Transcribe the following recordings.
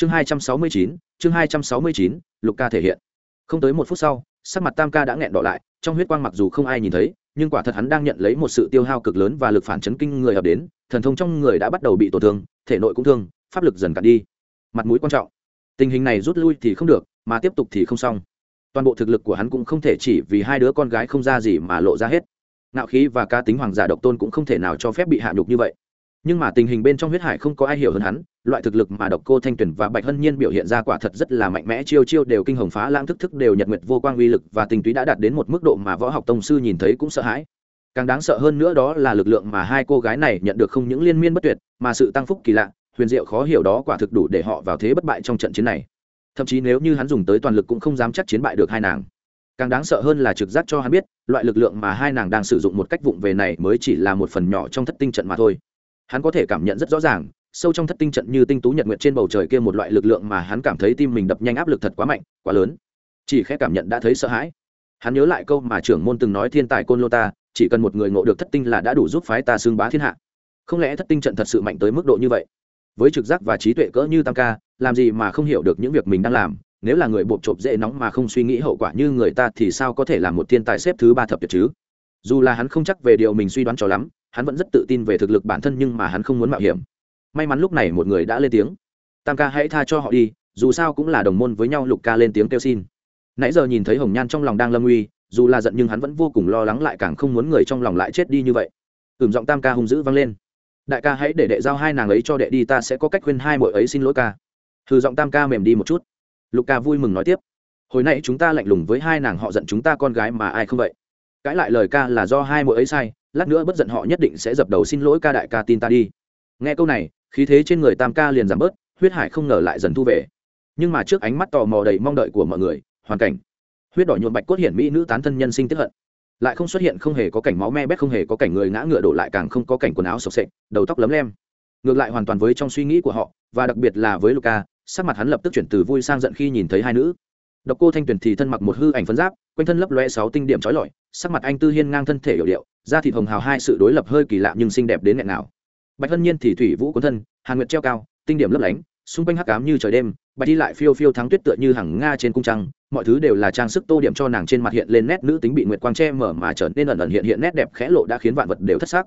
chương hai trăm sáu mươi chín, chương hai trăm sáu mươi chín, lục ca thể hiện. Không tới một phút sau, sắc mặt tam ca đã nghẹn đỏ lại, trong huyết quang mặc dù không ai nhìn thấy, nhưng quả thật hắn đang nhận lấy một sự tiêu hao cực lớn và lực phản chấn kinh người ập đến, thần thông trong người đã bắt đầu bị tổn thương, thể nội cũng thương, pháp lực dần cạn đi. Mặt mũi quan trọng. Tình hình này rút lui thì không được, mà tiếp tục thì không xong. Toàn bộ thực lực của hắn cũng không thể chỉ vì hai đứa con gái không ra gì mà lộ ra hết. Nạo khí và ca tính hoàng giả độc tôn cũng không thể nào cho phép bị hạ nhục như vậy. Nhưng mà tình hình bên trong huyết hải không có ai hiểu hơn hắn loại thực lực mà độc cô thanh tuyển và bạch hân nhiên biểu hiện ra quả thật rất là mạnh mẽ, chiêu chiêu đều kinh hồng phá lãng, thức thức đều nhật nguyệt vô quang uy lực và tình túy đã đạt đến một mức độ mà võ học tông sư nhìn thấy cũng sợ hãi. Càng đáng sợ hơn nữa đó là lực lượng mà hai cô gái này nhận được không những liên miên bất tuyệt, mà sự tăng phúc kỳ lạ, huyền diệu khó hiểu đó quả thực đủ để họ vào thế bất bại trong trận chiến này. Thậm chí nếu như hắn dùng tới toàn lực cũng không dám chắc chiến bại được hai nàng. Càng đáng sợ hơn là trực giác cho hắn biết, loại lực lượng mà hai nàng đang sử dụng một cách vụng về này mới chỉ là một phần nhỏ trong thất tinh trận mà thôi. Hắn có thể cảm nhận rất rõ ràng sâu trong thất tinh trận như tinh tú nhật nguyện trên bầu trời kia một loại lực lượng mà hắn cảm thấy tim mình đập nhanh áp lực thật quá mạnh, quá lớn. Chỉ khẽ cảm nhận đã thấy sợ hãi. Hắn nhớ lại câu mà trưởng môn từng nói thiên tài côn lô ta, chỉ cần một người ngộ được thất tinh là đã đủ giúp phái ta xương bá thiên hạ. Không lẽ thất tinh trận thật sự mạnh tới mức độ như vậy? Với trực giác và trí tuệ cỡ như tam ca, làm gì mà không hiểu được những việc mình đang làm? Nếu là người bộp chộp dễ nóng mà không suy nghĩ hậu quả như người ta thì sao có thể làm một thiên tài xếp thứ ba thập tuyệt chứ? Dù là hắn không chắc về điều mình suy đoán cho lắm, hắn vẫn rất tự tin về thực lực bản thân nhưng mà hắn không muốn mạo hiểm may mắn lúc này một người đã lên tiếng. Tam ca hãy tha cho họ đi, dù sao cũng là đồng môn với nhau lục ca lên tiếng kêu xin. Nãy giờ nhìn thấy hồng nhan trong lòng đang lâm uy, dù là giận nhưng hắn vẫn vô cùng lo lắng lại càng không muốn người trong lòng lại chết đi như vậy. Ửng giọng tam ca hung dữ vang lên. Đại ca hãy để đệ giao hai nàng ấy cho đệ đi, ta sẽ có cách khuyên hai mỗi ấy xin lỗi ca. Hừ, giọng tam ca mềm đi một chút. Lục ca vui mừng nói tiếp. Hồi nãy chúng ta lạnh lùng với hai nàng họ giận chúng ta con gái mà ai không vậy? Cãi lại lời ca là do hai mỗi ấy sai, lát nữa bất giận họ nhất định sẽ dập đầu xin lỗi ca đại ca tin ta đi. Nghe câu này khí thế trên người tam ca liền giảm bớt, huyết hải không ngờ lại dần thu về. Nhưng mà trước ánh mắt tò mò đầy mong đợi của mọi người, hoàn cảnh. Huyết đỏ nhuộm bạch cốt hiển mỹ nữ tán thân nhân sinh tiếp hận. Lại không xuất hiện không hề có cảnh máu me bét không hề có cảnh người ngã ngựa đổ lại càng không có cảnh quần áo sộc sệch, đầu tóc lấm lem. Ngược lại hoàn toàn với trong suy nghĩ của họ, và đặc biệt là với luca sắc mặt hắn lập tức chuyển từ vui sang giận khi nhìn thấy hai nữ. Độc cô thanh tuyền thì thân mặc một hư ảnh phấn giáp, quanh thân lấp loe sáu tinh điểm trói lọi, sắc mặt anh tư hiên ngang thân thể hiệu điệu, da thịt hồng hào hai sự đối lập hơi kỳ lạ nhưng xinh đẹp đến nghẹn nào bạch hân nhiên thì thủy vũ cuốn thân, hàn nguyệt treo cao, tinh điểm lấp lánh, xung quanh hắc ám như trời đêm, bạch đi lại phiêu phiêu thắng tuyết tựa như hàng nga trên cung trăng, mọi thứ đều là trang sức tô điểm cho nàng trên mặt hiện lên nét nữ tính bị nguyệt quang che mở mà trở nên ẩn ẩn hiện hiện nét đẹp khẽ lộ đã khiến vạn vật đều thất sắc.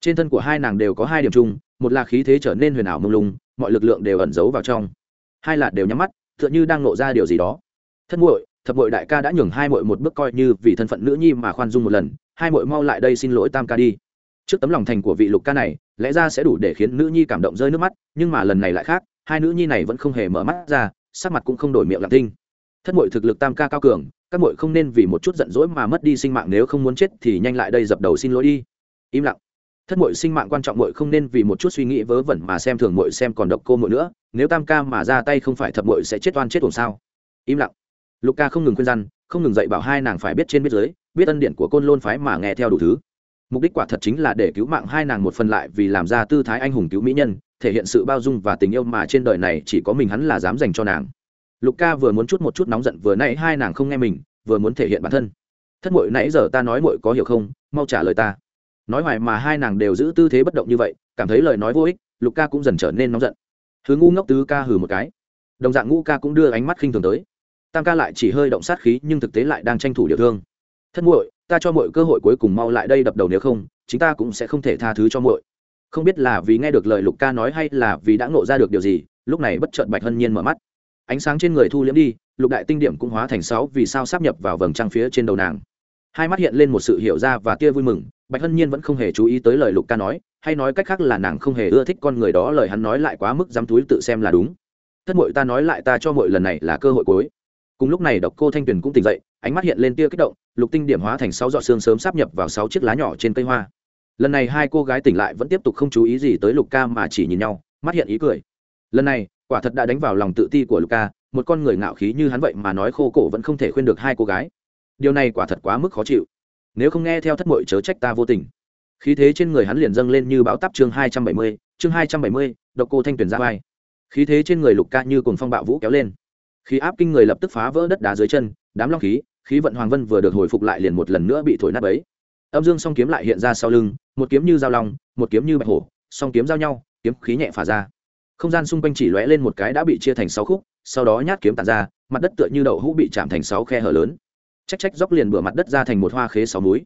Trên thân của hai nàng đều có hai điểm chung, một là khí thế trở nên huyền ảo mông lung, mọi lực lượng đều ẩn giấu vào trong. Hai là đều nhắm mắt, tựa như đang nộ ra điều gì đó. Thân muội, thập muội đại ca đã nhường hai muội một bước coi như vì thân phận nữ nhi mà khoan dung một lần, hai muội mau lại đây xin lỗi tam ca đi trước tấm lòng thành của vị lục ca này, lẽ ra sẽ đủ để khiến nữ nhi cảm động rơi nước mắt, nhưng mà lần này lại khác, hai nữ nhi này vẫn không hề mở mắt ra, sắc mặt cũng không đổi miệng lặng tinh thất mội thực lực tam ca cao cường, các mội không nên vì một chút giận dỗi mà mất đi sinh mạng, nếu không muốn chết thì nhanh lại đây dập đầu xin lỗi đi. Im lặng. Thất mội sinh mạng quan trọng mội không nên vì một chút suy nghĩ vớ vẩn mà xem thường mội xem còn độc cô mội nữa, nếu tam ca mà ra tay không phải thập mội sẽ chết oan chết tuồng sao. Im lặng. Lục ca không ngừng khuyên răn, không ngừng dạy bảo hai nàng phải biết trên biết dưới, biết ân điện của côn lôn phái mà nghe theo đủ thứ mục đích quả thật chính là để cứu mạng hai nàng một phần lại vì làm ra tư thái anh hùng cứu mỹ nhân, thể hiện sự bao dung và tình yêu mà trên đời này chỉ có mình hắn là dám dành cho nàng. Lục ca vừa muốn chút một chút nóng giận, vừa nãy hai nàng không nghe mình, vừa muốn thể hiện bản thân. Thất mội nãy giờ ta nói mội có hiểu không? Mau trả lời ta. Nói hoài mà hai nàng đều giữ tư thế bất động như vậy, cảm thấy lời nói vô ích, lục ca cũng dần trở nên nóng giận. Thứ ngu ngốc tứ ca hừ một cái. Đồng dạng ngũ ca cũng đưa ánh mắt khinh thường tới. Tam ca lại chỉ hơi động sát khí, nhưng thực tế lại đang tranh thủ điều thương. Thất muội ta cho muội cơ hội cuối cùng mau lại đây đập đầu nếu không chúng ta cũng sẽ không thể tha thứ cho muội không biết là vì nghe được lời lục ca nói hay là vì đã ngộ ra được điều gì, lúc này bất chợt bạch hân nhiên mở mắt. Ánh sáng trên người thu liễm đi, lục đại tinh điểm cũng hóa thành sáu vì sao sắp nhập vào vầng trăng phía trên đầu nàng. Hai mắt hiện lên một sự hiểu ra và tia vui mừng, bạch hân nhiên vẫn không hề chú ý tới lời lục ca nói, hay nói cách khác là nàng không hề ưa thích con người đó lời hắn nói lại quá mức dám túi tự xem là đúng. Thất mội ta nói lại ta cho mọi lần này là cơ hội cuối cùng lúc này độc cô thanh tuyền cũng tỉnh dậy, ánh mắt hiện lên tia kích động, lục tinh điểm hóa thành sáu dọa xương sớm sắp nhập vào sáu chiếc lá nhỏ trên cây hoa. Lần này hai cô gái tỉnh lại vẫn tiếp tục không chú ý gì tới lục ca mà chỉ nhìn nhau, mắt hiện ý cười. Lần này, quả thật đã đánh vào lòng tự ti của lục ca, một con người ngạo khí như hắn vậy mà nói khô cổ vẫn không thể khuyên được hai cô gái. Điều này quả thật quá mức khó chịu. Nếu không nghe theo thất mội chớ trách ta vô tình. Khí thế trên người hắn liền dâng lên như bão tắp chương hai trăm bảy mươi, chương hai trăm bảy mươi, độc cô thanh tuyển ra vai. Khí thế trên người lục ca như cùng phong bạo vũ kéo lên khí áp kinh người lập tức phá vỡ đất đá dưới chân, đám long khí khí vận hoàng vân vừa được hồi phục lại liền một lần nữa bị thổi nát ấy âm dương song kiếm lại hiện ra sau lưng, một kiếm như dao long, một kiếm như bạch hổ, song kiếm giao nhau, kiếm khí nhẹ phả ra. Không gian xung quanh chỉ lóe lên một cái đã bị chia thành sáu khúc, sau đó nhát kiếm tàn ra, mặt đất tựa như đậu hũ bị chạm thành sáu khe hở lớn. Trách trách dốc liền bửa mặt đất ra thành một hoa khế sáu múi.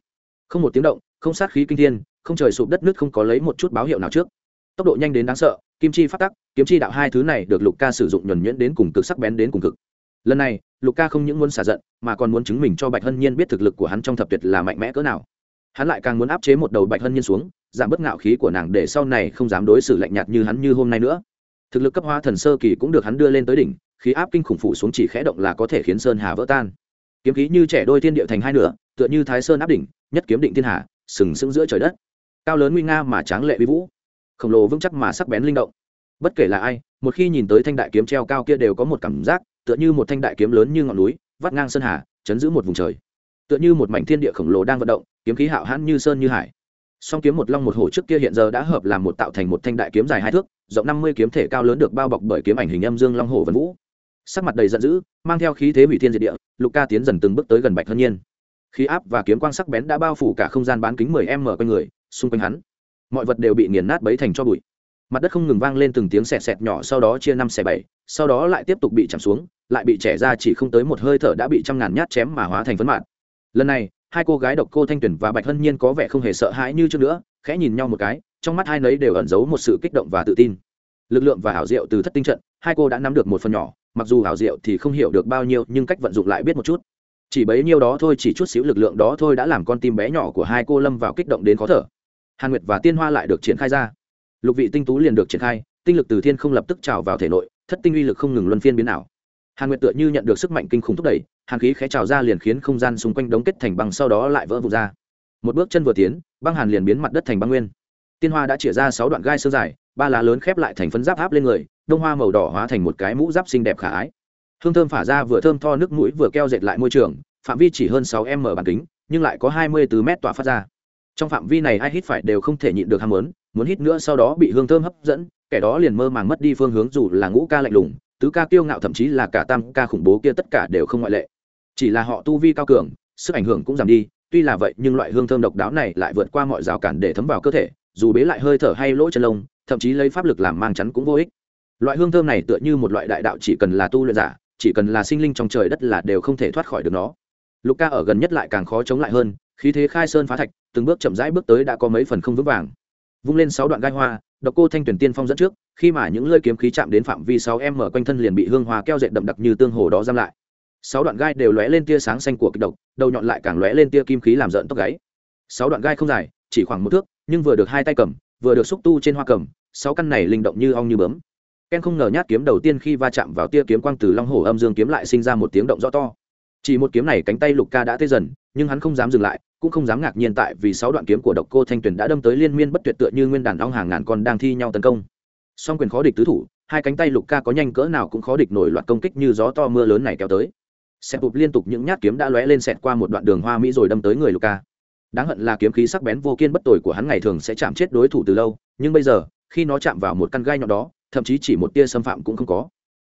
Không một tiếng động, không sát khí kinh thiên, không trời sụp đất nước không có lấy một chút báo hiệu nào trước tốc độ nhanh đến đáng sợ, kim chi phát tắc, kiếm chi đạo hai thứ này được lục ca sử dụng nhuẩn nhuyễn đến cùng cực sắc bén đến cùng cực. Lần này, lục ca không những muốn xả giận, mà còn muốn chứng minh cho bạch hân nhiên biết thực lực của hắn trong thập tuyệt là mạnh mẽ cỡ nào. Hắn lại càng muốn áp chế một đầu bạch hân nhiên xuống, giảm bớt ngạo khí của nàng để sau này không dám đối xử lạnh nhạt như hắn như hôm nay nữa. Thực lực cấp hoa thần sơ kỳ cũng được hắn đưa lên tới đỉnh, khí áp kinh khủng phụ xuống chỉ khẽ động là có thể khiến sơn hà vỡ tan. Kiếm khí như trẻ đôi thiên địa thành hai nửa, tựa như thái sơn áp đỉnh, nhất kiếm định thiên hà, sừng sững giữa trời đất. Cao lớn nguy nga mà tráng lệ vi vũ khổng lồ vững chắc mà sắc bén linh động. Bất kể là ai, một khi nhìn tới thanh đại kiếm treo cao kia đều có một cảm giác, tựa như một thanh đại kiếm lớn như ngọn núi, vắt ngang sơn hà, chấn giữ một vùng trời. Tựa như một mảnh thiên địa khổng lồ đang vận động, kiếm khí hạo hãn như sơn như hải. Song kiếm một long một hổ trước kia hiện giờ đã hợp làm một tạo thành một thanh đại kiếm dài hai thước, rộng năm mươi kiếm thể cao lớn được bao bọc bởi kiếm ảnh hình âm dương long hổ vân vũ. Sắc mặt đầy giận dữ, mang theo khí thế hủy thiên diệt địa, lục ca tiến dần từng bước tới gần bạch hân nhiên. Khí áp và kiếm quang sắc bén đã bao phủ cả không gian bán kính mười m quanh người, xung quanh hắn mọi vật đều bị nghiền nát bấy thành cho bụi. Mặt đất không ngừng vang lên từng tiếng sẹt sẹt nhỏ, sau đó chia năm xẻ bảy, sau đó lại tiếp tục bị chạm xuống, lại bị trẻ ra chỉ không tới một hơi thở đã bị trăm ngàn nhát chém mà hóa thành phấn mạn lần này, hai cô gái độc cô thanh tuyển và bạch hân nhiên có vẻ không hề sợ hãi như trước nữa, khẽ nhìn nhau một cái, trong mắt hai nấy đều ẩn giấu một sự kích động và tự tin. Lực lượng và hảo diệu từ thất tinh trận, hai cô đã nắm được một phần nhỏ, mặc dù hảo diệu thì không hiểu được bao nhiêu, nhưng cách vận dụng lại biết một chút. Chỉ bấy nhiêu đó thôi, chỉ chút xíu lực lượng đó thôi đã làm con tim bé nhỏ của hai cô lâm vào kích động đến khó thở hàn nguyệt và tiên hoa lại được triển khai ra. Lục vị tinh tú liền được triển khai, tinh lực từ thiên không lập tức trào vào thể nội, thất tinh uy lực không ngừng luân phiên biến ảo. Hàn nguyệt tựa như nhận được sức mạnh kinh khủng thúc đẩy, hàn khí khẽ trào ra liền khiến không gian xung quanh đống kết thành băng sau đó lại vỡ vụt ra. Một bước chân vừa tiến, băng hàn liền biến mặt đất thành băng nguyên. Tiên hoa đã chĩa ra sáu đoạn gai sơ dài, ba lá lớn khép lại thành phấn giáp áp lên người, đông hoa màu đỏ hóa thành một cái mũ giáp xinh đẹp khả ái. Hương thơm phả ra vừa thơm tho nước mũi vừa keo dệt lại môi trường, phạm vi chỉ hơn sáu m bàn kính, nhưng lại có hai mươi từ mét tỏa phát ra trong phạm vi này ai hít phải đều không thể nhịn được ham muốn muốn hít nữa sau đó bị hương thơm hấp dẫn, kẻ đó liền mơ màng mất đi phương hướng dù là ngũ ca lạnh lùng, tứ ca kiêu ngạo thậm chí là cả tam ca khủng bố kia tất cả đều không ngoại lệ. Chỉ là họ tu vi cao cường, sức ảnh hưởng cũng giảm đi, tuy là vậy nhưng loại hương thơm độc đáo này lại vượt qua mọi rào cản để thấm vào cơ thể, dù bế lại hơi thở hay lỗ chân lông, thậm chí lấy pháp lực làm mang chắn cũng vô ích. Loại hương thơm này tựa như một loại đại đạo chỉ cần là tu luyện giả, chỉ cần là sinh linh trong trời đất là đều không thể thoát khỏi được nó. Lục ca ở gần nhất lại càng khó chống lại hơn, khí thế khai sơn phá thạch từng bước chậm rãi bước tới đã có mấy phần không vững vàng. Vung lên sáu đoạn gai hoa, độc cô thanh tuyển tiên phong dẫn trước, khi mà những lơi kiếm khí chạm đến phạm vi sáu m quanh thân liền bị hương hoa keo dệt đậm đặc như tương hồ đó giam lại. Sáu đoạn gai đều lóe lên tia sáng xanh của kịch độc, đầu nhọn lại càng lóe lên tia kim khí làm rợn tóc gáy. Sáu đoạn gai không dài, chỉ khoảng một thước, nhưng vừa được hai tay cầm, vừa được xúc tu trên hoa cầm, sáu căn này linh động như ong như bướm. Ken không ngờ nhát kiếm đầu tiên khi va chạm vào tia kiếm quang từ long hồ âm dương kiếm lại sinh ra một tiếng động rõ to. Chỉ một kiếm này cánh tay lục ca đã tê dần, nhưng hắn không dám dừng lại cũng không dám ngạc nhiên tại vì sáu đoạn kiếm của độc cô thanh tuyền đã đâm tới liên miên bất tuyệt tựa như nguyên đàn ong hàng ngàn con đang thi nhau tấn công. Song quyền khó địch tứ thủ, hai cánh tay lục ca có nhanh cỡ nào cũng khó địch nổi loạt công kích như gió to mưa lớn này kéo tới. Xẹt bụp liên tục những nhát kiếm đã lóe lên xẹt qua một đoạn đường hoa mỹ rồi đâm tới người lục ca. Đáng hận là kiếm khí sắc bén vô kiên bất tồi của hắn ngày thường sẽ chạm chết đối thủ từ lâu, nhưng bây giờ, khi nó chạm vào một căn gai nhọn đó, thậm chí chỉ một tia xâm phạm cũng không có.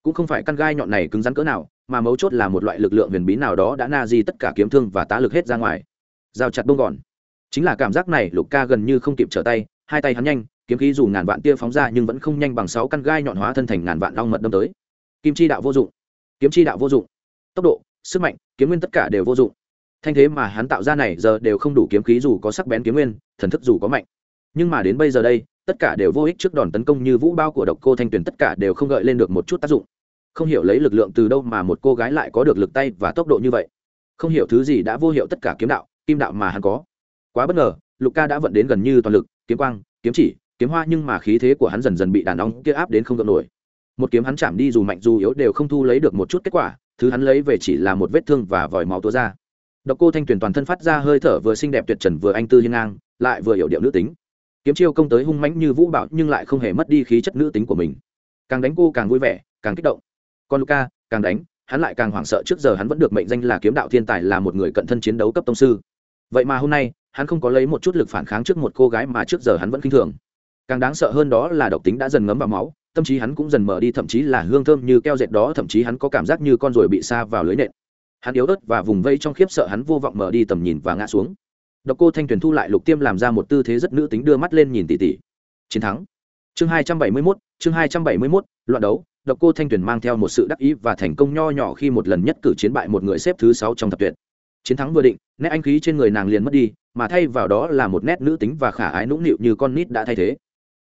Cũng không phải căn gai nhọn này cứng rắn cỡ nào, mà mấu chốt là một loại lực lượng huyền bí nào đó đã na di tất cả kiếm thương và tá lực hết ra ngoài giao chặt bông gòn. Chính là cảm giác này, lục ca gần như không kịp trở tay, hai tay hắn nhanh, kiếm khí dù ngàn vạn tia phóng ra nhưng vẫn không nhanh bằng sáu căn gai nhọn hóa thân thành ngàn vạn long mật đâm tới. Kim chi đạo vô dụng. Kiếm chi đạo vô dụng. Tốc độ, sức mạnh, kiếm nguyên tất cả đều vô dụng. Thanh thế mà hắn tạo ra này giờ đều không đủ kiếm khí dù có sắc bén kiếm nguyên, thần thức dù có mạnh. Nhưng mà đến bây giờ đây, tất cả đều vô ích trước đòn tấn công như vũ bao của độc cô thanh tuyền tất cả đều không gợi lên được một chút tác dụng. Không hiểu lấy lực lượng từ đâu mà một cô gái lại có được lực tay và tốc độ như vậy. Không hiểu thứ gì đã vô hiệu tất cả kiếm đạo kim đạo mà hắn có. Quá bất ngờ, lục ca đã vận đến gần như toàn lực, kiếm quang, kiếm chỉ, kiếm hoa nhưng mà khí thế của hắn dần dần bị đàn ông kia áp đến không gợn nổi. Một kiếm hắn chạm đi dù mạnh dù yếu đều không thu lấy được một chút kết quả, thứ hắn lấy về chỉ là một vết thương và vòi máu túa ra. Độc cô thanh tuyền toàn thân phát ra hơi thở vừa xinh đẹp tuyệt trần vừa anh tư hiên ngang, lại vừa hiểu điệu nữ tính. Kiếm chiêu công tới hung mãnh như vũ bạo nhưng lại không hề mất đi khí chất nữ tính của mình. Càng đánh cô càng vui vẻ, càng kích động. Còn luca càng đánh, hắn lại càng hoảng sợ trước giờ hắn vẫn được mệnh danh là kiếm đạo thiên tài là một người cận thân chiến đấu cấp tông sư vậy mà hôm nay, hắn không có lấy một chút lực phản kháng trước một cô gái mà trước giờ hắn vẫn khinh thường. Càng đáng sợ hơn đó là độc tính đã dần ngấm vào máu, tâm trí hắn cũng dần mở đi, thậm chí là hương thơm như keo dệt đó, thậm chí hắn có cảm giác như con ruồi bị xa vào lưới nện. Hắn yếu ớt và vùng vây trong khiếp sợ hắn vô vọng mở đi, tầm nhìn và ngã xuống. Độc cô thanh tuyền thu lại lục tiêm làm ra một tư thế rất nữ tính đưa mắt lên nhìn tỉ tỉ chiến thắng. Chương hai trăm bảy mươi mốt, chương hai trăm bảy mươi mốt, loạn đấu. Độc cô thanh tuyền mang theo một sự đắc ý và thành công nho nhỏ khi một lần nhất cử chiến bại một người xếp thứ sáu trong thập tuyệt chiến thắng vừa định, nét anh khí trên người nàng liền mất đi, mà thay vào đó là một nét nữ tính và khả ái nũng nịu như con nít đã thay thế.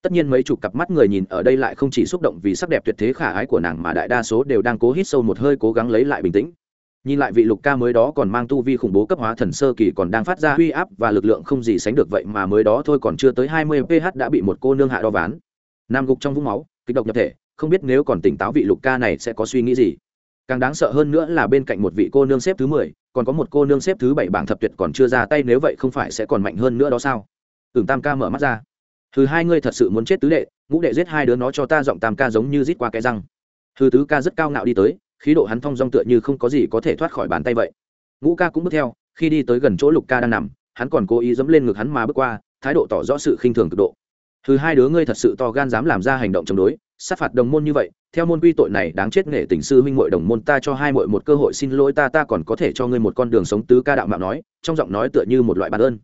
Tất nhiên mấy chục cặp mắt người nhìn ở đây lại không chỉ xúc động vì sắc đẹp tuyệt thế khả ái của nàng mà đại đa số đều đang cố hít sâu một hơi cố gắng lấy lại bình tĩnh. Nhìn lại vị lục ca mới đó còn mang tu vi khủng bố cấp hóa thần sơ kỳ còn đang phát ra huy áp và lực lượng không gì sánh được vậy mà mới đó thôi còn chưa tới hai mươi ph đã bị một cô nương hạ đo ván. Nam gục trong vũng máu kích độc nhập thể, không biết nếu còn tỉnh táo vị lục ca này sẽ có suy nghĩ gì. Càng đáng sợ hơn nữa là bên cạnh một vị cô nương xếp thứ mười còn có một cô nương xếp thứ bảy bảng thập tuyệt còn chưa ra tay, nếu vậy không phải sẽ còn mạnh hơn nữa đó sao? Tưởng tam ca mở mắt ra. Thứ hai ngươi thật sự muốn chết tứ đệ, ngũ đệ giết hai đứa nó cho ta, giọng tam ca giống như rít qua cái răng. Thứ tứ ca rất cao ngạo đi tới, khí độ hắn thong dong tựa như không có gì có thể thoát khỏi bàn tay vậy. Ngũ ca cũng bước theo, khi đi tới gần chỗ lục ca đang nằm, hắn còn cố ý dẫm lên ngực hắn mà bước qua, thái độ tỏ rõ sự khinh thường cực độ. Thứ hai đứa ngươi thật sự to gan dám làm ra hành động chống đối, sát phạt đồng môn như vậy theo môn quy tội này đáng chết nghệ tình sư huynh muội đồng môn ta cho hai muội một cơ hội xin lỗi ta ta còn có thể cho ngươi một con đường sống tứ ca đạo mạo nói, trong giọng nói tựa như một loại bản ơn.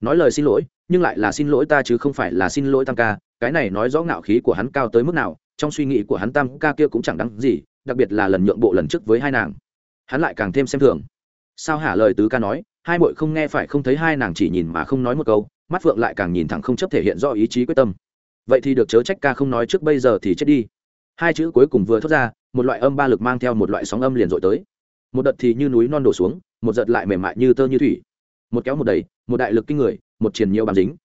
Nói lời xin lỗi, nhưng lại là xin lỗi ta chứ không phải là xin lỗi tam ca, cái này nói rõ ngạo khí của hắn cao tới mức nào, trong suy nghĩ của hắn tam ca kia cũng chẳng đáng gì, đặc biệt là lần nhượng bộ lần trước với hai nàng. Hắn lại càng thêm xem thường. Sao hả lời tứ ca nói, hai muội không nghe phải không thấy hai nàng chỉ nhìn mà không nói một câu, mắt phượng lại càng nhìn thẳng không chấp thể hiện do ý chí quyết tâm. Vậy thì được chớ trách ca không nói trước bây giờ thì chết đi hai chữ cuối cùng vừa thốt ra, một loại âm ba lực mang theo một loại sóng âm liền dội tới. Một đợt thì như núi non đổ xuống, một giật lại mềm mại như tơ như thủy. Một kéo một đầy một đại lực kinh người, một triển nhiều bàn dính.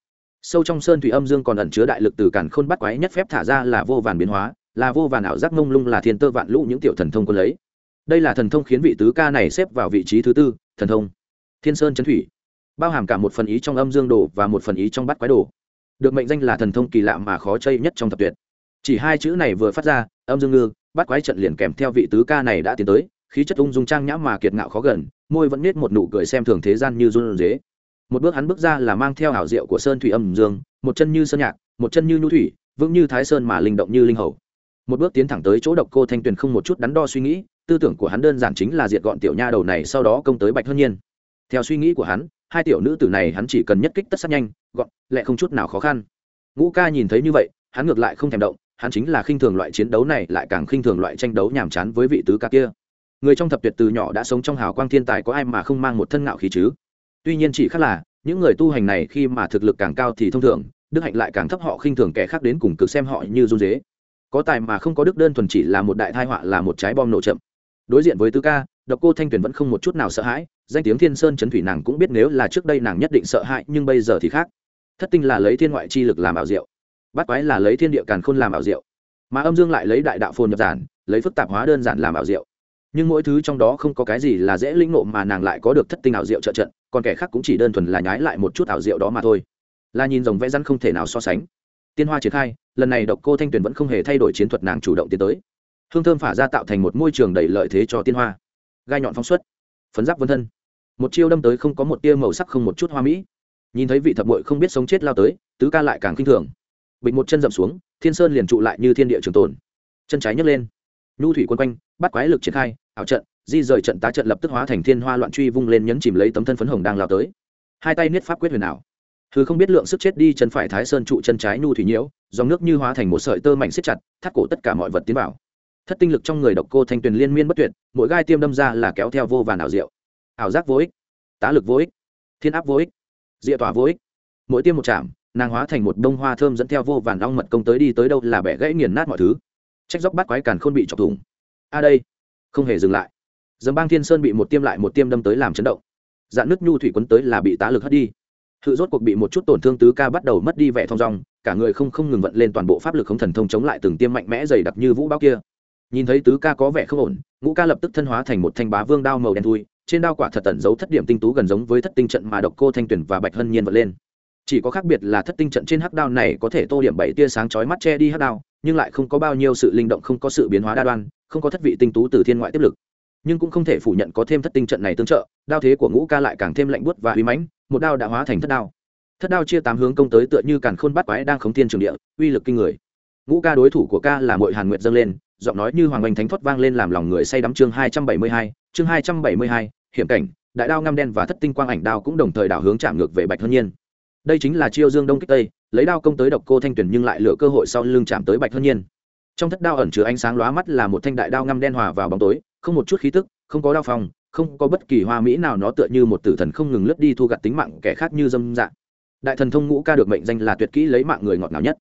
Sâu trong sơn thủy âm dương còn ẩn chứa đại lực từ cản khôn bắt quái nhất phép thả ra là vô vàn biến hóa, là vô vàn ảo giác mông lung là thiên tơ vạn lũ những tiểu thần thông quân lấy. Đây là thần thông khiến vị tứ ca này xếp vào vị trí thứ tư, thần thông. Thiên sơn chấn thủy, bao hàm cả một phần ý trong âm dương đồ và một phần ý trong bắt quái đồ. Được mệnh danh là thần thông kỳ lạ mà khó chơi nhất trong thập tuyệt chỉ hai chữ này vừa phát ra, âm dương ngư, bắt quái trận liền kèm theo vị tứ ca này đã tiến tới, khí chất ung dung trang nhã mà kiệt ngạo khó gần, môi vẫn nết một nụ cười xem thường thế gian như run dế một bước hắn bước ra là mang theo ảo diệu của sơn thủy âm dương, một chân như sơn nhạc, một chân như nhu thủy, vững như thái sơn mà linh động như linh hầu. Một bước tiến thẳng tới chỗ độc cô thanh tuyền không một chút đắn đo suy nghĩ, tư tưởng của hắn đơn giản chính là diệt gọn tiểu nha đầu này sau đó công tới bạch hơn nhiên. Theo suy nghĩ của hắn, hai tiểu nữ tử này hắn chỉ cần nhất kích tất sát nhanh, gọn lại không chút nào khó khăn. Ngũ ca nhìn thấy như vậy, hắn ngược lại không thèm động hắn chính là khinh thường loại chiến đấu này, lại càng khinh thường loại tranh đấu nhàm chán với vị tứ ca kia. Người trong thập tuyệt từ nhỏ đã sống trong hào quang thiên tài có ai mà không mang một thân ngạo khí chứ? Tuy nhiên chỉ khác là, những người tu hành này khi mà thực lực càng cao thì thông thường, đức hạnh lại càng thấp, họ khinh thường kẻ khác đến cùng cực xem họ như run dế có tài mà không có đức đơn thuần chỉ là một đại thai họa, là một trái bom nổ chậm. Đối diện với tứ ca, độc cô thanh tuyền vẫn không một chút nào sợ hãi, danh tiếng thiên sơn chấn thủy nàng cũng biết nếu là trước đây nàng nhất định sợ hãi, nhưng bây giờ thì khác. Thất tinh là lấy thiên ngoại chi lực làm ảo diệu bắt quái là lấy thiên địa càn khôn làm ảo diệu, mà âm dương lại lấy đại đạo phồn nhập giản, lấy phức tạp hóa đơn giản làm ảo diệu. Nhưng mỗi thứ trong đó không có cái gì là dễ lĩnh nộ mà nàng lại có được thất tinh ảo diệu trợ trận, còn kẻ khác cũng chỉ đơn thuần là nhái lại một chút ảo diệu đó mà thôi. Là nhìn dòng vẽ răn không thể nào so sánh. Tiên hoa triển khai, lần này độc cô thanh tuyền vẫn không hề thay đổi chiến thuật nàng chủ động tiến tới. Hương thơm phả ra tạo thành một môi trường đầy lợi thế cho tiên hoa. Gai nhọn phong xuất, phấn giáp vân thân. Một chiêu đâm tới không có một tia màu sắc không một chút hoa mỹ. Nhìn thấy vị thập bội không biết sống chết lao tới, tứ ca lại càng khinh thường bịch một chân dậm xuống, thiên sơn liền trụ lại như thiên địa trường tồn. Chân trái nhấc lên. Nhu thủy quân quanh, bắt quái lực triển khai, ảo trận, di rời trận tá trận lập tức hóa thành thiên hoa loạn truy vung lên nhấn chìm lấy tấm thân phấn hồng đang lao tới. Hai tay niết pháp quyết huyền ảo. Thứ không biết lượng sức chết đi chân phải thái sơn trụ chân trái nhu thủy nhiễu, dòng nước như hóa thành một sợi tơ mảnh siết chặt, thắt cổ tất cả mọi vật tiến vào. Thất tinh lực trong người độc cô thanh tuyền liên miên bất tuyệt, mỗi gai tiêm đâm ra là kéo theo vô vàn ảo diệu. Ảo giác vô ích, tá lực vô ích, thiên áp vô ích diệ tỏa vô ích. Mỗi tiêm một chạm nàng hóa thành một bông hoa thơm dẫn theo vô vàn long mật công tới đi tới đâu là bẻ gãy nghiền nát mọi thứ. Trách dốc bắt quái càn khôn bị chọc thủng. A đây, không hề dừng lại. Dầm bang thiên sơn bị một tiêm lại một tiêm đâm tới làm chấn động. Dạn nước nhu thủy quấn tới là bị tá lực hất đi. Hự rốt cuộc bị một chút tổn thương tứ ca bắt đầu mất đi vẻ thong dong, cả người không không ngừng vận lên toàn bộ pháp lực không thần thông chống lại từng tiêm mạnh mẽ dày đặc như vũ bao kia. Nhìn thấy tứ ca có vẻ không ổn, ngũ ca lập tức thân hóa thành một thanh bá vương đao màu đen thui, trên đao quả thật tẩn giấu thất điểm tinh tú gần giống với thất tinh trận mà độc cô thanh tuyển và bạch hân nhiên vận lên chỉ có khác biệt là thất tinh trận trên hắc đao này có thể tô điểm bảy tia sáng chói mắt che đi hắc đao, nhưng lại không có bao nhiêu sự linh động, không có sự biến hóa đa đoan, không có thất vị tinh tú từ thiên ngoại tiếp lực. Nhưng cũng không thể phủ nhận có thêm thất tinh trận này tương trợ, đao thế của ngũ ca lại càng thêm lạnh buốt và uy mãnh, một đao đã hóa thành thất đao. Thất đao chia tám hướng công tới tựa như càn khôn bắt quái đang khống thiên trường địa, uy lực kinh người. Ngũ ca đối thủ của ca là mội hàn nguyệt dâng lên, giọng nói như hoàng oanh thánh thoát vang lên làm lòng người say đắm chương hai trăm bảy mươi hai, chương hai trăm bảy mươi hai, hiểm cảnh, đại đao ngăm đen và thất tinh quang ảnh đao cũng đồng thời đảo hướng chạm ngược về bạch hân nhiên đây chính là chiêu dương đông kích tây lấy đao công tới độc cô thanh tuyển nhưng lại lựa cơ hội sau lưng chạm tới bạch hân nhiên trong thất đao ẩn chứa ánh sáng lóa mắt là một thanh đại đao ngăm đen hòa vào bóng tối không một chút khí tức không có đao phong không có bất kỳ hoa mỹ nào nó tựa như một tử thần không ngừng lướt đi thu gặt tính mạng kẻ khác như dâm dạng đại thần thông ngũ ca được mệnh danh là tuyệt kỹ lấy mạng người ngọt ngào nhất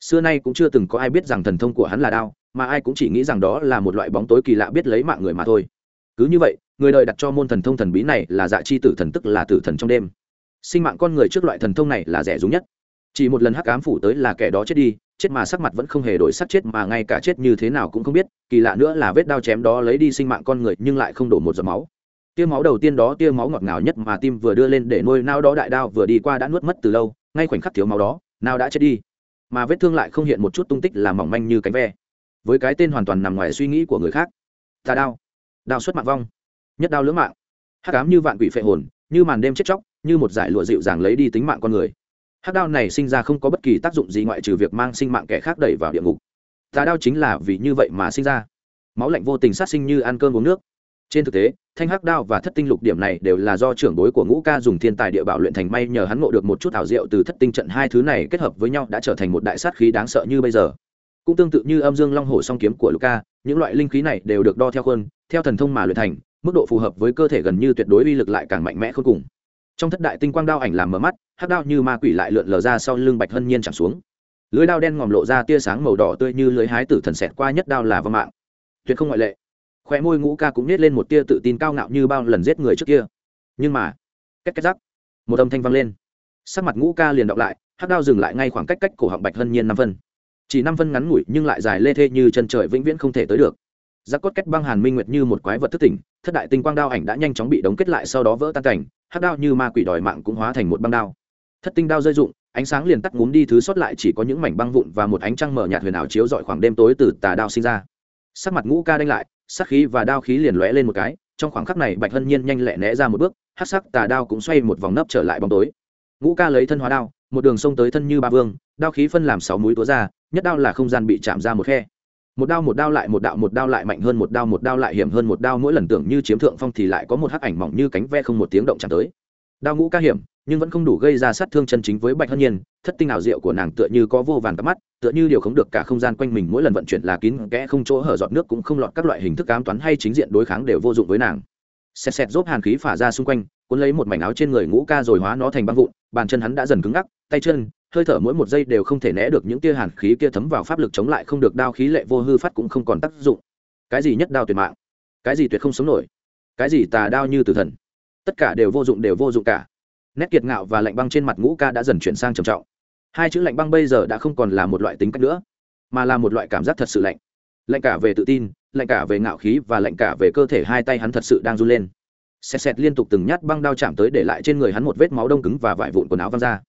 xưa nay cũng chưa từng có ai biết rằng thần thông của hắn là đao mà ai cũng chỉ nghĩ rằng đó là một loại bóng tối kỳ lạ biết lấy mạng người mà thôi cứ như vậy người đời đặt cho môn thần thông thần bí này là dạ chi tử thần tức là tử thần trong đêm sinh mạng con người trước loại thần thông này là rẻ rúng nhất. Chỉ một lần hắc ám phủ tới là kẻ đó chết đi, chết mà sắc mặt vẫn không hề đổi sắc chết mà ngay cả chết như thế nào cũng không biết, kỳ lạ nữa là vết đao chém đó lấy đi sinh mạng con người nhưng lại không đổ một giọt máu. Tia máu đầu tiên đó, tia máu ngọt ngào nhất mà tim vừa đưa lên để nuôi nao đó đại đao vừa đi qua đã nuốt mất từ lâu, ngay khoảnh khắc thiếu máu đó nào đã chết đi. Mà vết thương lại không hiện một chút tung tích là mỏng manh như cánh ve. Với cái tên hoàn toàn nằm ngoài suy nghĩ của người khác. Tà đao đao xuất mạng vong, nhất đao lưỡng mạng. Hắc ám như vạn quỷ phệ hồn, như màn đêm chết chóc như một giải lụa dịu dàng lấy đi tính mạng con người. Hắc đao này sinh ra không có bất kỳ tác dụng gì ngoại trừ việc mang sinh mạng kẻ khác đẩy vào địa ngục. Tà đao chính là vì như vậy mà sinh ra. Máu lạnh vô tình sát sinh như ăn cơm uống nước. Trên thực tế, thanh hắc đao và thất tinh lục điểm này đều là do trưởng bối của ngũ ca dùng thiên tài địa bảo luyện thành may nhờ hắn ngộ được một chút ảo diệu từ thất tinh trận hai thứ này kết hợp với nhau đã trở thành một đại sát khí đáng sợ như bây giờ. Cũng tương tự như âm dương long hổ song kiếm của luca những loại linh khí này đều được đo theo khuôn, theo thần thông mà luyện thành, mức độ phù hợp với cơ thể gần như tuyệt đối uy lực lại càng mạnh mẽ khôn cùng trong thất đại tinh quang đao ảnh làm mở mắt, hắc đao như ma quỷ lại lượn lờ ra sau lưng bạch hân nhiên chẳng xuống. Lưới đao đen ngòm lộ ra tia sáng màu đỏ tươi như lưới hái tử thần xẹt qua nhất đao là vong mạng. Tuyệt không ngoại lệ. Khoe môi ngũ ca cũng nết lên một tia tự tin cao ngạo như bao lần giết người trước kia. Nhưng mà cách cách rắc, một âm thanh vang lên. Sắc mặt ngũ ca liền đọc lại, hắc đao dừng lại ngay khoảng cách cách cổ họng bạch hân nhiên năm phân. Chỉ năm phân ngắn ngủi nhưng lại dài lê thê như chân trời vĩnh viễn không thể tới được giác cốt cách băng hàn minh nguyệt như một quái vật thức tỉnh, thất đại tinh quang đao ảnh đã nhanh chóng bị đóng kết lại sau đó vỡ tan cảnh, hắc đao như ma quỷ đòi mạng cũng hóa thành một băng đao. Thất tinh đao rơi dụng, ánh sáng liền tắt ngúm đi thứ sót lại chỉ có những mảnh băng vụn và một ánh trăng mở nhạt huyền ảo chiếu dọi khoảng đêm tối từ tà đao sinh ra. Sắc mặt ngũ ca đanh lại, sắc khí và đao khí liền lóe lên một cái, trong khoảng khắc này bạch hân nhiên nhanh lẹ né ra một bước hát sắc tà đao cũng xoay một vòng nấp trở lại bóng tối. Ngũ ca lấy thân hóa đao, một đường sông tới thân như ba vương, đao khí phân làm sáu múi túa ra, nhất đao là không gian bị chạm ra một khe một đao một đao lại một đạo, một đao lại mạnh hơn một đao một đao lại hiểm hơn một đao. Mỗi lần tưởng như chiếm thượng phong thì lại có một hắc ảnh mỏng như cánh ve không một tiếng động chạm tới. Đao ngũ ca hiểm, nhưng vẫn không đủ gây ra sát thương chân chính với bạch hân nhiên. Thất tinh ảo diệu của nàng tựa như có vô vàn cắp mắt, tựa như điều không được cả không gian quanh mình. Mỗi lần vận chuyển là kín kẽ, không chỗ hở giọt nước cũng không lọt. Các loại hình thức cám toán hay chính diện đối kháng đều vô dụng với nàng. Xẹt xẹt rốt hàn khí phả ra xung quanh, cuốn lấy một mảnh áo trên người ngũ ca rồi hóa nó thành băng vụn. Bàn chân hắn đã dần cứng ngắc, tay chân hơi thở mỗi một giây đều không thể né được những tia hàn khí kia thấm vào pháp lực chống lại không được đao khí lệ vô hư phát cũng không còn tác dụng. Cái gì nhất đao tuyệt mạng? Cái gì tuyệt không sống nổi? Cái gì tà đao như tử thần? Tất cả đều vô dụng, đều vô dụng cả. Nét kiệt ngạo và lạnh băng trên mặt ngũ ca đã dần chuyển sang trầm trọng. Hai chữ lạnh băng bây giờ đã không còn là một loại tính cách nữa, mà là một loại cảm giác thật sự lạnh. Lạnh cả về tự tin, lạnh cả về ngạo khí và lạnh cả về cơ thể hai tay hắn thật sự đang run lên. Xẹt xẹt liên tục từng nhát băng đao chạm tới để lại trên người hắn một vết máu đông cứng và vải vụn quần áo văng ra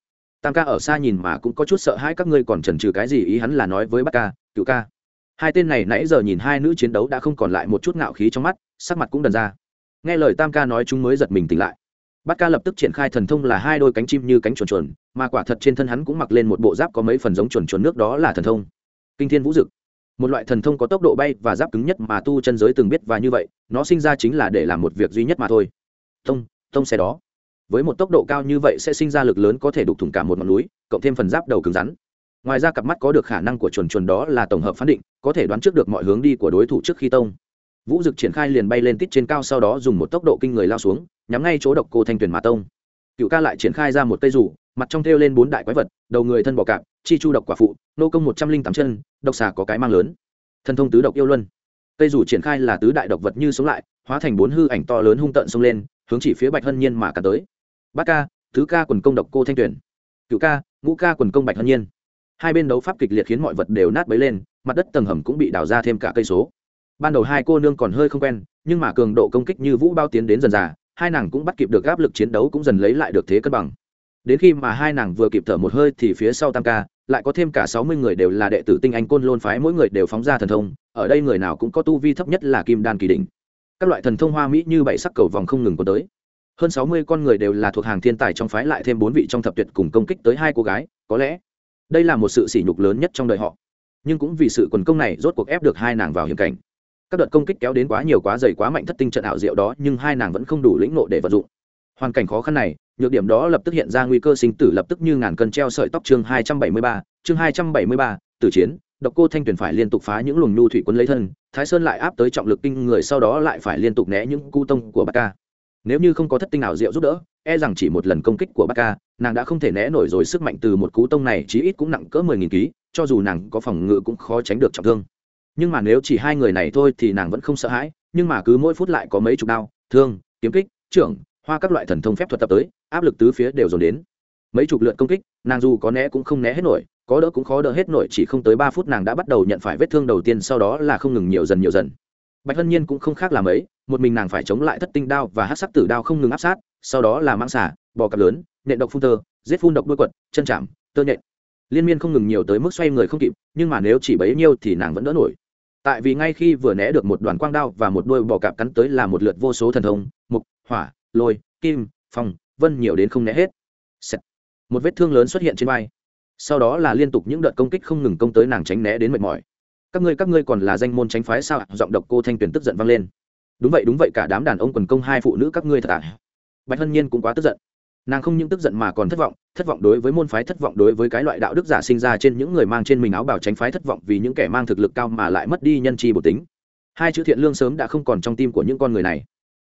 tam ca ở xa nhìn mà cũng có chút sợ hãi các ngươi còn chần chừ cái gì, ý hắn là nói với bác ca, cựu ca. Hai tên này nãy giờ nhìn hai nữ chiến đấu đã không còn lại một chút ngạo khí trong mắt, sắc mặt cũng đần ra. Nghe lời tam ca nói chúng mới giật mình tỉnh lại. Bát ca lập tức triển khai thần thông là hai đôi cánh chim như cánh chuồn chuồn, mà quả thật trên thân hắn cũng mặc lên một bộ giáp có mấy phần giống chuồn chuồn nước đó là thần thông. Kinh thiên vũ dực. Một loại thần thông có tốc độ bay và giáp cứng nhất mà tu chân giới từng biết và như vậy, nó sinh ra chính là để làm một việc duy nhất mà thôi. Tông tông xe đó với một tốc độ cao như vậy sẽ sinh ra lực lớn có thể đục thủng cả một ngọn núi, cộng thêm phần giáp đầu cứng rắn. Ngoài ra cặp mắt có được khả năng của chuồn chuồn đó là tổng hợp phán định, có thể đoán trước được mọi hướng đi của đối thủ trước khi tông. Vũ dực triển khai liền bay lên tít trên cao sau đó dùng một tốc độ kinh người lao xuống, nhắm ngay chỗ độc cô thanh tuyền mà tông. Cựu ca lại triển khai ra một cây rủ, mặt trong thêu lên bốn đại quái vật, đầu người thân bò cạp, chi chu độc quả phụ, nô công một trăm linh tám chân, độc xà có cái mang lớn. Thân thông tứ độc yêu luân. Cây rủ triển khai là tứ đại độc vật như sống lại, hóa thành bốn hư ảnh to lớn hung tợn xông lên, hướng chỉ phía bạch hân nhiên mà cả tới bát ca, thứ ca quần công độc cô thanh tuyển cựu ca, ngũ ca quần công bạch hân nhiên. Hai bên đấu pháp kịch liệt khiến mọi vật đều nát bấy lên, mặt đất tầng hầm cũng bị đào ra thêm cả cây số. Ban đầu hai cô nương còn hơi không quen, nhưng mà cường độ công kích như vũ bao tiến đến dần dà, hai nàng cũng bắt kịp được áp lực chiến đấu cũng dần lấy lại được thế cân bằng. Đến khi mà hai nàng vừa kịp thở một hơi thì phía sau tam ca, lại có thêm cả sáu mươi người đều là đệ tử tinh anh côn lôn phái, mỗi người đều phóng ra thần thông, ở đây người nào cũng có tu vi thấp nhất là kim đan kỳ đỉnh. Các loại thần thông hoa mỹ như bảy sắc cầu vòng không ngừng có tới hơn sáu mươi con người đều là thuộc hàng thiên tài trong phái lại thêm bốn vị trong thập tuyệt cùng công kích tới hai cô gái, có lẽ đây là một sự sỉ nhục lớn nhất trong đời họ. Nhưng cũng vì sự quần công này rốt cuộc ép được hai nàng vào hiểm cảnh. Các đợt công kích kéo đến quá nhiều quá dày quá mạnh thất tinh trận ảo diệu đó, nhưng hai nàng vẫn không đủ lĩnh nộ để vận dụng. Hoàn cảnh khó khăn này, nhược điểm đó lập tức hiện ra nguy cơ sinh tử lập tức như ngàn cân treo sợi tóc chương hai trăm bảy mươi ba, chương hai trăm bảy mươi ba, tử chiến, độc cô thanh tuyển phải liên tục phá những luồng nhu thủy quân lấy thân, thái sơn lại áp tới trọng lực kinh người sau đó lại phải liên tục né những cu tông của bát ca nếu như không có thất tinh nào diệu giúp đỡ e rằng chỉ một lần công kích của bát ca nàng đã không thể né nổi rồi sức mạnh từ một cú tông này, chí ít cũng nặng cỡ mười nghìn ký, cho dù nàng có phòng ngự cũng khó tránh được trọng thương. Nhưng mà nếu chỉ hai người này thôi thì nàng vẫn không sợ hãi, nhưng mà cứ mỗi phút lại có mấy chục đao, thương, kiếm kích, trưởng, hoa các loại thần thông phép thuật tập tới, áp lực tứ phía đều dồn đến. Mấy chục lượt công kích, nàng dù có né cũng không né hết nổi, có đỡ cũng khó đỡ hết nổi, chỉ không tới ba phút nàng đã bắt đầu nhận phải vết thương đầu tiên, sau đó là không ngừng nhiều dần nhiều dần. Bạch hân nhiên cũng không khác làm ấy một mình nàng phải chống lại thất tinh đao và hát sắc tử đao không ngừng áp sát, sau đó là mang xả bò cặp lớn, nện độc phun tơ, giết phun độc đuôi quật, chân chạm, tơ nhện. Liên miên không ngừng nhiều tới mức xoay người không kịp, nhưng mà nếu chỉ bấy nhiêu thì nàng vẫn đỡ nổi. Tại vì ngay khi vừa né được một đoàn quang đao và một đôi bò cạp cắn tới là một lượt vô số thần thông, mục, hỏa, lôi, kim, phong, vân nhiều đến không né hết. Sẹt. một vết thương lớn xuất hiện trên vai. Sau đó là liên tục những đợt công kích không ngừng công tới nàng tránh né đến mệt mỏi. Các ngươi các ngươi còn là danh môn tránh phái sao giọng độc cô thanh tuyển tức giận vang lên đúng vậy đúng vậy, cả đám đàn ông quần công hai phụ nữ các ngươi thật à? Bạch hân nhiên cũng quá tức giận. Nàng không những tức giận mà còn thất vọng thất vọng đối với môn phái, thất vọng đối với cái loại đạo đức giả sinh ra trên những người mang trên mình áo bào tránh phái, thất vọng vì những kẻ mang thực lực cao mà lại mất đi nhân tri bột tính. Hai chữ thiện lương sớm đã không còn trong tim của những con người này.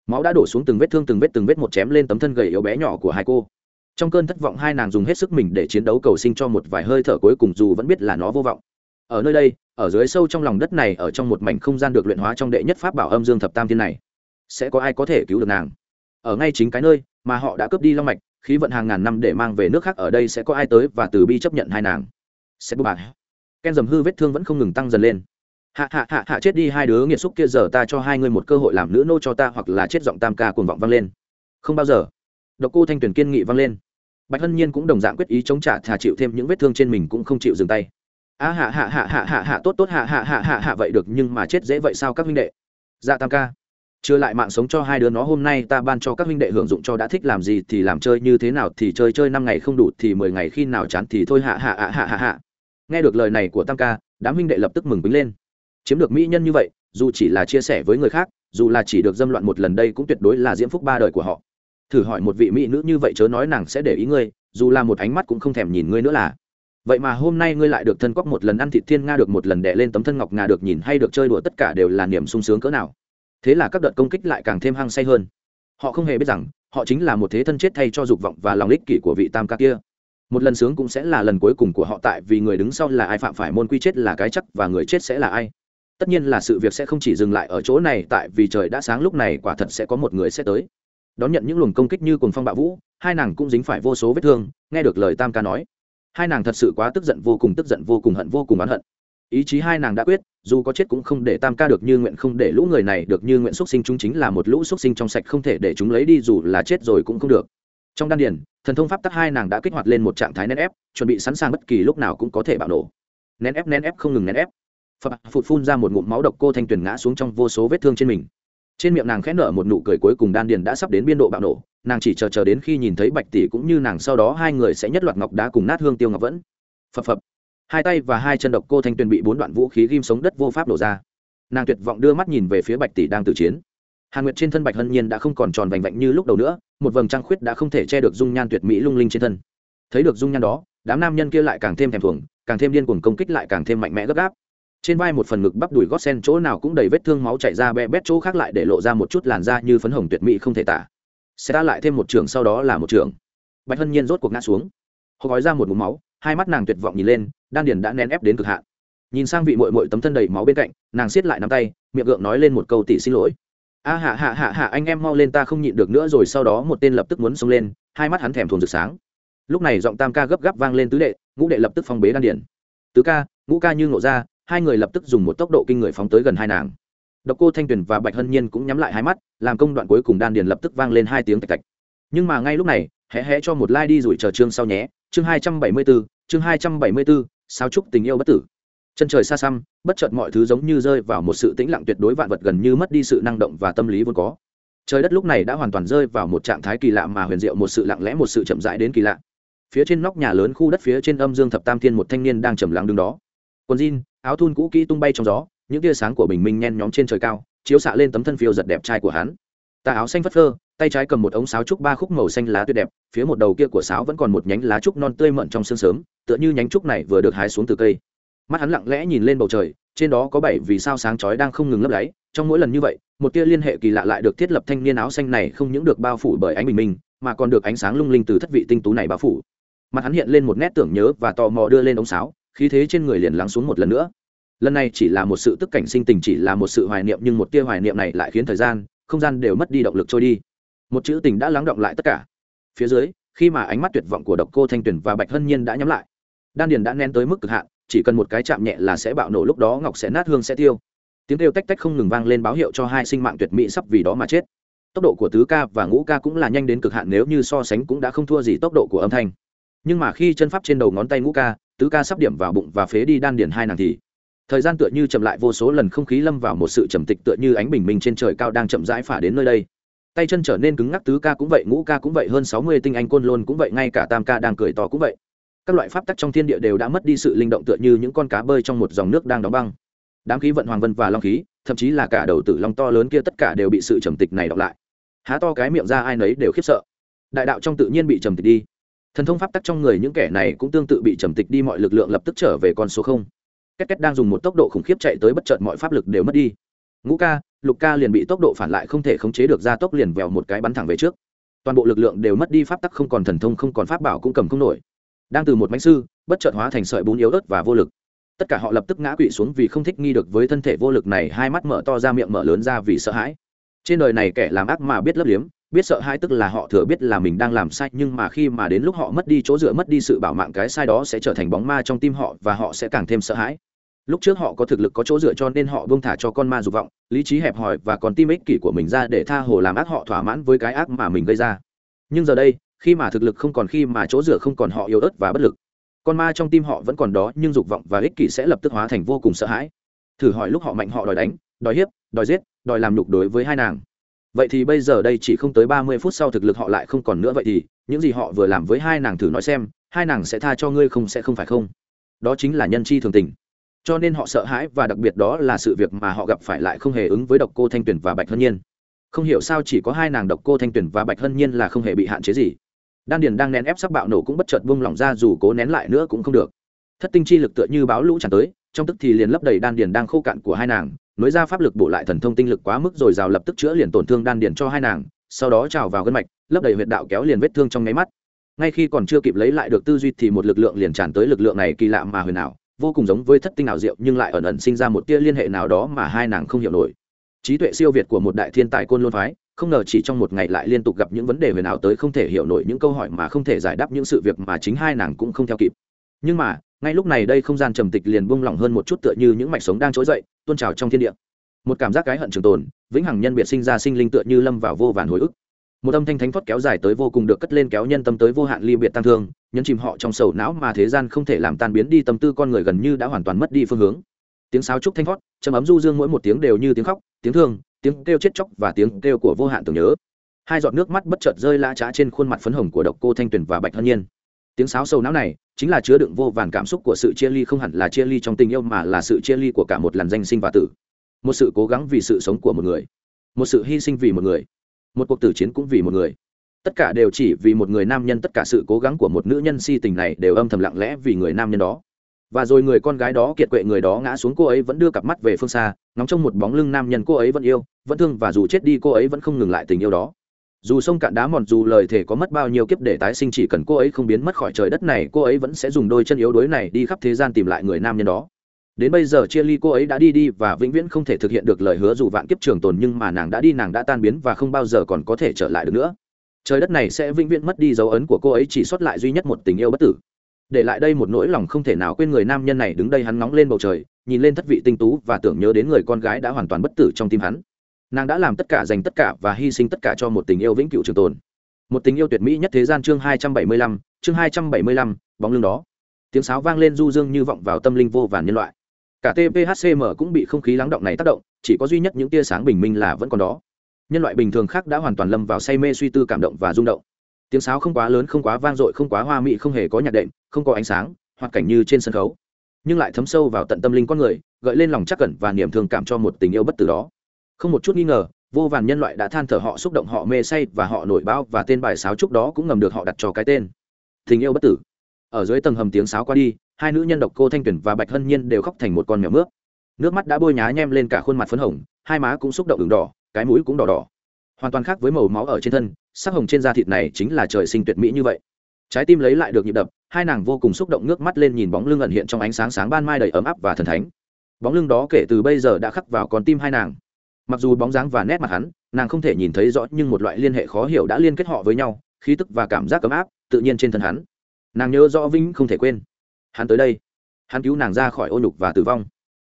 Máu đã đổ xuống từng vết thương, từng vết từng vết một chém lên tấm thân gầy yếu bé nhỏ của hai cô. Trong cơn thất vọng, hai nàng dùng hết sức mình để chiến đấu cầu sinh cho một vài hơi thở cuối cùng, dù vẫn biết là nó vô vọng ở nơi đây, ở dưới sâu trong lòng đất này, ở trong một mảnh không gian được luyện hóa trong đệ nhất pháp bảo âm dương thập tam thiên này, sẽ có ai có thể cứu được nàng? Ở ngay chính cái nơi mà họ đã cướp đi long mạch, khí vận hàng ngàn năm để mang về nước khác, ở đây sẽ có ai tới và từ bi chấp nhận hai nàng? Sẽ bù bạc ken dầm hư vết thương vẫn không ngừng tăng dần lên. Hạ hạ hạ hạ, chết đi hai đứa nghiệt xúc kia, giờ ta cho hai ngươi một cơ hội làm nữ nô cho ta, hoặc là chết giọng tam ca cuồng vọng vang lên. Không bao giờ. Độc cô thanh tuyển kiên nghị vang lên. Bạch hân nhiên cũng đồng dạng quyết ý chống trả, thà chịu thêm những vết thương trên mình cũng không chịu dừng tay a hạ hạ hạ hạ hạ hạ tốt tốt hạ hạ hạ hạ hạ vậy được nhưng mà chết dễ vậy sao các huynh đệ dạ tam ca chưa lại mạng sống cho hai đứa nó hôm nay ta ban cho các huynh đệ hưởng dụng cho đã thích làm gì thì làm chơi như thế nào thì chơi chơi năm ngày không đủ thì mười ngày khi nào chán thì thôi hạ hạ hạ hạ hạ hạ nghe được lời này của tam ca đám huynh đệ lập tức mừng bính lên chiếm được mỹ nhân như vậy dù chỉ là chia sẻ với người khác dù là chỉ được dâm loạn một lần đây cũng tuyệt đối là diễm phúc ba đời của họ thử hỏi một vị mỹ nữ như vậy chớ nói nàng sẽ để ý ngươi dù là một ánh mắt cũng không thèm nhìn ngươi nữa là vậy mà hôm nay ngươi lại được thân quắc một lần ăn thịt thiên nga được một lần đẻ lên tấm thân ngọc nga được nhìn hay được chơi đùa tất cả đều là niềm sung sướng cỡ nào. Thế là các đợt công kích lại càng thêm hăng say hơn. Họ không hề biết rằng, họ chính là một thế thân chết thay cho dục vọng và lòng ích kỷ của vị tam ca kia. Một lần sướng cũng sẽ là lần cuối cùng của họ tại vì người đứng sau là ai phạm phải môn quy chết là cái chắc và người chết sẽ là ai. Tất nhiên là sự việc sẽ không chỉ dừng lại ở chỗ này tại vì trời đã sáng lúc này quả thật sẽ có một người sẽ tới. Đón nhận những luồng công kích như cùng phong bạo vũ, hai nàng cũng dính phải vô số vết thương, nghe được lời tam ca nói hai nàng thật sự quá tức giận, vô cùng tức giận, vô cùng hận, vô cùng oán hận. Ý chí hai nàng đã quyết, dù có chết cũng không để tam ca được như nguyện, không để lũ người này được như nguyện xuất sinh, chúng chính là một lũ xuất sinh trong sạch, không thể để chúng lấy đi, dù là chết rồi cũng không được. Trong đan điền, thần thông pháp tắc hai nàng đã kích hoạt lên một trạng thái nén ép, chuẩn bị sẵn sàng bất kỳ lúc nào cũng có thể bạo nổ. Nén ép nén ép, không ngừng nén ép. Phật phụt phun ra một ngụm máu độc cô thanh tuyền ngã xuống trong vô số vết thương trên mình trên miệng nàng khẽ nở một nụ cười cuối cùng đan điền đã sắp đến biên độ bạo nổ, nàng chỉ chờ chờ đến khi nhìn thấy bạch tỷ cũng như nàng sau đó hai người sẽ nhất loạt ngọc đá cùng nát hương tiêu ngọc vẫn. Phập phập. Hai tay và hai chân độc cô thanh tuyền bị bốn đoạn vũ khí ghim sống đất vô pháp đổ ra. Nàng tuyệt vọng đưa mắt nhìn về phía bạch tỷ đang tử chiến. Hàn nguyệt trên thân bạch hân nhiên đã không còn tròn vành vạnh như lúc đầu nữa, một vầng trăng khuyết đã không thể che được dung nhan tuyệt mỹ lung linh trên thân. Thấy được dung nhan đó, đám nam nhân kia lại càng thêm thèm thuồng, càng thêm điên cuồng công kích lại càng thêm mạnh mẽ gấp gáp trên vai một phần ngực bắp đùi gót sen chỗ nào cũng đầy vết thương máu chảy ra be bét chỗ khác lại để lộ ra một chút làn da như phấn hồng tuyệt mỹ không thể tả. Sẽ ta lại thêm một trường sau đó là một trường. Bạch hân nhiên rốt cuộc ngã xuống. Họ gói ra một mũ máu, hai mắt nàng tuyệt vọng nhìn lên, đan điền đã nén ép đến cực hạn. Nhìn sang vị mội mội tấm thân đầy máu bên cạnh, nàng siết lại nắm tay, miệng gượng nói lên một câu tỷ xin lỗi. A hạ hạ hạ hạ, anh em mau lên ta không nhịn được nữa rồi sau đó một tên lập tức muốn xông lên, hai mắt hắn thèm thuồng rực sáng. Lúc này giọng tam ca gấp gáp vang lên tứ đệ, ngũ đệ lập tức phong bế đan điền. Tứ ca, ngũ ca như ngộ ra hai người lập tức dùng một tốc độ kinh người phóng tới gần hai nàng. Độc cô thanh tuyền và bạch hân nhiên cũng nhắm lại hai mắt, làm công đoạn cuối cùng đan điền lập tức vang lên hai tiếng tạch tạch. Nhưng mà ngay lúc này, hé hé cho một like đi rủi chờ chương sau nhé, chương hai trăm bảy mươi bốn chương hai trăm bảy mươi bốn sao chúc tình yêu bất tử. Chân trời xa xăm, bất chợt mọi thứ giống như rơi vào một sự tĩnh lặng tuyệt đối vạn vật gần như mất đi sự năng động và tâm lý vốn có. Trời đất lúc này đã hoàn toàn rơi vào một trạng thái kỳ lạ mà huyền diệu, một sự lặng lẽ, một sự chậm rãi đến kỳ lạ. Phía trên nóc nhà lớn khu đất phía trên âm dương thập tam thiên một thanh niên đang trầm lặng đứng đó. Quần jean áo thun cũ kỹ tung bay trong gió, những tia sáng của bình minh nhen nhóm trên trời cao, chiếu xạ lên tấm thân phiêu giật đẹp trai của hắn. Tà áo xanh phất phơ, tay trái cầm một ống sáo trúc ba khúc màu xanh lá tuyệt đẹp, phía một đầu kia của sáo vẫn còn một nhánh lá trúc non tươi mận trong sương sớm, tựa như nhánh trúc này vừa được hái xuống từ cây. Mắt hắn lặng lẽ nhìn lên bầu trời, trên đó có bảy vì sao sáng chói đang không ngừng lấp láy, trong mỗi lần như vậy, một tia liên hệ kỳ lạ lại được thiết lập thanh niên áo xanh này không những được bao phủ bởi ánh bình minh, mà còn được ánh sáng lung linh từ thất vị tinh tú này bao phủ. Mặt hắn hiện lên một nét tưởng nhớ và tò mò đưa lên ống sáo khí thế trên người liền lắng xuống một lần nữa. Lần này chỉ là một sự tức cảnh sinh tình, chỉ là một sự hoài niệm, nhưng một tia hoài niệm này lại khiến thời gian, không gian đều mất đi động lực trôi đi. Một chữ tình đã lắng động lại tất cả. Phía dưới, khi mà ánh mắt tuyệt vọng của độc cô thanh tuyền và bạch hân nhiên đã nhắm lại, đan điền đã nén tới mức cực hạn, chỉ cần một cái chạm nhẹ là sẽ bạo nổ, lúc đó ngọc sẽ nát, hương sẽ tiêu. Tiếng kêu tách tách không ngừng vang lên báo hiệu cho hai sinh mạng tuyệt mỹ sắp vì đó mà chết. Tốc độ của tứ ca và ngũ ca cũng là nhanh đến cực hạn, nếu như so sánh cũng đã không thua gì tốc độ của âm thanh. Nhưng mà khi chân pháp trên đầu ngón tay ngũ ca tứ ca sắp điểm vào bụng và phế đi đan điền hai nàng thì. Thời gian tựa như chậm lại vô số lần không khí lâm vào một sự trầm tịch tựa như ánh bình minh trên trời cao đang chậm rãi phả đến nơi đây. Tay chân trở nên cứng ngắc, tứ ca cũng vậy, ngũ ca cũng vậy, hơn sáu mươi tinh anh côn lôn cũng vậy, ngay cả tam ca đang cười to cũng vậy. Các loại pháp tắc trong thiên địa đều đã mất đi sự linh động tựa như những con cá bơi trong một dòng nước đang đóng băng. Đám khí vận hoàng vân và long khí, thậm chí là cả đầu tử long to lớn kia, tất cả đều bị sự trầm tịch này đọc lại. Há to cái miệng ra ai nấy đều khiếp sợ. Đại đạo trong tự nhiên bị trầm tịch đi thần thông pháp tắc trong người những kẻ này cũng tương tự bị trầm tịch đi mọi lực lượng lập tức trở về con số không. Két két đang dùng một tốc độ khủng khiếp chạy tới bất chợt mọi pháp lực đều mất đi. Ngũ ca, lục ca liền bị tốc độ phản lại không thể khống chế được ra tốc liền vèo một cái bắn thẳng về trước. Toàn bộ lực lượng đều mất đi pháp tắc không còn thần thông không còn pháp bảo cũng cầm không nổi. Đang từ một bánh sư, bất chợt hóa thành sợi bún yếu ớt và vô lực. Tất cả họ lập tức ngã quỵ xuống vì không thích nghi được với thân thể vô lực này, hai mắt mở to ra miệng mở lớn ra vì sợ hãi. Trên đời này kẻ làm ác mà biết lấp liếm biết sợ hãi tức là họ thừa biết là mình đang làm sai, nhưng mà khi mà đến lúc họ mất đi chỗ dựa, mất đi sự bảo mạng, cái sai đó sẽ trở thành bóng ma trong tim họ và họ sẽ càng thêm sợ hãi. Lúc trước họ có thực lực có chỗ dựa cho nên họ buông thả cho con ma dục vọng, lý trí hẹp hòi và còn tim ích kỷ của mình ra để tha hồ làm ác họ thỏa mãn với cái ác mà mình gây ra. Nhưng giờ đây, khi mà thực lực không còn, khi mà chỗ dựa không còn, họ yếu ớt và bất lực. Con ma trong tim họ vẫn còn đó, nhưng dục vọng và ích kỷ sẽ lập tức hóa thành vô cùng sợ hãi. Thử hỏi lúc họ mạnh, họ đòi đánh, đòi hiếp, đòi giết, đòi làm nhục đối với hai nàng vậy thì bây giờ đây chỉ không tới ba mươi phút sau thực lực họ lại không còn nữa, vậy thì những gì họ vừa làm với hai nàng thử nói xem, hai nàng sẽ tha cho ngươi không sẽ không phải không? Đó chính là nhân chi thường tình. Cho nên họ sợ hãi và đặc biệt đó là sự việc mà họ gặp phải lại không hề ứng với độc cô thanh tuyền và bạch hân nhiên. Không hiểu sao chỉ có hai nàng độc cô thanh tuyền và bạch hân nhiên là không hề bị hạn chế gì. Đan điền đang nén ép sắc bạo nổ cũng bất chợt buông lỏng ra, dù cố nén lại nữa cũng không được. Thất tinh chi lực tựa như báo lũ tràn tới, trong tức thì liền lấp đầy đan điền đang khô cạn của hai nàng nối ra pháp lực bổ lại thần thông tinh lực quá mức rồi rào lập tức chữa liền tổn thương đan điền cho hai nàng, sau đó trào vào gân mạch, lấp đầy huyệt đạo kéo liền vết thương trong nháy mắt. Ngay khi còn chưa kịp lấy lại được tư duy thì một lực lượng liền tràn tới lực lượng này kỳ lạ mà huyền ảo, vô cùng giống với thất tinh ảo diệu, nhưng lại ẩn ẩn sinh ra một tia liên hệ nào đó mà hai nàng không hiểu nổi. Trí tuệ siêu việt của một đại thiên tài côn lôn phái, không ngờ chỉ trong một ngày lại liên tục gặp những vấn đề huyền ảo tới không thể hiểu nổi những câu hỏi mà không thể giải đáp những sự việc mà chính hai nàng cũng không theo kịp. Nhưng mà ngay lúc này đây không gian trầm tịch liền buông lỏng hơn một chút tựa như những mạch sống đang trỗi dậy, tuôn trào trong thiên địa. Một cảm giác cái hận trường tồn, vĩnh hằng nhân biệt sinh ra sinh linh tựa như lâm vào vô vàn hồi ức. Một âm thanh thánh thoát kéo dài tới vô cùng được cất lên kéo nhân tâm tới vô hạn ly biệt tăng thương, nhấn chìm họ trong sầu não mà thế gian không thể làm tan biến đi tâm tư con người gần như đã hoàn toàn mất đi phương hướng. Tiếng sáo trúc thanh thoát, trầm ấm du dương mỗi một tiếng đều như tiếng khóc, tiếng thương, tiếng kêu chết chóc và tiếng kêu của vô hạn tưởng nhớ. Hai giọt nước mắt bất chợt rơi lã trá trên khuôn mặt phấn hồng của độc cô thanh tuyền và bạch hân nhiên tiếng sáo sâu não này chính là chứa đựng vô vàn cảm xúc của sự chia ly, không hẳn là chia ly trong tình yêu mà là sự chia ly của cả một làn danh sinh và tử. Một sự cố gắng vì sự sống của một người, một sự hy sinh vì một người, một cuộc tử chiến cũng vì một người. Tất cả đều chỉ vì một người nam nhân, tất cả sự cố gắng của một nữ nhân si tình này đều âm thầm lặng lẽ vì người nam nhân đó. Và rồi người con gái đó kiệt quệ người đó ngã xuống, cô ấy vẫn đưa cặp mắt về phương xa, ngóng trong một bóng lưng nam nhân cô ấy vẫn yêu, vẫn thương và dù chết đi cô ấy vẫn không ngừng lại tình yêu đó dù sông cạn đá mòn, dù lời thể có mất bao nhiêu kiếp để tái sinh, chỉ cần cô ấy không biến mất khỏi trời đất này, cô ấy vẫn sẽ dùng đôi chân yếu đuối này đi khắp thế gian tìm lại người nam nhân đó. Đến bây giờ chia ly cô ấy đã đi đi và vĩnh viễn không thể thực hiện được lời hứa dù vạn kiếp trường tồn, nhưng mà nàng đã đi, nàng đã tan biến và không bao giờ còn có thể trở lại được nữa. Trời đất này sẽ vĩnh viễn mất đi dấu ấn của cô ấy, chỉ xuất lại duy nhất một tình yêu bất tử. Để lại đây một nỗi lòng không thể nào quên người nam nhân này đứng đây hắn ngóng lên bầu trời, nhìn lên thất vị tinh tú và tưởng nhớ đến người con gái đã hoàn toàn bất tử trong tim hắn nàng đã làm tất cả dành tất cả và hy sinh tất cả cho một tình yêu vĩnh cửu trường tồn. Một tình yêu tuyệt mỹ nhất thế gian chương hai trăm bảy mươi lăm, chương hai trăm bảy mươi lăm, bóng lưng đó. Tiếng sáo vang lên du dương như vọng vào tâm linh vô vàn nhân loại. Cả tphcm cũng bị không khí lắng động này tác động, chỉ có duy nhất những tia sáng bình minh là vẫn còn đó. Nhân loại bình thường khác đã hoàn toàn lâm vào say mê suy tư cảm động và rung động. Tiếng sáo không quá lớn, không quá vang dội, không quá hoa mị không hề có nhạc đệm, không có ánh sáng, hoặc cảnh như trên sân khấu. Nhưng lại thấm sâu vào tận tâm linh con người, gợi lên lòng chắc cẩn và niềm thương cảm cho một tình yêu bất tử đó không một chút nghi ngờ, vô vàn nhân loại đã than thở họ xúc động, họ mê say và họ nổi bao và tên bài sáo trúc đó cũng ngầm được họ đặt cho cái tên. Tình yêu bất tử. Ở dưới tầng hầm tiếng sáo qua đi, hai nữ nhân độc cô thanh tuyển và bạch hân nhiên đều khóc thành một con mèo mướp. Nước mắt đã bôi nhá nhem lên cả khuôn mặt phấn hồng, hai má cũng xúc động đường đỏ, cái mũi cũng đỏ đỏ. Hoàn toàn khác với màu máu ở trên thân, sắc hồng trên da thịt này chính là trời sinh tuyệt mỹ như vậy. Trái tim lấy lại được nhịp đập, hai nàng vô cùng xúc động nước mắt lên nhìn bóng lưng ẩn hiện trong ánh sáng sáng ban mai đầy ấm áp và thần thánh. Bóng lưng đó kể từ bây giờ đã khắc vào con tim hai nàng mặc dù bóng dáng và nét mặt hắn, nàng không thể nhìn thấy rõ nhưng một loại liên hệ khó hiểu đã liên kết họ với nhau, khí tức và cảm giác ấm áp, tự nhiên trên thân hắn. Nàng nhớ rõ vinh không thể quên. Hắn tới đây. Hắn cứu nàng ra khỏi ô nhục và tử vong.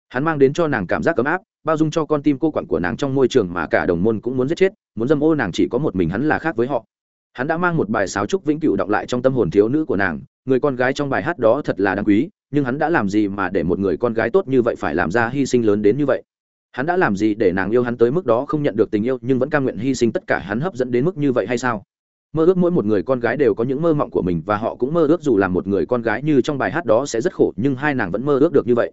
Hắn mang đến cho nàng cảm giác ấm áp, bao dung cho con tim cô quặn của nàng trong môi trường mà cả đồng môn cũng muốn giết chết, muốn dâm ô nàng chỉ có một mình hắn là khác với họ. Hắn đã mang một bài sáo trúc vĩnh cửu đọng lại trong tâm hồn thiếu nữ của nàng, người con gái trong bài hát đó thật là đáng quý, nhưng hắn đã làm gì mà để một người con gái tốt như vậy phải làm ra hy sinh lớn đến như vậy? Hắn đã làm gì để nàng yêu hắn tới mức đó không nhận được tình yêu, nhưng vẫn cam nguyện hy sinh tất cả hắn hấp dẫn đến mức như vậy hay sao? Mơ ước mỗi một người con gái đều có những mơ mộng của mình và họ cũng mơ ước dù là một người con gái như trong bài hát đó sẽ rất khổ, nhưng hai nàng vẫn mơ ước được như vậy.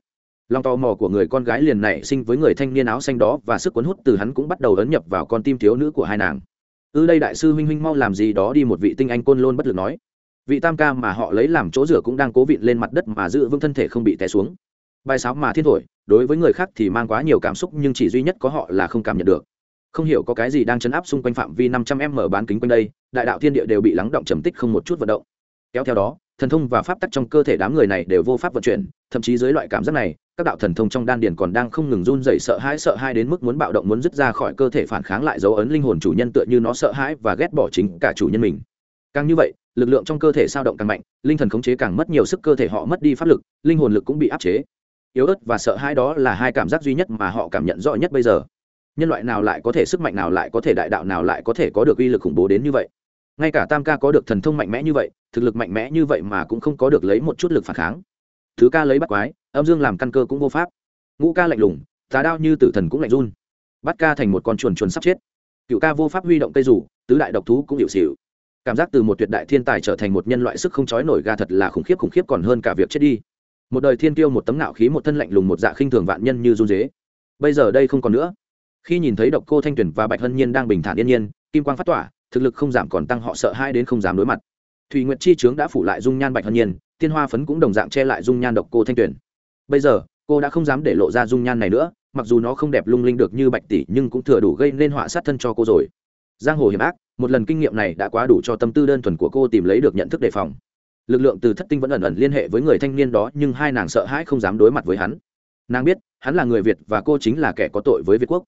Lòng tò mò của người con gái liền nảy sinh với người thanh niên áo xanh đó và sức cuốn hút từ hắn cũng bắt đầu ấn nhập vào con tim thiếu nữ của hai nàng. Ư ừ đây đại sư huynh huynh, mau làm gì đó đi, một vị tinh anh côn lôn bất lực nói. Vị tam ca mà họ lấy làm chỗ rửa cũng đang cố vịn lên mặt đất mà giữ vững thân thể không bị té xuống bài sáo mà thiên thổi, đối với người khác thì mang quá nhiều cảm xúc nhưng chỉ duy nhất có họ là không cảm nhận được. Không hiểu có cái gì đang chấn áp xung quanh phạm vi năm trăm m bán kính quanh đây, đại đạo thiên địa đều bị lắng động trầm tích không một chút vận động. Kéo theo đó, thần thông và pháp tắc trong cơ thể đám người này đều vô pháp vận chuyển, thậm chí dưới loại cảm giác này, các đạo thần thông trong đan điền còn đang không ngừng run rẩy sợ hãi sợ hãi đến mức muốn bạo động, muốn dứt ra khỏi cơ thể phản kháng lại dấu ấn linh hồn chủ nhân tựa như nó sợ hãi và ghét bỏ chính cả chủ nhân mình. Càng như vậy, lực lượng trong cơ thể sao động càng mạnh, linh thần khống chế càng mất nhiều sức cơ thể họ mất đi pháp lực, linh hồn lực cũng bị áp chế yếu ớt và sợ hãi đó là hai cảm giác duy nhất mà họ cảm nhận rõ nhất bây giờ. Nhân loại nào lại có thể sức mạnh nào lại có thể đại đạo nào lại có thể có được uy lực khủng bố đến như vậy? Ngay cả tam ca có được thần thông mạnh mẽ như vậy, thực lực mạnh mẽ như vậy mà cũng không có được lấy một chút lực phản kháng. Thứ ca lấy bắt quái, âm dương làm căn cơ cũng vô pháp. Ngũ ca lạnh lùng tá đao như tử thần cũng lạnh run. Bắt ca thành một con chuồn chuồn sắp chết. Cựu ca vô pháp huy động cây rủ, tứ đại độc thú cũng hiệu xịu cảm giác từ một tuyệt đại thiên tài trở thành một nhân loại sức không chói nổi ga thật là khủng khiếp khủng khiếp còn hơn cả việc chết đi một đời thiên tiêu một tấm nạo khí một thân lạnh lùng một dạ khinh thường vạn nhân như run dế. Bây giờ đây không còn nữa. Khi nhìn thấy độc cô thanh tuyển và bạch hân nhiên đang bình thản yên nhiên, kim quang phát tỏa, thực lực không giảm còn tăng họ sợ hai đến không dám đối mặt. Thùy nguyệt chi trướng đã phủ lại dung nhan bạch hân nhiên, tiên hoa phấn cũng đồng dạng che lại dung nhan độc cô thanh tuyển bây giờ, cô đã không dám để lộ ra dung nhan này nữa, mặc dù nó không đẹp lung linh được như bạch tỷ nhưng cũng thừa đủ gây nên họa sát thân cho cô rồi. Giang hồ hiểm ác, một lần kinh nghiệm này đã quá đủ cho tâm tư đơn thuần của cô tìm lấy được nhận thức đề phòng lực lượng từ thất tinh vẫn ẩn ẩn liên hệ với người thanh niên đó, nhưng hai nàng sợ hãi không dám đối mặt với hắn. Nàng biết, hắn là người việt và cô chính là kẻ có tội với việt quốc.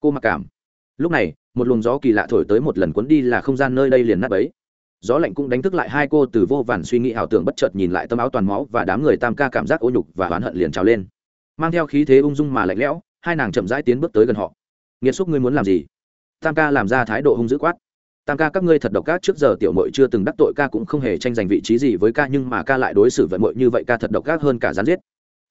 Cô mặc cảm. Lúc này, một luồng gió kỳ lạ thổi tới một lần cuốn đi là không gian nơi đây liền nát ấy gió lạnh cũng đánh thức lại hai cô từ vô vàn suy nghĩ ảo tưởng bất chợt nhìn lại tấm áo toàn máu và đám người tam ca cảm giác ô nhục và oán hận liền trào lên. Mang theo khí thế ung dung mà lạnh lẽo, hai nàng chậm rãi tiến bước tới gần họ. Nghiệt xúc ngươi muốn làm gì? Tam ca làm ra thái độ hung dữ quát tam ca các ngươi thật độc ác, trước giờ tiểu mội chưa từng đắc tội ca cũng không hề tranh giành vị trí gì với ca, nhưng mà ca lại đối xử vận mội như vậy, ca thật độc ác hơn cả gián giết.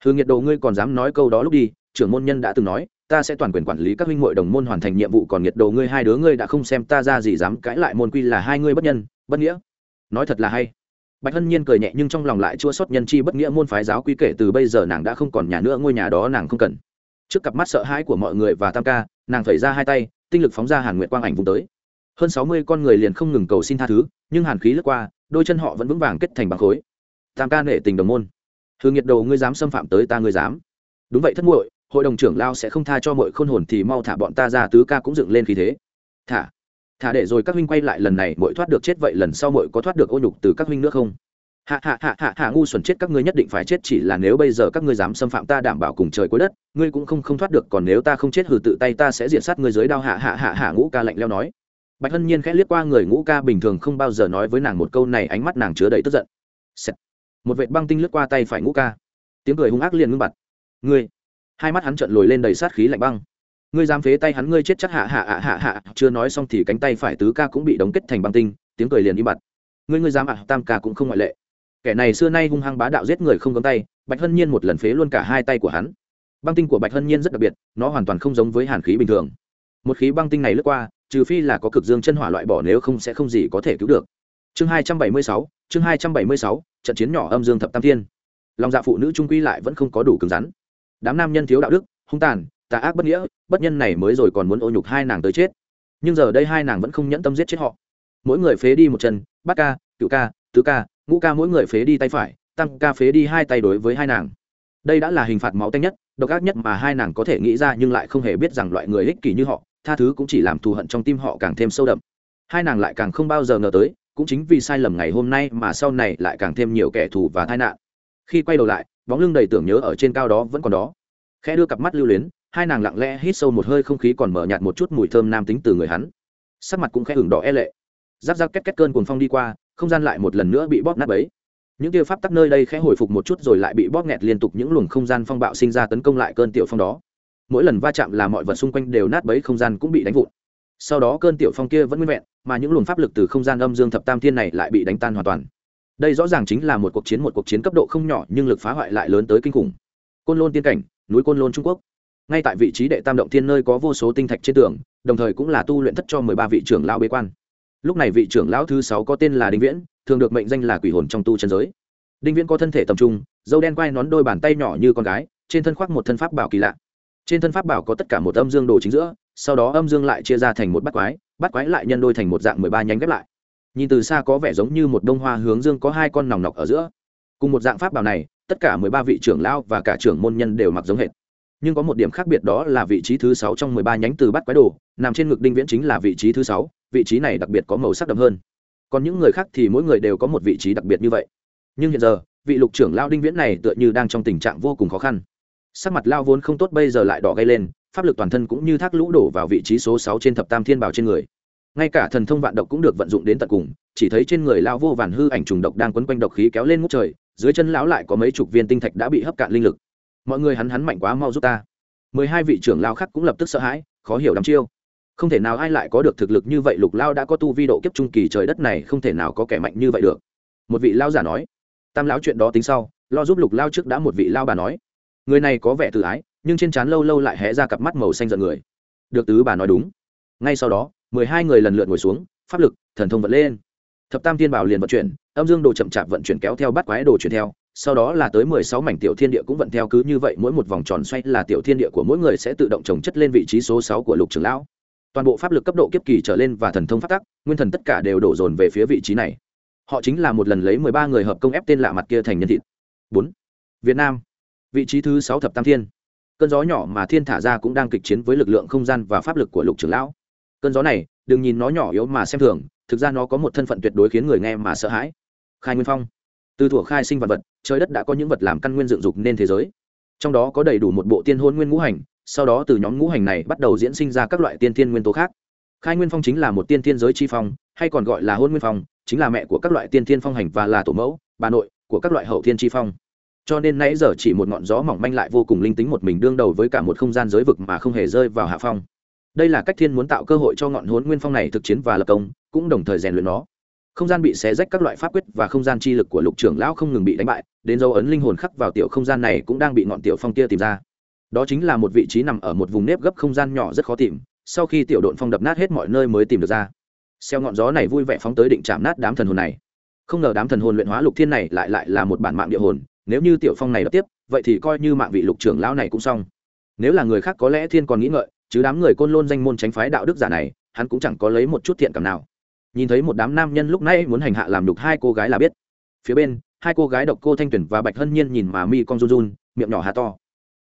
Hư nhiệt Đồ, ngươi còn dám nói câu đó lúc đi, trưởng môn nhân đã từng nói, ta sẽ toàn quyền quản lý các huynh muội đồng môn hoàn thành nhiệm vụ, còn nhiệt Đồ, ngươi hai đứa ngươi đã không xem ta ra gì, dám cãi lại môn quy là hai ngươi bất nhân, bất nghĩa. Nói thật là hay. Bạch hân nhiên cười nhẹ, nhưng trong lòng lại chua xót nhân chi bất nghĩa môn phái giáo quy kể, từ bây giờ nàng đã không còn nhà nữa, ngôi nhà đó nàng không cần. Trước cặp mắt sợ hãi của mọi người và tam ca, nàng phẩy ra hai tay, tinh lực phóng ra hàn nguyệt quang ảnh vùng tới hơn sáu mươi con người liền không ngừng cầu xin tha thứ, nhưng hàn khí lướt qua, đôi chân họ vẫn vững vàng kết thành bằng khối. Tam ca nể tình đồng môn. Thường nghiệt đầu ngươi dám xâm phạm tới ta, ngươi dám. Đúng vậy thất muội, hội đồng trưởng lao sẽ không tha cho mọi khôn hồn thì mau thả bọn ta ra, tứ ca cũng dựng lên khí thế. Thả. Thả để rồi các huynh quay lại lần này mỗi thoát được chết vậy lần sau mỗi có thoát được ô nhục từ các huynh nữa không? Hạ hạ hạ hạ hạ, ngu xuẩn chết các ngươi nhất định phải chết, chỉ là nếu bây giờ các ngươi dám xâm phạm ta đảm bảo cùng trời cuối đất, ngươi cũng không không thoát được, còn nếu ta không chết hừ tự tay ta sẽ diện sát ngươi dưới đao. Hạ hạ hạ hạ, ngũ ca lạnh leo nói bạch hân nhiên khẽ liếc qua người ngũ ca bình thường không bao giờ nói với nàng một câu này, ánh mắt nàng chứa đầy tức giận. Một vệt băng tinh lướt qua tay phải ngũ ca. Tiếng cười hung ác liền ngưng bặt. Ngươi. Hai mắt hắn trợn lồi lên đầy sát khí lạnh băng. Ngươi dám phế tay hắn, ngươi chết chắc hạ hạ hạ hạ hạ. Chưa nói xong thì cánh tay phải tứ ca cũng bị đóng kết thành băng tinh, tiếng cười liền im bặt. Ngươi ngươi dám ạ, tam ca cũng không ngoại lệ. Kẻ này xưa nay hung hăng bá đạo giết người không gấm tay, bạch hân nhiên một lần phế luôn cả hai tay của hắn. Băng tinh của bạch hân nhiên rất đặc biệt, nó hoàn toàn không giống với hàn khí bình thường. Một khí băng tinh này lướt qua trừ phi là có cực dương chân hỏa loại bỏ nếu không sẽ không gì có thể cứu được. Chương hai trăm bảy mươi sáu, chương hai trăm bảy mươi sáu, trận chiến nhỏ âm dương thập tam thiên. Lòng dạ phụ nữ trung quy lại vẫn không có đủ cứng rắn. Đám nam nhân thiếu đạo đức, hung tàn, tà ác bất nghĩa, bất nhân này mới rồi còn muốn ô nhục hai nàng tới chết. Nhưng giờ đây hai nàng vẫn không nhẫn tâm giết chết họ. Mỗi người phế đi một chân bát ca, cựu ca, tứ ca, ngũ ca mỗi người phế đi tay phải, tăng ca phế đi hai tay đối với hai nàng. Đây đã là hình phạt máu tanh nhất, độc ác nhất mà hai nàng có thể nghĩ ra nhưng lại không hề biết rằng loại người ích kỷ như họ tha thứ cũng chỉ làm thù hận trong tim họ càng thêm sâu đậm. Hai nàng lại càng không bao giờ ngờ tới, cũng chính vì sai lầm ngày hôm nay mà sau này lại càng thêm nhiều kẻ thù và tai nạn. Khi quay đầu lại, bóng lưng đầy tưởng nhớ ở trên cao đó vẫn còn đó. Khẽ đưa cặp mắt lưu luyến, hai nàng lặng lẽ hít sâu một hơi không khí còn mở nhạt một chút mùi thơm nam tính từ người hắn. Sắc mặt cũng khẽ hưởng đỏ e lệ. Giáp giáp két két cơn cuồng phong đi qua, không gian lại một lần nữa bị bóp nát bấy. Những tiêu pháp tắc nơi đây khẽ hồi phục một chút rồi lại bị bóp nghẹt liên tục những luồng không gian phong bạo sinh ra tấn công lại cơn tiểu phong đó mỗi lần va chạm là mọi vật xung quanh đều nát bấy không gian cũng bị đánh vụn. Sau đó cơn tiểu phong kia vẫn nguyên vẹn, mà những luồng pháp lực từ không gian âm dương thập tam thiên này lại bị đánh tan hoàn toàn. Đây rõ ràng chính là một cuộc chiến, một cuộc chiến cấp độ không nhỏ nhưng lực phá hoại lại lớn tới kinh khủng. Côn lôn tiên cảnh, núi côn lôn trung quốc. Ngay tại vị trí đệ tam động thiên nơi có vô số tinh thạch trên tường, đồng thời cũng là tu luyện thất cho mười ba vị trưởng lão bế quan. Lúc này vị trưởng lão thứ sáu có tên là đinh viễn, thường được mệnh danh là quỷ hồn trong tu chân giới. Đinh viễn có thân thể tầm trung, dâu đen quai nón đôi bàn tay nhỏ như con gái, trên thân khoác một thân pháp bảo kỳ lạ trên thân pháp bảo có tất cả một âm dương đồ chính giữa, sau đó âm dương lại chia ra thành một bát quái bát quái lại nhân đôi thành một dạng mười ba nhánh ghép lại. Nhìn từ xa có vẻ giống như một đông hoa hướng dương có hai con nòng nọc ở giữa. Cùng một dạng pháp bảo này, tất cả mười ba vị trưởng lao và cả trưởng môn nhân đều mặc giống hệt. Nhưng có một điểm khác biệt đó là vị trí thứ sáu trong mười ba nhánh từ bát quái đồ, nằm trên ngực đinh viễn chính là vị trí thứ sáu, vị trí này đặc biệt có màu sắc đậm hơn. Còn những người khác thì mỗi người đều có một vị trí đặc biệt như vậy. Nhưng hiện giờ, vị lục trưởng lao đinh viễn này tựa như đang trong tình trạng vô cùng khó khăn sắc mặt lao vốn không tốt bây giờ lại đỏ gây lên, pháp lực toàn thân cũng như thác lũ đổ vào vị trí số sáu trên thập tam thiên bào trên người. Ngay cả thần thông vạn độc cũng được vận dụng đến tận cùng, chỉ thấy trên người lao vô vàn hư ảnh trùng độc đang quấn quanh độc khí kéo lên ngút trời, dưới chân lão lại có mấy chục viên tinh thạch đã bị hấp cạn linh lực. Mọi người hắn hắn mạnh quá mau giúp ta. Mười hai vị trưởng lao khác cũng lập tức sợ hãi, khó hiểu đắm chiêu. Không thể nào ai lại có được thực lực như vậy, lục lao đã có tu vi độ kiếp trung kỳ trời đất này không thể nào có kẻ mạnh như vậy được. Một vị lao giả nói, tam lão chuyện đó tính sau, lo giúp lục lao trước đã một vị lao bà nói người này có vẻ tự ái, nhưng trên trán lâu lâu lại hé ra cặp mắt màu xanh giận người. Được tứ bà nói đúng. Ngay sau đó, mười hai người lần lượt ngồi xuống, pháp lực, thần thông vận lên. Thập tam thiên bảo liền vận chuyển, âm dương đồ chậm chạp vận chuyển kéo theo bắt quái đồ chuyển theo, sau đó là tới mười sáu mảnh tiểu thiên địa cũng vận theo cứ như vậy, mỗi một vòng tròn xoay là tiểu thiên địa của mỗi người sẽ tự động trồng chất lên vị trí số sáu của lục trưởng lão. Toàn bộ pháp lực cấp độ kiếp kỳ trở lên và thần thông phát tắc, nguyên thần tất cả đều đổ dồn về phía vị trí này. Họ chính là một lần lấy mười ba người hợp công ép tên lạ mặt kia thành nhân thịt. Bốn. Việt nam vị trí thứ sáu thập tam thiên. Cơn gió nhỏ mà thiên thả ra cũng đang kịch chiến với lực lượng không gian và pháp lực của lục trưởng lão. Cơn gió này, đừng nhìn nó nhỏ yếu mà xem thường, thực ra nó có một thân phận tuyệt đối khiến người nghe mà sợ hãi. Khai nguyên phong. Từ thuở khai sinh vật vật, trời đất đã có những vật làm căn nguyên dựng dục nên thế giới. Trong đó có đầy đủ một bộ tiên hôn nguyên ngũ hành, sau đó từ nhóm ngũ hành này bắt đầu diễn sinh ra các loại tiên thiên nguyên tố khác. Khai nguyên phong chính là một tiên thiên giới chi phong, hay còn gọi là hôn nguyên phong, chính là mẹ của các loại tiên thiên phong hành và là tổ mẫu, bà nội của các loại hậu thiên chi phong cho nên nãy giờ chỉ một ngọn gió mỏng manh lại vô cùng linh tính một mình đương đầu với cả một không gian giới vực mà không hề rơi vào hạ phong. Đây là cách thiên muốn tạo cơ hội cho ngọn hốn nguyên phong này thực chiến và lập công, cũng đồng thời rèn luyện nó. Không gian bị xé rách các loại pháp quyết và không gian chi lực của lục trưởng lão không ngừng bị đánh bại, đến dấu ấn linh hồn khắc vào tiểu không gian này cũng đang bị ngọn tiểu phong kia tìm ra. Đó chính là một vị trí nằm ở một vùng nếp gấp không gian nhỏ rất khó tìm, sau khi tiểu độn phong đập nát hết mọi nơi mới tìm được ra. Xeo ngọn gió này vui vẻ phóng tới định chạm nát đám thần hồn này. Không ngờ đám thần hồn luyện hóa lục thiên này lại lại là một bản mạng địa hồn nếu như tiểu phong này đập tiếp, vậy thì coi như mạng vị lục trưởng lão này cũng xong. Nếu là người khác có lẽ thiên còn nghĩ ngợi, chứ đám người côn lôn danh môn tránh phái đạo đức giả này, hắn cũng chẳng có lấy một chút thiện cảm nào. Nhìn thấy một đám nam nhân lúc nãy muốn hành hạ làm đục hai cô gái là biết. Phía bên, hai cô gái độc cô thanh tuyển và bạch hân nhiên nhìn mà mi con run run, miệng nhỏ hà to.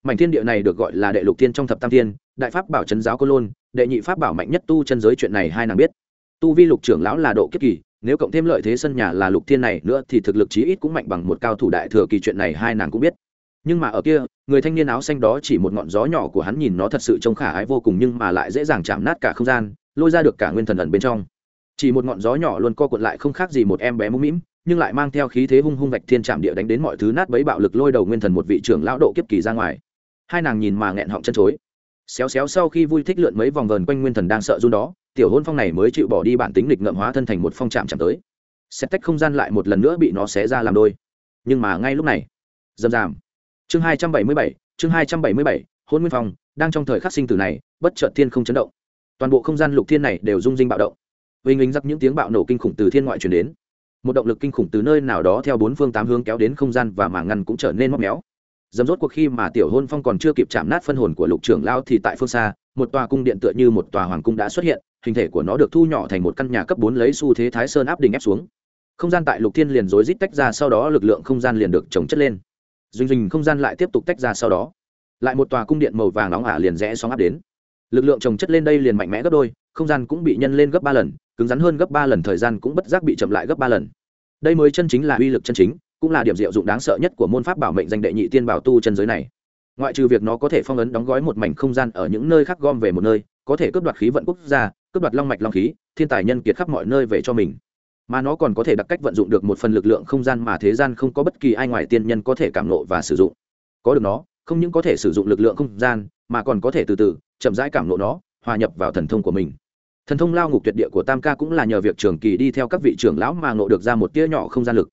Mảnh thiên địa này được gọi là đệ lục thiên trong thập tam thiên, đại pháp bảo trấn giáo côn lôn, đệ nhị pháp bảo mạnh nhất tu chân giới chuyện này hai nàng biết. Tu vi lục trưởng lão là độ kiếp kỳ nếu cộng thêm lợi thế sân nhà là lục thiên này nữa thì thực lực chí ít cũng mạnh bằng một cao thủ đại thừa kỳ chuyện này hai nàng cũng biết. Nhưng mà ở kia, người thanh niên áo xanh đó chỉ một ngọn gió nhỏ của hắn nhìn nó thật sự trông khả ái vô cùng nhưng mà lại dễ dàng chạm nát cả không gian, lôi ra được cả nguyên thần ẩn bên trong. Chỉ một ngọn gió nhỏ luôn co cuộn lại không khác gì một em bé mũm mĩm, nhưng lại mang theo khí thế hung hung vạch thiên chạm địa đánh đến mọi thứ nát bấy bạo lực lôi đầu nguyên thần một vị trưởng lão độ kiếp kỳ ra ngoài. Hai nàng nhìn mà nghẹn họng chân chối. Xéo xéo sau khi vui thích lượn mấy vòng vờn quanh nguyên thần đang sợ run đó tiểu hôn phong này mới chịu bỏ đi bản tính lịch ngậm hóa thân thành một phong chạm chạm tới. Xét tách không gian lại một lần nữa bị nó xé ra làm đôi. Nhưng mà ngay lúc này, dầm dàm chương hai trăm bảy mươi bảy, chương hai trăm bảy mươi bảy, hôn nguyên phong, đang trong thời khắc sinh tử này, bất chợt thiên không chấn động. Toàn bộ không gian lục thiên này đều rung rinh bạo động. Vinh lính giặc những tiếng bạo nổ kinh khủng từ thiên ngoại truyền đến. Một động lực kinh khủng từ nơi nào đó theo bốn phương tám hướng kéo đến không gian và màng ngăn cũng trở nên móc méo. Dầm rốt cuộc khi mà tiểu hôn phong còn chưa kịp chạm nát phân hồn của lục trưởng lao thì tại phương xa một tòa cung điện tựa như một tòa hoàng cung đã xuất hiện, hình thể của nó được thu nhỏ thành một căn nhà cấp bốn lấy xu thế thái sơn áp đỉnh ép xuống. Không gian tại lục thiên liền rối rít tách ra, sau đó lực lượng không gian liền được trồng chất lên. Dình dình không gian lại tiếp tục tách ra sau đó. Lại một tòa cung điện màu vàng nóng ả liền rẽ sóng áp đến. Lực lượng trồng chất lên đây liền mạnh mẽ gấp đôi, không gian cũng bị nhân lên gấp ba lần, cứng rắn hơn gấp ba lần, thời gian cũng bất giác bị chậm lại gấp ba lần. Đây mới chân chính là uy lực chân chính, cũng là điểm diệu dụng đáng sợ nhất của môn pháp bảo mệnh danh đệ nhị tiên bảo tu chân giới này ngoại trừ việc nó có thể phong ấn đóng gói một mảnh không gian ở những nơi khác gom về một nơi, có thể cướp đoạt khí vận quốc gia, cướp đoạt long mạch long khí, thiên tài nhân kiệt khắp mọi nơi về cho mình. Mà nó còn có thể đặc cách vận dụng được một phần lực lượng không gian mà thế gian không có bất kỳ ai ngoài tiên nhân có thể cảm nộ và sử dụng. Có được nó, không những có thể sử dụng lực lượng không gian, mà còn có thể từ từ, chậm rãi cảm nộ nó, hòa nhập vào thần thông của mình. Thần thông lao ngục tuyệt địa của tam ca cũng là nhờ việc trường kỳ đi theo các vị trưởng lão mà ngộ được ra một tia nhỏ không gian lực.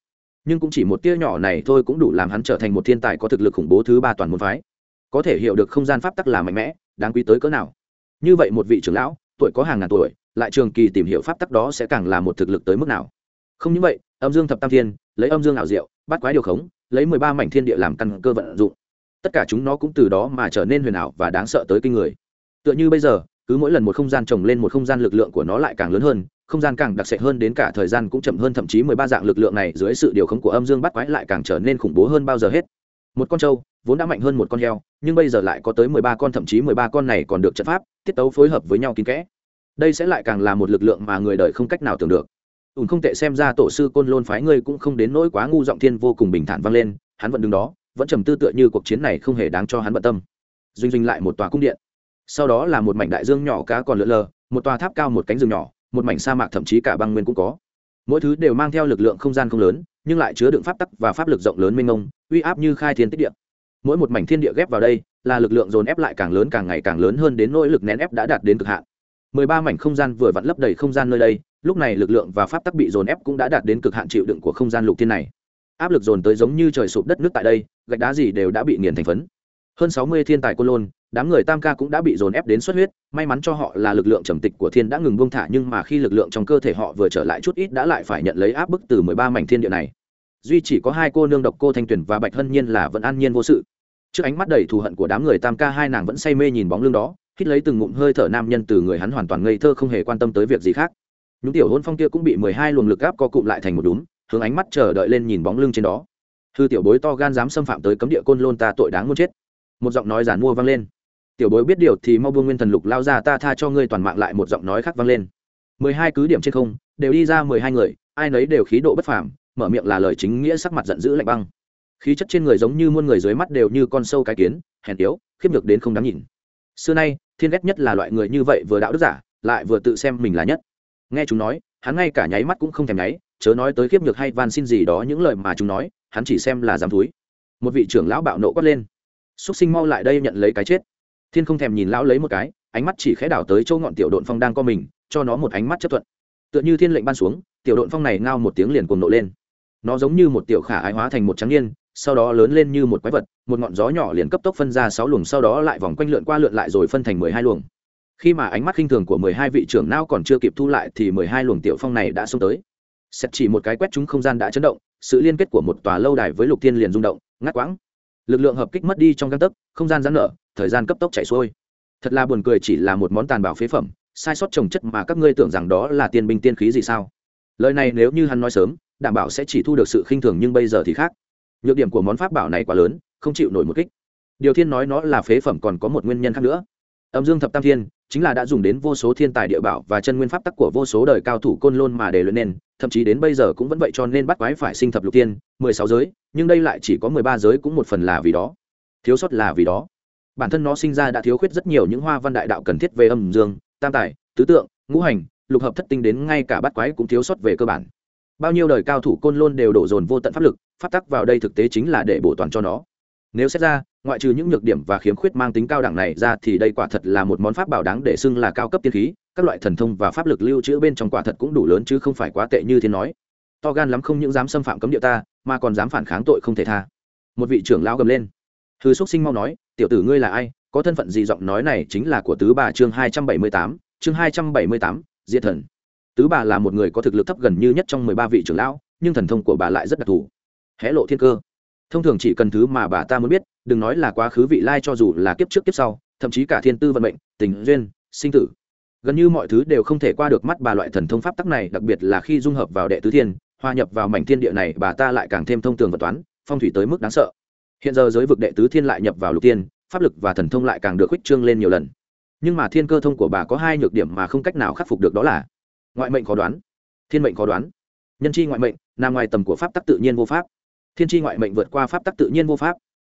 Nhưng cũng chỉ một tia nhỏ này thôi cũng đủ làm hắn trở thành một thiên tài có thực lực khủng bố thứ ba toàn môn phái có thể hiểu được không gian pháp tắc là mạnh mẽ, đáng quý tới cỡ nào. Như vậy một vị trưởng lão, tuổi có hàng ngàn tuổi, lại trường kỳ tìm hiểu pháp tắc đó sẽ càng là một thực lực tới mức nào. Không những vậy, âm dương thập tam thiên, lấy âm dương ảo diệu, bắt quái điều khống, lấy mười ba mảnh thiên địa làm căn cơ vận dụng. Tất cả chúng nó cũng từ đó mà trở nên huyền ảo và đáng sợ tới kinh người. Tựa như bây giờ, cứ mỗi lần một không gian trồng lên một không gian lực lượng của nó lại càng lớn hơn, không gian càng đặc sệt hơn đến cả thời gian cũng chậm hơn, thậm chí mười ba dạng lực lượng này dưới sự điều khống của âm dương bắt quái lại càng trở nên khủng bố hơn bao giờ hết. Một con trâu vốn đã mạnh hơn một con heo, nhưng bây giờ lại có tới mười ba con, thậm chí mười ba con này còn được trận pháp, tiết tấu phối hợp với nhau kín kẽ. Đây sẽ lại càng là một lực lượng mà người đời không cách nào tưởng được. Ùn không tệ xem ra tổ sư côn lôn phái ngươi cũng không đến nỗi quá ngu giọng thiên vô cùng bình thản vang lên, hắn vẫn đứng đó, vẫn trầm tư tựa như cuộc chiến này không hề đáng cho hắn bận tâm. Doanh doanh lại một tòa cung điện. Sau đó là một mảnh đại dương nhỏ cá còn lượn lờ, một tòa tháp cao một cánh rừng nhỏ, một mảnh sa mạc thậm chí cả băng nguyên cũng có. Mỗi thứ đều mang theo lực lượng không gian không lớn, nhưng lại chứa đựng pháp tắc và pháp lực rộng lớn mênh mông, uy áp như khai thiên tích địa mỗi một mảnh thiên địa ghép vào đây, là lực lượng dồn ép lại càng lớn càng ngày càng lớn hơn đến nỗi lực nén ép đã đạt đến cực hạn. Mười ba mảnh không gian vừa vặn lấp đầy không gian nơi đây, lúc này lực lượng và pháp tắc bị dồn ép cũng đã đạt đến cực hạn chịu đựng của không gian lục thiên này. Áp lực dồn tới giống như trời sụp đất nước tại đây, gạch đá gì đều đã bị nghiền thành phấn. Hơn sáu mươi thiên tài côn lôn, đám người tam ca cũng đã bị dồn ép đến xuất huyết, may mắn cho họ là lực lượng trầm tịch của thiên đã ngừng buông thả, nhưng mà khi lực lượng trong cơ thể họ vừa trở lại chút ít đã lại phải nhận lấy áp bức từ mười ba mảnh thiên địa này duy chỉ có hai cô nương độc cô thanh tuyền và bạch hân nhiên là vẫn an nhiên vô sự. Trước ánh mắt đầy thù hận của đám người tam ca, hai nàng vẫn say mê nhìn bóng lưng đó, hít lấy từng ngụm hơi thở nam nhân từ người hắn hoàn toàn ngây thơ không hề quan tâm tới việc gì khác. Những tiểu hôn phong kia cũng bị mười hai luồng lực gáp co cụm lại thành một đúng hướng ánh mắt chờ đợi lên nhìn bóng lưng trên đó. Hư tiểu bối to gan dám xâm phạm tới cấm địa côn lôn ta tội đáng muốn chết. Một giọng nói giản mua vang lên. Tiểu bối biết điều thì mau buông nguyên thần lục lao ra, ta tha cho ngươi toàn mạng lại, một giọng nói khác vang lên. Mười hai cứ điểm trên không, đều đi ra mười hai người, ai nấy đều khí độ bất phàm mở miệng là lời chính nghĩa sắc mặt giận dữ lạnh băng. Khí chất trên người giống như muôn người dưới mắt đều như con sâu cái kiến, hèn yếu, khiếp được đến không đáng nhìn. Xưa nay, thiên ghét nhất là loại người như vậy vừa đạo đức giả, lại vừa tự xem mình là nhất. Nghe chúng nói, hắn ngay cả nháy mắt cũng không thèm nháy, chớ nói tới khiếp nhược hay van xin gì đó những lời mà chúng nói, hắn chỉ xem là dám thúi. Một vị trưởng lão bạo nộ quát lên. Xúc sinh mau lại đây nhận lấy cái chết. Thiên không thèm nhìn lão lấy một cái, ánh mắt chỉ khẽ đảo tới chỗ ngọn tiểu độn phong đang co mình, cho nó một ánh mắt chấp thuận. Tựa như thiên lệnh ban xuống, tiểu độn phong này ngao một tiếng liền cuồng nộ lên nó giống như một tiểu khả ái hóa thành một trắng niên, sau đó lớn lên như một quái vật, một ngọn gió nhỏ liền cấp tốc phân ra sáu luồng, sau đó lại vòng quanh lượn qua lượn lại rồi phân thành mười hai luồng. Khi mà ánh mắt khinh thường của mười hai vị trưởng não còn chưa kịp thu lại thì mười hai luồng tiểu phong này đã xông tới. Xét chỉ một cái quét chúng không gian đã chấn động, sự liên kết của một tòa lâu đài với lục thiên liền rung động, ngắt quãng. Lực lượng hợp kích mất đi trong găng tấc, không gian giãn nở, thời gian cấp tốc chảy xuôi. Thật là buồn cười chỉ là một món tàn bảo phế phẩm, sai sót trồng chất mà các ngươi tưởng rằng đó là tiên binh tiên khí gì sao? Lời này nếu như hắn nói sớm đảm bảo sẽ chỉ thu được sự khinh thường nhưng bây giờ thì khác. Nhược điểm của món pháp bảo này quá lớn, không chịu nổi một kích. Điều thiên nói nó là phế phẩm còn có một nguyên nhân khác nữa. Âm dương thập tam thiên chính là đã dùng đến vô số thiên tài địa bảo và chân nguyên pháp tắc của vô số đời cao thủ côn lôn mà để luyện nên, thậm chí đến bây giờ cũng vẫn vậy cho nên bắt quái phải sinh thập lục tiên mười sáu giới, nhưng đây lại chỉ có mười ba giới cũng một phần là vì đó. Thiếu sót là vì đó. Bản thân nó sinh ra đã thiếu khuyết rất nhiều những hoa văn đại đạo cần thiết về âm dương, tam tài, tứ tượng, ngũ hành, lục hợp thất tinh đến ngay cả bắt quái cũng thiếu sót về cơ bản bao nhiêu đời cao thủ côn lôn đều đổ dồn vô tận pháp lực phát tắc vào đây thực tế chính là để bổ toàn cho nó. Nếu xét ra, ngoại trừ những nhược điểm và khiếm khuyết mang tính cao đẳng này ra thì đây quả thật là một món pháp bảo đáng để xưng là cao cấp tiên khí, các loại thần thông và pháp lực lưu trữ bên trong quả thật cũng đủ lớn chứ không phải quá tệ như thế nói. To gan lắm không những dám xâm phạm cấm địa ta, mà còn dám phản kháng tội không thể tha. Một vị trưởng lao gầm lên. Hư xúc sinh mau nói, tiểu tử ngươi là ai? Có thân phận gì giọng nói này chính là của tứ bà chương hai trăm bảy mươi tám, chương hai trăm bảy mươi tám, diệt thần tứ bà là một người có thực lực thấp gần như nhất trong mười ba vị trưởng lão, nhưng thần thông của bà lại rất đặc thù. Hé lộ thiên cơ. Thông thường chỉ cần thứ mà bà ta muốn biết, đừng nói là quá khứ vị lai cho dù là kiếp trước kiếp sau, thậm chí cả thiên tư vận mệnh, tình duyên, sinh tử. Gần như mọi thứ đều không thể qua được mắt bà loại thần thông pháp tắc này, đặc biệt là khi dung hợp vào đệ tứ thiên, hòa nhập vào mảnh thiên địa này, bà ta lại càng thêm thông tường vật toán, phong thủy tới mức đáng sợ. Hiện giờ giới vực đệ tứ thiên lại nhập vào lục tiên pháp lực và thần thông lại càng được khuếch trương lên nhiều lần. Nhưng mà thiên cơ thông của bà có hai nhược điểm mà không cách nào khắc phục được đó là ngoại mệnh khó đoán, thiên mệnh khó đoán. Nhân chi ngoại mệnh, nằm ngoài tầm của pháp tắc tự nhiên vô pháp. Thiên chi ngoại mệnh vượt qua pháp tắc tự nhiên vô pháp.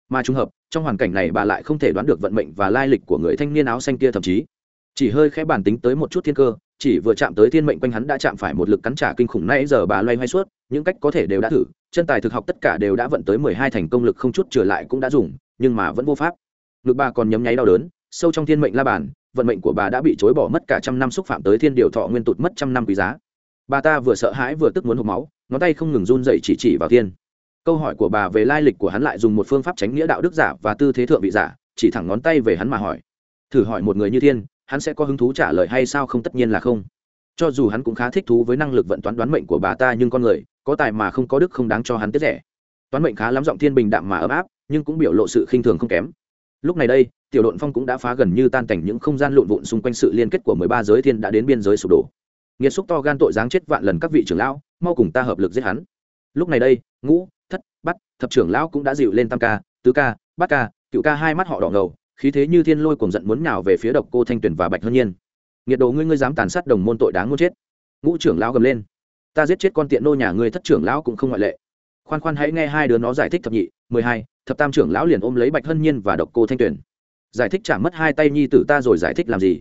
Mà trùng hợp, trong hoàn cảnh này bà lại không thể đoán được vận mệnh và lai lịch của người thanh niên áo xanh kia thậm chí. Chỉ hơi khẽ bản tính tới một chút thiên cơ, chỉ vừa chạm tới thiên mệnh quanh hắn đã chạm phải một lực cắn trả kinh khủng nãy giờ bà loay hoay suốt, những cách có thể đều đã thử, chân tài thực học tất cả đều đã vận tới mười hai thành công lực không chút trở lại cũng đã dùng, nhưng mà vẫn vô pháp. Ngực bà còn nhấm nháy đau đớn, sâu trong thiên mệnh la bàn vận mệnh của bà đã bị chối bỏ mất cả trăm năm xúc phạm tới thiên điều thọ nguyên tụt mất trăm năm quý giá. Bà ta vừa sợ hãi vừa tức muốn hộp máu, ngón tay không ngừng run dậy chỉ chỉ vào thiên. Câu hỏi của bà về lai lịch của hắn lại dùng một phương pháp tránh nghĩa đạo đức giả và tư thế thượng vị giả, chỉ thẳng ngón tay về hắn mà hỏi. Thử hỏi một người như thiên, hắn sẽ có hứng thú trả lời hay sao không tất nhiên là không. Cho dù hắn cũng khá thích thú với năng lực vận toán đoán mệnh của bà ta nhưng con người, có tài mà không có đức không đáng cho hắn tiết rẻ. Toán mệnh khá lắm, giọng thiên bình đạm mà ấm áp, nhưng cũng biểu lộ sự khinh thường không kém lúc này đây, tiểu độn phong cũng đã phá gần như tan cảnh những không gian lộn vụn xung quanh sự liên kết của mười ba giới thiên đã đến biên giới sụp đổ. Nghiệt xúc to gan tội giáng chết vạn lần các vị trưởng lão, mau cùng ta hợp lực giết hắn. Lúc này đây, ngũ, thất bắt thập trưởng lão cũng đã dịu lên tam ca, tứ ca, bát ca, cựu ca hai mắt họ đỏ ngầu, khí thế như thiên lôi cùng giận muốn nào về phía độc cô thanh tuyền và bạch hân nhiên. Nghiệt đồ ngươi ngươi dám tàn sát đồng môn tội đáng muốn chết. Ngũ trưởng lão gầm lên. Ta giết chết con tiện nô nhà ngươi, thất trưởng lão cũng không ngoại lệ. Khoan khoan hãy nghe hai đứa nó giải thích thập nhị, mười hai thập tam trưởng lão liền ôm lấy bạch hân nhiên và độc cô thanh tuyền. Giải thích chả mất hai tay nhi tử ta rồi giải thích làm gì?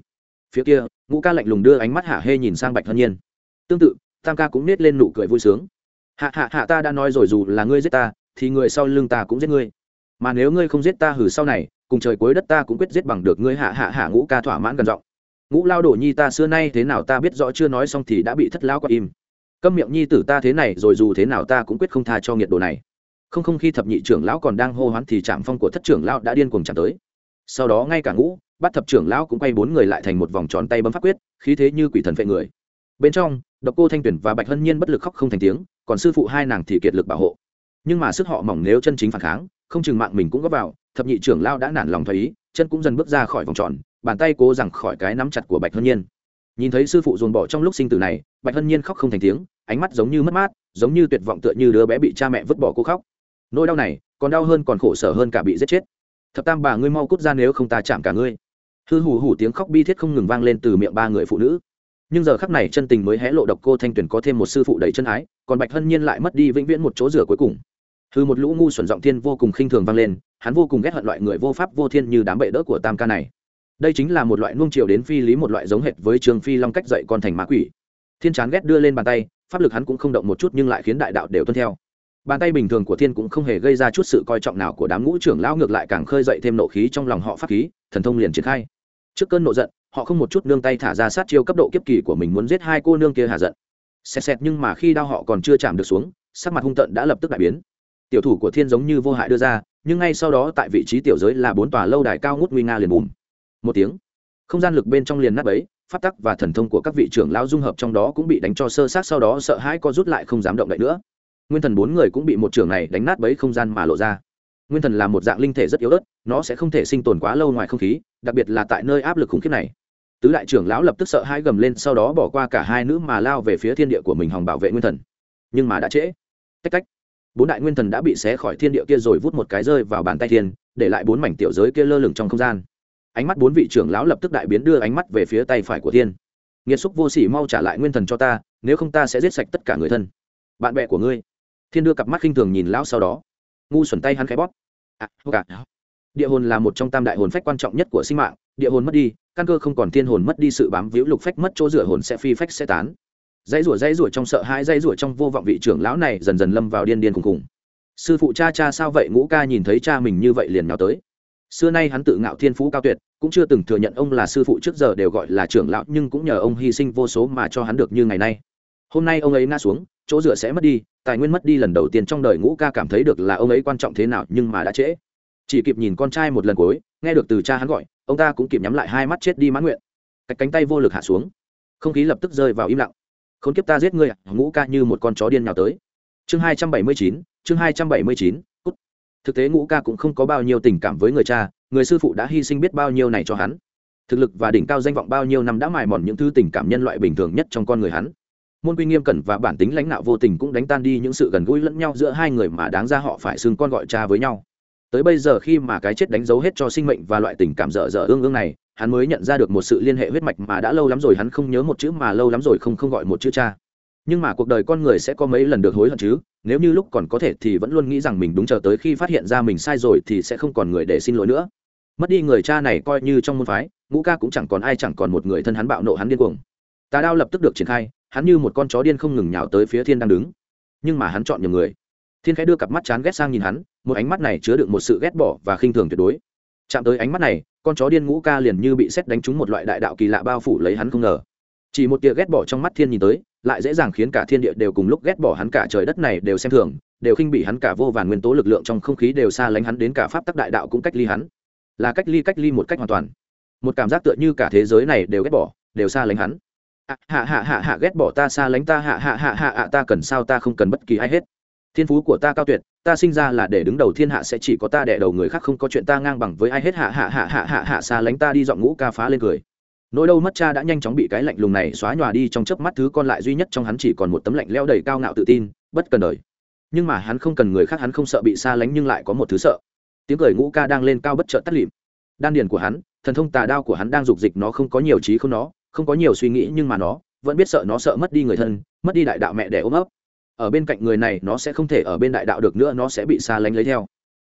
Phía kia, ngũ ca lạnh lùng đưa ánh mắt hạ hê nhìn sang bạch hân nhiên. Tương tự, tam ca cũng nết lên nụ cười vui sướng. Hạ hạ hạ ta đã nói rồi dù là ngươi giết ta, thì người sau lưng ta cũng giết ngươi. Mà nếu ngươi không giết ta hử sau này, cùng trời cuối đất ta cũng quyết giết bằng được ngươi hạ hạ hạ ngũ ca thỏa mãn gần giọng. Ngũ lao đổ nhi ta xưa nay thế nào ta biết rõ chưa nói xong thì đã bị thất lao qua im. Câm miệng nhi tử ta thế này rồi dù thế nào ta cũng quyết không tha cho nghiệt đồ này không không khi thập nhị trưởng lão còn đang hô hoán thì trạm phong của thất trưởng lão đã điên cuồng chạm tới. Sau đó ngay cả ngũ bắt thập trưởng lão cũng quay bốn người lại thành một vòng tròn tay bấm pháp quyết, khí thế như quỷ thần vệ người. Bên trong, độc cô thanh tuyển và bạch hân nhiên bất lực khóc không thành tiếng, còn sư phụ hai nàng thì kiệt lực bảo hộ. Nhưng mà sức họ mỏng nếu chân chính phản kháng, không chừng mạng mình cũng góp vào, thập nhị trưởng lao đã nản lòng thấy ý, chân cũng dần bước ra khỏi vòng tròn, bàn tay cố rằng khỏi cái nắm chặt của bạch hân nhiên. Nhìn thấy sư phụ dồn bỏ trong lúc sinh tử này, bạch hân nhiên khóc không thành tiếng, ánh mắt giống như mất mát, giống như tuyệt vọng tựa như đứa bé bị cha mẹ vứt bỏ cô khóc nỗi đau này còn đau hơn còn khổ sở hơn cả bị giết chết. Thập tam bà ngươi mau cút ra nếu không ta chạm cả ngươi. Hư hù hù tiếng khóc bi thiết không ngừng vang lên từ miệng ba người phụ nữ. Nhưng giờ khắc này chân tình mới hé lộ độc cô thanh tuyền có thêm một sư phụ đầy chân ái, còn bạch hân nhiên lại mất đi vĩnh viễn một chỗ rửa cuối cùng. Hư một lũ ngu xuẩn giọng thiên vô cùng khinh thường vang lên, hắn vô cùng ghét hận loại người vô pháp vô thiên như đám bệ đỡ của tam ca này. Đây chính là một loại nuông chiều đến phi lý một loại giống hệt với trường phi long cách dạy con thành ma quỷ. Thiên chán ghét đưa lên bàn tay, pháp lực hắn cũng không động một chút nhưng lại khiến đại đạo đều tuân theo bàn tay bình thường của thiên cũng không hề gây ra chút sự coi trọng nào của đám ngũ trưởng lão, ngược lại càng khơi dậy thêm nộ khí trong lòng họ pháp khí, thần thông liền triển khai. Trước cơn nộ giận, họ không một chút nương tay thả ra sát chiêu cấp độ kiếp kỳ của mình muốn giết hai cô nương kia hạ giận. Xẹt xẹt nhưng mà khi đau họ còn chưa chạm được xuống, sắc mặt hung tận đã lập tức đại biến. Tiểu thủ của thiên giống như vô hại đưa ra, nhưng ngay sau đó tại vị trí tiểu giới là bốn tòa lâu đài cao ngút nguy nga liền bùm. Một tiếng, không gian lực bên trong liền nắp ấy phát tắc và thần thông của các vị trưởng lão dung hợp trong đó cũng bị đánh cho sơ sát, sau đó sợ hãi co rút lại không dám động đậy nữa nguyên thần bốn người cũng bị một trưởng này đánh nát bấy không gian mà lộ ra. Nguyên thần là một dạng linh thể rất yếu ớt, nó sẽ không thể sinh tồn quá lâu ngoài không khí, đặc biệt là tại nơi áp lực khủng khiếp này. Tứ đại trưởng lão lập tức sợ hãi gầm lên, sau đó bỏ qua cả hai nữ mà lao về phía thiên địa của mình hòng bảo vệ nguyên thần. Nhưng mà đã trễ. Tách tách. Bốn đại nguyên thần đã bị xé khỏi thiên địa kia rồi vút một cái rơi vào bàn tay thiên, để lại bốn mảnh tiểu giới kia lơ lửng trong không gian. Ánh mắt bốn vị trưởng lão lập tức đại biến đưa ánh mắt về phía tay phải của thiên. Nghiệt xúc vô sỉ mau trả lại nguyên thần cho ta, nếu không ta sẽ giết sạch tất cả người thân. Bạn bè của ngươi thiên đưa cặp mắt khinh thường nhìn lão sau đó. Ngu xuẩn tay hắn khẽ bóp. À, cả. địa hồn là một trong tam đại hồn phách quan trọng nhất của sinh mạng. Địa hồn mất đi căn cơ không còn thiên hồn mất đi sự bám víu lục phách mất chỗ rửa hồn sẽ phi phách sẽ tán. Dãy rủa dãy rủa trong sợ hãi dãy rủa trong vô vọng vị trưởng lão này dần dần lâm vào điên điên khùng khùng. Sư phụ cha cha sao vậy? Ngũ ca nhìn thấy cha mình như vậy liền nhào tới. Xưa nay hắn tự ngạo thiên phú cao tuyệt cũng chưa từng thừa nhận ông là sư phụ trước giờ đều gọi là trưởng lão nhưng cũng nhờ ông hy sinh vô số mà cho hắn được như ngày nay hôm nay ông ấy ngã xuống, chỗ dựa sẽ mất đi, tài nguyên mất đi lần đầu tiên trong đời ngũ ca cảm thấy được là ông ấy quan trọng thế nào nhưng mà đã trễ. Chỉ kịp nhìn con trai một lần cuối, nghe được từ cha hắn gọi, ông ta cũng kịp nhắm lại hai mắt chết đi mãn nguyện. Cách cánh tay vô lực hạ xuống. Không khí lập tức rơi vào im lặng. Không kiếp ta giết ngươi à, ngũ ca như một con chó điên nào tới. Chương hai trăm bảy mươi chín, chương hai trăm bảy mươi chín thực tế ngũ ca cũng không có bao nhiêu tình cảm với người cha, người sư phụ đã hy sinh biết bao nhiêu này cho hắn. Thực lực và đỉnh cao danh vọng bao nhiêu năm đã mài mòn những thứ tình cảm nhân loại bình thường nhất trong con người hắn môn quy nghiêm cẩn và bản tính lãnh đạo vô tình cũng đánh tan đi những sự gần gũi lẫn nhau giữa hai người mà đáng ra họ phải xưng con gọi cha với nhau. Tới bây giờ khi mà cái chết đánh dấu hết cho sinh mệnh và loại tình cảm dở dở ương ương này, hắn mới nhận ra được một sự liên hệ huyết mạch mà đã lâu lắm rồi hắn không nhớ một chữ mà lâu lắm rồi không không gọi một chữ cha. Nhưng mà cuộc đời con người sẽ có mấy lần được hối hận chứ, nếu như lúc còn có thể thì vẫn luôn nghĩ rằng mình đúng chờ tới khi phát hiện ra mình sai rồi thì sẽ không còn người để xin lỗi nữa. Mất đi người cha này coi như trong môn phái, ngũ ca cũng chẳng còn ai chẳng còn một người thân hắn bạo nộ hắn điên cuồng. Tà đao lập tức được triển khai hắn như một con chó điên không ngừng nhào tới phía thiên đang đứng. Nhưng mà hắn chọn nhiều người. Thiên khẽ đưa cặp mắt chán ghét sang nhìn hắn, một ánh mắt này chứa đựng một sự ghét bỏ và khinh thường tuyệt đối. Chạm tới ánh mắt này, con chó điên ngũ ca liền như bị xét đánh trúng một loại đại đạo kỳ lạ bao phủ lấy hắn không ngờ. Chỉ một tia ghét bỏ trong mắt thiên nhìn tới, lại dễ dàng khiến cả thiên địa đều cùng lúc ghét bỏ hắn cả trời đất này đều xem thường, đều khinh bị hắn cả vô vàn nguyên tố lực lượng trong không khí đều xa lánh hắn đến cả pháp tắc đại đạo cũng cách ly hắn. Là cách ly cách ly một cách hoàn toàn. Một cảm giác tựa như cả thế giới này đều ghét bỏ, đều xa lánh hắn à, hạ hạ hạ hạ ghét bỏ ta xa lánh ta hạ hạ hạ hạ hạ ta cần sao ta không cần bất kỳ ai hết thiên phú của ta cao tuyệt ta sinh ra là để đứng đầu thiên hạ sẽ chỉ có ta đẻ đầu người khác không có chuyện ta ngang bằng với ai hết hạ hạ hạ hạ hạ hạ xa lánh ta đi dọn ngũ ca phá lên cười nỗi đâu mất cha đã nhanh chóng bị cái lạnh lùng này xóa nhòa đi trong chớp mắt thứ con lại duy nhất trong hắn chỉ còn một tấm lạnh leo đầy cao ngạo tự tin bất cần đời nhưng mà hắn không cần người khác hắn không sợ bị xa lánh nhưng lại có một thứ sợ tiếng cười ngũ ca đang lên cao bất chợt tắt lịm đan điền của hắn thần thông tà đao của hắn đang dục dịch nó không có nhiều trí không nó không có nhiều suy nghĩ nhưng mà nó vẫn biết sợ nó sợ mất đi người thân, mất đi đại đạo mẹ để ôm ấp. Ở bên cạnh người này, nó sẽ không thể ở bên đại đạo được nữa, nó sẽ bị xa lánh lấy theo.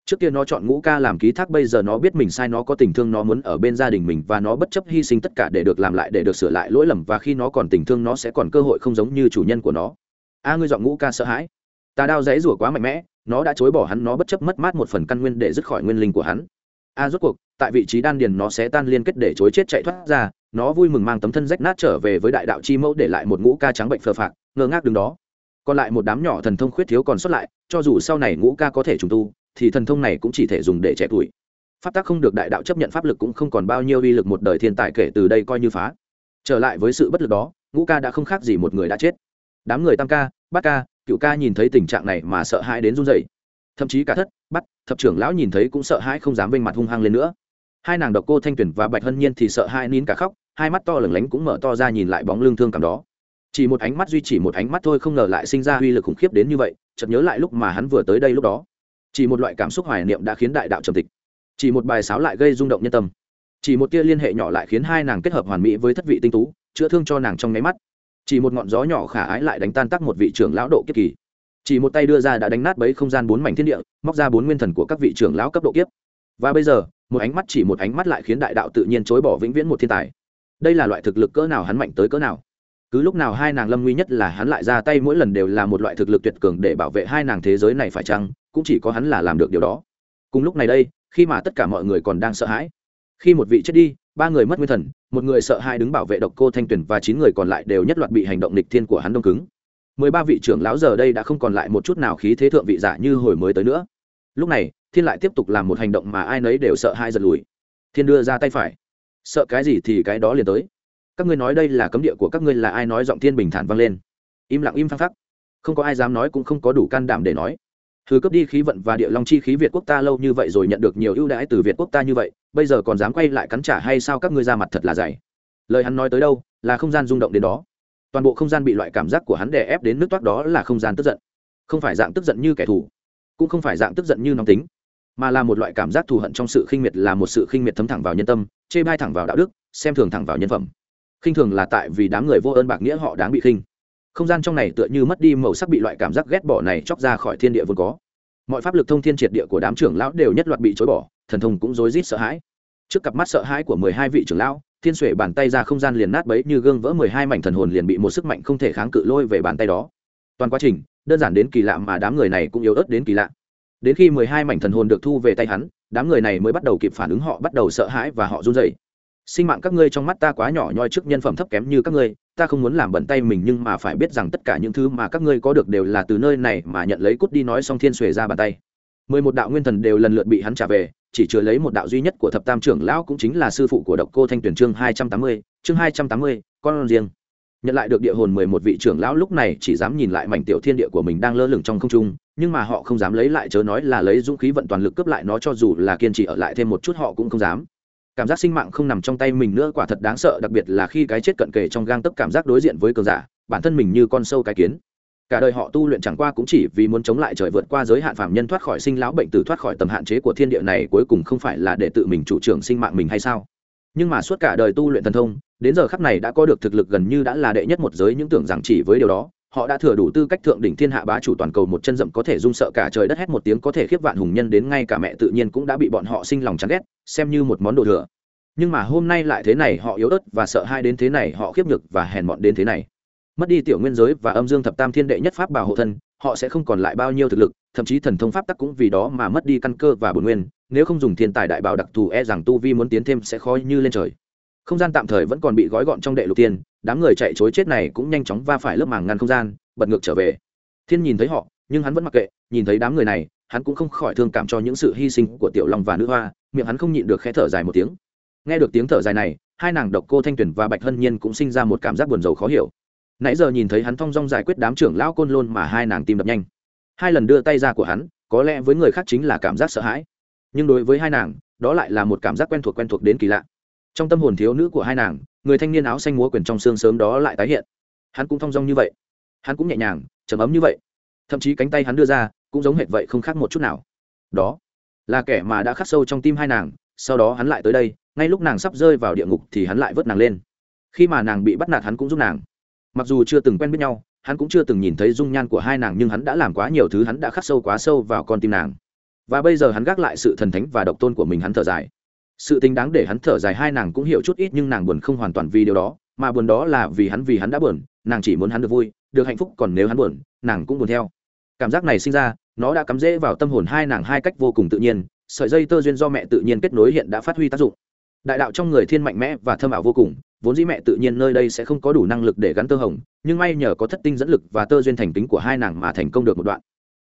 Trước kia nó chọn ngũ ca làm ký thác, bây giờ nó biết mình sai, nó có tình thương, nó muốn ở bên gia đình mình và nó bất chấp hy sinh tất cả để được làm lại, để được sửa lại lỗi lầm, và khi nó còn tình thương, nó sẽ còn cơ hội không giống như chủ nhân của nó. A, ngươi dọn ngũ ca sợ hãi. Ta đao dãy rủa quá mạnh mẽ, nó đã chối bỏ hắn, nó bất chấp mất mát một phần căn nguyên để dứt khỏi nguyên linh của hắn. A, rốt cuộc, tại vị trí đan điền, nó sẽ tan liên kết để chối chết chạy thoát ra nó vui mừng mang tấm thân rách nát trở về với đại đạo chi mẫu để lại một ngũ ca trắng bệnh phờ phạc, ngơ ngác đứng đó. Còn lại một đám nhỏ thần thông khuyết thiếu còn xuất lại, cho dù sau này ngũ ca có thể trùng tu, thì thần thông này cũng chỉ thể dùng để trẻ tuổi. Pháp tắc không được đại đạo chấp nhận pháp lực cũng không còn bao nhiêu uy lực một đời thiên tài kể từ đây coi như phá. Trở lại với sự bất lực đó, ngũ ca đã không khác gì một người đã chết. Đám người tam ca, bát ca, cựu ca nhìn thấy tình trạng này mà sợ hãi đến run rẩy. Thậm chí cả thất bắt thập trưởng lão nhìn thấy cũng sợ hãi không dám vênh mặt hung hăng lên nữa. Hai nàng độc cô thanh tuyển và bạch hân nhiên thì sợ hãi nín cả khóc hai mắt to lửng lánh cũng mở to ra nhìn lại bóng lưng thương cảm đó. Chỉ một ánh mắt duy chỉ một ánh mắt thôi không ngờ lại sinh ra uy lực khủng khiếp đến như vậy, chợt nhớ lại lúc mà hắn vừa tới đây lúc đó. Chỉ một loại cảm xúc hoài niệm đã khiến đại đạo trầm tịch. Chỉ một bài sáo lại gây rung động nhân tâm. Chỉ một tia liên hệ nhỏ lại khiến hai nàng kết hợp hoàn mỹ với thất vị tinh tú, chữa thương cho nàng trong nháy mắt. Chỉ một ngọn gió nhỏ khả ái lại đánh tan tắc một vị trưởng lão độ kiếp kỳ. Chỉ một tay đưa ra đã đánh nát bấy không gian bốn mảnh thiên địa, móc ra bốn nguyên thần của các vị trưởng lão cấp độ kiếp. Và bây giờ, một ánh mắt chỉ một ánh mắt lại khiến đại đạo tự nhiên chối bỏ vĩnh viễn một thiên tài đây là loại thực lực cỡ nào hắn mạnh tới cỡ nào. Cứ lúc nào hai nàng lâm nguy nhất là hắn lại ra tay mỗi lần đều là một loại thực lực tuyệt cường để bảo vệ hai nàng thế giới này phải chăng? Cũng chỉ có hắn là làm được điều đó. Cùng lúc này đây, khi mà tất cả mọi người còn đang sợ hãi, khi một vị chết đi, ba người mất nguyên thần, một người sợ hai đứng bảo vệ độc cô thanh tuyền và chín người còn lại đều nhất loạt bị hành động lịch thiên của hắn đông cứng. Mười ba vị trưởng lão giờ đây đã không còn lại một chút nào khí thế thượng vị giả như hồi mới tới nữa. Lúc này, thiên lại tiếp tục làm một hành động mà ai nấy đều sợ hai giật lùi. Thiên đưa ra tay phải sợ cái gì thì cái đó liền tới. Các ngươi nói đây là cấm địa của các ngươi là ai nói giọng thiên bình thản vang lên. Im lặng im phăng phắc. Không có ai dám nói cũng không có đủ can đảm để nói. Thứ cấp đi khí vận và địa long chi khí việt quốc ta lâu như vậy rồi nhận được nhiều ưu đãi từ việt quốc ta như vậy, bây giờ còn dám quay lại cắn trả hay sao các ngươi ra mặt thật là dày. Lời hắn nói tới đâu, là không gian rung động đến đó. Toàn bộ không gian bị loại cảm giác của hắn đè ép đến nước toát đó là không gian tức giận. Không phải dạng tức giận như kẻ thù, cũng không phải dạng tức giận như nóng tính mà là một loại cảm giác thù hận trong sự khinh miệt là một sự khinh miệt thấm thẳng vào nhân tâm, chê bai thẳng vào đạo đức, xem thường thẳng vào nhân phẩm. Khinh thường là tại vì đám người vô ơn bạc nghĩa họ đáng bị khinh. Không gian trong này tựa như mất đi màu sắc bị loại cảm giác ghét bỏ này chóc ra khỏi thiên địa vốn có. Mọi pháp lực thông thiên triệt địa của đám trưởng lão đều nhất loạt bị chối bỏ, thần thông cũng rối rít sợ hãi. Trước cặp mắt sợ hãi của mười hai vị trưởng lão, thiên xuể bàn tay ra không gian liền nát bấy như gương vỡ mười hai mảnh thần hồn liền bị một sức mạnh không thể kháng cự lôi về bàn tay đó. Toàn quá trình, đơn giản đến kỳ lạ mà đám người này cũng yếu ớt đến kỳ lạ đến khi mười hai mảnh thần hồn được thu về tay hắn, đám người này mới bắt đầu kịp phản ứng họ bắt đầu sợ hãi và họ run rẩy. Sinh mạng các ngươi trong mắt ta quá nhỏ nhoi trước nhân phẩm thấp kém như các ngươi, ta không muốn làm bẩn tay mình nhưng mà phải biết rằng tất cả những thứ mà các ngươi có được đều là từ nơi này mà nhận lấy cút đi nói xong thiên xuề ra bàn tay. Mười một đạo nguyên thần đều lần lượt bị hắn trả về, chỉ chứa lấy một đạo duy nhất của thập tam trưởng lão cũng chính là sư phụ của độc cô thanh tuyển chương hai trăm tám mươi, chương hai trăm tám mươi, con riêng nhận lại được địa hồn mười một vị trưởng lão lúc này chỉ dám nhìn lại mảnh tiểu thiên địa của mình đang lơ lửng trong không trung, nhưng mà họ không dám lấy lại chớ nói là lấy dũng khí vận toàn lực cướp lại nó cho dù là kiên trì ở lại thêm một chút họ cũng không dám. Cảm giác sinh mạng không nằm trong tay mình nữa quả thật đáng sợ, đặc biệt là khi cái chết cận kề trong gang tấc cảm giác đối diện với cường giả, bản thân mình như con sâu cái kiến. Cả đời họ tu luyện chẳng qua cũng chỉ vì muốn chống lại trời vượt qua giới hạn phạm nhân thoát khỏi sinh lão bệnh tử thoát khỏi tầm hạn chế của thiên địa này, cuối cùng không phải là để tự mình chủ trưởng sinh mạng mình hay sao? Nhưng mà suốt cả đời tu luyện thần thông, đến giờ khắc này đã có được thực lực gần như đã là đệ nhất một giới những tưởng rằng chỉ với điều đó, họ đã thừa đủ tư cách thượng đỉnh thiên hạ bá chủ toàn cầu một chân dậm có thể rung sợ cả trời đất hét một tiếng có thể khiếp vạn hùng nhân đến ngay cả mẹ tự nhiên cũng đã bị bọn họ sinh lòng chán ghét, xem như một món đồ thừa. Nhưng mà hôm nay lại thế này họ yếu ớt và sợ hai đến thế này, họ khiếp nhược và hèn mọn đến thế này. Mất đi tiểu nguyên giới và âm dương thập tam thiên đệ nhất pháp bảo hộ thân, họ sẽ không còn lại bao nhiêu thực lực thậm chí thần thông pháp tắc cũng vì đó mà mất đi căn cơ và bổn nguyên, nếu không dùng thiên tài đại bảo đặc thù e rằng tu vi muốn tiến thêm sẽ khó như lên trời. Không gian tạm thời vẫn còn bị gói gọn trong đệ lục tiên, đám người chạy chối chết này cũng nhanh chóng va phải lớp màng ngăn không gian, bật ngược trở về. Thiên nhìn thấy họ, nhưng hắn vẫn mặc kệ, nhìn thấy đám người này, hắn cũng không khỏi thương cảm cho những sự hy sinh của tiểu long và nữ hoa, miệng hắn không nhịn được khẽ thở dài một tiếng. Nghe được tiếng thở dài này, hai nàng độc cô thanh tuyền và bạch hân nhiên cũng sinh ra một cảm giác buồn rầu khó hiểu. Nãy giờ nhìn thấy hắn thong dong giải quyết đám trưởng lão côn lôn mà hai nàng tim đập nhanh hai lần đưa tay ra của hắn, có lẽ với người khác chính là cảm giác sợ hãi. Nhưng đối với hai nàng, đó lại là một cảm giác quen thuộc quen thuộc đến kỳ lạ. Trong tâm hồn thiếu nữ của hai nàng, người thanh niên áo xanh múa quyền trong xương sớm đó lại tái hiện. Hắn cũng thong dong như vậy. Hắn cũng nhẹ nhàng, trầm ấm như vậy. Thậm chí cánh tay hắn đưa ra, cũng giống hệt vậy không khác một chút nào. Đó là kẻ mà đã khắc sâu trong tim hai nàng, sau đó hắn lại tới đây, ngay lúc nàng sắp rơi vào địa ngục thì hắn lại vớt nàng lên. Khi mà nàng bị bắt nạt hắn cũng giúp nàng. Mặc dù chưa từng quen biết nhau hắn cũng chưa từng nhìn thấy dung nhan của hai nàng, nhưng hắn đã làm quá nhiều thứ, hắn đã khắc sâu quá sâu vào con tim nàng. Và bây giờ hắn gác lại sự thần thánh và độc tôn của mình, hắn thở dài. Sự tính đáng để hắn thở dài, hai nàng cũng hiểu chút ít, nhưng nàng buồn không hoàn toàn vì điều đó, mà buồn đó là vì hắn vì hắn đã buồn, nàng chỉ muốn hắn được vui, được hạnh phúc, còn nếu hắn buồn, nàng cũng buồn theo. Cảm giác này sinh ra, nó đã cắm rễ vào tâm hồn hai nàng hai cách vô cùng tự nhiên, sợi dây tơ duyên do mẹ tự nhiên kết nối hiện đã phát huy tác dụng. Đại đạo trong người thiên mạnh mẽ và thâm ảo vô cùng vốn dĩ mẹ tự nhiên nơi đây sẽ không có đủ năng lực để gắn tơ hồng, nhưng may nhờ có thất tinh dẫn lực và tơ duyên thành tính của hai nàng mà thành công được một đoạn.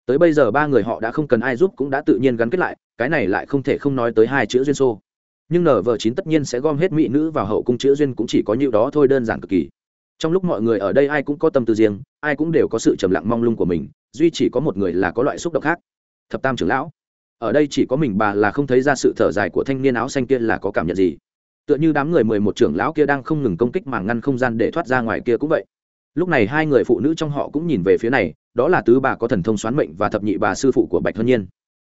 Tới bây giờ ba người họ đã không cần ai giúp cũng đã tự nhiên gắn kết lại, cái này lại không thể không nói tới hai chữ duyên xô. Nhưng nở vờ chín tất nhiên sẽ gom hết mỹ nữ vào hậu cung chữ duyên cũng chỉ có nhiêu đó thôi, đơn giản cực kỳ. Trong lúc mọi người ở đây ai cũng có tâm tư riêng, ai cũng đều có sự trầm lặng mong lung của mình, duy chỉ có một người là có loại xúc động khác. Thập tam trưởng lão. Ở đây chỉ có mình bà là không thấy ra sự thở dài của thanh niên áo xanh kia là có cảm nhận gì? Tựa như đám người mười một trưởng lão kia đang không ngừng công kích màng ngăn không gian để thoát ra ngoài kia cũng vậy. Lúc này hai người phụ nữ trong họ cũng nhìn về phía này, đó là tứ bà có thần thông xoán mệnh và thập nhị bà sư phụ của bạch hân nhiên.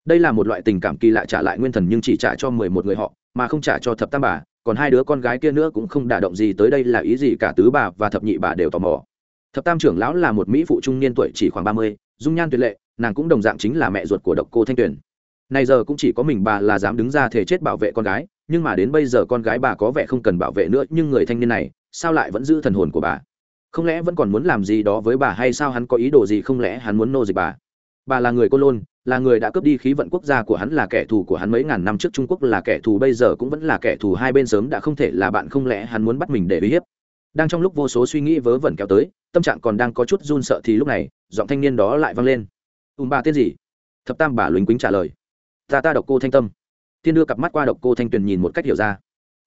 Đây là một loại tình cảm kỳ lạ trả lại nguyên thần nhưng chỉ trả cho mười một người họ, mà không trả cho thập tam bà, còn hai đứa con gái kia nữa cũng không đả động gì tới đây là ý gì cả tứ bà và thập nhị bà đều tò mò. Thập tam trưởng lão là một mỹ phụ trung niên tuổi chỉ khoảng ba mươi, dung nhan tuyệt lệ, nàng cũng đồng dạng chính là mẹ ruột của độc cô thanh tuyền. Nay giờ cũng chỉ có mình bà là dám đứng ra thể chết bảo vệ con gái nhưng mà đến bây giờ con gái bà có vẻ không cần bảo vệ nữa, nhưng người thanh niên này, sao lại vẫn giữ thần hồn của bà? Không lẽ vẫn còn muốn làm gì đó với bà hay sao hắn có ý đồ gì không lẽ hắn muốn nô dịch bà? Bà là người côn lôn, là người đã cướp đi khí vận quốc gia của hắn, là kẻ thù của hắn mấy ngàn năm trước trung quốc, là kẻ thù bây giờ cũng vẫn là kẻ thù, hai bên sớm đã không thể là bạn, không lẽ hắn muốn bắt mình để uy hiếp? Đang trong lúc vô số suy nghĩ vớ vẩn kéo tới, tâm trạng còn đang có chút run sợ thì lúc này, giọng thanh niên đó lại vang lên. Ùm bà tên gì? Thập tam bà lính quýnh trả lời. Ta ta đọc cô thanh tâm thiên đưa cặp mắt qua độc cô thanh tuyền nhìn một cách hiểu ra.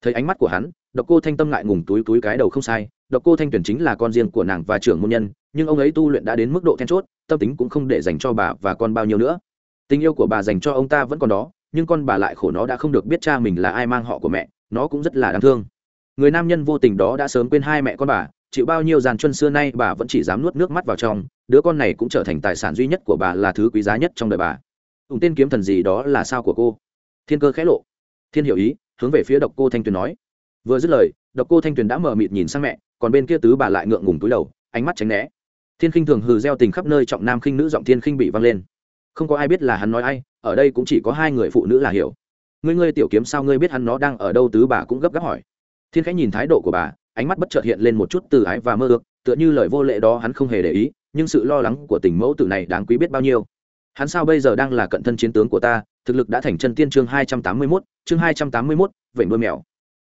Thấy ánh mắt của hắn, độc cô thanh tâm ngại ngùng túi túi cái đầu không sai, độc cô thanh tuyền chính là con riêng của nàng và trưởng môn nhân, nhưng ông ấy tu luyện đã đến mức độ then chốt, tâm tính cũng không để dành cho bà và con bao nhiêu nữa. Tình yêu của bà dành cho ông ta vẫn còn đó, nhưng con bà lại khổ nó đã không được biết cha mình là ai mang họ của mẹ, nó cũng rất là đáng thương. Người nam nhân vô tình đó đã sớm quên hai mẹ con bà, chịu bao nhiêu giàn chân xưa nay bà vẫn chỉ dám nuốt nước mắt vào trong, đứa con này cũng trở thành tài sản duy nhất của bà là thứ quý giá nhất trong đời bà. Ủng tên kiếm thần gì đó là sao của cô? Thiên cơ khẽ lộ. Thiên hiểu ý, hướng về phía độc cô thanh tuyền nói. Vừa dứt lời, độc cô thanh tuyền đã mờ mịt nhìn sang mẹ, còn bên kia tứ bà lại ngượng ngùng túi đầu, ánh mắt tránh né. Thiên khinh thường hừ gieo tình khắp nơi trọng nam khinh nữ giọng thiên khinh bị vang lên. Không có ai biết là hắn nói ai, ở đây cũng chỉ có hai người phụ nữ là hiểu. Ngươi ngươi tiểu kiếm sao ngươi biết hắn nó đang ở đâu tứ bà cũng gấp gáp hỏi. Thiên khánh nhìn thái độ của bà, ánh mắt bất chợt hiện lên một chút từ ái và mơ ước, tựa như lời vô lệ đó hắn không hề để ý, nhưng sự lo lắng của tình mẫu tử này đáng quý biết bao nhiêu hắn sao bây giờ đang là cận thân chiến tướng của ta, thực lực đã thành chân tiên chương hai trăm tám mươi mốt, chương hai trăm tám mươi mốt vậy mưa mèo.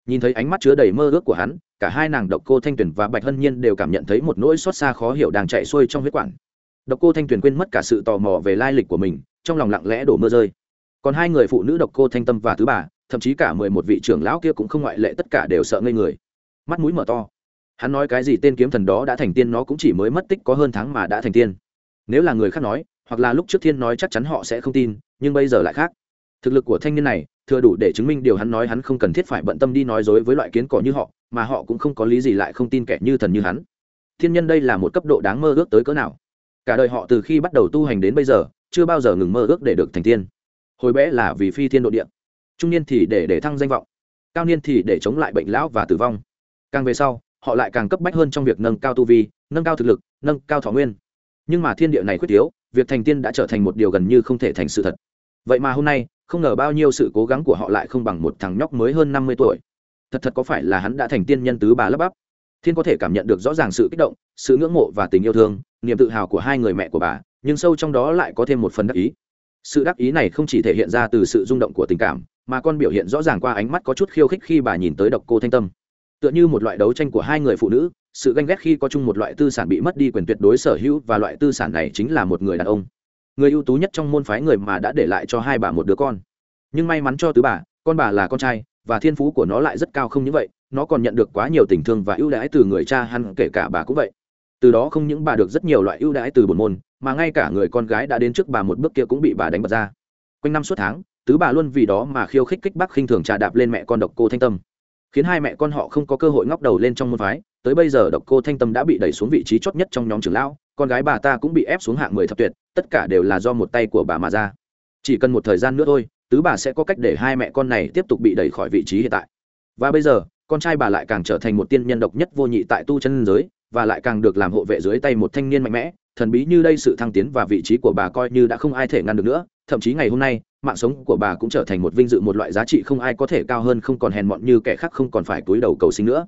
Nhìn thấy ánh mắt chứa đầy mơ ước của hắn, cả hai nàng độc cô thanh tuyền và bạch hân nhiên đều cảm nhận thấy một nỗi xót xa khó hiểu đang chạy xuôi trong huyết quản. Độc cô thanh tuyền quên mất cả sự tò mò về lai lịch của mình, trong lòng lặng lẽ đổ mưa rơi. Còn hai người phụ nữ độc cô thanh tâm và thứ bà, thậm chí cả mười một vị trưởng lão kia cũng không ngoại lệ tất cả đều sợ ngây người. Mắt mũi mở to. Hắn nói cái gì tên kiếm thần đó đã thành tiên, nó cũng chỉ mới mất tích có hơn tháng mà đã thành tiên. Nếu là người khác nói hoặc là lúc trước thiên nói chắc chắn họ sẽ không tin, nhưng bây giờ lại khác. Thực lực của thanh niên này, thừa đủ để chứng minh điều hắn nói hắn không cần thiết phải bận tâm đi nói dối với loại kiến cỏ như họ, mà họ cũng không có lý gì lại không tin kẻ như thần như hắn. Thiên nhân đây là một cấp độ đáng mơ ước tới cỡ nào? Cả đời họ từ khi bắt đầu tu hành đến bây giờ, chưa bao giờ ngừng mơ ước để được thành tiên. Hồi bé là vì phi thiên độ địa. Trung niên thì để để thăng danh vọng, cao niên thì để chống lại bệnh lão và tử vong. Càng về sau, họ lại càng cấp bách hơn trong việc nâng cao tu vi, nâng cao thực lực, nâng cao thọ nguyên. Nhưng mà thiên địa này quyết yếu việc thành tiên đã trở thành một điều gần như không thể thành sự thật. Vậy mà hôm nay, không ngờ bao nhiêu sự cố gắng của họ lại không bằng một thằng nhóc mới hơn năm mươi tuổi. Thật thật có phải là hắn đã thành tiên nhân tứ bà lấp bắp? Thiên có thể cảm nhận được rõ ràng sự kích động, sự ngưỡng mộ và tình yêu thương, niềm tự hào của hai người mẹ của bà, nhưng sâu trong đó lại có thêm một phần đắc ý. Sự đắc ý này không chỉ thể hiện ra từ sự rung động của tình cảm, mà còn biểu hiện rõ ràng qua ánh mắt có chút khiêu khích khi bà nhìn tới độc cô thanh tâm. Tựa như một loại đấu tranh của hai người phụ nữ sự ganh ghét khi có chung một loại tư sản bị mất đi quyền tuyệt đối sở hữu và loại tư sản này chính là một người đàn ông. Người ưu tú nhất trong môn phái người mà đã để lại cho hai bà một đứa con. Nhưng may mắn cho tứ bà, con bà là con trai, và thiên phú của nó lại rất cao không những vậy, nó còn nhận được quá nhiều tình thương và ưu đãi từ người cha hắn, kể cả bà cũng vậy. Từ đó không những bà được rất nhiều loại ưu đãi từ bổn môn, mà ngay cả người con gái đã đến trước bà một bước kia cũng bị bà đánh bật ra. Quanh năm suốt tháng, tứ bà luôn vì đó mà khiêu khích kích bác khinh thường trà đạp lên mẹ con độc cô thanh tâm, khiến hai mẹ con họ không có cơ hội ngóc đầu lên trong môn phái tới bây giờ độc cô thanh tâm đã bị đẩy xuống vị trí chót nhất trong nhóm trưởng lão, con gái bà ta cũng bị ép xuống hạng mười thập tuyệt, tất cả đều là do một tay của bà mà ra. Chỉ cần một thời gian nữa thôi, tứ bà sẽ có cách để hai mẹ con này tiếp tục bị đẩy khỏi vị trí hiện tại. Và bây giờ, con trai bà lại càng trở thành một tiên nhân độc nhất vô nhị tại tu chân giới, và lại càng được làm hộ vệ dưới tay một thanh niên mạnh mẽ, thần bí như đây sự thăng tiến và vị trí của bà coi như đã không ai thể ngăn được nữa, thậm chí ngày hôm nay, mạng sống của bà cũng trở thành một vinh dự một loại giá trị không ai có thể cao hơn không còn hèn mọn như kẻ khác không còn phải túi đầu cầu sinh nữa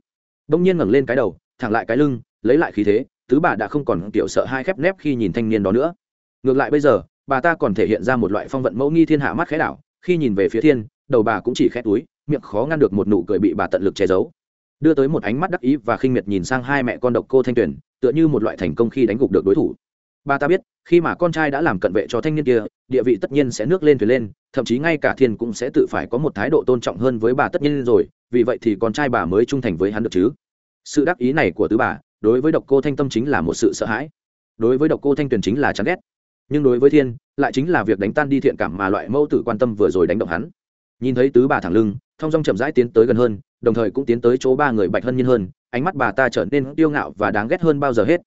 đông nhiên ngẩng lên cái đầu, thẳng lại cái lưng, lấy lại khí thế, tứ bà đã không còn kiểu sợ hai khép nép khi nhìn thanh niên đó nữa. Ngược lại bây giờ, bà ta còn thể hiện ra một loại phong vận mẫu nghi thiên hạ mắt khẽ đảo, khi nhìn về phía thiên, đầu bà cũng chỉ khẽ túi, miệng khó ngăn được một nụ cười bị bà tận lực che giấu. Đưa tới một ánh mắt đắc ý và khinh miệt nhìn sang hai mẹ con độc cô thanh tuyền, tựa như một loại thành công khi đánh gục được đối thủ bà ta biết, khi mà con trai đã làm cận vệ cho thanh niên kia, địa vị tất nhiên sẽ nước lên thuyền lên, thậm chí ngay cả thiên cũng sẽ tự phải có một thái độ tôn trọng hơn với bà tất nhiên rồi, vì vậy thì con trai bà mới trung thành với hắn được chứ. Sự đắc ý này của tứ bà, đối với độc cô thanh tâm chính là một sự sợ hãi. Đối với độc cô thanh tuyền chính là chán ghét. Nhưng đối với thiên, lại chính là việc đánh tan đi thiện cảm mà loại mẫu tử quan tâm vừa rồi đánh động hắn. Nhìn thấy tứ bà thẳng lưng thong dong chậm rãi tiến tới gần hơn, đồng thời cũng tiến tới chỗ ba người bạch hân nhiên hơn, ánh mắt bà ta trở nên tiêu ngạo và đáng ghét hơn bao giờ hết.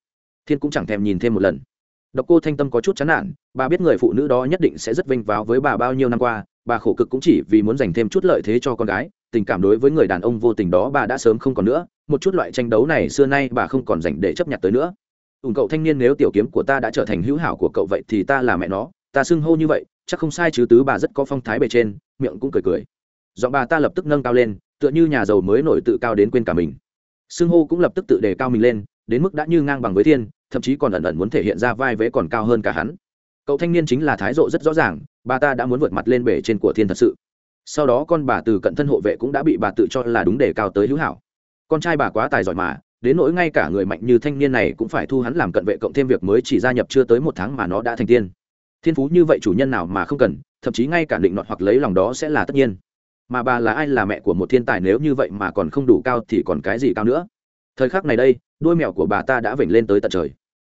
Thiên cũng chẳng thèm nhìn thêm một lần độc cô thanh tâm có chút chán nản, bà biết người phụ nữ đó nhất định sẽ rất vinh váo với bà bao nhiêu năm qua, bà khổ cực cũng chỉ vì muốn dành thêm chút lợi thế cho con gái, tình cảm đối với người đàn ông vô tình đó bà đã sớm không còn nữa, một chút loại tranh đấu này xưa nay bà không còn dành để chấp nhận tới nữa. Ủng cậu thanh niên nếu tiểu kiếm của ta đã trở thành hữu hảo của cậu vậy thì ta là mẹ nó, ta xưng hô như vậy, chắc không sai chứ tứ bà rất có phong thái bề trên, miệng cũng cười cười. Giọng bà ta lập tức nâng cao lên, tựa như nhà giàu mới nổi tự cao đến quên cả mình. Xưng hô cũng lập tức tự đề cao mình lên đến mức đã như ngang bằng với thiên, thậm chí còn ẩn ẩn muốn thể hiện ra vai vế còn cao hơn cả hắn. Cậu thanh niên chính là thái độ rất rõ ràng, bà ta đã muốn vượt mặt lên bể trên của thiên thật sự. Sau đó con bà từ cận thân hộ vệ cũng đã bị bà tự cho là đúng để cao tới hữu hảo. Con trai bà quá tài giỏi mà, đến nỗi ngay cả người mạnh như thanh niên này cũng phải thu hắn làm cận vệ cộng thêm việc mới chỉ gia nhập chưa tới một tháng mà nó đã thành tiên. Thiên phú như vậy chủ nhân nào mà không cần, thậm chí ngay cả định nọt hoặc lấy lòng đó sẽ là tất nhiên. Mà bà là ai là mẹ của một thiên tài nếu như vậy mà còn không đủ cao thì còn cái gì cao nữa? Thời khắc này đây đôi mèo của bà ta đã vểnh lên tới tận trời.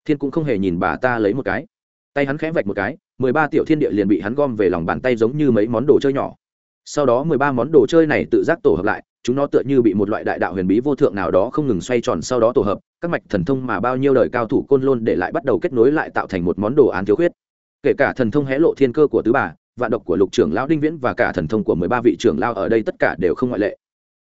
Thiên cũng không hề nhìn bà ta lấy một cái. Tay hắn khẽ vạch một cái, mười ba tiểu thiên địa liền bị hắn gom về lòng bàn tay giống như mấy món đồ chơi nhỏ. Sau đó mười ba món đồ chơi này tự giác tổ hợp lại, chúng nó tựa như bị một loại đại đạo huyền bí vô thượng nào đó không ngừng xoay tròn sau đó tổ hợp, các mạch thần thông mà bao nhiêu đời cao thủ côn lôn để lại bắt đầu kết nối lại tạo thành một món đồ án thiếu khuyết. Kể cả thần thông hé lộ thiên cơ của tứ bà, vạn độc của lục trưởng lão đinh viễn và cả thần thông của mười ba vị trưởng lao ở đây tất cả đều không ngoại lệ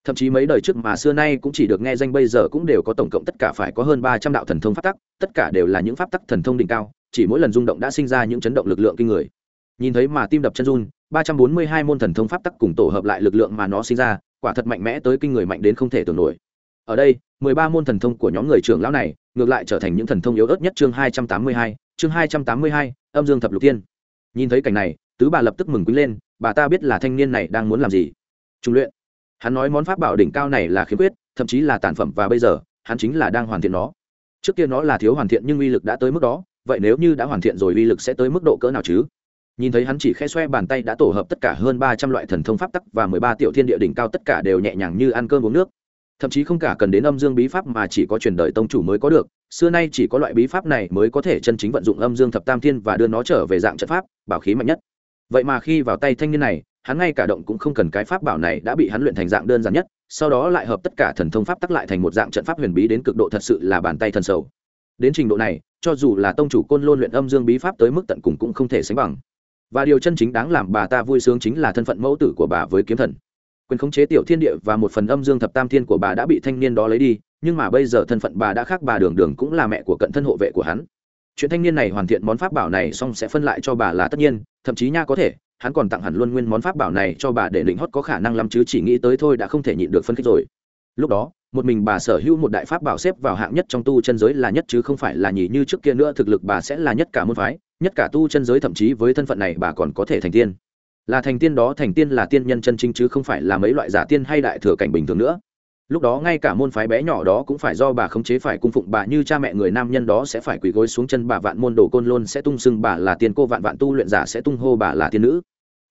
thậm chí mấy đời trước mà xưa nay cũng chỉ được nghe danh bây giờ cũng đều có tổng cộng tất cả phải có hơn ba trăm đạo thần thông pháp tắc, tất cả đều là những pháp tắc thần thông đỉnh cao, chỉ mỗi lần rung động đã sinh ra những chấn động lực lượng kinh người. Nhìn thấy mà tim đập chân run, ba trăm bốn mươi hai môn thần thông pháp tắc cùng tổ hợp lại lực lượng mà nó sinh ra, quả thật mạnh mẽ tới kinh người mạnh đến không thể tưởng nổi. Ở đây, mười ba môn thần thông của nhóm người trưởng lão này, ngược lại trở thành những thần thông yếu ớt nhất chương hai trăm tám mươi hai, chương hai trăm tám mươi hai, âm dương thập lục tiên nhìn thấy cảnh này, tứ bà lập tức mừng quý lên, bà ta biết là thanh niên này đang muốn làm gì. Trung luyện hắn nói món pháp bảo đỉnh cao này là khiếm khuyết, thậm chí là tàn phẩm và bây giờ, hắn chính là đang hoàn thiện nó. Trước kia nó là thiếu hoàn thiện nhưng uy lực đã tới mức đó, vậy nếu như đã hoàn thiện rồi uy lực sẽ tới mức độ cỡ nào chứ? Nhìn thấy hắn chỉ khe xoe bàn tay đã tổ hợp tất cả hơn ba trăm loại thần thông pháp tắc và mười ba tiểu thiên địa đỉnh cao tất cả đều nhẹ nhàng như ăn cơm uống nước. Thậm chí không cả cần đến âm dương bí pháp mà chỉ có truyền đời tông chủ mới có được. Xưa nay chỉ có loại bí pháp này mới có thể chân chính vận dụng âm dương thập tam thiên và đưa nó trở về dạng trận pháp, bảo khí mạnh nhất. Vậy mà khi vào tay thanh niên này hắn ngay cả động cũng không cần cái pháp bảo này đã bị hắn luyện thành dạng đơn giản nhất, sau đó lại hợp tất cả thần thông pháp tắc lại thành một dạng trận pháp huyền bí đến cực độ thật sự là bàn tay thần sầu. Đến trình độ này, cho dù là tông chủ côn lôn luyện âm dương bí pháp tới mức tận cùng cũng không thể sánh bằng. Và điều chân chính đáng làm bà ta vui sướng chính là thân phận mẫu tử của bà với kiếm thần. Quyền khống chế tiểu thiên địa và một phần âm dương thập tam thiên của bà đã bị thanh niên đó lấy đi, nhưng mà bây giờ thân phận bà đã khác bà đường đường cũng là mẹ của cận thân hộ vệ của hắn. Chuyện thanh niên này hoàn thiện món pháp bảo này xong sẽ phân lại cho bà là tất nhiên, thậm chí nha có thể hắn còn tặng hẳn luôn nguyên món pháp bảo này cho bà để lĩnh hót có khả năng lắm chứ chỉ nghĩ tới thôi đã không thể nhịn được phân khích rồi. Lúc đó, một mình bà sở hữu một đại pháp bảo xếp vào hạng nhất trong tu chân giới là nhất chứ không phải là nhì như trước kia nữa, thực lực bà sẽ là nhất cả môn phái, nhất cả tu chân giới, thậm chí với thân phận này bà còn có thể thành tiên. Là thành tiên đó, thành tiên là tiên nhân chân chính chứ không phải là mấy loại giả tiên hay đại thừa cảnh bình thường nữa lúc đó ngay cả môn phái bé nhỏ đó cũng phải do bà khống chế phải cung phụng bà như cha mẹ người nam nhân đó sẽ phải quỳ gối xuống chân bà vạn môn đồ côn lôn sẽ tung xưng bà là tiên cô vạn vạn tu luyện giả sẽ tung hô bà là tiên nữ.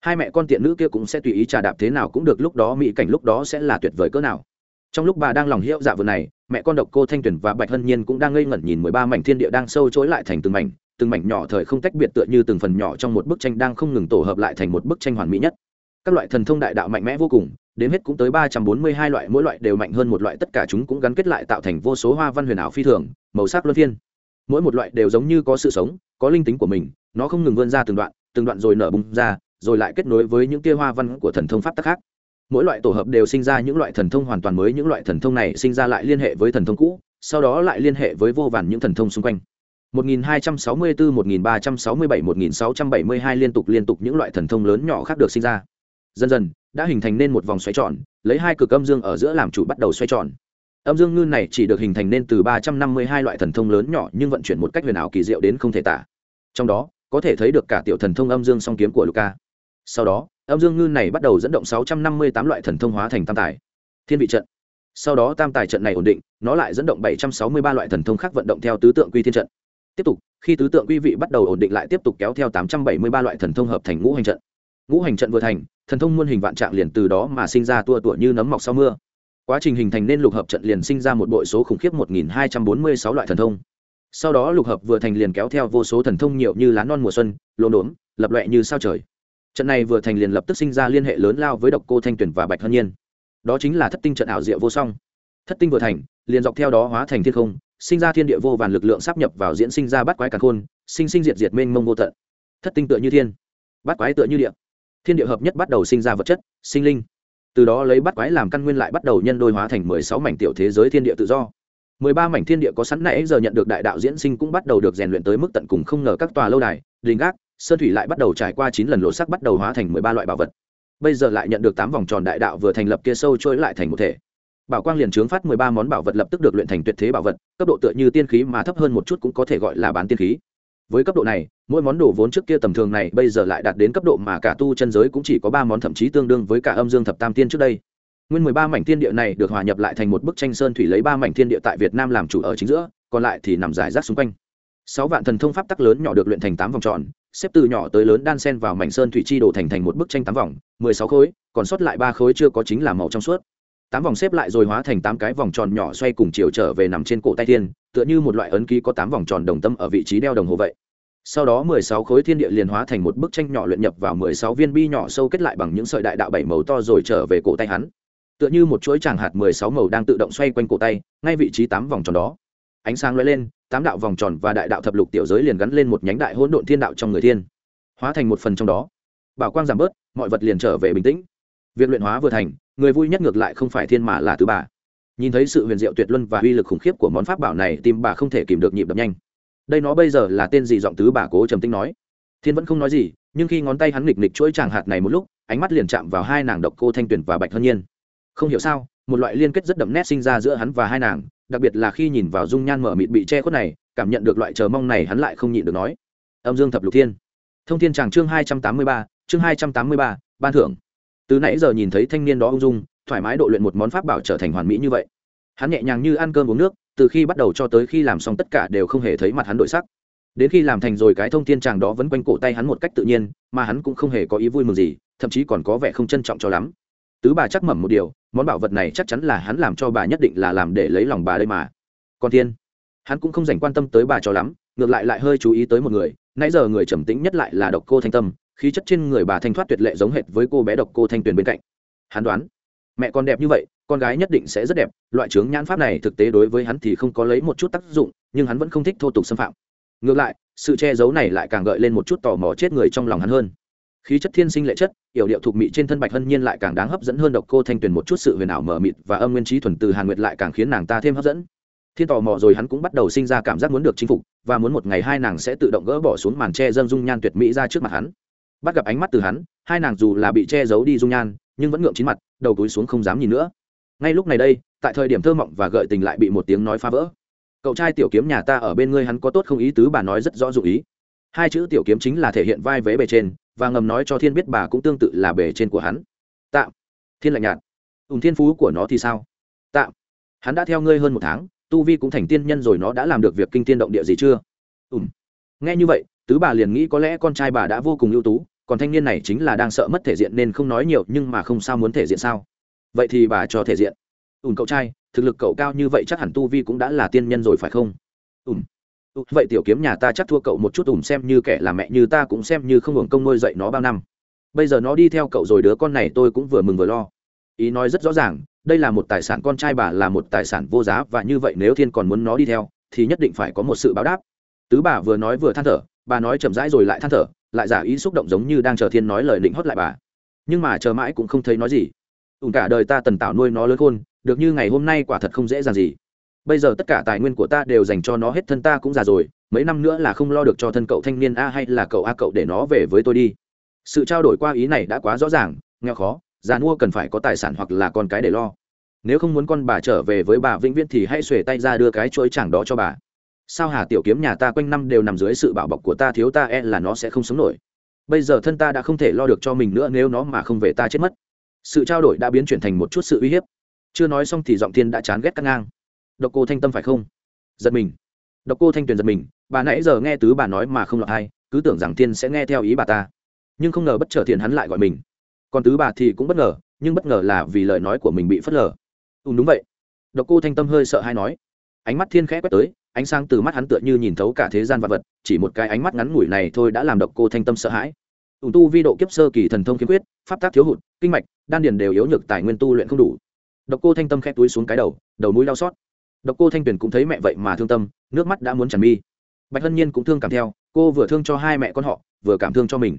Hai mẹ con tiện nữ kia cũng sẽ tùy ý trà đạp thế nào cũng được, lúc đó mỹ cảnh lúc đó sẽ là tuyệt vời cỡ nào. Trong lúc bà đang lòng hiệu dạ vừa này, mẹ con độc cô thanh tuyển và bạch hân nhiên cũng đang ngây ngẩn nhìn mười ba mảnh thiên địa đang sâu chối lại thành từng mảnh từng mảnh nhỏ thời không tách biệt tựa như từng phần nhỏ trong một bức tranh đang không ngừng tổ hợp lại thành một bức tranh hoàn mỹ nhất. Các loại thần thông đại đạo mạnh mẽ vô cùng đến hết cũng tới ba trăm bốn mươi hai loại mỗi loại đều mạnh hơn một loại tất cả chúng cũng gắn kết lại tạo thành vô số hoa văn huyền ảo phi thường màu sắc luân phiên. Mỗi một loại đều giống như có sự sống có linh tính của mình nó không ngừng vươn ra từng đoạn từng đoạn rồi nở bung ra rồi lại kết nối với những kia hoa văn của thần thông pháp tắc khác. Mỗi loại tổ hợp đều sinh ra những loại thần thông hoàn toàn mới những loại thần thông này sinh ra lại liên hệ với thần thông cũ sau đó lại liên hệ với vô vàn những thần thông xung quanh. 1264, 1367, 1672 liên tục liên tục những loại thần thông lớn nhỏ khác được sinh ra. Dần dần, đã hình thành nên một vòng xoáy tròn, lấy hai cực âm dương ở giữa làm chủ bắt đầu xoay tròn. Âm dương ngư này chỉ được hình thành nên từ 352 loại thần thông lớn nhỏ nhưng vận chuyển một cách huyền ảo kỳ diệu đến không thể tả. Trong đó, có thể thấy được cả tiểu thần thông âm dương song kiếm của Luca. Sau đó, âm dương ngư này bắt đầu dẫn động 658 loại thần thông hóa thành tam tài. Thiên vị trận. Sau đó tam tài trận này ổn định, nó lại dẫn động 763 loại thần thông khác vận động theo tứ tượng quy thiên trận tiếp tục khi tứ tượng quy vị bắt đầu ổn định lại tiếp tục kéo theo tám trăm bảy mươi ba loại thần thông hợp thành ngũ hành trận ngũ hành trận vừa thành thần thông muôn hình vạn trạng liền từ đó mà sinh ra tua tủa như nấm mọc sau mưa. Quá trình hình thành nên lục hợp trận liền sinh ra một bội số khủng khiếp một nghìn hai trăm bốn mươi sáu loại thần thông. Sau đó lục hợp vừa thành liền kéo theo vô số thần thông nhiều như lá non mùa xuân lỗ đốm, lập loẹ như sao trời. Trận này vừa thành liền lập tức sinh ra liên hệ lớn lao với độc cô thanh tuyển và bạch hân nhiên. Đó chính là thất tinh trận ảo diệu vô song. Thất tinh vừa thành, liền dọc theo đó hóa thành thiên không, sinh ra thiên địa vô vàn lực lượng sắp nhập vào diễn sinh ra bắt quái cả khôn, sinh sinh diệt diệt mênh mông vô tận. Thất tinh tựa như thiên bắt quái tựa như địa thiên địa hợp nhất bắt đầu sinh ra vật chất, sinh linh. Từ đó lấy bắt quái làm căn nguyên lại bắt đầu nhân đôi hóa thành mười sáu mảnh tiểu thế giới thiên địa tự do. mười ba mảnh thiên địa có sẵn nãy giờ nhận được đại đạo diễn sinh cũng bắt đầu được rèn luyện tới mức tận cùng không ngờ các tòa lâu đài, đình gác, sơn thủy lại bắt đầu trải qua chín lần lộ sắc bắt đầu hóa thành mười ba loại bảo vật. Bây giờ lại nhận được tám vòng tròn đại đạo vừa thành lập kia sâu trôi lại thành một thể. Bảo quang liền trướng phát mười ba món bảo vật lập tức được luyện thành tuyệt thế bảo vật, cấp độ tựa như tiên khí mà thấp hơn một chút cũng có thể gọi là bán tiên khí. Với cấp độ này mỗi món đồ vốn trước kia tầm thường này bây giờ lại đạt đến cấp độ mà cả tu chân giới cũng chỉ có ba món thậm chí tương đương với cả âm dương thập tam tiên trước đây. Nguyên mười ba mảnh thiên địa này được hòa nhập lại thành một bức tranh sơn thủy lấy ba mảnh thiên địa tại việt nam làm chủ ở chính giữa, còn lại thì nằm rải rác xung quanh. Sáu vạn thần thông pháp tắc lớn nhỏ được luyện thành tám vòng tròn, xếp từ nhỏ tới lớn đan sen vào mảnh sơn thủy chi đổ thành thành một bức tranh tám vòng, mười sáu khối, còn sót lại ba khối chưa có chính là màu trong suốt. Tám vòng xếp lại rồi hóa thành tám cái vòng tròn nhỏ xoay cùng chiều trở về nằm trên cổ tay thiên, tựa như một loại ấn ký có tám vòng tròn đồng tâm ở vị trí đeo đồng hồ vậy sau đó mười sáu khối thiên địa liền hóa thành một bức tranh nhỏ luyện nhập vào mười sáu viên bi nhỏ sâu kết lại bằng những sợi đại đạo bảy màu to rồi trở về cổ tay hắn. Tựa như một chuỗi tràng hạt mười sáu màu đang tự động xoay quanh cổ tay, ngay vị trí tám vòng tròn đó. Ánh sáng lóe lên, tám đạo vòng tròn và đại đạo thập lục tiểu giới liền gắn lên một nhánh đại hỗn độn thiên đạo trong người thiên. Hóa thành một phần trong đó. Bảo quang giảm bớt, mọi vật liền trở về bình tĩnh. Việc luyện hóa vừa thành, người vui nhất ngược lại không phải thiên mà là tứ bà. Nhìn thấy sự huyền diệu tuyệt luân và uy lực khủng khiếp của món pháp bảo này, tim bà không thể kìm được nhịp đập nhanh đây nó bây giờ là tên gì giọng tứ bà cố trầm tinh nói. Thiên vẫn không nói gì, nhưng khi ngón tay hắn nghịch nghịch chuỗi chàng hạt này một lúc, ánh mắt liền chạm vào hai nàng độc cô thanh tuyển và bạch hân nhiên. Không hiểu sao, một loại liên kết rất đậm nét sinh ra giữa hắn và hai nàng, đặc biệt là khi nhìn vào dung nhan mở mịt bị che khuất này, cảm nhận được loại chờ mong này hắn lại không nhịn được nói. Âm dương thập lục thiên. Thông thiên tràng chương hai trăm tám mươi ba, chương hai trăm tám mươi ba, ban thưởng. Từ nãy giờ nhìn thấy thanh niên đó ung dung, thoải mái độ luyện một món pháp bảo trở thành hoàn mỹ như vậy. Hắn nhẹ nhàng như ăn cơm uống nước từ khi bắt đầu cho tới khi làm xong tất cả đều không hề thấy mặt hắn đổi sắc. Đến khi làm thành rồi cái thông tin chàng đó vẫn quanh cổ tay hắn một cách tự nhiên, mà hắn cũng không hề có ý vui mừng gì, thậm chí còn có vẻ không trân trọng cho lắm. Tứ bà chắc mẩm một điều, món bảo vật này chắc chắn là hắn làm cho bà nhất định là làm để lấy lòng bà đây mà. Còn thiên, hắn cũng không dành quan tâm tới bà cho lắm, ngược lại lại hơi chú ý tới một người, nãy giờ người trầm tĩnh nhất lại là độc cô thanh tâm, khí chất trên người bà thanh thoát tuyệt lệ giống hệt với cô bé độc cô thanh tuyền bên cạnh. Hắn đoán, mẹ con đẹp như vậy con gái nhất định sẽ rất đẹp, loại trướng nhãn pháp này thực tế đối với hắn thì không có lấy một chút tác dụng, nhưng hắn vẫn không thích thô tục xâm phạm. Ngược lại, sự che giấu này lại càng gợi lên một chút tò mò chết người trong lòng hắn hơn. Khí chất thiên sinh lệ chất, yểu điệu thuộc mị trên thân bạch hân nhiên lại càng đáng hấp dẫn hơn độc cô thanh tuyền một chút sự huyền ảo mờ mịt và âm nguyên trí thuần từ hàn nguyệt lại càng khiến nàng ta thêm hấp dẫn. Thiên tò mò rồi hắn cũng bắt đầu sinh ra cảm giác muốn được chinh phục, và muốn một ngày hai nàng sẽ tự động gỡ bỏ xuống màn che dâng dung nhan tuyệt mỹ ra trước mặt hắn. Bắt gặp ánh mắt từ hắn, hai nàng dù là bị che giấu đi dung nhan, nhưng vẫn ngượng chín mặt, đầu túi xuống không dám nhìn nữa ngay lúc này đây, tại thời điểm thơ mộng và gợi tình lại bị một tiếng nói phá vỡ. Cậu trai tiểu kiếm nhà ta ở bên ngươi hắn có tốt không ý tứ bà nói rất rõ dụ ý. Hai chữ tiểu kiếm chính là thể hiện vai vế bề trên, và ngầm nói cho thiên biết bà cũng tương tự là bề trên của hắn. Tạm. Thiên lạnh nhạt. Ùn thiên phú của nó thì sao? Tạm. Hắn đã theo ngươi hơn một tháng, tu vi cũng thành tiên nhân rồi nó đã làm được việc kinh tiên động địa gì chưa? Ùm nghe như vậy, tứ bà liền nghĩ có lẽ con trai bà đã vô cùng ưu tú, còn thanh niên này chính là đang sợ mất thể diện nên không nói nhiều nhưng mà không sao muốn thể diện sao? Vậy thì bà cho thể diện. Ùn cậu trai, thực lực cậu cao như vậy chắc hẳn tu vi cũng đã là tiên nhân rồi phải không? Ùn vậy tiểu kiếm nhà ta chắc thua cậu một chút ùn xem như kẻ là mẹ như ta cũng xem như không hưởng công nuôi dạy nó bao năm. Bây giờ nó đi theo cậu rồi đứa con này tôi cũng vừa mừng vừa lo. Ý nói rất rõ ràng, đây là một tài sản con trai bà là một tài sản vô giá và như vậy nếu thiên còn muốn nó đi theo, thì nhất định phải có một sự báo đáp. Tứ bà vừa nói vừa than thở, bà nói chậm rãi rồi lại than thở, lại giả ý xúc động giống như đang chờ thiên nói lời định hót lại bà. Nhưng mà chờ mãi cũng không thấy nói gì ủng cả đời ta tần tạo nuôi nó lớn khôn, được như ngày hôm nay quả thật không dễ dàng gì. Bây giờ tất cả tài nguyên của ta đều dành cho nó hết thân ta cũng già rồi, mấy năm nữa là không lo được cho thân cậu thanh niên a hay là cậu a cậu để nó về với tôi đi. Sự trao đổi qua ý này đã quá rõ ràng, nghèo khó, già mua cần phải có tài sản hoặc là con cái để lo. Nếu không muốn con bà trở về với bà vĩnh viễn thì hãy xuề tay ra đưa cái chuỗi chẳng đó cho bà. Sao hà tiểu kiếm nhà ta quanh năm đều nằm dưới sự bảo bọc của ta thiếu ta e là nó sẽ không sống nổi. Bây giờ thân ta đã không thể lo được cho mình nữa nếu nó mà không về ta chết mất sự trao đổi đã biến chuyển thành một chút sự uy hiếp. Chưa nói xong thì giọng thiên đã chán ghét cắt ngang. Độc cô thanh tâm phải không? Giật mình. Độc cô thanh tuyền giật mình, bà nãy giờ nghe tứ bà nói mà không lọt hay cứ tưởng rằng thiên sẽ nghe theo ý bà ta. Nhưng không ngờ bất chợt thiền hắn lại gọi mình. Còn tứ bà thì cũng bất ngờ, nhưng bất ngờ là vì lời nói của mình bị phớt lờ. Ừ đúng vậy. Độc cô thanh tâm hơi sợ hay nói. Ánh mắt thiên khẽ quét tới, ánh sáng từ mắt hắn tựa như nhìn thấu cả thế gian vật vật, chỉ một cái ánh mắt ngắn ngủi này thôi đã làm độc cô thanh tâm sợ hãi ủng tu vi độ kiếp sơ kỳ thần thông kiếm quyết, pháp tác thiếu hụt, kinh mạch, đan điền đều yếu nhược tài nguyên tu luyện không đủ. Độc cô thanh tâm khẽ túi xuống cái đầu đầu mũi đau xót. Độc cô thanh tuyền cũng thấy mẹ vậy mà thương tâm, nước mắt đã muốn tràn mi. Bạch hân nhiên cũng thương cảm theo, cô vừa thương cho hai mẹ con họ, vừa cảm thương cho mình.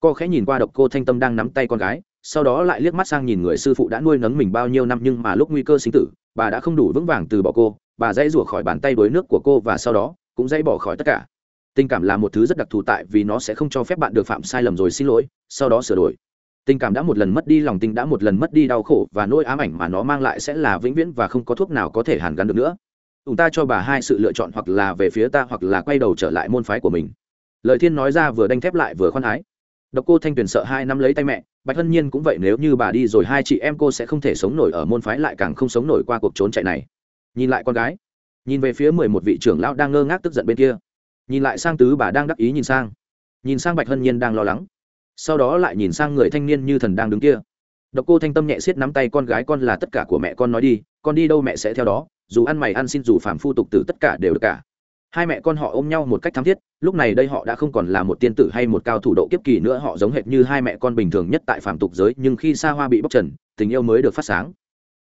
Cô khẽ nhìn qua độc cô thanh tâm đang nắm tay con gái, sau đó lại liếc mắt sang nhìn người sư phụ đã nuôi nấng mình bao nhiêu năm nhưng mà lúc nguy cơ sinh tử, bà đã không đủ vững vàng từ bỏ cô, bà dãy rủa khỏi bàn tay đuối nước của cô và sau đó cũng dãy bỏ khỏi tất cả tình cảm là một thứ rất đặc thù tại vì nó sẽ không cho phép bạn được phạm sai lầm rồi xin lỗi, sau đó sửa đổi. Tình cảm đã một lần mất đi, lòng tình đã một lần mất đi, đau khổ và nỗi ám ảnh mà nó mang lại sẽ là vĩnh viễn và không có thuốc nào có thể hàn gắn được nữa. Chúng ta cho bà hai sự lựa chọn hoặc là về phía ta hoặc là quay đầu trở lại môn phái của mình. Lời thiên nói ra vừa đanh thép lại vừa khoan ái độc cô thanh tuyền sợ hai năm lấy tay mẹ, bạch hân nhiên cũng vậy, nếu như bà đi rồi hai chị em cô sẽ không thể sống nổi ở môn phái lại càng không sống nổi qua cuộc trốn chạy này. Nhìn lại con gái. Nhìn về phía mười một vị trưởng lão đang ngơ ngác tức giận bên kia nhìn lại sang tứ bà đang đắc ý nhìn sang. Nhìn sang bạch hân nhiên đang lo lắng. Sau đó lại nhìn sang người thanh niên như thần đang đứng kia. Độc cô thanh tâm nhẹ xiết nắm tay con gái con là tất cả của mẹ con nói đi, con đi đâu mẹ sẽ theo đó, dù ăn mày ăn xin dù phàm phu tục tử tất cả đều được cả. Hai mẹ con họ ôm nhau một cách thắm thiết, lúc này đây họ đã không còn là một tiên tử hay một cao thủ độ kiếp kỳ nữa, họ giống hệt như hai mẹ con bình thường nhất tại phàm tục giới, nhưng khi xa hoa bị bóc trần, tình yêu mới được phát sáng.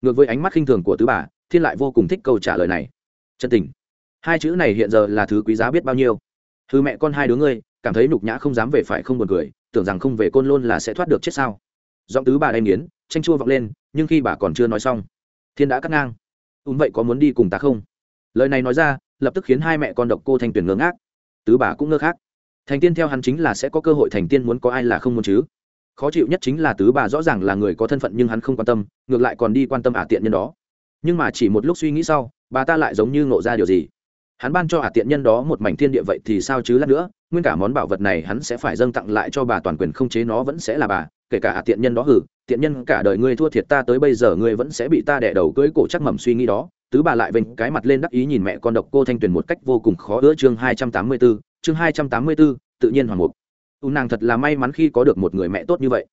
Ngược với ánh mắt khinh thường của tứ bà, thiên lại vô cùng thích câu trả lời này. Chân tình hai chữ này hiện giờ là thứ quý giá biết bao nhiêu? Thứ mẹ con hai đứa ngươi, cảm thấy nhục nhã không dám về phải không buồn cười, tưởng rằng không về côn lôn là sẽ thoát được chết sao? Giọng tứ bà đay nghiến tranh chua vọng lên, nhưng khi bà còn chưa nói xong, thiên đã cắt ngang. Ùn vậy có muốn đi cùng ta không? Lời này nói ra, lập tức khiến hai mẹ con độc cô thanh tuyển ngơ ngác. Tứ bà cũng ngơ khác. Thành tiên theo hắn chính là sẽ có cơ hội thành tiên muốn có ai là không muốn chứ? Khó chịu nhất chính là tứ bà rõ ràng là người có thân phận nhưng hắn không quan tâm, ngược lại còn đi quan tâm ả tiện nhân đó. Nhưng mà chỉ một lúc suy nghĩ sau, bà ta lại giống như ngộ ra điều gì hắn ban cho ả tiện nhân đó một mảnh thiên địa vậy thì sao chứ lát nữa nguyên cả món bảo vật này hắn sẽ phải dâng tặng lại cho bà toàn quyền không chế nó vẫn sẽ là bà kể cả ả tiện nhân đó hử tiện nhân cả đời ngươi thua thiệt ta tới bây giờ ngươi vẫn sẽ bị ta đẻ đầu cưỡi cổ chắc mầm suy nghĩ đó tứ bà lại vênh cái mặt lên đắc ý nhìn mẹ con độc cô thanh tuyền một cách vô cùng khó ưa chương hai trăm tám mươi 284, chương hai trăm tám mươi 284, tự nhiên hoàng mục. U nàng thật là may mắn khi có được một người mẹ tốt như vậy.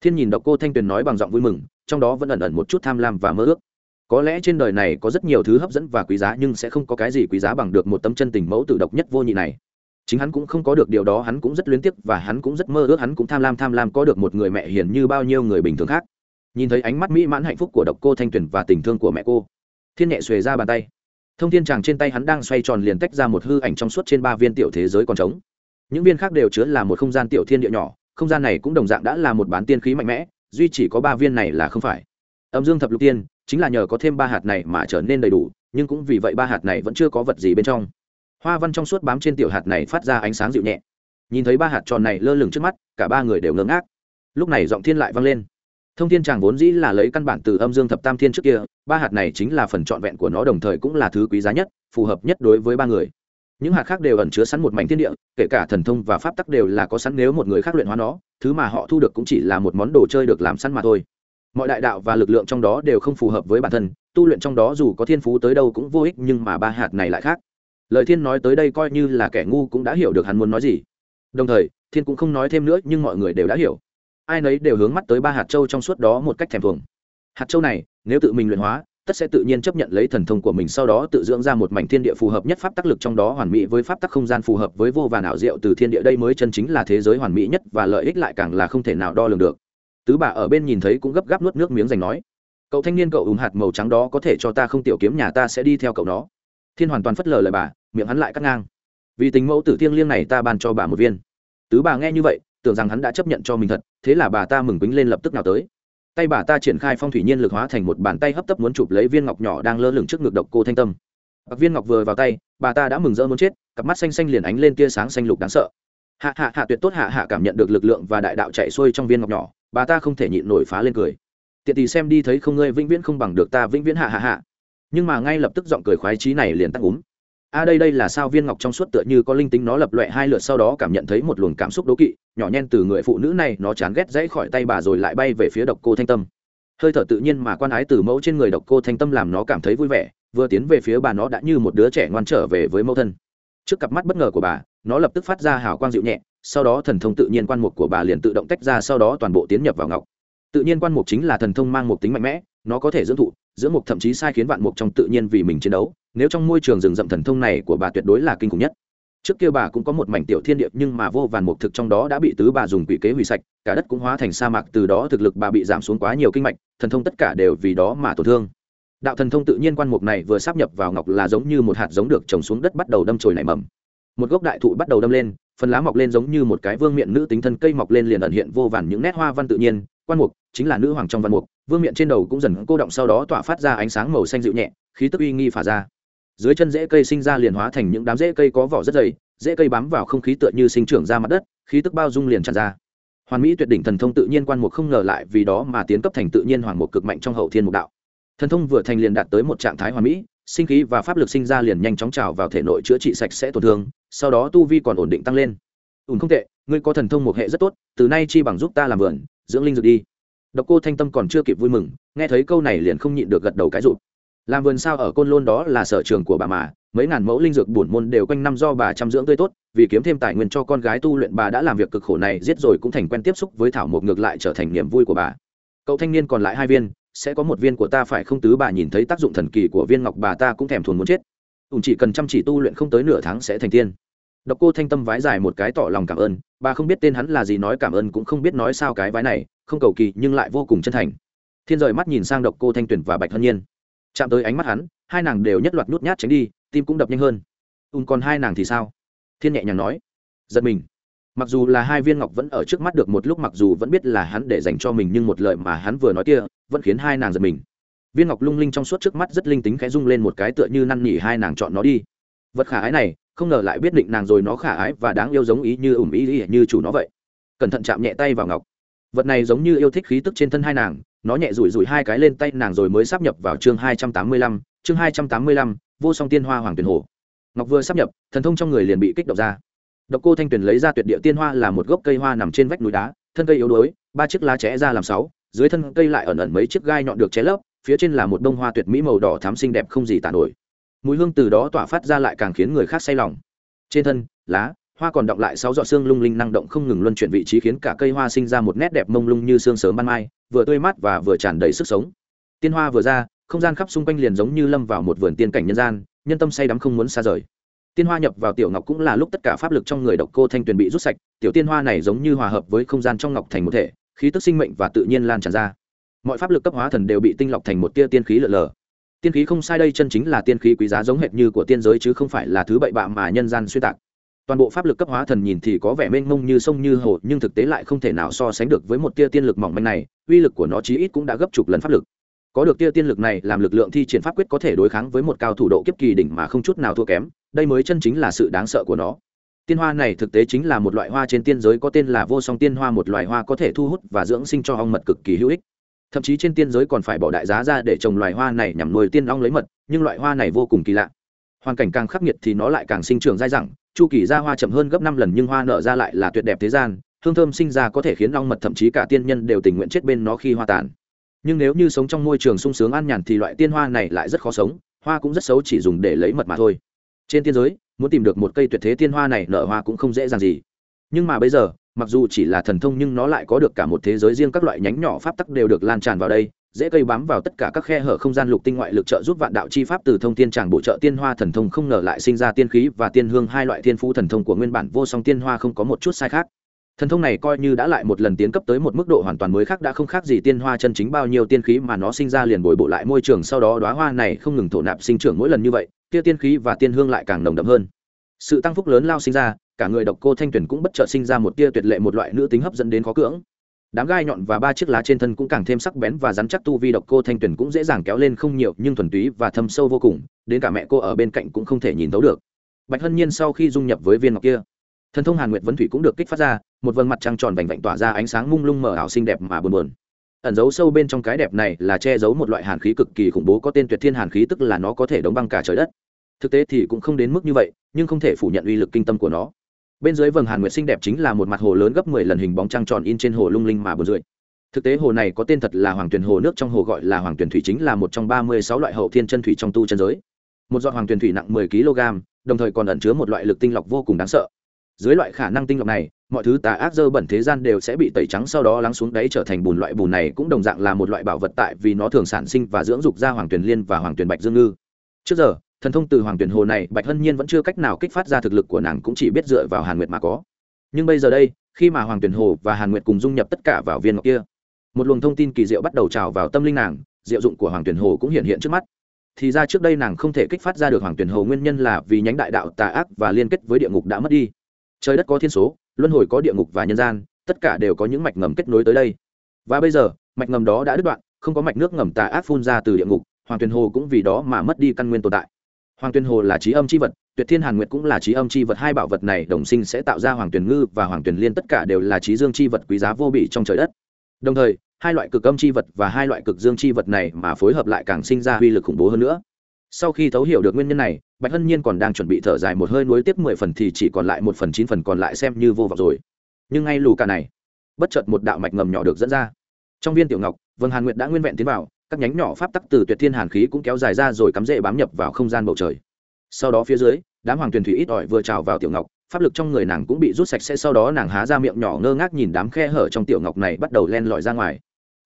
Thiên nhìn độc cô thanh tuyền nói bằng giọng vui mừng trong đó vẫn ẩn ẩn một chút tham lam và mơ ước có lẽ trên đời này có rất nhiều thứ hấp dẫn và quý giá nhưng sẽ không có cái gì quý giá bằng được một tấm chân tình mẫu tử độc nhất vô nhị này. Chính hắn cũng không có được điều đó, hắn cũng rất luyến tiếc và hắn cũng rất mơ ước hắn cũng tham lam tham lam có được một người mẹ hiền như bao nhiêu người bình thường khác. Nhìn thấy ánh mắt mỹ mãn hạnh phúc của độc cô thanh tuyển và tình thương của mẹ cô, thiên nhẹ xuề ra bàn tay. Thông thiên tràng trên tay hắn đang xoay tròn liền tách ra một hư ảnh trong suốt trên ba viên tiểu thế giới còn trống. Những viên khác đều chứa là một không gian tiểu thiên địa nhỏ, không gian này cũng đồng dạng đã là một bán tiên khí mạnh mẽ, duy chỉ có ba viên này là không phải âm dương thập lục tiên, chính là nhờ có thêm ba hạt này mà trở nên đầy đủ, nhưng cũng vì vậy ba hạt này vẫn chưa có vật gì bên trong. Hoa văn trong suốt bám trên tiểu hạt này phát ra ánh sáng dịu nhẹ. Nhìn thấy ba hạt tròn này lơ lửng trước mắt, cả ba người đều ngớ ngác. Lúc này giọng thiên lại vang lên. Thông thiên tràng vốn dĩ là lấy căn bản từ âm dương thập tam thiên trước kia, ba hạt này chính là phần trọn vẹn của nó đồng thời cũng là thứ quý giá nhất, phù hợp nhất đối với ba người. Những hạt khác đều ẩn chứa sẵn một mảnh thiên địa, kể cả thần thông và pháp tắc đều là có sẵn nếu một người khác luyện hóa nó, thứ mà họ thu được cũng chỉ là một món đồ chơi được làm sẵn mà thôi mọi đại đạo và lực lượng trong đó đều không phù hợp với bản thân, tu luyện trong đó dù có thiên phú tới đâu cũng vô ích nhưng mà ba hạt này lại khác. Lời thiên nói tới đây coi như là kẻ ngu cũng đã hiểu được hắn muốn nói gì. Đồng thời, thiên cũng không nói thêm nữa nhưng mọi người đều đã hiểu. Ai nấy đều hướng mắt tới ba hạt châu trong suốt đó một cách thèm thuồng. Hạt châu này, nếu tự mình luyện hóa, tất sẽ tự nhiên chấp nhận lấy thần thông của mình, sau đó tự dưỡng ra một mảnh thiên địa phù hợp nhất pháp tác lực trong đó hoàn mỹ với pháp tác không gian phù hợp với vô vàn ảo diệu từ thiên địa. Đây mới chân chính là thế giới hoàn mỹ nhất và lợi ích lại càng là không thể nào đo lường được tứ bà ở bên nhìn thấy cũng gấp gáp nuốt nước miếng dành nói, cậu thanh niên cậu ùm hạt màu trắng đó có thể cho ta không tiểu kiếm, nhà ta sẽ đi theo cậu nó. Thiên hoàn toàn phất lờ lời bà, miệng hắn lại cắt ngang. Vì tình mẫu tử thiêng liêng này ta ban cho bà một viên. Tứ bà nghe như vậy, tưởng rằng hắn đã chấp nhận cho mình thật, thế là bà ta mừng quýnh lên lập tức nào tới. Tay bà ta triển khai phong thủy nhiên lực hóa thành một bàn tay hấp tấp muốn chụp lấy viên ngọc nhỏ đang lơ lửng trước ngực độc cô thanh tâm. Bạc viên ngọc vừa vào tay, bà ta đã mừng rỡ muốn chết, cặp mắt xanh xanh liền ánh lên tia sáng xanh lục đáng sợ. Hạ hạ hạ tuyệt tốt, hạ hạ cảm nhận được lực lượng và đại đạo chạy xuôi trong viên ngọc nhỏ bà ta không thể nhịn nổi phá lên cười. Tiện tì xem đi thấy không ngươi vĩnh viễn không bằng được ta vĩnh viễn hạ hạ hạ. Nhưng mà ngay lập tức giọng cười khoái trí này liền tắt úm. A đây đây là sao viên ngọc trong suốt tựa như có linh tính nó lập loẹ hai lượt sau đó cảm nhận thấy một luồng cảm xúc đố kỵ, nhỏ nhen từ người phụ nữ này nó chán ghét dãy khỏi tay bà rồi lại bay về phía độc cô thanh tâm. Hơi thở tự nhiên mà quan ái từ mẫu trên người độc cô thanh tâm làm nó cảm thấy vui vẻ, vừa tiến về phía bà nó đã như một đứa trẻ ngoan trở về với mẫu thân. Trước cặp mắt bất ngờ của bà, nó lập tức phát ra hào quang dịu nhẹ sau đó thần thông tự nhiên quan mục của bà liền tự động tách ra, sau đó toàn bộ tiến nhập vào ngọc. Tự nhiên quan mục chính là thần thông mang một tính mạnh mẽ, nó có thể dưỡng thụ, dưỡng mục thậm chí sai khiến vạn mục trong tự nhiên vì mình chiến đấu. Nếu trong môi trường rừng rậm thần thông này của bà tuyệt đối là kinh khủng nhất. Trước kia bà cũng có một mảnh tiểu thiên địa, nhưng mà vô vàn mục thực trong đó đã bị tứ bà dùng quỷ kế hủy sạch, cả đất cũng hóa thành sa mạc, từ đó thực lực bà bị giảm xuống quá nhiều kinh mạch, thần thông tất cả đều vì đó mà tổn thương. Đạo thần thông tự nhiên quan mục này vừa sắp nhập vào ngọc là giống như một hạt giống được trồng xuống đất bắt đầu đâm chồi nảy mầm một gốc đại thụ bắt đầu đâm lên, phần lá mọc lên giống như một cái vương miện nữ tính thân cây mọc lên liền ẩn hiện vô vàn những nét hoa văn tự nhiên, quan mục, chính là nữ hoàng trong văn mục, vương miện trên đầu cũng dần cô động sau đó tỏa phát ra ánh sáng màu xanh dịu nhẹ, khí tức uy nghi phả ra. Dưới chân rễ cây sinh ra liền hóa thành những đám rễ cây có vỏ rất dày, rễ cây bám vào không khí tựa như sinh trưởng ra mặt đất, khí tức bao dung liền tràn ra. Hoàn mỹ tuyệt đỉnh thần thông tự nhiên quan mục không ngờ lại vì đó mà tiến cấp thành tự nhiên hoàng mục cực mạnh trong hậu thiên mục đạo. Thần thông vừa thành liền đạt tới một trạng thái hoàn mỹ, sinh khí và pháp lực sinh ra liền nhanh chóng trào vào thể nội chữa trị sạch sẽ tổn thương sau đó tu vi còn ổn định tăng lên. Ùn không tệ, ngươi có thần thông một hệ rất tốt, từ nay chi bằng giúp ta làm vườn, dưỡng linh dược đi. Độc cô thanh tâm còn chưa kịp vui mừng, nghe thấy câu này liền không nhịn được gật đầu cái rụt. Làm vườn sao ở côn lôn đó là sở trường của bà mà, mấy ngàn mẫu linh dược bổn môn đều quanh năm do bà chăm dưỡng tươi tốt, vì kiếm thêm tài nguyên cho con gái tu luyện bà đã làm việc cực khổ này giết rồi cũng thành quen tiếp xúc với thảo mộc ngược lại trở thành niềm vui của bà. Cậu thanh niên còn lại hai viên, sẽ có một viên của ta phải không tứ bà nhìn thấy tác dụng thần kỳ của viên ngọc bà ta cũng thèm thuồn muốn chết ủng chỉ cần chăm chỉ tu luyện không tới nửa tháng sẽ thành tiên. Độc cô thanh tâm vái dài một cái tỏ lòng cảm ơn, bà không biết tên hắn là gì nói cảm ơn cũng không biết nói sao cái vái này, không cầu kỳ nhưng lại vô cùng chân thành. Thiên rời mắt nhìn sang độc cô thanh tuyển và bạch hân nhiên. Chạm tới ánh mắt hắn, hai nàng đều nhất loạt nhút nhát tránh đi, tim cũng đập nhanh hơn. Ùn còn hai nàng thì sao? Thiên nhẹ nhàng nói. Giật mình. Mặc dù là hai viên ngọc vẫn ở trước mắt được một lúc, mặc dù vẫn biết là hắn để dành cho mình nhưng một lời mà hắn vừa nói kia, vẫn khiến hai nàng giật mình viên ngọc lung linh trong suốt trước mắt rất linh tính khẽ rung lên một cái tựa như năn nỉ hai nàng chọn nó đi. Vật khả ái này không ngờ lại biết định nàng rồi nó khả ái và đáng yêu giống ý như ủng ý, ý như chủ nó vậy. Cẩn thận chạm nhẹ tay vào ngọc. Vật này giống như yêu thích khí tức trên thân hai nàng nó nhẹ rủi rủi hai cái lên tay nàng rồi mới sắp nhập vào chương hai trăm tám mươi lăm chương hai trăm tám mươi lăm vô song tiên hoa hoàng tuyển hồ. Ngọc vừa sắp nhập thần thông trong người liền bị kích động ra. Độc cô thanh tuyền lấy ra tuyệt địa tiên hoa là một gốc cây hoa nằm trên vách núi đá thân cây yếu đuối ba chiếc lá chẽ ra làm sáu dưới thân cây lại ẩn ẩn mấy chiếc gai nhọn được ché lấp phía trên là một bông hoa tuyệt mỹ màu đỏ thắm xinh đẹp không gì tàn nổi. Mùi hương từ đó tỏa phát ra lại càng khiến người khác say lòng. Trên thân, lá, hoa còn động lại sáu giọt xương lung linh năng động không ngừng luân chuyển vị trí khiến cả cây hoa sinh ra một nét đẹp mông lung như sương sớm ban mai, vừa tươi mát và vừa tràn đầy sức sống. Tiên hoa vừa ra, không gian khắp xung quanh liền giống như lâm vào một vườn tiên cảnh nhân gian, nhân tâm say đắm không muốn xa rời. Tiên hoa nhập vào tiểu ngọc cũng là lúc tất cả pháp lực trong người độc cô thanh tuyền bị rút sạch, tiểu tiên hoa này giống như hòa hợp với không gian trong ngọc thành một thể, khí tức sinh mệnh và tự nhiên lan tràn ra mọi pháp lực cấp hóa thần đều bị tinh lọc thành một tia tiên khí lợn lờ. Tiên khí không sai đây chân chính là tiên khí quý giá giống hệt như của tiên giới chứ không phải là thứ bậy bạ mà nhân gian xuyên tạc. Toàn bộ pháp lực cấp hóa thần nhìn thì có vẻ mênh mông như sông như hồ, nhưng thực tế lại không thể nào so sánh được với một tia tiên lực mỏng manh này, uy lực của nó chí ít cũng đã gấp chục lần pháp lực. Có được tia tiên lực này làm lực lượng thi triển pháp quyết có thể đối kháng với một cao thủ độ kiếp kỳ đỉnh mà không chút nào thua kém, đây mới chân chính là sự đáng sợ của nó. Tiên hoa này thực tế chính là một loại hoa trên tiên giới có tên là vô song tiên hoa, một loài hoa có thể thu hút và dưỡng sinh cho ong mật cực kỳ hữu ích thậm chí trên tiên giới còn phải bỏ đại giá ra để trồng loài hoa này nhằm nuôi tiên ong lấy mật, nhưng loại hoa này vô cùng kỳ lạ. Hoàn cảnh càng khắc nghiệt thì nó lại càng sinh trưởng dai dẳng, chu kỳ ra hoa chậm hơn gấp năm lần nhưng hoa nở ra lại là tuyệt đẹp thế gian, hương thơm sinh ra có thể khiến ong mật thậm chí cả tiên nhân đều tình nguyện chết bên nó khi hoa tàn. Nhưng nếu như sống trong môi trường sung sướng an nhàn thì loại tiên hoa này lại rất khó sống, hoa cũng rất xấu chỉ dùng để lấy mật mà thôi. Trên tiên giới, muốn tìm được một cây tuyệt thế tiên hoa này nở hoa cũng không dễ dàng gì. Nhưng mà bây giờ mặc dù chỉ là thần thông nhưng nó lại có được cả một thế giới riêng các loại nhánh nhỏ pháp tắc đều được lan tràn vào đây, dễ cây bám vào tất cả các khe hở không gian lục tinh ngoại lực trợ giúp vạn đạo chi pháp từ thông tiên tràng bổ trợ tiên hoa thần thông không ngờ lại sinh ra tiên khí và tiên hương hai loại thiên phú thần thông của nguyên bản vô song tiên hoa không có một chút sai khác. Thần thông này coi như đã lại một lần tiến cấp tới một mức độ hoàn toàn mới khác đã không khác gì tiên hoa chân chính bao nhiêu tiên khí mà nó sinh ra liền bồi bộ lại môi trường sau đó đoá hoa này không ngừng thổ nạp sinh trưởng mỗi lần như vậy, kia tiên khí và tiên hương lại càng nồng đậm hơn. Sự tăng phúc lớn lao sinh ra cả người độc cô thanh tuyển cũng bất chợt sinh ra một tia tuyệt lệ một loại nữ tính hấp dẫn đến khó cưỡng. Đám gai nhọn và ba chiếc lá trên thân cũng càng thêm sắc bén và rắn chắc tu vi độc cô thanh tuyển cũng dễ dàng kéo lên không nhiều, nhưng thuần túy và thâm sâu vô cùng, đến cả mẹ cô ở bên cạnh cũng không thể nhìn thấu được. Bạch hân nhiên sau khi dung nhập với viên ngọc kia, thần thông hàn nguyệt vấn thủy cũng được kích phát ra, một vầng mặt trăng tròn vành vạnh tỏa ra ánh sáng mung lung mờ ảo xinh đẹp mà buồn buồn. Ẩn giấu sâu bên trong cái đẹp này là che giấu một loại hàn khí cực kỳ khủng bố, có tên tuyệt thiên hàn khí tức là nó có thể đóng băng cả trời đất. Thực tế thì cũng không đến mức như vậy, nhưng không thể phủ nhận uy lực kinh tâm của nó bên dưới vầng hàn nguyệt xinh đẹp chính là một mặt hồ lớn gấp mười lần hình bóng trăng tròn in trên hồ lung linh mà bờ rưỡi thực tế hồ này có tên thật là hoàng tuyền hồ nước, trong hồ gọi là hoàng tuyền thủy chính là một trong ba mươi sáu loại hậu thiên chân thủy trong tu chân giới. Một giọt hoàng tuyền thủy nặng mười kg, đồng thời còn ẩn chứa một loại lực tinh lọc vô cùng đáng sợ. Dưới loại khả năng tinh lọc này, mọi thứ tà ác dơ bẩn thế gian đều sẽ bị tẩy trắng sau đó lắng xuống đáy trở thành bùn loại bùn này cũng đồng dạng là một loại bảo vật tại vì nó thường sản sinh và dưỡng dục ra hoàng tuyền liên và hoàng tuyền bạch dương ngư. Trước giờ thần thông từ hoàng tuyển hồ này, bạch hân nhiên vẫn chưa cách nào kích phát ra thực lực của nàng cũng chỉ biết dựa vào hàn nguyệt mà có. Nhưng bây giờ đây, khi mà hoàng tuyển hồ và hàn nguyệt cùng dung nhập tất cả vào viên ngọc kia, một luồng thông tin kỳ diệu bắt đầu trào vào tâm linh nàng, diệu dụng của hoàng tuyển hồ cũng hiện hiện trước mắt. Thì ra trước đây nàng không thể kích phát ra được hoàng tuyển hồ nguyên nhân là vì nhánh đại đạo tà ác và liên kết với địa ngục đã mất đi. Trời đất có thiên số, luân hồi có địa ngục và nhân gian, tất cả đều có những mạch ngầm kết nối tới đây. Và bây giờ, mạch ngầm đó đã đứt đoạn, không có mạch nước ngầm tà ác phun ra từ địa ngục, hoàng tuyền hồ cũng vì đó mà mất đi căn nguyên tồn tại hoàng tuyền hồ là trí âm c h i vật, tuyệt thiên hàn nguyệt cũng là trí âm c h i vật. Hai bảo vật này đồng sinh sẽ tạo ra hoàng tuyền ngư và hoàng tuyền liên, tất cả đều là trí dương c h i vật quý giá vô bị trong trời đất. Đồng thời, hai loại cực âm c h i vật và hai loại cực dương c h i vật này mà phối hợp lại càng sinh ra uy lực khủng bố hơn nữa. Sau khi thấu hiểu được nguyên nhân này, bạch hân nhiên còn đang chuẩn bị thở dài một hơi nối tiếp mười phần thì chỉ còn lại một phần, chín phần còn lại xem như vô vọng rồi. Nhưng ngay lù cả này, bất chợt một đạo mạch ngầm nhỏ được dẫn ra. Trong viên tiểu ngọc vâng hàn nguyệt đã nguyên vẹn tiến vào các nhánh nhỏ pháp tắc từ tuyệt thiên hàn khí cũng kéo dài ra rồi cắm rễ bám nhập vào không gian bầu trời. Sau đó phía dưới, đám hoàng tuyền thủy ít ỏi vừa trào vào tiểu ngọc, pháp lực trong người nàng cũng bị rút sạch sẽ, sau đó nàng há ra miệng nhỏ ngơ ngác nhìn đám khe hở trong tiểu ngọc này bắt đầu len lỏi ra ngoài.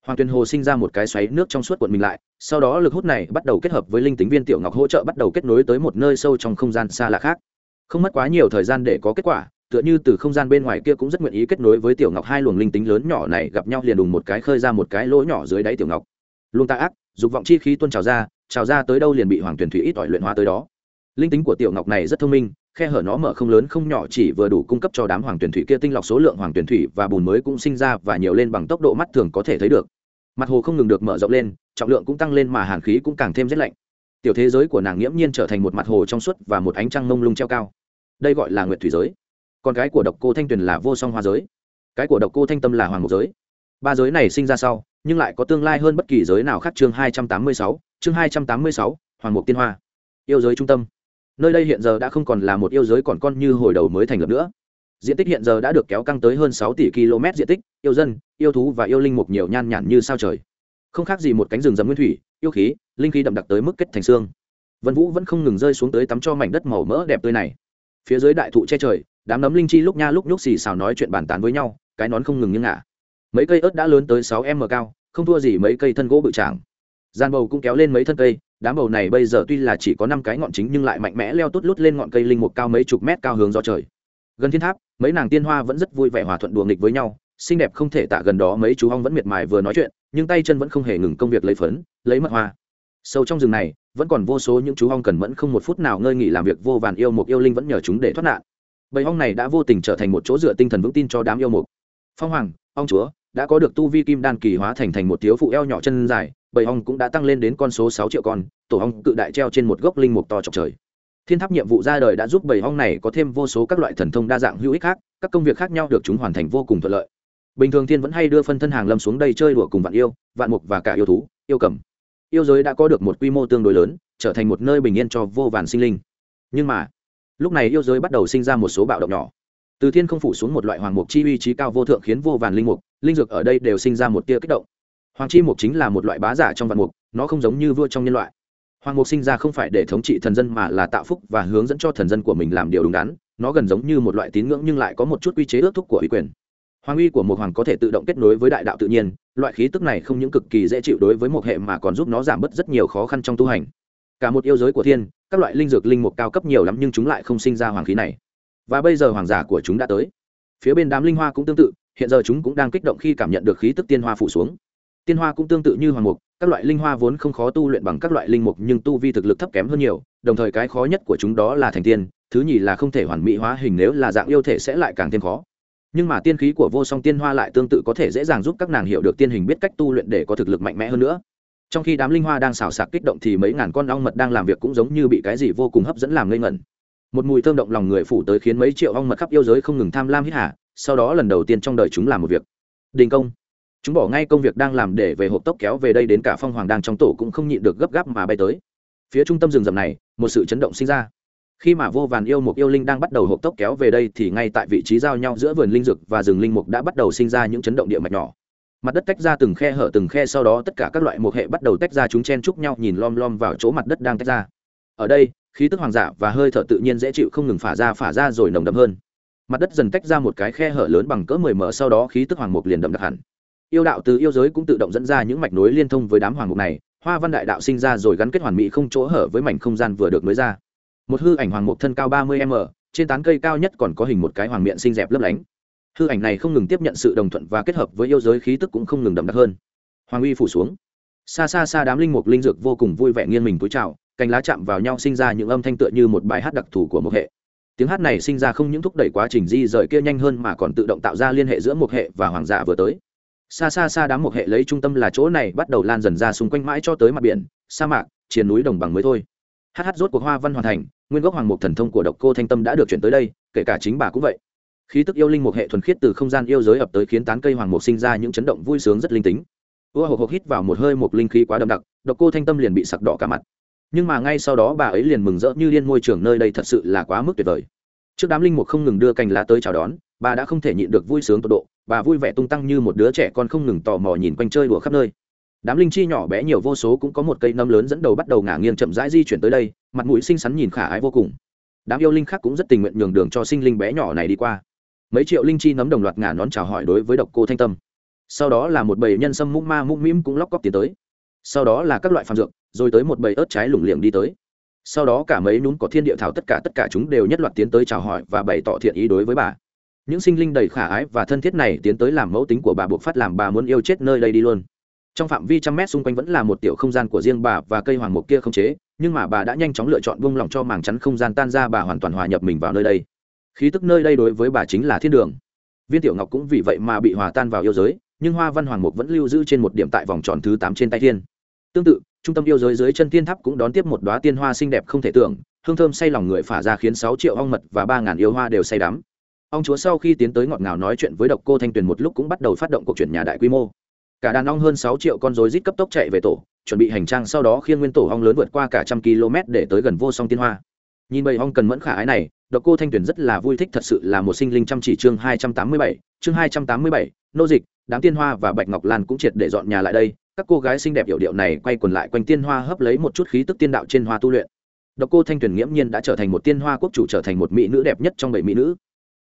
Hoàng tuyền hồ sinh ra một cái xoáy nước trong suốt cuộn mình lại, sau đó lực hút này bắt đầu kết hợp với linh tính viên tiểu ngọc hỗ trợ bắt đầu kết nối tới một nơi sâu trong không gian xa lạ khác. Không mất quá nhiều thời gian để có kết quả, tựa như từ không gian bên ngoài kia cũng rất nguyện ý kết nối với tiểu ngọc hai luồng linh tính lớn nhỏ này gặp nhau liền đùng một cái khơi ra một cái lỗ nhỏ dưới đáy tiểu ngọc luôn ta ác, dục vọng chi khí tuôn trào ra trào ra tới đâu liền bị hoàng tuyển thủy ít ỏi luyện hóa tới đó. Linh tính của tiểu ngọc này rất thông minh, khe hở nó mở không lớn không nhỏ chỉ vừa đủ cung cấp cho đám hoàng tuyển thủy kia tinh lọc số lượng hoàng tuyển thủy và bùn mới cũng sinh ra và nhiều lên bằng tốc độ mắt thường có thể thấy được. Mặt hồ không ngừng được mở rộng lên, trọng lượng cũng tăng lên mà hàn khí cũng càng thêm rét lạnh. Tiểu thế giới của nàng nghiễm nhiên trở thành một mặt hồ trong suốt và một ánh trăng mông lung treo cao. Đây gọi là nguyệt thủy giới. Còn cái của độc cô thanh tuyền là vô song hoa giới. Cái của độc cô thanh tâm là hoàng mục giới. Ba giới này sinh ra sau nhưng lại có tương lai hơn bất kỳ giới nào khác chương hai trăm tám mươi sáu, chương hai trăm tám mươi sáu, hoàng mục tiên hoa. Yêu giới trung tâm. Nơi đây hiện giờ đã không còn là một yêu giới còn con như hồi đầu mới thành lập nữa. Diện tích hiện giờ đã được kéo căng tới hơn sáu tỷ km diện tích, yêu dân, yêu thú và yêu linh mục nhiều nhan nhản như sao trời. Không khác gì một cánh rừng rậm nguyên thủy, yêu khí, linh khí đậm đặc tới mức kết thành xương. Vân vũ vẫn không ngừng rơi xuống tới tắm cho mảnh đất màu mỡ đẹp tươi này. Phía dưới đại thụ che trời, đám nấm linh chi lúc nha lúc nhúc xì xào nói chuyện bàn tán với nhau, cái nón không ngừng nghiêng ngả mấy cây ớt đã lớn tới sáu m cao, không thua gì mấy cây thân gỗ bự tràng. Gian bầu cũng kéo lên mấy thân cây, đám bầu này bây giờ tuy là chỉ có năm cái ngọn chính nhưng lại mạnh mẽ leo tốt lút lên ngọn cây linh mục cao mấy chục mét cao hướng gió trời. Gần thiên tháp, mấy nàng tiên hoa vẫn rất vui vẻ hòa thuận đùa nghịch với nhau, xinh đẹp không thể tạ gần đó mấy chú hong vẫn miệt mài vừa nói chuyện, nhưng tay chân vẫn không hề ngừng công việc lấy phấn, lấy mật hoa. Sâu trong rừng này, vẫn còn vô số những chú hong cần mẫn không một phút nào ngơi nghỉ làm việc vô vàn yêu mục yêu linh vẫn nhờ chúng để thoát nạn. Bầy hong này đã vô tình trở thành một chỗ dựa tinh thần vững tin cho đám yêu mục. Phong hoàng, ong chúa đã có được tu vi kim đan kỳ hóa thành thành một thiếu phụ eo nhỏ chân dài bầy hong cũng đã tăng lên đến con số sáu triệu con, tổ hong cự đại treo trên một gốc linh mục to chọc trời. Thiên tháp nhiệm vụ ra đời đã giúp bầy hong này có thêm vô số các loại thần thông đa dạng hữu ích khác, các công việc khác nhau được chúng hoàn thành vô cùng thuận lợi. Bình thường thiên vẫn hay đưa phân thân hàng lâm xuống đây chơi đùa cùng vạn yêu, vạn mục và cả yêu thú, yêu cầm. Yêu giới đã có được một quy mô tương đối lớn, trở thành một nơi bình yên cho vô vàn sinh linh. Nhưng mà, lúc này yêu giới bắt đầu sinh ra một số bạo động nhỏ từ thiên không phủ xuống một loại hoàng mục chi uy trí cao vô thượng khiến vô vàn linh mục, linh dược ở đây đều sinh ra một tia kích động. Hoàng chi mục chính là một loại bá giả trong vạn mục, nó không giống như vua trong nhân loại. Hoàng mục sinh ra không phải để thống trị thần dân mà là tạo phúc và hướng dẫn cho thần dân của mình làm điều đúng đắn, nó gần giống như một loại tín ngưỡng nhưng lại có một chút quy chế ước thúc của ủy quyền. Hoàng uy của một hoàng có thể tự động kết nối với đại đạo tự nhiên, loại khí tức này không những cực kỳ dễ chịu đối với một hệ mà còn giúp nó giảm bớt rất nhiều khó khăn trong tu hành. Cả một yêu giới của thiên, các loại linh dược linh mục cao cấp nhiều lắm nhưng chúng lại không sinh ra hoàng khí này và bây giờ hoàng giả của chúng đã tới. Phía bên đám linh hoa cũng tương tự, hiện giờ chúng cũng đang kích động khi cảm nhận được khí tức tiên hoa phủ xuống. Tiên hoa cũng tương tự như hoàng mục, các loại linh hoa vốn không khó tu luyện bằng các loại linh mục nhưng tu vi thực lực thấp kém hơn nhiều, đồng thời cái khó nhất của chúng đó là thành tiên, thứ nhì là không thể hoàn mỹ hóa hình nếu là dạng yêu thể sẽ lại càng thêm khó. Nhưng mà tiên khí của vô song tiên hoa lại tương tự có thể dễ dàng giúp các nàng hiểu được tiên hình biết cách tu luyện để có thực lực mạnh mẽ hơn nữa. Trong khi đám linh hoa đang xào sạc kích động thì mấy ngàn con ong mật đang làm việc cũng giống như bị cái gì vô cùng hấp dẫn làm ngây ngẩn một mùi thơm động lòng người phủ tới khiến mấy triệu ong mật khắp yêu giới không ngừng tham lam hít hà, sau đó lần đầu tiên trong đời chúng làm một việc. Đình công. Chúng bỏ ngay công việc đang làm để về hộp tốc kéo về đây đến cả phong hoàng đang trong tổ cũng không nhịn được gấp gáp mà bay tới. Phía trung tâm rừng rậm này, một sự chấn động sinh ra. Khi mà vô vàn yêu mục yêu linh đang bắt đầu hộp tốc kéo về đây thì ngay tại vị trí giao nhau giữa vườn linh dược và rừng linh mục đã bắt đầu sinh ra những chấn động địa mạch nhỏ. Mặt đất tách ra từng khe hở từng khe, sau đó tất cả các loại mục hệ bắt đầu tách ra chúng chen chúc nhau nhìn lom lom vào chỗ mặt đất đang tách ra ở đây, khí tức hoàng giả và hơi thở tự nhiên dễ chịu không ngừng phả ra phả ra rồi nồng đậm hơn. Mặt đất dần tách ra một cái khe hở lớn bằng cỡ mười mở, sau đó khí tức hoàng mục liền đậm đặc hẳn. Yêu đạo từ yêu giới cũng tự động dẫn ra những mạch nối liên thông với đám hoàng mục này, hoa văn đại đạo sinh ra rồi gắn kết hoàn mỹ không chỗ hở với mảnh không gian vừa được nối ra. Một hư ảnh hoàng mục thân cao ba mươi m, trên tán cây cao nhất còn có hình một cái hoàng miệng xinh đẹp lấp lánh. Hư ảnh này không ngừng tiếp nhận sự đồng thuận và kết hợp với yêu giới khí tức cũng không ngừng đậm đặc hơn. Hoàng uy phủ xuống. Xa xa xa đám linh mục linh dược vô cùng vui vẻ nghiêng mình túi trào cành lá chạm vào nhau sinh ra những âm thanh tựa như một bài hát đặc thù của một hệ. Tiếng hát này sinh ra không những thúc đẩy quá trình di rời kia nhanh hơn mà còn tự động tạo ra liên hệ giữa một hệ và hoàng giả vừa tới. Xa xa xa đám một hệ lấy trung tâm là chỗ này bắt đầu lan dần ra xung quanh mãi cho tới mặt biển, sa mạc chiến núi đồng bằng mới thôi. Hát hát rốt cuộc hoa văn hoàn thành, nguyên gốc hoàng mục thần thông của độc cô thanh tâm đã được chuyển tới đây, kể cả chính bà cũng vậy. Khí tức yêu linh một hệ thuần khiết từ không gian yêu giới ập tới khiến tán cây hoàng mục sinh ra những chấn động vui sướng rất linh tính. Ua hộp hộp hít vào một hơi một linh khí quá đậm đặc, độc cô thanh tâm liền bị sặc đỏ cả mặt nhưng mà ngay sau đó bà ấy liền mừng rỡ như liên môi trường nơi đây thật sự là quá mức tuyệt vời. Trước đám linh mục không ngừng đưa cành lá tới chào đón, bà đã không thể nhịn được vui sướng tột độ, bà vui vẻ tung tăng như một đứa trẻ con không ngừng tò mò nhìn quanh chơi đùa khắp nơi. Đám linh chi nhỏ bé nhiều vô số cũng có một cây nấm lớn dẫn đầu bắt đầu ngả nghiêng chậm rãi di chuyển tới đây, mặt mũi xinh xắn nhìn khả ái vô cùng. Đám yêu linh khác cũng rất tình nguyện nhường đường cho sinh linh bé nhỏ này đi qua. Mấy triệu linh chi nấm đồng loạt ngả nón chào hỏi đối với độc cô thanh tâm. Sau đó là một bầy nhân sâm mũm ma mũm mĩm cũng lóc cóc tiến tới. Sau đó là các loại phàm dược rồi tới một bầy ớt trái lủng liệng đi tới. Sau đó cả mấy nhún có thiên địa thảo tất cả tất cả chúng đều nhất loạt tiến tới chào hỏi và bày tỏ thiện ý đối với bà. Những sinh linh đầy khả ái và thân thiết này tiến tới làm mẫu tính của bà buộc phát làm bà muốn yêu chết nơi đây đi luôn. Trong phạm vi trăm mét xung quanh vẫn là một tiểu không gian của riêng bà và cây hoàng mục kia không chế, nhưng mà bà đã nhanh chóng lựa chọn buông lỏng cho màng chắn không gian tan ra bà hoàn toàn hòa nhập mình vào nơi đây. Khí tức nơi đây đối với bà chính là thiên đường. Viên tiểu ngọc cũng vì vậy mà bị hòa tan vào yêu giới, nhưng hoa văn hoàng mục vẫn lưu giữ trên một điểm tại vòng tròn thứ tám trên tay thiên. Tương tự trung tâm yêu giới dưới chân thiên tháp cũng đón tiếp một đoá tiên hoa xinh đẹp không thể tưởng, hương thơm say lòng người phả ra khiến sáu triệu ong mật và ba ngàn yêu hoa đều say đắm. Ông chúa sau khi tiến tới ngọt ngào nói chuyện với độc cô thanh tuyền một lúc cũng bắt đầu phát động cuộc chuyển nhà đại quy mô. Cả đàn ong hơn sáu triệu con rối rít cấp tốc chạy về tổ, chuẩn bị hành trang sau đó khiêng nguyên tổ ong lớn vượt qua cả trăm km để tới gần vô song tiên hoa. Nhìn bầy ong cần mẫn khả ái này, độc cô thanh tuyền rất là vui thích thật sự là một sinh linh chăm chỉ chương hai trăm tám mươi bảy, chương hai trăm tám mươi bảy, nô dịch, đám tiên hoa và bạch ngọc lan cũng triệt để dọn nhà lại đây các cô gái xinh đẹp hiệu điệu này quay quần lại quanh tiên hoa hấp lấy một chút khí tức tiên đạo trên hoa tu luyện. Độc cô thanh tuyền nghiễm nhiên đã trở thành một tiên hoa quốc chủ trở thành một mỹ nữ đẹp nhất trong bảy mỹ nữ.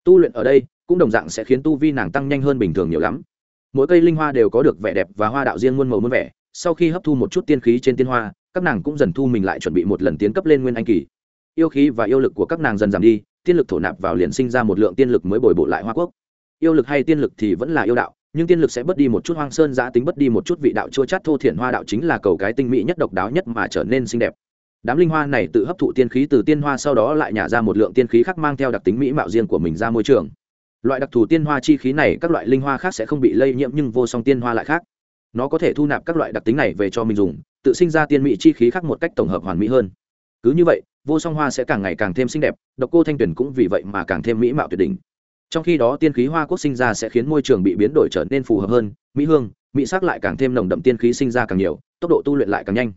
Tu luyện ở đây, cũng đồng dạng sẽ khiến tu vi nàng tăng nhanh hơn bình thường nhiều lắm. Mỗi cây linh hoa đều có được vẻ đẹp và hoa đạo riêng muôn màu muôn vẻ. Sau khi hấp thu một chút tiên khí trên tiên hoa, các nàng cũng dần thu mình lại chuẩn bị một lần tiến cấp lên nguyên anh kỳ. Yêu khí và yêu lực của các nàng dần giảm đi, tiên lực thổ nạp vào liền sinh ra một lượng tiên lực mới bồi bổ lại hoa quốc. Yêu lực hay tiên lực thì vẫn là yêu đạo nhưng tiên lực sẽ bớt đi một chút hoang sơn giã tính, bớt đi một chút vị đạo chua chát thô thiển hoa đạo chính là cầu cái tinh mỹ nhất độc đáo nhất mà trở nên xinh đẹp. Đám linh hoa này tự hấp thụ tiên khí, từ tiên hoa sau đó lại nhả ra một lượng tiên khí khác mang theo đặc tính mỹ mạo riêng của mình ra môi trường. Loại đặc thù tiên hoa chi khí này, các loại linh hoa khác sẽ không bị lây nhiễm nhưng vô song tiên hoa lại khác. Nó có thể thu nạp các loại đặc tính này về cho mình dùng, tự sinh ra tiên mỹ chi khí khác một cách tổng hợp hoàn mỹ hơn. Cứ như vậy, vô song hoa sẽ càng ngày càng thêm xinh đẹp, độc cô thanh tuyển cũng vì vậy mà càng thêm mỹ mạo tuyệt đỉnh trong khi đó tiên khí hoa quốc sinh ra sẽ khiến môi trường bị biến đổi trở nên phù hợp hơn, mỹ hương, mỹ sắc lại càng thêm nồng đậm tiên khí sinh ra càng nhiều, tốc độ tu luyện lại càng nhanh.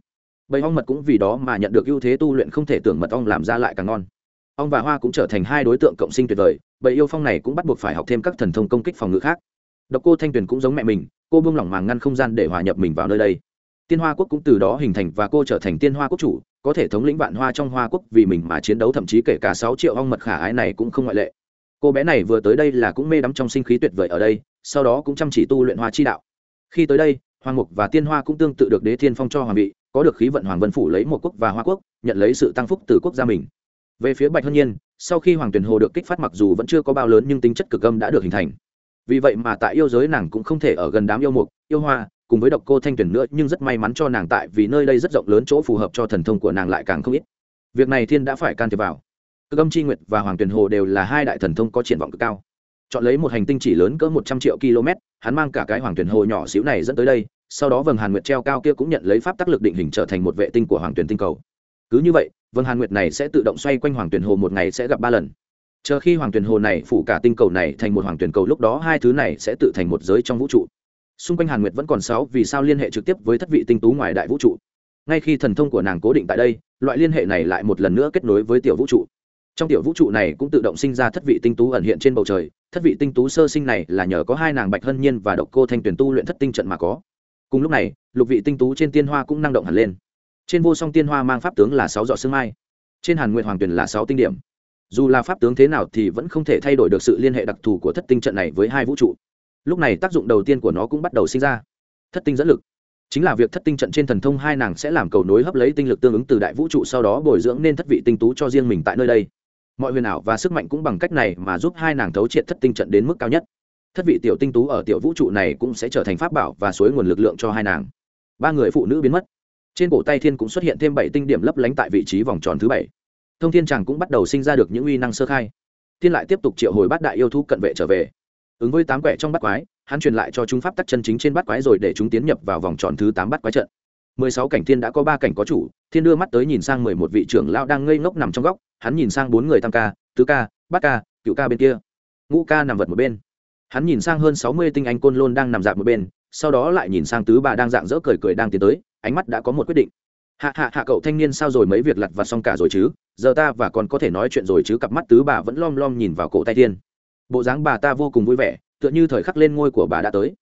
Bầy ong mật cũng vì đó mà nhận được ưu thế tu luyện không thể tưởng mật ong làm ra lại càng ngon. Ong và hoa cũng trở thành hai đối tượng cộng sinh tuyệt vời, bầy yêu phong này cũng bắt buộc phải học thêm các thần thông công kích phòng ngự khác. Độc cô thanh tuyền cũng giống mẹ mình, cô buông lỏng màng ngăn không gian để hòa nhập mình vào nơi đây. Tiên hoa quốc cũng từ đó hình thành và cô trở thành tiên hoa quốc chủ, có thể thống lĩnh vạn hoa trong hoa quốc vì mình mà chiến đấu, thậm chí kể cả sáu triệu ong mật khả ái này cũng không ngoại lệ cô bé này vừa tới đây là cũng mê đắm trong sinh khí tuyệt vời ở đây, sau đó cũng chăm chỉ tu luyện hoa chi đạo. Khi tới đây, hoàng mục và tiên hoa cũng tương tự được đế thiên phong cho hoàng vị, có được khí vận hoàng vân phủ lấy một quốc và hoa quốc, nhận lấy sự tăng phúc từ quốc gia mình. Về phía bạch hân nhiên, sau khi hoàng tuyền hồ được kích phát mặc dù vẫn chưa có bao lớn nhưng tính chất cực âm đã được hình thành. Vì vậy mà tại yêu giới nàng cũng không thể ở gần đám yêu mục, yêu hoa, cùng với độc cô thanh tuyển nữa, nhưng rất may mắn cho nàng tại vì nơi đây rất rộng lớn chỗ phù hợp cho thần thông của nàng lại càng không ít. Việc này thiên đã phải can thiệp vào cực âm c h i nguyệt và hoàng tuyền hồ đều là hai đại thần thông có triển vọng cực cao. Chọn lấy một hành tinh chỉ lớn cỡ một trăm triệu km, hắn mang cả cái hoàng tuyền hồ nhỏ xíu này dẫn tới đây, sau đó vầng hàn nguyệt treo cao kia cũng nhận lấy pháp tác lực định hình trở thành một vệ tinh của hoàng tuyền tinh cầu. Cứ như vậy vầng hàn nguyệt này sẽ tự động xoay quanh hoàng tuyền hồ một ngày sẽ gặp ba lần. Chờ khi hoàng tuyền hồ này phủ cả tinh cầu này thành một hoàng tuyền cầu, lúc đó hai thứ này sẽ tự thành một giới trong vũ trụ. Xung quanh hàn nguyệt vẫn còn sáu, vì sao liên hệ trực tiếp với thất vị tinh tú ngoài đại vũ trụ? Ngay khi thần thông của nàng cố định tại đây, loại liên hệ này lại một lần nữa kết nối với tiểu vũ trụ trong tiểu vũ trụ này cũng tự động sinh ra thất vị tinh tú ẩn hiện trên bầu trời. Thất vị tinh tú sơ sinh này là nhờ có hai nàng bạch hân nhiên và độc cô thanh tuyển tu luyện thất tinh trận mà có. Cùng lúc này, lục vị tinh tú trên tiên hoa cũng năng động hẳn lên. Trên vô song tiên hoa mang pháp tướng là sáu dọ sương mai. Trên hàn nguyện hoàng tuyển là sáu tinh điểm. Dù là pháp tướng thế nào thì vẫn không thể thay đổi được sự liên hệ đặc thù của thất tinh trận này với hai vũ trụ. Lúc này tác dụng đầu tiên của nó cũng bắt đầu sinh ra. Thất tinh dẫn lực. Chính là việc thất tinh trận trên thần thông hai nàng sẽ làm cầu nối hấp lấy tinh lực tương ứng từ đại vũ trụ sau đó bồi dưỡng nên thất vị tinh tú cho riêng mình tại nơi đây mọi huyền ảo và sức mạnh cũng bằng cách này mà giúp hai nàng thấu triệt thất tinh trận đến mức cao nhất. Thất vị tiểu tinh tú ở tiểu vũ trụ này cũng sẽ trở thành pháp bảo và suối nguồn lực lượng cho hai nàng. Ba người phụ nữ biến mất. Trên cổ tay thiên cũng xuất hiện thêm bảy tinh điểm lấp lánh tại vị trí vòng tròn thứ bảy. Thông thiên chàng cũng bắt đầu sinh ra được những uy năng sơ khai. Thiên lại tiếp tục triệu hồi bát đại yêu thú cận vệ trở về. Ứng với tám quẻ trong bát quái, hắn truyền lại cho chúng pháp tắc chân chính trên bát quái rồi để chúng tiến nhập vào vòng tròn thứ tám bát quái trận mười sáu cảnh thiên đã có ba cảnh có chủ, thiên đưa mắt tới nhìn sang mười một vị trưởng lão đang ngây ngốc nằm trong góc, hắn nhìn sang bốn người tam ca, tứ ca, bát ca, cựu ca bên kia. Ngũ ca nằm vật một bên. Hắn nhìn sang hơn sáu mươi tinh anh côn lôn đang nằm dạp một bên, sau đó lại nhìn sang tứ bà đang dạng dỡ cười cười đang tiến tới, ánh mắt đã có một quyết định. Hạ hạ hạ cậu thanh niên sao rồi mấy việc lặt vặt xong cả rồi chứ? Giờ ta và còn có thể nói chuyện rồi chứ? Cặp mắt tứ bà vẫn lom lom nhìn vào cổ tay thiên. Bộ dáng bà ta vô cùng vui vẻ, tựa như thời khắc lên ngôi của bà đã tới.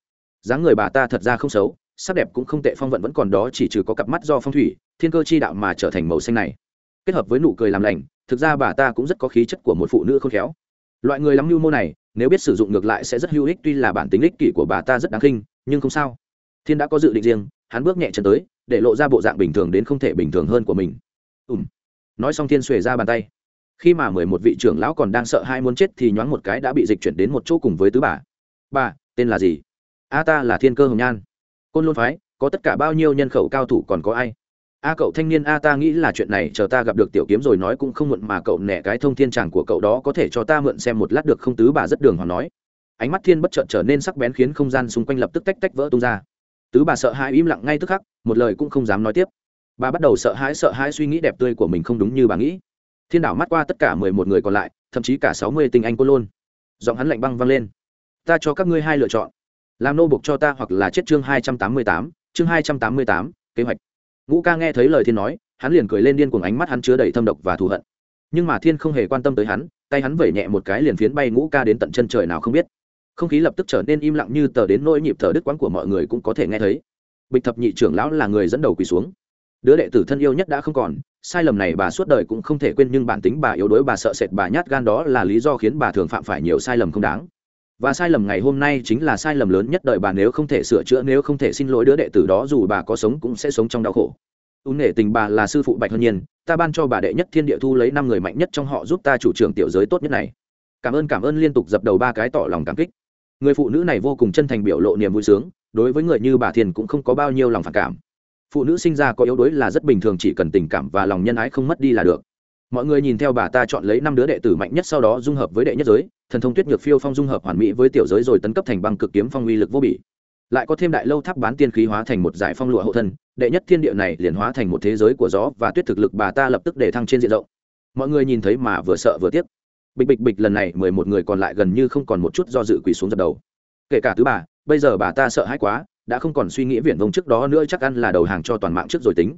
Dáng người bà ta thật ra không xấu sắc đẹp cũng không tệ, phong vận vẫn còn đó, chỉ trừ có cặp mắt do phong thủy, thiên cơ chi đạo mà trở thành màu xanh này. Kết hợp với nụ cười làm lành, thực ra bà ta cũng rất có khí chất của một phụ nữ khôn khéo. Loại người lắm mưu mô này, nếu biết sử dụng ngược lại sẽ rất hữu ích, tuy là bản tính ích kỷ của bà ta rất đáng khinh, nhưng không sao. Thiên đã có dự định riêng, hắn bước nhẹ chân tới, để lộ ra bộ dạng bình thường đến không thể bình thường hơn của mình. Ùm nói xong thiên xuề ra bàn tay. Khi mà mười một vị trưởng lão còn đang sợ hai muốn chết thì nhoáng một cái đã bị dịch chuyển đến một chỗ cùng với tứ bà. Bà, tên là gì? A ta là thiên cơ hồng nhan côn lôn phái, có tất cả bao nhiêu nhân khẩu cao thủ còn có ai? A cậu thanh niên a ta nghĩ là chuyện này, chờ ta gặp được tiểu kiếm rồi nói cũng không muộn mà cậu nẻ cái thông thiên tràng của cậu đó có thể cho ta mượn xem một lát được không tứ bà rất đường hoàng nói. Ánh mắt thiên bất chợt trở nên sắc bén khiến không gian xung quanh lập tức tách tách vỡ tung ra. Tứ bà sợ hãi im lặng ngay tức khắc, một lời cũng không dám nói tiếp. Bà bắt đầu sợ hãi sợ hãi suy nghĩ đẹp tươi của mình không đúng như bà nghĩ. Thiên đảo mắt qua tất cả mười một người còn lại, thậm chí cả sáu mươi tinh anh cô lôn. Giọng hắn lạnh băng vang lên. Ta cho các ngươi hai lựa chọn làm nô buộc cho ta hoặc là chết chương hai trăm tám mươi tám, chương hai trăm tám mươi tám, kế hoạch. Ngũ ca nghe thấy lời thiên nói, hắn liền cười lên điên cuồng ánh mắt hắn chứa đầy thâm độc và thù hận. Nhưng mà thiên không hề quan tâm tới hắn, tay hắn vẩy nhẹ một cái liền phiến bay ngũ ca đến tận chân trời nào không biết. Không khí lập tức trở nên im lặng như tờ đến nỗi nhịp thở đứt quãng của mọi người cũng có thể nghe thấy. Bịch thập nhị trưởng lão là người dẫn đầu quỳ xuống. Đứa đệ tử thân yêu nhất đã không còn, sai lầm này bà suốt đời cũng không thể quên nhưng bản tính bà yếu đuối, bà sợ sệt, bà nhát gan đó là lý do khiến bà thường phạm phải nhiều sai lầm không đáng và sai lầm ngày hôm nay chính là sai lầm lớn nhất đời bà nếu không thể sửa chữa, nếu không thể xin lỗi đứa đệ tử đó, dù bà có sống cũng sẽ sống trong đau khổ. Ưu nể tình bà là sư phụ bạch hân nhiên, ta ban cho bà đệ nhất thiên địa thu lấy năm người mạnh nhất trong họ giúp ta chủ trưởng tiểu giới tốt nhất này. Cảm ơn cảm ơn liên tục dập đầu ba cái tỏ lòng cảm kích. Người phụ nữ này vô cùng chân thành biểu lộ niềm vui sướng, đối với người như bà thiền cũng không có bao nhiêu lòng phản cảm. Phụ nữ sinh ra có yếu đuối là rất bình thường, chỉ cần tình cảm và lòng nhân ái không mất đi là được mọi người nhìn theo bà ta chọn lấy năm đứa đệ tử mạnh nhất sau đó dung hợp với đệ nhất giới, thần thông tuyết nhược phiêu phong dung hợp hoàn mỹ với tiểu giới rồi tấn cấp thành băng cực kiếm phong uy lực vô bỉ. Lại có thêm đại lâu tháp bán tiên khí hóa thành một giải phong lụa hậu thân, đệ nhất thiên địa này liền hóa thành một thế giới của gió và tuyết thực lực bà ta lập tức để thăng trên diện rộng. Mọi người nhìn thấy mà vừa sợ vừa tiếc. Bịch bịch bịch lần này mười một người còn lại gần như không còn một chút do dự quỳ xuống dập đầu. Kể cả tứ bà, bây giờ bà ta sợ hãi quá, đã không còn suy nghĩ viển vông trước đó nữa chắc ăn là đầu hàng cho toàn mạng trước rồi tính.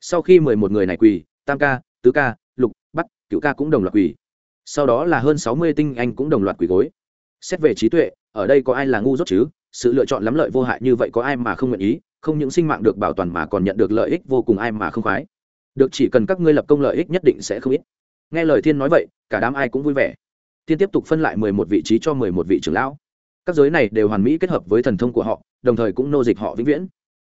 Sau khi mười một người này quỳ, tam ca, tứ ca cựu ca cũng đồng loạt quỳ. Sau đó là hơn sáu mươi tinh anh cũng đồng loạt quỳ gối. Xét về trí tuệ, ở đây có ai là ngu dốt chứ? Sự lựa chọn lắm lợi vô hại như vậy có ai mà không nguyện ý? Không những sinh mạng được bảo toàn mà còn nhận được lợi ích vô cùng ai mà không khoái. Được, chỉ cần các ngươi lập công lợi ích nhất định sẽ không ít. Nghe lời thiên nói vậy, cả đám ai cũng vui vẻ. Thiên tiếp tục phân lại mười một vị trí cho mười một vị trưởng lão. Các giới này đều hoàn mỹ kết hợp với thần thông của họ, đồng thời cũng nô dịch họ vĩnh viễn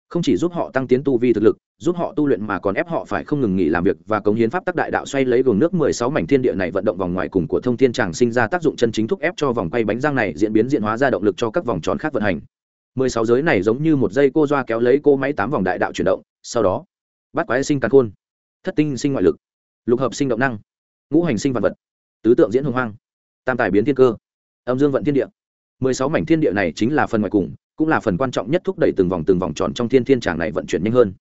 không chỉ giúp họ tăng tiến tu vi thực lực, giúp họ tu luyện mà còn ép họ phải không ngừng nghỉ làm việc và cống hiến pháp tắc đại đạo xoay lấy gồm nước mười sáu mảnh thiên địa này vận động vòng ngoài cùng của thông thiên tràng sinh ra tác dụng chân chính thúc ép cho vòng quay bánh răng này diễn biến diện hóa ra động lực cho các vòng tròn khác vận hành. mười sáu giới này giống như một dây cô doa kéo lấy cô máy tám vòng đại đạo chuyển động, sau đó, bắt quái sinh càn khôn, thất tinh sinh ngoại lực, lục hợp sinh động năng, ngũ hành sinh vật vật, tứ tượng diễn hồng hoang, tam tài biến thiên cơ, âm dương vận thiên địa. mười sáu mảnh thiên địa này chính là phần ngoài cùng cũng là phần quan trọng nhất thúc đẩy từng vòng từng vòng tròn trong thiên thiên tràng này vận chuyển nhanh hơn.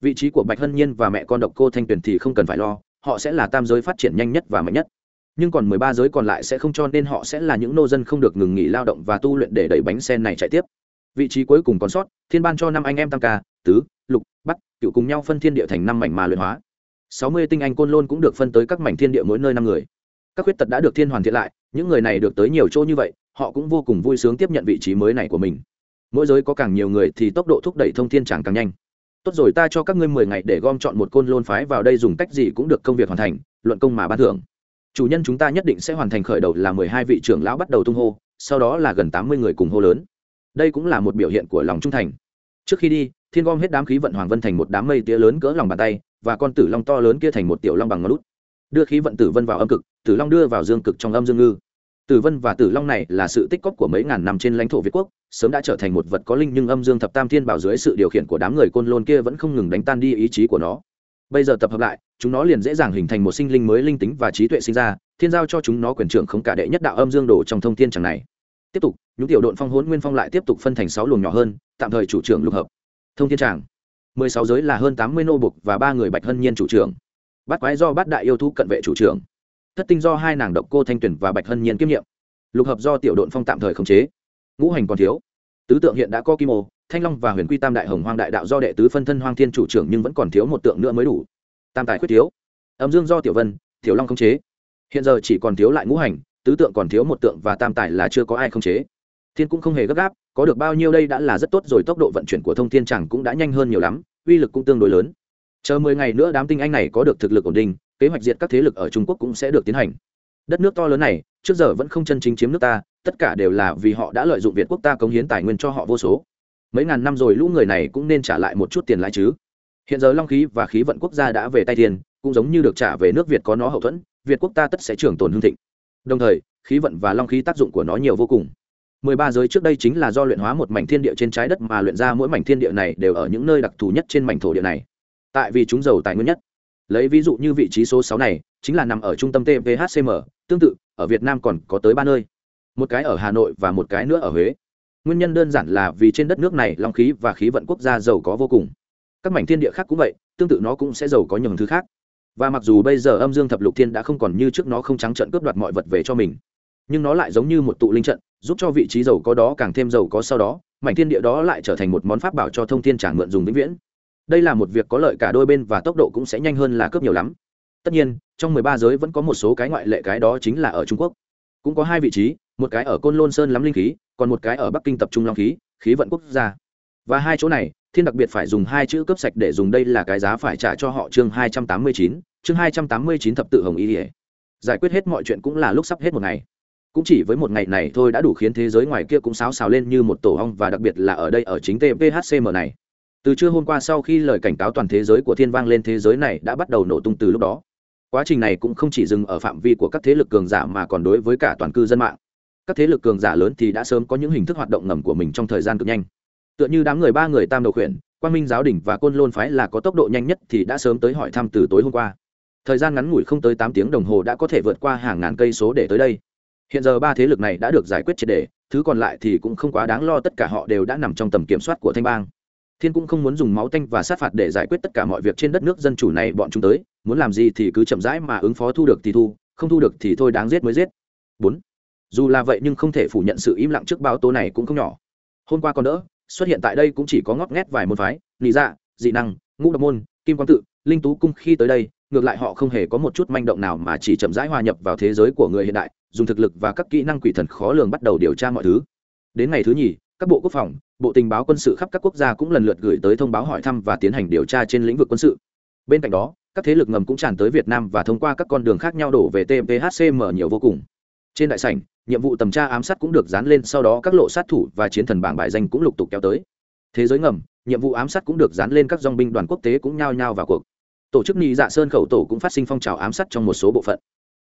Vị trí của bạch hân nhiên và mẹ con độc cô thanh tuyền thì không cần phải lo, họ sẽ là tam giới phát triển nhanh nhất và mạnh nhất. Nhưng còn mười ba giới còn lại sẽ không cho nên họ sẽ là những nô dân không được ngừng nghỉ lao động và tu luyện để đẩy bánh sen này chạy tiếp. Vị trí cuối cùng còn sót, thiên ban cho năm anh em tam ca, tứ, lục, bắc, cựu cùng nhau phân thiên địa thành năm mảnh mà luyện hóa. Sáu mươi tinh anh côn lôn cũng được phân tới các mảnh thiên địa mỗi nơi năm người. Các khuyết tật đã được thiên hoàn thiện lại, những người này được tới nhiều chỗ như vậy, họ cũng vô cùng vui sướng tiếp nhận vị trí mới này của mình mỗi giới có càng nhiều người thì tốc độ thúc đẩy thông thiên chẳng càng nhanh. Tốt rồi, ta cho các ngươi mười ngày để gom chọn một côn lôn phái vào đây dùng cách gì cũng được công việc hoàn thành, luận công mà ban thưởng. Chủ nhân chúng ta nhất định sẽ hoàn thành khởi đầu là mười hai vị trưởng lão bắt đầu tung hô, sau đó là gần tám mươi người cùng hô lớn. Đây cũng là một biểu hiện của lòng trung thành. Trước khi đi, thiên gom hết đám khí vận hoàng vân thành một đám mây tía lớn cỡ lòng bàn tay, và con tử long to lớn kia thành một tiểu long bằng ngón lút. Đưa khí vận tử vân vào âm cực, tử long đưa vào dương cực trong âm dương ngư tử vân và tử long này là sự tích cóp của mấy ngàn năm trên lãnh thổ việt quốc, sớm đã trở thành một vật có linh nhưng âm dương thập tam thiên bảo dưới sự điều khiển của đám người côn lôn kia vẫn không ngừng đánh tan đi ý chí của nó. Bây giờ tập hợp lại, chúng nó liền dễ dàng hình thành một sinh linh mới linh tính và trí tuệ sinh ra, thiên giao cho chúng nó quyền trưởng không cả đệ nhất đạo âm dương đồ trong thông thiên chẳng này. Tiếp tục những tiểu đội phong hốn nguyên phong lại tiếp tục phân thành sáu luồng nhỏ hơn, tạm thời chủ trưởng lục hợp. Thông thiên tràng. Mười sáu giới là hơn tám mươi nô bục và ba người bạch hân nhiên chủ trưởng. Bát quái do bát đại yêu thú cận vệ chủ trưởng thất tinh do hai nàng độc cô thanh tuyển và bạch hân nhiên kiêm nhiệm. Lục hợp do tiểu đội phong tạm thời khống chế. Ngũ hành còn thiếu. Tứ tượng hiện đã có kim ô, thanh long và huyền quy tam đại hồng hoang đại đạo do đệ tứ phân thân hoang thiên chủ trưởng nhưng vẫn còn thiếu một tượng nữa mới đủ. Tam tài khuyết thiếu. Âm dương do tiểu vân, tiểu long khống chế. Hiện giờ chỉ còn thiếu lại ngũ hành, tứ tượng còn thiếu một tượng và tam tài là chưa có ai khống chế. Thiên cũng không hề gấp gáp, có được bao nhiêu đây đã là rất tốt rồi, tốc độ vận chuyển của thông thiên chẳng cũng đã nhanh hơn nhiều lắm, uy lực cũng tương đối lớn. Chờ mười ngày nữa đám tinh anh này có được thực lực ổn định kế hoạch diệt các thế lực ở trung quốc cũng sẽ được tiến hành. Đất nước to lớn này, trước giờ vẫn không chân chính chiếm nước ta, tất cả đều là vì họ đã lợi dụng việt quốc ta cống hiến tài nguyên cho họ vô số. Mấy ngàn năm rồi lũ người này cũng nên trả lại một chút tiền lãi chứ. Hiện giờ long khí và khí vận quốc gia đã về tay tiền, cũng giống như được trả về nước việt có nó hậu thuẫn, việt quốc ta tất sẽ trường tồn hương thịnh. Đồng thời, khí vận và long khí tác dụng của nó nhiều vô cùng. Mười ba giới trước đây chính là do luyện hóa một mảnh thiên địa trên trái đất mà luyện ra mỗi mảnh thiên địa này đều ở những nơi đặc thù nhất trên mảnh thổ địa này. Tại vì chúng giàu tài nguyên nhất lấy ví dụ như vị trí số sáu này, chính là nằm ở trung tâm tvhcm tương tự, ở việt nam còn có tới ba nơi. Một cái ở hà nội và một cái nữa ở huế. Nguyên nhân đơn giản là vì trên đất nước này long khí và khí vận quốc gia giàu có vô cùng. Các mảnh thiên địa khác cũng vậy, tương tự nó cũng sẽ giàu có nhiều thứ khác. Và mặc dù bây giờ âm dương thập lục thiên đã không còn như trước nó không trắng trận cướp đoạt mọi vật về cho mình, nhưng nó lại giống như một tụ linh trận, giúp cho vị trí giàu có đó càng thêm giàu có sau đó, mảnh thiên địa đó lại trở thành một món pháp bảo cho thông thiên trả mượn dùng vĩnh viễn đây là một việc có lợi cả đôi bên và tốc độ cũng sẽ nhanh hơn là cướp nhiều lắm. Tất nhiên, trong mười ba giới vẫn có một số cái ngoại lệ cái đó chính là ở trung quốc. Cũng có hai vị trí, một cái ở côn lôn sơn lắm linh khí, còn một cái ở bắc kinh tập trung long khí khí vận quốc gia. Và hai chỗ này, thiên đặc biệt phải dùng hai chữ cấp sạch để dùng đây là cái giá phải trả cho họ chương hai trăm tám mươi chín, chương hai trăm tám mươi chín thập tự hồng y ỉa. Giải quyết hết mọi chuyện cũng là lúc sắp hết một ngày. Cũng chỉ với một ngày này thôi đã đủ khiến thế giới ngoài kia cũng xáo xào lên như một tổ hong và đặc biệt là ở đây ở chính tphcm này từ trưa hôm qua sau khi lời cảnh cáo toàn thế giới của thiên vang lên thế giới này đã bắt đầu nổ tung từ lúc đó. Quá trình này cũng không chỉ dừng ở phạm vi của các thế lực cường giả mà còn đối với cả toàn cư dân mạng. Các thế lực cường giả lớn thì đã sớm có những hình thức hoạt động ngầm của mình trong thời gian cực nhanh. Tựa như đám người ba người tam đầu khuyển quan minh giáo đình và côn lôn phái là có tốc độ nhanh nhất thì đã sớm tới hỏi thăm từ tối hôm qua. Thời gian ngắn ngủi không tới tám tiếng đồng hồ đã có thể vượt qua hàng ngàn cây số để tới đây. Hiện giờ ba thế lực này đã được giải quyết triệt đề thứ còn lại thì cũng không quá đáng lo, tất cả họ đều đã nằm trong tầm kiểm soát của thanh bang thiên cũng không muốn dùng máu tanh và sát phạt để giải quyết tất cả mọi việc trên đất nước dân chủ này bọn chúng tới, muốn làm gì thì cứ chậm rãi mà ứng phó thu được thì thu, không thu được thì thôi đáng giết mới giết. Bốn, dù là vậy nhưng không thể phủ nhận sự im lặng trước báo tố này cũng không nhỏ. Hôm qua còn đỡ, xuất hiện tại đây cũng chỉ có ngót nghét vài môn phái, nị dạ dị năng, ngũ độc môn, kim quang tự, linh tú cung khi tới đây, ngược lại họ không hề có một chút manh động nào mà chỉ chậm rãi hòa nhập vào thế giới của người hiện đại, dùng thực lực và các kỹ năng quỷ thần khó lường bắt đầu điều tra mọi thứ. Đến ngày thứ nhì, các bộ quốc phòng bộ tình báo quân sự khắp các quốc gia cũng lần lượt gửi tới thông báo hỏi thăm và tiến hành điều tra trên lĩnh vực quân sự. Bên cạnh đó, các thế lực ngầm cũng tràn tới việt nam và thông qua các con đường khác nhau đổ về tphcm nhiều vô cùng. Trên đại sảnh, nhiệm vụ tầm tra ám sát cũng được dán lên, sau đó các lộ sát thủ và chiến thần bảng bài danh cũng lục tục kéo tới. Thế giới ngầm, nhiệm vụ ám sát cũng được dán lên, các dong binh đoàn quốc tế cũng nhao nhao vào cuộc. Tổ chức nhị dạ sơn khẩu tổ cũng phát sinh phong trào ám sát trong một số bộ phận.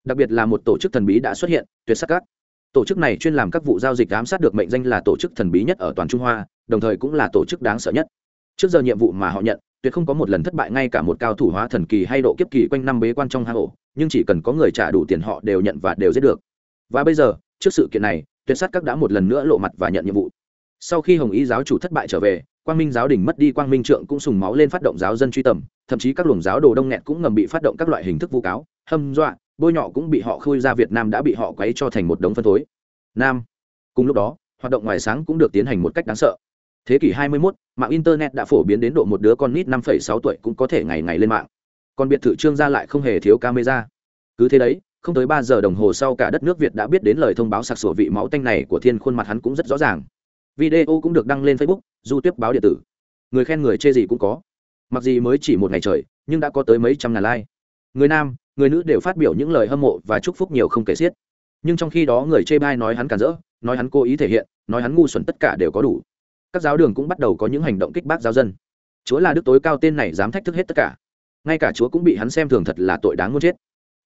Đặc biệt là một tổ chức thần bí đã xuất hiện, tuyệt sắc các tổ chức này chuyên làm các vụ giao dịch ám sát được mệnh danh là tổ chức thần bí nhất ở toàn trung hoa, đồng thời cũng là tổ chức đáng sợ nhất. Trước giờ nhiệm vụ mà họ nhận, tuyệt không có một lần thất bại, ngay cả một cao thủ hóa thần kỳ hay độ kiếp kỳ quanh năm bế quan trong hang ổ, nhưng chỉ cần có người trả đủ tiền họ đều nhận và đều giết được. Và bây giờ, trước sự kiện này, tuyệt sát các đã một lần nữa lộ mặt và nhận nhiệm vụ. Sau khi hồng y giáo chủ thất bại trở về, quang minh giáo đình mất đi quang minh trượng cũng sùng máu lên phát động giáo dân truy tầm, thậm chí các luồng giáo đồ đông nghẹt cũng ngầm bị phát động các loại hình thức vu cáo, hâm dọa bôi nhọ cũng bị họ khui ra việt nam đã bị họ quấy cho thành một đống phân thối. Nam. Cùng lúc đó hoạt động ngoài sáng cũng được tiến hành một cách đáng sợ. Thế kỷ 21, mạng internet đã phổ biến đến độ một đứa con nít 5,6 tuổi cũng có thể ngày ngày lên mạng. Còn biệt thự trương gia lại không hề thiếu camera. Cứ thế đấy không tới ba giờ đồng hồ sau cả đất nước việt đã biết đến lời thông báo sặc sủa vị máu tanh này của thiên khuôn mặt hắn cũng rất rõ ràng. Video cũng được đăng lên facebook du tuyết báo điện tử. Người khen người chê gì cũng có. Mặc gì mới chỉ một ngày trời nhưng đã có tới mấy trăm ngàn like. Người nam người nữ đều phát biểu những lời hâm mộ và chúc phúc nhiều không kể xiết. Nhưng trong khi đó người chê bai nói hắn cản rỡ, nói hắn cố ý thể hiện, nói hắn ngu xuẩn tất cả đều có đủ. Các giáo đường cũng bắt đầu có những hành động kích bác giáo dân. Chúa là đức tối cao, tên này dám thách thức hết tất cả. Ngay cả chúa cũng bị hắn xem thường thật là tội đáng muốn chết.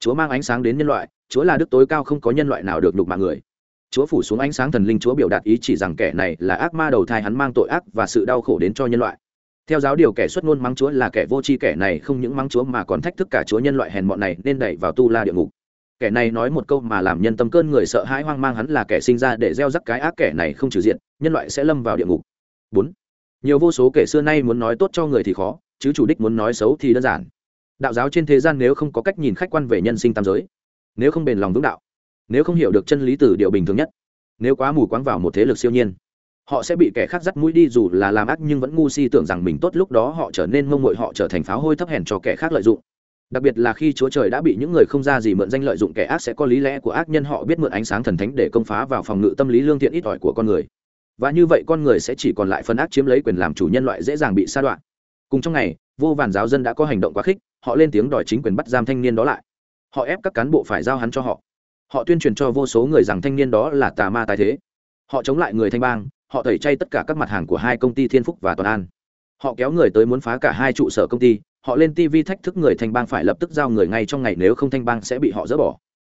Chúa mang ánh sáng đến nhân loại, chúa là đức tối cao, không có nhân loại nào được đục mạng người. Chúa phủ xuống ánh sáng thần linh, chúa biểu đạt ý chỉ rằng kẻ này là ác ma đầu thai, hắn mang tội ác và sự đau khổ đến cho nhân loại theo giáo điều kẻ xuất ngôn mắng chúa là kẻ vô tri, kẻ này không những mắng chúa mà còn thách thức cả chúa nhân loại hèn mọn này, nên đẩy vào tu la địa ngục. Kẻ này nói một câu mà làm nhân tâm cơn người sợ hãi hoang mang, hắn là kẻ sinh ra để gieo rắc cái ác kẻ này không trừ diện, nhân loại sẽ lâm vào địa ngục. Bốn. Nhiều vô số kẻ xưa nay muốn nói tốt cho người thì khó, chứ chủ đích muốn nói xấu thì đơn giản. Đạo giáo trên thế gian nếu không có cách nhìn khách quan về nhân sinh tam giới, nếu không bền lòng vững đạo, nếu không hiểu được chân lý từ điều bình thường nhất, nếu quá mù quáng vào một thế lực siêu nhiên họ sẽ bị kẻ khác dắt mũi đi dù là làm ác nhưng vẫn ngu si tưởng rằng mình tốt lúc đó họ trở nên mông mội họ trở thành pháo hôi thấp hèn cho kẻ khác lợi dụng. Đặc biệt là khi chúa trời đã bị những người không ra gì mượn danh lợi dụng kẻ ác sẽ có lý lẽ của ác nhân, họ biết mượn ánh sáng thần thánh để công phá vào phòng ngự tâm lý lương thiện ít ỏi của con người. Và như vậy con người sẽ chỉ còn lại phần ác chiếm lấy quyền làm chủ nhân loại dễ dàng bị sa đoạn cùng trong ngày, vô vàn giáo dân đã có hành động quá khích, họ lên tiếng đòi chính quyền bắt giam thanh niên đó lại. Họ ép các cán bộ phải giao hắn cho họ. Họ tuyên truyền cho vô số người rằng thanh niên đó là tà ma tài thế. Họ chống lại người thanh bang họ tẩy chay tất cả các mặt hàng của hai công ty thiên phúc và toàn an. Họ kéo người tới muốn phá cả hai trụ sở công ty, họ lên tv thách thức người thanh bang phải lập tức giao người ngay trong ngày nếu không thanh bang sẽ bị họ dỡ bỏ.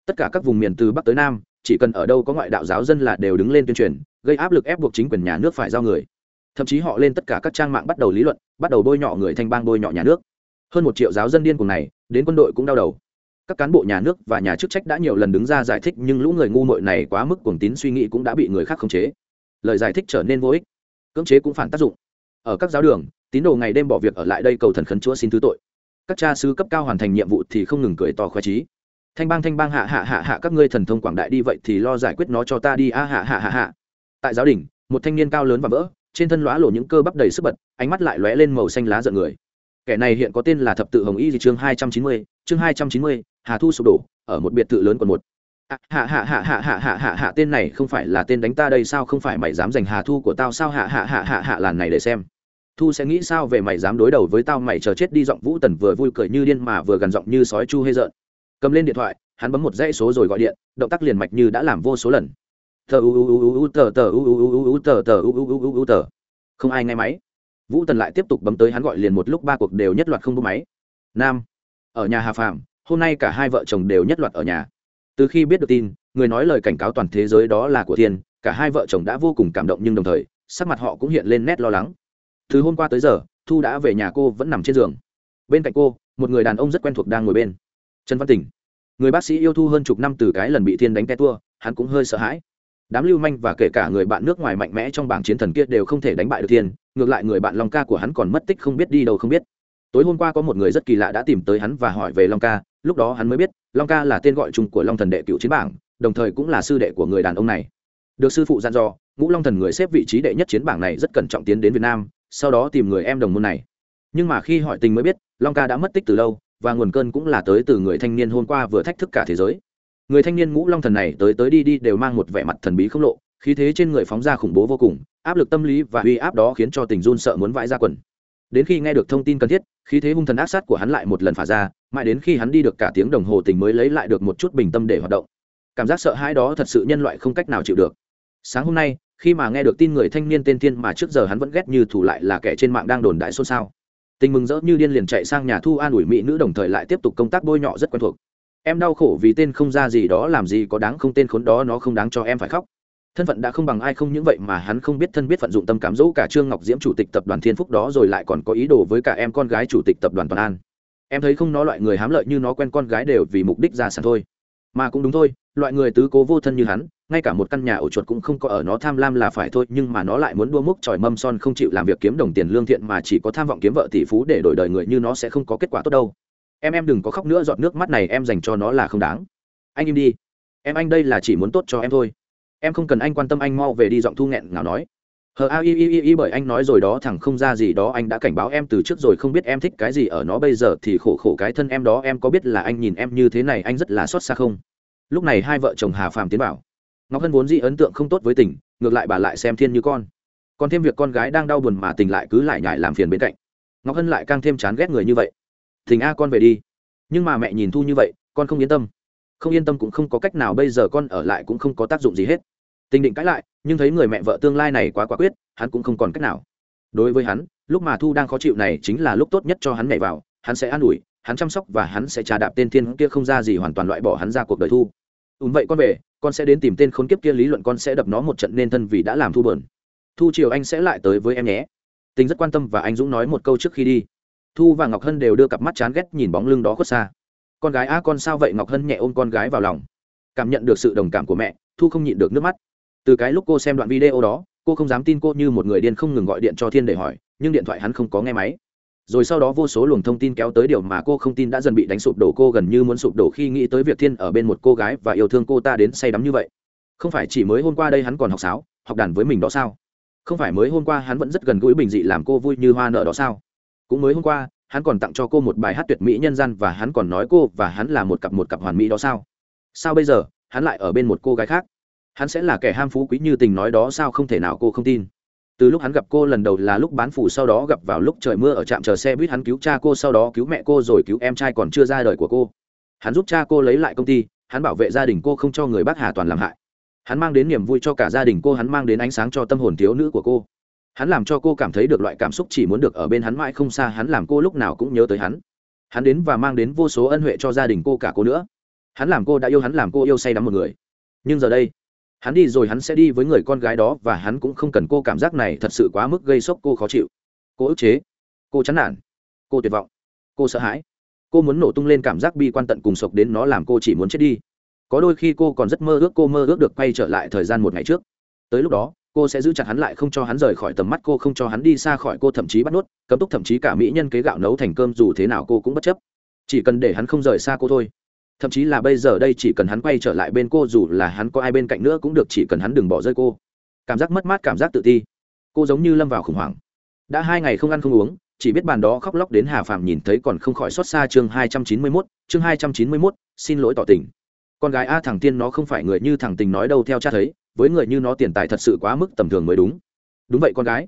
Tất cả các vùng miền từ bắc tới nam, chỉ cần ở đâu có ngoại đạo giáo dân là đều đứng lên tuyên truyền, gây áp lực ép buộc chính quyền nhà nước phải giao người. Thậm chí họ lên tất cả các trang mạng bắt đầu lý luận, bắt đầu bôi nhọ người thanh bang bôi nhọ nhà nước. Hơn một triệu giáo dân điên cùng này, đến quân đội cũng đau đầu. Các cán bộ nhà nước và nhà chức trách đã nhiều lần đứng ra giải thích nhưng lũ người ngu muội này quá mức cuồng tín suy nghĩ cũng đã bị người khác khống chế lời giải thích trở nên vô ích. Cưỡng chế cũng phản tác dụng. Ở các giáo đường, tín đồ ngày đêm bỏ việc ở lại đây cầu thần khấn chúa xin thứ tội. Các cha sứ cấp cao hoàn thành nhiệm vụ thì không ngừng cười to khoe trí thanh bang thanh bang, hạ hạ hạ hạ, các ngươi thần thông quảng đại đi vậy thì lo giải quyết nó cho ta đi, a, hạ hạ hạ hạ. Tại giáo đình, một thanh niên cao lớn và vỡ, trên thân lóa lộ những cơ bắp đầy sức bật, ánh mắt lại lóe lên màu xanh lá giận người. Kẻ này hiện có tên là thập tự hồng y chương hai trăm chín mươi, chương hai trăm chín mươi, hà thu sụp đổ, ở một biệt thự lớn quận một hạ hạ hạ hạ hạ hạ hạ hạ tên này không phải là tên đánh ta đây sao không phải mày dám giành hà thu của tao sao hạ hạ hạ hạ hạ làn này để xem thu sẽ nghĩ sao về mày dám đối đầu với tao mày chờ chết đi giọng vũ tần vừa vui cười như điên mà vừa gần giọng như sói chu hê rợn cầm lên điện thoại hắn bấm một dãy số rồi gọi điện động tác liền mạch như đã làm vô số lần tờ u u u u tờ tờ u u u u tờ tờ u u u u tờ không ai nghe máy vũ tần lại tiếp tục bấm tới hắn gọi liền một lúc ba cuộc đều nhất loạt không bấm máy nam ở nhà hà phạm hôm nay cả hai vợ chồng đều nhất loạt ở nhà từ khi biết được tin, người nói lời cảnh cáo toàn thế giới đó là của thiên, cả hai vợ chồng đã vô cùng cảm động nhưng đồng thời, sắc mặt họ cũng hiện lên nét lo lắng. Từ hôm qua tới giờ, thu đã về nhà cô vẫn nằm trên giường. Bên cạnh cô, một người đàn ông rất quen thuộc đang ngồi bên. Trần văn tỉnh. Người bác sĩ yêu thu hơn chục năm từ cái lần bị thiên đánh te tua, hắn cũng hơi sợ hãi. Đám lưu manh và kể cả người bạn nước ngoài mạnh mẽ trong bảng chiến thần kia đều không thể đánh bại được thiên, ngược lại người bạn long ca của hắn còn mất tích không biết đi đâu không biết. Tối hôm qua có một người rất kỳ lạ đã tìm tới hắn và hỏi về long ca, lúc đó hắn mới biết long ca là tên gọi chung của long thần đệ cựu chiến bảng, đồng thời cũng là sư đệ của người đàn ông này. Được sư phụ dặn dò, ngũ long thần người xếp vị trí đệ nhất chiến bảng này rất cẩn trọng tiến đến việt nam, sau đó tìm người em đồng môn này. Nhưng mà khi hỏi tình mới biết, long ca đã mất tích từ lâu, và nguồn cơn cũng là tới từ người thanh niên hôm qua vừa thách thức cả thế giới. Người thanh niên ngũ long thần này tới tới đi đi đều mang một vẻ mặt thần bí không lộ, khí thế trên người phóng ra khủng bố vô cùng, áp lực tâm lý và uy áp đó khiến cho tình run sợ muốn vãi ra quần đến khi nghe được thông tin cần thiết, khí thế hung thần ác sát của hắn lại một lần phả ra, mãi đến khi hắn đi được cả tiếng đồng hồ tình mới lấy lại được một chút bình tâm để hoạt động. Cảm giác sợ hãi đó thật sự nhân loại không cách nào chịu được. Sáng hôm nay, khi mà nghe được tin người thanh niên tên thiên mà trước giờ hắn vẫn ghét như thủ lại là kẻ trên mạng đang đồn đại xôn xao. Tình mừng rỡ như điên liền chạy sang nhà thu an ủi mỹ nữ đồng thời lại tiếp tục công tác bôi nhọ rất quen thuộc. Em đau khổ vì tên không ra gì đó làm gì có đáng không tên khốn đó nó không đáng cho em phải khóc thân phận đã không bằng ai không những vậy mà hắn không biết thân biết phận dụng tâm cám dỗ cả trương ngọc diễm chủ tịch tập đoàn thiên phúc đó rồi lại còn có ý đồ với cả em con gái chủ tịch tập đoàn toàn an. Em thấy không nó loại người hám lợi như nó quen con gái đều vì mục đích ra sản thôi. Mà cũng đúng thôi, loại người tứ cố vô thân như hắn, ngay cả một căn nhà ổ chuột cũng không có ở nó tham lam là phải thôi, nhưng mà nó lại muốn đua múc tròi mâm son không chịu làm việc kiếm đồng tiền lương thiện mà chỉ có tham vọng kiếm vợ tỷ phú để đổi đời người như nó sẽ không có kết quả tốt đâu. Em em đừng có khóc nữa, giọt nước mắt này em dành cho nó là không đáng. Anh im đi. Em, anh đây là chỉ muốn tốt cho em thôi em không cần anh quan tâm anh mau về đi, giọng thu nghẹn ngào nói. Hờ, a, i i i bởi anh nói rồi đó, thằng không ra gì đó, anh đã cảnh báo em từ trước rồi, không biết em thích cái gì ở nó bây giờ, thì khổ khổ cái thân em đó, em có biết là anh nhìn em như thế này, anh rất là xót xa không? Lúc này hai vợ chồng hà phàm tiến bảo ngọc hân vốn dĩ ấn tượng không tốt với tình, ngược lại bà lại xem thiên như con. Còn thêm việc con gái đang đau buồn mà tình lại cứ lại nhải làm phiền bên cạnh. Ngọc hân lại càng thêm chán ghét người như vậy. Tình a, con về đi. Nhưng mà mẹ nhìn thu như vậy, con không yên tâm không yên tâm cũng không có cách nào bây giờ con ở lại cũng không có tác dụng gì hết. Tình định cãi lại, nhưng thấy người mẹ vợ tương lai này quá quả quyết, hắn cũng không còn cách nào. Đối với hắn, lúc mà thu đang khó chịu này chính là lúc tốt nhất cho hắn nhảy vào, hắn sẽ an ủi, hắn chăm sóc và hắn sẽ trà đạp tên thiên kia không ra gì hoàn toàn loại bỏ hắn ra cuộc đời thu. Ùm vậy con về, con sẽ đến tìm tên khốn kiếp kia, lý luận con sẽ đập nó một trận nên thân vì đã làm thu bờn. Thu chiều anh sẽ lại tới với em nhé. Tình rất quan tâm và anh dũng nói một câu trước khi đi. Thu và ngọc hân đều đưa cặp mắt chán ghét nhìn bóng lưng đó khuất xa con gái, a, con sao vậy? Ngọc hân nhẹ ôm con gái vào lòng. Cảm nhận được sự đồng cảm của mẹ, thu không nhịn được nước mắt. Từ cái lúc cô xem đoạn video đó, cô không dám tin cô như một người điên không ngừng gọi điện cho thiên để hỏi, nhưng điện thoại hắn không có nghe máy. Rồi sau đó vô số luồng thông tin kéo tới điều mà cô không tin đã dần bị đánh sụp đổ, cô gần như muốn sụp đổ khi nghĩ tới việc thiên ở bên một cô gái và yêu thương cô ta đến say đắm như vậy. Không phải chỉ mới hôm qua đây hắn còn học sáo, học đàn với mình đó sao? Không phải mới hôm qua hắn vẫn rất gần gũi bình dị làm cô vui như hoa nở đó sao? Cũng mới hôm qua hắn còn tặng cho cô một bài hát tuyệt mỹ nhân gian và hắn còn nói cô và hắn là một cặp một cặp hoàn mỹ đó sao? Sao bây giờ? Hắn lại ở bên một cô gái khác. Hắn sẽ là kẻ ham phú quý như tình nói đó sao không thể nào cô không tin. Từ lúc hắn gặp cô lần đầu là lúc bán phủ sau đó gặp vào lúc trời mưa ở trạm chờ xe buýt hắn cứu cha cô sau đó cứu mẹ cô rồi cứu em trai còn chưa ra đời của cô. Hắn giúp cha cô lấy lại công ty, hắn bảo vệ gia đình cô không cho người bác hà toàn làm hại. Hắn mang đến niềm vui cho cả gia đình cô, hắn mang đến ánh sáng cho tâm hồn thiếu nữ của cô hắn làm cho cô cảm thấy được loại cảm xúc chỉ muốn được ở bên hắn mãi không xa, hắn làm cô lúc nào cũng nhớ tới hắn. Hắn đến và mang đến vô số ân huệ cho gia đình cô, cả cô nữa. Hắn làm cô đã yêu, hắn làm cô yêu say đắm một người. Nhưng giờ đây, hắn đi rồi, hắn sẽ đi với người con gái đó và hắn cũng không cần cô cảm giác này thật sự quá mức gây sốc, cô khó chịu. Cô ức chế, cô chán nản, cô tuyệt vọng, cô sợ hãi. Cô muốn nổ tung lên cảm giác bi quan tận cùng sộc đến nó làm cô chỉ muốn chết đi. Có đôi khi cô còn rất mơ ước, cô mơ ước được quay trở lại thời gian một ngày trước. Tới lúc đó cô sẽ giữ chặt hắn lại không cho hắn rời khỏi tầm mắt, cô không cho hắn đi xa khỏi cô, thậm chí bắt nốt cấm túc thậm chí cả mỹ nhân kế gạo nấu thành cơm, dù thế nào cô cũng bất chấp. Chỉ cần để hắn không rời xa cô thôi. Thậm chí là bây giờ đây chỉ cần hắn quay trở lại bên cô, dù là hắn có ai bên cạnh nữa cũng được, chỉ cần hắn đừng bỏ rơi cô. Cảm giác mất mát, cảm giác tự ti. Cô giống như lâm vào khủng hoảng. Đã hai ngày không ăn không uống, chỉ biết bàn đó khóc lóc đến hà phạm nhìn thấy còn không khỏi xót xa chương hai trăm chín mươi mốt, chương hai trăm chín mươi mốt, xin lỗi tỏ tình. Con gái a thằng tiên nó không phải người như thằng tình nói đâu, theo cha thấy với người như nó tiền tài thật sự quá mức tầm thường mới đúng. Đúng vậy con gái.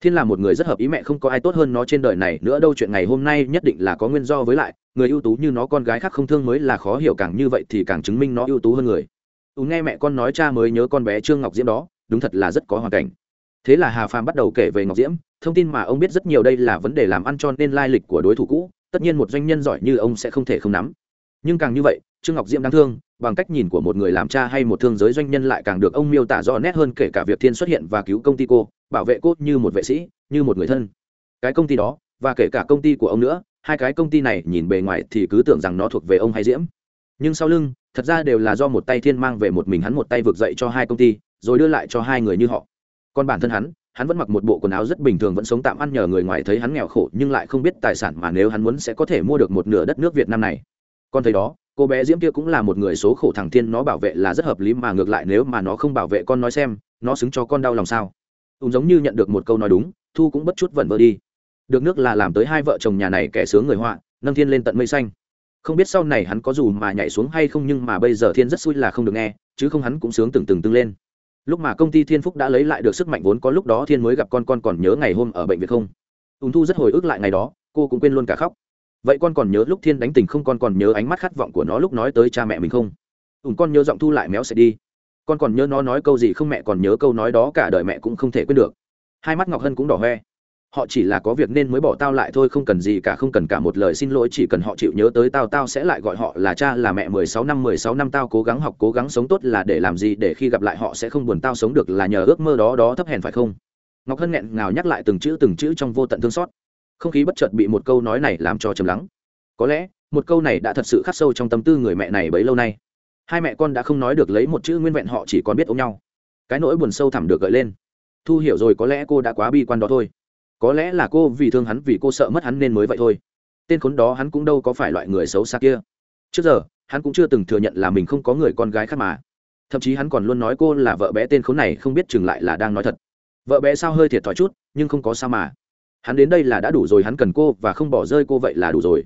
Thiên là một người rất hợp ý mẹ không có ai tốt hơn nó trên đời này nữa đâu, chuyện ngày hôm nay nhất định là có nguyên do với lại, người ưu tú như nó con gái khác không thương mới là khó hiểu, càng như vậy thì càng chứng minh nó ưu tú hơn người. Tú nghe mẹ con nói cha mới nhớ con bé trương ngọc diễm đó, đúng thật là rất có hoàn cảnh. Thế là hà phàm bắt đầu kể về ngọc diễm, thông tin mà ông biết rất nhiều đây là vấn đề làm ăn cho nên lai lịch của đối thủ cũ, tất nhiên một doanh nhân giỏi như ông sẽ không thể không nắm. Nhưng càng như vậy, trương ngọc diễm đáng thương bằng cách nhìn của một người làm cha hay một thương giới doanh nhân lại càng được ông miêu tả rõ nét hơn kể cả việc thiên xuất hiện và cứu công ty cô, bảo vệ cô như một vệ sĩ, như một người thân. Cái công ty đó, và kể cả công ty của ông nữa, hai cái công ty này nhìn bề ngoài thì cứ tưởng rằng nó thuộc về ông hay diễm. Nhưng sau lưng, thật ra đều là do một tay thiên mang về một mình hắn một tay vực dậy cho hai công ty, rồi đưa lại cho hai người như họ. Còn bản thân hắn hắn vẫn mặc một bộ quần áo rất bình thường vẫn sống tạm ăn nhờ người ngoài thấy hắn nghèo khổ nhưng lại không biết tài sản mà nếu hắn muốn sẽ có thể mua được một nửa đất nước việt nam này. Còn thấy đó cô bé diễm kia cũng là một người số khổ thằng thiên, nó bảo vệ là rất hợp lý mà ngược lại nếu mà nó không bảo vệ con nói xem, nó xứng cho con đau lòng sao? Ùm giống như nhận được một câu nói đúng, thu cũng bất chút vẩn vơ đi. Được nước là làm tới hai vợ chồng nhà này kẻ sướng người họa, nâng thiên lên tận mây xanh. Không biết sau này hắn có dù mà nhảy xuống hay không nhưng mà bây giờ thiên rất xui là không được nghe, chứ không hắn cũng sướng từng từng từng lên. Lúc mà công ty thiên phúc đã lấy lại được sức mạnh vốn có lúc đó thiên mới gặp con con còn nhớ ngày hôm ở bệnh viện không? Ùn thu rất hồi ức lại ngày đó, cô cũng quên luôn cả khóc vậy con còn nhớ lúc thiên đánh tình không? Con còn nhớ ánh mắt khát vọng của nó lúc nói tới cha mẹ mình không? Ùn con nhớ giọng thu lại méo sẽ đi. Con còn nhớ nó nói câu gì không? Mẹ còn nhớ câu nói đó cả đời mẹ cũng không thể quên được. Hai mắt ngọc hân cũng đỏ hoe. Họ chỉ là có việc nên mới bỏ tao lại thôi, không cần gì cả, không cần cả một lời xin lỗi, chỉ cần họ chịu nhớ tới tao tao sẽ lại gọi họ là cha, là mẹ. Mười sáu năm, mười sáu năm tao cố gắng học, cố gắng sống tốt là để làm gì? Để khi gặp lại họ sẽ không buồn tao sống được là nhờ ước mơ đó đó thấp hèn phải không? Ngọc hân nghẹn ngào nhắc lại từng chữ từng chữ trong vô tận thương xót không khí bất chợt bị một câu nói này làm cho trầm lắng. Có lẽ, một câu này đã thật sự khắc sâu trong tâm tư người mẹ này bấy lâu nay. Hai mẹ con đã không nói được lấy một chữ nguyên vẹn họ chỉ còn biết ôm nhau. Cái nỗi buồn sâu thẳm được gợi lên. Thu hiểu rồi có lẽ cô đã quá bi quan đó thôi. Có lẽ là cô vì thương hắn vì cô sợ mất hắn nên mới vậy thôi. Tên khốn đó hắn cũng đâu có phải loại người xấu xa kia. Trước giờ, hắn cũng chưa từng thừa nhận là mình không có người con gái khác mà. Thậm chí hắn còn luôn nói cô là vợ bé tên khốn này không biết chừng lại là đang nói thật. Vợ bé sao hơi thiệt thòi chút, nhưng không có sao mà hắn đến đây là đã đủ rồi, hắn cần cô và không bỏ rơi cô vậy là đủ rồi.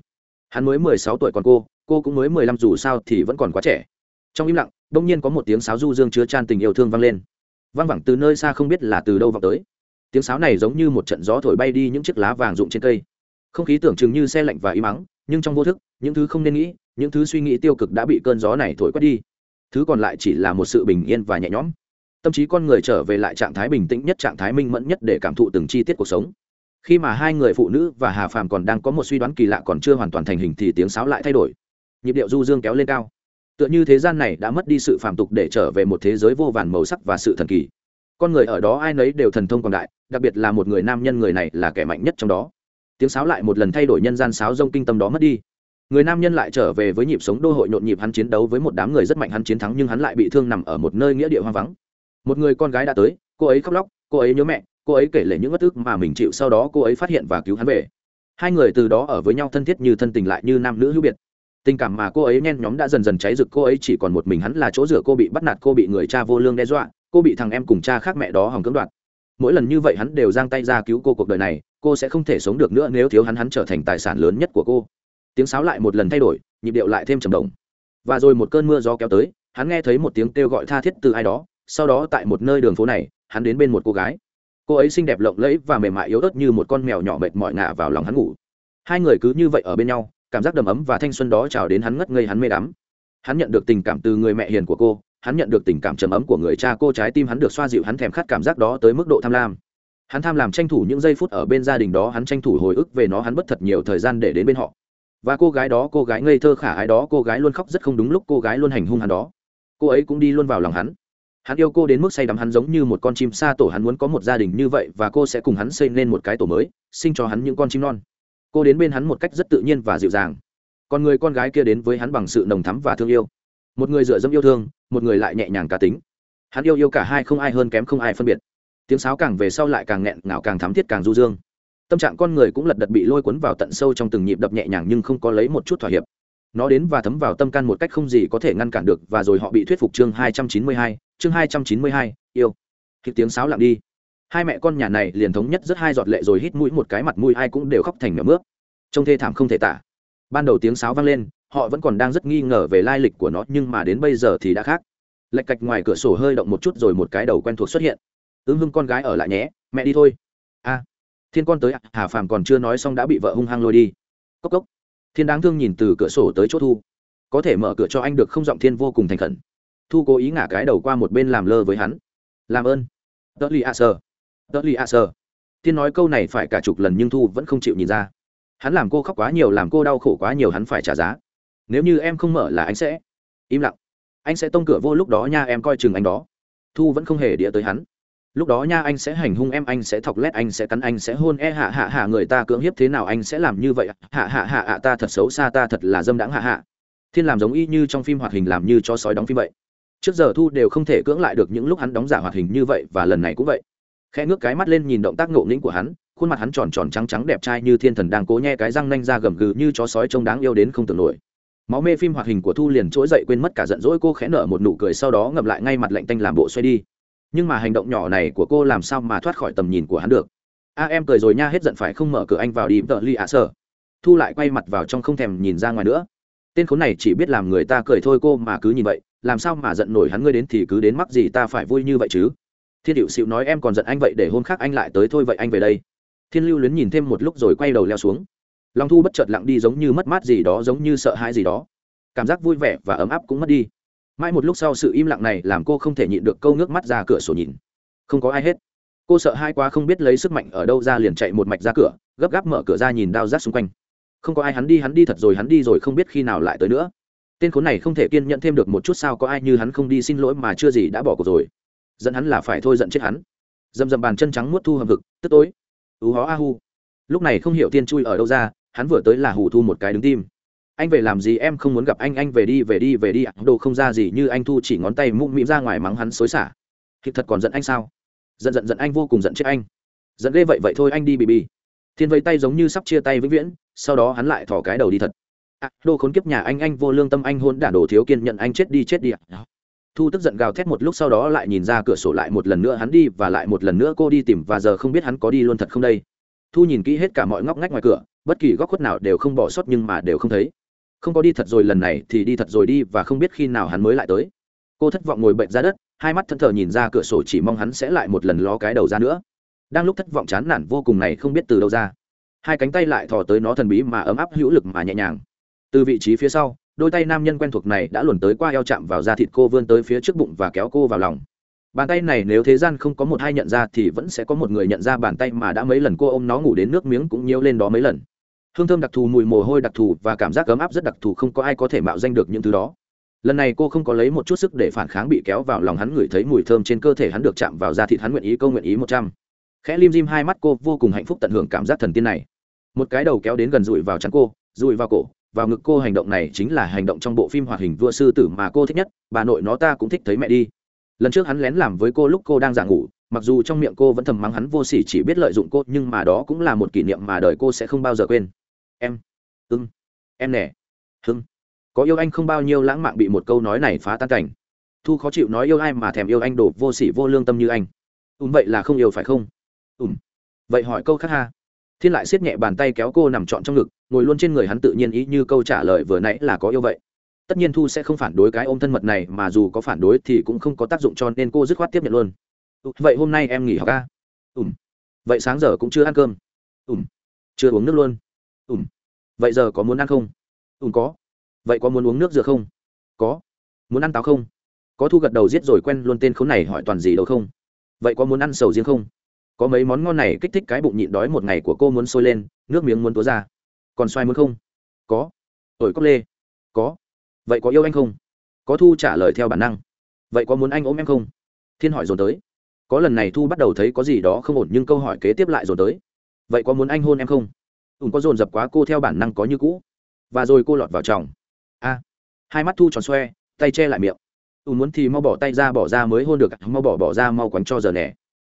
Hắn mới mười sáu tuổi còn cô cô cũng mới mười lăm, dù sao thì vẫn còn quá trẻ. Trong im lặng, đông nhiên có một tiếng sáo du dương chứa chan tình yêu thương vang lên. Vang vẳng từ nơi xa không biết là từ đâu vọng tới. Tiếng sáo này giống như một trận gió thổi bay đi những chiếc lá vàng rụng trên cây. Không khí tưởng chừng như xe lạnh và im ắng, nhưng trong vô thức, những thứ không nên nghĩ, những thứ suy nghĩ tiêu cực đã bị cơn gió này thổi quét đi. Thứ còn lại chỉ là một sự bình yên và nhẹ nhõm. Tâm trí con người trở về lại trạng thái bình tĩnh nhất, trạng thái minh mẫn nhất để cảm thụ từng chi tiết cuộc sống khi mà hai người phụ nữ và hà phàm còn đang có một suy đoán kỳ lạ còn chưa hoàn toàn thành hình thì tiếng sáo lại thay đổi. Nhịp điệu du dương kéo lên cao. Tựa như thế gian này đã mất đi sự phàm tục để trở về một thế giới vô vàn màu sắc và sự thần kỳ. Con người ở đó ai nấy đều thần thông quảng đại, đặc biệt là một người nam nhân người này là kẻ mạnh nhất trong đó. Tiếng sáo lại một lần thay đổi nhân gian sáo rông kinh tâm đó mất đi. Người nam nhân lại trở về với nhịp sống đô hội nhộn nhịp hắn chiến đấu với một đám người rất mạnh hắn chiến thắng nhưng hắn lại bị thương nằm ở một nơi nghĩa địa hoang vắng. Một người con gái đã tới, cô ấy khóc lóc, cô ấy nhớ mẹ cô ấy kể lể những bất ức mà mình chịu sau đó cô ấy phát hiện và cứu hắn về. Hai người từ đó ở với nhau thân thiết như thân tình lại như nam nữ hữu biệt. Tình cảm mà cô ấy nhen nhóm đã dần dần cháy rực, cô ấy chỉ còn một mình hắn là chỗ rửa cô bị bắt nạt, cô bị người cha vô lương đe dọa, cô bị thằng em cùng cha khác mẹ đó hòng cưỡng đoạt. Mỗi lần như vậy hắn đều giang tay ra cứu cô cuộc đời này, cô sẽ không thể sống được nữa nếu thiếu hắn hắn trở thành tài sản lớn nhất của cô. Tiếng sáo lại một lần thay đổi, nhịp điệu lại thêm trầm đồng. Và rồi một cơn mưa gió kéo tới, hắn nghe thấy một tiếng kêu gọi tha thiết từ ai đó, sau đó tại một nơi đường phố này, hắn đến bên một cô gái cô ấy xinh đẹp lộng lẫy và mềm mại yếu ớt như một con mèo nhỏ mệt mỏi ngả vào lòng hắn ngủ. Hai người cứ như vậy ở bên nhau, cảm giác đầm ấm và thanh xuân đó trào đến hắn ngất ngây hắn mê đắm. Hắn nhận được tình cảm từ người mẹ hiền của cô, hắn nhận được tình cảm trầm ấm của người cha cô, trái tim hắn được xoa dịu, hắn thèm khát cảm giác đó tới mức độ tham lam. Hắn tham làm tranh thủ những giây phút ở bên gia đình đó, hắn tranh thủ hồi ức về nó, hắn mất thật nhiều thời gian để đến bên họ. Và cô gái đó, cô gái ngây thơ khả ái đó, cô gái luôn khóc rất không đúng lúc cô gái luôn hành hung hắn đó. Cô ấy cũng đi luôn vào lòng hắn hắn yêu cô đến mức say đắm, hắn giống như một con chim xa tổ, hắn muốn có một gia đình như vậy và cô sẽ cùng hắn xây nên một cái tổ mới, sinh cho hắn những con chim non. Cô đến bên hắn một cách rất tự nhiên và dịu dàng. Còn người con gái kia đến với hắn bằng sự nồng thắm và thương yêu. Một người dựa dẫm yêu thương, một người lại nhẹ nhàng cá tính. Hắn yêu yêu cả hai không ai hơn kém không ai phân biệt. Tiếng sáo càng về sau lại càng nghẹn ngào, càng thắm thiết, càng du dương. Tâm trạng con người cũng lật đật bị lôi cuốn vào tận sâu trong từng nhịp đập nhẹ nhàng nhưng không có lấy một chút thỏa hiệp nó đến và thấm vào tâm can một cách không gì có thể ngăn cản được và rồi họ bị thuyết phục chương hai trăm chín mươi hai, chương hai trăm chín mươi hai, yêu. Khi tiếng sáo lặng đi. Hai mẹ con nhà này liền thống nhất rất hai giọt lệ rồi hít mũi một cái mặt mũi ai cũng đều khóc thành mẻ mướp. Trông thê thảm không thể tả. Ban đầu tiếng sáo vang lên, họ vẫn còn đang rất nghi ngờ về lai lịch của nó, nhưng mà đến bây giờ thì đã khác. Lạch cạch ngoài cửa sổ hơi động một chút rồi một cái đầu quen thuộc xuất hiện. Ứng hưng con gái ở lại nhé, mẹ đi thôi. A. Thiên con tới hà phàm còn chưa nói xong đã bị vợ hung hăng lôi đi. Cốc cốc thiên đáng thương nhìn từ cửa sổ tới chỗ thu. Có thể mở cửa cho anh được không? Giọng thiên vô cùng thành khẩn. Thu cố ý ngả cái đầu qua một bên làm lơ với hắn. Làm ơn. Tớ lì a sơ tớ lì a sơ thiên nói câu này phải cả chục lần nhưng thu vẫn không chịu nhìn ra. Hắn làm cô khóc quá nhiều, làm cô đau khổ quá nhiều, hắn phải trả giá. Nếu như em không mở là anh sẽ im lặng. Anh sẽ tông cửa vô lúc đó nha, em coi chừng anh đó. Thu vẫn không hề đĩa tới hắn lúc đó nha anh sẽ hành hung em, anh sẽ thọc lét, anh sẽ cắn, anh sẽ hôn e hạ hạ hạ, người ta cưỡng hiếp thế nào anh sẽ làm như vậy? Hạ hạ hạ hạ, ta thật xấu xa, ta thật là dâm đãng, hạ hạ. Thiên làm giống y như trong phim hoạt hình làm như cho sói đóng phim vậy. Trước giờ thu đều không thể cưỡng lại được những lúc hắn đóng giả hoạt hình như vậy và lần này cũng vậy. Khẽ ngước cái mắt lên nhìn động tác ngộ nghĩnh của hắn, khuôn mặt hắn tròn tròn trắng trắng đẹp trai như thiên thần đang cố nhe cái răng nanh ra gầm gừ như chó sói trông đáng yêu đến không tưởng nổi. Máu mê phim hoạt hình của thu liền trỗi dậy quên mất cả giận dỗi, cô khẽ nở một nụ cười sau đó ngậm lại ngay mặt lạnh tanh làm bộ xoay đi nhưng mà hành động nhỏ này của cô làm sao mà thoát khỏi tầm nhìn của hắn được? A, em cười rồi nha, hết giận phải không mở cửa anh vào đi, tợ ly ạ, sợ. Thu lại quay mặt vào trong không thèm nhìn ra ngoài nữa. Tên khốn này chỉ biết làm người ta cười thôi cô mà cứ nhìn vậy, làm sao mà giận nổi hắn ngươi đến thì cứ đến mắc gì ta phải vui như vậy chứ? Thiên hiệu xịu nói em còn giận anh vậy để hôm khác anh lại tới thôi vậy anh về đây. Thiên lưu luyến nhìn thêm một lúc rồi quay đầu leo xuống. Long thu bất chợt lặng đi giống như mất mát gì đó, giống như sợ hãi gì đó. Cảm giác vui vẻ và ấm áp cũng mất đi mãi một lúc sau sự im lặng này làm cô không thể nhịn được câu nước mắt ra cửa sổ nhìn. Không có ai hết. Cô sợ hai quá không biết lấy sức mạnh ở đâu ra liền chạy một mạch ra cửa, gấp gáp mở cửa ra nhìn đao rác xung quanh. Không có ai hắn đi hắn đi thật rồi, hắn đi rồi không biết khi nào lại tới nữa. Tên khốn này không thể kiên nhẫn thêm được một chút sao có ai như hắn không đi xin lỗi mà chưa gì đã bỏ cuộc rồi. Dẫn hắn là phải thôi giận chết hắn. Dầm dầm bàn chân trắng muốt thu hầm vực tức tối. Ú hó a hu. Lúc này không hiểu tiên chui ở đâu ra, hắn vừa tới là hù thu một cái đứng tim anh về làm gì em không muốn gặp anh anh về đi về đi về đi đồ không ra gì như anh thu chỉ ngón tay mũm mĩm ra ngoài mắng hắn xối xả. Thì thật còn giận anh sao? Giận giận giận anh vô cùng giận chết anh. Giận ghê vậy vậy thôi anh đi bị bì. Thiên vây tay giống như sắp chia tay vĩnh viễn sau đó hắn lại thỏ cái đầu đi thật. À, đồ khốn kiếp nhà anh anh vô lương tâm anh hôn đản đồ thiếu kiên nhận anh chết đi chết đi thu tức giận gào thét một lúc sau đó lại nhìn ra cửa sổ lại một lần nữa hắn đi và lại một lần nữa cô đi tìm và giờ không biết hắn có đi luôn thật không đây. Thu nhìn kỹ hết cả mọi ngóc ngách ngoài cửa bất kỳ góc khuất nào đều không bỏ sót nhưng mà đều không thấy không có đi thật rồi, lần này thì đi thật rồi đi và không biết khi nào hắn mới lại tới. Cô thất vọng ngồi bệnh ra đất, hai mắt thân thờ nhìn ra cửa sổ chỉ mong hắn sẽ lại một lần ló cái đầu ra nữa. Đang lúc thất vọng chán nản vô cùng này không biết từ đâu ra. Hai cánh tay lại thò tới nó thần bí mà ấm áp hữu lực mà nhẹ nhàng. Từ vị trí phía sau, đôi tay nam nhân quen thuộc này đã luồn tới qua eo chạm vào da thịt cô vươn tới phía trước bụng và kéo cô vào lòng. Bàn tay này nếu thế gian không có một hai nhận ra thì vẫn sẽ có một người nhận ra bàn tay mà đã mấy lần cô ôm nó ngủ đến nước miếng cũng nhiễu lên đó mấy lần hương thơm đặc thù, mùi mồ hôi đặc thù và cảm giác ấm áp rất đặc thù, không có ai có thể mạo danh được những thứ đó. Lần này cô không có lấy một chút sức để phản kháng bị kéo vào lòng hắn ngửi thấy mùi thơm trên cơ thể hắn được chạm vào da thịt hắn nguyện ý, câu nguyện ý một trăm. Khẽ lim dim hai mắt cô vô cùng hạnh phúc tận hưởng cảm giác thần tiên này. Một cái đầu kéo đến gần rụi vào chắn cô, rụi vào cổ, vào ngực cô hành động này chính là hành động trong bộ phim hoạt hình vua sư tử mà cô thích nhất, bà nội nó ta cũng thích thấy mẹ đi. Lần trước hắn lén làm với cô lúc cô đang giả ngủ, mặc dù trong miệng cô vẫn thầm mắng hắn vô sỉ chỉ biết lợi dụng cô, nhưng mà đó cũng là một kỷ niệm mà đời cô sẽ không bao giờ quên em. Ưng em nè. Hưng. Có yêu anh không bao nhiêu lãng mạn bị một câu nói này phá tan cảnh. Thu khó chịu nói yêu ai mà thèm yêu anh đổ vô sỉ vô lương tâm như anh. Ùm vậy là không yêu phải không? Ùm vậy hỏi câu khác ha. Thiên lại siết nhẹ bàn tay kéo cô nằm trọn trong ngực, ngồi luôn trên người hắn tự nhiên ý như câu trả lời vừa nãy là có yêu vậy. Tất nhiên thu sẽ không phản đối cái ôm thân mật này mà dù có phản đối thì cũng không có tác dụng cho nên cô dứt khoát tiếp nhận luôn. Vậy hôm nay em nghỉ học à? ca ùm vậy sáng giờ cũng chưa ăn cơm. Ùm chưa uống nước luôn ùm vậy giờ có muốn ăn không? Ùm có. Vậy có muốn uống nước dừa không? Có. Muốn ăn táo không? Có thu gật đầu giết rồi quen luôn tên khốn này hỏi toàn gì đâu không? Vậy có muốn ăn sầu riêng không? Có mấy món ngon này kích thích cái bụng nhịn đói một ngày của cô muốn sôi lên, nước miếng muốn túa ra. Còn xoài muốn không? Có. Ổi cốc lê. Có. Vậy có yêu anh không? Có thu trả lời theo bản năng. Vậy có muốn anh ôm em không? Thiên hỏi dồn tới. Có lần này thu bắt đầu thấy có gì đó không ổn nhưng câu hỏi kế tiếp lại dồn tới. Vậy có muốn anh hôn em không? Ùn có dồn dập quá, cô theo bản năng có như cũ. Và rồi cô lọt vào chồng a. Hai mắt thu tròn xoe, tay che lại miệng. Ùn muốn thì mau bỏ tay ra, bỏ ra mới hôn được, mau bỏ bỏ ra, mau quắn cho giờ nẻ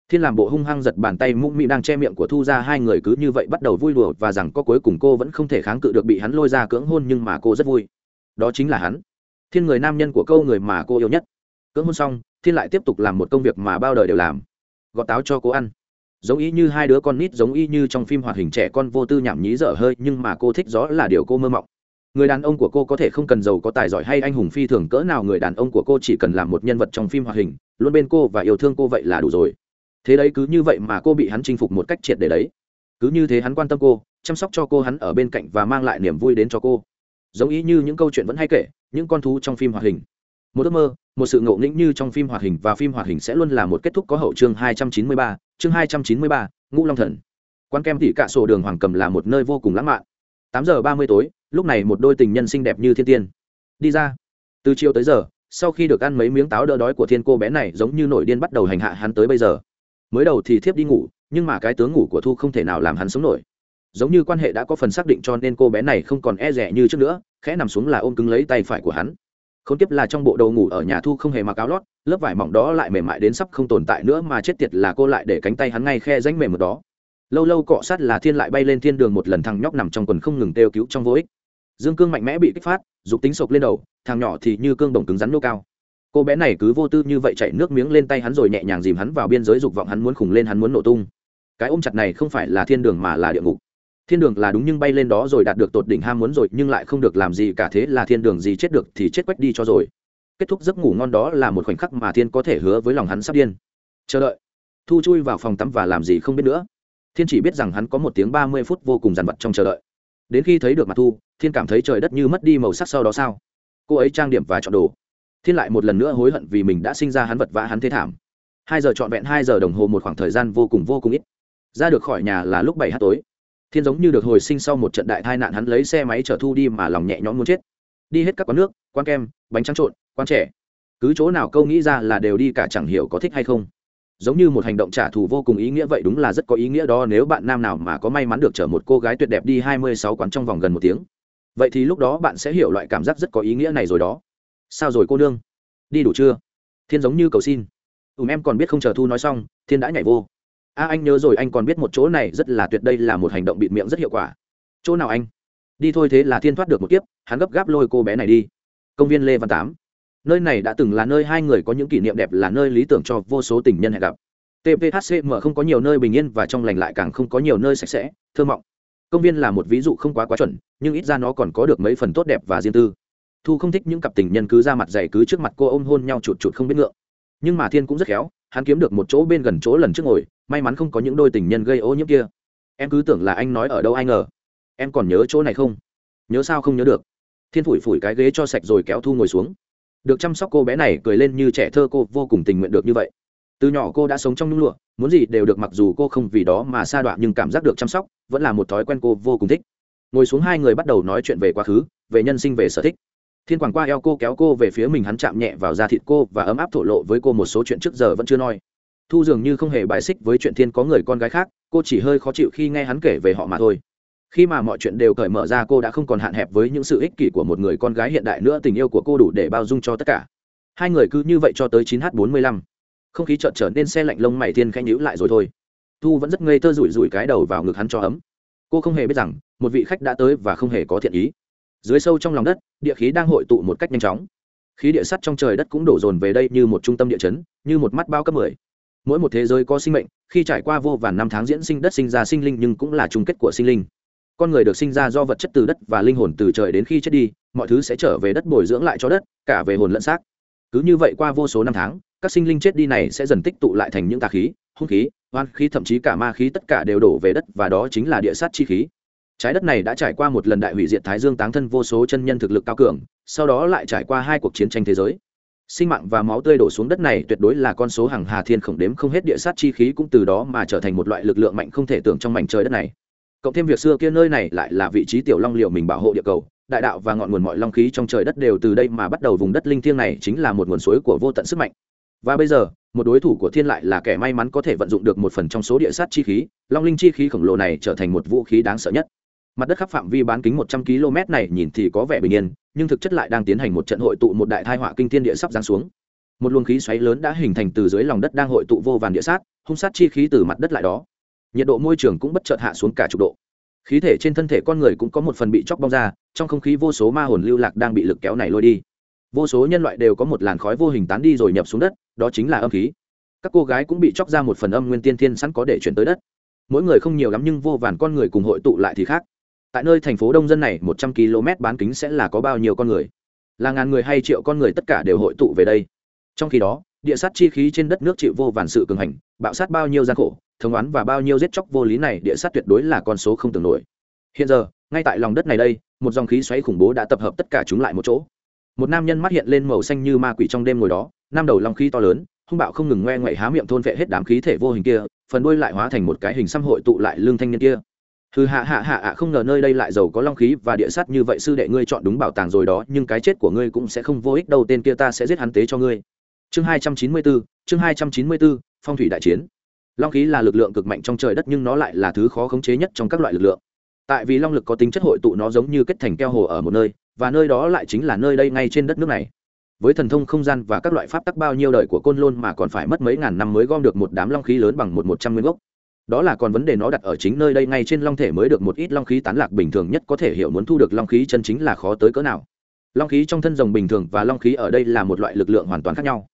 thiên làm bộ hung hăng giật bàn tay mũm mị đang che miệng của thu ra, hai người cứ như vậy bắt đầu vui đùa và rằng có cuối cùng cô vẫn không thể kháng cự được bị hắn lôi ra cưỡng hôn nhưng mà cô rất vui. Đó chính là hắn. Thiên người nam nhân của câu người mà cô yêu nhất. Cưỡng hôn xong, thiên lại tiếp tục làm một công việc mà bao đời đều làm. Gọt táo cho cô ăn giống y như hai đứa con nít giống y như trong phim hoạt hình trẻ con vô tư nhảm nhí dở hơi nhưng mà cô thích rõ là điều cô mơ mộng. Người đàn ông của cô có thể không cần giàu có tài giỏi hay anh hùng phi thường cỡ nào người đàn ông của cô chỉ cần làm một nhân vật trong phim hoạt hình luôn bên cô và yêu thương cô vậy là đủ rồi. Thế đấy cứ như vậy mà cô bị hắn chinh phục một cách triệt để đấy. Cứ như thế hắn quan tâm cô chăm sóc cho cô hắn ở bên cạnh và mang lại niềm vui đến cho cô. Giống ý như những câu chuyện vẫn hay kể những con thú trong phim hoạt hình. Một ước mơ một sự ngộ nghĩnh như trong phim hoạt hình và phim hoạt hình sẽ luôn là một kết thúc có hậu chương 293, chương 293, ngũ long thần. Quán kem tỉ cạ sổ đường hoàng cầm là một nơi vô cùng lãng mạn. Tám giờ ba mươi tối lúc này một đôi tình nhân xinh đẹp như thiên tiên. Đi ra. Từ chiều tới giờ sau khi được ăn mấy miếng táo đỡ đói của thiên cô bé này giống như nổi điên bắt đầu hành hạ hắn tới bây giờ. Mới đầu thì thiếp đi ngủ nhưng mà cái tướng ngủ của thu không thể nào làm hắn sống nổi. Giống như quan hệ đã có phần xác định cho nên cô bé này không còn e rẻ như trước nữa khẽ nằm xuống là ôm cứng lấy tay phải của hắn khốn tiếp là trong bộ đồ ngủ ở nhà thu không hề mặc áo lót, lớp vải mỏng đó lại mềm mại đến sắp không tồn tại nữa mà chết tiệt là cô lại để cánh tay hắn ngay khe rãnh mềm một đó. Lâu lâu cọ sát là thiên lại bay lên thiên đường một lần thằng nhóc nằm trong quần không ngừng kêu cứu trong vô ích. Dương cương mạnh mẽ bị kích phát, dục tính sộc lên đầu, thằng nhỏ thì như cương đồng cứng rắn nô cao. Cô bé này cứ vô tư như vậy chạy nước miếng lên tay hắn rồi nhẹ nhàng dìm hắn vào biên giới dục vọng hắn muốn khủng lên hắn muốn nổ tung. Cái ôm chặt này không phải là thiên đường mà là địa ngục thiên đường là đúng nhưng bay lên đó rồi đạt được tột đỉnh ham muốn rồi, nhưng lại không được làm gì cả, thế là thiên đường gì chết được thì chết quách đi cho rồi. Kết thúc giấc ngủ ngon đó là một khoảnh khắc mà thiên có thể hứa với lòng hắn sắp điên. Chờ đợi. Thu chui vào phòng tắm và làm gì không biết nữa. Thiên chỉ biết rằng hắn có một tiếng ba mươi phút vô cùng dằn vặt trong chờ đợi. Đến khi thấy được mặt thu, thiên cảm thấy trời đất như mất đi màu sắc sau đó sao? Cô ấy trang điểm và chọn đồ. Thiên lại một lần nữa hối hận vì mình đã sinh ra hắn vật vã hắn thế thảm. Hai giờ trọn vẹn hai giờ đồng hồ một khoảng thời gian vô cùng vô cùng ít. Ra được khỏi nhà là lúc bảy h tối thiên giống như được hồi sinh sau một trận đại tai nạn hắn lấy xe máy chở thu đi mà lòng nhẹ nhõm muốn chết. Đi hết các quán nước, quán kem, bánh trắng trộn, quán trẻ. Cứ chỗ nào câu nghĩ ra là đều đi cả chẳng hiểu có thích hay không. Giống như một hành động trả thù vô cùng ý nghĩa vậy đúng là rất có ý nghĩa đó, nếu bạn nam nào mà có may mắn được chở một cô gái tuyệt đẹp đi hai mươi sáu quán trong vòng gần một tiếng. Vậy thì lúc đó bạn sẽ hiểu loại cảm giác rất có ý nghĩa này rồi đó. Sao rồi cô nương? Đi đủ chưa? Thiên giống như cầu xin. Ùm em còn biết không chờ thu nói xong, thiên đã nhảy vô a anh nhớ rồi, anh còn biết một chỗ này rất là tuyệt, đây là một hành động bịt miệng rất hiệu quả. Chỗ nào anh? Đi thôi thế là thiên thoát được một kiếp, hắn gấp gáp lôi cô bé này đi. Công viên lê văn tám. Nơi này đã từng là nơi hai người có những kỷ niệm đẹp, là nơi lý tưởng cho vô số tình nhân hẹn gặp. Tphcm không có nhiều nơi bình yên và trong lành lại càng không có nhiều nơi sạch sẽ, thơ mộng. Công viên là một ví dụ không quá quá chuẩn, nhưng ít ra nó còn có được mấy phần tốt đẹp và riêng tư. Thu không thích những cặp tình nhân cứ ra mặt dày cứ trước mặt cô ôm hôn nhau chụt chụt không biết ngượng. Nhưng mà thiên cũng rất khéo hắn kiếm được một chỗ bên gần chỗ lần trước ngồi, may mắn không có những đôi tình nhân gây ô nhiễm kia. Em cứ tưởng là anh nói ở đâu ai ngờ. Em còn nhớ chỗ này không? Nhớ sao không nhớ được? Thiên phủi phủi cái ghế cho sạch rồi kéo thu ngồi xuống. Được chăm sóc cô bé này cười lên như trẻ thơ cô vô cùng tình nguyện được như vậy. Từ nhỏ cô đã sống trong nhung lụa, muốn gì đều được mặc dù cô không vì đó mà sa đoạn nhưng cảm giác được chăm sóc vẫn là một thói quen cô vô cùng thích. Ngồi xuống hai người bắt đầu nói chuyện về quá khứ, về nhân sinh, về sở thích thiên quảng qua eo cô kéo cô về phía mình, hắn chạm nhẹ vào da thịt cô và ấm áp thổ lộ với cô một số chuyện trước giờ vẫn chưa nói. Thu dường như không hề bài xích với chuyện thiên có người con gái khác, cô chỉ hơi khó chịu khi nghe hắn kể về họ mà thôi. Khi mà mọi chuyện đều cởi mở ra, cô đã không còn hạn hẹp với những sự ích kỷ của một người con gái hiện đại nữa, tình yêu của cô đủ để bao dung cho tất cả. Hai người cứ như vậy cho tới 9 h 45 không khí chợt trở nên xe lạnh, lông mày thiên khanh nhữ lại rồi thôi. Thu vẫn rất ngây thơ rủi rủi cái đầu vào ngực hắn cho ấm. Cô không hề biết rằng, một vị khách đã tới và không hề có thiện ý dưới sâu trong lòng đất, địa khí đang hội tụ một cách nhanh chóng. Khí địa sắt trong trời đất cũng đổ dồn về đây như một trung tâm địa chấn, như một mắt bao cấp mười. Mỗi một thế giới có sinh mệnh, khi trải qua vô vàn năm tháng diễn sinh đất sinh ra sinh linh nhưng cũng là chung kết của sinh linh. Con người được sinh ra do vật chất từ đất và linh hồn từ trời đến khi chết đi, mọi thứ sẽ trở về đất bồi dưỡng lại cho đất, cả về hồn lẫn xác. Cứ như vậy qua vô số năm tháng, các sinh linh chết đi này sẽ dần tích tụ lại thành những tà khí, hung khí hoan khí, thậm chí cả ma khí tất cả đều đổ về đất và đó chính là địa sát chi khí trái đất này đã trải qua một lần đại hủy diệt thái dương táng thân vô số chân nhân thực lực cao cường, sau đó lại trải qua hai cuộc chiến tranh thế giới. Sinh mạng và máu tươi đổ xuống đất này tuyệt đối là con số hàng hà thiên khổng đếm không hết địa sát chi khí cũng từ đó mà trở thành một loại lực lượng mạnh không thể tưởng trong mảnh trời đất này. Cộng thêm việc xưa kia nơi này lại là vị trí tiểu long liệu mình bảo hộ địa cầu, đại đạo và ngọn nguồn mọi long khí trong trời đất đều từ đây mà bắt đầu vùng đất linh thiêng này chính là một nguồn suối của vô tận sức mạnh. Và bây giờ, một đối thủ của thiên lại là kẻ may mắn có thể vận dụng được một phần trong số địa sát chi khí, long linh chi khí khổng lồ này trở thành một vũ khí đáng sợ nhất mặt đất khắp phạm vi bán kính một trăm km này nhìn thì có vẻ bình yên, nhưng thực chất lại đang tiến hành một trận hội tụ một đại thai họa kinh thiên địa sắp giáng xuống. Một luồng khí xoáy lớn đã hình thành từ dưới lòng đất đang hội tụ vô vàn địa sát, hung sát chi khí từ mặt đất lại đó. Nhiệt độ môi trường cũng bất chợt hạ xuống cả chục độ. Khí thể trên thân thể con người cũng có một phần bị chóc bong ra, trong không khí vô số ma hồn lưu lạc đang bị lực kéo này lôi đi. Vô số nhân loại đều có một làn khói vô hình tán đi rồi nhập xuống đất, đó chính là âm khí. Các cô gái cũng bị chóc ra một phần âm nguyên tiên thiên sẵn có để chuyển tới đất. Mỗi người không nhiều lắm nhưng vô vàn con người cùng hội tụ lại thì khác tại nơi thành phố đông dân này, một trăm km bán kính sẽ là có bao nhiêu con người? Là ngàn người hay triệu con người tất cả đều hội tụ về đây. Trong khi đó, địa sát chi khí trên đất nước chịu vô vàn sự cường hành, bạo sát bao nhiêu gian khổ, thống oán và bao nhiêu giết chóc vô lý này, địa sát tuyệt đối là con số không tưởng nổi. Hiện giờ, ngay tại lòng đất này đây, một dòng khí xoáy khủng bố đã tập hợp tất cả chúng lại một chỗ. Một nam nhân mắt hiện lên màu xanh như ma quỷ trong đêm ngồi đó năm đầu long khí to lớn, hung bạo không ngừng ngoe ngoại há miệng thôn vệ hết đám khí thể vô hình kia, phần đuôi lại hóa thành một cái hình xăm hội tụ lại lương thanh niên kia hừ, hạ hạ hạ, ạ, không ngờ nơi đây lại giàu có long khí và địa sát như vậy, sư đệ ngươi chọn đúng bảo tàng rồi đó, nhưng cái chết của ngươi cũng sẽ không vô ích đâu, tên kia ta sẽ giết hắn tế cho ngươi. Chương hai trăm chín mươi bốn chương hai trăm chín mươi bốn phong thủy đại chiến. Long khí là lực lượng cực mạnh trong trời đất, nhưng nó lại là thứ khó khống chế nhất trong các loại lực lượng. Tại vì long lực có tính chất hội tụ, nó giống như kết thành keo hồ ở một nơi, và nơi đó lại chính là nơi đây ngay trên đất nước này. Với thần thông không gian và các loại pháp tắc bao nhiêu đời của côn lôn mà còn phải mất mấy ngàn năm mới gom được một đám long khí lớn bằng một một trăm nguyên gốc đó là còn vấn đề nó đặt ở chính nơi đây, ngay trên long thể mới được một ít long khí tán lạc bình thường nhất có thể hiểu muốn thu được long khí chân chính là khó tới cỡ nào. Long khí trong thân rồng bình thường và long khí ở đây là một loại lực lượng hoàn toàn khác nhau.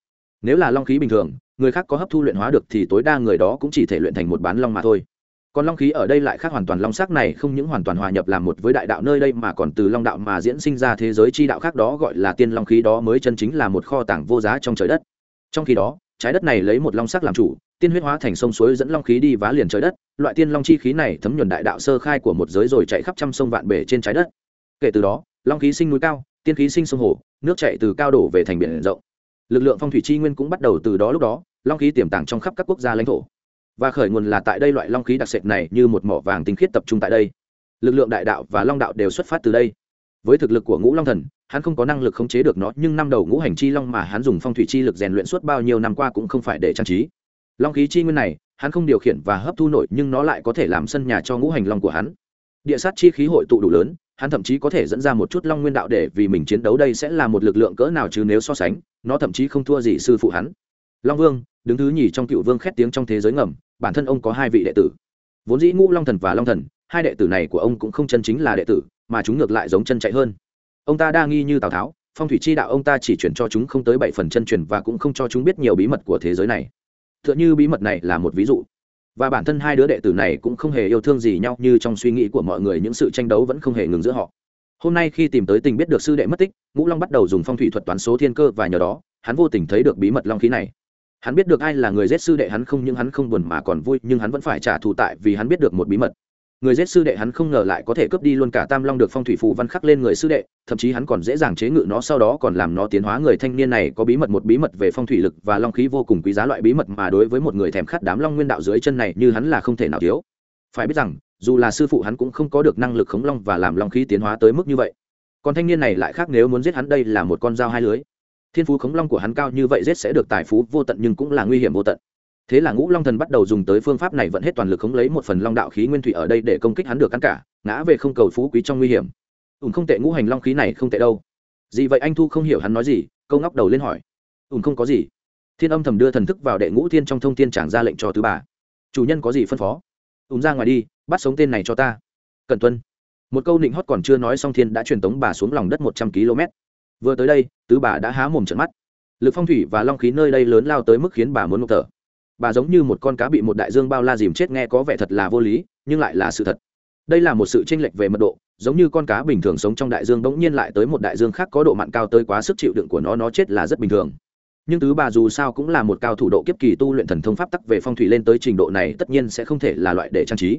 Nếu là long khí bình thường, người khác có hấp thu luyện hóa được thì tối đa người đó cũng chỉ thể luyện thành một bán long mà thôi. Còn long khí ở đây lại khác hoàn toàn, long sắc này không những hoàn toàn hòa nhập làm một với đại đạo nơi đây mà còn từ long đạo mà diễn sinh ra thế giới chi đạo khác đó, gọi là tiên long khí đó mới chân chính là một kho tàng vô giá trong trời đất. Trong khi đó trái đất này lấy một long sắc làm chủ, tiên huyết hóa thành sông suối dẫn long khí đi vá liền trời đất, loại tiên long chi khí này thấm nhuần đại đạo sơ khai của một giới rồi chạy khắp trăm sông vạn bể trên trái đất. Kể từ đó, long khí sinh núi cao, tiên khí sinh sông hồ, nước chạy từ cao đổ về thành biển rộng. Lực lượng phong thủy chi nguyên cũng bắt đầu từ đó lúc đó, long khí tiềm tàng trong khắp các quốc gia lãnh thổ. Và khởi nguồn là tại đây loại long khí đặc sệt này như một mỏ vàng tinh khiết tập trung tại đây. Lực lượng đại đạo và long đạo đều xuất phát từ đây với thực lực của ngũ long thần, hắn không có năng lực khống chế được nó, nhưng năm đầu ngũ hành chi long mà hắn dùng phong thủy chi lực rèn luyện suốt bao nhiêu năm qua cũng không phải để trang trí. Long khí chi nguyên này, hắn không điều khiển và hấp thu nổi, nhưng nó lại có thể làm sân nhà cho ngũ hành long của hắn. Địa sát chi khí hội tụ đủ lớn, hắn thậm chí có thể dẫn ra một chút long nguyên đạo để vì mình chiến đấu đây sẽ là một lực lượng cỡ nào chứ nếu so sánh, nó thậm chí không thua gì sư phụ hắn. Long vương, đứng thứ nhì trong cựu vương khét tiếng trong thế giới ngầm, bản thân ông có hai vị đệ tử. Vốn dĩ ngũ long thần và long thần hai đệ tử này của ông cũng không chân chính là đệ tử, mà chúng ngược lại giống chân chạy hơn. Ông ta đa nghi như tào tháo, phong thủy chi đạo ông ta chỉ chuyển cho chúng không tới bảy phần chân truyền và cũng không cho chúng biết nhiều bí mật của thế giới này. T h ư ợ n h ư bí mật này là một ví dụ. Và bản thân hai đứa đệ tử này cũng không hề yêu thương gì nhau như trong suy nghĩ của mọi người, những sự tranh đấu vẫn không hề ngừng giữa họ. Hôm nay khi tìm tới tình biết được sư đệ mất tích, ngũ long bắt đầu dùng phong thủy thuật toán số thiên cơ và nhờ đó, hắn vô tình thấy được bí mật long khí này. Hắn biết được ai là người giết sư đệ hắn không nhưng hắn không buồn mà còn vui, nhưng hắn vẫn phải trả thù tại vì hắn biết được một bí mật người giết sư đệ hắn không ngờ lại có thể cướp đi luôn cả tam long được phong thủy phù văn khắc lên người sư đệ, thậm chí hắn còn dễ dàng chế ngự nó, sau đó còn làm nó tiến hóa người thanh niên này có bí mật một bí mật về phong thủy lực và long khí vô cùng quý giá loại bí mật mà đối với một người thèm khát đám long nguyên đạo dưới chân này như hắn là không thể nào thiếu. Phải biết rằng, dù là sư phụ hắn cũng không có được năng lực khống long và làm long khí tiến hóa tới mức như vậy. Còn thanh niên này lại khác nếu muốn giết hắn đây là một con dao hai lưới. Thiên phú khống long của hắn cao như vậy giết sẽ được tài phú vô tận nhưng cũng là nguy hiểm vô tận thế là ngũ long thần bắt đầu dùng tới phương pháp này vẫn hết toàn lực khống lấy một phần long đạo khí nguyên thủy ở đây để công kích hắn được căn cả, ngã về không cầu phú quý trong nguy hiểm. Ùn không tệ ngũ hành long khí này không tệ đâu. Gì vậy anh thu không hiểu hắn nói gì, câu ngóc đầu lên hỏi. Ùn không có gì. Thiên âm thầm đưa thần thức vào đệ ngũ thiên trong thông thiên trảng ra lệnh cho tứ bà chủ nhân có gì phân phó? Ùn ra ngoài đi, bắt sống tên này cho ta. Cần tuân. Một câu nịnh hót còn chưa nói xong thiên đã truyền tống bà xuống lòng đất một trăm km. Vừa tới đây, tứ bà đã há mồm trận mắt. Lực phong thủy và long khí nơi đây lớn lao tới mức khiến bà muốn ngộp thở bà giống như một con cá bị một đại dương bao la dìm chết nghe có vẻ thật là vô lý, nhưng lại là sự thật. Đây là một sự chênh lệch về mật độ, giống như con cá bình thường sống trong đại dương bỗng nhiên lại tới một đại dương khác có độ mặn cao tới quá sức chịu đựng của nó nó chết là rất bình thường. Nhưng tứ bà dù sao cũng là một cao thủ độ kiếp kỳ tu luyện thần thông pháp tắc về phong thủy lên tới trình độ này tất nhiên sẽ không thể là loại để trang trí.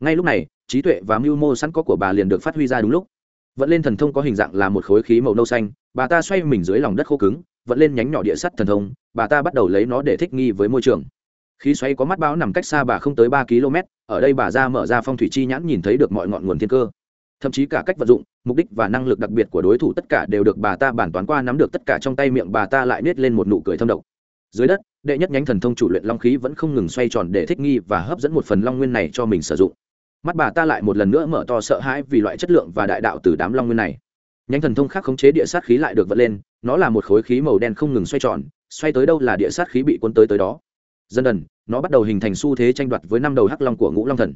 Ngay lúc này, trí tuệ và mưu mô sẵn có của bà liền được phát huy ra đúng lúc. Vẫn lên thần thông có hình dạng là một khối khí màu nâu xanh, bà ta xoay mình dưới lòng đất khô cứng vẫn lên nhánh nhỏ địa sắt thần thông, bà ta bắt đầu lấy nó để thích nghi với môi trường khí xoay có mắt bão nằm cách xa bà không tới ba km, ở đây bà ra mở ra phong thủy chi nhãn nhìn thấy được mọi ngọn nguồn thiên cơ. Thậm chí cả cách vận dụng, mục đích và năng lực đặc biệt của đối thủ tất cả đều được bà ta bản toán qua nắm được tất cả trong tay miệng bà ta lại nết lên một nụ cười thâm độc. Dưới đất, đệ nhất nhánh thần thông chủ luyện long khí vẫn không ngừng xoay tròn để thích nghi và hấp dẫn một phần long nguyên này cho mình sử dụng. Mắt bà ta lại một lần nữa mở to sợ hãi vì loại chất lượng và đại đạo từ đám long nguyên này. Nhánh thần thông khác khống chế địa sát khí lại được vật lên, nó là một khối khí màu đen không ngừng xoay tròn, xoay tới đâu là địa sát khí bị cuốn tới tới đó dần dần, nó bắt đầu hình thành xu thế tranh đoạt với năm đầu hắc long của ngũ long thần.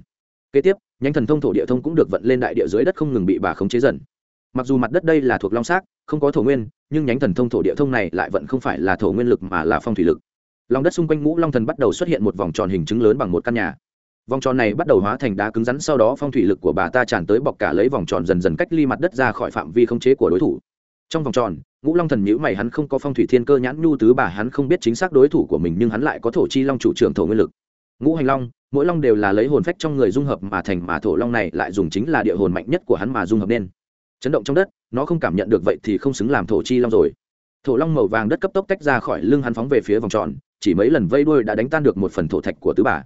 Kế tiếp, nhánh thần thông thổ địa thông cũng được vận lên đại địa dưới đất không ngừng bị bà khống chế dần. Mặc dù mặt đất đây là thuộc long xác không có thổ nguyên, nhưng nhánh thần thông thổ địa thông này lại vẫn không phải là thổ nguyên lực mà là phong thủy lực. Lòng đất xung quanh ngũ long thần bắt đầu xuất hiện một vòng tròn hình chứng lớn bằng một căn nhà. Vòng tròn này bắt đầu hóa thành đá cứng rắn, sau đó phong thủy lực của bà ta tràn tới bọc cả lấy vòng tròn dần dần cách ly mặt đất ra khỏi phạm vi khống chế của đối thủ trong vòng tròn, ngũ long thần nhữ mày hắn không có phong thủy thiên cơ nhãn nhu tứ bà hắn không biết chính xác đối thủ của mình nhưng hắn lại có thổ chi long chủ trưởng thổ nguyên lực. Ngũ hành long, mỗi long đều là lấy hồn phách trong người dung hợp mà thành mà thổ long này lại dùng chính là địa hồn mạnh nhất của hắn mà dung hợp nên. Chấn động trong đất, nó không cảm nhận được vậy thì không xứng làm thổ chi long rồi. Thổ long màu vàng đất cấp tốc tách ra khỏi lưng hắn phóng về phía vòng tròn, chỉ mấy lần vây đuôi đã đánh tan được một phần thổ thạch của tứ bà.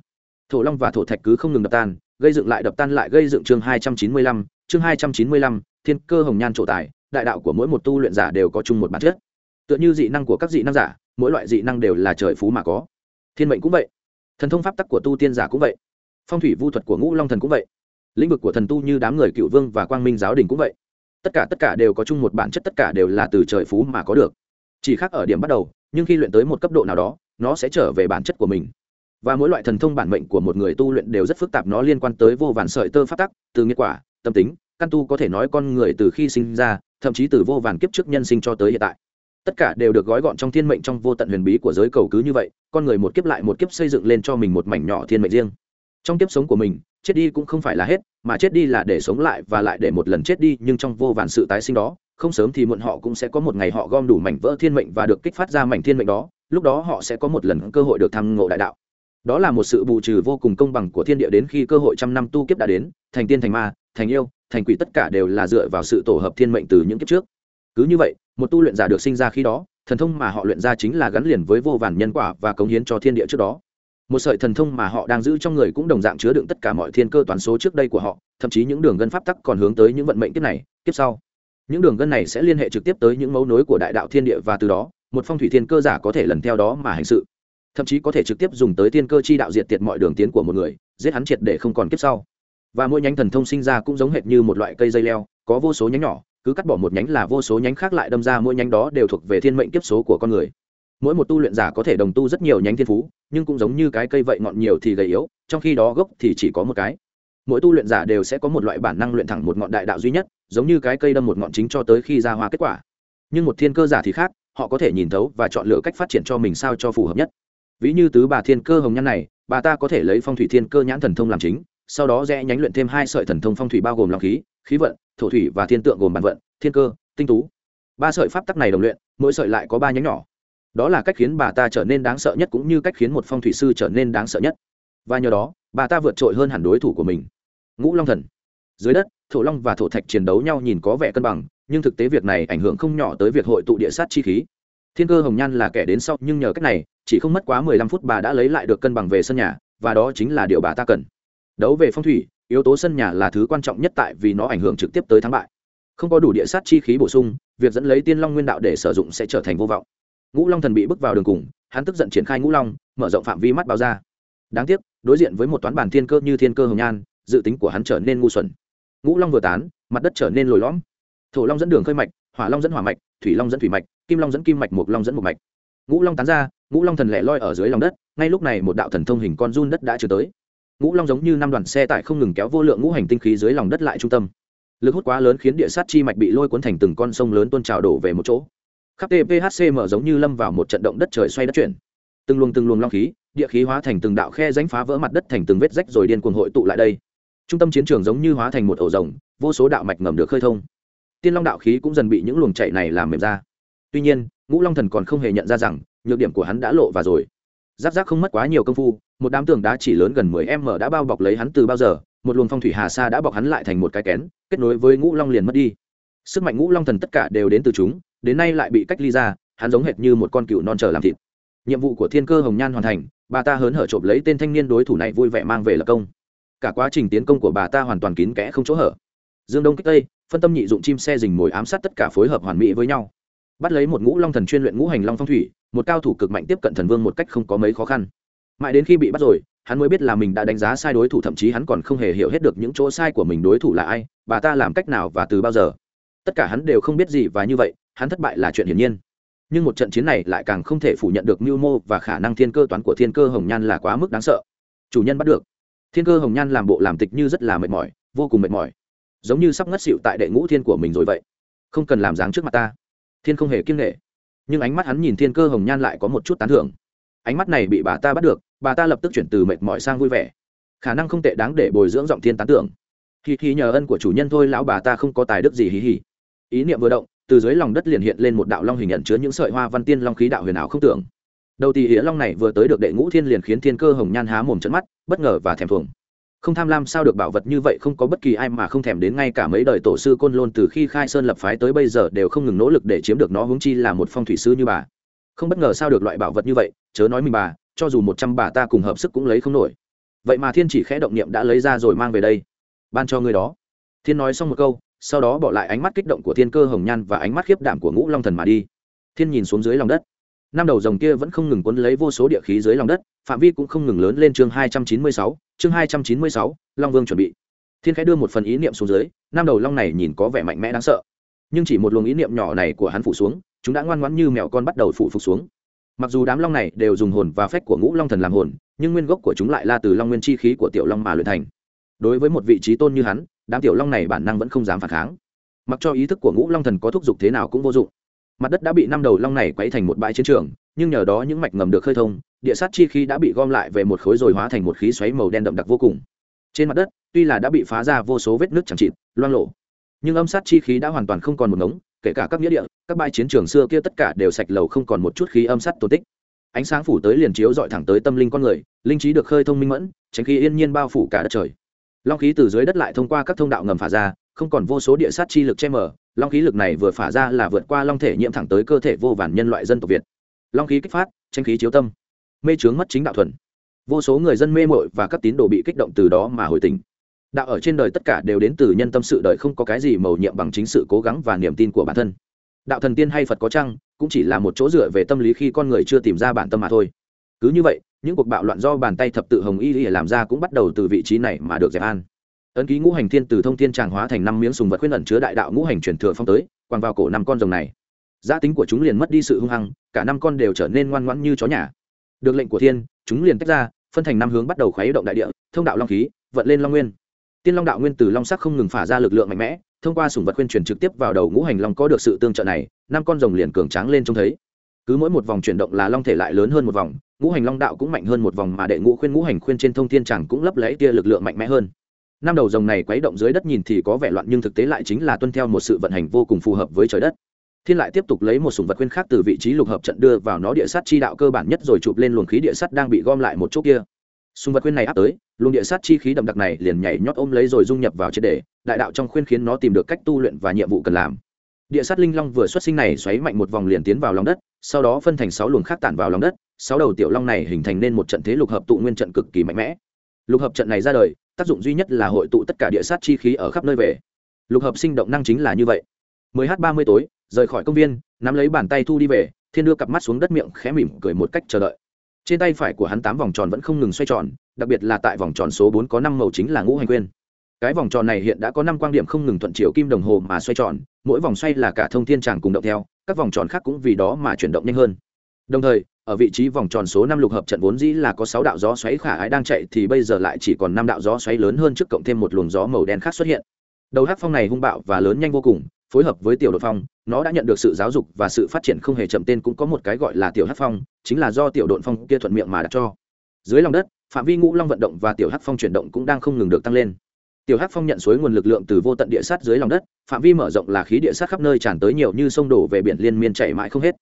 Thổ long và thổ thạch cứ không ngừng đập tan, gây dựng lại đập tan lại gây dựng chương hai trăm chín mươi lăm, chương hai trăm chín mươi lăm, thiên cơ hồng nhan trổ tài đại đạo của mỗi một tu luyện giả đều có chung một bản chất. Tựa như dị năng của các dị năng giả, mỗi loại dị năng đều là trời phú mà có. Thiên mệnh cũng vậy, thần thông pháp tắc của tu tiên giả cũng vậy, phong thủy vu thuật của ngũ long thần cũng vậy, lĩnh vực của thần tu như đám người cựu vương và quang minh giáo đình cũng vậy. Tất cả tất cả đều có chung một bản chất, tất cả đều là từ trời phú mà có được. Chỉ khác ở điểm bắt đầu, nhưng khi luyện tới một cấp độ nào đó, nó sẽ trở về bản chất của mình. Và mỗi loại thần thông bản mệnh của một người tu luyện đều rất phức tạp, nó liên quan tới vô vàn sợi tơ phát tắc, từ nghĩa quả, tâm tính, căn tu có thể nói con người từ khi sinh ra thậm chí từ vô vàn kiếp trước nhân sinh cho tới hiện tại. Tất cả đều được gói gọn trong thiên mệnh trong vô tận huyền bí của giới cầu cứ như vậy, con người một kiếp lại một kiếp xây dựng lên cho mình một mảnh nhỏ thiên mệnh riêng. Trong kiếp sống của mình, chết đi cũng không phải là hết, mà chết đi là để sống lại và lại để một lần chết đi, nhưng trong vô vàn sự tái sinh đó, không sớm thì muộn họ cũng sẽ có một ngày họ gom đủ mảnh vỡ thiên mệnh và được kích phát ra mảnh thiên mệnh đó, lúc đó họ sẽ có một lần cơ hội được thăng ngộ đại đạo. Đó là một sự bù trừ vô cùng công bằng của thiên địa đến khi cơ hội trăm năm tu kiếp đã đến, thành tiên thành ma, thành yêu thành quỷ tất cả đều là dựa vào sự tổ hợp thiên mệnh từ những kiếp trước. Cứ như vậy, một tu luyện giả được sinh ra khi đó, thần thông mà họ luyện ra chính là gắn liền với vô vàn nhân quả và cống hiến cho thiên địa trước đó. Một sợi thần thông mà họ đang giữ trong người cũng đồng dạng chứa đựng tất cả mọi thiên cơ toán số trước đây của họ, thậm chí những đường gân pháp tắc còn hướng tới những vận mệnh kiếp này, kiếp sau. Những đường gân này sẽ liên hệ trực tiếp tới những mấu nối của đại đạo thiên địa và từ đó, một phong thủy thiên cơ giả có thể lần theo đó mà hành sự. Thậm chí có thể trực tiếp dùng tới thiên cơ chi đạo diệt tiệt mọi đường tiến của một người, giết hắn triệt để không còn kiếp sau và mỗi nhánh thần thông sinh ra cũng giống hệt như một loại cây dây leo, có vô số nhánh nhỏ, cứ cắt bỏ một nhánh là vô số nhánh khác lại đâm ra mỗi nhánh đó đều thuộc về thiên mệnh kiếp số của con người. Mỗi một tu luyện giả có thể đồng tu rất nhiều nhánh thiên phú, nhưng cũng giống như cái cây vậy ngọn nhiều thì gầy yếu, trong khi đó gốc thì chỉ có một cái. Mỗi tu luyện giả đều sẽ có một loại bản năng luyện thẳng một ngọn đại đạo duy nhất, giống như cái cây đâm một ngọn chính cho tới khi ra hoa kết quả. Nhưng một thiên cơ giả thì khác, họ có thể nhìn thấu và chọn lựa cách phát triển cho mình sao cho phù hợp nhất. Ví như tứ bà thiên cơ hồng nhân này, bà ta có thể lấy phong thủy thiên cơ nhãn thần thông làm chính sau đó rẽ nhánh luyện thêm hai sợi thần thông phong thủy bao gồm lòng khí khí vận, thổ thủy và thiên tượng gồm bản vận, thiên cơ, tinh tú. Ba sợi pháp tắc này đồng luyện, mỗi sợi lại có ba nhánh nhỏ. Đó là cách khiến bà ta trở nên đáng sợ nhất cũng như cách khiến một phong thủy sư trở nên đáng sợ nhất. Và nhờ đó, bà ta vượt trội hơn hẳn đối thủ của mình. Ngũ long thần. Dưới đất, thổ long và thổ thạch chiến đấu nhau nhìn có vẻ cân bằng, nhưng thực tế việc này ảnh hưởng không nhỏ tới việc hội tụ địa sát chi khí. Thiên cơ hồng nhan là kẻ đến sau, nhưng nhờ cách này, chỉ không mất quá mười lăm phút bà đã lấy lại được cân bằng về sân nhà, và đó chính là điều bà ta cần đấu về phong thủy, yếu tố sân nhà là thứ quan trọng nhất tại vì nó ảnh hưởng trực tiếp tới thắng bại. Không có đủ địa sát chi khí bổ sung, việc dẫn lấy tiên long nguyên đạo để sử dụng sẽ trở thành vô vọng. Ngũ long thần bị bước vào đường cùng, hắn tức giận triển khai ngũ long, mở rộng phạm vi mắt báo ra. Đáng tiếc, đối diện với một toán bản thiên cơ như thiên cơ hồng nhan, dự tính của hắn trở nên ngu xuẩn. Ngũ long vừa tán, mặt đất trở nên lồi lõm. Thổ long dẫn đường khơi mạch, hỏa long dẫn hỏa mạch, thủy long dẫn thủy mạch, kim long dẫn kim mạch, mộc long dẫn một mạch. Ngũ long tán ra, ngũ long thần lẻ loi ở dưới lòng đất, ngay lúc này một đạo thần thông hình con run đất đã trở tới ngũ long giống như năm đoàn xe tải không ngừng kéo vô lượng ngũ hành tinh khí dưới lòng đất lại trung tâm. Lực hút quá lớn khiến địa sát chi mạch bị lôi cuốn thành từng con sông lớn tôn trào đổ về một chỗ. Khắp tphc mở giống như lâm vào một trận động đất trời xoay đất chuyển. Từng luồng từng luồng long khí, địa khí hóa thành từng đạo khe ránh phá vỡ mặt đất thành từng vết rách rồi điên cuồng hội tụ lại đây. Trung tâm chiến trường giống như hóa thành một ổ rồng, vô số đạo mạch ngầm được khơi thông. Tiên long đạo khí cũng dần bị những luồng chạy này làm mềm ra. Tuy nhiên, ngũ long thần còn không hề nhận ra rằng, nhược điểm của hắn đã lộ và rồi giáp giáp không mất quá nhiều công phu, một đám tường đá chỉ lớn gần mười m đã bao bọc lấy hắn từ bao giờ, một luồng phong thủy hà sa đã bọc hắn lại thành một cái kén, kết nối với ngũ long liền mất đi. Sức mạnh ngũ long thần tất cả đều đến từ chúng, đến nay lại bị cách ly ra, hắn giống hệt như một con cựu non chờ làm thịt. Nhiệm vụ của thiên cơ hồng nhan hoàn thành, bà ta hớn hở trộm lấy tên thanh niên đối thủ này vui vẻ mang về lập công. Cả quá trình tiến công của bà ta hoàn toàn kín kẽ không chỗ hở. Dương đông kích tây, phân tâm nhị dụng chim xe dình mồi ám sát tất cả phối hợp hoàn mỹ với nhau bắt lấy một ngũ long thần chuyên luyện ngũ hành long phong thủy, một cao thủ cực mạnh tiếp cận thần vương một cách không có mấy khó khăn. Mãi đến khi bị bắt rồi, hắn mới biết là mình đã đánh giá sai đối thủ, thậm chí hắn còn không hề hiểu hết được những chỗ sai của mình đối thủ là ai, bà ta làm cách nào và từ bao giờ. Tất cả hắn đều không biết gì và như vậy, hắn thất bại là chuyện hiển nhiên. Nhưng một trận chiến này lại càng không thể phủ nhận được mưu mô và khả năng thiên cơ toán của thiên cơ hồng nhan là quá mức đáng sợ. Chủ nhân bắt được. Thiên cơ hồng nhan làm bộ làm tịch như rất là mệt mỏi, vô cùng mệt mỏi. Giống như sắp ngất xịu tại đệ ngũ thiên của mình rồi vậy. Không cần làm dáng trước mặt ta thiên không hề kiêng nghệ nhưng ánh mắt hắn nhìn thiên cơ hồng nhan lại có một chút tán thưởng. Ánh mắt này bị bà ta bắt được, bà ta lập tức chuyển từ mệt mỏi sang vui vẻ. Khả năng không tệ đáng để bồi dưỡng giọng thiên tán tưởng khi khi nhờ ân của chủ nhân thôi, lão bà ta không có tài đức gì hí hí ý niệm vừa động, từ dưới lòng đất liền hiện lên một đạo long hình nhận chứa những sợi hoa văn tiên long khí đạo huyền ảo không tưởng. Đầu tỳ hĩa long này vừa tới được đệ ngũ thiên liền khiến thiên cơ hồng nhan há mồm trận mắt, bất ngờ và thèm thuồng không tham lam sao được bảo vật như vậy không có bất kỳ ai mà không thèm đến ngay cả mấy đời tổ sư côn lôn từ khi khai sơn lập phái tới bây giờ đều không ngừng nỗ lực để chiếm được nó, huống chi là một phong thủy sư như bà. Không bất ngờ sao được loại bảo vật như vậy, chớ nói mình bà, cho dù một trăm bà ta cùng hợp sức cũng lấy không nổi. Vậy mà thiên chỉ khẽ động niệm đã lấy ra rồi mang về đây. Ban cho người đó. Thiên nói xong một câu, sau đó bỏ lại ánh mắt kích động của thiên cơ hồng nhan và ánh mắt khiếp đảm của ngũ long thần mà đi. Thiên nhìn xuống dưới lòng đất năm đầu rồng kia vẫn không ngừng quấn lấy vô số địa khí dưới lòng đất, phạm vi cũng không ngừng lớn lên chương hai trăm chín mươi sáu, chương hai trăm chín mươi sáu, long vương chuẩn bị. Thiên khẽ đưa một phần ý niệm xuống dưới, năm đầu long này nhìn có vẻ mạnh mẽ đáng sợ. Nhưng chỉ một luồng ý niệm nhỏ này của hắn phủ xuống, chúng đã ngoan ngoãn như mèo con bắt đầu phủ phục xuống. Mặc dù đám long này đều dùng hồn và phách của ngũ long thần làm hồn, nhưng nguyên gốc của chúng lại là từ long nguyên chi khí của tiểu long mà luyện thành. Đối với một vị trí tôn như hắn, đám tiểu long này bản năng vẫn không dám phản kháng. Mặc cho ý thức của ngũ long thần có thúc giục thế nào cũng vô dụng mặt đất đã bị năm đầu long này quấy thành một bãi chiến trường, nhưng nhờ đó những mạch ngầm được khơi thông, địa sát chi khí đã bị gom lại về một khối rồi hóa thành một khí xoáy màu đen đậm đặc vô cùng. Trên mặt đất, tuy là đã bị phá ra vô số vết nước chẳng chịt, loang lộ nhưng âm sát chi khí đã hoàn toàn không còn một ngống, kể cả các nghĩa địa, các bãi chiến trường xưa kia tất cả đều sạch lầu không còn một chút khí âm sát tồn tích. Ánh sáng phủ tới liền chiếu dọi thẳng tới tâm linh con người, linh trí được khơi thông minh mẫn, tránh khí yên nhiên bao phủ cả đất trời long khí từ dưới đất lại thông qua các thông đạo ngầm phả ra, không còn vô số địa sát chi lực che mờ. Long khí lực này vừa phả ra là vượt qua long thể nhiễm thẳng tới cơ thể vô vàn nhân loại dân tộc việt. Long khí kích phát, tranh khí chiếu tâm. Mê trướng mất chính đạo thuần. Vô số người dân mê mội và các tín đồ bị kích động từ đó mà hồi tình đạo ở trên đời tất cả đều đến từ nhân tâm sự đời, không có cái gì mầu nhiệm bằng chính sự cố gắng và niềm tin của bản thân. Đạo thần tiên hay phật có chăng, cũng chỉ là một chỗ dựa về tâm lý khi con người chưa tìm ra bản tâm mà thôi. Cứ như vậy những cuộc bạo loạn do bàn tay thập tự hồng y y làm ra cũng bắt đầu từ vị trí này mà được dẹp an. Ấn ký ngũ hành thiên từ thông thiên tràng hóa thành năm miếng sùng vật khuyên ẩn chứa đại đạo ngũ hành truyền thừa phong tới quàng vào cổ năm con rồng này. Giá tính của chúng liền mất đi sự hung hăng, cả năm con đều trở nên ngoan ngoãn như chó nhà. Được lệnh của thiên, chúng liền tách ra, phân thành năm hướng bắt đầu khuấy động đại địa, thông đạo long khí, vận lên long nguyên. Tiên long đạo nguyên từ long sắc không ngừng phả ra lực lượng mạnh mẽ, thông qua sùng vật khuyên truyền trực tiếp vào đầu ngũ hành long có được sự tương trợ này, năm con rồng liền cường tráng lên trông thấy. Cứ mỗi một vòng chuyển động là long thể lại lớn hơn một vòng ngũ hành long đạo cũng mạnh hơn một vòng mà đệ ngũ khuyên ngũ hành khuyên trên thông thiên chẳng cũng lấp lẫy tia lực lượng mạnh mẽ hơn. Năm đầu rồng này quấy động dưới đất nhìn thì có vẻ loạn nhưng thực tế lại chính là tuân theo một sự vận hành vô cùng phù hợp với trời đất. Thiên lại tiếp tục lấy một sùng vật khuyên khác từ vị trí lục hợp trận đưa vào nó địa sát chi đạo cơ bản nhất rồi chụp lên luồng khí địa sát đang bị gom lại một chỗ kia. Sùng vật khuyên này áp tới, luồng địa sát chi khí đậm đặc này liền nhảy nhót ôm lấy rồi dung nhập vào triệt đề đại đạo trong khuyên khiến nó tìm được cách tu luyện và nhiệm vụ cần làm. Địa sát linh long vừa xuất sinh này xoáy mạnh một vòng liền tiến vào lòng đất, sau đó phân thành sáu luồng khác tản vào lòng đất sáu đầu tiểu long này hình thành nên một trận thế lục hợp tụ nguyên trận cực kỳ mạnh mẽ. Lục hợp trận này ra đời, tác dụng duy nhất là hội tụ tất cả địa sát chi khí ở khắp nơi về. Lục hợp sinh động năng chính là như vậy. 10 h 30 tối, rời khỏi công viên, nắm lấy bàn tay thu đi về, thiên đưa cặp mắt xuống đất miệng khẽ mỉm cười một cách chờ đợi. Trên tay phải của hắn tám vòng tròn vẫn không ngừng xoay tròn, đặc biệt là tại vòng tròn số bốn có năm màu chính là ngũ hành quyên. Cái vòng tròn này hiện đã có năm quan điểm không ngừng thuận chiều kim đồng hồ mà xoay tròn, mỗi vòng xoay là cả thông thiên tràng cùng động theo, các vòng tròn khác cũng vì đó mà chuyển động nhanh hơn. Đồng thời ở vị trí vòng tròn số năm lục hợp trận vốn dĩ là có sáu đạo gió xoáy khả ái đang chạy thì bây giờ lại chỉ còn năm đạo gió xoáy lớn hơn trước cộng thêm một luồng gió màu đen khác xuất hiện. Đầu hắc phong này hung bạo và lớn nhanh vô cùng, phối hợp với tiểu đột phong, nó đã nhận được sự giáo dục và sự phát triển không hề chậm tên cũng có một cái gọi là tiểu hắc phong, chính là do tiểu đột phong kia thuận miệng mà đặt cho. Dưới lòng đất, phạm vi ngũ long vận động và tiểu hắc phong chuyển động cũng đang không ngừng được tăng lên. Tiểu hắc phong nhận suối nguồn lực lượng từ vô tận địa sát dưới lòng đất, phạm vi mở rộng là khí địa sát khắp nơi tràn tới nhiều như sông đổ về biển liên miên chảy mãi không hết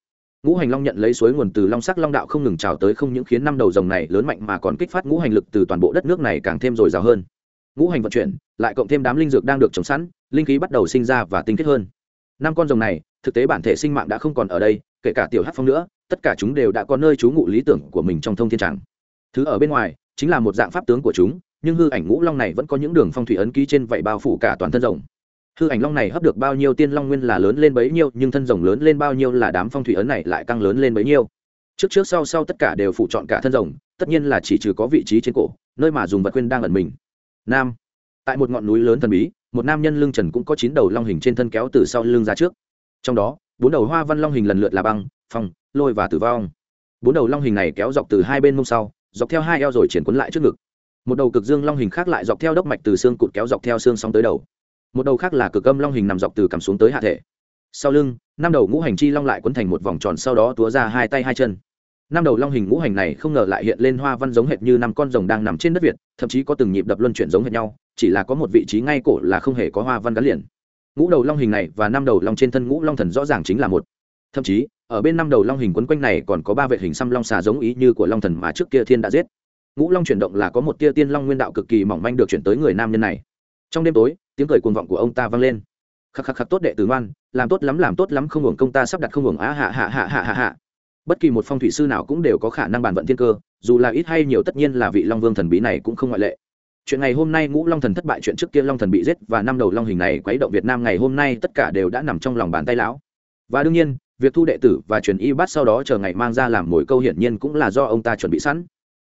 ngũ hành long nhận lấy suối nguồn từ long sắc long đạo không ngừng trào tới không những khiến năm đầu rồng này lớn mạnh mà còn kích phát ngũ hành lực từ toàn bộ đất nước này càng thêm dồi dào hơn. Ngũ hành vận chuyển, lại cộng thêm đám linh dược đang được trồng sẵn, linh khí bắt đầu sinh ra và tinh kết hơn. Năm con rồng này, thực tế bản thể sinh mạng đã không còn ở đây, kể cả tiểu hát phong nữa, tất cả chúng đều đã có nơi trú ngụ lý tưởng của mình trong thông thiên tràng. Thứ ở bên ngoài, chính là một dạng pháp tướng của chúng, nhưng hư ảnh ngũ long này vẫn có những đường phong thủy ấn ký trên vậy bao phủ cả toàn thân rồng hư ảnh long này hấp được bao nhiêu tiên long nguyên là lớn lên bấy nhiêu, nhưng thân rồng lớn lên bao nhiêu là đám phong thủy ấn này lại căng lớn lên bấy nhiêu. Trước trước sau sau tất cả đều phụ chọn cả thân rồng, tất nhiên là chỉ trừ có vị trí trên cổ, nơi mà dùng vật khuyên đang ẩn mình. Nam. Tại một ngọn núi lớn thần bí, một nam nhân lưng trần cũng có chín đầu long hình trên thân kéo từ sau lưng ra trước. Trong đó, bốn đầu hoa văn long hình lần lượt là băng, phong, lôi và tử vong. Bốn đầu long hình này kéo dọc từ hai bên mông sau, dọc theo hai eo rồi triển quấn lại trước ngực. Một đầu cực dương long hình khác lại dọc theo đốc mạch từ xương cụt kéo dọc theo xương sóng tới đầu một đầu khác là cực âm long hình nằm dọc từ cằm xuống tới hạ thể. Sau lưng, năm đầu ngũ hành chi long lại quấn thành một vòng tròn sau đó túa ra hai tay hai chân. Năm đầu long hình ngũ hành này không ngờ lại hiện lên hoa văn giống hệt như năm con rồng đang nằm trên đất việt, thậm chí có từng nhịp đập luân chuyển giống hệt nhau, chỉ là có một vị trí ngay cổ là không hề có hoa văn gắn liền. Ngũ đầu long hình này và năm đầu long trên thân ngũ long thần rõ ràng chính là một. Thậm chí, ở bên năm đầu long hình quấn quanh này còn có ba vệ hình xăm long xà giống ý như của long thần mà trước kia thiên đã giết. Ngũ long chuyển động là có một tia tiên long nguyên đạo cực kỳ mỏng manh được chuyển tới người nam nhân này trong đêm tối, tiếng cười cuồng vọng của ông ta vang lên. Khắc khắc khắc tốt đệ tử ngoan, làm tốt lắm, làm tốt lắm, không hưởng công ta sắp đặt không hưởng á, hạ hạ hạ hạ hạ hạ. Bất kỳ một phong thủy sư nào cũng đều có khả năng bàn vận thiên cơ, dù là ít hay nhiều tất nhiên là vị long vương thần bí này cũng không ngoại lệ. Chuyện ngày hôm nay ngũ long thần thất bại, chuyện trước kia long thần bị giết và năm đầu long hình này quấy động việt nam ngày hôm nay tất cả đều đã nằm trong lòng bàn tay lão. Và đương nhiên, việc thu đệ tử và truyền y bát sau đó chờ ngày mang ra làm mồi câu hiển nhiên cũng là do ông ta chuẩn bị sẵn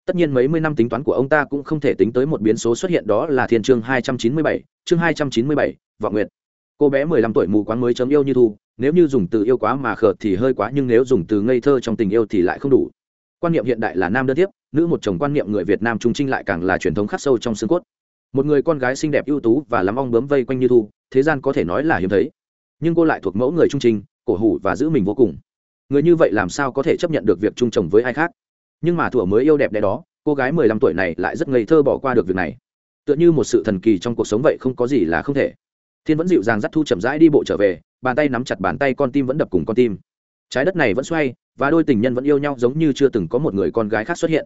tất nhiên mấy mươi năm tính toán của ông ta cũng không thể tính tới một biến số xuất hiện, đó là thiên chương hai trăm chín mươi bảy, chương hai trăm chín mươi bảy, vọng nguyệt. Cô bé mười lăm tuổi mù quáng mới chấm yêu như thu, nếu như dùng từ yêu quá mà khờ thì hơi quá, nhưng nếu dùng từ ngây thơ trong tình yêu thì lại không đủ. Quan niệm hiện đại là nam đơn tiếp nữ một chồng quan niệm người việt nam trung trinh lại càng là truyền thống khắc sâu trong xương cốt. Một người con gái xinh đẹp ưu tú và lắm ong bướm vây quanh như thu, thế gian có thể nói là hiếm thấy. Nhưng cô lại thuộc mẫu người trung trinh, cổ hủ và giữ mình vô cùng. Người như vậy làm sao có thể chấp nhận được việc chung chồng với ai khác? Nhưng mà thủa mới yêu đẹp đẽ đó, cô gái mười lăm tuổi này lại rất ngây thơ bỏ qua được việc này. Tựa như một sự thần kỳ trong cuộc sống vậy không có gì là không thể. Thiên vẫn dịu dàng dắt thu chậm rãi đi bộ trở về, bàn tay nắm chặt bàn tay con tim vẫn đập cùng con tim. Trái đất này vẫn xoay, và đôi tình nhân vẫn yêu nhau giống như chưa từng có một người con gái khác xuất hiện.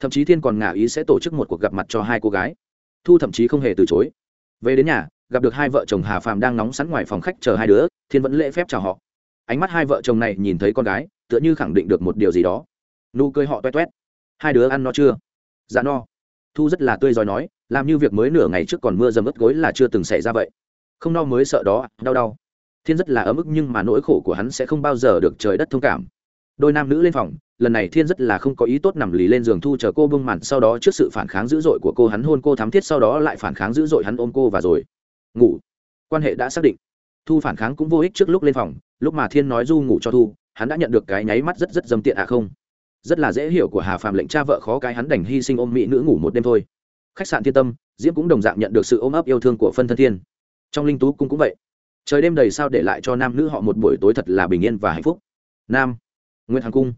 Thậm chí thiên còn ngả ý sẽ tổ chức một cuộc gặp mặt cho hai cô gái. Thu thậm chí không hề từ chối. Về đến nhà, gặp được hai vợ chồng hà phàm đang nóng sẵn ngoài phòng khách chờ hai đứa, thiên vẫn lễ phép chào họ. Ánh mắt hai vợ chồng này nhìn thấy con gái, tựa như khẳng định được một điều gì đó nụ cười họ toét toét. Hai đứa ăn no chưa? Dạ no. Thu rất là tươi giỏi nói, làm như việc mới nửa ngày trước còn mưa dầm ướt gối là chưa từng xảy ra vậy. Không no mới sợ đó, đau đau. Thiên rất là ấm ức nhưng mà nỗi khổ của hắn sẽ không bao giờ được trời đất thông cảm. Đôi nam nữ lên phòng, lần này thiên rất là không có ý tốt nằm lì lên giường thu chờ cô bưng màn, sau đó trước sự phản kháng dữ dội của cô hắn hôn cô thắm thiết, sau đó lại phản kháng dữ dội hắn ôm cô và rồi. Ngủ. Quan hệ đã xác định. Thu phản kháng cũng vô ích trước lúc lên phòng, lúc mà thiên nói du ngủ cho thu, hắn đã nhận được cái nháy mắt rất rất dâm tiện à không? Rất là dễ hiểu của hà Phạm lệnh cha vợ khó cái hắn đành hy sinh ôm mỹ nữ ngủ một đêm thôi. Khách sạn thiên tâm, diễm cũng đồng dạng nhận được sự ôm ấp yêu thương của phân thân thiên. Trong linh tú cung cũng vậy. Trời đêm đầy sao để lại cho nam nữ họ một buổi tối thật là bình yên và hạnh phúc. Nam nguyễn hằng cung.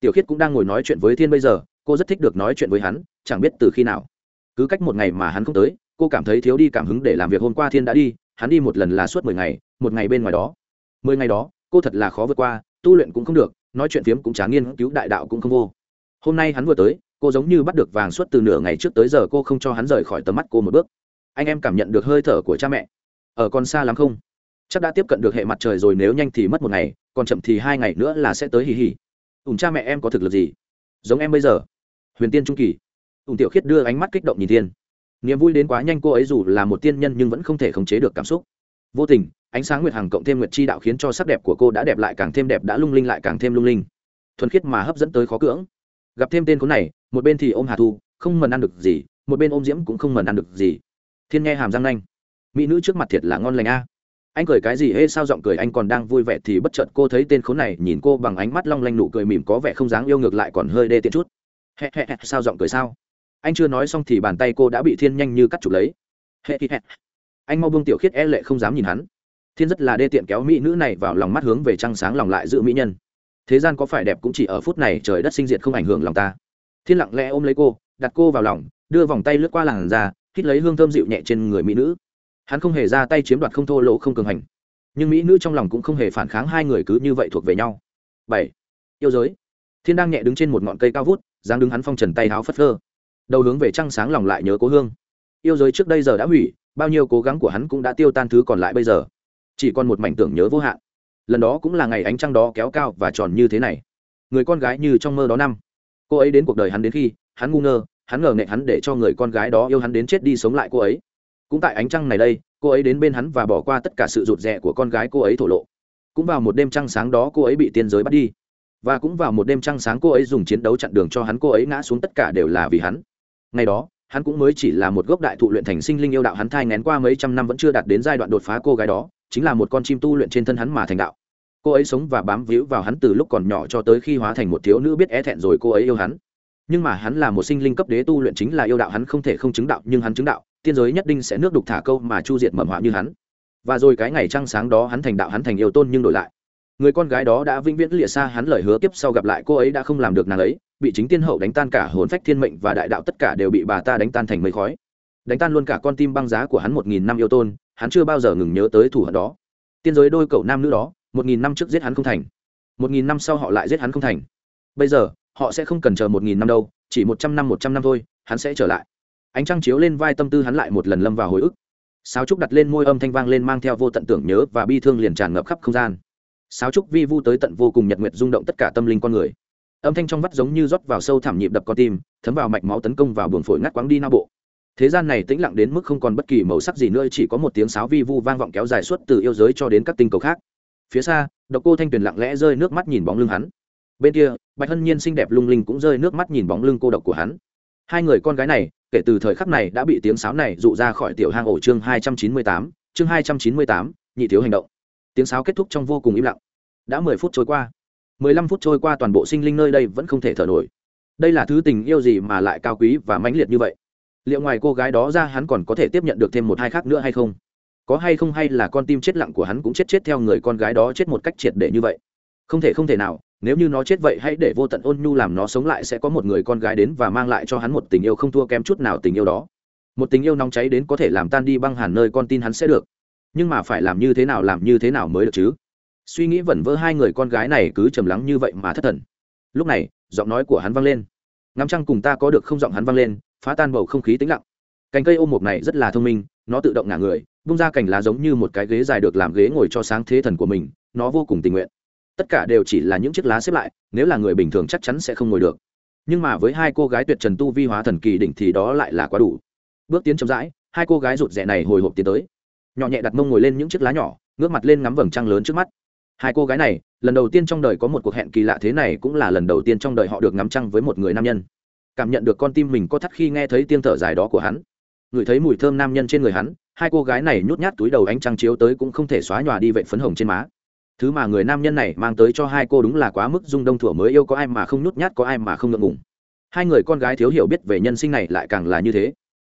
Tiểu khiết cũng đang ngồi nói chuyện với thiên bây giờ, cô rất thích được nói chuyện với hắn, chẳng biết từ khi nào. Cứ cách một ngày mà hắn không tới, cô cảm thấy thiếu đi cảm hứng để làm việc hôm qua thiên đã đi, hắn đi một lần là suốt mười ngày, một ngày bên ngoài đó. Mười ngày đó, cô thật là khó vượt qua, tu luyện cũng không được nói chuyện phiếm cũng chán nghiên cứu đại đạo cũng không vô. Hôm nay hắn vừa tới, cô giống như bắt được vàng suốt từ nửa ngày trước tới giờ cô không cho hắn rời khỏi tầm mắt cô một bước. Anh em cảm nhận được hơi thở của cha mẹ. Ở còn xa lắm không? Chắc đã tiếp cận được hệ mặt trời rồi, nếu nhanh thì mất một ngày, còn chậm thì hai ngày nữa là sẽ tới hì hì. Ủn cha mẹ em có thực lực gì? Giống em bây giờ. Huyền tiên trung kỳ. Ủn tiểu khiết đưa ánh mắt kích động nhìn thiên. Niềm vui đến quá nhanh cô ấy dù là một tiên nhân nhưng vẫn không thể khống chế được cảm xúc. Vô tình ánh sáng nguyệt hằng cộng thêm nguyệt chi đạo khiến cho sắc đẹp của cô đã đẹp lại càng thêm đẹp đã lung linh lại càng thêm lung linh. Thuần khiết mà hấp dẫn tới khó cưỡng. Gặp thêm tên khốn này, một bên thì ôm hà thu, không mần ăn được gì, một bên ôm diễm cũng không mần ăn được gì. Thiên nghe hàm răng nanh. Mỹ nữ trước mặt thiệt là ngon lành a. Anh cười cái gì hê, sao giọng cười anh còn đang vui vẻ thì bất chợt cô thấy tên khốn này nhìn cô bằng ánh mắt long lanh nụ cười mỉm có vẻ không dáng yêu ngược lại còn hơi đê tiện chút. Hẹ hẹ sao giọng cười sao? Anh chưa nói xong thì bàn tay cô đã bị thiên nhanh như cắt chụp lấy. Hẹ hẹ. Anh mau buông tiểu khiết e lệ không dám nhìn hắn thiên rất là đê tiện kéo mỹ nữ này vào lòng mắt hướng về trăng sáng lòng lại giữ mỹ nhân. Thế gian có phải đẹp cũng chỉ ở phút này trời đất sinh diệt không ảnh hưởng lòng ta. Thiên lặng lẽ ôm lấy cô, đặt cô vào lòng, đưa vòng tay lướt qua làn da, hít lấy hương thơm dịu nhẹ trên người mỹ nữ. Hắn không hề ra tay chiếm đoạt không thô lỗ không cường hành. Nhưng mỹ nữ trong lòng cũng không hề phản kháng hai người cứ như vậy thuộc về nhau. Bảy, yêu giới. Thiên đang nhẹ đứng trên một ngọn cây cao vút, dáng đứng hắn phong trần tay háo phất phơ. Đầu hướng về trăng sáng lòng lại nhớ cố hương. Yêu giới trước đây giờ đã hủy, bao nhiêu cố gắng của hắn cũng đã tiêu tan thứ còn lại bây giờ chỉ còn một mảnh tưởng nhớ vô hạn. Lần đó cũng là ngày ánh trăng đó kéo cao và tròn như thế này. Người con gái như trong mơ đó năm. Cô ấy đến cuộc đời hắn đến khi, hắn ngu ngơ, hắn ngờ nghệ hắn để cho người con gái đó yêu hắn đến chết đi sống lại cô ấy. Cũng tại ánh trăng này đây, cô ấy đến bên hắn và bỏ qua tất cả sự rụt rè của con gái cô ấy thổ lộ. Cũng vào một đêm trăng sáng đó cô ấy bị tiên giới bắt đi. Và cũng vào một đêm trăng sáng cô ấy dùng chiến đấu chặn đường cho hắn cô ấy ngã xuống tất cả đều là vì hắn. Ngày đó, hắn cũng mới chỉ là một gốc đại thụ luyện thành sinh linh yêu đạo hắn thai ngén qua mấy trăm năm vẫn chưa đạt đến giai đoạn đột phá cô gái đó chính là một con chim tu luyện trên thân hắn mà thành đạo. Cô ấy sống và bám víu vào hắn từ lúc còn nhỏ cho tới khi hóa thành một thiếu nữ biết é thẹn rồi cô ấy yêu hắn. Nhưng mà hắn là một sinh linh cấp đế tu luyện chính là yêu đạo hắn không thể không chứng đạo, nhưng hắn chứng đạo, tiên giới nhất định sẽ nước đục thả câu mà chu diệt mầm họa như hắn. Và rồi cái ngày trăng sáng đó hắn thành đạo, hắn thành yêu tôn nhưng đổi lại. Người con gái đó đã vĩnh viễn lìa xa hắn lời hứa tiếp sau gặp lại cô ấy đã không làm được nàng ấy, bị chính tiên hậu đánh tan cả hồn phách thiên mệnh và đại đạo tất cả đều bị bà ta đánh tan thành mây khói. Đánh tan luôn cả con tim băng giá của hắn một nghìn năm yêu tôn hắn chưa bao giờ ngừng nhớ tới thủ hận đó. Tiên giới đôi cậu nam nữ đó, một nghìn năm trước giết hắn không thành. Một nghìn năm sau họ lại giết hắn không thành. Bây giờ, họ sẽ không cần chờ một nghìn năm đâu, chỉ một trăm năm, một trăm năm thôi, hắn sẽ trở lại. Ánh trăng chiếu lên vai tâm tư hắn lại một lần lâm vào hồi ức. Sáo trúc đặt lên môi âm thanh vang lên mang theo vô tận tưởng nhớ và bi thương liền tràn ngập khắp không gian. Sáo trúc vi vu tới tận vô cùng nhật nguyệt rung động tất cả tâm linh con người. Âm thanh trong vắt giống như rót vào sâu thẳm nhịp đập con tim, thấm vào mạch máu tấn công vào buồng phổi ngắt quáng đi não bộ thế gian này tĩnh lặng đến mức không còn bất kỳ màu sắc gì nữa, chỉ có một tiếng sáo vi vu vang vọng kéo dài suốt từ yêu giới cho đến các tinh cầu khác. Phía xa, độc cô thanh tuyền lặng lẽ rơi nước mắt nhìn bóng lưng hắn. Bên kia, bạch hân nhiên xinh đẹp lung linh cũng rơi nước mắt nhìn bóng lưng cô độc của hắn. Hai người con gái này, kể từ thời khắc này đã bị tiếng sáo này dụ ra khỏi tiểu hang ổ chương hai trăm chín mươi tám, chương hai trăm chín mươi tám, nhị thiếu hành động. Tiếng sáo kết thúc trong vô cùng im lặng. Đã mười phút trôi qua. mười lăm phút trôi qua toàn bộ sinh linh nơi đây vẫn không thể thở nổi. Đây là thứ tình yêu gì mà lại cao quý và mãnh liệt như vậy? Liệu ngoài cô gái đó ra hắn còn có thể tiếp nhận được thêm một hai khác nữa hay không? Có hay không hay là con tim chết lặng của hắn cũng chết chết theo người con gái đó chết một cách triệt để như vậy? Không thể không thể nào, nếu như nó chết vậy hãy để vô tận ôn nhu làm nó sống lại sẽ có một người con gái đến và mang lại cho hắn một tình yêu không thua kém chút nào tình yêu đó. Một tình yêu nóng cháy đến có thể làm tan đi băng hẳn nơi con tin hắn sẽ được. Nhưng mà phải làm như thế nào làm như thế nào mới được chứ? Suy nghĩ vẩn vỡ hai người con gái này cứ trầm lắng như vậy mà thất thần. Lúc này, giọng nói của hắn vang lên. Ngắm trăng cùng ta có được không? Giọng hắn vang lên phá tan bầu không khí tĩnh lặng. Cành cây ôm mục này rất là thông minh, nó tự động ngả người, bung ra cành lá giống như một cái ghế dài được làm ghế ngồi cho sáng thế thần của mình, nó vô cùng tình nguyện. Tất cả đều chỉ là những chiếc lá xếp lại, nếu là người bình thường chắc chắn sẽ không ngồi được. Nhưng mà với hai cô gái tuyệt trần tu vi hóa thần kỳ đỉnh thì đó lại là quá đủ. Bước tiến chậm rãi, hai cô gái rụt rè này hồi hộp tiến tới. Nhỏ nhẹ đặt mông ngồi lên những chiếc lá nhỏ, ngước mặt lên ngắm vầng trăng lớn trước mắt. Hai cô gái này, lần đầu tiên trong đời có một cuộc hẹn kỳ lạ thế này cũng là lần đầu tiên trong đời họ được ngắm trăng với một người nam nhân cảm nhận được con tim mình có thắt khi nghe thấy tiếng thở dài đó của hắn. Ngửi thấy mùi thơm nam nhân trên người hắn, hai cô gái này nhút nhát túi đầu ánh trăng chiếu tới cũng không thể xóa nhòa đi vệ phấn hồng trên má. Thứ mà người nam nhân này mang tới cho hai cô đúng là quá mức dung đông thủa mới yêu có ai mà không nhút nhát, có ai mà không ngượng ngùng. Hai người con gái thiếu hiểu biết về nhân sinh này lại càng là như thế.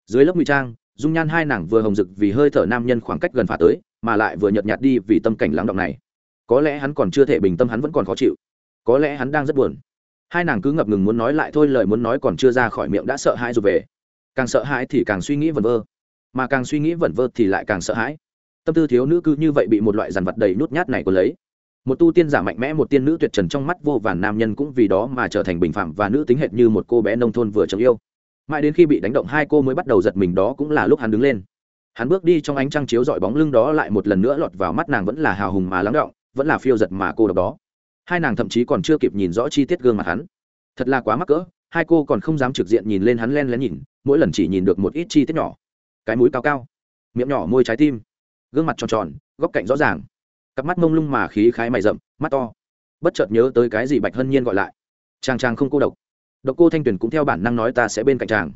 Dưới lớp ngụy trang, dung nhan hai nàng vừa hồng rực vì hơi thở nam nhân khoảng cách gần phả tới, mà lại vừa nhợt nhạt đi vì tâm cảnh lắng động này. Có lẽ hắn còn chưa thể bình tâm, hắn vẫn còn khó chịu. Có lẽ hắn đang rất buồn hai nàng cứ ngập ngừng muốn nói lại thôi, lời muốn nói còn chưa ra khỏi miệng đã sợ hãi rồi về. Càng sợ hãi thì càng suy nghĩ vẩn vơ, mà càng suy nghĩ vẩn vơ thì lại càng sợ hãi. Tâm tư thiếu nữ cứ như vậy bị một loại dàn vật đầy nút nhát này có lấy. Một tu tiên giả mạnh mẽ, một tiên nữ tuyệt trần trong mắt vô vàn nam nhân cũng vì đó mà trở thành bình phạm và nữ tính hệt như một cô bé nông thôn vừa chồng yêu. Mãi đến khi bị đánh động, hai cô mới bắt đầu giật mình, đó cũng là lúc hắn đứng lên. Hắn bước đi trong ánh trăng chiếu dọi bóng lưng đó lại một lần nữa lọt vào mắt nàng vẫn là hào hùng mà lắng động, vẫn là phiêu giật mà cô độc đó hai nàng thậm chí còn chưa kịp nhìn rõ chi tiết gương mặt hắn. Thật là quá mắc cỡ, hai cô còn không dám trực diện nhìn lên hắn len lén nhìn, mỗi lần chỉ nhìn được một ít chi tiết nhỏ. Cái mũi cao cao, miệng nhỏ môi trái tim, gương mặt tròn tròn, góc cạnh rõ ràng. Cặp mắt mông lung mà khí khái mày rậm, mắt to. Bất chợt nhớ tới cái gì bạch hân nhiên gọi lại. Chàng chàng không cô độc. Độc cô thanh tuyền cũng theo bản năng nói ta sẽ bên cạnh chàng.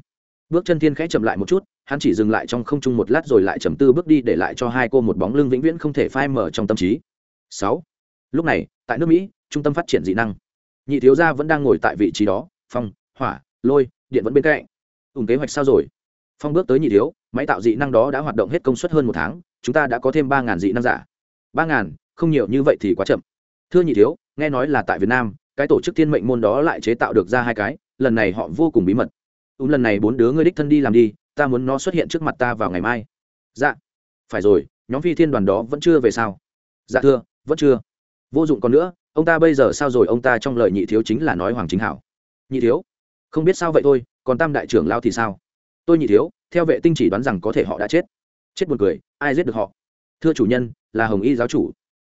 Bước chân thiên khẽ chậm lại một chút, hắn chỉ dừng lại trong không trung một lát rồi lại chầm tư bước đi để lại cho hai cô một bóng lưng vĩnh viễn không thể phai mở trong tâm trí. Sáu lúc này, tại nước mỹ, trung tâm phát triển dị năng. Nhị thiếu gia vẫn đang ngồi tại vị trí đó, phong, hỏa, lôi, điện vẫn bên cạnh. Ủng kế hoạch sao rồi? Phong bước tới nhị thiếu, máy tạo dị năng đó đã hoạt động hết công suất hơn một tháng, chúng ta đã có thêm ba ngàn dị năng giả. ba ngàn, không nhiều như vậy thì quá chậm. Thưa nhị thiếu, nghe nói là tại việt nam, cái tổ chức thiên mệnh môn đó lại chế tạo được ra hai cái, lần này họ vô cùng bí mật. Ủng lần này bốn đứa ngươi đích thân đi làm đi, ta muốn nó xuất hiện trước mặt ta vào ngày mai. Dạ. Phải rồi, nhóm phi thiên đoàn đó vẫn chưa về sao? Dạ thưa, vẫn chưa vô dụng còn nữa, ông ta bây giờ sao rồi? Ông ta trong lời nhị thiếu chính là nói hoàng chính hảo. Nhị thiếu, không biết sao vậy thôi, còn tam đại trưởng lao thì sao? Tôi nhị thiếu, theo vệ tinh chỉ đoán rằng có thể họ đã chết. Chết buồn cười, ai giết được họ? Thưa chủ nhân, là hồng y giáo chủ.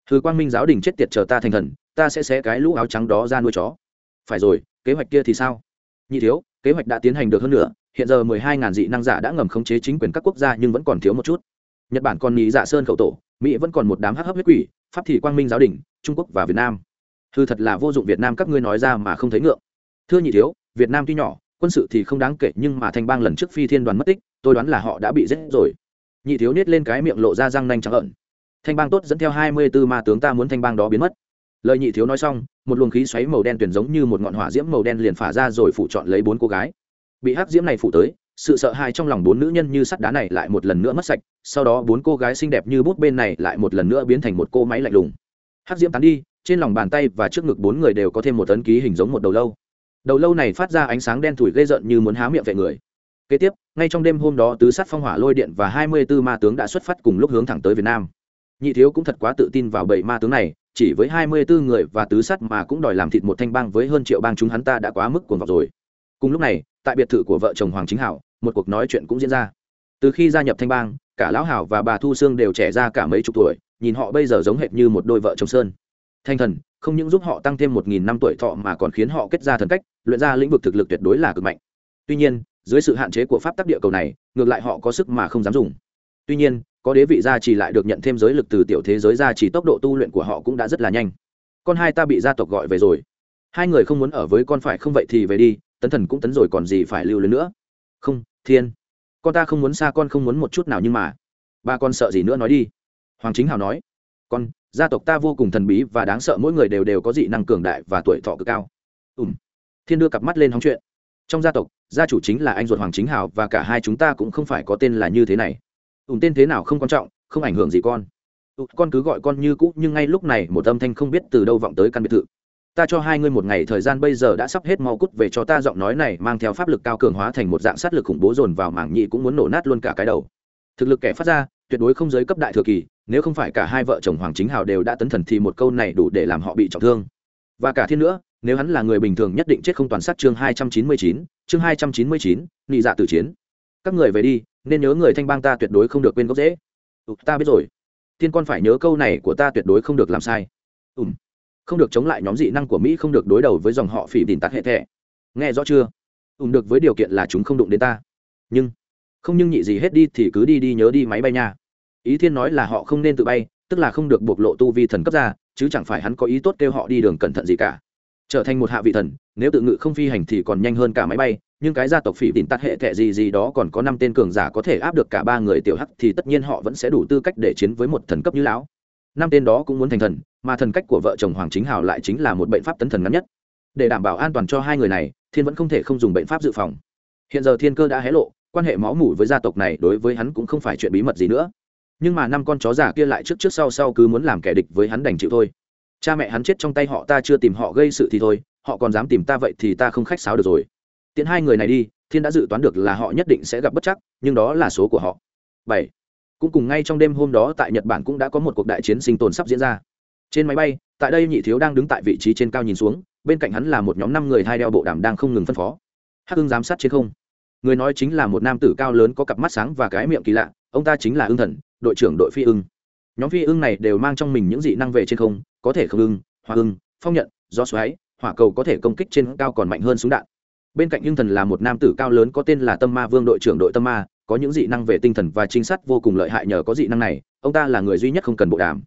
Thư quang minh giáo đình chết tiệt chờ ta thành thần, ta sẽ xé cái lũ áo trắng đó ra nuôi chó. Phải rồi, kế hoạch kia thì sao? Nhị thiếu, kế hoạch đã tiến hành được hơn nữa hiện giờ mười hai ngàn dị năng giả đã ngầm khống chế chính quyền các quốc gia nhưng vẫn còn thiếu một chút. Nhật bản còn nhị dạ sơn khẩu tổ, mỹ vẫn còn một đám hắc hấp huyết quỷ pháp thì quang minh giáo đình, trung quốc và việt nam. Thư thật là vô dụng việt nam các ngươi nói ra mà không thấy ngượng. Thưa nhị thiếu, việt nam tuy nhỏ, quân sự thì không đáng kể nhưng mà thanh bang lần trước phi thiên đoàn mất tích, tôi đoán là họ đã bị giết rồi. Nhị thiếu niết lên cái miệng lộ ra răng nanh trắng ẩn. Thanh bang tốt dẫn theo hai mươi tư ma tướng ta muốn thanh bang đó biến mất. Lời nhị thiếu nói xong, một luồng khí xoáy màu đen tuyển giống như một ngọn hỏa diễm màu đen liền phả ra rồi phủ chọn lấy bốn cô gái. Bị hắc diễm này phủ tới sự sợ hãi trong lòng bốn nữ nhân như sắt đá này lại một lần nữa mất sạch, sau đó bốn cô gái xinh đẹp như bút bên này lại một lần nữa biến thành một cô máy lạnh lùng. Hắc diễm tán đi, trên lòng bàn tay và trước ngực bốn người đều có thêm một tấn ký hình giống một đầu lâu. Đầu lâu này phát ra ánh sáng đen thủi gây rợn như muốn há miệng vệ người. Kế tiếp, ngay trong đêm hôm đó tứ sát phong hỏa lôi điện và hai mươi 24 ma tướng đã xuất phát cùng lúc hướng thẳng tới việt nam. Nhị thiếu cũng thật quá tự tin vào bảy ma tướng này, chỉ với hai mươi 24 người và tứ sát mà cũng đòi làm thịt một thanh bang với hơn triệu bang chúng hắn ta đã quá mức cuồng vọng rồi cùng lúc này, tại biệt thự của vợ chồng hoàng chính hảo, một cuộc nói chuyện cũng diễn ra. Từ khi gia nhập thanh bang, cả lão hảo và bà thu sương đều trẻ ra cả mấy chục tuổi, nhìn họ bây giờ giống hệt như một đôi vợ chồng sơn. Thanh thần, không những giúp họ tăng thêm một nghìn năm tuổi thọ mà còn khiến họ kết ra thần cách, luyện ra lĩnh vực thực lực tuyệt đối là cực mạnh. Tuy nhiên, dưới sự hạn chế của pháp tắc địa cầu này, ngược lại họ có sức mà không dám dùng. Tuy nhiên, có đế vị gia trì lại được nhận thêm giới lực từ tiểu thế giới gia trì tốc độ tu luyện của họ cũng đã rất là nhanh. Con hai ta bị gia tộc gọi về rồi. Hai người không muốn ở với con phải không vậy thì về đi tấn thần cũng tấn rồi còn gì phải lưu luyến nữa. Không thiên con ta không muốn xa con không muốn một chút nào nhưng mà ba con sợ gì nữa nói đi. Hoàng chính hào nói con gia tộc ta vô cùng thần bí và đáng sợ mỗi người đều đều có dị năng cường đại và tuổi thọ cực cao. Ùm thiên đưa cặp mắt lên hóng chuyện. Trong gia tộc gia chủ chính là anh ruột hoàng chính hào và cả hai chúng ta cũng không phải có tên là như thế này. Ùm tên thế nào không quan trọng không ảnh hưởng gì con. Ùm, con cứ gọi con như cũ nhưng ngay lúc này một âm thanh không biết từ đâu vọng tới căn biệt thự ta cho hai ngươi một ngày thời gian bây giờ đã sắp hết mau cút về cho ta giọng nói này mang theo pháp lực cao cường hóa thành một dạng sát lực khủng bố dồn vào mảng nhị cũng muốn nổ nát luôn cả cái đầu. Thực lực kẻ phát ra tuyệt đối không giới cấp đại thừa kỳ nếu không phải cả hai vợ chồng hoàng chính hào đều đã tấn thần thì một câu này đủ để làm họ bị trọng thương. Và cả thiên nữa nếu hắn là người bình thường nhất định chết không toàn sát chương hai trăm chín mươi chín chương hai trăm chín mươi chín nị dạ tử chiến. Các người về đi nên nhớ người thanh bang ta tuyệt đối không được quên gốc dễ ừ, ta biết rồi. Thiên con phải nhớ câu này của ta tuyệt đối không được làm sai. Ùm không được chống lại nhóm dị năng của mỹ, không được đối đầu với dòng họ phỉ tìm tắt hệ thẻ. Nghe rõ chưa? Ùm được với điều kiện là chúng không đụng đến ta. Nhưng, không nhưng nhị gì hết đi thì cứ đi đi nhớ đi máy bay nha. Ý thiên nói là họ không nên tự bay, tức là không được bộc lộ tu vi thần cấp ra, chứ chẳng phải hắn có ý tốt kêu họ đi đường cẩn thận gì cả. Trở thành một hạ vị thần, nếu tự ngự không phi hành thì còn nhanh hơn cả máy bay, nhưng cái gia tộc phỉ tìm tắt hệ thẹ gì gì đó còn có năm tên cường giả có thể áp được cả ba người tiểu hắc thì tất nhiên họ vẫn sẽ đủ tư cách để chiến với một thần cấp như lão. Năm tên đó cũng muốn thành thần mà thần cách của vợ chồng hoàng chính hào lại chính là một bệnh pháp tấn thần ngắn nhất. Để đảm bảo an toàn cho hai người này, thiên vẫn không thể không dùng bệnh pháp dự phòng. Hiện giờ thiên cơ đã hé lộ, quan hệ máu mủ với gia tộc này đối với hắn cũng không phải chuyện bí mật gì nữa. Nhưng mà năm con chó già kia lại trước trước sau sau cứ muốn làm kẻ địch với hắn đành chịu thôi. Cha mẹ hắn chết trong tay họ ta chưa tìm họ gây sự thì thôi, họ còn dám tìm ta vậy thì ta không khách sáo được rồi. Tiến hai người này đi, thiên đã dự toán được là họ nhất định sẽ gặp bất chắc, nhưng đó là số của họ. Bảy. Cũng cùng ngay trong đêm hôm đó tại nhật bản cũng đã có một cuộc đại chiến sinh tồn sắp diễn ra trên máy bay, tại đây nhị thiếu đang đứng tại vị trí trên cao nhìn xuống, bên cạnh hắn là một nhóm năm người hai đeo bộ đàm đang không ngừng phân phó. Hắc hưng giám sát trên không. Người nói chính là một nam tử cao lớn có cặp mắt sáng và cái miệng kỳ lạ, ông ta chính là ưng thần, đội trưởng đội phi ưng. Nhóm phi ưng này đều mang trong mình những dị năng về trên không, có thể không ưng hoa ưng, phong nhận, gió xoáy, hỏa cầu có thể công kích trên cao còn mạnh hơn súng đạn. Bên cạnh ưng thần là một nam tử cao lớn có tên là tâm ma vương đội trưởng đội tâm ma, có những dị năng về tinh thần và trinh sát vô cùng lợi hại nhờ có dị năng này, ông ta là người duy nhất không cần bộ đàm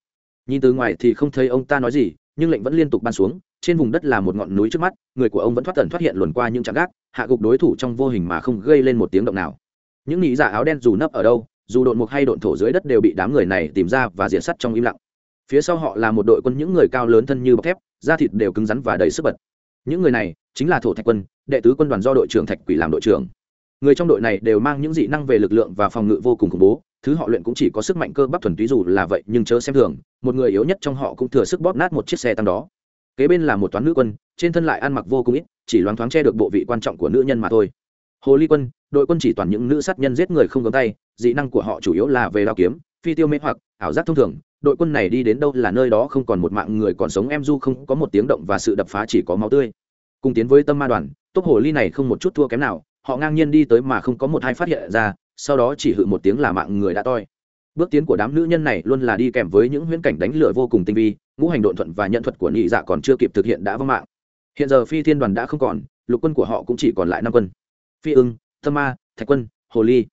nhìn từ ngoài thì không thấy ông ta nói gì, nhưng lệnh vẫn liên tục ban xuống, trên vùng đất là một ngọn núi trước mắt, người của ông vẫn thoát tần thoát hiện luồn qua những trạm gác, hạ gục đối thủ trong vô hình mà không gây lên một tiếng động nào. Những nghĩ giả áo đen dù nấp ở đâu, dù độn mục hay độn thổ dưới đất đều bị đám người này tìm ra và diệt sắt trong im lặng. Phía sau họ là một đội quân những người cao lớn thân như bọc thép, da thịt đều cứng rắn và đầy sức bật. Những người này chính là thổ thạch quân, đệ tứ quân đoàn do đội trưởng thạch quỷ làm đội trưởng người trong đội này đều mang những dị năng về lực lượng và phòng ngự vô cùng khủng bố, thứ họ luyện cũng chỉ có sức mạnh cơ bắp thuần túy dù là vậy, nhưng chớ xem thường, một người yếu nhất trong họ cũng thừa sức bóp nát một chiếc xe tăng đó. Kế bên là một toán nữ quân, trên thân lại ăn mặc vô cùng ít, chỉ loáng thoáng che được bộ vị quan trọng của nữ nhân mà thôi. Hồ ly quân, đội quân chỉ toàn những nữ sát nhân giết người không gấm tay, dị năng của họ chủ yếu là về đao kiếm, phi tiêu mê hoặc, ảo giác thông thường, đội quân này đi đến đâu là nơi đó không còn một mạng người còn sống, em du không có một tiếng động và sự đập phá chỉ có máu tươi. Cùng tiến với tâm ma đoàn, tốc hồ ly này không một chút thua kém nào họ ngang nhiên đi tới mà không có một hai phát hiện ra, sau đó chỉ hự một tiếng là mạng người đã toi. Bước tiến của đám nữ nhân này luôn là đi kèm với những huyễn cảnh đánh lửa vô cùng tinh vi, ngũ hành độn thuận và nhận thuật của nhị dạ còn chưa kịp thực hiện đã vong mạng. Hiện giờ phi thiên đoàn đã không còn, lục quân của họ cũng chỉ còn lại năm quân. Phi ưng, thâm ma, thạch quân, hồ ly.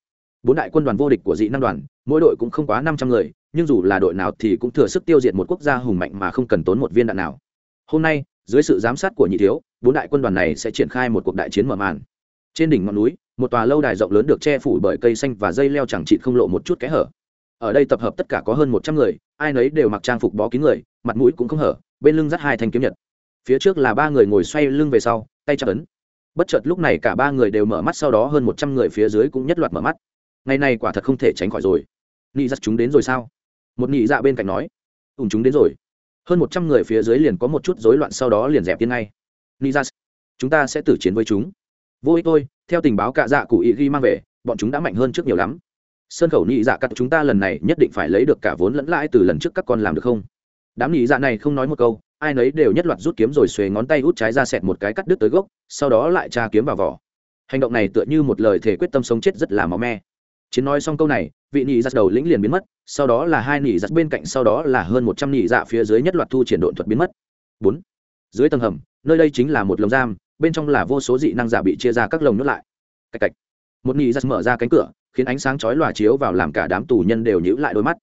Bốn đại quân đoàn vô địch của dị năm đoàn, mỗi đội cũng không quá năm trăm người, nhưng dù là đội nào thì cũng thừa sức tiêu diệt một quốc gia hùng mạnh mà không cần tốn một viên đạn nào. Hôm nay, dưới sự giám sát của nhị thiếu, bốn đại quân đoàn này sẽ triển khai một cuộc đại chiến mở màn trên đỉnh ngọn núi một tòa lâu đài rộng lớn được che phủ bởi cây xanh và dây leo chẳng chịt không lộ một chút kẽ hở. Ở đây tập hợp tất cả có hơn một trăm người ai nấy đều mặc trang phục bó kín người mặt mũi cũng không hở bên lưng dắt hai thanh kiếm nhật. Phía trước là ba người ngồi xoay lưng về sau tay chặt ấn. Bất chợt lúc này cả ba người đều mở mắt sau đó hơn một trăm người phía dưới cũng nhất loạt mở mắt. Ngày này quả thật không thể tránh khỏi rồi. Nị giặt chúng đến rồi sao? Một nị dạ bên cạnh nói. Ùm chúng đến rồi. Hơn một trăm người phía dưới liền có một chút rối loạn sau đó liền dẹp tiên ngay. Nị dắt, chúng ta sẽ tử chiến với chúng vô ích thôi, theo tình báo cạ dạ cụ ý ghi mang về, bọn chúng đã mạnh hơn trước nhiều lắm. Sơn khẩu nị dạ cắt chúng ta lần này nhất định phải lấy được cả vốn lẫn lãi từ lần trước các con làm được không? Đám nị dạ này không nói một câu, ai nấy đều nhất loạt rút kiếm rồi xuề ngón tay út trái ra sẹt một cái cắt đứt tới gốc, sau đó lại tra kiếm vào vỏ. Hành động này tựa như một lời thể quyết tâm sống chết rất là máu me. Chiến nói xong câu này, vị nị giặt đầu lĩnh liền biến mất, sau đó là hai nị giặt bên cạnh, sau đó là hơn một trăm nị dạ phía dưới nhất loạt thu triển độn thuật biến mất. Bốn. Dưới tầng hầm, nơi đây chính là một lồng giam bên trong là vô số dị năng giả bị chia ra các lồng nhốt lại. Cạch cạch. Một nị giặt mở ra cánh cửa khiến ánh sáng chói lòa chiếu vào làm cả đám tù nhân đều nhíu lại đôi mắt.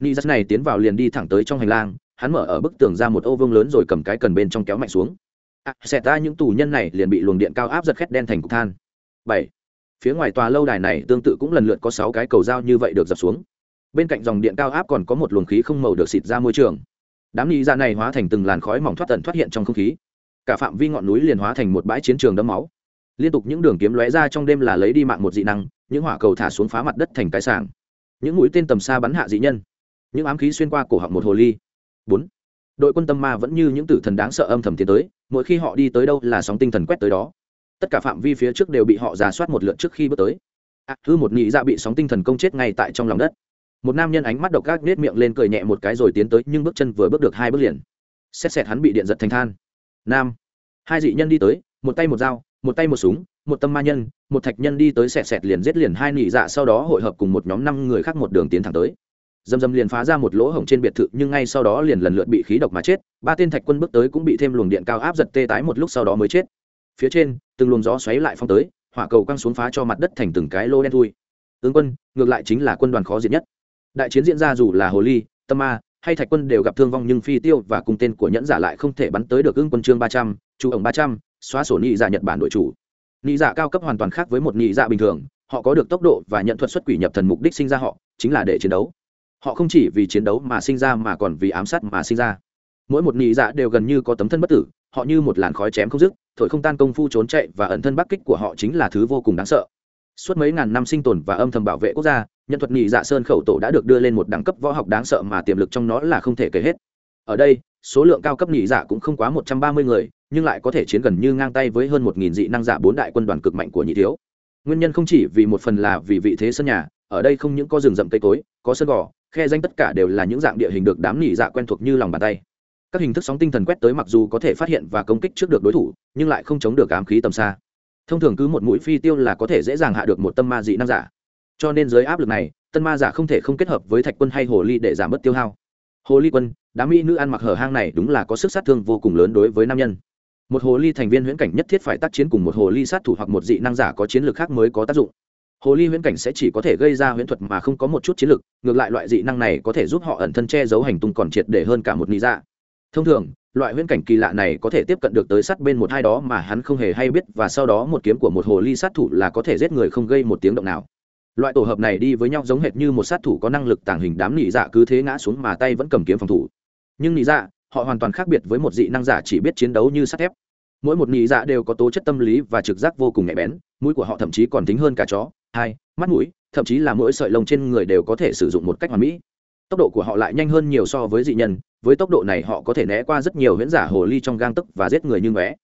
Nị giặt này tiến vào liền đi thẳng tới trong hành lang hắn mở ở bức tường ra một ô vương lớn rồi cầm cái cần bên trong kéo mạnh xuống. À, xẹt ra những tù nhân này liền bị luồng điện cao áp giật khét đen thành cục than. Bảy. Phía ngoài tòa lâu đài này tương tự cũng lần lượt có sáu cái cầu dao như vậy được dập xuống. Bên cạnh dòng điện cao áp còn có một luồng khí không màu được xịt ra môi trường. Đám nị ra này hóa thành từng làn khói mỏng thoát tận thoát hiện trong không khí cả phạm vi ngọn núi liền hóa thành một bãi chiến trường đẫm máu. Liên tục những đường kiếm lóe ra trong đêm là lấy đi mạng một dị năng những hỏa cầu thả xuống phá mặt đất thành cái sàng những mũi tên tầm xa bắn hạ dị nhân. Những ám khí xuyên qua cổ họng một hồ ly. Bốn. Đội quân tâm ma vẫn như những tử thần đáng sợ âm thầm tiến tới mỗi khi họ đi tới đâu là sóng tinh thần quét tới đó. Tất cả phạm vi phía trước đều bị họ giả soát một lượt trước khi bước tới. À, thứ một nhị dạ bị sóng tinh thần công chết ngay tại trong lòng đất. Một nam nhân ánh mắt độc ác nết miệng lên cười nhẹ một cái rồi tiến tới nhưng bước chân vừa bước được hai bước liền. Xét xẹt hắn bị điện giật thành than nam. Hai dị nhân đi tới, một tay một dao, một tay một súng, một tâm ma nhân, một thạch nhân đi tới sẹt xẹt liền giết liền hai nị dạ sau đó hội hợp cùng một nhóm năm người khác một đường tiến thẳng tới. Dầm dầm liền phá ra một lỗ hổng trên biệt thự, nhưng ngay sau đó liền lần lượt bị khí độc mà chết, ba tên thạch quân bước tới cũng bị thêm luồng điện cao áp giật tê tái một lúc sau đó mới chết. Phía trên, từng luồng gió xoáy lại phong tới, hỏa cầu căng xuống phá cho mặt đất thành từng cái lô đen thui. Tướng quân, ngược lại chính là quân đoàn khó diệt nhất. Đại chiến diễn ra dù là hồ ly, tâm ma hay thạch quân đều gặp thương vong nhưng phi tiêu và cùng tên của nhẫn giả lại không thể bắn tới được ưng quân chương ba trăm chú ổng ba trăm, xóa sổ nhị giả dạ nhật bản đội chủ. Nhị giả dạ cao cấp hoàn toàn khác với một nhị giả dạ bình thường, họ có được tốc độ và nhận thuật xuất quỷ nhập thần mục đích sinh ra họ, chính là để chiến đấu. Họ không chỉ vì chiến đấu mà sinh ra mà còn vì ám sát mà sinh ra. Mỗi một nhị dạ đều gần như có tấm thân bất tử, họ như một làn khói chém không dứt, thổi không tan công phu trốn chạy và ẩn thân bắc kích của họ chính là thứ vô cùng đáng sợ suốt mấy ngàn năm sinh tồn và âm thầm bảo vệ quốc gia, nhân thuật nhị dạ sơn khẩu tổ đã được đưa lên một đẳng cấp võ học đáng sợ mà tiềm lực trong nó là không thể kể hết. Ở đây, số lượng cao cấp nhị dạ cũng không quá một trăm ba mươi người, nhưng lại có thể chiến gần như ngang tay với hơn một nghìn dị năng giả bốn đại quân đoàn cực mạnh của nhị thiếu. Nguyên nhân không chỉ vì một phần là vì vị thế sân nhà, ở đây không những có rừng rậm cây cối, có sân gò, khe danh tất cả đều là những dạng địa hình được đám nhị dạ quen thuộc như lòng bàn tay. Các hình thức sóng tinh thần quét tới mặc dù có thể phát hiện và công kích trước được đối thủ, nhưng lại không chống được ám khí tầm xa thông thường cứ một mũi phi tiêu là có thể dễ dàng hạ được một tâm ma dị năng giả. Cho nên dưới áp lực này, tân ma giả không thể không kết hợp với thạch quân hay hồ ly để giảm bớt tiêu hao. Hồ ly quân, đám mỹ nữ ăn mặc hở hang này đúng là có sức sát thương vô cùng lớn đối với nam nhân. Một hồ ly thành viên huyễn cảnh nhất thiết phải tác chiến cùng một hồ ly sát thủ hoặc một dị năng giả có chiến lược khác mới có tác dụng. Hồ ly huyễn cảnh sẽ chỉ có thể gây ra huyễn thuật mà không có một chút chiến lược, ngược lại loại dị năng này có thể giúp họ ẩn thân che giấu hành tung còn triệt để hơn cả một lý dạ. Thông thường loại huyễn cảnh kỳ lạ này có thể tiếp cận được tới sát bên một hai đó mà hắn không hề hay biết và sau đó một kiếm của một hồ ly sát thủ là có thể giết người không gây một tiếng động nào. Loại tổ hợp này đi với nhau giống hệt như một sát thủ có năng lực tàng hình đám nị dạ cứ thế ngã xuống mà tay vẫn cầm kiếm phòng thủ. Nhưng nị dạ họ hoàn toàn khác biệt với một dị năng giả chỉ biết chiến đấu như sắt thép. Mỗi một nị dạ đều có tố chất tâm lý và trực giác vô cùng nhạy bén, mũi của họ thậm chí còn tính hơn cả chó, hai, mắt mũi, thậm chí là mỗi sợi lông trên người đều có thể sử dụng một cách hoàn mỹ. Tốc độ của họ lại nhanh hơn nhiều so với dị nhân với tốc độ này họ có thể né qua rất nhiều huyễn giả hồ ly trong gang tấc và giết người như ngóe.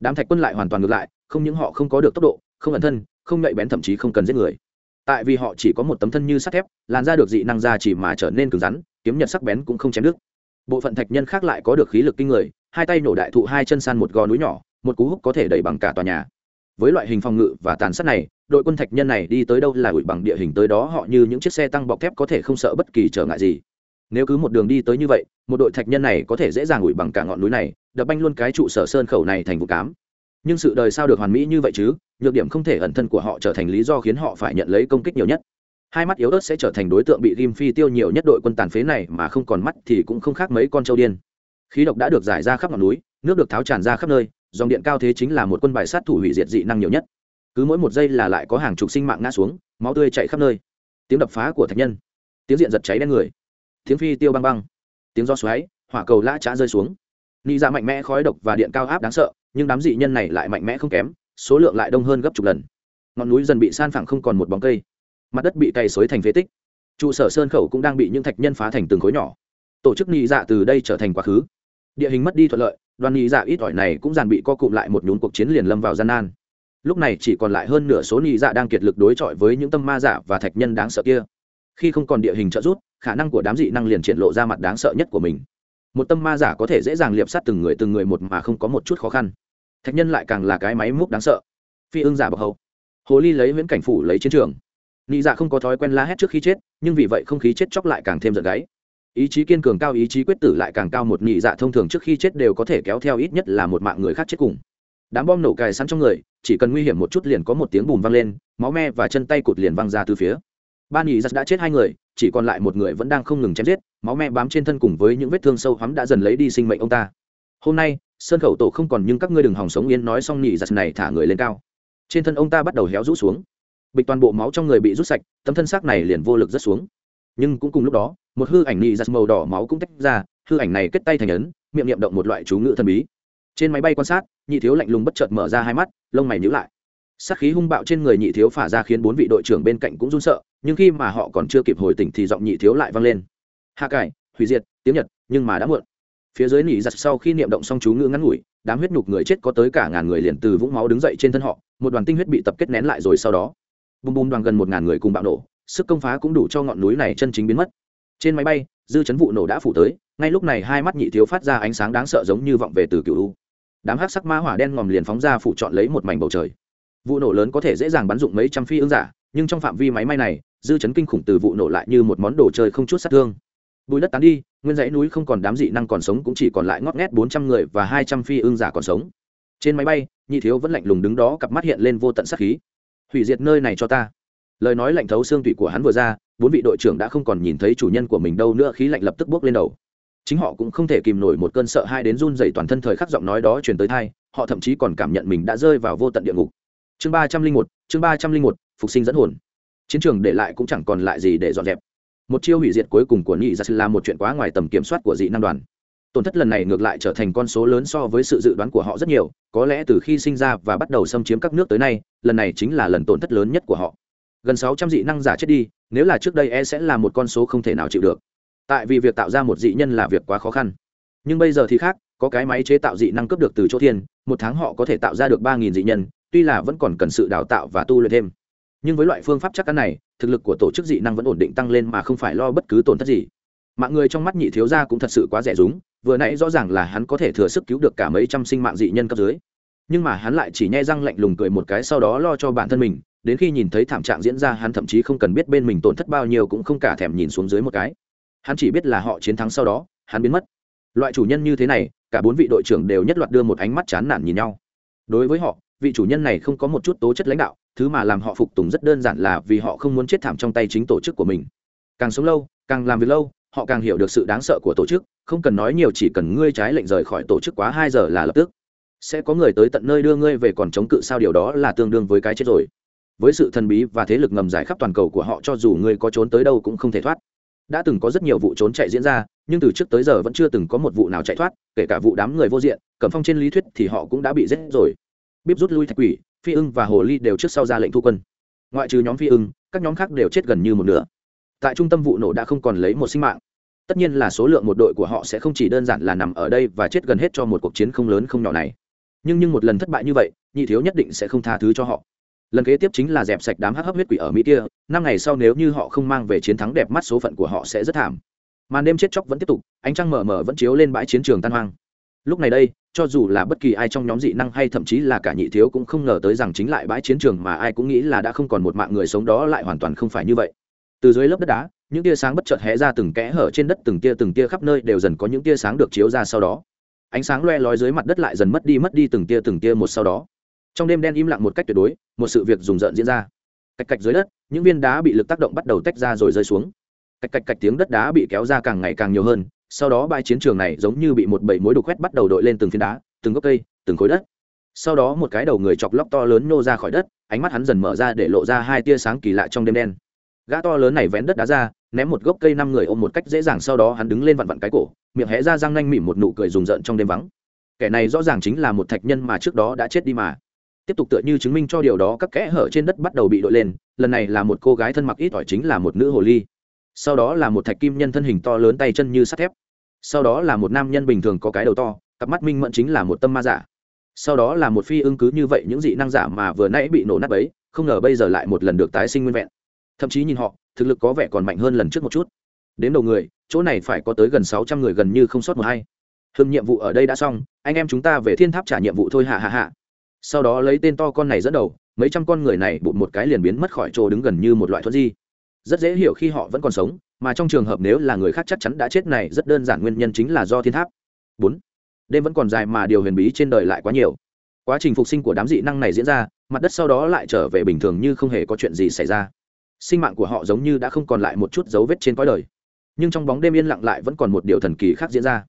Đám thạch quân lại hoàn toàn ngược lại, không những họ không có được tốc độ, không ẩn thân, không nhạy bén thậm chí không cần giết người. Tại vì họ chỉ có một tấm thân như sắt thép, làn ra được dị năng ra chỉ mà trở nên cứng rắn, kiếm nhật sắc bén cũng không chém đứt. Bộ phận thạch nhân khác lại có được khí lực kinh người, hai tay nổ đại thụ hai chân san một gò núi nhỏ, một cú húc có thể đẩy bằng cả tòa nhà. Với loại hình phòng ngự và tàn sát này, đội quân thạch nhân này đi tới đâu là ủi bằng địa hình tới đó họ như những chiếc xe tăng bọc thép có thể không sợ bất kỳ trở ngại gì nếu cứ một đường đi tới như vậy, một đội thạch nhân này có thể dễ dàng ủi bằng cả ngọn núi này, đập banh luôn cái trụ sở sơn khẩu này thành vụ cám. Nhưng sự đời sao được hoàn mỹ như vậy chứ? Nhược điểm không thể ẩn thân của họ trở thành lý do khiến họ phải nhận lấy công kích nhiều nhất. Hai mắt yếu ớt sẽ trở thành đối tượng bị ghim phi tiêu nhiều nhất đội quân tàn phế này mà không còn mắt thì cũng không khác mấy con trâu điên. Khí độc đã được giải ra khắp ngọn núi, nước được tháo tràn ra khắp nơi, dòng điện cao thế chính là một quân bài sát thủ hủy diệt dị năng nhiều nhất. Cứ mỗi một giây là lại có hàng chục sinh mạng ngã xuống, máu tươi chạy khắp nơi. Tiếng đập phá của thạch nhân. Tiếng diện giật cháy đen người tiếng phi tiêu băng băng, tiếng gió xoáy, hỏa cầu lã trá rơi xuống. Nị dạ mạnh mẽ khói độc và điện cao áp đáng sợ, nhưng đám dị nhân này lại mạnh mẽ không kém, số lượng lại đông hơn gấp chục lần. Ngọn núi dần bị san phẳng không còn một bóng cây. Mặt đất bị cày xới thành phế tích. Trụ sở sơn khẩu cũng đang bị những thạch nhân phá thành từng khối nhỏ. Tổ chức nị dạ từ đây trở thành quá khứ. Địa hình mất đi thuận lợi, đoàn nị dạ ít ỏi này cũng dàn bị co cụm lại một nhún cuộc chiến liền lâm vào gian nan. Lúc này chỉ còn lại hơn nửa số nị dạ đang kiệt lực đối chọi với những tâm ma giả dạ và thạch nhân đáng sợ kia khi không còn địa hình trợ giúp, khả năng của đám dị năng liền triển lộ ra mặt đáng sợ nhất của mình. Một tâm ma giả có thể dễ dàng liệp sát từng người từng người một mà không có một chút khó khăn. Thạch nhân lại càng là cái máy múc đáng sợ. Phi ưng giả bậc hậu hồ ly lấy viễn cảnh phủ lấy chiến trường. Nị dạ không có thói quen la hét trước khi chết, nhưng vì vậy không khí chết chóc lại càng thêm giận gáy. Ý chí kiên cường cao, ý chí quyết tử lại càng cao, một nị dạ thông thường trước khi chết đều có thể kéo theo ít nhất là một mạng người khác chết cùng. Đám bom nổ cài sẵn trong người, chỉ cần nguy hiểm một chút liền có một tiếng bùm vang lên, máu me và chân tay cụt liền văng ra từ phía ba nhị giật đã chết hai người, chỉ còn lại một người vẫn đang không ngừng chém giết, máu me bám trên thân cùng với những vết thương sâu hoắm đã dần lấy đi sinh mệnh ông ta. Hôm nay sơn khẩu tổ không còn nhưng các ngươi đừng hòng sống yên nói xong nhị giật này thả người lên cao. Trên thân ông ta bắt đầu héo rũ xuống. Bịch toàn bộ máu trong người bị rút sạch, tấm thân xác này liền vô lực rớt xuống. Nhưng cũng cùng lúc đó, một hư ảnh nhị giật màu đỏ máu cũng tách ra, hư ảnh này kết tay thành ấn, miệng niệm động một loại chú ngữ thần bí. Trên máy bay quan sát, nhị thiếu lạnh lùng bất chợt mở ra hai mắt, lông mày nhíu lại. Sát khí hung bạo trên người nhị thiếu phả ra khiến bốn vị đội trưởng bên cạnh cũng run sợ nhưng khi mà họ còn chưa kịp hồi tỉnh thì giọng nhị thiếu lại vang lên. Hạ cải, hủy diệt tiếng nhật, nhưng mà đã muộn. Phía dưới nỉ giặt sau khi niệm động xong chú ngữ ngắn ngủi, đám huyết nhục người chết có tới cả ngàn người liền từ vũng máu đứng dậy trên thân họ, một đoàn tinh huyết bị tập kết nén lại rồi sau đó. Bùm bùm đoàn gần một ngàn người cùng bạo nổ, sức công phá cũng đủ cho ngọn núi này chân chính biến mất. Trên máy bay, dư chấn vụ nổ đã phủ tới, ngay lúc này hai mắt nhị thiếu phát ra ánh sáng đáng sợ giống như vọng về từ cựu u. Đám hắc sắc ma hỏa đen ngòm liền phóng ra phủ chọn lấy một mảnh bầu trời. Vụ nổ lớn có thể dễ dàng bắn dụng mấy trăm phi ương giả nhưng trong phạm vi máy may này, dư chấn kinh khủng từ vụ nổ lại như một món đồ chơi không chút sát thương. Bùi đất tán đi, nguyên dãy núi không còn đám dị năng còn sống cũng chỉ còn lại ngót nghét bốn trăm người và hai trăm phi ương giả còn sống. Trên máy bay, nhị thiếu vẫn lạnh lùng đứng đó cặp mắt hiện lên vô tận sát khí. Hủy diệt nơi này cho ta. Lời nói lạnh thấu xương tủy của hắn vừa ra, bốn vị đội trưởng đã không còn nhìn thấy chủ nhân của mình đâu nữa, khí lạnh lập tức bước lên đầu. Chính họ cũng không thể kìm nổi một cơn sợ hai đến run dày toàn thân thời khắc giọng nói đó truyền tới thai họ thậm chí còn cảm nhận mình đã rơi vào vô tận địa ngục chương ba trăm linh một, chương ba trăm linh một, phục sinh dẫn hồn. Chiến trường để lại cũng chẳng còn lại gì để dọn dẹp. Một chiêu hủy diệt cuối cùng của nhị gia sư là một chuyện quá ngoài tầm kiểm soát của dị năng đoàn. Tổn thất lần này ngược lại trở thành con số lớn so với sự dự đoán của họ rất nhiều, có lẽ từ khi sinh ra và bắt đầu xâm chiếm các nước tới nay, lần này chính là lần tổn thất lớn nhất của họ. Gần sáu trăm dị năng giả chết đi, nếu là trước đây e sẽ là một con số không thể nào chịu được. Tại vì việc tạo ra một dị nhân là việc quá khó khăn. Nhưng bây giờ thì khác, có cái máy chế tạo dị năng cấp được từ chỗ thiên, một tháng họ có thể tạo ra được ba nghìn dị nhân tuy là vẫn còn cần sự đào tạo và tu luyện thêm, nhưng với loại phương pháp chắc chắn này, thực lực của tổ chức dị năng vẫn ổn định tăng lên mà không phải lo bất cứ tổn thất gì. Mạng người trong mắt nhị thiếu gia cũng thật sự quá rẻ rúng, vừa nãy rõ ràng là hắn có thể thừa sức cứu được cả mấy trăm sinh mạng dị nhân cấp dưới. Nhưng mà hắn lại chỉ nhai răng lạnh lùng cười một cái sau đó lo cho bản thân mình, đến khi nhìn thấy thảm trạng diễn ra hắn thậm chí không cần biết bên mình tổn thất bao nhiêu cũng không cả thèm nhìn xuống dưới một cái. Hắn chỉ biết là họ chiến thắng sau đó, hắn biến mất. Loại chủ nhân như thế này, cả bốn vị đội trưởng đều nhất loạt đưa một ánh mắt chán nản nhìn nhau. Đối với họ vị chủ nhân này không có một chút tố chất lãnh đạo, thứ mà làm họ phục tùng rất đơn giản là vì họ không muốn chết thảm trong tay chính tổ chức của mình. Càng sống lâu, càng làm việc lâu, họ càng hiểu được sự đáng sợ của tổ chức, không cần nói nhiều, chỉ cần ngươi trái lệnh rời khỏi tổ chức quá hai giờ là lập tức. Sẽ có người tới tận nơi đưa ngươi về còn chống cự sao, điều đó là tương đương với cái chết rồi. Với sự thần bí và thế lực ngầm giải khắp toàn cầu của họ cho dù ngươi có trốn tới đâu cũng không thể thoát. Đã từng có rất nhiều vụ trốn chạy diễn ra, nhưng từ trước tới giờ vẫn chưa từng có một vụ nào chạy thoát, kể cả vụ đám người vô diện cầm phong trên lý thuyết thì họ cũng đã bị giết rồi bíp rút lui thạch quỷ, phi ưng và hồ ly đều trước sau ra lệnh thu quân. Ngoại trừ nhóm phi ưng, các nhóm khác đều chết gần như một nửa. Tại trung tâm vụ nổ đã không còn lấy một sinh mạng. Tất nhiên là số lượng một đội của họ sẽ không chỉ đơn giản là nằm ở đây và chết gần hết cho một cuộc chiến không lớn không nhỏ này. Nhưng nhưng một lần thất bại như vậy, nhị thiếu nhất định sẽ không tha thứ cho họ. Lần kế tiếp chính là dẹp sạch đám hắc hấp huyết quỷ ở mỹ kia, năm ngày sau nếu như họ không mang về chiến thắng đẹp mắt số phận của họ sẽ rất thảm. Màn đêm chết chóc vẫn tiếp tục, ánh trăng mờ mờ vẫn chiếu lên bãi chiến trường tan hoang. Lúc này đây cho dù là bất kỳ ai trong nhóm dị năng hay thậm chí là cả nhị thiếu cũng không ngờ tới rằng chính lại bãi chiến trường mà ai cũng nghĩ là đã không còn một mạng người sống đó lại hoàn toàn không phải như vậy. Từ dưới lớp đất đá, những tia sáng bất chợt hé ra từng kẽ hở trên đất, từng tia từng tia khắp nơi đều dần có những tia sáng được chiếu ra sau đó. Ánh sáng loe lói dưới mặt đất lại dần mất đi mất đi từng tia từng tia một sau đó. Trong đêm đen im lặng một cách tuyệt đối, một sự việc rùng rợn diễn ra. Cạch cạch dưới đất, những viên đá bị lực tác động bắt đầu tách ra rồi rơi xuống. Cạch cạch cạch, tiếng đất đá bị kéo ra càng ngày càng nhiều hơn sau đó bãi chiến trường này giống như bị một bầy mối đục quét bắt đầu đội lên từng phiến đá, từng gốc cây, từng khối đất. Sau đó một cái đầu người chọc lóc to lớn nô ra khỏi đất, ánh mắt hắn dần mở ra để lộ ra hai tia sáng kỳ lạ trong đêm đen. Gã to lớn này vén đất đá ra, ném một gốc cây năm người ôm một cách dễ dàng, sau đó hắn đứng lên vặn vặn cái cổ, miệng hé ra răng nanh mỉm một nụ cười rùng rợn trong đêm vắng. Kẻ này rõ ràng chính là một thạch nhân mà trước đó đã chết đi mà. Tiếp tục tựa như chứng minh cho điều đó, các kẽ hở trên đất bắt đầu bị đội lên, lần này là một cô gái thân mặc ít ỏi chính là một nữ hồ ly sau đó là một thạch kim nhân thân hình to lớn tay chân như sắt thép. Sau đó là một nam nhân bình thường có cái đầu to, cặp mắt minh mẫn chính là một tâm ma giả. Sau đó là một phi ưng cứ như vậy những dị năng giả mà vừa nãy bị nổ nát ấy không ngờ bây giờ lại một lần được tái sinh nguyên vẹn. Thậm chí nhìn họ, thực lực có vẻ còn mạnh hơn lần trước một chút. Đến đầu người, chỗ này phải có tới gần sáu trăm người gần như không sót một hay hưng nhiệm vụ ở đây đã xong, anh em chúng ta về thiên tháp trả nhiệm vụ thôi hạ hạ hạ. Sau đó lấy tên to con này dẫn đầu, mấy trăm con người này bụt một cái liền biến mất khỏi chỗ đứng gần như một loại thuật di rất dễ hiểu khi họ vẫn còn sống, mà trong trường hợp nếu là người khác chắc chắn đã chết này rất đơn giản nguyên nhân chính là do thiên tháp. Bốn, đêm vẫn còn dài mà điều huyền bí trên đời lại quá nhiều. Quá trình phục sinh của đám dị năng này diễn ra, mặt đất sau đó lại trở về bình thường như không hề có chuyện gì xảy ra. Sinh mạng của họ giống như đã không còn lại một chút dấu vết trên cõi đời. Nhưng trong bóng đêm yên lặng lại vẫn còn một điều thần kỳ khác diễn ra.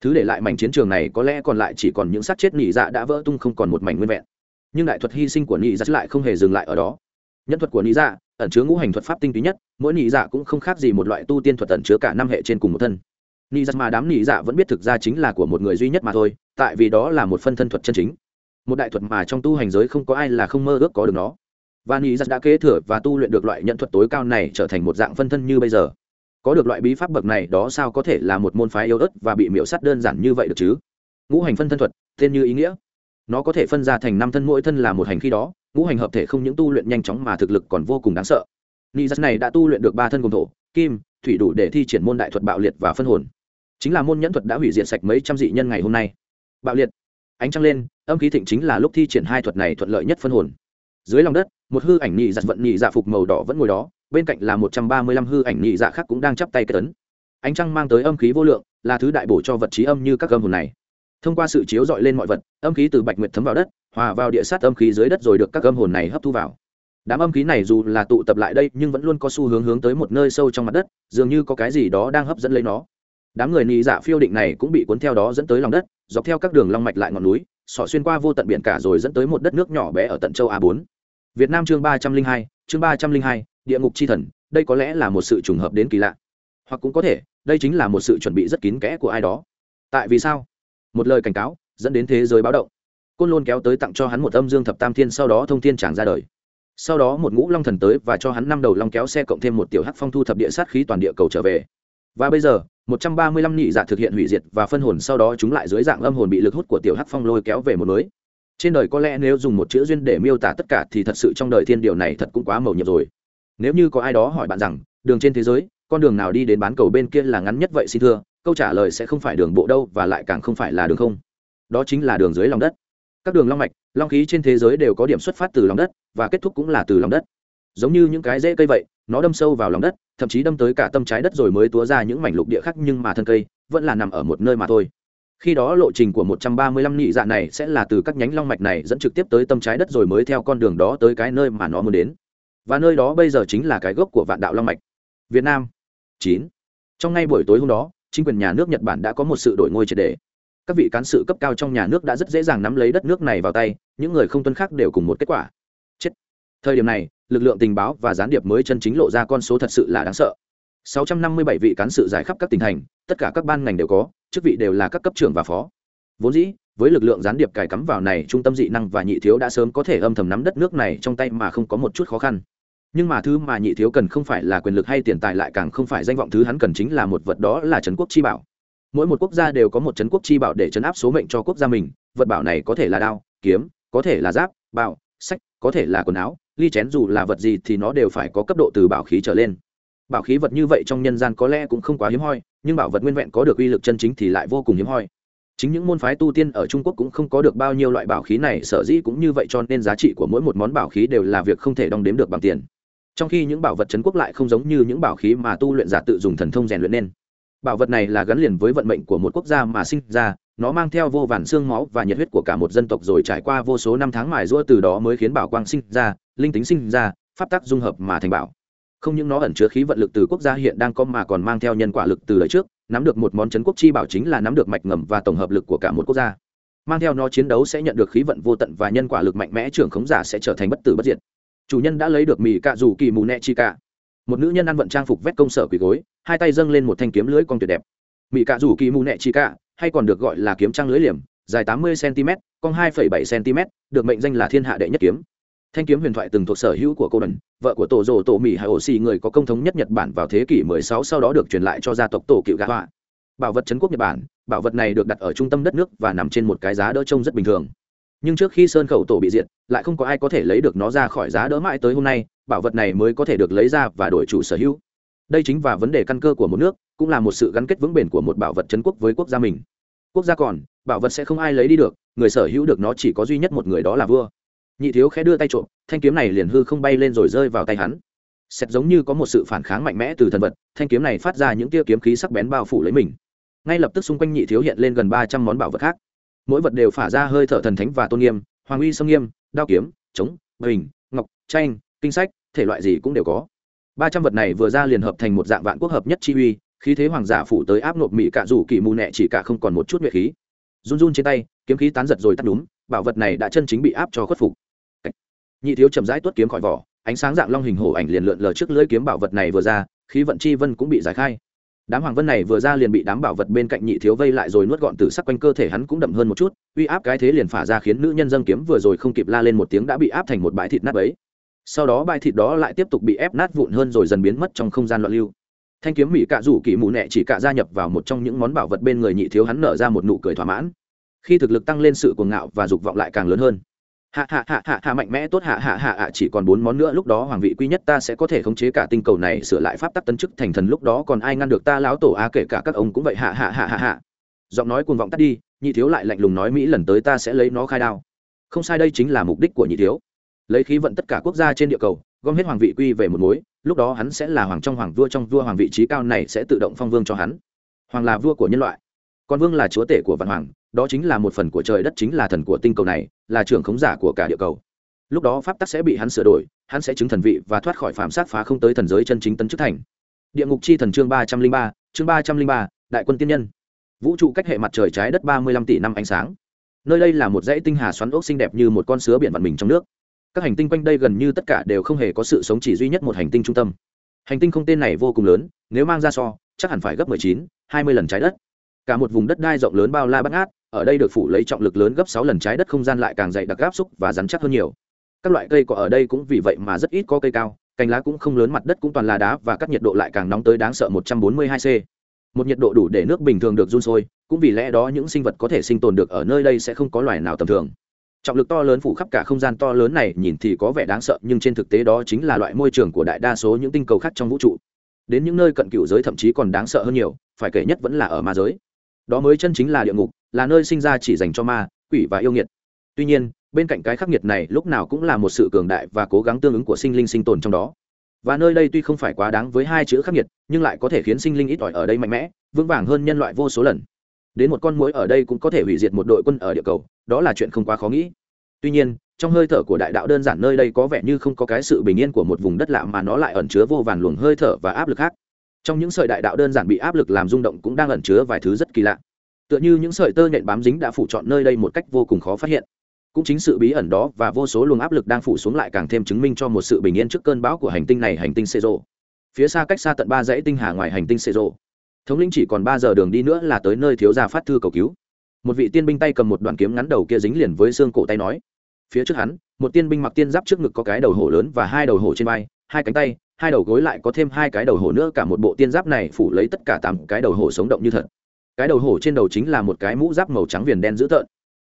Thứ để lại mảnh chiến trường này có lẽ còn lại chỉ còn những xác chết nỉ dạ đã vỡ tung không còn một mảnh nguyên vẹn. Nhưng đại thuật hy sinh của nỉ dạ lại không hề dừng lại ở đó nhân thuật của nỉ dạ ẩn chứa ngũ hành thuật pháp tinh túy nhất, mỗi nỉ dạ cũng không khác gì một loại tu tiên thuật ẩn chứa cả năm hệ trên cùng một thân. Nỉ dạ mà đám nỉ dạ vẫn biết thực ra chính là của một người duy nhất mà thôi, tại vì đó là một phân thân thuật chân chính. Một đại thuật mà trong tu hành giới không có ai là không mơ ước có được nó. Và nỉ dạ đã kế thừa và tu luyện được loại nhận thuật tối cao này trở thành một dạng phân thân như bây giờ. Có được loại bí pháp bậc này đó sao có thể là một môn phái yếu ớt và bị miễu sắt đơn giản như vậy được chứ? Ngũ hành phân thân thuật, tên như ý nghĩa nó có thể phân ra thành năm thân, mỗi thân là một hành khi đó, ngũ hành hợp thể không những tu luyện nhanh chóng mà thực lực còn vô cùng đáng sợ. Ni giắt này đã tu luyện được ba thân cùng thổ, kim, thủy đủ để thi triển môn đại thuật bạo liệt và phân hồn. Chính là môn nhẫn thuật đã hủy diệt sạch mấy trăm dị nhân ngày hôm nay. Bạo liệt. Ánh trăng lên, âm khí thịnh chính là lúc thi triển hai thuật này thuận lợi nhất phân hồn. Dưới lòng đất, một hư ảnh nhị giặt vận nhị dạ phục màu đỏ vẫn ngồi đó, bên cạnh là một trăm ba mươi lăm hư ảnh nhị dạ khác cũng đang chắp tay kết tấn ánh trăng mang tới âm khí vô lượng, là thứ đại bổ cho vật trí âm như các âm hồn này thông qua sự chiếu dọi lên mọi vật, âm khí từ bạch nguyệt thấm vào đất, hòa vào địa sát âm khí dưới đất rồi được các âm hồn này hấp thu vào. Đám âm khí này dù là tụ tập lại đây nhưng vẫn luôn có xu hướng hướng tới một nơi sâu trong mặt đất, dường như có cái gì đó đang hấp dẫn lấy nó. Đám người nị dạ phiêu định này cũng bị cuốn theo đó dẫn tới lòng đất, dọc theo các đường long mạch lại ngọn núi sọ xuyên qua vô tận biển cả rồi dẫn tới một đất nước nhỏ bé ở tận châu a bốn. Việt nam chương ba trăm linh hai, chương ba trăm linh hai, địa ngục chi thần, đây có lẽ là một sự trùng hợp đến kỳ lạ. Hoặc cũng có thể, đây chính là một sự chuẩn bị rất kín kẽ của ai đó. Tại vì sao? Một lời cảnh cáo, dẫn đến thế giới báo động. Côn lôn kéo tới tặng cho hắn một âm dương thập tam thiên, sau đó thông thiên tràng ra đời. Sau đó một ngũ long thần tới và cho hắn năm đầu long kéo xe cộng thêm một tiểu hắc phong thu thập địa sát khí toàn địa cầu trở về. Và bây giờ, một trăm ba mươi lăm nhị dạ thực hiện hủy diệt và phân hồn, sau đó chúng lại dưới dạng âm hồn bị lực hút của tiểu hắc phong lôi kéo về một mới trên đời có lẽ nếu dùng một chữ duyên để miêu tả tất cả thì thật sự trong đời thiên điều này thật cũng quá mầu nhiệm rồi. Nếu như có ai đó hỏi bạn rằng, đường trên thế giới, con đường nào đi đến bán cầu bên kia là ngắn nhất vậy xin thưa câu trả lời sẽ không phải đường bộ đâu và lại càng không phải là đường không. Đó chính là đường dưới lòng đất. Các đường long mạch, long khí trên thế giới đều có điểm xuất phát từ lòng đất và kết thúc cũng là từ lòng đất. Giống như những cái rễ cây vậy, nó đâm sâu vào lòng đất, thậm chí đâm tới cả tâm trái đất rồi mới túa ra những mảnh lục địa khác nhưng mà thân cây vẫn là nằm ở một nơi mà thôi. Khi đó lộ trình của 135 nhị dạ này sẽ là từ các nhánh long mạch này dẫn trực tiếp tới tâm trái đất rồi mới theo con đường đó tới cái nơi mà nó muốn đến. Và nơi đó bây giờ chính là cái gốc của vạn đạo long mạch. Việt nam chín. Trong ngay buổi tối hôm đó chính quyền nhà nước nhật bản đã có một sự đổi ngôi triệt đề. Các vị cán sự cấp cao trong nhà nước đã rất dễ dàng nắm lấy đất nước này vào tay, những người không tuân khác đều cùng một kết quả. Chết. Thời điểm này, lực lượng tình báo và gián điệp mới chân chính lộ ra con số thật sự là đáng sợ. 657 vị cán sự giải khắp các tỉnh thành, tất cả các ban ngành đều có, chức vị đều là các cấp trưởng và phó. Vốn dĩ, với lực lượng gián điệp cài cắm vào này, trung tâm dị năng và nhị thiếu đã sớm có thể âm thầm nắm đất nước này trong tay mà không có một chút khó khăn nhưng mà thứ mà nhị thiếu cần không phải là quyền lực hay tiền tài lại càng không phải danh vọng, thứ hắn cần chính là một vật đó là trấn quốc chi bảo. Mỗi một quốc gia đều có một trấn quốc chi bảo để chấn áp số mệnh cho quốc gia mình, vật bảo này có thể là đao, kiếm, có thể là giáp bảo sách, có thể là quần áo, ly chén dù là vật gì thì nó đều phải có cấp độ từ bảo khí trở lên. Bảo khí vật như vậy trong nhân gian có lẽ cũng không quá hiếm hoi, nhưng bảo vật nguyên vẹn có được uy lực chân chính thì lại vô cùng hiếm hoi. Chính những môn phái tu tiên ở trung quốc cũng không có được bao nhiêu loại bảo khí này, sở dĩ cũng như vậy cho nên giá trị của mỗi một món bảo khí đều là việc không thể đong đếm được bằng tiền trong khi những bảo vật trấn quốc lại không giống như những bảo khí mà tu luyện giả tự dùng thần thông rèn luyện nên. Bảo vật này là gắn liền với vận mệnh của một quốc gia mà sinh ra, nó mang theo vô vàn xương máu và nhiệt huyết của cả một dân tộc rồi trải qua vô số năm tháng mài rũa từ đó mới khiến bảo quang sinh ra, linh tính sinh ra, pháp tắc dung hợp mà thành bảo. Không những nó ẩn chứa khí vận lực từ quốc gia hiện đang có mà còn mang theo nhân quả lực từ đời trước, nắm được một món chấn quốc chi bảo chính là nắm được mạch ngầm và tổng hợp lực của cả một quốc gia. Mang theo nó chiến đấu sẽ nhận được khí vận vô tận và nhân quả lực mạnh mẽ, trưởng khống giả sẽ trở thành bất tử bất diệt chủ nhân đã lấy được mì cạ rủ kỳ mù nẹ chi cạ. Một nữ nhân ăn vận trang phục vét công sở quỳ gối, hai tay dâng lên một thanh kiếm lưới cong tuyệt đẹp. Mì cạ rủ kỳ mù nẹ chi cạ, hay còn được gọi là kiếm trang lưới liềm, dài tám mươi cm, cong hai bảy cm, được mệnh danh là thiên hạ đệ nhất kiếm. Thanh kiếm huyền thoại từng thuộc sở hữu của cô đần, vợ của tổ rồ tổ mỹ hay ổ xì người có công thống nhất nhật bản vào thế kỷ 16 sau đó được truyền lại cho gia tộc tổ cựu gã họa. Bảo vật trấn quốc nhật bản, bảo vật này được đặt ở trung tâm đất nước và nằm trên một cái giá đỡ trông rất bình thường nhưng trước khi sơn khẩu tổ bị diệt, lại không có ai có thể lấy được nó ra khỏi giá đỡ mãi tới hôm nay, bảo vật này mới có thể được lấy ra và đổi chủ sở hữu. Đây chính là vấn đề căn cơ của một nước, cũng là một sự gắn kết vững bền của một bảo vật trấn quốc với quốc gia mình. Quốc gia còn, bảo vật sẽ không ai lấy đi được, người sở hữu được nó chỉ có duy nhất một người đó là vua. Nhị thiếu khẽ đưa tay trộm, thanh kiếm này liền hư không bay lên rồi rơi vào tay hắn. Xét giống như có một sự phản kháng mạnh mẽ từ thần vật, thanh kiếm này phát ra những tia kiếm khí sắc bén bao phủ lấy mình. Ngay lập tức xung quanh nhị thiếu hiện lên gần ba trăm món bảo vật khác mỗi vật đều phả ra hơi thở thần thánh và tôn nghiêm, hoàng uy sông nghiêm, đao kiếm, trống, bình, ngọc, tranh, kinh sách, thể loại gì cũng đều có. Ba trăm vật này vừa ra liền hợp thành một dạng vạn quốc hợp nhất chi uy, khí thế hoàng giả phủ tới áp nộp mỹ cạ rủ kỳ mù nẹ chỉ cả không còn một chút nhuệ khí. Run run trên tay, kiếm khí tán giật rồi tắt đúng, bảo vật này đã chân chính bị áp cho khuất phục. Nhị thiếu chậm rãi tuốt kiếm khỏi vỏ, ánh sáng dạng long hình hổ ảnh liền lượn lờ trước lưỡi kiếm bảo vật này vừa ra, khí vận chi vân cũng bị giải khai đám hoàng vân này vừa ra liền bị đám bảo vật bên cạnh nhị thiếu vây lại rồi nuốt gọn từ sắc quanh cơ thể hắn cũng đậm hơn một chút, uy áp cái thế liền phả ra khiến nữ nhân dâng kiếm vừa rồi không kịp la lên một tiếng đã bị áp thành một bãi thịt nát ấy sau đó bãi thịt đó lại tiếp tục bị ép nát vụn hơn rồi dần biến mất trong không gian loạn lưu. Thanh kiếm mỹ cạ rủ kỳ mụ nẹ chỉ cạ gia nhập vào một trong những món bảo vật bên người nhị thiếu hắn nở ra một nụ cười thỏa mãn. Khi thực lực tăng lên sự cuồng ngạo và dục vọng lại càng lớn hơn hạ hạ hạ hạ hạ mạnh mẽ tốt, hạ hạ hạ hạ, chỉ còn bốn món nữa, lúc đó hoàng vị quy nhất ta sẽ có thể khống chế cả tinh cầu này, sửa lại pháp tắc tân chức thành thần, lúc đó còn ai ngăn được ta lão tổ a, kể cả các ông cũng vậy. Hạ hạ hạ hạ hạ. Giọng nói cuồng vọng tắt đi, nhị thiếu lại lạnh lùng nói mỹ lần tới ta sẽ lấy nó khai đao. Không sai đây chính là mục đích của nhị thiếu. Lấy khí vận tất cả quốc gia trên địa cầu, gom hết hoàng vị quy về một mối, lúc đó hắn sẽ là hoàng trong hoàng vua, trong vua hoàng vị trí cao này sẽ tự động phong vương cho hắn. Hoàng là vua của nhân loại, còn vương là chúa tể của vạn hoàng, đó chính là một phần của trời đất, chính là thần của tinh cầu này là trưởng khống giả của cả địa cầu. Lúc đó pháp tắc sẽ bị hắn sửa đổi, hắn sẽ chứng thần vị và thoát khỏi phạm sát phá không tới thần giới chân chính tấn chức thành. Địa ngục chi thần chương ba trăm linh ba, chương ba trăm linh ba, đại quân tiên nhân. Vũ trụ cách hệ mặt trời trái đất ba mươi lăm tỷ năm ánh sáng. Nơi đây là một dãy tinh hà xoắn ốc xinh đẹp như một con sứa biển vặn mình trong nước. Các hành tinh quanh đây gần như tất cả đều không hề có sự sống chỉ duy nhất một hành tinh trung tâm. Hành tinh không tên này vô cùng lớn, nếu mang ra so, chắc hẳn phải gấp mười chín, hai mươi lần trái đất. Cả một vùng đất đai rộng lớn bao la bắt ngát ở đây được phủ lấy trọng lực lớn gấp sáu lần trái đất không gian lại càng dày đặc áp xúc và rắn chắc hơn nhiều. Các loại cây cỏ ở đây cũng vì vậy mà rất ít có cây cao, cành lá cũng không lớn, mặt đất cũng toàn là đá và các nhiệt độ lại càng nóng tới đáng sợ một trăm bốn mươi hai c một nhiệt độ đủ để nước bình thường được run sôi, cũng vì lẽ đó những sinh vật có thể sinh tồn được ở nơi đây sẽ không có loài nào tầm thường. Trọng lực to lớn phủ khắp cả không gian to lớn này nhìn thì có vẻ đáng sợ, nhưng trên thực tế đó chính là loại môi trường của đại đa số những tinh cầu khác trong vũ trụ. Đến những nơi cận cựu giới thậm chí còn đáng sợ hơn nhiều, phải kể nhất vẫn là ở ma giới. Đó mới chân chính là địa ngục là nơi sinh ra chỉ dành cho ma, quỷ và yêu nghiệt. Tuy nhiên, bên cạnh cái khắc nghiệt này lúc nào cũng là một sự cường đại và cố gắng tương ứng của sinh linh sinh tồn trong đó. Và nơi đây tuy không phải quá đáng với hai chữ khắc nghiệt, nhưng lại có thể khiến sinh linh ít ỏi ở đây mạnh mẽ, vững vàng hơn nhân loại vô số lần. Đến một con muỗi ở đây cũng có thể hủy diệt một đội quân ở địa cầu, đó là chuyện không quá khó nghĩ. Tuy nhiên, trong hơi thở của đại đạo đơn giản nơi đây có vẻ như không có cái sự bình yên của một vùng đất lạ mà nó lại ẩn chứa vô vàn luồng hơi thở và áp lực khác. Trong những sợi đại đạo đơn giản bị áp lực làm rung động cũng đang ẩn chứa vài thứ rất kỳ lạ tựa như những sợi tơ nhện bám dính đã phủ chọn nơi đây một cách vô cùng khó phát hiện. Cũng chính sự bí ẩn đó và vô số luồng áp lực đang phủ xuống lại càng thêm chứng minh cho một sự bình yên trước cơn bão của hành tinh này, hành tinh xê rộ phía xa cách xa tận ba dãy tinh hà ngoài hành tinh xê rộ thống lĩnh chỉ còn ba giờ đường đi nữa là tới nơi thiếu gia phát thư cầu cứu. Một vị tiên binh tay cầm một đoạn kiếm ngắn đầu kia dính liền với xương cổ tay nói. Phía trước hắn, một tiên binh mặc tiên giáp trước ngực có cái đầu hổ lớn và hai đầu hổ trên vai, hai cánh tay, hai đầu gối lại có thêm hai cái đầu hổ nữa, cả một bộ tiên giáp này phủ lấy tất cả tám cái đầu hổ sống động như thật cái đầu hổ trên đầu chính là một cái mũ giáp màu trắng viền đen dữ tợn.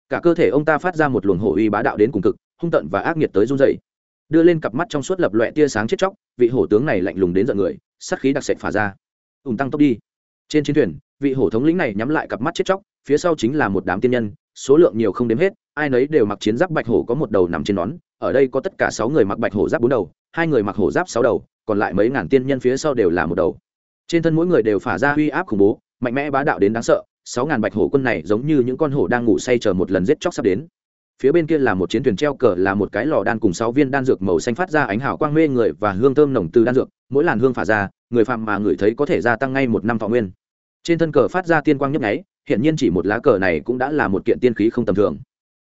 Cả cơ thể ông ta phát ra một luồng hổ uy bá đạo đến cùng cực, hung tận và ác nghiệt tới run dày đưa lên cặp mắt trong suốt lập loẹ tia sáng chết chóc, vị hổ tướng này lạnh lùng đến giận người sắt khí đặc sệt phả ra. Ùn tăng tốc đi. Trên chiến thuyền, vị hổ thống lĩnh này nhắm lại cặp mắt chết chóc, phía sau chính là một đám tiên nhân, số lượng nhiều không đếm hết, ai nấy đều mặc chiến giáp bạch hổ có một đầu nằm trên nón, ở đây có tất cả sáu người mặc bạch hổ giáp bốn đầu, hai người mặc hổ giáp sáu đầu, còn lại mấy ngàn tiên nhân phía sau đều là một đầu. Trên thân mỗi người đều phả ra uy áp khủng bố mạnh mẽ bá đạo đến đáng sợ, sáu ngàn bạch hổ quân này giống như những con hổ đang ngủ say chờ một lần giết chóc sắp đến. Phía bên kia là một chiến thuyền treo cờ, là một cái lò đan cùng sáu viên đan dược màu xanh phát ra ánh hào quang mê người và hương thơm nồng từ đan dược, mỗi làn hương phả ra, người phạm mà người thấy có thể gia tăng ngay một năm thọ nguyên. Trên thân cờ phát ra tiên quang nhấp nháy hiện nhiên chỉ một lá cờ này cũng đã là một kiện tiên khí không tầm thường.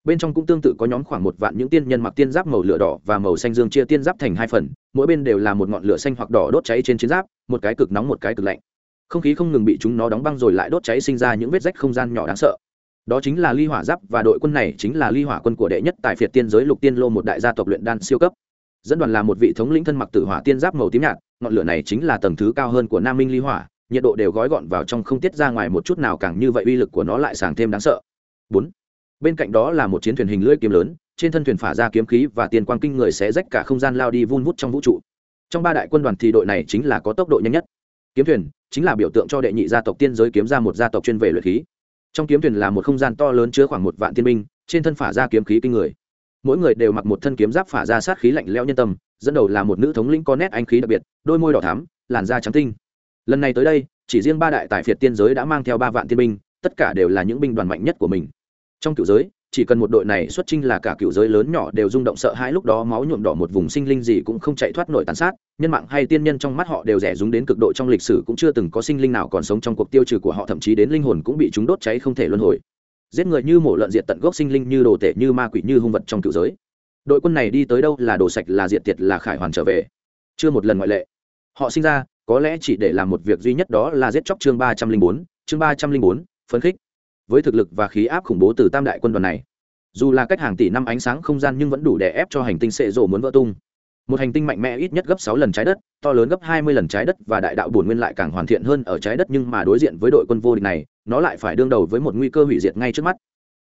Bên trong cũng tương tự có nhóm khoảng một vạn những tiên nhân mặc tiên giáp màu lửa đỏ và màu xanh dương chia tiên giáp thành hai phần, mỗi bên đều là một ngọn lửa xanh hoặc đỏ đốt cháy trên chiến giáp, một cái cực nóng một cái cực lạnh không khí không ngừng bị chúng nó đóng băng rồi lại đốt cháy sinh ra những vết rách không gian nhỏ đáng sợ. Đó chính là ly hỏa giáp và đội quân này chính là ly hỏa quân của đệ nhất tại phiệt tiên giới lục tiên lô một đại gia tộc luyện đan siêu cấp. Dẫn đoàn là một vị thống lĩnh thân mặc tử hỏa tiên giáp màu tím nhạt, ngọn lửa này chính là tầng thứ cao hơn của nam minh ly hỏa, nhiệt độ đều gói gọn vào trong không tiết ra ngoài một chút nào càng như vậy uy lực của nó lại càng thêm đáng sợ. Bốn. Bên cạnh đó là một chiến thuyền hình lưỡi kiếm lớn, trên thân thuyền phả ra kiếm khí và tiền quang kinh người sẽ rách cả không gian lao đi vun vút trong vũ trụ. Trong ba đại quân đoàn thì đội này chính là có tốc độ nhanh nhất. Kiếm thuyền chính là biểu tượng cho đệ nhị gia tộc tiên giới kiếm ra một gia tộc chuyên về luyện khí. Trong kiếm thuyền là một không gian to lớn chứa khoảng một vạn tiên binh, trên thân phả ra kiếm khí kinh người. Mỗi người đều mặc một thân kiếm giáp phả ra sát khí lạnh lẽo nhân tâm, dẫn đầu là một nữ thống lĩnh có nét anh khí đặc biệt, đôi môi đỏ thắm, làn da trắng tinh. Lần này tới đây, chỉ riêng ba đại tài phiệt tiên giới đã mang theo ba vạn tiên binh, tất cả đều là những binh đoàn mạnh nhất của mình. Trong cựu giới chỉ cần một đội này xuất trinh là cả cựu giới lớn nhỏ đều rung động sợ hãi, lúc đó máu nhuộm đỏ một vùng sinh linh gì cũng không chạy thoát nổi tàn sát, nhân mạng hay tiên nhân trong mắt họ đều rẻ rúng đến cực độ trong lịch sử cũng chưa từng có sinh linh nào còn sống trong cuộc tiêu trừ của họ, thậm chí đến linh hồn cũng bị chúng đốt cháy không thể luân hồi. Giết người như mổ lợn diệt tận gốc sinh linh, như đồ tể, như ma quỷ, như hung vật trong cựu giới. Đội quân này đi tới đâu là đồ sạch, là diệt tiệt, là khải hoàn trở về. Chưa một lần ngoại lệ. Họ sinh ra, có lẽ chỉ để làm một việc duy nhất đó là giết chóc chương ba trăm linh bốn, chương ba trăm linh bốn, phấn khích với thực lực và khí áp khủng bố từ tam đại quân đoàn này. Dù là cách hàng tỷ năm ánh sáng không gian nhưng vẫn đủ để ép cho hành tinh sệ rộ muốn vỡ tung. Một hành tinh mạnh mẽ ít nhất gấp sáu lần trái đất, to lớn gấp hai mươi lần trái đất và đại đạo bổn nguyên lại càng hoàn thiện hơn ở trái đất nhưng mà đối diện với đội quân vô địch này, nó lại phải đương đầu với một nguy cơ hủy diệt ngay trước mắt.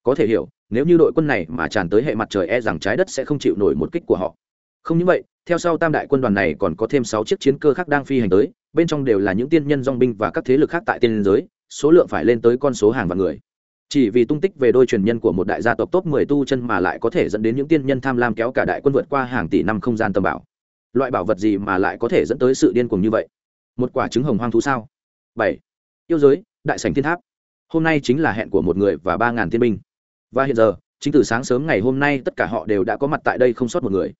Có thể hiểu, nếu như đội quân này mà tràn tới hệ mặt trời e rằng trái đất sẽ không chịu nổi một kích của họ. Không những vậy, theo sau tam đại quân đoàn này còn có thêm sáu chiếc chiến cơ khác đang phi hành tới, bên trong đều là những tiên nhân dong binh và các thế lực khác tại tiên giới, số lượng phải lên tới con số hàng vạn người chỉ vì tung tích về đôi truyền nhân của một đại gia tộc top 10 tu chân mà lại có thể dẫn đến những tiên nhân tham lam kéo cả đại quân vượt qua hàng tỷ năm không gian tầm bảo. Loại bảo vật gì mà lại có thể dẫn tới sự điên cuồng như vậy? Một quả trứng hồng hoang thú sao? Bảy. Yêu giới, đại sảnh thiên tháp. Hôm nay chính là hẹn của một người và ba ngàn thiên binh. Và hiện giờ, chính từ sáng sớm ngày hôm nay tất cả họ đều đã có mặt tại đây không sót một người.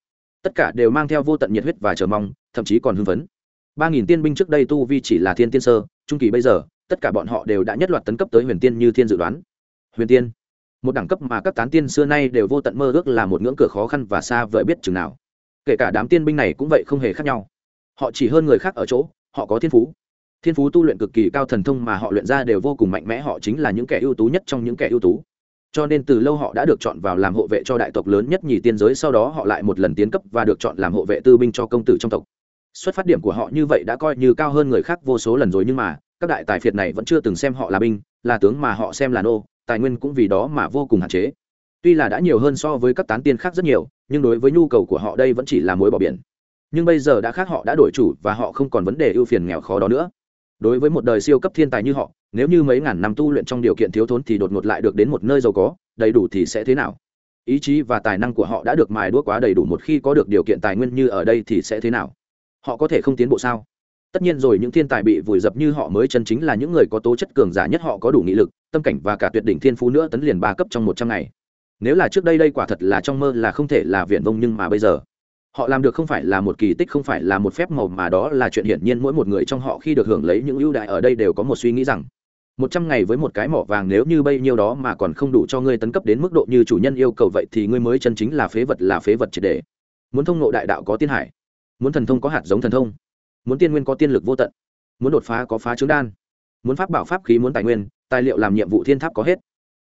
Tất cả đều mang theo vô tận nhiệt huyết và chờ mong, thậm chí còn hưng phấn. Ba nghìn tiên binh trước đây tu vi chỉ là thiên tiên sơ, trung kỳ bây giờ, tất cả bọn họ đều đã nhất loạt tấn cấp tới huyền tiên như thiên dự đoán huyền tiên. Một đẳng cấp mà các tán tiên xưa nay đều vô tận mơ ước là một ngưỡng cửa khó khăn và xa vời biết chừng nào. Kể cả đám tiên binh này cũng vậy không hề khác nhau. Họ chỉ hơn người khác ở chỗ, họ có thiên phú. Thiên phú tu luyện cực kỳ cao thần thông mà họ luyện ra đều vô cùng mạnh mẽ, họ chính là những kẻ ưu tú nhất trong những kẻ ưu tú. Cho nên từ lâu họ đã được chọn vào làm hộ vệ cho đại tộc lớn nhất nhì tiên giới, sau đó họ lại một lần tiến cấp và được chọn làm hộ vệ tư binh cho công tử trong tộc. Xuất phát điểm của họ như vậy đã coi như cao hơn người khác vô số lần rồi, nhưng mà, các đại tài phiệt này vẫn chưa từng xem họ là binh, là tướng mà họ xem là nô tài nguyên cũng vì đó mà vô cùng hạn chế. Tuy là đã nhiều hơn so với các tán tiên khác rất nhiều, nhưng đối với nhu cầu của họ đây vẫn chỉ là mối bỏ biển. Nhưng bây giờ đã khác họ đã đổi chủ và họ không còn vấn đề ưu phiền nghèo khó đó nữa. Đối với một đời siêu cấp thiên tài như họ, nếu như mấy ngàn năm tu luyện trong điều kiện thiếu thốn thì đột ngột lại được đến một nơi giàu có, đầy đủ thì sẽ thế nào? Ý chí và tài năng của họ đã được mài đũa quá đầy đủ, một khi có được điều kiện tài nguyên như ở đây thì sẽ thế nào? Họ có thể không tiến bộ sao? Tất nhiên rồi, những thiên tài bị vùi dập như họ mới chân chính là những người có tố chất cường giả nhất, họ có đủ nghị lực, tâm cảnh và cả tuyệt đỉnh thiên phú nữa tấn liền ba cấp trong một trăm ngày. Nếu là trước đây đây quả thật là trong mơ là không thể là viển vông, nhưng mà bây giờ, họ làm được không phải là một kỳ tích, không phải là một phép màu, mà đó là chuyện hiển nhiên mỗi một người trong họ khi được hưởng lấy những ưu đại ở đây đều có một suy nghĩ rằng, một trăm ngày với một cái mỏ vàng nếu như bây nhiêu đó mà còn không đủ cho ngươi tấn cấp đến mức độ như chủ nhân yêu cầu vậy thì ngươi mới chân chính là phế vật, là phế vật triệt đề muốn thông nộ đại đạo có tiên hải, muốn thần thông có hạt giống thần thông muốn tiên nguyên có tiên lực vô tận, muốn đột phá có phá trướng đan, muốn pháp bảo pháp khí muốn tài nguyên, tài liệu làm nhiệm vụ thiên tháp có hết.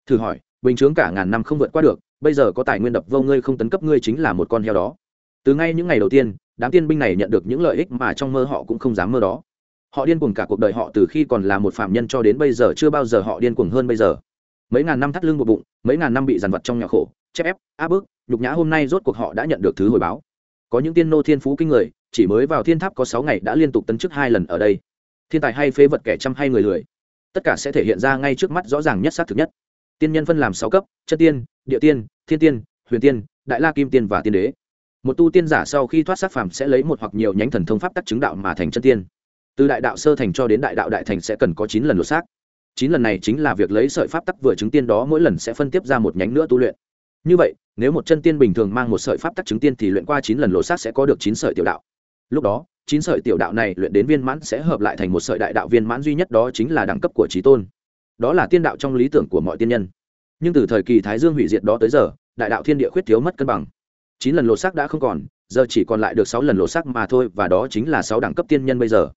Thử hỏi, bình chướng cả ngàn năm không vượt qua được, bây giờ có tài nguyên đập vô ngươi không tấn cấp ngươi chính là một con heo đó. Từ ngay những ngày đầu tiên, đám tiên binh này nhận được những lợi ích mà trong mơ họ cũng không dám mơ đó. Họ điên cuồng cả cuộc đời họ từ khi còn là một phạm nhân cho đến bây giờ chưa bao giờ họ điên cuồng hơn bây giờ. Mấy ngàn năm thắt lưng một bụng, mấy ngàn năm bị dằn vặt trong nhà khổ, chép ép, áp bức, nhục nhã hôm nay rốt cuộc họ đã nhận được thứ hồi báo có những tiên nô thiên phú kinh người, chỉ mới vào thiên tháp có sáu ngày đã liên tục tấn chức hai lần ở đây. Thiên tài hay phế vật kẻ chăm hay người lười, tất cả sẽ thể hiện ra ngay trước mắt rõ ràng nhất xác thực nhất. Tiên nhân phân làm sáu cấp chất tiên, địa tiên, thiên tiên, huyền tiên, đại la kim tiên và tiên đế. Một tu tiên giả sau khi thoát xác phàm sẽ lấy một hoặc nhiều nhánh thần thông pháp tắc chứng đạo mà thành chân tiên. Từ đại đạo sơ thành cho đến đại đạo đại thành sẽ cần có chín lần lột xác. Chín lần này chính là việc lấy sợi pháp tắc vừa chứng tiên đó mỗi lần sẽ phân tiếp ra một nhánh nữa tu luyện. Như vậy nếu một chân tiên bình thường mang một sợi pháp tắc chứng tiên thì luyện qua chín lần lột xác sẽ có được chín sợi tiểu đạo. Lúc đó, chín sợi tiểu đạo này luyện đến viên mãn sẽ hợp lại thành một sợi đại đạo viên mãn duy nhất đó chính là đẳng cấp của trí tôn. Đó là tiên đạo trong lý tưởng của mọi tiên nhân. Nhưng từ thời kỳ thái dương hủy diệt đó tới giờ, đại đạo thiên địa khuyết thiếu mất cân bằng. Chín lần lột xác đã không còn, giờ chỉ còn lại được sáu lần lột xác mà thôi và đó chính là sáu đẳng cấp tiên nhân bây giờ.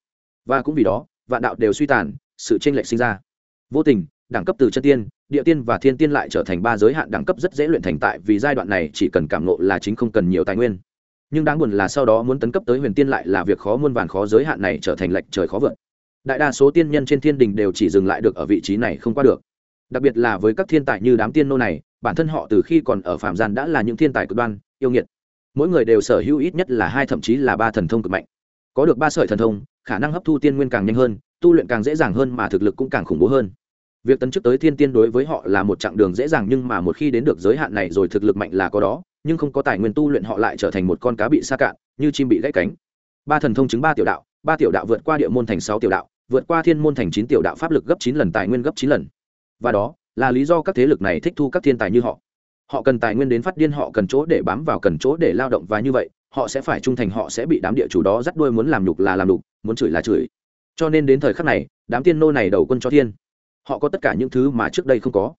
Và cũng vì đó, vạn đạo đều suy tàn, sự tranh lệch sinh ra. Vô tình đẳng cấp từ chân tiên, địa tiên và thiên tiên lại trở thành ba giới hạn đẳng cấp rất dễ luyện thành tại vì giai đoạn này chỉ cần cảm nộ là chính không cần nhiều tài nguyên. Nhưng đáng buồn là sau đó muốn tấn cấp tới huyền tiên lại là việc khó muôn vàn khó giới hạn này trở thành lệch trời khó vượt. Đại đa số tiên nhân trên thiên đình đều chỉ dừng lại được ở vị trí này không qua được. Đặc biệt là với các thiên tài như đám tiên nô này, bản thân họ từ khi còn ở phạm gian đã là những thiên tài cực đoan, yêu nghiệt. Mỗi người đều sở hữu ít nhất là hai thậm chí là ba thần thông cực mạnh. Có được ba sợi thần thông, khả năng hấp thu tiên nguyên càng nhanh hơn, tu luyện càng dễ dàng hơn mà thực lực cũng càng khủng bố hơn việc tấn chức tới thiên tiên đối với họ là một chặng đường dễ dàng nhưng mà một khi đến được giới hạn này rồi thực lực mạnh là có đó, nhưng không có tài nguyên tu luyện họ lại trở thành một con cá bị sa cạn, như chim bị gãy cánh. Ba thần thông chứng ba tiểu đạo, ba tiểu đạo vượt qua địa môn thành sáu tiểu đạo, vượt qua thiên môn thành chín tiểu đạo pháp lực gấp chín lần, tài nguyên gấp chín lần. Và đó, là lý do các thế lực này thích thu các thiên tài như họ. Họ cần tài nguyên đến phát điên, họ cần chỗ để bám vào, cần chỗ để lao động và như vậy, họ sẽ phải trung thành, họ sẽ bị đám địa chủ đó dắt đuôi muốn làm nhục là làm nhục, muốn chửi là chửi. Cho nên đến thời khắc này, đám tiên nô này đầu quân cho thiên họ có tất cả những thứ mà trước đây không có.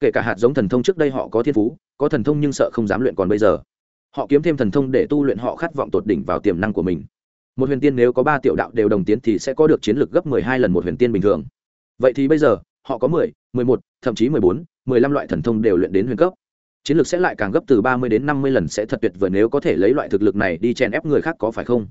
Kể cả hạt giống thần thông trước đây họ có thiên phú, có thần thông nhưng sợ không dám luyện còn bây giờ. Họ kiếm thêm thần thông để tu luyện họ khát vọng tột đỉnh vào tiềm năng của mình. Một huyền tiên nếu có ba tiểu đạo đều đồng tiến thì sẽ có được chiến lược gấp mười hai lần một huyền tiên bình thường. Vậy thì bây giờ, họ có mười mười một, thậm chí mười bốn, mười lăm loại thần thông đều luyện đến huyền cấp. Chiến lược sẽ lại càng gấp từ ba mươi đến năm mươi lần sẽ thật tuyệt vời nếu có thể lấy loại thực lực này đi chèn ép người khác có phải không?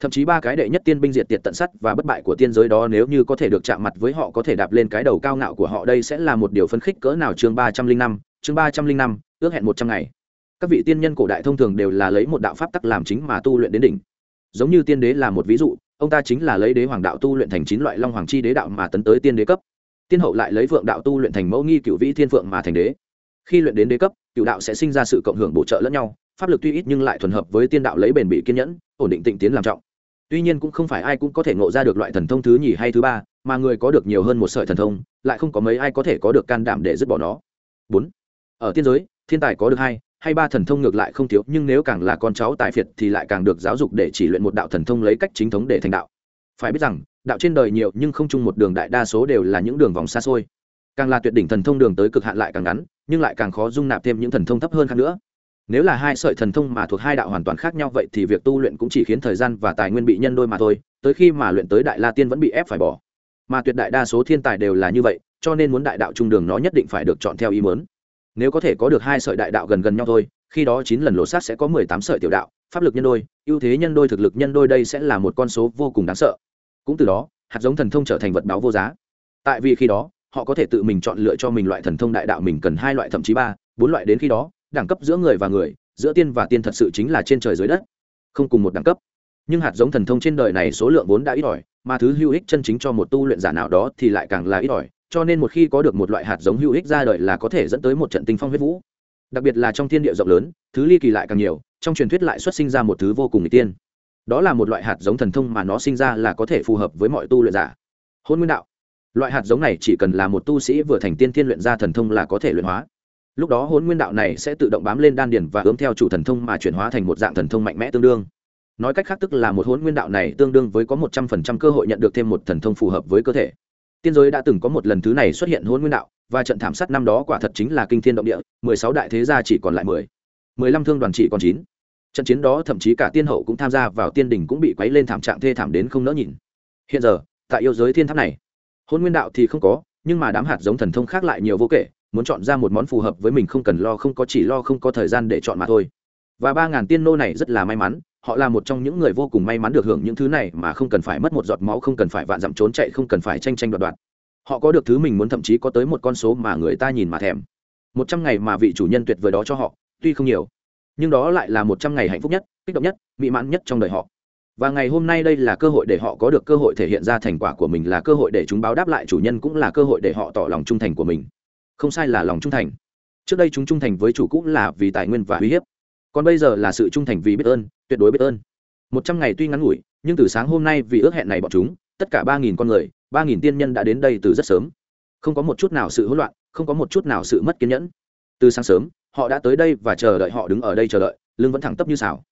Thậm chí ba cái đệ nhất tiên binh diệt tiệt tận sắt và bất bại của tiên giới đó nếu như có thể được chạm mặt với họ có thể đạp lên cái đầu cao ngạo của họ. Đây sẽ là một điều phấn khích cỡ nào? Chương ba trăm linh năm, chương ba trăm linh năm, ước hẹn một trăm ngày. Các vị tiên nhân cổ đại thông thường đều là lấy một đạo pháp tắc làm chính mà tu luyện đến đỉnh. Giống như tiên đế là một ví dụ, ông ta chính là lấy đế hoàng đạo tu luyện thành chín loại long hoàng chi đế đạo mà tấn tới tiên đế cấp. Tiên hậu lại lấy vượng đạo tu luyện thành mẫu nghi cựu vĩ thiên phượng mà thành đế. Khi luyện đến đế cấp cựu đạo sẽ sinh ra sự cộng hưởng bổ trợ lẫn nhau, pháp lực tuy ít nhưng lại thuần hợp với tiên đạo lấy bền bỉ kiên nhẫn, ổn định tịnh tiến làm trọng tuy nhiên cũng không phải ai cũng có thể ngộ ra được loại thần thông thứ nhì hay thứ ba, mà người có được nhiều hơn một sợi thần thông, lại không có mấy ai có thể có được can đảm để dứt bỏ nó. Bốn, ở tiên giới, thiên tài có được hai hay ba thần thông ngược lại không thiếu, nhưng nếu càng là con cháu tài phiệt thì lại càng được giáo dục để chỉ luyện một đạo thần thông lấy cách chính thống để thành đạo. Phải biết rằng, đạo trên đời nhiều nhưng không chung một đường đại đa số đều là những đường vòng xa xôi. Càng là tuyệt đỉnh thần thông đường tới cực hạn lại càng ngắn, nhưng lại càng khó dung nạp thêm những thần thông thấp hơn khác nữa nếu là hai sợi thần thông mà thuộc hai đạo hoàn toàn khác nhau vậy thì việc tu luyện cũng chỉ khiến thời gian và tài nguyên bị nhân đôi mà thôi, tới khi mà luyện tới đại la tiên vẫn bị ép phải bỏ. Mà tuyệt đại đa số thiên tài đều là như vậy, cho nên muốn đại đạo trung đường nó nhất định phải được chọn theo ý muốn. Nếu có thể có được hai sợi đại đạo gần gần nhau thôi, khi đó chín lần lột sát sẽ có mười tám sợi tiểu đạo, pháp lực nhân đôi, ưu thế nhân đôi, thực lực nhân đôi đây sẽ là một con số vô cùng đáng sợ. Cũng từ đó, hạt giống thần thông trở thành vật báo vô giá. Tại vì khi đó, họ có thể tự mình chọn lựa cho mình loại thần thông đại đạo mình cần hai loại, thậm chí ba, bốn loại đến khi đó đẳng cấp giữa người và người, giữa tiên và tiên thật sự chính là trên trời dưới đất. Không cùng một đẳng cấp. Nhưng hạt giống thần thông trên đời này số lượng vốn đã ít ỏi, mà thứ hữu ích chân chính cho một tu luyện giả nào đó thì lại càng là ít ỏi, cho nên một khi có được một loại hạt giống hữu ích ra đời là có thể dẫn tới một trận tinh phong huyết vũ. Đặc biệt là trong thiên địa rộng lớn, thứ ly kỳ lại càng nhiều, trong truyền thuyết lại xuất sinh ra một thứ vô cùng n tiên. Đó là một loại hạt giống thần thông mà nó sinh ra là có thể phù hợp với mọi tu luyện giả. Hôn nguyên đạo. Loại hạt giống này chỉ cần là một tu sĩ vừa thành tiên thiên luyện ra thần thông là có thể luyện hóa lúc đó hôn nguyên đạo này sẽ tự động bám lên đan điền và ướm theo chủ thần thông mà chuyển hóa thành một dạng thần thông mạnh mẽ tương đương. Nói cách khác tức là một hôn nguyên đạo này tương đương với có một trăm phần trăm cơ hội nhận được thêm một thần thông phù hợp với cơ thể. Tiên giới đã từng có một lần thứ này xuất hiện hôn nguyên đạo, và trận thảm sát năm đó quả thật chính là kinh thiên động địa, mười sáu đại thế gia chỉ còn lại mười. Mười lăm thương đoàn chỉ còn chín. Trận chiến đó thậm chí cả tiên hậu cũng tham gia vào tiên đình cũng bị quấy lên thảm trạng thê thảm đến không nỡ nhìn. Hiện giờ, tại yêu giới thiên tháp này hôn nguyên đạo thì không có, nhưng mà đám hạt giống thần thông khác lại nhiều vô kể muốn chọn ra một món phù hợp với mình không cần lo không có chỉ lo không có thời gian để chọn mà thôi. Và ba ngàn tiên nô này rất là may mắn, họ là một trong những người vô cùng may mắn được hưởng những thứ này mà không cần phải mất một giọt máu, không cần phải vạn dặm trốn chạy, không cần phải tranh tranh đoạt đoạt. Họ có được thứ mình muốn, thậm chí có tới một con số mà người ta nhìn mà thèm. Một trăm ngày mà vị chủ nhân tuyệt vời đó cho họ, tuy không nhiều, nhưng đó lại là một trăm ngày hạnh phúc nhất, kích động nhất, mỹ mãn nhất trong đời họ. Và ngày hôm nay đây là cơ hội để họ có được cơ hội thể hiện ra thành quả của mình, là cơ hội để chúng báo đáp lại chủ nhân, cũng là cơ hội để họ tỏ lòng trung thành của mình không sai là lòng trung thành. Trước đây chúng trung thành với chủ cũng là vì tài nguyên và uy hiếp. Còn bây giờ là sự trung thành vì biết ơn, tuyệt đối biết ơn. Một trăm ngày tuy ngắn ngủi, nhưng từ sáng hôm nay vì ước hẹn này bọn chúng, tất cả ba nghìn con người, ba nghìn tiên nhân đã đến đây từ rất sớm. Không có một chút nào sự hỗn loạn, không có một chút nào sự mất kiên nhẫn. Từ sáng sớm, họ đã tới đây và chờ đợi họ đứng ở đây chờ đợi, lưng vẫn thẳng tắp như xào.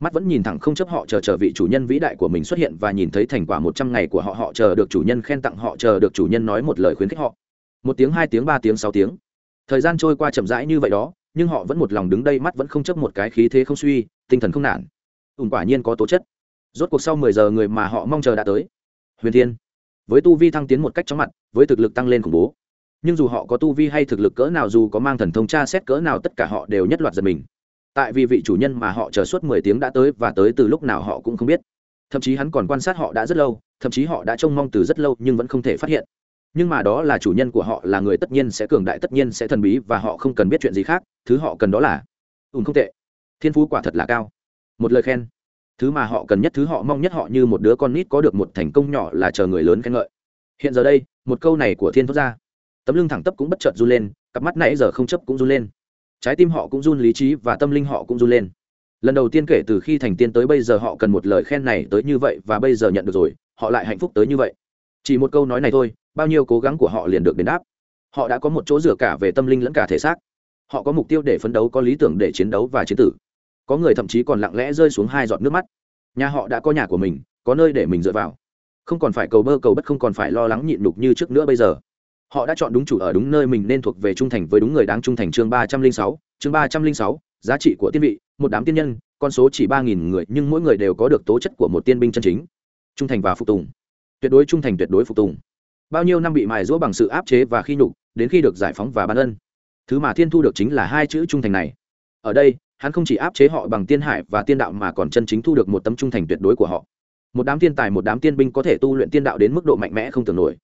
Mắt vẫn nhìn thẳng không chấp họ chờ chờ vị chủ nhân vĩ đại của mình xuất hiện và nhìn thấy thành quả một trăm ngày của họ họ chờ được chủ nhân khen tặng, họ chờ được chủ nhân nói một lời khuyến khích họ một tiếng, hai tiếng, ba tiếng, sáu tiếng. Thời gian trôi qua chậm rãi như vậy đó, nhưng họ vẫn một lòng đứng đây mắt vẫn không chấp một cái khí thế không suy, tinh thần không nản. Ùn quả nhiên có tố chất. Rốt cuộc sau mười giờ người mà họ mong chờ đã tới. Huyền thiên, với tu vi thăng tiến một cách chóng mặt, với thực lực tăng lên khủng bố. Nhưng dù họ có tu vi hay thực lực cỡ nào, dù có mang thần thông tra xét cỡ nào, tất cả họ đều nhất loạt giật mình. Tại vì vị chủ nhân mà họ chờ suốt mười tiếng đã tới và tới từ lúc nào họ cũng không biết. Thậm chí hắn còn quan sát họ đã rất lâu, thậm chí họ đã trông mong từ rất lâu nhưng vẫn không thể phát hiện nhưng mà đó là chủ nhân của họ, là người tất nhiên sẽ cường đại, tất nhiên sẽ thần bí và họ không cần biết chuyện gì khác, thứ họ cần đó là ùn không tệ. Thiên phú quả thật là cao. Một lời khen. Thứ mà họ cần nhất, thứ họ mong nhất, họ như một đứa con nít có được một thành công nhỏ là chờ người lớn khen ngợi. Hiện giờ đây, một câu này của thiên thốt ra. Tấm lưng thẳng tắp cũng bất chợt run lên, cặp mắt nãy giờ không chấp cũng run lên. Trái tim họ cũng run, lý trí và tâm linh họ cũng run lên. Lần đầu tiên kể từ khi thành tiên tới bây giờ họ cần một lời khen này tới như vậy và bây giờ nhận được rồi, họ lại hạnh phúc tới như vậy. Chỉ một câu nói này thôi bao nhiêu cố gắng của họ liền được đền đáp. Họ đã có một chỗ dựa cả về tâm linh lẫn cả thể xác. Họ có mục tiêu để phấn đấu, có lý tưởng để chiến đấu và chiến tử. Có người thậm chí còn lặng lẽ rơi xuống hai giọt nước mắt. Nhà họ đã có nhà của mình, có nơi để mình dựa vào. Không còn phải cầu bơ cầu bất, không còn phải lo lắng nhịn đục như trước nữa bây giờ. Họ đã chọn đúng chủ ở đúng nơi mình nên thuộc về trung thành với đúng người đáng trung thành chương ba trăm linh sáu, chương ba trăm linh sáu, giá trị của tiên vị, một đám tiên nhân, con số chỉ ba nghìn người, nhưng mỗi người đều có được tố chất của một tiên binh chân chính. Trung thành và phục tùng. Tuyệt đối trung thành, tuyệt đối phục tùng bao nhiêu năm bị mài rũa bằng sự áp chế và khi nhục, đến khi được giải phóng và ban ân. Thứ mà thiên thu được chính là hai chữ trung thành này. Ở đây, hắn không chỉ áp chế họ bằng tiên hải và tiên đạo mà còn chân chính thu được một tấm trung thành tuyệt đối của họ. Một đám tiên tài, một đám tiên binh có thể tu luyện tiên đạo đến mức độ mạnh mẽ không tưởng nổi.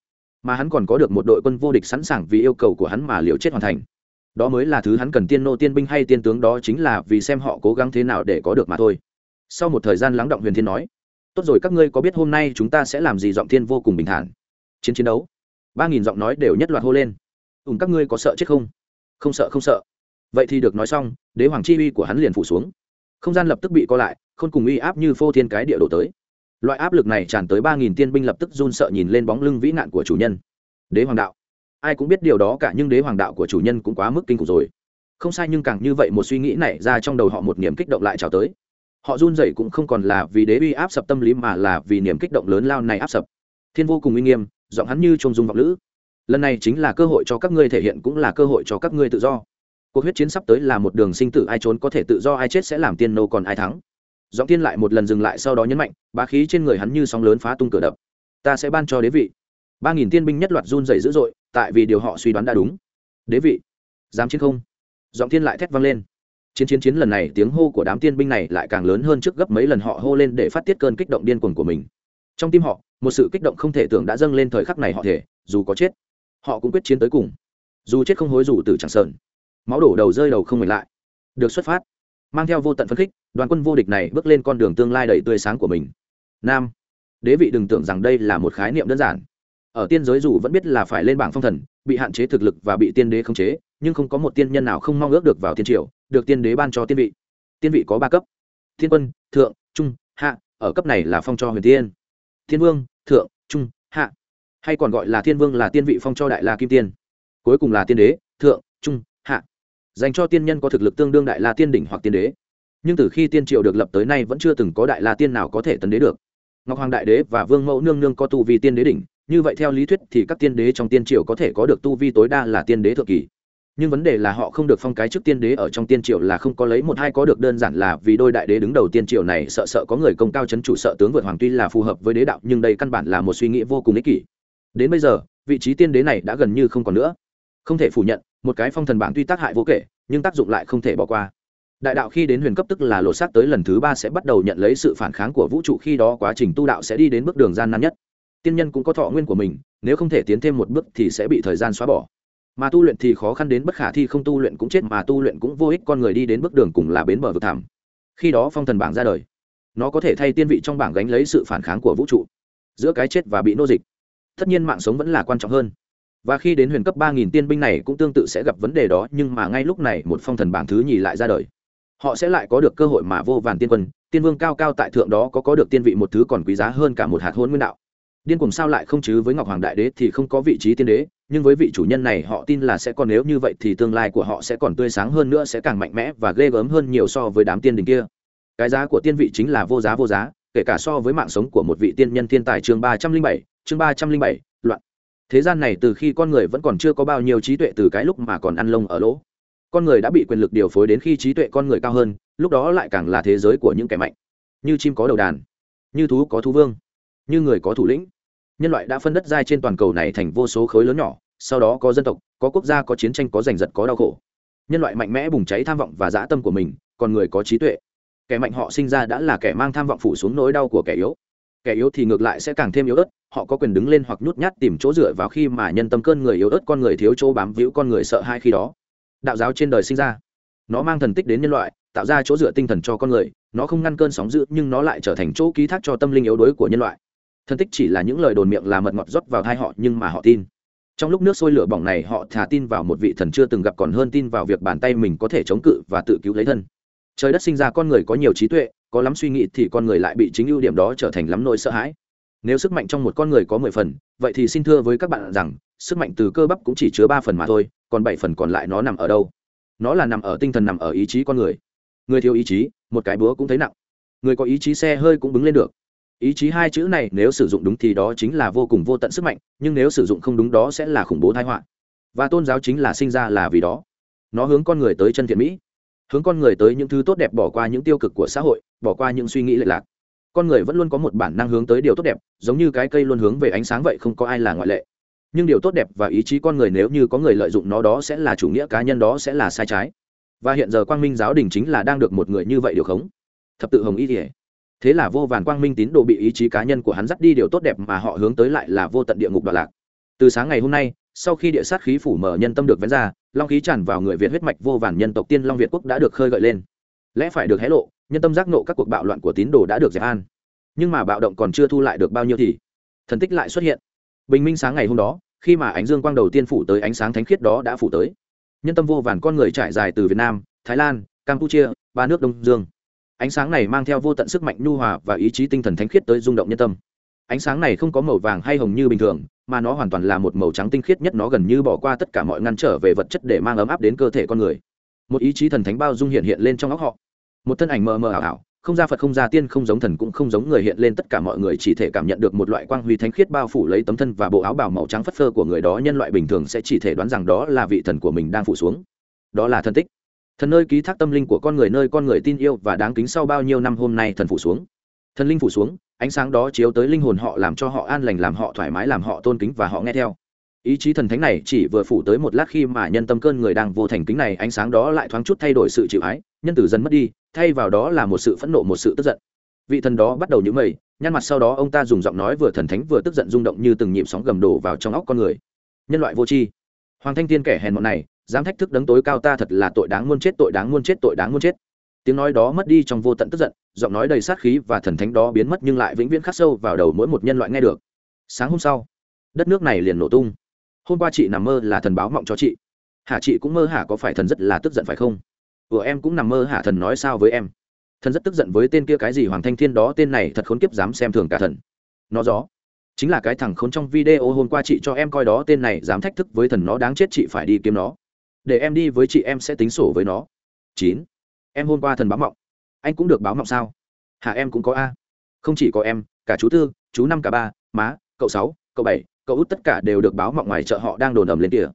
Mà hắn còn có được một đội quân vô địch sẵn sàng vì yêu cầu của hắn mà liều chết hoàn thành. Đó mới là thứ hắn cần tiên nô tiên binh hay tiên tướng, đó chính là vì xem họ cố gắng thế nào để có được mà thôi. Sau một thời gian lắng động, huyền thiên nói, tốt rồi, các ngươi có biết hôm nay chúng ta sẽ làm gì? Giọng thiên vô cùng bình thản chiến chiến đấu. Ba nghìn giọng nói đều nhất loạt hô lên. Ùm các ngươi có sợ chết không? Không sợ không sợ. Vậy thì được nói xong, đế hoàng chi uy của hắn liền phủ xuống. Không gian lập tức bị co lại không cùng uy áp như phô thiên cái địa đổ tới. Loại áp lực này tràn tới ba nghìn tiên binh lập tức run sợ nhìn lên bóng lưng vĩ nạn của chủ nhân. Đế hoàng đạo. Ai cũng biết điều đó cả, nhưng đế hoàng đạo của chủ nhân cũng quá mức kinh khủng rồi. Không sai nhưng càng như vậy một suy nghĩ này ra trong đầu họ một niềm kích động lại trào tới. Họ run rẩy cũng không còn là vì đế uy áp sập tâm lý mà là vì niềm kích động lớn lao này áp sập. Thiên vô cùng uy nghiêm giọng hắn như trông dung vọng lữ. Lần này chính là cơ hội cho các ngươi thể hiện cũng là cơ hội cho các ngươi tự do. Cuộc huyết chiến sắp tới là một đường sinh tử ai trốn có thể tự do ai chết sẽ làm tiên nô còn ai thắng. Giọng tiên lại một lần dừng lại sau đó nhấn mạnh, bá khí trên người hắn như sóng lớn phá tung cửa đập. Ta sẽ ban cho đế vị. Ba nghìn tiên binh nhất loạt run dày dữ dội, tại vì điều họ suy đoán đã đúng. Đế vị, dám chiến không? Giọng tiên lại thét vang lên. Chiến chiến chiến lần này tiếng hô của đám tiên binh này lại càng lớn hơn trước gấp mấy lần họ hô lên để phát tiết cơn kích động điên cuồng của mình trong tim họ, một sự kích động không thể tưởng đã dâng lên thời khắc này họ thể, dù có chết, họ cũng quyết chiến tới cùng. Dù chết không hối dù từ chẳng sờn. Máu đổ đầu rơi đầu không mệt lại. Được xuất phát. Mang theo vô tận phấn khích, đoàn quân vô địch này bước lên con đường tương lai đầy tươi sáng của mình. Nam. Đế vị đừng tưởng rằng đây là một khái niệm đơn giản. Ở tiên giới dù vẫn biết là phải lên bảng phong thần, bị hạn chế thực lực và bị tiên đế khống chế, nhưng không có một tiên nhân nào không mong ước được vào tiên triều, được tiên đế ban cho tiên vị. Tiên vị có ba cấp. Thiên quân, thượng, trung, hạ, ở cấp này là phong cho huyền tiên thiên vương, thượng, trung, hạ. Hay còn gọi là thiên vương là tiên vị phong cho đại la kim tiên. Cuối cùng là tiên đế, thượng, trung, hạ. Dành cho tiên nhân có thực lực tương đương đại la tiên đỉnh hoặc tiên đế. Nhưng từ khi tiên triều được lập tới nay vẫn chưa từng có đại la tiên nào có thể tấn đế được. Ngọc hoàng đại đế và vương mẫu nương nương có tu vi tiên đế đỉnh, như vậy theo lý thuyết thì các tiên đế trong tiên triều có thể có được tu vi tối đa là tiên đế thượng kỳ nhưng vấn đề là họ không được phong cái trước tiên đế ở trong tiên triều là không có lấy một hai có được đơn giản là vì đôi đại đế đứng đầu tiên triều này sợ sợ có người công cao chấn chủ sợ tướng vượt hoàng tuy là phù hợp với đế đạo, nhưng đây căn bản là một suy nghĩ vô cùng ích kỷ. Đến bây giờ, vị trí tiên đế này đã gần như không còn nữa. Không thể phủ nhận, một cái phong thần bảng tuy tác hại vô kể, nhưng tác dụng lại không thể bỏ qua. Đại đạo khi đến huyền cấp tức là lột xác tới lần thứ ba sẽ bắt đầu nhận lấy sự phản kháng của vũ trụ khi đó quá trình tu đạo sẽ đi đến bước đường gian nan nhất. Tiên nhân cũng có thọ nguyên của mình, nếu không thể tiến thêm một bước thì sẽ bị thời gian xóa bỏ mà tu luyện thì khó khăn đến bất khả thi, không tu luyện cũng chết, mà tu luyện cũng vô ích, con người đi đến bước đường cùng là bến bờ vực thảm khi đó phong thần bảng ra đời, nó có thể thay tiên vị trong bảng gánh lấy sự phản kháng của vũ trụ, giữa cái chết và bị nô dịch. Tất nhiên mạng sống vẫn là quan trọng hơn. Và khi đến huyền cấp ba nghìn tiên binh này cũng tương tự sẽ gặp vấn đề đó, nhưng mà ngay lúc này một phong thần bảng thứ nhì lại ra đời. Họ sẽ lại có được cơ hội mà vô vàn tiên quân, tiên vương cao cao tại thượng đó có có được tiên vị một thứ còn quý giá hơn cả một hạt hôn nguyên đạo điên cùng sao lại không chứ với ngọc hoàng đại đế thì không có vị trí tiên đế, nhưng với vị chủ nhân này họ tin là sẽ còn nếu như vậy thì tương lai của họ sẽ còn tươi sáng hơn nữa, sẽ càng mạnh mẽ và ghê gớm hơn nhiều so với đám tiên đình kia. Cái giá của tiên vị chính là vô giá vô giá, kể cả so với mạng sống của một vị tiên nhân thiên tài chương ba trăm linh bảy, chương ba trăm linh bảy, loạn. Thế gian này từ khi con người vẫn còn chưa có bao nhiêu trí tuệ từ cái lúc mà còn ăn lông ở lỗ. Con người đã bị quyền lực điều phối đến khi trí tuệ con người cao hơn, lúc đó lại càng là thế giới của những kẻ mạnh. Như chim có đầu đàn, như thú có thú vương, như người có thủ lĩnh nhân loại đã phân đất giai trên toàn cầu này thành vô số khối lớn nhỏ, sau đó có dân tộc, có quốc gia, có chiến tranh, có giành giật, có đau khổ. Nhân loại mạnh mẽ bùng cháy tham vọng và dã tâm của mình, còn người có trí tuệ. Kẻ mạnh họ sinh ra đã là kẻ mang tham vọng phủ xuống nỗi đau của kẻ yếu. Kẻ yếu thì ngược lại sẽ càng thêm yếu ớt, họ có quyền đứng lên hoặc nhút nhát tìm chỗ dựa vào khi mà nhân tâm cơn người yếu ớt, con người thiếu chỗ bám víu, con người sợ hai khi đó. Đạo giáo trên đời sinh ra. Nó mang thần tích đến nhân loại, tạo ra chỗ dựa tinh thần cho con người, nó không ngăn cơn sóng dữ, nhưng nó lại trở thành chỗ ký thác cho tâm linh yếu đuối của nhân loại thần tích chỉ là những lời đồn miệng là mật ngọt rót vào thai họ, nhưng mà họ tin. Trong lúc nước sôi lửa bỏng này, họ thà tin vào một vị thần chưa từng gặp còn hơn tin vào việc bàn tay mình có thể chống cự và tự cứu lấy thân. Trời đất sinh ra con người có nhiều trí tuệ, có lắm suy nghĩ thì con người lại bị chính ưu điểm đó trở thành lắm nỗi sợ hãi. Nếu sức mạnh trong một con người có mười phần, vậy thì xin thưa với các bạn rằng, sức mạnh từ cơ bắp cũng chỉ chứa ba phần mà thôi, còn bảy phần còn lại nó nằm ở đâu? Nó là nằm ở tinh thần, nằm ở ý chí con người. Người thiếu ý chí, một cái búa cũng thấy nặng. Người có ý chí xe hơi cũng bứng lên được ý chí hai chữ này nếu sử dụng đúng thì đó chính là vô cùng vô tận sức mạnh, nhưng nếu sử dụng không đúng đó sẽ là khủng bố thái họa. Và tôn giáo chính là sinh ra là vì đó. Nó hướng con người tới chân thiện mỹ, hướng con người tới những thứ tốt đẹp bỏ qua những tiêu cực của xã hội, bỏ qua những suy nghĩ lệch lạc. Con người vẫn luôn có một bản năng hướng tới điều tốt đẹp, giống như cái cây luôn hướng về ánh sáng vậy không có ai là ngoại lệ. Nhưng điều tốt đẹp và ý chí con người nếu như có người lợi dụng nó đó sẽ là chủ nghĩa cá nhân đó sẽ là sai trái. Và hiện giờ quang minh giáo đình chính là đang được một người như vậy điều khống. Thập tự hồng ý thể thế là vô vàn quang minh tín đồ bị ý chí cá nhân của hắn dắt đi điều tốt đẹp mà họ hướng tới lại là vô tận địa ngục đoạn lạc. Từ sáng ngày hôm nay, sau khi địa sát khí phủ mở nhân tâm được vén ra, long khí tràn vào người việt huyết mạch vô vàn nhân tộc tiên long việt quốc đã được khơi gợi lên. Lẽ phải được hé lộ, nhân tâm giác nộ các cuộc bạo loạn của tín đồ đã được dẹp an. Nhưng mà bạo động còn chưa thu lại được bao nhiêu thì thần tích lại xuất hiện. Bình minh sáng ngày hôm đó, khi mà ánh dương quang đầu tiên phủ tới, ánh sáng thánh khiết đó đã phủ tới. Nhân tâm vô vàn con người trải dài từ việt nam, thái lan, campuchia, ba nước đông dương ánh sáng này mang theo vô tận sức mạnh nhu hòa và ý chí tinh thần thánh khiết tới rung động nhân tâm. Ánh sáng này không có màu vàng hay hồng như bình thường, mà nó hoàn toàn là một màu trắng tinh khiết nhất, nó gần như bỏ qua tất cả mọi ngăn trở về vật chất để mang ấm áp đến cơ thể con người. Một ý chí thần thánh bao dung hiện hiện lên trong óc họ. Một thân ảnh mờ mờ ảo ảo, không ra phật, không ra tiên, không giống thần cũng không giống người hiện lên, tất cả mọi người chỉ thể cảm nhận được một loại quang huy thánh khiết bao phủ lấy tấm thân và bộ áo bào màu trắng phất phơ của người đó. Nhân loại bình thường sẽ chỉ thể đoán rằng đó là vị thần của mình đang phủ xuống. Đó là thân tích thần nơi ký thác tâm linh của con người nơi con người tin yêu và đáng kính sau bao nhiêu năm hôm nay thần phủ xuống. Thần linh phủ xuống, ánh sáng đó chiếu tới linh hồn họ làm cho họ an lành, làm họ thoải mái, làm họ tôn kính và họ nghe theo. Ý chí thần thánh này chỉ vừa phủ tới một lát khi mà nhân tâm cơn người đang vô thành kính này, ánh sáng đó lại thoáng chút thay đổi sự chịu ái, nhân tử dần mất đi, thay vào đó là một sự phẫn nộ, một sự tức giận. Vị thần đó bắt đầu nhữ mây nhăn mặt sau đó ông ta dùng giọng nói vừa thần thánh vừa tức giận rung động như từng nhịp sóng gầm đổ vào trong óc con người. Nhân loại vô tri. Hoàng thanh tiên kẻ hèn mọn này dám thách thức đấng tối cao ta thật là tội đáng muôn chết, tội đáng muôn chết, tội đáng muôn chết. Tiếng nói đó mất đi trong vô tận tức giận, giọng nói đầy sát khí và thần thánh đó biến mất nhưng lại vĩnh viễn khắc sâu vào đầu mỗi một nhân loại nghe được. Sáng hôm sau, đất nước này liền nổ tung. Hôm qua chị nằm mơ là thần báo mộng cho chị. Hả chị cũng mơ hả có phải thần rất là tức giận phải không? Ủa em cũng nằm mơ hả thần nói sao với em? Thần rất tức giận với tên kia cái gì hoàng thanh thiên đó, tên này thật khốn kiếp dám xem thường cả thần. Nó gió. Chính là cái thằng khốn trong video hôm qua chị cho em coi đó, tên này dám thách thức với thần, nó đáng chết chị phải đi kiếm nó để em đi với chị em sẽ tính sổ với nó. Chín. Em hôm qua thần báo mộng. Anh cũng được báo mộng sao? Hả em cũng có a. Không chỉ có em, cả chú tư, chú năm, cả ba, má, cậu sáu, cậu bảy, cậu út tất cả đều được báo mộng ngoài chợ họ đang đồn ầm lên kìa.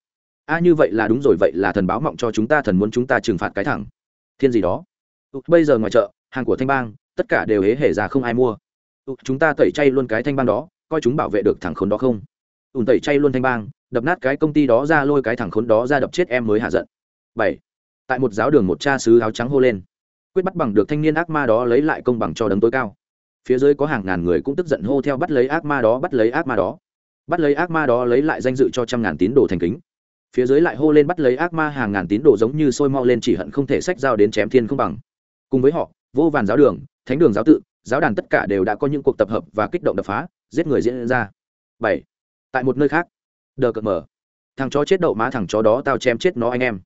A, như vậy là đúng rồi, vậy là thần báo mộng cho chúng ta, thần muốn chúng ta trừng phạt cái thẳng thiên gì đó. Bây giờ ngoài chợ, hàng của thanh bang, tất cả đều hế hề ra không ai mua. Chúng ta tẩy chay luôn cái thanh bang đó, coi chúng bảo vệ được thằng khốn đó không? Ùn tẩy chay luôn thanh bang, đập nát cái công ty đó ra lôi cái thằng khốn đó ra đập chết em mới hạ giận. Bảy. Tại một giáo đường một cha sứ áo trắng hô lên. Quyết bắt bằng được thanh niên ác ma đó lấy lại công bằng cho đấng tối cao. Phía dưới có hàng ngàn người cũng tức giận hô theo bắt lấy ác ma đó, bắt lấy ác ma đó. Bắt lấy ác ma đó lấy lại danh dự cho trăm ngàn tín đồ thành kính. Phía dưới lại hô lên bắt lấy ác ma hàng ngàn tín đồ giống như sôi mau lên chỉ hận không thể sách dao đến chém thiên không bằng. Cùng với họ, vô vàn giáo đường, thánh đường giáo tự, giáo đàn tất cả đều đã có những cuộc tập hợp và kích động đập phá, giết người diễn ra. Bảy tại một nơi khác. Đờ cợt mở thằng chó chết đậu má thằng chó đó tao chém chết nó anh em.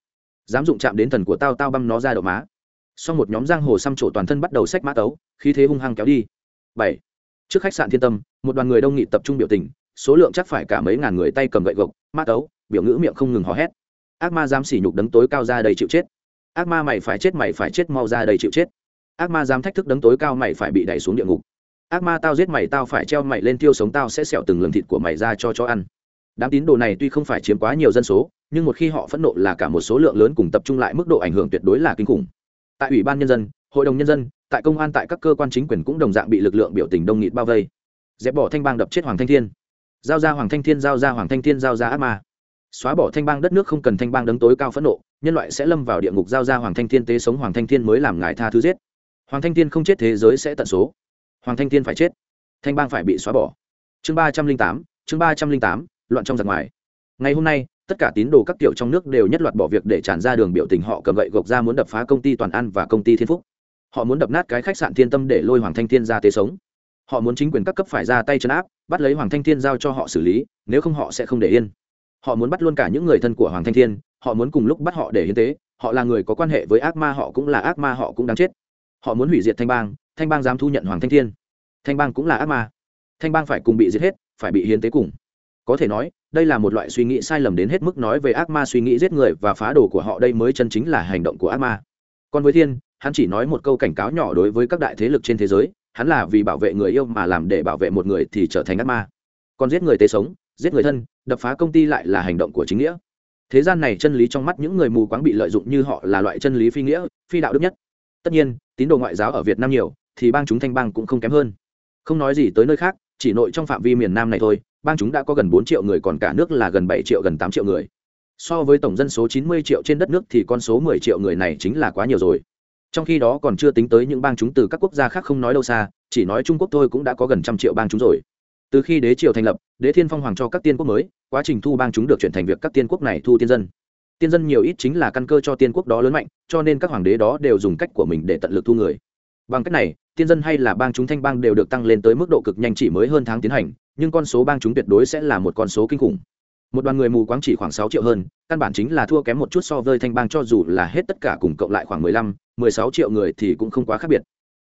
Dám dụng chạm đến thần của tao tao băm nó ra đậu má. Sau một nhóm giang hồ xăm trổ toàn thân bắt đầu xách mã tấu, khí thế hung hăng kéo đi. Bảy. Trước khách sạn thiên tâm, một đoàn người đông nghị tập trung biểu tình, số lượng chắc phải cả mấy ngàn người tay cầm gậy gộc, mã tấu, biểu ngữ miệng không ngừng hò hét. Ác ma dám sỉ nhục đấng tối cao ra đây chịu chết. Ác ma mày phải chết, mày phải chết, mau ra đây chịu chết. Ác ma dám thách thức đấng tối cao, mày phải bị đẩy xuống địa ngục ác ma tao giết mày tao phải treo mày lên tiêu sống tao sẽ xẻo từng lượng thịt của mày ra cho cho ăn. Đám tín đồ này tuy không phải chiếm quá nhiều dân số, nhưng một khi họ phẫn nộ là cả một số lượng lớn cùng tập trung lại mức độ ảnh hưởng tuyệt đối là kinh khủng. Tại ủy ban nhân dân, hội đồng nhân dân, tại công an tại các cơ quan chính quyền cũng đồng dạng bị lực lượng biểu tình đông nghịt bao vây. Dẹp bỏ thanh bang đập chết hoàng thanh thiên. Giao ra hoàng thanh thiên, giao ra hoàng thanh thiên, giao ra ác ma. Xóa bỏ thanh bang đất nước không cần thanh bang đấng tối cao phẫn nộ, nhân loại sẽ lâm vào địa ngục giao ra hoàng thanh thiên, tế sống hoàng thanh thiên mới làm ngài tha thứ giết. Hoàng thanh thiên không chết thế giới sẽ tận số hoàng thanh thiên phải chết. Thanh bang phải bị xóa bỏ. Chương ba trăm linh tám, chương ba trăm linh tám, loạn trong giặc ngoài. Ngày hôm nay, tất cả tín đồ các tiểu trong nước đều nhất loạt bỏ việc để tràn ra đường biểu tình họ cầm gậy gộc ra muốn đập phá công ty toàn an và công ty thiên phúc. Họ muốn đập nát cái khách sạn thiên tâm để lôi hoàng thanh thiên ra tế sống. Họ muốn chính quyền các cấp phải ra tay chấn áp, bắt lấy hoàng thanh thiên giao cho họ xử lý, nếu không họ sẽ không để yên. Họ muốn bắt luôn cả những người thân của hoàng thanh thiên, họ muốn cùng lúc bắt họ để hiến tế. Họ là người có quan hệ với ác ma họ cũng là ác ma họ cũng đáng chết. Họ muốn hủy diệt thanh bang thanh bang dám thu nhận hoàng thanh thiên. Thanh bang cũng là ác ma. Thanh bang phải cùng bị giết hết, phải bị hiến tế cùng. Có thể nói, đây là một loại suy nghĩ sai lầm đến hết mức nói về ác ma suy nghĩ giết người và phá đồ của họ đây mới chân chính là hành động của ác ma. Còn với thiên, hắn chỉ nói một câu cảnh cáo nhỏ đối với các đại thế lực trên thế giới, hắn là vì bảo vệ người yêu mà làm để bảo vệ một người thì trở thành ác ma. Còn giết người tế sống, giết người thân, đập phá công ty lại là hành động của chính nghĩa. Thế gian này chân lý trong mắt những người mù quáng bị lợi dụng như họ là loại chân lý phi nghĩa, phi đạo đức nhất. Tất nhiên, tín đồ ngoại giáo ở việt nam nhiều thì bang chúng thanh bang cũng không kém hơn. Không nói gì tới nơi khác, chỉ nội trong phạm vi miền nam này thôi, bang chúng đã có gần bốn triệu người còn cả nước là gần bảy triệu, gần tám triệu người. So với tổng dân số chín mươi triệu trên đất nước thì con số mười triệu người này chính là quá nhiều rồi. Trong khi đó còn chưa tính tới những bang chúng từ các quốc gia khác không nói đâu xa, chỉ nói trung quốc thôi cũng đã có gần trăm triệu bang chúng rồi. Từ khi đế triều thành lập, đế thiên phong hoàng cho các tiên quốc mới, quá trình thu bang chúng được chuyển thành việc các tiên quốc này thu tiên dân. Tiên dân nhiều ít chính là căn cơ cho tiên quốc đó lớn mạnh, cho nên các hoàng đế đó đều dùng cách của mình để tận lực thu người bằng cách này, tiên dân hay là bang chúng thanh bang đều được tăng lên tới mức độ cực nhanh chỉ mới hơn tháng tiến hành, nhưng con số bang chúng tuyệt đối sẽ là một con số kinh khủng. Một đoàn người mù quáng chỉ khoảng sáu triệu hơn, căn bản chính là thua kém một chút so với thanh bang cho dù là hết tất cả cùng cộng lại khoảng mười lăm, mười sáu triệu người thì cũng không quá khác biệt.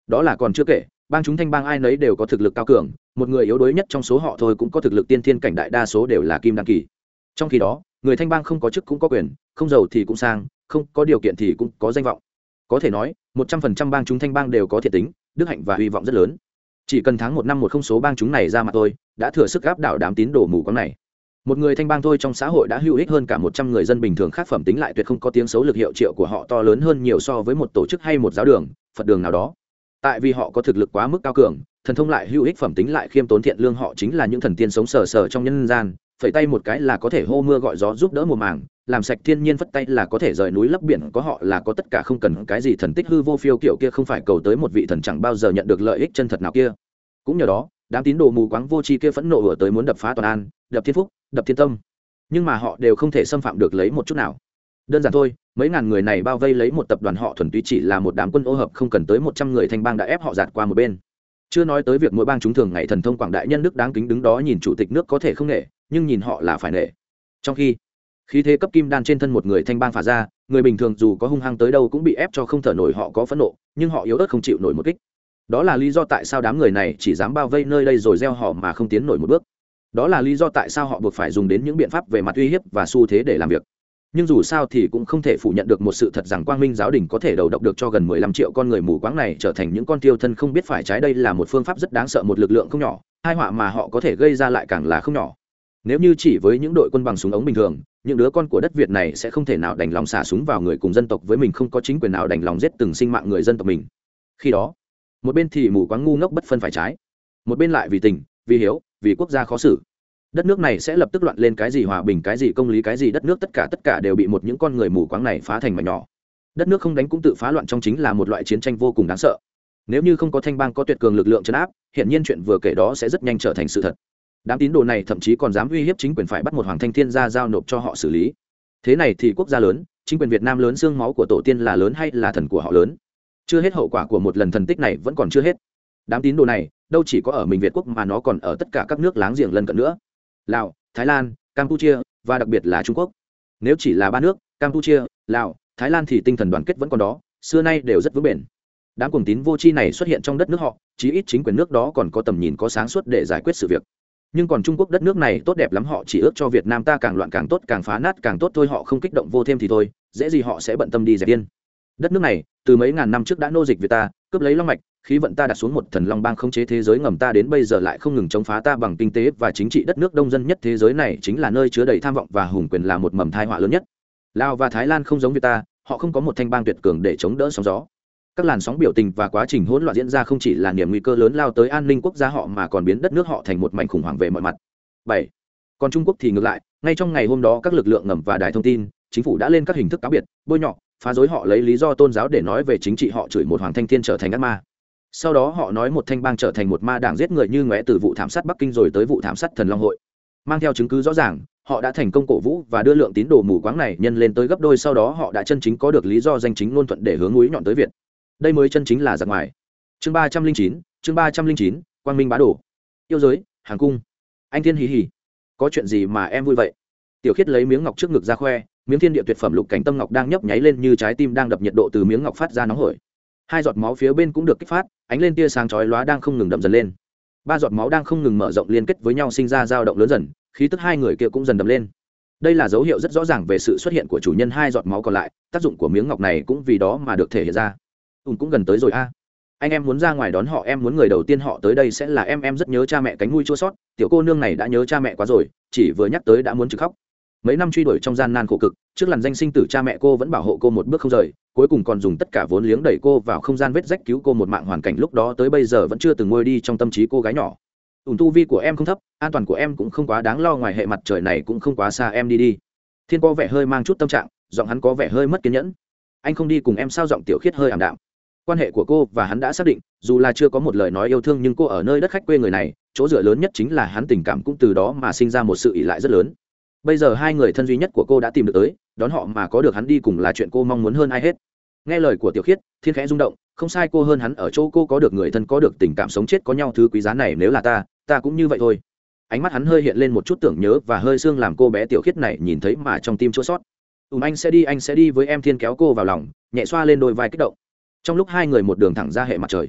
Đó là còn chưa kể, bang chúng thanh bang ai nấy đều có thực lực cao cường, một người yếu đuối nhất trong số họ thôi cũng có thực lực tiên thiên cảnh đại đa số đều là kim đăng kỳ. Trong khi đó, người thanh bang không có chức cũng có quyền, không giàu thì cũng sang, không có điều kiện thì cũng có danh vọng có thể nói, một trăm phần trăm bang chúng thanh bang đều có thiệt tính, đức hạnh và hy vọng rất lớn. Chỉ cần tháng một năm một không số bang chúng này ra mặt tôi đã thừa sức áp đảo đám tín đồ mù quáng này. Một người thanh bang thôi trong xã hội đã hữu ích hơn cả một trăm người dân bình thường khác phẩm tính lại tuyệt không có tiếng xấu lực hiệu triệu của họ to lớn hơn nhiều so với một tổ chức hay một giáo đường, phật đường nào đó. Tại vì họ có thực lực quá mức cao cường, thần thông lại hữu ích phẩm tính lại khiêm tốn thiện lương họ chính là những thần tiên sống sờ sờ trong nhân gian, phẩy tay một cái là có thể hô mưa gọi gió giúp đỡ mùa màng làm sạch thiên nhiên phất tay là có thể rời núi lấp biển, có họ là có tất cả không cần cái gì thần tích hư vô phiêu kiểu kia không phải cầu tới một vị thần chẳng bao giờ nhận được lợi ích chân thật nào kia. Cũng nhờ đó, đám tín đồ mù quáng vô tri kia phẫn nộ ở tới muốn đập phá toàn an, đập thiên phúc, đập thiên tâm. Nhưng mà họ đều không thể xâm phạm được lấy một chút nào. Đơn giản thôi, mấy ngàn người này bao vây lấy một tập đoàn họ thuần túy chỉ là một đám quân ô hợp không cần tới một trăm người thanh bang đã ép họ giạt qua một bên. Chưa nói tới việc mỗi bang chúng thường ngày thần thông quảng đại nhân đức đáng kính đứng đó nhìn chủ tịch nước có thể không nể, nhưng nhìn họ là phải nể. Trong khi khí thế cấp kim đan trên thân một người thanh bang phả ra, người bình thường dù có hung hăng tới đâu cũng bị ép cho không thở nổi, họ có phẫn nộ, nhưng họ yếu ớt không chịu nổi một kích. Đó là lý do tại sao đám người này chỉ dám bao vây nơi đây rồi gieo họ mà không tiến nổi một bước. Đó là lý do tại sao họ buộc phải dùng đến những biện pháp về mặt uy hiếp và xu thế để làm việc. Nhưng dù sao thì cũng không thể phủ nhận được một sự thật rằng quang minh giáo đình có thể đầu độc được cho gần mười lăm triệu con người mù quáng này trở thành những con tiêu thân không biết phải trái đây là một phương pháp rất đáng sợ, một lực lượng không nhỏ, hai họa mà họ có thể gây ra lại càng là không nhỏ. Nếu như chỉ với những đội quân bằng súng ống bình thường những đứa con của đất việt này sẽ không thể nào đành lòng xả súng vào người cùng dân tộc với mình, không có chính quyền nào đành lòng giết từng sinh mạng người dân tộc mình. Khi đó, một bên thì mù quáng ngu ngốc bất phân phải trái, một bên lại vì tình, vì hiếu, vì quốc gia khó xử. Đất nước này sẽ lập tức loạn lên cái gì hòa bình, cái gì công lý, cái gì đất nước, tất cả tất cả đều bị một những con người mù quáng này phá thành mảnh nhỏ. Đất nước không đánh cũng tự phá loạn trong chính là một loại chiến tranh vô cùng đáng sợ. Nếu như không có thanh bang có tuyệt cường lực lượng chấn áp hiện nhiên chuyện vừa kể đó sẽ rất nhanh trở thành sự thật đám tín đồ này thậm chí còn dám uy hiếp chính quyền phải bắt một hoàng thanh thiên ra giao nộp cho họ xử lý. Thế này thì quốc gia lớn, chính quyền việt nam lớn xương máu của tổ tiên là lớn hay là thần của họ lớn? Chưa hết hậu quả của một lần thần tích này vẫn còn chưa hết. Đám tín đồ này, đâu chỉ có ở mình việt quốc mà nó còn ở tất cả các nước láng giềng lân cận nữa. Lào, thái lan, campuchia và đặc biệt là trung quốc. Nếu chỉ là ba nước, campuchia, lào, thái lan thì tinh thần đoàn kết vẫn còn đó, xưa nay đều rất vững bền. Đám cuồng tín vô tri này xuất hiện trong đất nước họ, chí ít chính quyền nước đó còn có tầm nhìn có sáng suốt để giải quyết sự việc nhưng còn trung quốc đất nước này tốt đẹp lắm, họ chỉ ước cho việt nam ta càng loạn càng tốt, càng phá nát càng tốt, thôi họ không kích động vô thêm thì thôi, dễ gì họ sẽ bận tâm đi dẹp yên đất nước này, từ mấy ngàn năm trước đã nô dịch việt ta, cướp lấy long mạch, khí vận ta đặt xuống một thần long bang khống chế thế giới ngầm ta đến bây giờ lại không ngừng chống phá ta bằng kinh tế và chính trị. Đất nước đông dân nhất thế giới này chính là nơi chứa đầy tham vọng và hùng quyền là một mầm thai họa lớn nhất. Lào và thái lan không giống việt ta, họ không có một thanh bang tuyệt cường để chống đỡ sóng gió các làn sóng biểu tình và quá trình hỗn loạn diễn ra không chỉ là niềm nguy cơ lớn lao tới an ninh quốc gia họ mà còn biến đất nước họ thành một mảnh khủng hoảng về mọi mặt. Bảy, còn trung quốc thì ngược lại, ngay trong ngày hôm đó các lực lượng ngầm và đài thông tin, chính phủ đã lên các hình thức cáo biệt, bôi nhọ, phá dối họ lấy lý do tôn giáo để nói về chính trị họ chửi một hoàng thanh thiên trở thành ác ma. Sau đó họ nói một thanh bang trở thành một ma đảng giết người như ngóe từ vụ thảm sát bắc kinh rồi tới vụ thảm sát thần long hội. Mang theo chứng cứ rõ ràng, họ đã thành công cổ vũ và đưa lượng tín đồ mù quáng này nhân lên tới gấp đôi, sau đó họ đã chân chính có được lý do danh chính ngôn thuận để hướng núi nhọn tới việt đây mới chân chính là giặc ngoài. Chương ba trăm linh chín, chương ba trăm linh chín, quang minh bá đồ. Yêu giới, hàng cung. Anh thiên hì hì có chuyện gì mà em vui vậy? Tiểu khiết lấy miếng ngọc trước ngực ra khoe, miếng thiên địa tuyệt phẩm lục cảnh tâm ngọc đang nhấp nháy lên như trái tim đang đập nhiệt độ từ miếng ngọc phát ra nóng hổi. Hai giọt máu phía bên cũng được kích phát, ánh lên tia sáng chói lóa đang không ngừng đậm dần lên. Ba giọt máu đang không ngừng mở rộng liên kết với nhau sinh ra dao động lớn dần, khí tức hai người kia cũng dần đậm lên. Đây là dấu hiệu rất rõ ràng về sự xuất hiện của chủ nhân hai giọt máu còn lại, tác dụng của miếng ngọc này cũng vì đó mà được thể hiện ra ùn cũng gần tới rồi a. Anh em muốn ra ngoài đón họ, em muốn người đầu tiên họ tới đây sẽ là em em rất nhớ cha mẹ cánh nuôi chua sót. Tiểu cô nương này đã nhớ cha mẹ quá rồi, chỉ vừa nhắc tới đã muốn trực khóc. Mấy năm truy đuổi trong gian nan khổ cực, trước làn danh sinh tử cha mẹ cô vẫn bảo hộ cô một bước không rời, cuối cùng còn dùng tất cả vốn liếng đẩy cô vào không gian vết rách cứu cô một mạng hoàn cảnh lúc đó tới bây giờ vẫn chưa từng ngôi đi trong tâm trí cô gái nhỏ. Ủn tu vi của em không thấp, an toàn của em cũng không quá đáng lo ngoài hệ mặt trời này cũng không quá xa em đi đi. Thiên có vẻ hơi mang chút tâm trạng, giọng hắn có vẻ hơi mất kiên nhẫn. Anh không đi cùng em sao giọng tiểu khiết hơi ảm đạm quan hệ của cô và hắn đã xác định, dù là chưa có một lời nói yêu thương nhưng cô ở nơi đất khách quê người này, chỗ dựa lớn nhất chính là hắn tình cảm cũng từ đó mà sinh ra một sự ỷ lại rất lớn. Bây giờ hai người thân duy nhất của cô đã tìm được tới, đón họ mà có được hắn đi cùng là chuyện cô mong muốn hơn ai hết. Nghe lời của tiểu khiết, thiên khẽ rung động, không sai cô hơn hắn ở chỗ cô có được người thân, có được tình cảm sống chết, có nhau thứ quý giá này nếu là ta ta cũng như vậy thôi. Ánh mắt hắn hơi hiện lên một chút tưởng nhớ và hơi xương làm cô bé tiểu khiết này nhìn thấy mà trong tim chua sót ùm anh sẽ đi, anh sẽ đi với em thiên kéo cô vào lòng, nhẹ xoa lên đôi vai kích động trong lúc hai người một đường thẳng ra hệ mặt trời.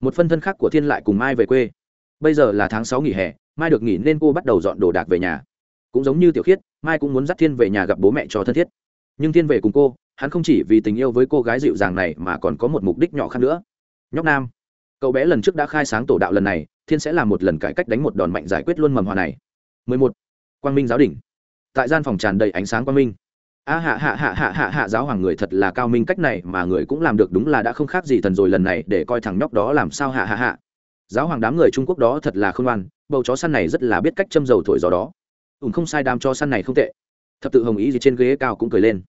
Một phân thân khác của thiên lại cùng mai về quê. Bây giờ là tháng sáu nghỉ hè, mai được nghỉ nên cô bắt đầu dọn đồ đạc về nhà. Cũng giống như tiểu khiết, mai cũng muốn dắt thiên về nhà gặp bố mẹ cho thân thiết. Nhưng thiên về cùng cô, hắn không chỉ vì tình yêu với cô gái dịu dàng này mà còn có một mục đích nhỏ khác nữa. Nhóc nam, cậu bé lần trước đã khai sáng tổ đạo lần này, thiên sẽ làm một lần cải cách đánh một đòn mạnh giải quyết luôn mầm hòa này. 11. quang minh giáo đỉnh. Tại gian phòng tràn đầy ánh sáng quang minh a hạ hạ hạ hạ hạ hạ giáo hoàng người thật là cao minh cách này mà người cũng làm được đúng là đã không khác gì thần rồi lần này để coi thằng nhóc đó làm sao hạ hạ hạ. Giáo hoàng đám người trung quốc đó thật là khôn ngoan, bầu chó săn này rất là biết cách châm dầu thổi gió đó. Ùn không sai đám chó săn này không tệ. Thập tự hồng ý gì trên ghế cao cũng cười lên.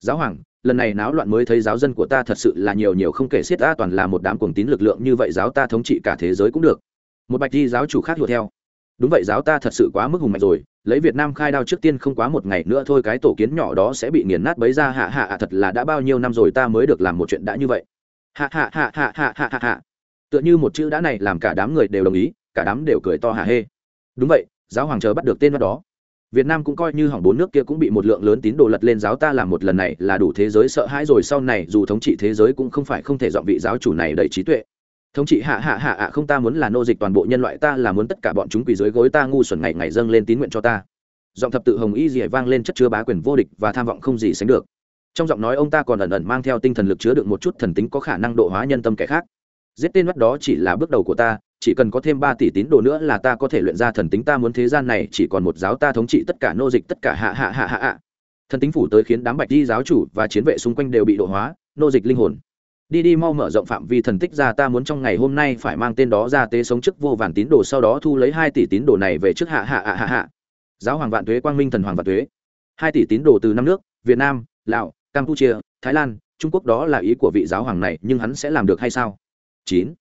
Giáo hoàng, lần này náo loạn mới thấy giáo dân của ta thật sự là nhiều nhiều không kể xiết ta toàn là một đám cuồng tín lực lượng như vậy giáo ta thống trị cả thế giới cũng được. Một bạch di giáo chủ khác hiểu theo đúng vậy, giáo ta thật sự quá mức hùng mạnh rồi, lấy việt nam khai đao trước tiên không quá một ngày nữa thôi, cái tổ kiến nhỏ đó sẽ bị nghiền nát bấy ra, hạ hạ hạ, thật là đã bao nhiêu năm rồi ta mới được làm một chuyện đã như vậy. Hạ hạ hạ hạ hạ hạ hạ hạ. Tựa như một chữ đã này làm cả đám người đều đồng ý, cả đám đều cười to hạ hê. Đúng vậy, giáo hoàng chờ bắt được tên đó. Việt Nam cũng coi như hỏng bốn nước kia cũng bị một lượng lớn tín đồ lật lên, giáo ta làm một lần này là đủ thế giới sợ hãi rồi, sau này dù thống trị thế giới cũng không phải không thể dọn vị giáo chủ này đầy trí tuệ. Thống trị hạ hạ hạ hạ không ta muốn là nô dịch toàn bộ nhân loại ta là muốn tất cả bọn chúng quỳ dưới gối ta ngu xuẩn ngày ngày dâng lên tín nguyện cho ta. Giọng thập tự hồng y dì vang lên chất chứa bá quyền vô địch và tham vọng không gì sánh được. Trong giọng nói ông ta còn ẩn ẩn mang theo tinh thần lực chứa được một chút thần tính có khả năng độ hóa nhân tâm kẻ khác. Giết tên mắt đó chỉ là bước đầu của ta, chỉ cần có thêm ba tỷ tín đồ nữa là ta có thể luyện ra thần tính ta muốn thế gian này chỉ còn một giáo ta thống trị tất cả nô dịch tất cả hạ hạ hạ hạ hạ thần tính phủ tới khiến đám bạch di giáo chủ và chiến vệ xung quanh đều bị độ hóa nô dịch linh hồn đi đi mau mở rộng phạm vi thần tích ra, ta muốn trong ngày hôm nay phải mang tên đó ra tế sống chức vô vàn tín đồ, sau đó thu lấy hai tỷ tín đồ này về trước hạ hạ hạ hạ hạ. Giáo hoàng vạn tuế, quang minh thần hoàng vạn tuế. Hai tỷ tín đồ từ năm nước, việt nam, lào, campuchia, thái lan, trung quốc, đó là ý của vị giáo hoàng này, nhưng hắn sẽ làm được hay sao? Chín.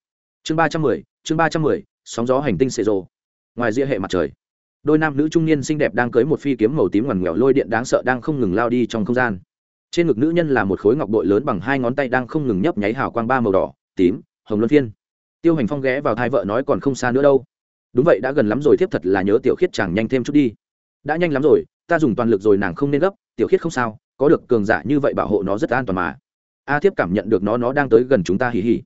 Chương ba trăm mười, chương ba trăm mười, sóng gió hành tinh xệ rồ. Ngoài rìa hệ mặt trời, đôi nam nữ trung niên xinh đẹp đang cưới một phi kiếm màu tím ngoằn ngoèo lôi điện đáng sợ đang không ngừng lao đi trong không gian trên ngực nữ nhân là một khối ngọc bội lớn bằng hai ngón tay đang không ngừng nhấp nháy hào quang ba màu đỏ, tím, hồng luân phiên. Tiêu hành phong ghé vào thai vợ nói còn không xa nữa đâu. Đúng vậy, đã gần lắm rồi, thiếp thật là nhớ tiểu khiết chàng nhanh thêm chút đi. Đã nhanh lắm rồi, ta dùng toàn lực rồi, nàng không nên gấp, tiểu khiết không sao, có được cường giả như vậy bảo hộ nó rất an toàn mà. A thiếp cảm nhận được nó nó đang tới gần chúng ta hì hì.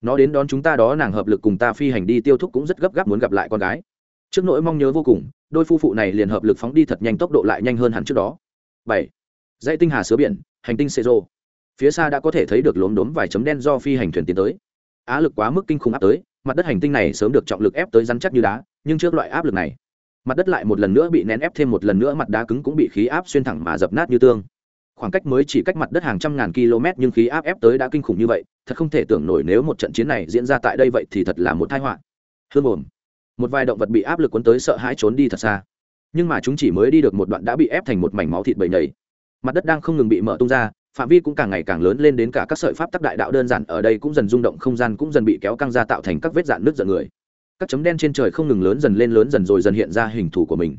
Nó đến đón chúng ta đó, nàng hợp lực cùng ta phi hành đi, tiêu thúc cũng rất gấp gáp muốn gặp lại con gái. Trước nỗi mong nhớ vô cùng, đôi phu phụ này liền hợp lực phóng đi thật nhanh, tốc độ lại nhanh hơn hẳn trước đó. Bảy dãy tinh hà sứa biển, hành tinh xê rô phía xa đã có thể thấy được lốm đốm vài chấm đen do phi hành thuyền tiến tới. Á lực quá mức kinh khủng áp tới, mặt đất hành tinh này sớm được trọng lực ép tới rắn chắc như đá, nhưng trước loại áp lực này, mặt đất lại một lần nữa bị nén ép thêm một lần nữa mặt đá cứng cũng bị khí áp xuyên thẳng mà dập nát như tương. Khoảng cách mới chỉ cách mặt đất hàng trăm ngàn km nhưng khí áp ép tới đã kinh khủng như vậy, thật không thể tưởng nổi nếu một trận chiến này diễn ra tại đây vậy thì thật là một tai họa. Hương ồn. Một vài động vật bị áp lực cuốn tới sợ hãi trốn đi thật xa. Nhưng mà chúng chỉ mới đi được một đoạn đã bị ép thành một mảnh máu thịt bầy nhầy mặt đất đang không ngừng bị mở tung ra, phạm vi cũng càng ngày càng lớn lên đến cả các sợi pháp tắc đại đạo đơn giản ở đây cũng dần rung động, không gian cũng dần bị kéo căng ra tạo thành các vết dạn nước giận người. Các chấm đen trên trời không ngừng lớn dần lên lớn dần rồi dần hiện ra hình thù của mình.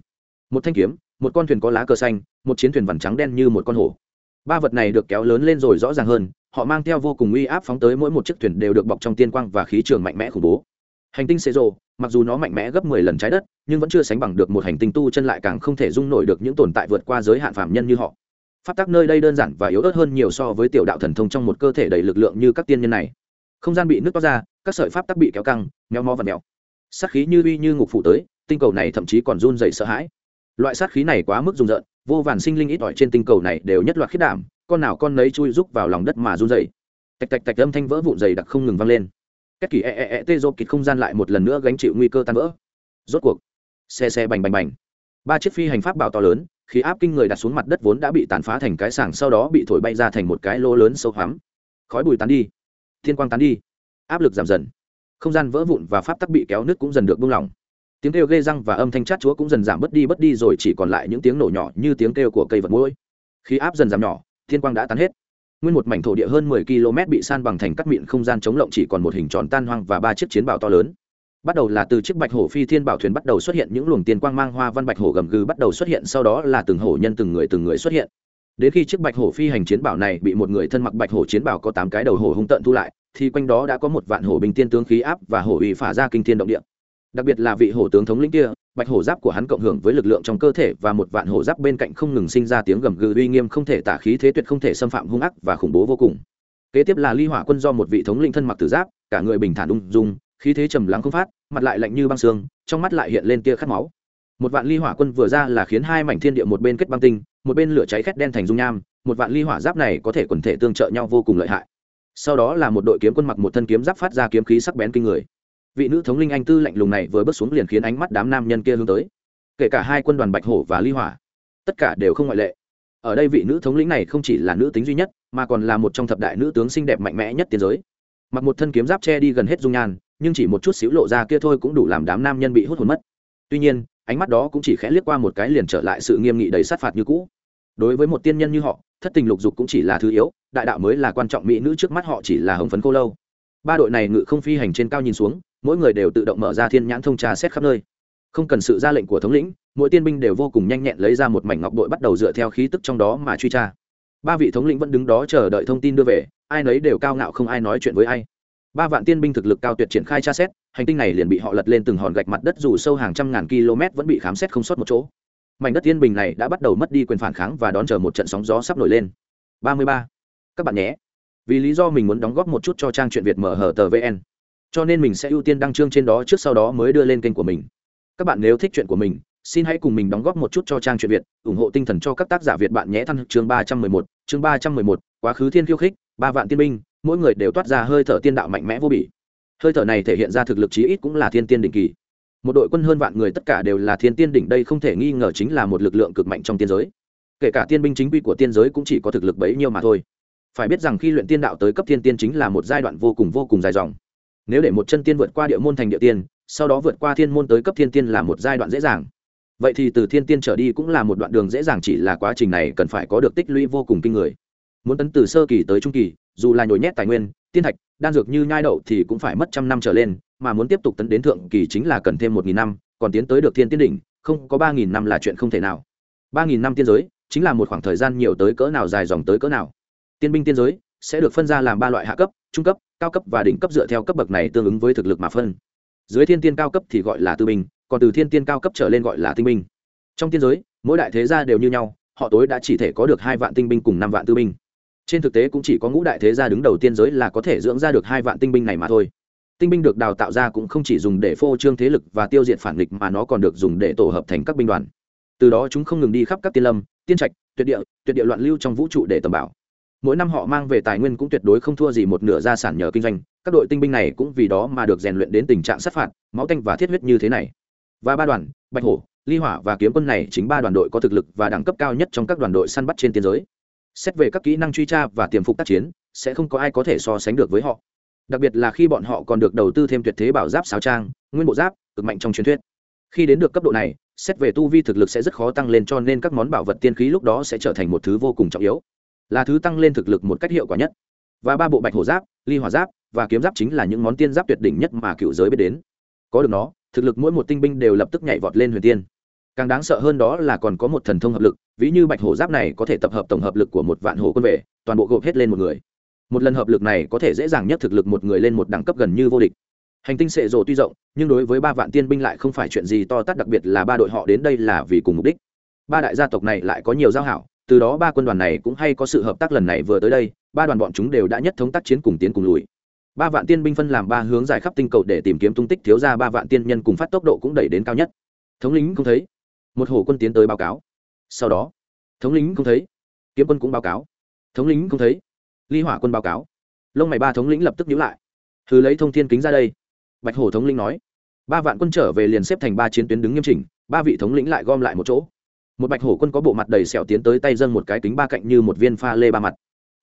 Một thanh kiếm, một con thuyền có lá cờ xanh, một chiến thuyền vằn trắng đen như một con hổ. Ba vật này được kéo lớn lên rồi rõ ràng hơn, họ mang theo vô cùng uy áp phóng tới mỗi một chiếc thuyền đều được bọc trong tiên quang và khí trường mạnh mẽ khủng bố. Hành tinh xế rồ, mặc dù nó mạnh mẽ gấp mười lần trái đất, nhưng vẫn chưa sánh bằng được một hành tinh tu chân lại càng không thể dung nổi được những tồn tại vượt qua giới hạn phạm nhân như họ pháp tắc nơi đây đơn giản và yếu ớt hơn nhiều so với tiểu đạo thần thông trong một cơ thể đầy lực lượng như các tiên nhân này. Không gian bị nước toát ra, các sợi pháp tắc bị kéo căng, méo mó và mèo. Sát khí như uy như ngục phủ tới, tinh cầu này thậm chí còn run dày sợ hãi. Loại sát khí này quá mức rùng rợn, vô vàn sinh linh ít ỏi trên tinh cầu này đều nhất loạt khiết đảm, con nào con nấy chui rúc vào lòng đất mà run dày tạch tạch tạch âm thanh vỡ vụn dày đặc không ngừng vang lên. Các kỳ e e e tê dô kịt không gian lại một lần nữa gánh chịu nguy cơ tan vỡ. Rốt cuộc, xe xe bành bành bành. Ba chiếc phi hành pháp bảo to lớn khí áp kinh người đặt xuống mặt đất vốn đã bị tàn phá thành cái sảng sau đó bị thổi bay ra thành một cái lỗ lớn sâu hoắm. Khói bùi tán đi. Thiên quang tán đi. Áp lực giảm dần. Không gian vỡ vụn và pháp tắc bị kéo nước cũng dần được buông lỏng. Tiếng kêu ghê răng và âm thanh chát chúa cũng dần giảm bớt đi bớt đi rồi chỉ còn lại những tiếng nổ nhỏ như tiếng kêu của cây vật mũi khí áp dần giảm nhỏ, thiên quang đã tán hết. Nguyên một mảnh thổ địa hơn 10 km bị san bằng thành cắt mịn không gian chống lộng chỉ còn một hình tròn tan hoang và ba chiếc chiến bào to lớn bắt đầu là từ chiếc bạch hổ phi thiên bảo thuyền bắt đầu xuất hiện, những luồng tiền quang mang hoa văn bạch hổ gầm gừ bắt đầu xuất hiện, sau đó là từng hổ nhân, từng người từng người xuất hiện. Đến khi chiếc bạch hổ phi hành chiến bảo này bị một người thân mặc bạch hổ chiến bảo có tám cái đầu hổ hung tận thu lại, thì quanh đó đã có một vạn hổ bình tiên tướng khí áp và hổ uy phả ra kinh thiên động địa. Đặc biệt là vị hổ tướng thống lĩnh kia, bạch hổ giáp của hắn cộng hưởng với lực lượng trong cơ thể và một vạn hổ giáp bên cạnh không ngừng sinh ra tiếng gầm gừ uy nghiêm không thể tả khí thế tuyệt không thể xâm phạm hung ác và khủng bố vô cùng. Kế tiếp là ly hỏa quân do một vị thống lĩnh thân mặc tử giáp, cả người bình thản ung dung khí thế trầm lắng không phát, mặt lại lạnh như băng xương trong mắt lại hiện lên tia khát máu. Một vạn ly hỏa quân vừa ra là khiến hai mảnh thiên địa một bên kết băng tinh, một bên lửa cháy khét đen thành dung nham, một vạn ly hỏa giáp này có thể quần thể tương trợ nhau vô cùng lợi hại. Sau đó là một đội kiếm quân mặc một thân kiếm giáp phát ra kiếm khí sắc bén kinh người. Vị nữ thống linh anh tư lạnh lùng này vừa bước xuống liền khiến ánh mắt đám nam nhân kia hướng tới. Kể cả hai quân đoàn bạch hổ và ly hỏa, tất cả đều không ngoại lệ. Ở đây vị nữ thống lĩnh này không chỉ là nữ tính duy nhất, mà còn là một trong thập đại nữ tướng xinh đẹp mạnh mẽ nhất tiến giới. Mặc một thân kiếm giáp che đi gần hết dung nhan nhưng chỉ một chút xíu lộ ra kia thôi cũng đủ làm đám nam nhân bị hút hồn mất. Tuy nhiên, ánh mắt đó cũng chỉ khẽ liếc qua một cái liền trở lại sự nghiêm nghị đầy sát phạt như cũ. Đối với một tiên nhân như họ, thất tình lục dục cũng chỉ là thứ yếu, đại đạo mới là quan trọng, mỹ nữ trước mắt họ chỉ là hồng phấn cô lâu. Ba đội này ngự không phi hành trên cao nhìn xuống, mỗi người đều tự động mở ra thiên nhãn thông trà xét khắp nơi. Không cần sự ra lệnh của thống lĩnh, mỗi tiên binh đều vô cùng nhanh nhẹn lấy ra một mảnh ngọc bội bắt đầu dựa theo khí tức trong đó mà truy tra. Ba vị thống lĩnh vẫn đứng đó chờ đợi thông tin đưa về, ai nấy đều cao ngạo không ai nói chuyện với ai ba vạn tiên binh thực lực cao tuyệt triển khai tra xét, hành tinh này liền bị họ lật lên từng hòn gạch mặt đất dù sâu hàng trăm ngàn km vẫn bị khám xét không sót một chỗ. Mảnh đất tiên bình này đã bắt đầu mất đi quyền phản kháng và đón chờ một trận sóng gió sắp nổi lên. Ba mươi ba. Các bạn nhé. Vì lý do mình muốn đóng góp một chút cho trang truyện việt mở hở tờ vn cho nên mình sẽ ưu tiên đăng chương trên đó trước sau đó mới đưa lên kênh của mình. Các bạn nếu thích chuyện của mình, xin hãy cùng mình đóng góp một chút cho trang truyện việt, ủng hộ tinh thần cho các tác giả việt bạn nhé. Thăng chương ba trăm mười một, chương ba trăm mười một, quá khứ thiên khiêu khích, ba vạn tiên binh mỗi người đều toát ra hơi thở tiên đạo mạnh mẽ vô bỉ. Hơi thở này thể hiện ra thực lực chí ít cũng là thiên tiên đỉnh kỳ. Một đội quân hơn vạn người tất cả đều là thiên tiên đỉnh, đây không thể nghi ngờ chính là một lực lượng cực mạnh trong tiên giới. Kể cả tiên binh chính quy của tiên giới cũng chỉ có thực lực bấy nhiêu mà thôi. Phải biết rằng khi luyện tiên đạo tới cấp thiên tiên chính là một giai đoạn vô cùng vô cùng dài dòng. Nếu để một chân tiên vượt qua địa môn thành địa tiên, sau đó vượt qua thiên môn tới cấp thiên tiên là một giai đoạn dễ dàng. Vậy thì từ thiên tiên trở đi cũng là một đoạn đường dễ dàng, chỉ là quá trình này cần phải có được tích lũy vô cùng kinh người. Muốn tấn từ sơ kỳ tới trung kỳ dù là nhồi nhét tài nguyên, tiên thạch, đan dược như nhai đậu thì cũng phải mất trăm năm trở lên, mà muốn tiếp tục tấn đến thượng kỳ chính là cần thêm một nghìn năm, còn tiến tới được thiên tiên đỉnh, không có ba nghìn năm là chuyện không thể nào. ba nghìn năm tiên giới chính là một khoảng thời gian nhiều tới cỡ nào, dài dòng tới cỡ nào. Tiên binh tiên giới sẽ được phân ra làm ba loại hạ cấp, trung cấp, cao cấp và đỉnh cấp dựa theo cấp bậc này tương ứng với thực lực mà phân. Dưới thiên tiên cao cấp thì gọi là tư binh, còn từ thiên tiên cao cấp trở lên gọi là tinh binh. Trong tiên giới, mỗi đại thế gia đều như nhau, họ tối đã chỉ thể có được hai vạn tinh binh cùng năm vạn tư binh trên thực tế cũng chỉ có ngũ đại thế gia đứng đầu tiên giới là có thể dưỡng ra được hai vạn tinh binh này mà thôi. Tinh binh được đào tạo ra cũng không chỉ dùng để phô trương thế lực và tiêu diệt phản địch mà nó còn được dùng để tổ hợp thành các binh đoàn. Từ đó chúng không ngừng đi khắp các tiên lâm, tiên trạch, tuyệt địa tuyệt địa loạn lưu trong vũ trụ để tầm bảo. Mỗi năm họ mang về tài nguyên cũng tuyệt đối không thua gì một nửa gia sản nhờ kinh doanh, các đội tinh binh này cũng vì đó mà được rèn luyện đến tình trạng sát phạt, máu tanh và thiết huyết như thế này. Và ba đoàn, bạch hổ, ly hỏa và kiếm quân này chính ba đoàn đội có thực lực và đẳng cấp cao nhất trong các đoàn đội săn bắt trên tiên giới xét về các kỹ năng truy tra và tiềm phục tác chiến, sẽ không có ai có thể so sánh được với họ. Đặc biệt là khi bọn họ còn được đầu tư thêm tuyệt thế bảo giáp sáo trang, nguyên bộ giáp, cực mạnh trong truyền thuyết. Khi đến được cấp độ này, xét về tu vi thực lực sẽ rất khó tăng lên cho nên các món bảo vật tiên khí lúc đó sẽ trở thành một thứ vô cùng trọng yếu. Là thứ tăng lên thực lực một cách hiệu quả nhất. Và ba bộ bạch hổ giáp, ly hỏa giáp và kiếm giáp chính là những món tiên giáp tuyệt đỉnh nhất mà cựu giới biết đến. Có được nó, thực lực mỗi một tinh binh đều lập tức nhảy vọt lên huyền tiên càng đáng sợ hơn đó là còn có một thần thông hợp lực, ví như bạch hổ giáp này có thể tập hợp tổng hợp lực của một vạn hổ quân vệ toàn bộ gộp hết lên một người. Một lần hợp lực này có thể dễ dàng nhất thực lực một người lên một đẳng cấp gần như vô địch. Hành tinh sệ rồ tuy rộng, nhưng đối với ba vạn tiên binh lại không phải chuyện gì to tát đặc biệt là ba đội họ đến đây là vì cùng mục đích. Ba đại gia tộc này lại có nhiều giao hảo, từ đó ba quân đoàn này cũng hay có sự hợp tác lần này vừa tới đây, ba đoàn bọn chúng đều đã nhất thống tác chiến cùng tiến cùng lùi. Ba vạn tiên binh phân làm ba hướng giải khắp tinh cầu để tìm kiếm tung tích, thiếu ra ba vạn tiên nhân cùng phát tốc độ cũng đẩy đến cao nhất. Thống lính không thấy một hổ quân tiến tới báo cáo. Sau đó, thống lính không thấy, kiếm quân cũng báo cáo. Thống lính không thấy, ly hỏa quân báo cáo. Lông mày ba thống lĩnh lập tức nhíu lại. Thứ lấy thông thiên kính ra đây. Bạch hổ thống lĩnh nói, ba vạn quân trở về liền xếp thành ba chiến tuyến đứng nghiêm chỉnh, ba vị thống lĩnh lại gom lại một chỗ. Một bạch hổ quân có bộ mặt đầy sẹo tiến tới tay dâng một cái kính ba cạnh như một viên pha lê ba mặt.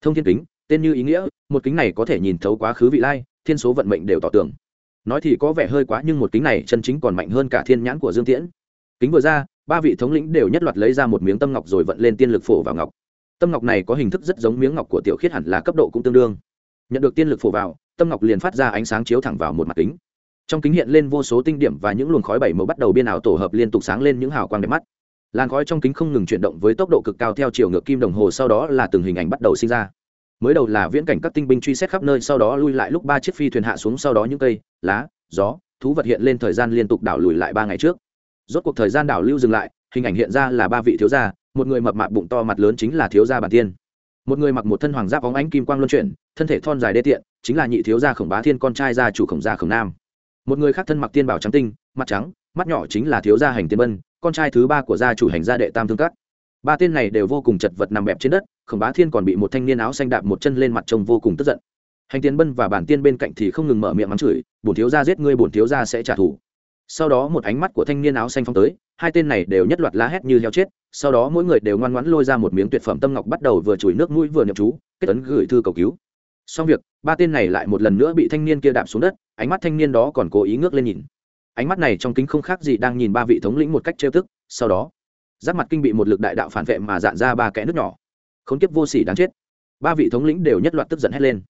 Thông thiên kính, tên như ý nghĩa, một kính này có thể nhìn thấu quá khứ vị lai, thiên số vận mệnh đều tỏ tường. Nói thì có vẻ hơi quá, nhưng một kính này chân chính còn mạnh hơn cả thiên nhãn của dương tiễn. Kính vừa ra ba vị thống lĩnh đều nhất loạt lấy ra một miếng tâm ngọc rồi vận lên tiên lực phổ vào ngọc. Tâm ngọc này có hình thức rất giống miếng ngọc của tiểu khiết hẳn là cấp độ cũng tương đương. Nhận được tiên lực phổ vào, tâm ngọc liền phát ra ánh sáng chiếu thẳng vào một mặt kính. Trong kính hiện lên vô số tinh điểm và những luồng khói bảy màu bắt đầu biên ảo tổ hợp liên tục sáng lên những hào quang đẹp mắt. Làn khói trong kính không ngừng chuyển động với tốc độ cực cao theo chiều ngược kim đồng hồ sau đó là từng hình ảnh bắt đầu sinh ra. Mới đầu là viễn cảnh các tinh binh truy xét khắp nơi, sau đó lui lại lúc ba chiếc phi thuyền hạ xuống, sau đó những cây, lá, gió, thú vật hiện lên thời gian liên tục đảo lùi lại ba ngày trước rốt cuộc thời gian đảo lưu dừng lại, hình ảnh hiện ra là ba vị thiếu gia, một người mập mạp bụng to mặt lớn chính là thiếu gia bản tiên. Một người mặc một thân hoàng giáp óng ánh kim quang luân chuyển, thân thể thon dài đê tiện, chính là nhị thiếu gia khổng bá thiên con trai gia chủ khổng gia khổng nam. Một người khác thân mặc tiên bảo trắng tinh, mặt trắng, mắt nhỏ chính là thiếu gia hành tiên bân, con trai thứ ba của gia chủ hành gia đệ tam thương cắt ba tên này đều vô cùng chật vật nằm bẹp trên đất, khổng bá thiên còn bị một thanh niên áo xanh đạp một chân lên mặt trông vô cùng tức giận. Hành tiên bân và bản tiên bên cạnh thì không ngừng mở miệng mắng chửi, bổn thiếu gia giết ngươi, bổn thiếu gia sẽ trả thù sau đó một ánh mắt của thanh niên áo xanh phong tới, hai tên này đều nhất loạt lá hét như heo chết, sau đó mỗi người đều ngoan ngoãn lôi ra một miếng tuyệt phẩm tâm ngọc bắt đầu vừa chùi nước mũi vừa niệm chú, kết tấn gửi thư cầu cứu. Xong việc, ba tên này lại một lần nữa bị thanh niên kia đạp xuống đất, ánh mắt thanh niên đó còn cố ý ngước lên nhìn. Ánh mắt này trong kính không khác gì đang nhìn ba vị thống lĩnh một cách trêu tức, sau đó, giáp mặt kinh bị một lực đại đạo phản vệ mà dạn ra ba kẽ nước nhỏ. Khốn kiếp vô sỉ đáng chết. Ba vị thống lĩnh đều nhất loạt tức giận hét lên.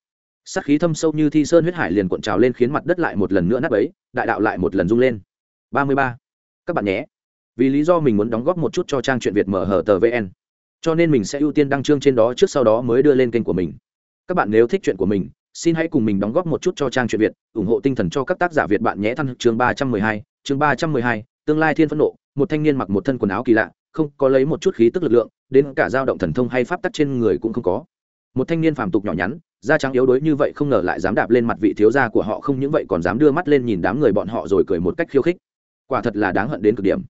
Sát khí thâm sâu như thi sơn huyết hải liền cuộn trào lên khiến mặt đất lại một lần nữa nắp ấy đại đạo lại một lần rung lên ba mươi ba. Các bạn nhé. Vì lý do mình muốn đóng góp một chút cho trang truyện việt mở hở tờ vn cho nên mình sẽ ưu tiên đăng chương trên đó trước sau đó mới đưa lên kênh của mình. Các bạn nếu thích chuyện của mình, xin hãy cùng mình đóng góp một chút cho trang truyện việt, ủng hộ tinh thần cho các tác giả việt bạn nhé. Thăng chương ba trăm mười hai, chương ba trăm mười hai, tương lai thiên phẫn nộ, một thanh niên mặc một thân quần áo kỳ lạ, không có lấy một chút khí tức lực lượng, đến cả dao động thần thông hay pháp tắc trên người cũng không có. Một thanh niên phàm tục nhỏ nhắn, da trắng yếu đuối như vậy không ngờ lại dám đạp lên mặt vị thiếu gia của họ, không những vậy còn dám đưa mắt lên nhìn đám người bọn họ rồi cười một cách khiêu khích quả thật là đáng hận đến cực điểm.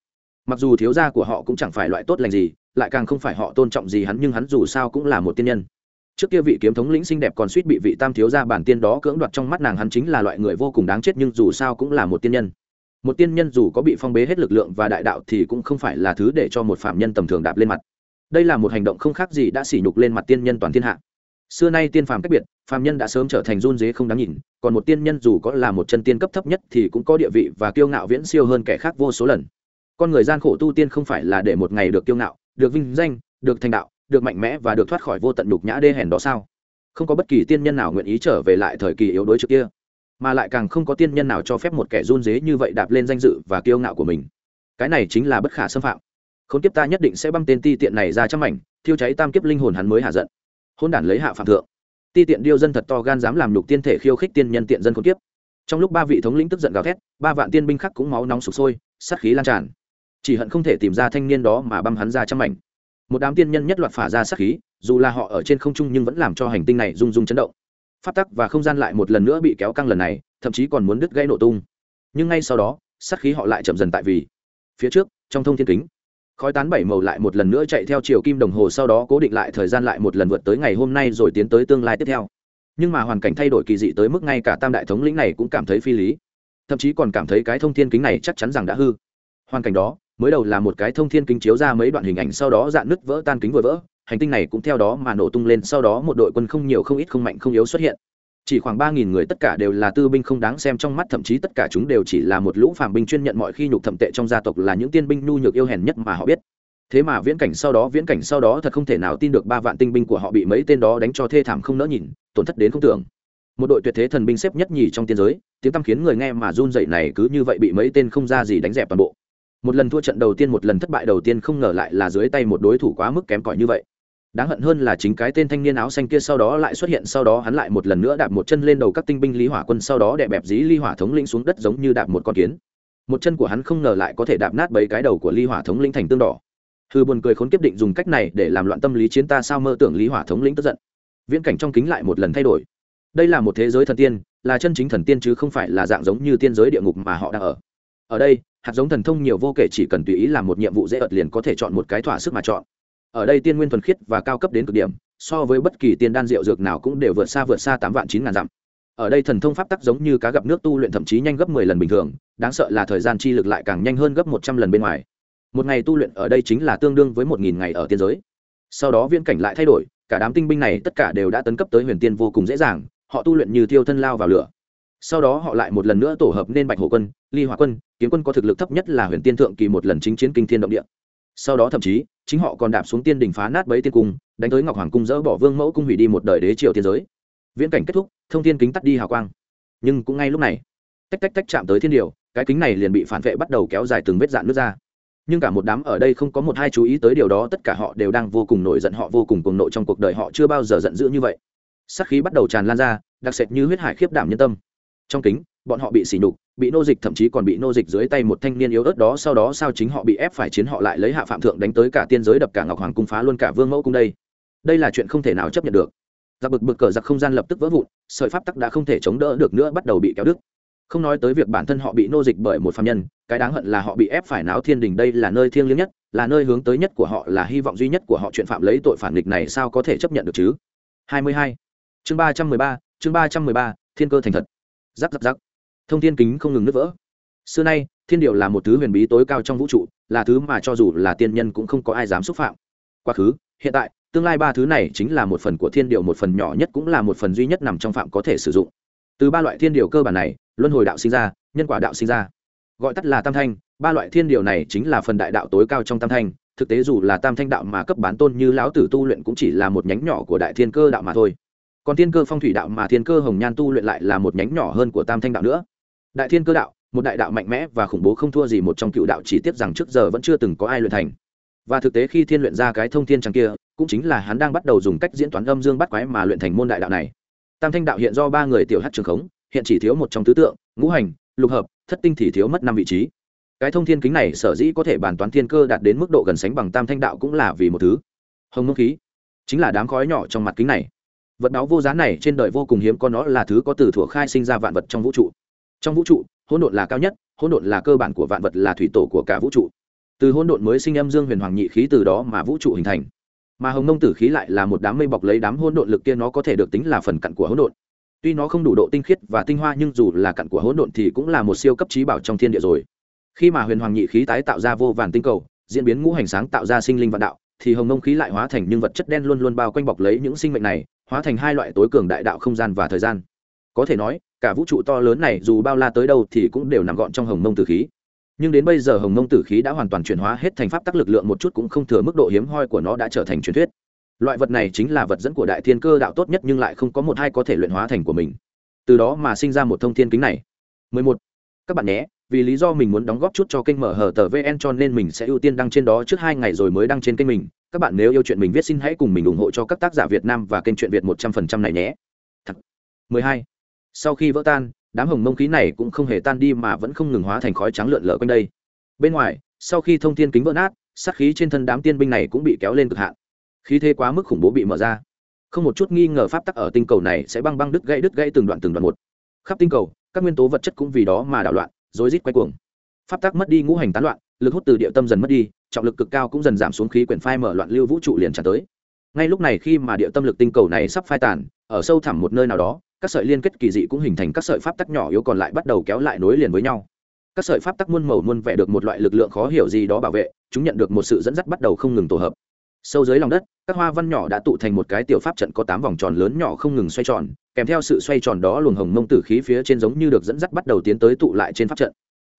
Mặc dù thiếu gia của họ cũng chẳng phải loại tốt lành gì, lại càng không phải họ tôn trọng gì hắn, nhưng hắn dù sao cũng là một tiên nhân. Trước kia vị kiếm thống lĩnh xinh đẹp còn suýt bị vị tam thiếu gia bản tiên đó cưỡng đoạt trong mắt nàng, hắn chính là loại người vô cùng đáng chết, nhưng dù sao cũng là một tiên nhân. Một tiên nhân dù có bị phong bế hết lực lượng và đại đạo thì cũng không phải là thứ để cho một phạm nhân tầm thường đạp lên mặt. Đây là một hành động không khác gì đã sỉ nhục lên mặt tiên nhân toàn thiên hạ xưa nay tiên phàm cách biệt, phàm nhân đã sớm trở thành run dế không đáng nhìn, còn một tiên nhân dù có là một chân tiên cấp thấp nhất thì cũng có địa vị và kiêu ngạo viễn siêu hơn kẻ khác vô số lần. Con người gian khổ tu tiên không phải là để một ngày được kiêu ngạo, được vinh danh, được thành đạo, được mạnh mẽ và được thoát khỏi vô tận đục nhã đê hèn đó sao? Không có bất kỳ tiên nhân nào nguyện ý trở về lại thời kỳ yếu đuối trước kia, mà lại càng không có tiên nhân nào cho phép một kẻ run dế như vậy đạp lên danh dự và kiêu ngạo của mình. Cái này chính là bất khả xâm phạm. Không tiếp ta nhất định sẽ băm tên ti tiện này ra trăm mảnh, thiêu cháy tam kiếp linh hồn hắn mới hạ giận hôn đản lấy hạ phạm thượng. Ti tiện điêu dân thật to gan dám làm lục tiên thể khiêu khích tiên nhân tiện dân không tiếp trong lúc ba vị thống lĩnh tức giận gào thét, ba vạn tiên binh khác cũng máu nóng sụp sôi, sát khí lan tràn. Chỉ hận không thể tìm ra thanh niên đó mà băm hắn ra trăm mảnh. Một đám tiên nhân nhất loạt phả ra sát khí, dù là họ ở trên không trung nhưng vẫn làm cho hành tinh này rung rung chấn động. Phát tắc và không gian lại một lần nữa bị kéo căng lần này, thậm chí còn muốn đứt gãy nổ tung. Nhưng ngay sau đó, sát khí họ lại chậm dần tại vì phía trước, trong thông thiên kính khói tán bảy màu lại một lần nữa chạy theo chiều kim đồng hồ, sau đó cố định lại thời gian lại một lần vượt tới ngày hôm nay rồi tiến tới tương lai tiếp theo. Nhưng mà hoàn cảnh thay đổi kỳ dị tới mức ngay cả tam đại thống lĩnh này cũng cảm thấy phi lý. Thậm chí còn cảm thấy cái thông thiên kính này chắc chắn rằng đã hư. Hoàn cảnh đó, mới đầu là một cái thông thiên kính chiếu ra mấy đoạn hình ảnh, sau đó dạn nứt vỡ tan kính vừa vỡ. Hành tinh này cũng theo đó mà nổ tung lên, sau đó một đội quân không nhiều không ít, không mạnh không yếu xuất hiện chỉ khoảng ba nghìn người tất cả đều là tư binh không đáng xem, trong mắt thậm chí tất cả chúng đều chỉ là một lũ phàm binh chuyên nhận mọi khi nhục thậm tệ trong gia tộc là những tiên binh nhu nhược yêu hèn nhất mà họ biết. Thế mà viễn cảnh sau đó, viễn cảnh sau đó thật không thể nào tin được ba vạn tinh binh của họ bị mấy tên đó đánh cho thê thảm không nỡ nhìn, tổn thất đến không tưởng. Một đội tuyệt thế thần binh xếp nhất nhì trong tiên giới, tiếng tăm khiến người nghe mà run dậy này cứ như vậy bị mấy tên không ra gì đánh dẹp toàn bộ. Một lần thua trận đầu tiên, một lần thất bại đầu tiên không ngờ lại là dưới tay một đối thủ quá mức kém cỏi như vậy đáng hận hơn là chính cái tên thanh niên áo xanh kia sau đó lại xuất hiện, sau đó hắn lại một lần nữa đạp một chân lên đầu các tinh binh lý hỏa quân, sau đó đè bẹp dí ly hỏa thống lĩnh xuống đất giống như đạp một con kiến. Một chân của hắn không ngờ lại có thể đạp nát bảy cái đầu của ly hỏa thống lĩnh thành tương đỏ. Hư buồn cười khốn kiếp định dùng cách này để làm loạn tâm lý chiến ta sao mơ tưởng lý hỏa thống lĩnh tức giận. Viễn cảnh trong kính lại một lần thay đổi. Đây là một thế giới thần tiên, là chân chính thần tiên chứ không phải là dạng giống như tiên giới địa ngục mà họ đang ở. Ở đây, hạt giống thần thông nhiều vô kể chỉ cần tùy ý làm một nhiệm vụ dễ ợt liền có thể chọn một cái thỏa sức mà chọn ở đây tiên nguyên thuần khiết và cao cấp đến cực điểm, so với bất kỳ tiên đan rượu dược nào cũng đều vượt xa vượt xa tám vạn chín ngàn dặm. Ở đây thần thông pháp tắc giống như cá gặp nước tu luyện thậm chí nhanh gấp mười lần bình thường, đáng sợ là thời gian chi lực lại càng nhanh hơn gấp một trăm lần bên ngoài. Một ngày tu luyện ở đây chính là tương đương với một nghìn ngày ở tiên giới. Sau đó viễn cảnh lại thay đổi, cả đám tinh binh này tất cả đều đã tấn cấp tới huyền tiên vô cùng dễ dàng, họ tu luyện như thiêu thân lao vào lửa. Sau đó họ lại một lần nữa tổ hợp nên bạch hổ quân, ly hỏa quân, kiếm quân có thực lực thấp nhất là huyền tiên thượng kỳ một lần chính chiến kinh thiên động địa. Sau đó thậm chí chính họ còn đạp xuống tiên đỉnh phá nát bấy tiên cung, đánh tới ngọc hoàng cung dỡ bỏ vương mẫu cung hủy đi một đời đế triều tiên giới. Viễn cảnh kết thúc, thông thiên kính tắt đi hào quang. Nhưng cũng ngay lúc này, tách tách tách chạm tới thiên điều, cái kính này liền bị phản vệ bắt đầu kéo dài từng vết dạn nước ra. Nhưng cả một đám ở đây không có một hai chú ý tới điều đó, tất cả họ đều đang vô cùng nổi giận, họ vô cùng cuồng nộ trong cuộc đời, họ chưa bao giờ giận dữ như vậy. Sắc khí bắt đầu tràn lan ra, đặc sệt như huyết hải khiếp đảm nhân tâm. Trong kính bọn họ bị sỉ nhục bị nô dịch thậm chí còn bị nô dịch dưới tay một thanh niên yếu ớt đó sau đó sao chính họ bị ép phải chiến họ lại lấy hạ phạm thượng đánh tới cả tiên giới đập cả ngọc hoàng cung phá luôn cả vương mẫu cung đây. Đây là chuyện không thể nào chấp nhận được. Giặc bực bực cờ giặc không gian lập tức vỡ vụn sợi pháp tắc đã không thể chống đỡ được nữa bắt đầu bị kéo đứt. Không nói tới việc bản thân họ bị nô dịch bởi một phạm nhân cái đáng hận là họ bị ép phải náo thiên đình đây là nơi thiêng liêng nhất là nơi hướng tới nhất của họ là hy vọng duy nhất của họ chuyện phạm lấy tội phản nghịch này sao có thể chấp nhận được chứ? 22. chương 313, chương 313, thiên cơ thành thật. Giáp giáp giáp thông thiên kính không ngừng nứt vỡ. Xưa nay, thiên điệu là một thứ huyền bí tối cao trong vũ trụ, là thứ mà cho dù là tiên nhân cũng không có ai dám xúc phạm. Quá khứ, hiện tại, tương lai ba thứ này chính là một phần của thiên điệu một phần nhỏ nhất cũng là một phần duy nhất nằm trong phạm có thể sử dụng. Từ ba loại thiên điệu cơ bản này, luân hồi đạo sinh ra, nhân quả đạo sinh ra. Gọi tắt là tam thanh, ba loại thiên điệu này chính là phần đại đạo tối cao trong tam thanh, thực tế dù là tam thanh đạo mà cấp bán tôn như lão tử tu luyện cũng chỉ là một nhánh nhỏ của đại thiên cơ đạo mà thôi. Còn thiên cơ phong thủy đạo mà thiên cơ hồng nhan tu luyện lại là một nhánh nhỏ hơn của tam thanh đạo nữa đại thiên cơ đạo, một đại đạo mạnh mẽ và khủng bố không thua gì một trong cựu đạo chỉ tiếp rằng trước giờ vẫn chưa từng có ai luyện thành. Và thực tế khi thiên luyện ra cái thông thiên trang kia, cũng chính là hắn đang bắt đầu dùng cách diễn toán âm dương bắt quái mà luyện thành môn đại đạo này. Tam thanh đạo hiện do ba người tiểu hát trường khống, hiện chỉ thiếu một trong tứ tượng, ngũ hành, lục hợp, thất tinh thì thiếu mất năm vị trí. Cái thông thiên kính này sở dĩ có thể bàn toán thiên cơ đạt đến mức độ gần sánh bằng tam thanh đạo cũng là vì một thứ. Hồng mông khí, chính là đám khói nhỏ trong mặt kính này. Vật đáo vô giá này trên đời vô cùng hiếm có nó là thứ có từ thuở khai sinh ra vạn vật trong vũ trụ trong vũ trụ, hỗn độn là cao nhất, hỗn độn là cơ bản của vạn vật là thủy tổ của cả vũ trụ. Từ hỗn độn mới sinh âm dương huyền hoàng nhị khí từ đó mà vũ trụ hình thành. Mà hồng nông tử khí lại là một đám mây bọc lấy đám hỗn độn lực kia nó có thể được tính là phần cặn của hỗn độn. Tuy nó không đủ độ tinh khiết và tinh hoa nhưng dù là cặn của hỗn độn thì cũng là một siêu cấp trí bảo trong thiên địa rồi. Khi mà huyền hoàng nhị khí tái tạo ra vô vàn tinh cầu, diễn biến ngũ hành sáng tạo ra sinh linh vạn đạo, thì hồng nông khí lại hóa thành những vật chất đen luôn luôn bao quanh bọc lấy những sinh mệnh này, hóa thành hai loại tối cường đại đạo không gian và thời gian. Có thể nói cả vũ trụ to lớn này dù bao la tới đâu thì cũng đều nằm gọn trong hồng mông tử khí nhưng đến bây giờ hồng mông tử khí đã hoàn toàn chuyển hóa hết thành pháp tắc lực lượng một chút cũng không thừa mức độ hiếm hoi của nó đã trở thành truyền thuyết loại vật này chính là vật dẫn của đại thiên cơ đạo tốt nhất nhưng lại không có một hai có thể luyện hóa thành của mình từ đó mà sinh ra một thông thiên kính này 11. các bạn nhé, vì lý do mình muốn đóng góp chút cho kênh mở hở tờ vn cho nên mình sẽ ưu tiên đăng trên đó trước hai ngày rồi mới đăng trên kênh mình các bạn nếu yêu chuyện mình viết xin hãy cùng mình ủng hộ cho các tác giả việt nam và kênh chuyện việt một trăm phần trăm này nhé Thật. 12 sau khi vỡ tan, đám hồng mông khí này cũng không hề tan đi mà vẫn không ngừng hóa thành khói trắng lượn lờ quanh đây. Bên ngoài, sau khi thông thiên kính vỡ nát, sát khí trên thân đám tiên binh này cũng bị kéo lên cực hạn. Khí thế quá mức khủng bố bị mở ra. Không một chút nghi ngờ pháp tắc ở tinh cầu này sẽ băng băng đứt gãy đứt gãy từng đoạn từng đoạn một. Khắp tinh cầu, các nguyên tố vật chất cũng vì đó mà đảo loạn, rối rít quay cuồng. Pháp tắc mất đi ngũ hành tán loạn, lực hút từ địa tâm dần mất đi, trọng lực cực cao cũng dần giảm xuống khí quyển phai mở loạn lưu vũ trụ liền tràn tới. Ngay lúc này khi mà địa tâm lực tinh cầu này sắp phai tàn, ở sâu thẳm một nơi nào đó các sợi liên kết kỳ dị cũng hình thành các sợi pháp tắc nhỏ yếu còn lại bắt đầu kéo lại nối liền với nhau. Các sợi pháp tắc muôn màu muôn vẻ được một loại lực lượng khó hiểu gì đó bảo vệ, chúng nhận được một sự dẫn dắt bắt đầu không ngừng tổ hợp. Sâu dưới lòng đất, các hoa văn nhỏ đã tụ thành một cái tiểu pháp trận có tám vòng tròn lớn nhỏ không ngừng xoay tròn, kèm theo sự xoay tròn đó luồng hồng mông tử khí phía trên giống như được dẫn dắt bắt đầu tiến tới tụ lại trên pháp trận.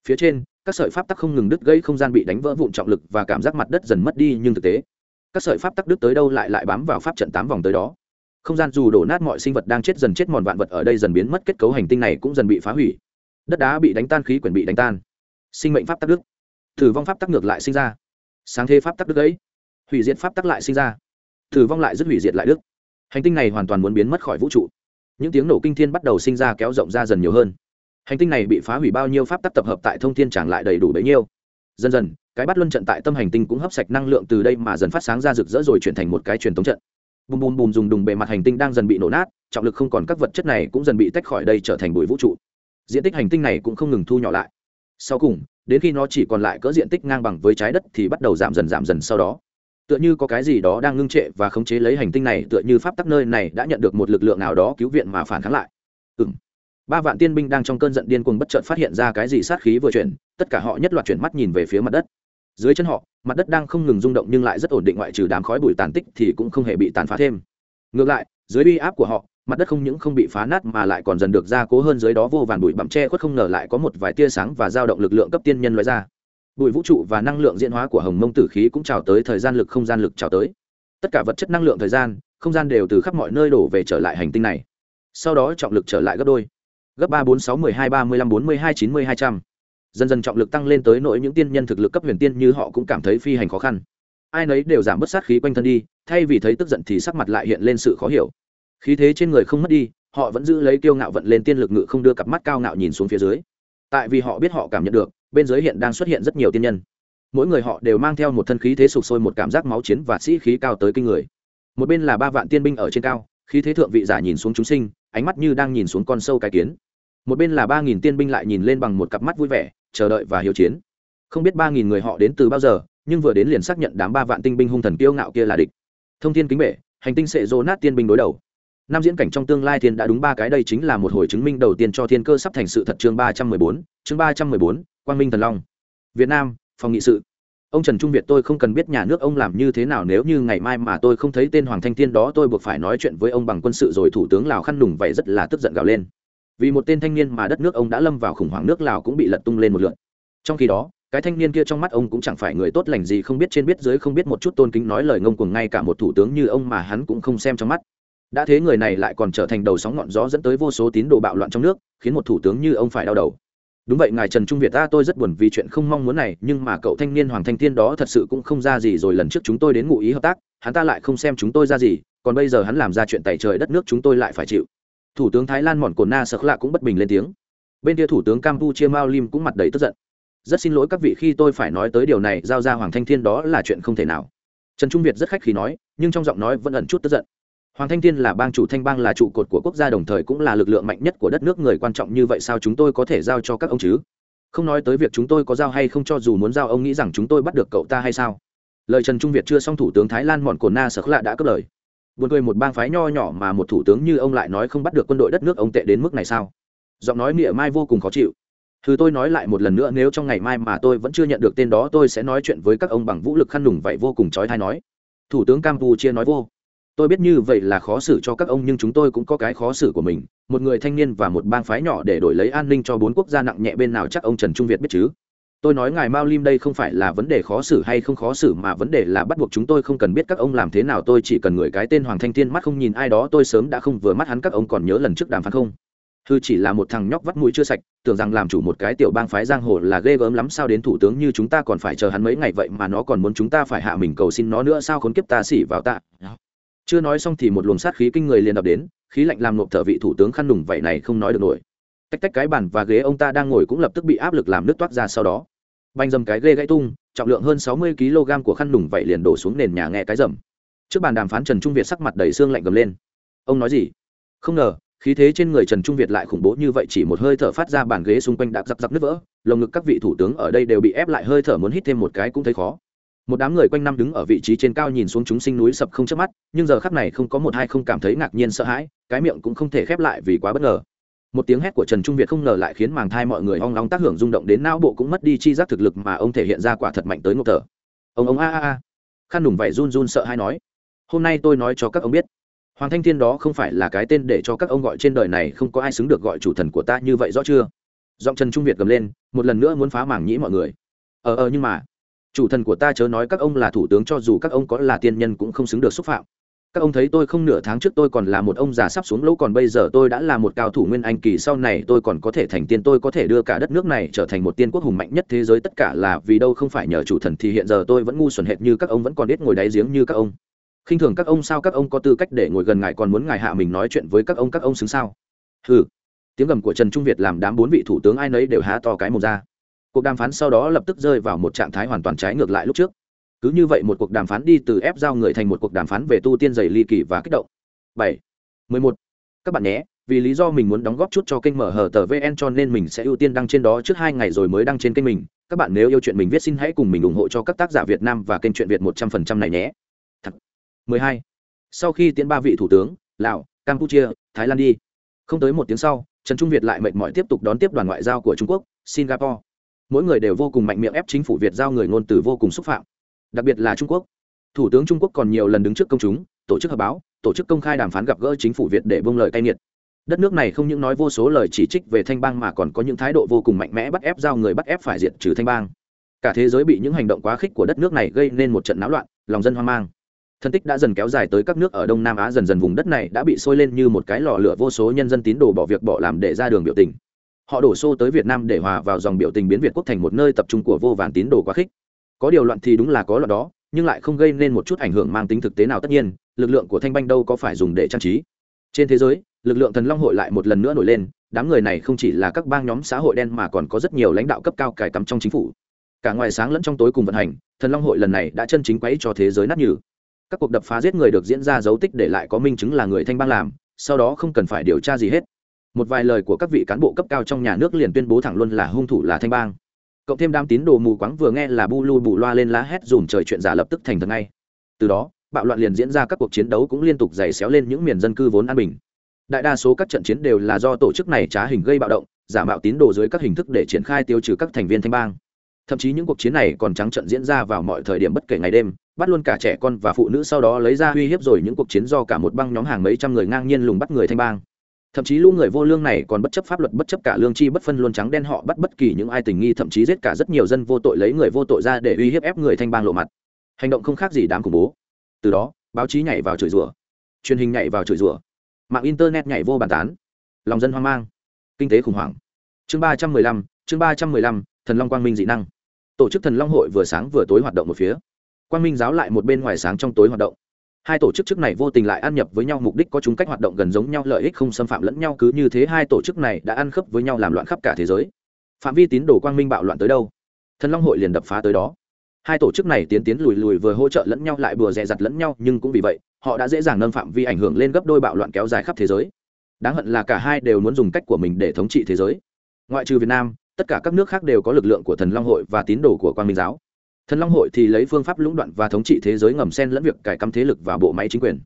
Phía trên, các sợi pháp tắc không ngừng đứt gây không gian bị đánh vỡ vụn trọng lực và cảm giác mặt đất dần mất đi nhưng thực tế, các sợi pháp tắc đứt tới đâu lại lại bám vào pháp trận tám vòng tới đó không gian dù đổ nát mọi sinh vật đang chết dần chết mòn vạn vật ở đây dần biến mất, kết cấu hành tinh này cũng dần bị phá hủy. Đất đá bị đánh tan, khí quyển bị đánh tan. Sinh mệnh pháp tắc đức. Thử vong pháp tắc ngược lại sinh ra. Sáng thế pháp tắc đức ấy. Hủy diệt pháp tắc lại sinh ra. Thử vong lại rất hủy diệt lại đức. Hành tinh này hoàn toàn muốn biến mất khỏi vũ trụ. Những tiếng nổ kinh thiên bắt đầu sinh ra kéo rộng ra dần nhiều hơn. Hành tinh này bị phá hủy bao nhiêu pháp tắc tập hợp tại thông thiên tràng lại đầy đủ bấy nhiêu. Dần dần, cái bắt luân trận tại tâm hành tinh cũng hấp sạch năng lượng từ đây mà dần phát sáng ra rực rỡ rồi chuyển thành một cái truyền thống trận bùm bùm bùm dùng đùng bề mặt hành tinh đang dần bị nổ nát, trọng lực không còn các vật chất này cũng dần bị tách khỏi đây trở thành bụi vũ trụ. Diện tích hành tinh này cũng không ngừng thu nhỏ lại. Sau cùng, đến khi nó chỉ còn lại cỡ diện tích ngang bằng với trái đất thì bắt đầu giảm dần giảm dần sau đó. Tựa như có cái gì đó đang ngưng trệ và khống chế lấy hành tinh này, tựa như pháp tắc nơi này đã nhận được một lực lượng nào đó cứu viện mà phản kháng lại. Ừ m ba vạn tiên binh đang trong cơn giận điên cuồng bất chợt phát hiện ra cái gì sát khí vừa chuyển, tất cả họ nhất loạt chuyển mắt nhìn về phía mặt đất dưới chân họ, mặt đất đang không ngừng rung động nhưng lại rất ổn định ngoại trừ đám khói bụi tàn tích thì cũng không hề bị tàn phá thêm. Ngược lại, dưới uy áp của họ, mặt đất không những không bị phá nát mà lại còn dần được gia cố hơn dưới đó vô vàn bụi bặm tre khuất không ngờ lại có một vài tia sáng và dao động lực lượng cấp tiên nhân loại ra. Bụi vũ trụ và năng lượng diễn hóa của hồng mông tử khí cũng trào tới thời gian lực không gian lực trào tới. Tất cả vật chất năng lượng thời gian, không gian đều từ khắp mọi nơi đổ về trở lại hành tinh này. Sau đó trọng lực trở lại gấp đôi. Gấp ba bốn sáu mười hai ba mươi lăm bốn mươi hai chín mươi hai trăm dần dần trọng lực tăng lên tới nỗi những tiên nhân thực lực cấp huyền tiên như họ cũng cảm thấy phi hành khó khăn. Ai nấy đều giảm bớt sát khí quanh thân đi, thay vì thấy tức giận thì sắc mặt lại hiện lên sự khó hiểu. Khí thế trên người không mất đi, họ vẫn giữ lấy kiêu ngạo vận lên tiên lực ngự không đưa cặp mắt cao ngạo nhìn xuống phía dưới. Tại vì họ biết họ cảm nhận được, bên dưới hiện đang xuất hiện rất nhiều tiên nhân. Mỗi người họ đều mang theo một thân khí thế sục sôi một cảm giác máu chiến và sĩ khí cao tới kinh người. Một bên là ba vạn tiên binh ở trên cao, khí thế thượng vị giả nhìn xuống chúng sinh, ánh mắt như đang nhìn xuống con sâu cái kiến một bên là ba nghìn tiên binh lại nhìn lên bằng một cặp mắt vui vẻ, chờ đợi và hiếu chiến. Không biết ba nghìn người họ đến từ bao giờ, nhưng vừa đến liền xác nhận đám ba vạn tinh binh hung thần kiêu ngạo kia là địch. Thông thiên kính bệ, hành tinh sệ dô nát tiên binh đối đầu. Năm diễn cảnh trong tương lai thiên đã đúng ba cái đây chính là một hồi chứng minh đầu tiên cho thiên cơ sắp thành sự thật chương ba trăm mười bốn, chương ba trăm mười bốn, quang minh thần long. Việt nam, phòng nghị sự. Ông trần trung việt tôi không cần biết nhà nước ông làm như thế nào nếu như ngày mai mà tôi không thấy tên hoàng thanh thiên đó tôi buộc phải nói chuyện với ông bằng quân sự rồi thủ tướng lào khăn đùng vậy rất là tức giận gào lên vì một tên thanh niên mà đất nước ông đã lâm vào khủng hoảng, nước lào cũng bị lật tung lên một lượt. Trong khi đó, cái thanh niên kia trong mắt ông cũng chẳng phải người tốt lành gì, không biết trên biết dưới, không biết một chút tôn kính nói lời ngông cuồng, ngay cả một thủ tướng như ông mà hắn cũng không xem trong mắt. Đã thế người này lại còn trở thành đầu sóng ngọn gió dẫn tới vô số tín đồ bạo loạn trong nước, khiến một thủ tướng như ông phải đau đầu. Đúng vậy, ngài trần trung việt ta, tôi rất buồn vì chuyện không mong muốn này, nhưng mà cậu thanh niên hoàng thanh thiên đó thật sự cũng không ra gì rồi, lần trước chúng tôi đến ngụ ý hợp tác, hắn ta lại không xem chúng tôi ra gì, còn bây giờ hắn làm ra chuyện tẩy trời đất nước chúng tôi lại phải chịu thủ tướng thái lan mòn cồn na sợ lạ cũng bất bình lên tiếng. Bên kia thủ tướng campuchia mao lim cũng mặt đầy tức giận. Rất xin lỗi các vị khi tôi phải nói tới điều này, giao ra hoàng thanh thiên đó là chuyện không thể nào. Trần trung việt rất khách khí nói, nhưng trong giọng nói vẫn ẩn chút tức giận. Hoàng thanh thiên là bang chủ, thanh bang là trụ cột của quốc gia, đồng thời cũng là lực lượng mạnh nhất của đất nước, người quan trọng như vậy sao chúng tôi có thể giao cho các ông chứ? Không nói tới việc chúng tôi có giao hay không cho dù muốn giao, ông nghĩ rằng chúng tôi bắt được cậu ta hay sao? Lời trần trung việt chưa xong, thủ tướng thái lan mòn cồn na sở lạ đã cất lời buồn cười một bang phái nho nhỏ mà một thủ tướng như ông lại nói không bắt được quân đội đất nước ông tệ đến mức này sao? Giọng nói mỉa mai vô cùng khó chịu. Thứ tôi nói lại một lần nữa, nếu trong ngày mai mà tôi vẫn chưa nhận được tên đó, tôi sẽ nói chuyện với các ông bằng vũ lực khăn đủng vậy vô cùng trói thai nói. Thủ tướng campuchia nói vô. Tôi biết như vậy là khó xử cho các ông, nhưng chúng tôi cũng có cái khó xử của mình. Một người thanh niên và một bang phái nhỏ để đổi lấy an ninh cho bốn quốc gia nặng nhẹ bên nào chắc ông trần trung việt biết chứ? Tôi nói ngài mao lim đây không phải là vấn đề khó xử hay không khó xử mà vấn đề là bắt buộc chúng tôi không cần biết các ông làm thế nào, tôi chỉ cần người cái tên hoàng thanh thiên mắt không nhìn ai đó, tôi sớm đã không vừa mắt hắn các ông còn nhớ lần trước đàm phán không? Thư chỉ là một thằng nhóc vắt mũi chưa sạch, tưởng rằng làm chủ một cái tiểu bang phái giang hồ là ghê gớm lắm, sao đến thủ tướng như chúng ta còn phải chờ hắn mấy ngày vậy mà nó còn muốn chúng ta phải hạ mình cầu xin nó nữa, sao khốn kiếp ta xỉ vào ta? Chưa nói xong thì một luồng sát khí kinh người liền đập đến, khí lạnh làm nộp thở vị thủ tướng khăn đùng vậy này không nói được nổi tách tách cái bàn và ghế ông ta đang ngồi cũng lập tức bị áp lực làm nước toát ra sau đó. Banh dầm cái ghê gãy tung, trọng lượng hơn sáu mươi kg của khăn đùng vậy liền đổ xuống nền nhà nghe cái dầm. trước bàn đàm phán trần trung việt sắc mặt đầy xương lạnh gầm lên. Ông nói gì? Không ngờ, khí thế trên người trần trung việt lại khủng bố như vậy, chỉ một hơi thở phát ra bàn ghế xung quanh đạp giặc giặc nứt vỡ, lồng ngực các vị thủ tướng ở đây đều bị ép lại hơi thở muốn hít thêm một cái cũng thấy khó. Một đám người quanh năm đứng ở vị trí trên cao nhìn xuống chúng sinh núi sập không chớp mắt, nhưng giờ khắc này không có một hai không cảm thấy ngạc nhiên sợ hãi, cái miệng cũng không thể khép lại vì quá bất ngờ một tiếng hét của trần trung việt không ngờ lại khiến màng thai mọi người hoang long tác hưởng rung động đến não bộ cũng mất đi chi giác thực lực mà ông thể hiện ra quả thật mạnh tới ngộ thở ông ông a a a. Khăn đùng vậy run run sợ hay nói, hôm nay tôi nói cho các ông biết, hoàng thanh thiên đó không phải là cái tên để cho các ông gọi trên đời này không có ai xứng được gọi chủ thần của ta như vậy rõ chưa? Giọng trần trung việt gầm lên, một lần nữa muốn phá mảng nhĩ mọi người. Ờ ờ nhưng mà, chủ thần của ta chớ nói các ông là thủ tướng cho dù các ông có là tiên nhân cũng không xứng được xúc phạm các ông thấy tôi không nửa tháng trước tôi còn là một ông già sắp xuống lỗ còn bây giờ tôi đã là một cao thủ nguyên anh kỳ, sau này tôi còn có thể thành tiên, tôi có thể đưa cả đất nước này trở thành một tiên quốc hùng mạnh nhất thế giới, tất cả là vì đâu không phải nhờ chủ thần thì hiện giờ tôi vẫn ngu xuẩn hệt như các ông, vẫn còn biết ngồi đáy giếng như các ông. Khinh thường các ông sao các ông có tư cách để ngồi gần ngài còn muốn ngài hạ mình nói chuyện với các ông các ông xứng sao? Ừ tiếng gầm của trần trung việt làm đám bốn vị thủ tướng ai nấy đều há to cái mồm ra. Cuộc đàm phán sau đó lập tức rơi vào một trạng thái hoàn toàn trái ngược lại lúc trước cứ như vậy một cuộc đàm phán đi từ ép giao người thành một cuộc đàm phán về tu tiên giày ly kỳ và kích động. Bảy, mười một. Các bạn nhé, vì lý do mình muốn đóng góp chút cho kênh mở hở tờ vn cho nên mình sẽ ưu tiên đăng trên đó trước hai ngày rồi mới đăng trên kênh mình. Các bạn nếu yêu chuyện mình viết xin hãy cùng mình ủng hộ cho các tác giả việt nam và kênh chuyện việt một trăm phần trăm này nhé. Thật. Mười hai. Sau khi tiễn ba vị thủ tướng, lào, campuchia, thái lan đi, không tới một tiếng sau, trần trung việt lại mệt mỏi tiếp tục đón tiếp đoàn ngoại giao của trung quốc, singapore. Mỗi người đều vô cùng mạnh miệng ép chính phủ việt giao người ngôn từ vô cùng xúc phạm đặc biệt là trung quốc thủ tướng trung quốc còn nhiều lần đứng trước công chúng tổ chức họp báo tổ chức công khai đàm phán gặp gỡ chính phủ việt để bông lời cay nghiệt đất nước này không những nói vô số lời chỉ trích về thanh bang mà còn có những thái độ vô cùng mạnh mẽ bắt ép giao người bắt ép phải diệt trừ thanh bang cả thế giới bị những hành động quá khích của đất nước này gây nên một trận náo loạn lòng dân hoang mang thân tích đã dần kéo dài tới các nước ở đông nam á dần dần vùng đất này đã bị sôi lên như một cái lò lửa vô số nhân dân tín đồ bỏ việc bỏ làm để ra đường biểu tình họ đổ xô tới việt nam để hòa vào dòng biểu tình biến việt quốc thành một nơi tập trung của vô vàn tín đồ quá khích có điều loạn thì đúng là có loạn đó, nhưng lại không gây nên một chút ảnh hưởng mang tính thực tế nào tất nhiên, lực lượng của thanh banh đâu có phải dùng để trang trí. Trên thế giới, lực lượng thần long hội lại một lần nữa nổi lên, đám người này không chỉ là các bang nhóm xã hội đen mà còn có rất nhiều lãnh đạo cấp cao cài cắm trong chính phủ. Cả ngoài sáng lẫn trong tối cùng vận hành, thần long hội lần này đã chân chính quấy cho thế giới nát nhừ. Các cuộc đập phá giết người được diễn ra dấu tích để lại có minh chứng là người thanh bang làm, sau đó không cần phải điều tra gì hết. Một vài lời của các vị cán bộ cấp cao trong nhà nước liền tuyên bố thẳng luôn là hung thủ là thanh bang cộng thêm đám tín đồ mù quáng vừa nghe là bu lu bù loa lên lá hét dùm trời chuyện giả lập tức thành thật ngay. Từ đó, bạo loạn liền diễn ra các cuộc chiến đấu cũng liên tục dày xéo lên những miền dân cư vốn an bình. Đại đa số các trận chiến đều là do tổ chức này trá hình gây bạo động, giả mạo tín đồ dưới các hình thức để triển khai tiêu trừ các thành viên thanh bang. Thậm chí những cuộc chiến này còn trắng trận diễn ra vào mọi thời điểm bất kể ngày đêm, bắt luôn cả trẻ con và phụ nữ sau đó lấy ra uy hiếp rồi những cuộc chiến do cả một băng nhóm hàng mấy trăm người ngang nhiên lùng bắt người thanh bang thậm chí lũ người vô lương này còn bất chấp pháp luật, bất chấp cả lương chi, bất phân luôn trắng đen họ, bắt bất kỳ những ai tình nghi, thậm chí giết cả rất nhiều dân vô tội, lấy người vô tội ra để uy hiếp ép người thanh bang lộ mặt. Hành động không khác gì đám khủng bố. Từ đó, báo chí nhảy vào chửi rủa. Truyền hình nhảy vào chửi rủa. Mạng internet nhảy vô bàn tán. Lòng dân hoang mang. Kinh tế khủng hoảng. Chương ba trăm mười lăm, chương ba trăm mười lăm, thần long quang minh dị năng. Tổ chức thần long hội vừa sáng vừa tối hoạt động một phía. Quang minh giáo lại một bên ngoài sáng trong tối hoạt động hai tổ chức trước này vô tình lại ăn nhập với nhau, mục đích có chúng cách hoạt động gần giống nhau, lợi ích không xâm phạm lẫn nhau, cứ như thế hai tổ chức này đã ăn khớp với nhau làm loạn khắp cả thế giới. Phạm vi tín đồ quang minh bạo loạn tới đâu? Thần long hội liền đập phá tới đó. Hai tổ chức này tiến tiến lùi lùi vừa hỗ trợ lẫn nhau, lại bừa dè dặt lẫn nhau, nhưng cũng vì vậy, họ đã dễ dàng nâng phạm vi ảnh hưởng lên gấp đôi bạo loạn kéo dài khắp thế giới. Đáng hận là cả hai đều muốn dùng cách của mình để thống trị thế giới. Ngoại trừ việt nam, tất cả các nước khác đều có lực lượng của thần long hội và tín đồ của quang minh giáo thần long hội thì lấy phương pháp lũng đoạn và thống trị thế giới ngầm sen lẫn việc cải cắm thế lực và bộ máy chính quyền.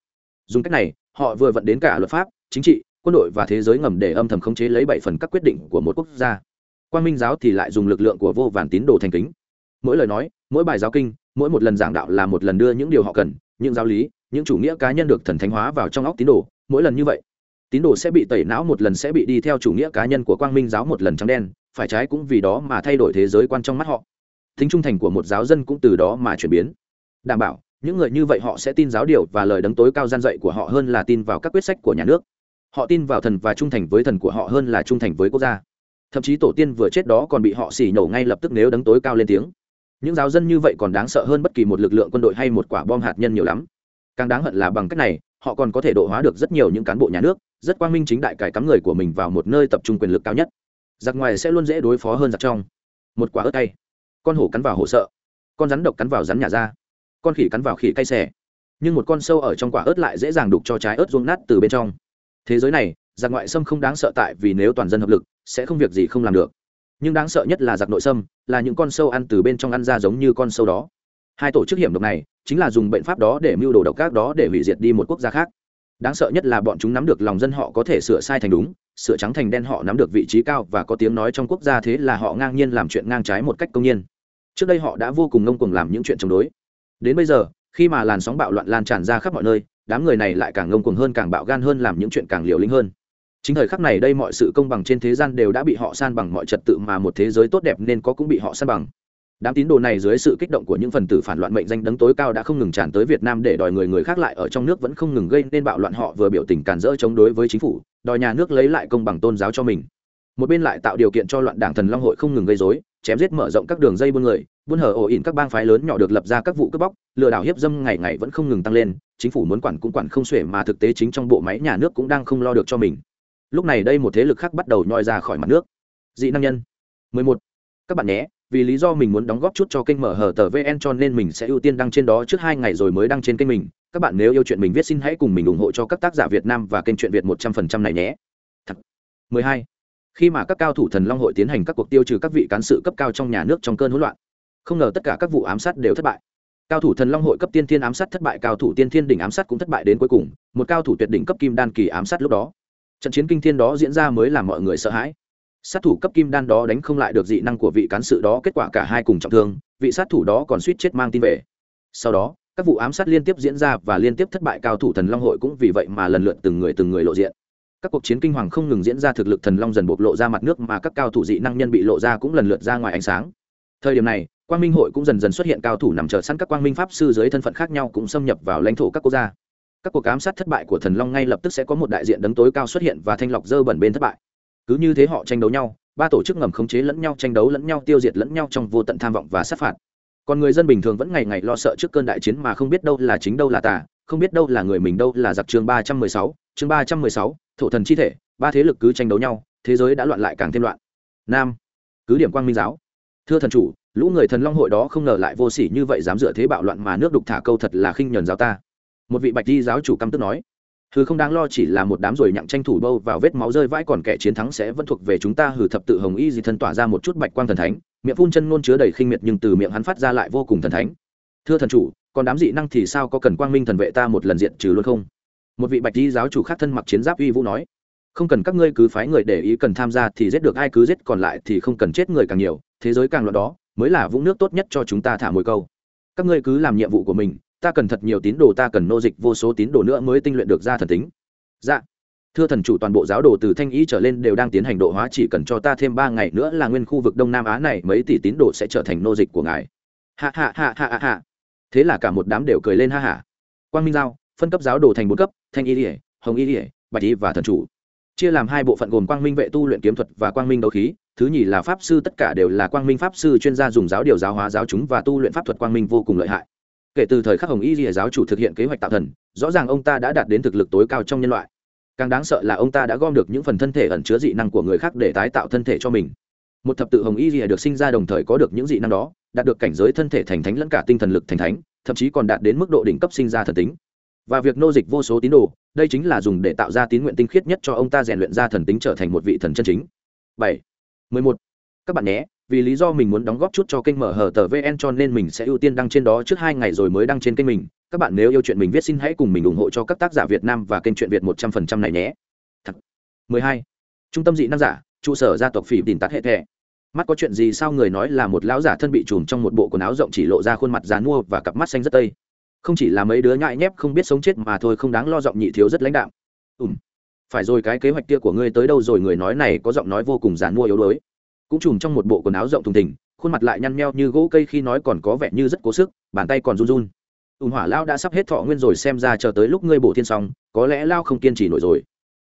Dùng cách này, họ vừa vận đến cả luật pháp, chính trị, quân đội và thế giới ngầm để âm thầm khống chế lấy bảy phần các quyết định của một quốc gia. Quang minh giáo thì lại dùng lực lượng của vô vàn tín đồ thành kính. Mỗi lời nói, mỗi bài giáo kinh, mỗi một lần giảng đạo là một lần đưa những điều họ cần, những giáo lý, những chủ nghĩa cá nhân được thần thánh hóa vào trong óc tín đồ. Mỗi lần như vậy, tín đồ sẽ bị tẩy não, một lần sẽ bị đi theo chủ nghĩa cá nhân của quang minh giáo, một lần trắng đen, phải trái cũng vì đó mà thay đổi thế giới quan trong mắt họ thính trung thành của một giáo dân cũng từ đó mà chuyển biến. Đảm bảo, những người như vậy họ sẽ tin giáo điều và lời đấng tối cao gian dạy của họ hơn là tin vào các quyết sách của nhà nước. Họ tin vào thần và trung thành với thần của họ hơn là trung thành với quốc gia. Thậm chí tổ tiên vừa chết đó còn bị họ xỉ nhổ ngay lập tức nếu đấng tối cao lên tiếng. Những giáo dân như vậy còn đáng sợ hơn bất kỳ một lực lượng quân đội hay một quả bom hạt nhân nhiều lắm. Càng đáng hận là bằng cách này, họ còn có thể độ hóa được rất nhiều những cán bộ nhà nước, rất quang minh chính đại cải cắm người của mình vào một nơi tập trung quyền lực cao nhất. Giặc ngoài sẽ luôn dễ đối phó hơn giặc trong. Một quả ớt cay con hổ cắn vào hổ sợ, con rắn độc cắn vào rắn nhà ra, con khỉ cắn vào khỉ cay xẻ nhưng một con sâu ở trong quả ớt lại dễ dàng đục cho trái ớt ruông nát từ bên trong. Thế giới này, giặc ngoại xâm không đáng sợ tại vì nếu toàn dân hợp lực, sẽ không việc gì không làm được. Nhưng đáng sợ nhất là giặc nội xâm, là những con sâu ăn từ bên trong ăn ra giống như con sâu đó. Hai tổ chức hiểm độc này, chính là dùng bệnh pháp đó để mưu đồ độc các đó để hủy diệt đi một quốc gia khác. Đáng sợ nhất là bọn chúng nắm được lòng dân họ có thể sửa sai thành đúng, sửa trắng thành đen họ nắm được vị trí cao và có tiếng nói trong quốc gia thế là họ ngang nhiên làm chuyện ngang trái một cách công nhiên trước đây họ đã vô cùng ngông cuồng làm những chuyện chống đối. Đến bây giờ, khi mà làn sóng bạo loạn lan tràn ra khắp mọi nơi, đám người này lại càng ngông cuồng hơn, càng bạo gan hơn, làm những chuyện càng liều lĩnh hơn. Chính thời khắc này đây mọi sự công bằng trên thế gian đều đã bị họ san bằng mọi trật tự mà một thế giới tốt đẹp nên có cũng bị họ san bằng. Đám tín đồ này dưới sự kích động của những phần tử phản loạn mệnh danh đấng tối cao đã không ngừng tràn tới việt nam để đòi người người khác lại ở trong nước vẫn không ngừng gây nên bạo loạn. Họ vừa biểu tình cản rỡ chống đối với chính phủ, đòi nhà nước lấy lại công bằng tôn giáo cho mình. Một bên lại tạo điều kiện cho loạn đảng thần long hội không ngừng gây dối chém giết mở rộng các đường dây buôn người, buôn hở ổ ỉn các bang phái lớn nhỏ được lập ra các vụ cướp bóc, lừa đảo hiếp dâm ngày ngày vẫn không ngừng tăng lên, chính phủ muốn quản cũng quản không xuể mà thực tế chính trong bộ máy nhà nước cũng đang không lo được cho mình lúc này đây một thế lực khác bắt đầu nhoi ra khỏi mặt nước dị năng nhân 11. các bạn nhé, vì lý do mình muốn đóng góp chút cho kênh mở hở tờ vn cho nên mình sẽ ưu tiên đăng trên đó trước hai ngày rồi mới đăng trên kênh mình các bạn nếu yêu chuyện mình viết xin hãy cùng mình ủng hộ cho các tác giả việt nam và kênh chuyện việt một trăm phần trăm này nhé Thật. 12 khi mà các cao thủ thần long hội tiến hành các cuộc tiêu trừ các vị cán sự cấp cao trong nhà nước trong cơn hỗn loạn, không ngờ tất cả các vụ ám sát đều thất bại. Cao thủ thần long hội cấp tiên thiên ám sát thất bại, cao thủ tiên thiên đỉnh ám sát cũng thất bại đến cuối cùng, một cao thủ tuyệt đỉnh cấp kim đan kỳ ám sát lúc đó. Trận chiến kinh thiên đó diễn ra mới làm mọi người sợ hãi. Sát thủ cấp kim đan đó đánh không lại được dị năng của vị cán sự đó, kết quả cả hai cùng trọng thương, vị sát thủ đó còn suýt chết mang tin về. Sau đó, các vụ ám sát liên tiếp diễn ra và liên tiếp thất bại, cao thủ thần long hội cũng vì vậy mà lần lượt từng người từng người lộ diện các cuộc chiến kinh hoàng không ngừng diễn ra, thực lực thần long dần bộc lộ ra mặt nước mà các cao thủ dị năng nhân bị lộ ra cũng lần lượt ra ngoài ánh sáng. Thời điểm này, quang minh hội cũng dần dần xuất hiện, cao thủ nằm chờ sẵn các quang minh pháp sư dưới thân phận khác nhau cũng xâm nhập vào lãnh thổ các quốc gia. Các cuộc ám sát thất bại của thần long ngay lập tức sẽ có một đại diện đấng tối cao xuất hiện và thanh lọc dơ bẩn bên thất bại. Cứ như thế họ tranh đấu nhau, ba tổ chức ngầm khống chế lẫn nhau, tranh đấu lẫn nhau, tiêu diệt lẫn nhau trong vô tận tham vọng và sát phạt còn người dân bình thường vẫn ngày ngày lo sợ trước cơn đại chiến mà không biết đâu là chính đâu là tà, không biết đâu là người mình đâu là giặc chương ba trăm mười sáu, chương ba trăm mười sáu, thổ thần chi thể, ba thế lực cứ tranh đấu nhau, thế giới đã loạn lại càng thêm loạn. Nam, cứ điểm quang minh giáo. Thưa thần chủ, lũ người thần long hội đó không ngờ lại vô sỉ như vậy dám dựa thế bạo loạn mà nước đục thả câu thật là khinh nhuần giáo ta. Một vị bạch di giáo chủ căm tức nói hừ, không đáng lo, chỉ là một đám rồi nhặng tranh thủ bâu vào vết máu rơi vãi, còn kẻ chiến thắng sẽ vẫn thuộc về chúng ta. Hừ, thập tự hồng y di thân tỏa ra một chút bạch quang thần thánh, miệng phun chân ngôn chứa đầy khinh miệt, nhưng từ miệng hắn phát ra lại vô cùng thần thánh. Thưa thần chủ, còn đám dị năng thì sao, có cần quang minh thần vệ ta một lần diện trừ luôn không? Một vị bạch di giáo chủ khác thân mặc chiến giáp uy vũ nói, không cần các ngươi cứ phái người để ý cần tham gia thì giết được, ai cứ giết, còn lại thì không cần chết người càng nhiều. Thế giới càng loạn đó, mới là vũng nước tốt nhất cho chúng ta thả mồi câu. Các ngươi cứ làm nhiệm vụ của mình ta cần thật nhiều tín đồ, ta cần nô dịch vô số tín đồ nữa mới tinh luyện được ra thần tính. Dạ. Thưa thần chủ, toàn bộ giáo đồ từ thanh ý trở lên đều đang tiến hành độ hóa, chỉ cần cho ta thêm ba ngày nữa là nguyên khu vực đông nam á này, mấy tỷ tín đồ sẽ trở thành nô dịch của ngài. Hạ hạ hạ hạ hạ hạ thế là cả một đám đều cười lên ha hạ quang minh giao, phân cấp giáo đồ thành bốn cấp, thanh y ỉa hồng y ỉa bạch y và thần chủ. Chia làm hai bộ phận gồm quang minh vệ tu luyện kiếm thuật và quang minh đấu khí. Thứ nhì là pháp sư, tất cả đều là quang minh pháp sư chuyên gia dùng giáo điều giáo hóa giáo chúng và tu luyện pháp thuật quang minh vô cùng lợi hại kể từ thời khắc hồng y rìa giáo chủ thực hiện kế hoạch tạo thần, rõ ràng ông ta đã đạt đến thực lực tối cao trong nhân loại. Càng đáng sợ là ông ta đã gom được những phần thân thể ẩn chứa dị năng của người khác để tái tạo thân thể cho mình. Một thập tự hồng y rìa được sinh ra đồng thời có được những dị năng đó, đạt được cảnh giới thân thể thành thánh lẫn cả tinh thần lực thành thánh, thậm chí còn đạt đến mức độ đỉnh cấp sinh ra thần tính. Và việc nô dịch vô số tín đồ, đây chính là dùng để tạo ra tín nguyện tinh khiết nhất cho ông ta rèn luyện ra thần tính trở thành một vị thần chân chính. Bảy, mười một. Các bạn nhé vì lý do mình muốn đóng góp chút cho kênh mở hở tờ vn cho nên mình sẽ ưu tiên đăng trên đó trước hai ngày rồi mới đăng trên kênh mình. Các bạn nếu yêu chuyện mình viết xin hãy cùng mình ủng hộ cho các tác giả việt nam và kênh chuyện việt một trăm phần trăm này nhé. Thật. mười hai. Trung tâm dị năng giả, trụ sở gia tộc phỉ tìm tắt hệ thẻ. Mắt có chuyện gì sao người nói là một lão giả thân bị trùm trong một bộ quần áo rộng chỉ lộ ra khuôn mặt dán mua và cặp mắt xanh rất tây. Không chỉ là mấy đứa nhại nhép không biết sống chết mà thôi không đáng lo giọng nhị thiếu rất lãnh đạm. Ùm phải rồi cái kế hoạch kia của ngươi tới đâu rồi người nói này có giọng nói vô cùng dán mua yếu đuối cũng trùm trong một bộ quần áo rộng thùng thình, khuôn mặt lại nhăn nheo như gỗ cây khi nói còn có vẻ như rất cố sức, bàn tay còn run run. Ùn hỏa lao đã sắp hết thọ nguyên rồi, xem ra chờ tới lúc ngươi bổ thiên xong, có lẽ lao không kiên trì nổi rồi.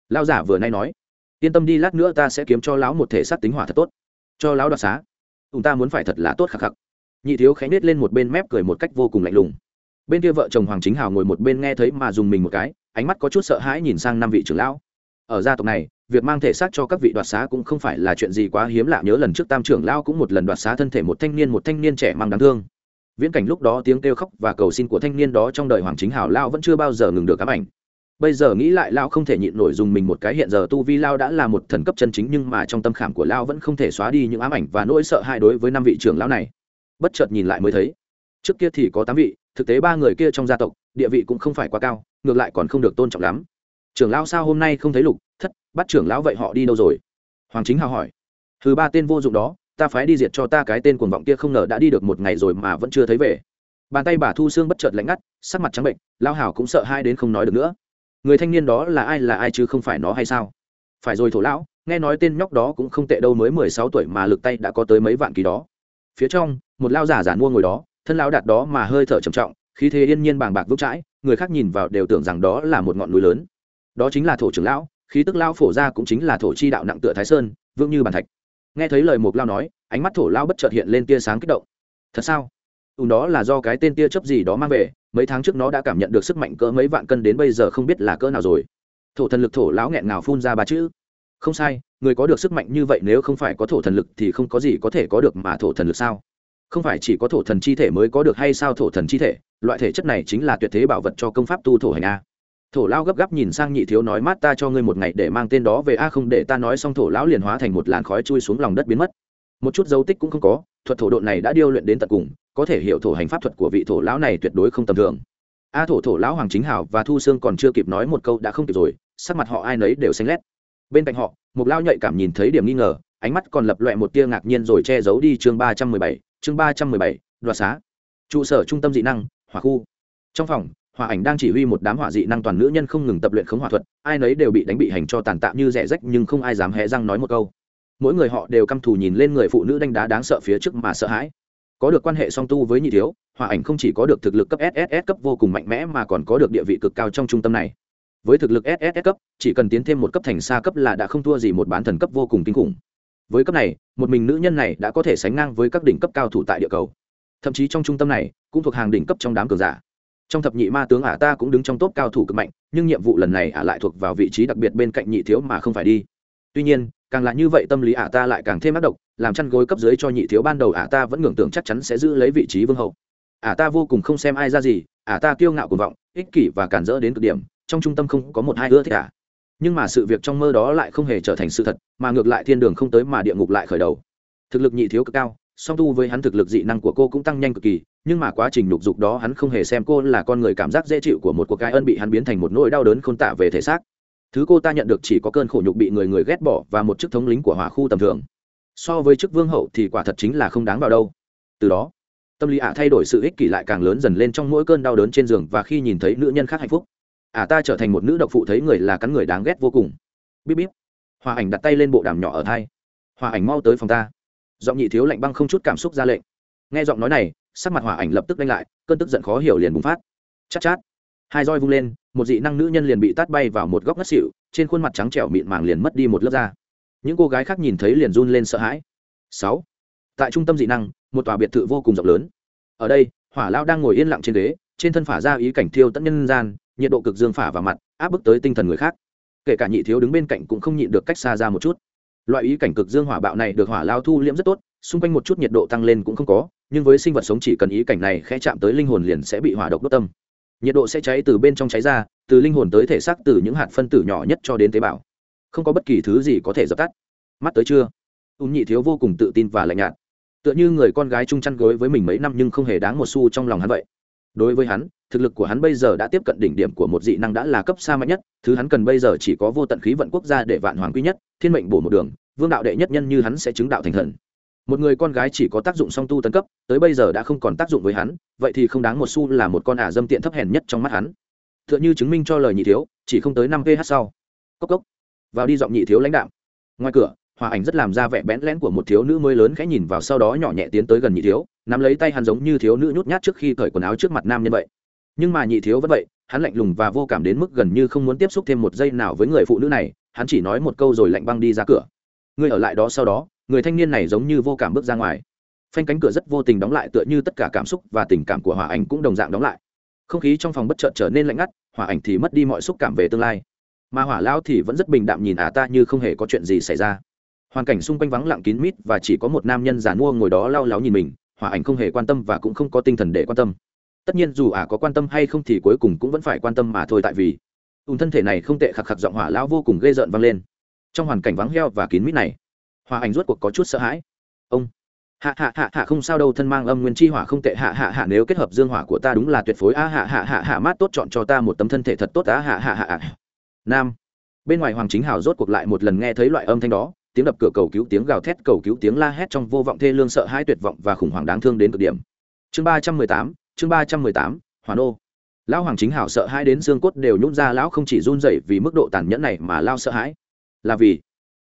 Lao giả vừa nay nói, yên tâm đi, lát nữa ta sẽ kiếm cho lão một thể sát tính hỏa thật tốt. Cho lão đoạt xá? Ùn ta muốn phải thật là tốt khắc khắc. Nhị thiếu khánh nết lên một bên mép cười một cách vô cùng lạnh lùng. Bên kia vợ chồng hoàng chính hào ngồi một bên nghe thấy mà dùng mình một cái, ánh mắt có chút sợ hãi nhìn sang năm vị trưởng lão. Ở gia tộc này việc mang thể xác cho các vị đoạt xá cũng không phải là chuyện gì quá hiếm lạ. Nhớ lần trước tam trưởng lao cũng một lần đoạt xá thân thể một thanh niên, một thanh niên trẻ mang đáng thương. Viễn cảnh lúc đó tiếng kêu khóc và cầu xin của thanh niên đó trong đời hoàng chính hào lao vẫn chưa bao giờ ngừng được ám ảnh. Bây giờ nghĩ lại, lao không thể nhịn nổi dùng mình một cái. Hiện giờ tu vi lao đã là một thần cấp chân chính, nhưng mà trong tâm khảm của lao vẫn không thể xóa đi những ám ảnh và nỗi sợ hãi đối với năm vị trưởng lão này. Bất chợt nhìn lại mới thấy, trước kia thì có tám vị, thực tế ba người kia trong gia tộc, địa vị cũng không phải quá cao, ngược lại còn không được tôn trọng lắm. Trưởng lão sao hôm nay không thấy lục, thất bắt trưởng lão vậy họ đi đâu rồi? Hoàng chính hào hỏi. Thứ ba tên vô dụng đó, ta phái đi diệt cho ta cái tên cuồng vọng kia không ngờ đã đi được một ngày rồi mà vẫn chưa thấy về. Bàn tay bà thu xương bất chợt lạnh ngắt, sắc mặt trắng bệnh lao hảo cũng sợ hai đến không nói được nữa. Người thanh niên đó là ai là ai chứ không phải nó hay sao? Phải rồi thổ lão, nghe nói tên nhóc đó cũng không tệ đâu, mới mười sáu tuổi mà lực tay đã có tới mấy vạn kỳ đó. Phía trong, một lao giả giả mua ngồi đó, thân lão đạt đó mà hơi thở trầm trọng, khí thế yên nhiên bàng bạc vững chãi, người khác nhìn vào đều tưởng rằng đó là một ngọn núi lớn. Đó chính là thổ trưởng lão khí tức lao phổ ra cũng chính là thổ chi đạo nặng tựa thái sơn vương như bàn thạch. Nghe thấy lời mục lao nói, ánh mắt thổ lao bất chợt hiện lên tia sáng kích động. Thật sao? Ùn đó là do cái tên tia chấp gì đó mang về, mấy tháng trước nó đã cảm nhận được sức mạnh cỡ mấy vạn cân đến bây giờ không biết là cỡ nào rồi. Thổ thần lực thổ lão nghẹn ngào phun ra ba chữ. Không sai, người có được sức mạnh như vậy nếu không phải có thổ thần lực thì không có gì có thể có được mà thổ thần lực sao? Không phải chỉ có thổ thần chi thể mới có được hay sao thổ thần chi thể, loại thể chất này chính là tuyệt thế bảo vật cho công pháp tu thổ hành a thổ lao gấp gáp nhìn sang nhị thiếu nói, mát ta cho ngươi một ngày để mang tên đó về a, không để ta nói xong, thổ lão liền hóa thành một làn khói chui xuống lòng đất biến mất. Một chút dấu tích cũng không có, thuật thổ độn này đã điêu luyện đến tận cùng, có thể hiểu thổ hành pháp thuật của vị thổ lão này tuyệt đối không tầm thường. A, thổ thổ lão hoàng chính hảo và thu sương còn chưa kịp nói một câu đã không kịp rồi, sắc mặt họ ai nấy đều xanh lét. Bên cạnh họ một lao nhạy cảm nhìn thấy điểm nghi ngờ, ánh mắt còn lập loẹ một tia ngạc nhiên rồi che giấu đi chương ba trăm mười bảy, chương ba trăm mười bảy, đoạt xá. Trụ sở trung tâm dị năng, hỏa khu. Trong phòng Hòa ảnh đang chỉ huy một đám hỏa dị năng toàn nữ nhân không ngừng tập luyện khống hỏa thuật, ai nấy đều bị đánh bị hành cho tàn tạ như rẻ rách nhưng không ai dám hé răng nói một câu. Mỗi người họ đều căm thù nhìn lên người phụ nữ đánh đá đáng sợ phía trước mà sợ hãi. Có được quan hệ song tu với nhị thiếu Hòa ảnh không chỉ có được thực lực cấp sss cấp vô cùng mạnh mẽ mà còn có được địa vị cực cao trong trung tâm này. Với thực lực sss cấp, chỉ cần tiến thêm một cấp thành xa cấp là đã không thua gì một bán thần cấp vô cùng kinh khủng. Với cấp này, một mình nữ nhân này đã có thể sánh ngang với các đỉnh cấp cao thủ tại địa cầu. Thậm chí trong trung tâm này, cũng thuộc hàng đỉnh cấp trong đám cường giả trong thập nhị ma tướng ả ta cũng đứng trong top cao thủ cực mạnh, nhưng nhiệm vụ lần này ả lại thuộc vào vị trí đặc biệt bên cạnh nhị thiếu mà không phải đi. Tuy nhiên, càng là như vậy tâm lý ả ta lại càng thêm ác độc, làm chăn gối cấp dưới cho nhị thiếu ban đầu ả ta vẫn ngưỡng tưởng chắc chắn sẽ giữ lấy vị trí vương hậu. Ả ta vô cùng không xem ai ra gì, ả ta kiêu ngạo cuồng vọng, ích kỷ và cản rỡ đến cực điểm, trong trung tâm không có một hai ưa thích ả. Nhưng mà sự việc trong mơ đó lại không hề trở thành sự thật, mà ngược lại thiên đường không tới mà địa ngục lại khởi đầu. Thực lực nhị thiếu cực cao song tu với hắn thực lực dị năng của cô cũng tăng nhanh cực kỳ, nhưng mà quá trình nhục dục đó hắn không hề xem cô là con người cảm giác dễ chịu của một cuộc cái ân bị hắn biến thành một nỗi đau đớn khôn tạ về thể xác. Thứ cô ta nhận được chỉ có cơn khổ nhục bị người người ghét bỏ và một chức thống lính của hỏa khu tầm thường. So với chức vương hậu thì quả thật chính là không đáng vào đâu. Từ đó, tâm lý ả thay đổi sự ích kỷ lại càng lớn dần lên trong mỗi cơn đau đớn trên giường và khi nhìn thấy nữ nhân khác hạnh phúc. Ả ta trở thành một nữ độc phụ thấy người là cắn người đáng ghét vô cùng. Bíp bíp. Hòa ảnh đặt tay lên bộ đàm nhỏ ở thai. Hòa ảnh mau tới phòng ta giọng nhị thiếu lạnh băng không chút cảm xúc ra lệnh. Nghe giọng nói này, sắc mặt hỏa ảnh lập tức đánh lại, cơn tức giận khó hiểu liền bùng phát. Chát chát. Hai roi vung lên, một dị năng nữ nhân liền bị tát bay vào một góc ngất xịu trên khuôn mặt trắng trẻo mịn màng liền mất đi một lớp da. Những cô gái khác nhìn thấy liền run lên sợ hãi. Sáu. Tại trung tâm dị năng, một tòa biệt thự vô cùng rộng lớn. Ở đây, hỏa lao đang ngồi yên lặng trên ghế, trên thân phả ra ý cảnh thiêu tận nhân gian, nhiệt độ cực dương phả vào mặt, áp bức tới tinh thần người khác. Kể cả nhị thiếu đứng bên cạnh cũng không nhịn được cách xa ra một chút loại ý cảnh cực dương hỏa bạo này được hỏa lao thu liễm rất tốt, xung quanh một chút nhiệt độ tăng lên cũng không có, nhưng với sinh vật sống chỉ cần ý cảnh này khẽ chạm tới linh hồn liền sẽ bị hỏa độc đốt tâm. Nhiệt độ sẽ cháy từ bên trong cháy ra, từ linh hồn tới thể xác, từ những hạt phân tử nhỏ nhất cho đến tế bào. Không có bất kỳ thứ gì có thể dập tắt. Mắt tới chưa ùn nhị thiếu vô cùng tự tin và lạnh nhạt. Tựa như người con gái chung chăn gối với mình mấy năm nhưng không hề đáng một xu trong lòng hắn vậy. Đối với hắn, thực lực của hắn bây giờ đã tiếp cận đỉnh điểm của một dị năng đã là cấp xa mạnh nhất, thứ hắn cần bây giờ chỉ có vô tận khí vận quốc gia để vạn hoàng quý nhất, thiên mệnh bổ một đường vương đạo đệ nhất nhân như hắn sẽ chứng đạo thành thần. Một người con gái chỉ có tác dụng song tu tấn cấp, tới bây giờ đã không còn tác dụng với hắn, vậy thì không đáng một xu là một con ả dâm tiện thấp hèn nhất trong mắt hắn. T h ư ợ n h ư chứng minh cho lời nhị thiếu, chỉ không tới năm ph sau. Cốc cốc. Vào đi giọng nhị thiếu lãnh đạo ngoài cửa, hòa ảnh rất làm ra vẻ bẽn lẽn của một thiếu nữ mới lớn khẽ nhìn vào sau đó nhỏ nhẹ tiến tới gần nhị thiếu, nắm lấy tay hắn giống như thiếu nữ nhút nhát trước khi cởi quần áo trước mặt nam nhân vậy. Nhưng mà nhị thiếu vẫn vậy, hắn lạnh lùng và vô cảm đến mức gần như không muốn tiếp xúc thêm một giây nào với người phụ nữ này, hắn chỉ nói một câu rồi lạnh băng đi ra cửa ngươi ở lại đó sau đó, người thanh niên này giống như vô cảm bước ra ngoài. Phanh cánh cửa rất vô tình đóng lại tựa như tất cả cảm xúc và tình cảm của hòa ảnh cũng đồng dạng đóng lại. Không khí trong phòng bất chợt trở nên lạnh ngắt hòa ảnh thì mất đi mọi xúc cảm về tương lai. Mà hỏa lão thì vẫn rất bình đạm nhìn ả ta như không hề có chuyện gì xảy ra. Hoàn cảnh xung quanh vắng lặng kín mít và chỉ có một nam nhân già mua ngồi đó lau láo nhìn mình, hỏa ảnh không hề quan tâm và cũng không có tinh thần để quan tâm. Tất nhiên dù ả có quan tâm hay không thì cuối cùng cũng vẫn phải quan tâm mà thôi tại vì, ùn thân thể này không tệ khạc khạc giọng hỏa lão vô cùng ghê rợn vang lên trong hoàn cảnh vắng heo và kín mít này hòa ảnh rốt cuộc có chút sợ hãi. Ông, hạ hạ hạ hạ không sao đâu, thân mang âm nguyên chi hỏa không tệ, hạ hạ hạ, nếu kết hợp dương hỏa của ta đúng là tuyệt phối. A, hạ hạ hạ hạ, mát tốt, chọn cho ta một tấm thân thể thật tốt. Á hạ hạ hạ hạ. Nam, bên ngoài hoàng chính hào rốt cuộc lại một lần nghe thấy loại âm thanh đó, tiếng đập cửa cầu cứu, tiếng gào thét cầu cứu, tiếng la hét trong vô vọng thê lương sợ hãi, tuyệt vọng và khủng hoảng đáng thương đến cực điểm. Chương ba trăm mười tám, chương ba trăm mười tám hoàn ô lão hoàng chính hảo sợ hãi đến xương cốt đều nhún ra, lão không chỉ run rẩy vì mức độ tàn nhẫn này mà lao sợ hãi là vì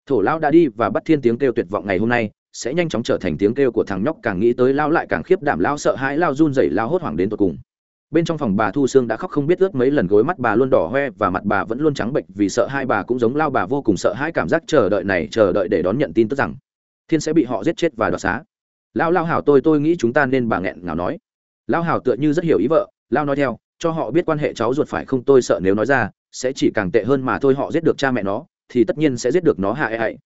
thổ lão đã đi và bắt thiên tiếng kêu tuyệt vọng ngày hôm nay, sẽ nhanh chóng trở thành tiếng kêu của thằng nhóc càng nghĩ tới lao lại càng khiếp đảm lao sợ hãi lao run rẩy lao hốt hoảng đến tột cùng. Bên trong phòng bà thu sương đã khóc không biết ướt mấy lần, gối mắt bà luôn đỏ hoe và mặt bà vẫn luôn trắng bệnh vì sợ hai bà cũng giống lao bà vô cùng sợ hãi cảm giác chờ đợi này, chờ đợi để đón nhận tin tức rằng thiên sẽ bị họ giết chết và đoạt xá. Lão lao hảo tôi tôi nghĩ chúng ta nên bà nghẹn ngào nói. Lão hảo tựa như rất hiểu ý vợ lao nói theo, cho họ biết quan hệ cháu ruột phải không? Tôi sợ nếu nói ra, sẽ chỉ càng tệ hơn mà thôi, họ giết được cha mẹ nó thì tất nhiên sẽ giết được nó hạ e hại.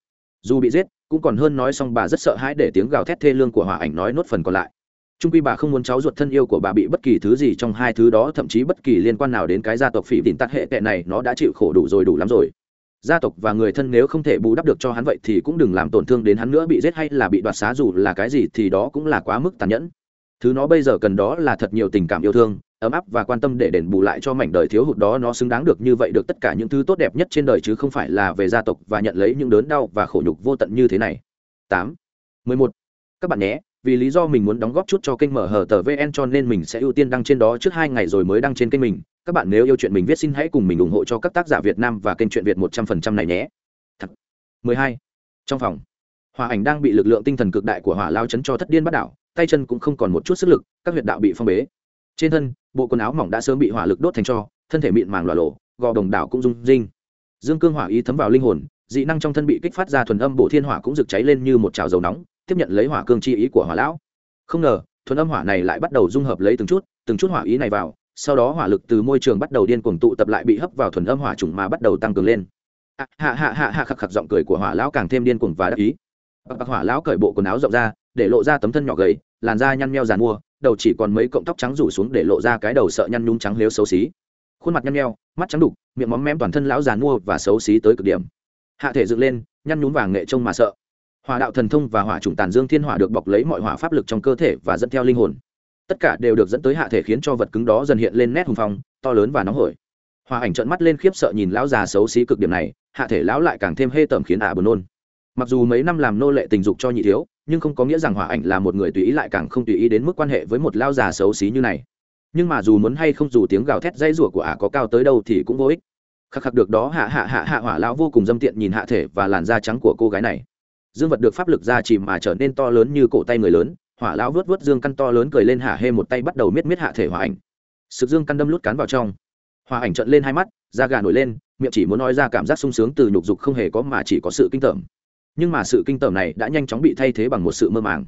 Dù bị giết, cũng còn hơn nói xong bà rất sợ hãi để tiếng gào thét thê lương của hỏa ảnh nói nốt phần còn lại. Trung quy bà không muốn cháu ruột thân yêu của bà bị bất kỳ thứ gì trong hai thứ đó, thậm chí bất kỳ liên quan nào đến cái gia tộc phỉ tịn tắt hệ tệ này, nó đã chịu khổ đủ rồi, đủ lắm rồi. Gia tộc và người thân nếu không thể bù đắp được cho hắn vậy thì cũng đừng làm tổn thương đến hắn nữa, bị giết hay là bị đoạt xá dù là cái gì thì đó cũng là quá mức tàn nhẫn. Thứ nó bây giờ cần đó là thật nhiều tình cảm yêu thương ấm áp và quan tâm để đền bù lại cho mảnh đời thiếu hụt đó, nó xứng đáng được như vậy được tất cả những thứ tốt đẹp nhất trên đời chứ không phải là về gia tộc và nhận lấy những đớn đau và khổ nhục vô tận như thế này. Tám, mười một, các bạn nhé, vì lý do mình muốn đóng góp chút cho kênh mở hở tờ vn cho nên mình sẽ ưu tiên đăng trên đó trước hai ngày rồi mới đăng trên kênh mình. Các bạn nếu yêu chuyện mình viết xin hãy cùng mình ủng hộ cho các tác giả việt nam và kênh chuyện việt một trăm phần trăm này nhé. Thật. mười hai, trong phòng. Hòa ảnh đang bị lực lượng tinh thần cực đại của hỏa lao chấn cho thất điên bắt đảo, tay chân cũng không còn một chút sức lực, các huyệt đạo bị phong bế trên thân bộ quần áo mỏng đã sớm bị hỏa lực đốt thành cho thân thể mịn màng lòa lộ gò đồng đảo cũng rung rinh. Dương cương hỏa ý thấm vào linh hồn dị năng trong thân bị kích phát ra thuần âm bộ thiên hỏa cũng rực cháy lên như một trào dầu nóng tiếp nhận lấy hỏa cương chi ý của hỏa lão. Không ngờ thuần âm hỏa này lại bắt đầu dung hợp lấy từng chút từng chút hỏa ý này vào sau đó hỏa lực từ môi trường bắt đầu điên cuồng tụ tập lại bị hấp vào thuần âm hỏa trùng mà bắt đầu tăng cường lên. À, hạ hạ hạ hạ khạc khạc giọng cười của hỏa lão càng thêm điên cuồng và đắc ý. Bạc hỏa lão cởi bộ quần áo rộng ra để lộ ra tấm thân nhỏ gầy làn da nhăn meo dàn mua đầu chỉ còn mấy cọng tóc trắng rủ xuống để lộ ra cái đầu sợ nhăn nhung trắng lếu xấu xí. Khuôn mặt nhăn nheo, mắt trắng đục, miệng móm mém toàn thân lão giàn mua và xấu xí tới cực điểm. Hạ thể dựng lên, nhăn nhún vàng nghệ trông mà sợ. Hỏa đạo thần thông và hỏa trùng tàn dương thiên hỏa được bọc lấy mọi hỏa pháp lực trong cơ thể và dẫn theo linh hồn. Tất cả đều được dẫn tới hạ thể khiến cho vật cứng đó dần hiện lên nét hùng phong, to lớn và nóng hổi. Hòa ảnh trợn mắt lên khiếp sợ nhìn lão già xấu xí cực điểm này, hạ thể lão lại càng thêm hê tởm khiến ả buồn nôn. Mặc dù mấy năm làm nô lệ tình dục cho nhị thiếu nhưng không có nghĩa rằng hỏa ảnh là một người tùy ý lại càng không tùy ý đến mức quan hệ với một lao già xấu xí như này. Nhưng mà dù muốn hay không dù tiếng gào thét dây rủa của ả có cao tới đâu thì cũng vô ích. Khắc khắc được đó, hạ hạ hạ hạ hỏa lão vô cùng dâm tiện nhìn hạ thể và làn da trắng của cô gái này. Dương vật được pháp lực ra chìm mà trở nên to lớn như cổ tay người lớn, hỏa lão vớt vớt dương căn to lớn cười lên hạ hê một tay bắt đầu miết miết hạ thể hỏa ảnh. Sực dương căn đâm lút cắn vào trong. Hỏa ảnh trận lên hai mắt, da gà nổi lên, miệng chỉ muốn nói ra cảm giác sung sướng từ nhục dục không hề có mà chỉ có sự kinh tởm nhưng mà sự kinh tởm này đã nhanh chóng bị thay thế bằng một sự mơ màng.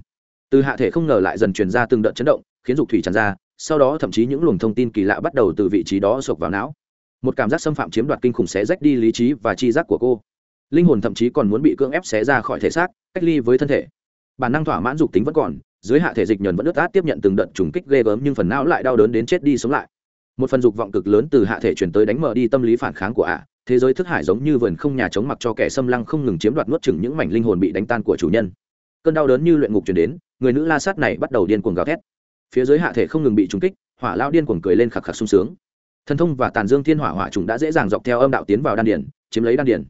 Từ hạ thể không ngờ lại dần truyền ra từng đợt chấn động, khiến dục thủy tràn ra, sau đó thậm chí những luồng thông tin kỳ lạ bắt đầu từ vị trí đó sộc vào não. Một cảm giác xâm phạm chiếm đoạt kinh khủng xé rách đi lý trí và chi giác của cô. Linh hồn thậm chí còn muốn bị cưỡng ép xé ra khỏi thể xác, cách ly với thân thể. Bản năng thỏa mãn dục tính vẫn còn, dưới hạ thể dịch nhờn vẫn ướt át tiếp nhận từng đợt trùng kích ghê gớm nhưng phần não lại đau đớn đến chết đi sống lại. Một phần dục vọng cực lớn từ hạ thể chuyển tới đánh mở đi tâm lý phản kháng của ả thế giới thức hải giống như vườn không nhà chống mặc cho kẻ xâm lăng không ngừng chiếm đoạt nuốt chừng những mảnh linh hồn bị đánh tan của chủ nhân. Cơn đau đớn như luyện ngục chuyển đến, người nữ la sát này bắt đầu điên cuồng gào thét. Phía dưới hạ thể không ngừng bị trúng kích, hỏa lao điên cuồng cười lên khạc khạc sung sướng. Thần thông và tàn dương thiên hỏa hỏa trùng đã dễ dàng dọc theo âm đạo tiến vào đan điển chiếm lấy đan điển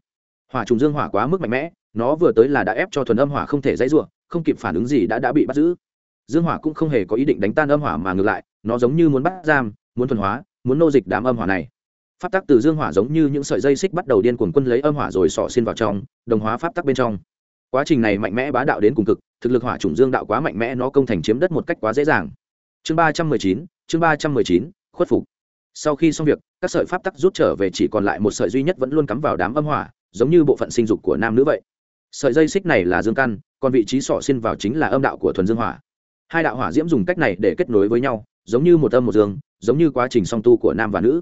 hỏa trùng dương hỏa quá mức mạnh mẽ, nó vừa tới là đã ép cho thuần âm hỏa không thể dãy ruộng không kịp phản ứng gì đã đã bị bắt giữ. Dương hỏa cũng không hề có ý định đánh tan âm hỏa mà ngược lại, nó giống như muốn bắt giam, muốn thuần hóa, muốn nô dịch đám âm hỏa này pháp tắc từ dương hỏa giống như những sợi dây xích bắt đầu điên cuồng quân lấy âm hỏa rồi sỏ xin vào trong, đồng hóa pháp tắc bên trong. Quá trình này mạnh mẽ bá đạo đến cùng cực, thực lực hỏa chủng dương đạo quá mạnh mẽ nó công thành chiếm đất một cách quá dễ dàng. Chương ba trăm mười chín, chương ba trăm mười chín, khuất phục. Sau khi xong việc, các sợi pháp tắc rút trở về chỉ còn lại một sợi duy nhất vẫn luôn cắm vào đám âm hỏa, giống như bộ phận sinh dục của nam nữ vậy. Sợi dây xích này là dương căn, còn vị trí sỏ xin vào chính là âm đạo của thuần dương hỏa. Hai đạo hỏa diễm dùng cách này để kết nối với nhau, giống như một âm một dương, giống như quá trình song tu của nam và nữ.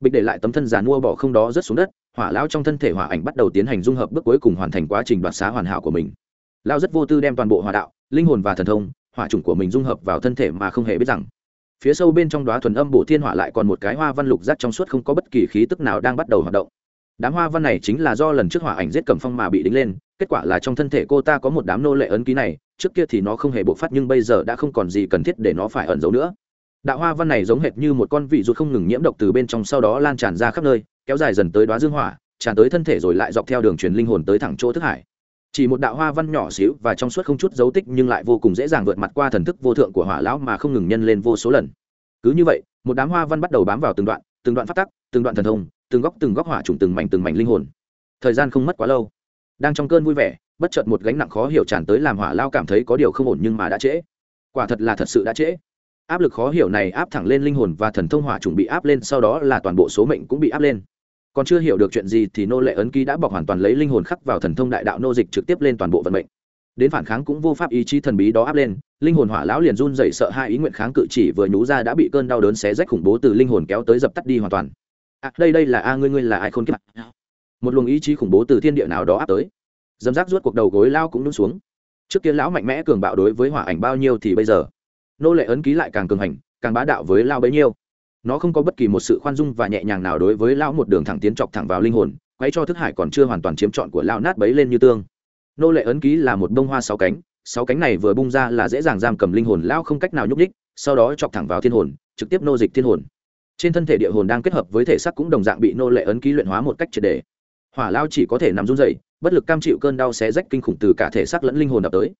bịch để lại tấm thân giàn mua bỏ không đó rớt xuống đất, hỏa lao trong thân thể hỏa ảnh bắt đầu tiến hành dung hợp bước cuối cùng hoàn thành quá trình đoạt xá hoàn hảo của mình. Lao rất vô tư đem toàn bộ hỏa đạo, linh hồn và thần thông, hỏa chủng của mình dung hợp vào thân thể mà không hề biết rằng. Phía sâu bên trong đó thuần âm bổ thiên hỏa lại còn một cái hoa văn lục rác trong suốt không có bất kỳ khí tức nào đang bắt đầu hoạt động. Đám hoa văn này chính là do lần trước hỏa ảnh giết cầm phong mà bị đính lên, kết quả là trong thân thể cô ta có một đám nô lệ ấn ký này, trước kia thì nó không hề bộc phát nhưng bây giờ đã không còn gì cần thiết để nó phải ẩn giấu nữa đạo hoa văn này giống hệt như một con vị ruột không ngừng nhiễm độc từ bên trong sau đó lan tràn ra khắp nơi, kéo dài dần tới đoá dương hỏa, tràn tới thân thể rồi lại dọc theo đường truyền linh hồn tới thẳng chỗ thức hải. Chỉ một đạo hoa văn nhỏ xíu và trong suốt không chút dấu tích nhưng lại vô cùng dễ dàng vượt mặt qua thần thức vô thượng của hỏa lão mà không ngừng nhân lên vô số lần. Cứ như vậy, một đám hoa văn bắt đầu bám vào từng đoạn từng đoạn phát tắc, từng đoạn thần thông, từng góc từng góc hỏa trùng từng mảnh từng mảnh linh hồn. Thời gian không mất quá lâu. Đang trong cơn vui vẻ, bất chợt một gánh nặng khó hiểu tràn tới làm hỏa lao cảm thấy có điều không ổn nhưng mà đã trễ. Quả thật là thật sự đã trễ áp lực khó hiểu này áp thẳng lên linh hồn và thần thông hỏa trùng bị áp lên sau đó là toàn bộ số mệnh cũng bị áp lên. Còn chưa hiểu được chuyện gì thì nô lệ ấn ký đã bọc hoàn toàn lấy linh hồn khắc vào thần thông đại đạo nô dịch trực tiếp lên toàn bộ vận mệnh. Đến phản kháng cũng vô pháp ý chí thần bí đó áp lên linh hồn hỏa lão liền run dậy sợ hai ý nguyện kháng cự chỉ vừa nhú ra đã bị cơn đau đớn xé rách khủng bố từ linh hồn kéo tới dập tắt đi hoàn toàn. À, đây đây là a ngươi ngươi là ai khôn kiếp một luồng ý chí khủng bố từ thiên địa nào đó áp tới. Dấm rác ruốt cuộc đầu gối lao cũng đúng xuống. Trước kia lão mạnh mẽ cường bạo đối với hỏa ảnh bao nhiêu thì bây giờ? Nô lệ ấn ký lại càng cường hành, càng bá đạo với lao bấy nhiêu. Nó không có bất kỳ một sự khoan dung và nhẹ nhàng nào đối với lão một đường thẳng tiến chọc thẳng vào linh hồn quay cho thức hải còn chưa hoàn toàn chiếm trọn của lao nát bấy lên như tương. Nô lệ ấn ký là một bông hoa sáu cánh sáu cánh này vừa bung ra là dễ dàng giam cầm linh hồn lao không cách nào nhúc ních sau đó chọc thẳng vào thiên hồn, trực tiếp nô dịch thiên hồn. Trên thân thể địa hồn đang kết hợp với thể xác cũng đồng dạng bị nô lệ ấn ký luyện hóa một cách triệt đề. Hỏa lao chỉ có thể nằm run dậy bất lực cam chịu cơn đau xé rách kinh khủng từ cả thể xác lẫn linh hồn đập tới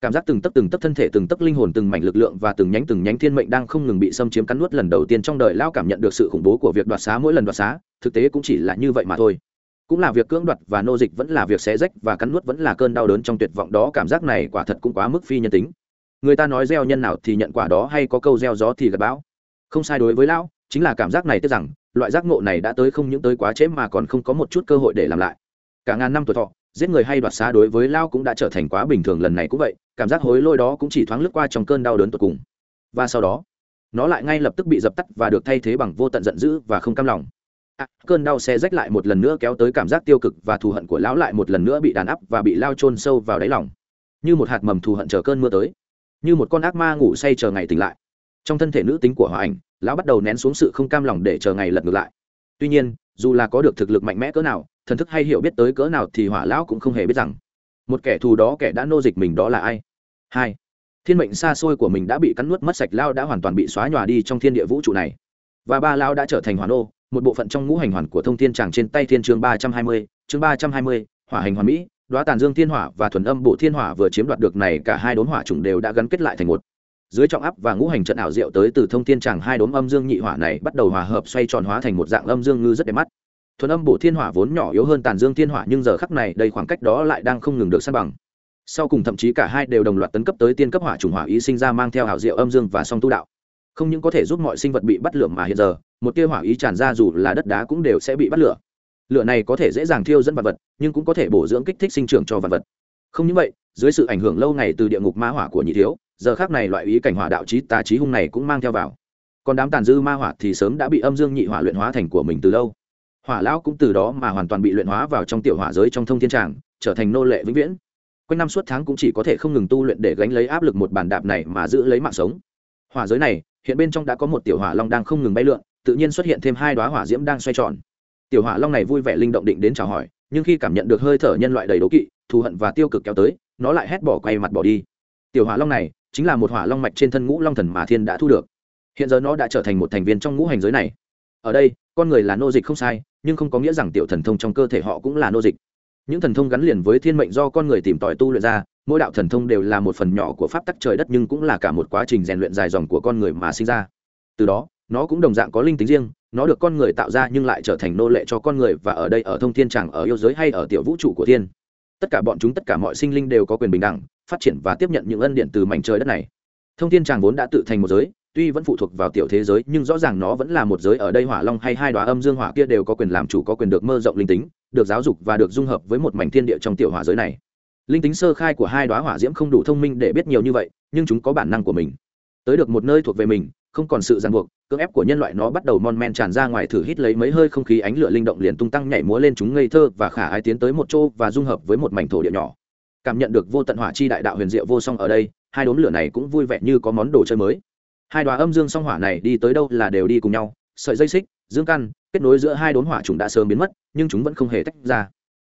cảm giác từng tấc từng tấc thân thể, từng tấc linh hồn, từng mảnh lực lượng và từng nhánh từng nhánh thiên mệnh đang không ngừng bị xâm chiếm cắn nuốt lần đầu tiên trong đời lao cảm nhận được sự khủng bố của việc đoạt xá, mỗi lần đoạt xá, thực tế cũng chỉ là như vậy mà thôi. Cũng là việc cưỡng đoạt và nô dịch vẫn là việc xé rách và cắn nuốt vẫn là cơn đau đớn trong tuyệt vọng đó, cảm giác này quả thật cũng quá mức phi nhân tính. Người ta nói gieo nhân nào thì nhận quả đó, hay có câu gieo gió thì gặt bão. Không sai đối với lão, chính là cảm giác này tức rằng, loại giác ngộ này đã tới không những tới quá trễ mà còn không có một chút cơ hội để làm lại. Cả ngàn năm tuổi thọ giết người hay đoạt xá đối với lao cũng đã trở thành quá bình thường lần này cũng vậy cảm giác hối lôi đó cũng chỉ thoáng lướt qua trong cơn đau đớn tột cùng. Và sau đó nó lại ngay lập tức bị dập tắt và được thay thế bằng vô tận giận dữ và không cam lòng. À, cơn đau xe rách lại một lần nữa kéo tới cảm giác tiêu cực và thù hận của lão lại một lần nữa bị đàn áp và bị lao chôn sâu vào đáy lòng. Như một hạt mầm thù hận chờ cơn mưa tới như một con ác ma ngủ say chờ ngày tỉnh lại. Trong thân thể nữ tính của hòa ảnh lão bắt đầu nén xuống sự không cam lòng để chờ ngày lật ngược lại. Tuy nhiên dù là có được thực lực mạnh mẽ cỡ nào thần thức hay hiểu biết tới cỡ nào thì hỏa lão cũng không hề biết rằng, một kẻ thù đó kẻ đã nô dịch mình đó là ai. Hai, thiên mệnh xa xôi của mình đã bị cắn nuốt mất sạch lao đã hoàn toàn bị xóa nhòa đi trong thiên địa vũ trụ này. Và ba lao đã trở thành hỏa ô một bộ phận trong ngũ hành hoàn của thông thiên tràng trên tay thiên chương ba trăm hai mươi, chương ba trăm hai mươi, hỏa hành hoàn mỹ đoá tàn dương thiên hỏa và thuần âm bộ thiên hỏa vừa chiếm đoạt được này cả hai đốn hỏa chủng đều đã gắn kết lại thành một. Dưới trọng áp và ngũ hành trận ảo diệu tới từ thông thiên tràng hai đốm âm dương nhị hỏa này bắt đầu hòa hợp xoay tròn hóa thành một dạng âm dương ngư rất đẹp mắt thuần âm bộ thiên hỏa vốn nhỏ yếu hơn tàn dương thiên hỏa, nhưng giờ khắc này đây khoảng cách đó lại đang không ngừng được san bằng. Sau cùng thậm chí cả hai đều đồng loạt tấn cấp tới tiên cấp hỏa trùng hỏa ý sinh ra mang theo hảo diệu âm dương và song tu đạo. Không những có thể giúp mọi sinh vật bị bắt lửa mà hiện giờ, một tia hỏa ý tràn ra dù là đất đá cũng đều sẽ bị bắt lửa. Lửa này có thể dễ dàng thiêu dẫn vật vật, nhưng cũng có thể bổ dưỡng kích thích sinh trưởng cho vật vật. Không những vậy, dưới sự ảnh hưởng lâu ngày từ địa ngục ma hỏa của nhị thiếu, giờ khác này loại ý cảnh hỏa đạo trí tà trí hung này cũng mang theo vào. Còn đám tàn dư ma hỏa thì sớm đã bị âm dương nhị hỏa luyện hóa thành của mình từ lâu hỏa lão cũng từ đó mà hoàn toàn bị luyện hóa vào trong tiểu hỏa giới trong thông thiên tràng, trở thành nô lệ vĩnh viễn. Quanh năm suốt tháng cũng chỉ có thể không ngừng tu luyện để gánh lấy áp lực một bàn đạp này mà giữ lấy mạng sống. Hỏa giới này, hiện bên trong đã có một tiểu hỏa long đang không ngừng bay lượn, tự nhiên xuất hiện thêm hai đoá hỏa diễm đang xoay tròn. Tiểu hỏa long này vui vẻ linh động định đến chào hỏi, nhưng khi cảm nhận được hơi thở nhân loại đầy đố kỵ, thù hận và tiêu cực kéo tới, nó lại hét bỏ quay mặt bỏ đi. Tiểu hỏa long này, chính là một hỏa long mạch trên thân ngũ long thần mà thiên đã thu được. Hiện giờ nó đã trở thành một thành viên trong ngũ hành giới này. Ở đây con người là nô dịch không sai, nhưng không có nghĩa rằng tiểu thần thông trong cơ thể họ cũng là nô dịch. Những thần thông gắn liền với thiên mệnh do con người tìm tòi tu luyện ra, mỗi đạo thần thông đều là một phần nhỏ của pháp tắc trời đất nhưng cũng là cả một quá trình rèn luyện dài dòng của con người mà sinh ra. Từ đó, nó cũng đồng dạng có linh tính riêng, nó được con người tạo ra nhưng lại trở thành nô lệ cho con người và ở đây ở thông thiên tràng ở yêu giới hay ở tiểu vũ trụ của thiên. Tất cả bọn chúng, tất cả mọi sinh linh đều có quyền bình đẳng, phát triển và tiếp nhận những ân điện từ mảnh trời đất này. Thông thiên tràng vốn đã tự thành một giới tuy vẫn phụ thuộc vào tiểu thế giới, nhưng rõ ràng nó vẫn là một giới ở đây hỏa long hay hai đoá âm dương hỏa kia đều có quyền làm chủ, có quyền được mơ rộng linh tính, được giáo dục và được dung hợp với một mảnh thiên địa trong tiểu hỏa giới này. Linh tính sơ khai của hai đoá hỏa diễm không đủ thông minh để biết nhiều như vậy, nhưng chúng có bản năng của mình. Tới được một nơi thuộc về mình, không còn sự ràng buộc, cưỡng ép của nhân loại nó bắt đầu mon men tràn ra ngoài thử hít lấy mấy hơi không khí, ánh lửa linh động liền tung tăng nhảy múa lên chúng ngây thơ và khả ai tiến tới một chỗ và dung hợp với một mảnh thổ địa nhỏ. Cảm nhận được vô tận hỏa chi đại đạo huyền diệu vô song ở đây, hai đốm lửa này cũng vui vẻ như có món đồ chơi mới hai đoá âm dương song hỏa này đi tới đâu là đều đi cùng nhau, sợi dây xích, dương căn, kết nối giữa hai đốn hỏa chúng đã sớm biến mất, nhưng chúng vẫn không hề tách ra.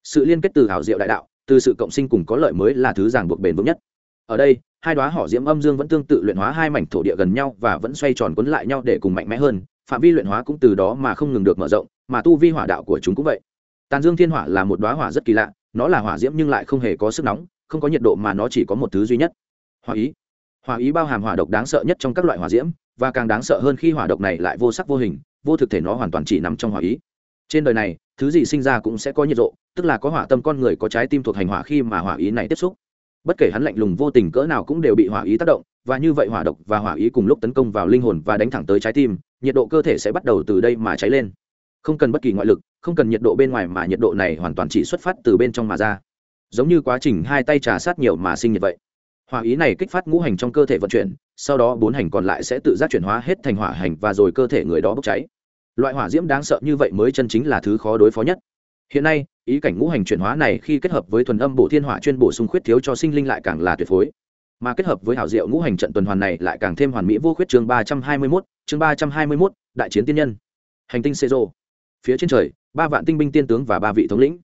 Sự liên kết từ hảo diệu đại đạo, từ sự cộng sinh cùng có lợi mới là thứ ràng buộc bền vững nhất. Ở đây, hai đoá họ diễm âm dương vẫn tương tự luyện hóa hai mảnh thổ địa gần nhau và vẫn xoay tròn quấn lại nhau để cùng mạnh mẽ hơn, phạm vi luyện hóa cũng từ đó mà không ngừng được mở rộng, mà tu vi hỏa đạo của chúng cũng vậy. Tàn dương thiên hỏa là một đoá hỏa rất kỳ lạ, nó là hỏa diễm nhưng lại không hề có sức nóng, không có nhiệt độ mà nó chỉ có một thứ duy nhất. Hỏa ý hỏa ý bao hàm hỏa độc đáng sợ nhất trong các loại hỏa diễm, và càng đáng sợ hơn khi hỏa độc này lại vô sắc vô hình, vô thực thể nó hoàn toàn chỉ nằm trong hỏa ý. Trên đời này, thứ gì sinh ra cũng sẽ có nhiệt độ, tức là có hỏa tâm con người có trái tim thuộc hành hỏa khi mà hỏa ý này tiếp xúc. Bất kể hắn lạnh lùng vô tình cỡ nào cũng đều bị hỏa ý tác động, và như vậy hỏa độc và hỏa ý cùng lúc tấn công vào linh hồn và đánh thẳng tới trái tim, nhiệt độ cơ thể sẽ bắt đầu từ đây mà cháy lên. Không cần bất kỳ ngoại lực, không cần nhiệt độ bên ngoài mà nhiệt độ này hoàn toàn chỉ xuất phát từ bên trong mà ra. Giống như quá trình hai tay trà sát nhiều mà sinh nhiệt vậy hỏa ý này kích phát ngũ hành trong cơ thể vận chuyển, sau đó bốn hành còn lại sẽ tự giác chuyển hóa hết thành hỏa hành và rồi cơ thể người đó bốc cháy. Loại hỏa diễm đáng sợ như vậy mới chân chính là thứ khó đối phó nhất. Hiện nay, ý cảnh ngũ hành chuyển hóa này khi kết hợp với thuần âm bổ thiên hỏa chuyên bổ sung khuyết thiếu cho sinh linh lại càng là tuyệt phối. Mà kết hợp với hảo diệu ngũ hành trận tuần hoàn này lại càng thêm hoàn mỹ vô khuyết chương ba trăm hai mươi mốt, chương ba trăm hai mươi mốt, đại chiến tiên nhân. Hành tinh xê rô phía trên trời, ba vạn tinh binh tiên tướng và ba vị thống lĩnh.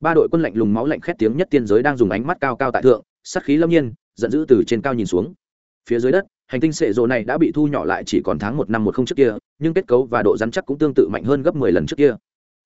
Ba đội quân lạnh lùng máu lạnh khét tiếng nhất tiên giới đang dùng ánh mắt cao cao tại thượng, sát khí lâm nhiên giận dữ từ trên cao nhìn xuống. Phía dưới đất, hành tinh sệ rộ này đã bị thu nhỏ lại chỉ còn tháng một năm một không trước kia, nhưng kết cấu và độ rắn chắc cũng tương tự mạnh hơn gấp mười lần trước kia.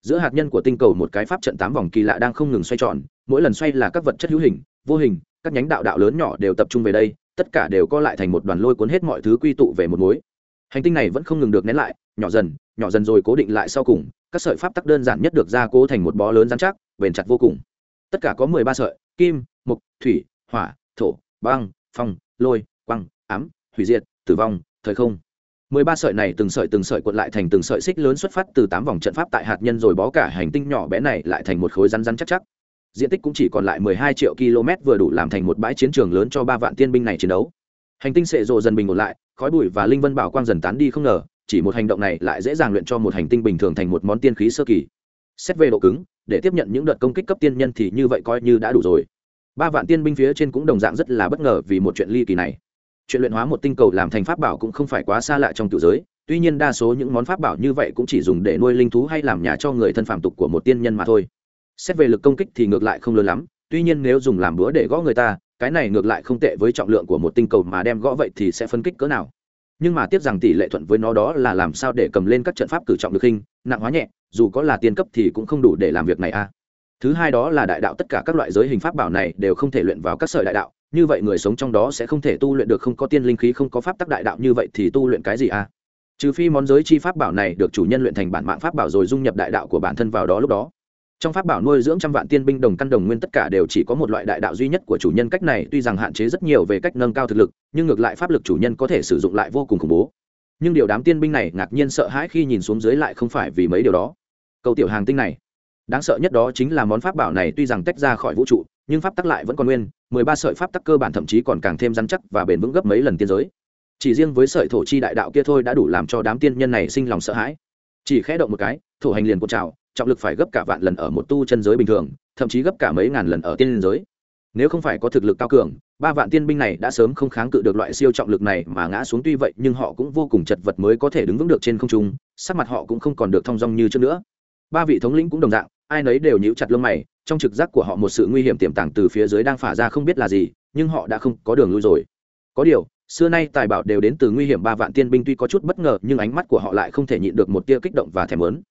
Giữa hạt nhân của tinh cầu một cái pháp trận tám vòng kỳ lạ đang không ngừng xoay tròn, mỗi lần xoay là các vật chất hữu hình, vô hình, các nhánh đạo đạo lớn nhỏ đều tập trung về đây, tất cả đều co lại thành một đoàn lôi cuốn hết mọi thứ quy tụ về một mối. Hành tinh này vẫn không ngừng được nén lại, nhỏ dần nhỏ dần rồi cố định lại sau cùng, các sợi pháp tắc đơn giản nhất được gia cố thành một bó lớn rắn chắc, bền chặt vô cùng. Tất cả có mười ba sợi, kim mục thủy, hỏa, thổ băng, phong, lôi, quăng, ám, hủy diệt, tử vong, thời không. Mười ba sợi này từng sợi từng sợi cuộn lại thành từng sợi xích lớn xuất phát từ tám vòng trận pháp tại hạt nhân rồi bó cả hành tinh nhỏ bé này lại thành một khối rắn rắn chắc chắc. Diện tích cũng chỉ còn lại mười hai triệu km vừa đủ làm thành một bãi chiến trường lớn cho ba vạn tiên binh này chiến đấu. Hành tinh sệ rộ dần bình ổn lại, khói bụi và linh vân bảo quang dần tán đi không ngờ, chỉ một hành động này lại dễ dàng luyện cho một hành tinh bình thường thành một món tiên khí sơ kỳ. Xét về độ cứng, để tiếp nhận những đợt công kích cấp tiên nhân thì như vậy coi như đã đủ rồi ba vạn tiên binh phía trên cũng đồng dạng rất là bất ngờ vì một chuyện ly kỳ này. Chuyện luyện hóa một tinh cầu làm thành pháp bảo cũng không phải quá xa lạ trong tự giới, tuy nhiên đa số những món pháp bảo như vậy cũng chỉ dùng để nuôi linh thú hay làm nhà cho người thân phạm tục của một tiên nhân mà thôi. Xét về lực công kích thì ngược lại không lớn lắm, tuy nhiên nếu dùng làm bữa để gõ người ta, cái này ngược lại không tệ với trọng lượng của một tinh cầu mà đem gõ vậy thì sẽ phân kích cỡ nào. Nhưng mà tiếc rằng tỷ lệ thuận với nó đó là làm sao để cầm lên các trận pháp cử trọng được hình, nặng hóa nhẹ, dù có là tiên cấp thì cũng không đủ để làm việc này a thứ hai đó là đại đạo tất cả các loại giới hình pháp bảo này đều không thể luyện vào các sợi đại đạo, như vậy người sống trong đó sẽ không thể tu luyện được, không có tiên linh khí, không có pháp tắc đại đạo như vậy thì tu luyện cái gì a trừ phi món giới chi pháp bảo này được chủ nhân luyện thành bản mạng pháp bảo rồi dung nhập đại đạo của bản thân vào đó lúc đó. Trong pháp bảo nuôi dưỡng trăm vạn tiên binh đồng căn đồng nguyên tất cả đều chỉ có một loại đại đạo duy nhất của chủ nhân, cách này tuy rằng hạn chế rất nhiều về cách nâng cao thực lực, nhưng ngược lại pháp lực chủ nhân có thể sử dụng lại vô cùng khủng bố. Nhưng điều đám tiên binh này ngạc nhiên sợ hãi khi nhìn xuống dưới lại không phải vì mấy điều đó. Câu tiểu hàng tinh này đáng sợ nhất đó chính là món pháp bảo này tuy rằng tách ra khỏi vũ trụ, nhưng pháp tắc lại vẫn còn nguyên, mười ba sợi pháp tắc cơ bản thậm chí còn càng thêm rắn chắc và bền vững gấp mấy lần tiên giới. Chỉ riêng với sợi thổ chi đại đạo kia thôi đã đủ làm cho đám tiên nhân này sinh lòng sợ hãi. Chỉ khẽ động một cái, thổ hành liền cột trào, trọng lực phải gấp cả vạn lần ở một tu chân giới bình thường, thậm chí gấp cả mấy ngàn lần ở tiên giới. Nếu không phải có thực lực cao cường, ba vạn tiên binh này đã sớm không kháng cự được loại siêu trọng lực này mà ngã xuống tuy vậy, nhưng họ cũng vô cùng chật vật mới có thể đứng vững được trên không trung, sắc mặt họ cũng không còn được thong dong như trước nữa. Ba vị thống lĩnh cũng đồng dạng ai nấy đều nhíu chặt lông mày, trong trực giác của họ một sự nguy hiểm tiềm tàng từ phía dưới đang phả ra không biết là gì, nhưng họ đã không có đường lui rồi. Có điều, xưa nay tài bảo đều đến từ nguy hiểm ba vạn tiên binh tuy có chút bất ngờ, nhưng ánh mắt của họ lại không thể nhịn được một tia kích động và thèm lớn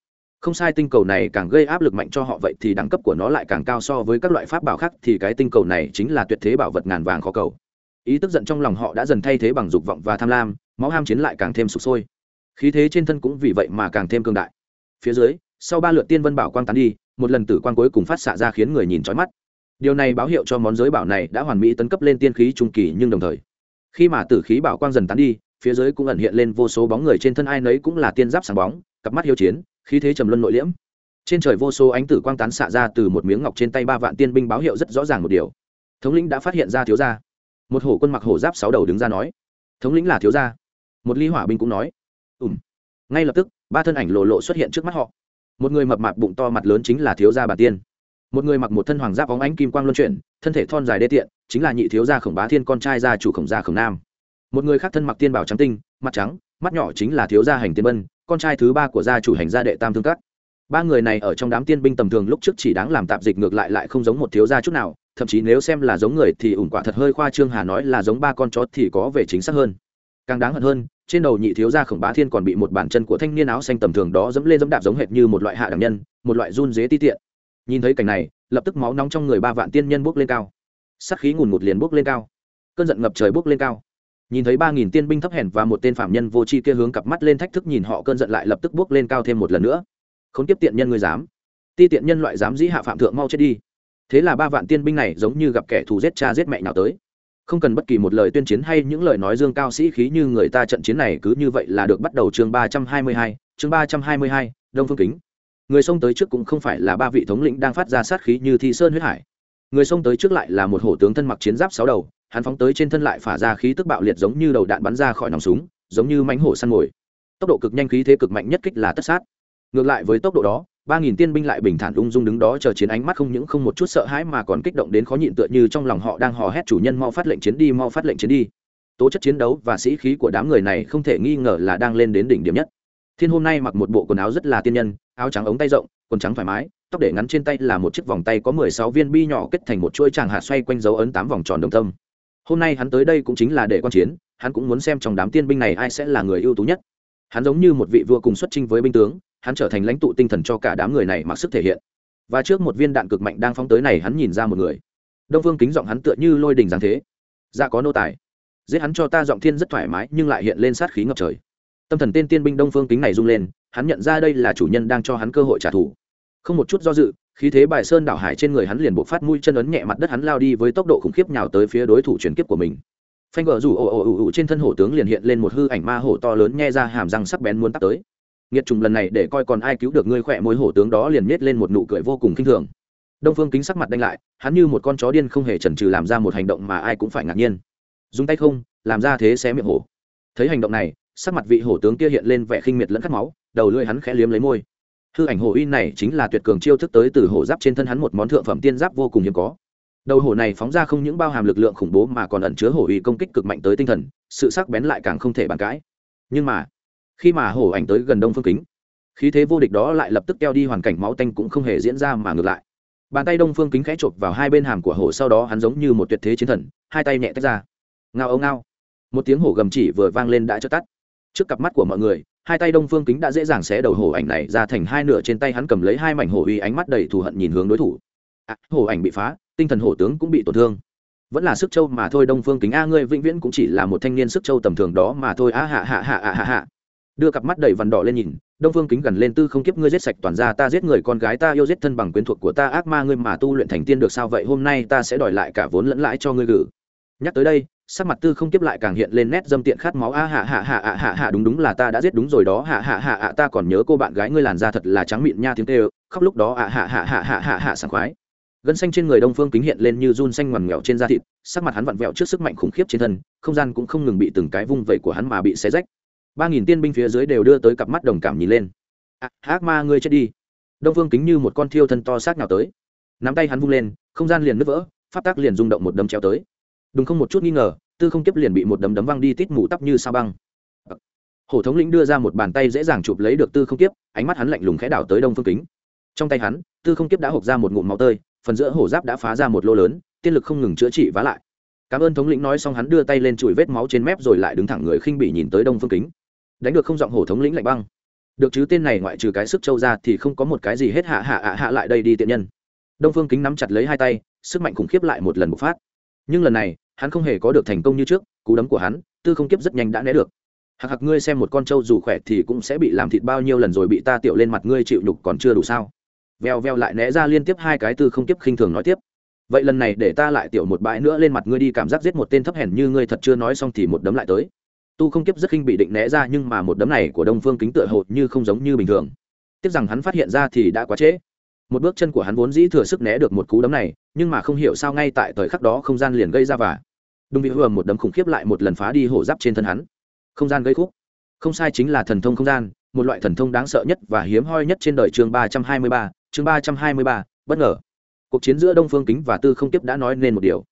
không sai, tinh cầu này càng gây áp lực mạnh cho họ, vậy thì đẳng cấp của nó lại càng cao so với các loại pháp bảo khác, thì cái tinh cầu này chính là tuyệt thế bảo vật ngàn vàng khó cầu. Ý tức giận trong lòng họ đã dần thay thế bằng dục vọng và tham lam, máu ham chiến lại càng thêm sụp sôi. Khí thế trên thân cũng vì vậy mà càng thêm cương đại. Phía dưới sau ba lượt tiên vân bảo quang tán đi, một lần tử quang cuối cùng phát xạ ra khiến người nhìn trói mắt. Điều này báo hiệu cho món giới bảo này đã hoàn mỹ tấn cấp lên tiên khí trung kỳ nhưng đồng thời, khi mà tử khí bảo quang dần tán đi, phía dưới cũng ẩn hiện lên vô số bóng người trên thân ai nấy cũng là tiên giáp sáng bóng, cặp mắt hiếu chiến, khí thế trầm luân nội liễm. Trên trời vô số ánh tử quang tán xạ ra từ một miếng ngọc trên tay ba vạn tiên binh báo hiệu rất rõ ràng một điều. Thống lĩnh đã phát hiện ra thiếu gia. Một hổ quân mặc hổ giáp sáu đầu đứng ra nói. Thống lĩnh là thiếu gia. Một ly hỏa binh cũng nói. Ùm ngay lập tức, ba thân ảnh lộ lộ xuất hiện trước mắt họ một người mập mạp bụng to mặt lớn chính là thiếu gia bà tiên. Một người mặc một thân hoàng giáp óng ánh kim quang luân chuyển, thân thể thon dài đê tiện, chính là nhị thiếu gia khổng bá thiên con trai gia chủ khổng gia khổng nam. Một người khác thân mặc tiên bảo trắng tinh, mặt trắng, mắt nhỏ chính là thiếu gia hành tiên bân, con trai thứ ba của gia chủ hành gia đệ tam thương cắt ba người này ở trong đám tiên binh tầm thường lúc trước chỉ đáng làm tạp dịch ngược lại lại không giống một thiếu gia chút nào, thậm chí nếu xem là giống người thì ủng quả thật hơi khoa trương, hà nói là giống ba con chó thì có vẻ chính xác hơn. Càng đáng hận hơn trên đầu nhị thiếu gia khổng bá thiên còn bị một bàn chân của thanh niên áo xanh tầm thường đó dẫm lên dẫm đạp giống hệt như một loại hạ đẳng nhân, một loại run dế ti tiện. Nhìn thấy cảnh này, lập tức máu nóng trong người ba vạn tiên nhân bốc lên cao. Sắc khí ngùn ngụt liền bốc lên cao. Cơn giận ngập trời bốc lên cao. Nhìn thấy ba nghìn tiên binh thấp hèn và một tên phạm nhân vô tri kia hướng cặp mắt lên thách thức nhìn họ, cơn giận lại lập tức bốc lên cao thêm một lần nữa. Không tiếp tiện nhân người dám. Ti tiện nhân loại dám dĩ hạ phạm thượng mau chết đi. Thế là ba vạn tiên binh này giống như gặp kẻ thù giết cha giết mẹ nào tới không cần bất kỳ một lời tuyên chiến hay những lời nói dương cao sĩ khí như người ta trận chiến này cứ như vậy là được bắt đầu chương ba trăm hai mươi hai, chương ba trăm hai mươi hai, đông phương kính. Người xông tới trước cũng không phải là ba vị thống lĩnh đang phát ra sát khí như thi sơn huyết hải. Người xông tới trước lại là một hổ tướng thân mặc chiến giáp sáu đầu, hắn phóng tới trên thân lại phả ra khí tức bạo liệt giống như đầu đạn bắn ra khỏi nòng súng, giống như mánh hổ săn mồi. Tốc độ cực nhanh khí thế cực mạnh nhất kích là tất sát. Ngược lại với tốc độ đó ba nghìn tiên binh lại bình thản ung dung đứng đó chờ chiến ánh mắt không những không một chút sợ hãi mà còn kích động đến khó nhịn tựa như trong lòng họ đang hò hét chủ nhân mau phát lệnh chiến đi, mau phát lệnh chiến đi. Tố chất chiến đấu và sĩ khí của đám người này không thể nghi ngờ là đang lên đến đỉnh điểm nhất. Thiên hôm nay mặc một bộ quần áo rất là tiên nhân, áo trắng ống tay rộng, quần trắng thoải mái, tóc để ngắn trên tay là một chiếc vòng tay có mười sáu viên bi nhỏ kết thành một chuỗi tràng hạt xoay quanh dấu ấn tám vòng tròn đồng tâm. Hôm nay hắn tới đây cũng chính là để quan chiến, hắn cũng muốn xem trong đám tiên binh này ai sẽ là người ưu tú nhất. Hắn giống như một vị vua cùng xuất chinh với binh tướng hắn trở thành lãnh tụ tinh thần cho cả đám người này mặc sức thể hiện. Và trước một viên đạn cực mạnh đang phóng tới này hắn nhìn ra một người. Đông vương kính giọng hắn tựa như lôi đình giáng thế. Ra có nô tài. Giết hắn cho ta giọng thiên rất thoải mái nhưng lại hiện lên sát khí ngập trời. Tâm thần tên tiên binh đông phương kính này rung lên, hắn nhận ra đây là chủ nhân đang cho hắn cơ hội trả thù. Không một chút do dự, khí thế bài sơn đảo hải trên người hắn liền buộc phát mũi chân ấn nhẹ mặt đất hắn lao đi với tốc độ khủng khiếp nhào tới phía đối thủ chuyển kiếp của mình. Phanh gờ rủ ồ ồ ồ ồ trên thân hổ tướng liền hiện lên một hư ảnh ma hổ to lớn nhe ra hàm răng sắc bén muốn tắt tới nghiệt trùng lần này để coi còn ai cứu được ngươi khỏe môi hổ tướng đó liền nhét lên một nụ cười vô cùng kinh thường. Đông phương kính sắc mặt đanh lại, hắn như một con chó điên không hề chần chừ làm ra một hành động mà ai cũng phải ngạc nhiên. Dùng tay không, làm ra thế xé miệng hổ. Thấy hành động này, sắc mặt vị hổ tướng kia hiện lên vẻ khinh miệt lẫn khát máu, đầu lưỡi hắn khẽ liếm lấy môi. Hư ảnh hổ uy này chính là tuyệt cường chiêu thức tới từ hổ giáp trên thân hắn một món thượng phẩm tiên giáp vô cùng hiếm có. Đầu hổ này phóng ra không những bao hàm lực lượng khủng bố mà còn ẩn chứa hổ uy công kích cực mạnh tới tinh thần, sự sắc bén lại càng không thể bàn cãi. Nhưng mà khi mà hổ ảnh tới gần đông phương kính khí thế vô địch đó lại lập tức keo đi hoàn cảnh máu tanh cũng không hề diễn ra mà ngược lại. Bàn tay đông phương kính khẽ chộp vào hai bên hàm của hổ sau đó hắn giống như một tuyệt thế chiến thần hai tay nhẹ tách ra. Ngao âu ngao. Một tiếng hổ gầm chỉ vừa vang lên đã chớp tắt. Trước cặp mắt của mọi người hai tay đông phương kính đã dễ dàng xé đầu hổ ảnh này ra thành hai nửa trên tay hắn cầm lấy hai mảnh hổ uy ánh mắt đầy thù hận nhìn hướng đối thủ. À, hổ ảnh bị phá tinh thần hổ tướng cũng bị tổn thương. Vẫn là sức châu mà thôi đông phương kính a ngươi vĩnh viễn cũng chỉ là một thanh niên sức châu tầm thường đó mà thôi. A hạ hạ hạ hạ hạ hạ đưa cặp mắt đầy vằn đỏ lên nhìn, đông phương kính gần lên tư không kiếp ngươi giết sạch toàn ra ta giết người con gái, ta yêu giết thân bằng quyến thuộc của ta, ác ma ngươi mà tu luyện thành tiên được sao vậy? Hôm nay ta sẽ đòi lại cả vốn lẫn lãi cho ngươi gử. Nhắc tới đây, sắc mặt tư không kiếp lại càng hiện lên nét dâm tiện khát máu. A hạ hạ hạ hạ hạ hạ, đúng đúng là ta đã giết đúng rồi đó. Hạ hạ hạ hạ, ta còn nhớ cô bạn gái ngươi làn da thật là trắng mịn nha, tiếng tê khóc lúc đó. A hạ hạ hạ hạ hạ hạ, sảng khoái. Gân xanh trên người đông phương kính hiện lên như run xanh ngoằn nghèo trên da thịt, sắc mặt hắn vặn vẹo trước sức mạnh khủng khiếp trên thân, không gian cũng không ngừng bị từng cái vung vẩy của hắn mà bị xé rách ba nghìn tiên binh phía dưới đều đưa tới cặp mắt đồng cảm nhìn lên. À, ác ma ngươi chết đi. Đông phương kính như một con thiêu thân to xác nào tới. Nắm tay hắn vung lên không gian liền nứt vỡ phát tác liền rung động một đấm treo tới. Đúng không một chút nghi ngờ tư không kiếp liền bị một đấm đấm văng đi tít mù tắp như sao băng. Ờ. Hổ thống lĩnh đưa ra một bàn tay dễ dàng chụp lấy được tư không kiếp ánh mắt hắn lạnh lùng khẽ đảo tới đông phương kính. Trong tay hắn tư không kiếp đã hộp ra một ngụm máu tơi phần giữa hổ giáp đã phá ra một lô lớn tiên lực không ngừng chữa trị vá lại. Cảm ơn thống lĩnh nói xong hắn đưa tay lên chùi vết máu trên mép rồi lại đứng thẳng người khinh bị nhìn tới đông phương kính đánh được không giọng hổ thống lĩnh lạnh băng. Được chứ, tên này ngoại trừ cái sức trâu ra thì không có một cái gì hết, hạ hạ hạ hạ lại đây đi tiện nhân. Đông phương kính nắm chặt lấy hai tay, sức mạnh khủng khiếp lại một lần bộc phát. Nhưng lần này, hắn không hề có được thành công như trước, cú đấm của hắn, tư không kiếp rất nhanh đã né được. Hạc hạc, ngươi xem một con trâu dù khỏe thì cũng sẽ bị làm thịt bao nhiêu lần rồi bị ta tiểu lên mặt ngươi chịu nhục còn chưa đủ sao? Veo veo lại né ra liên tiếp hai cái tư không kiếp khinh thường nói tiếp. Vậy lần này để ta lại tiểu một bãi nữa lên mặt ngươi đi, cảm giác giết một tên thấp hèn như ngươi thật chưa nói xong thì một đấm lại tới tu không kiếp rất khinh bị định né ra nhưng mà một đấm này của đông phương kính tựa hồ như không giống như bình thường. Tiếc rằng hắn phát hiện ra thì đã quá trễ. Một bước chân của hắn vốn dĩ thừa sức né được một cú đấm này, nhưng mà không hiểu sao ngay tại thời khắc đó không gian liền gây ra và đùng bị hùm một đấm khủng khiếp lại một lần phá đi hổ giáp trên thân hắn. Không gian gây khúc. Không sai chính là thần thông không gian, một loại thần thông đáng sợ nhất và hiếm hoi nhất trên đời chương ba trăm hai mươi ba, chương ba trăm hai mươi ba, bất ngờ. Cuộc chiến giữa đông phương kính và tư không kiếp đã nói nên một điều.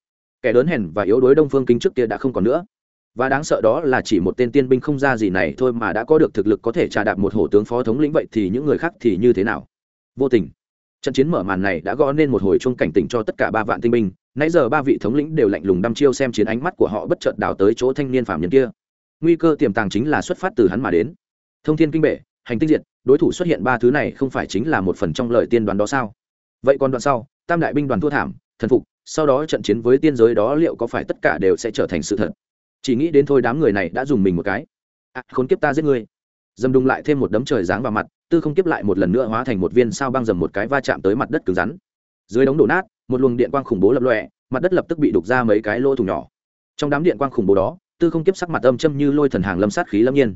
Kẻ lớn hèn và yếu đuối đông phương kính trước kia đã không còn nữa và đáng sợ đó là chỉ một tên tiên binh không ra gì này thôi mà đã có được thực lực có thể trà đạp một hổ tướng phó thống lĩnh vậy thì những người khác thì như thế nào? Vô tình, trận chiến mở màn này đã gõ nên một hồi chuông cảnh tỉnh cho tất cả ba vạn tinh binh. Nãy giờ ba vị thống lĩnh đều lạnh lùng đăm chiêu xem chiến ánh mắt của họ bất chợt đào tới chỗ thanh niên phạm nhân kia. Nguy cơ tiềm tàng chính là xuất phát từ hắn mà đến. Thông thiên kinh bệ, hành tinh diệt, đối thủ xuất hiện ba thứ này không phải chính là một phần trong lời tiên đoán đó sao? Vậy còn đoạn sau, tam đại binh đoàn thua thảm, thần phục, sau đó trận chiến với tiên giới đó liệu có phải tất cả đều sẽ trở thành sự thật? Chỉ nghĩ đến thôi đám người này đã dùng mình một cái. À, khốn kiếp ta giết ngươi. Dầm đùng lại thêm một đấm trời giáng vào mặt tư không kiếp lại một lần nữa hóa thành một viên sao băng dầm một cái va chạm tới mặt đất cứng rắn. Dưới đống đổ nát một luồng điện quang khủng bố lập lọe mặt đất lập tức bị đục ra mấy cái lỗ thủng nhỏ. Trong đám điện quang khủng bố đó tư không kiếp sắc mặt âm châm như lôi thần hàng lâm sát khí lâm nhiên.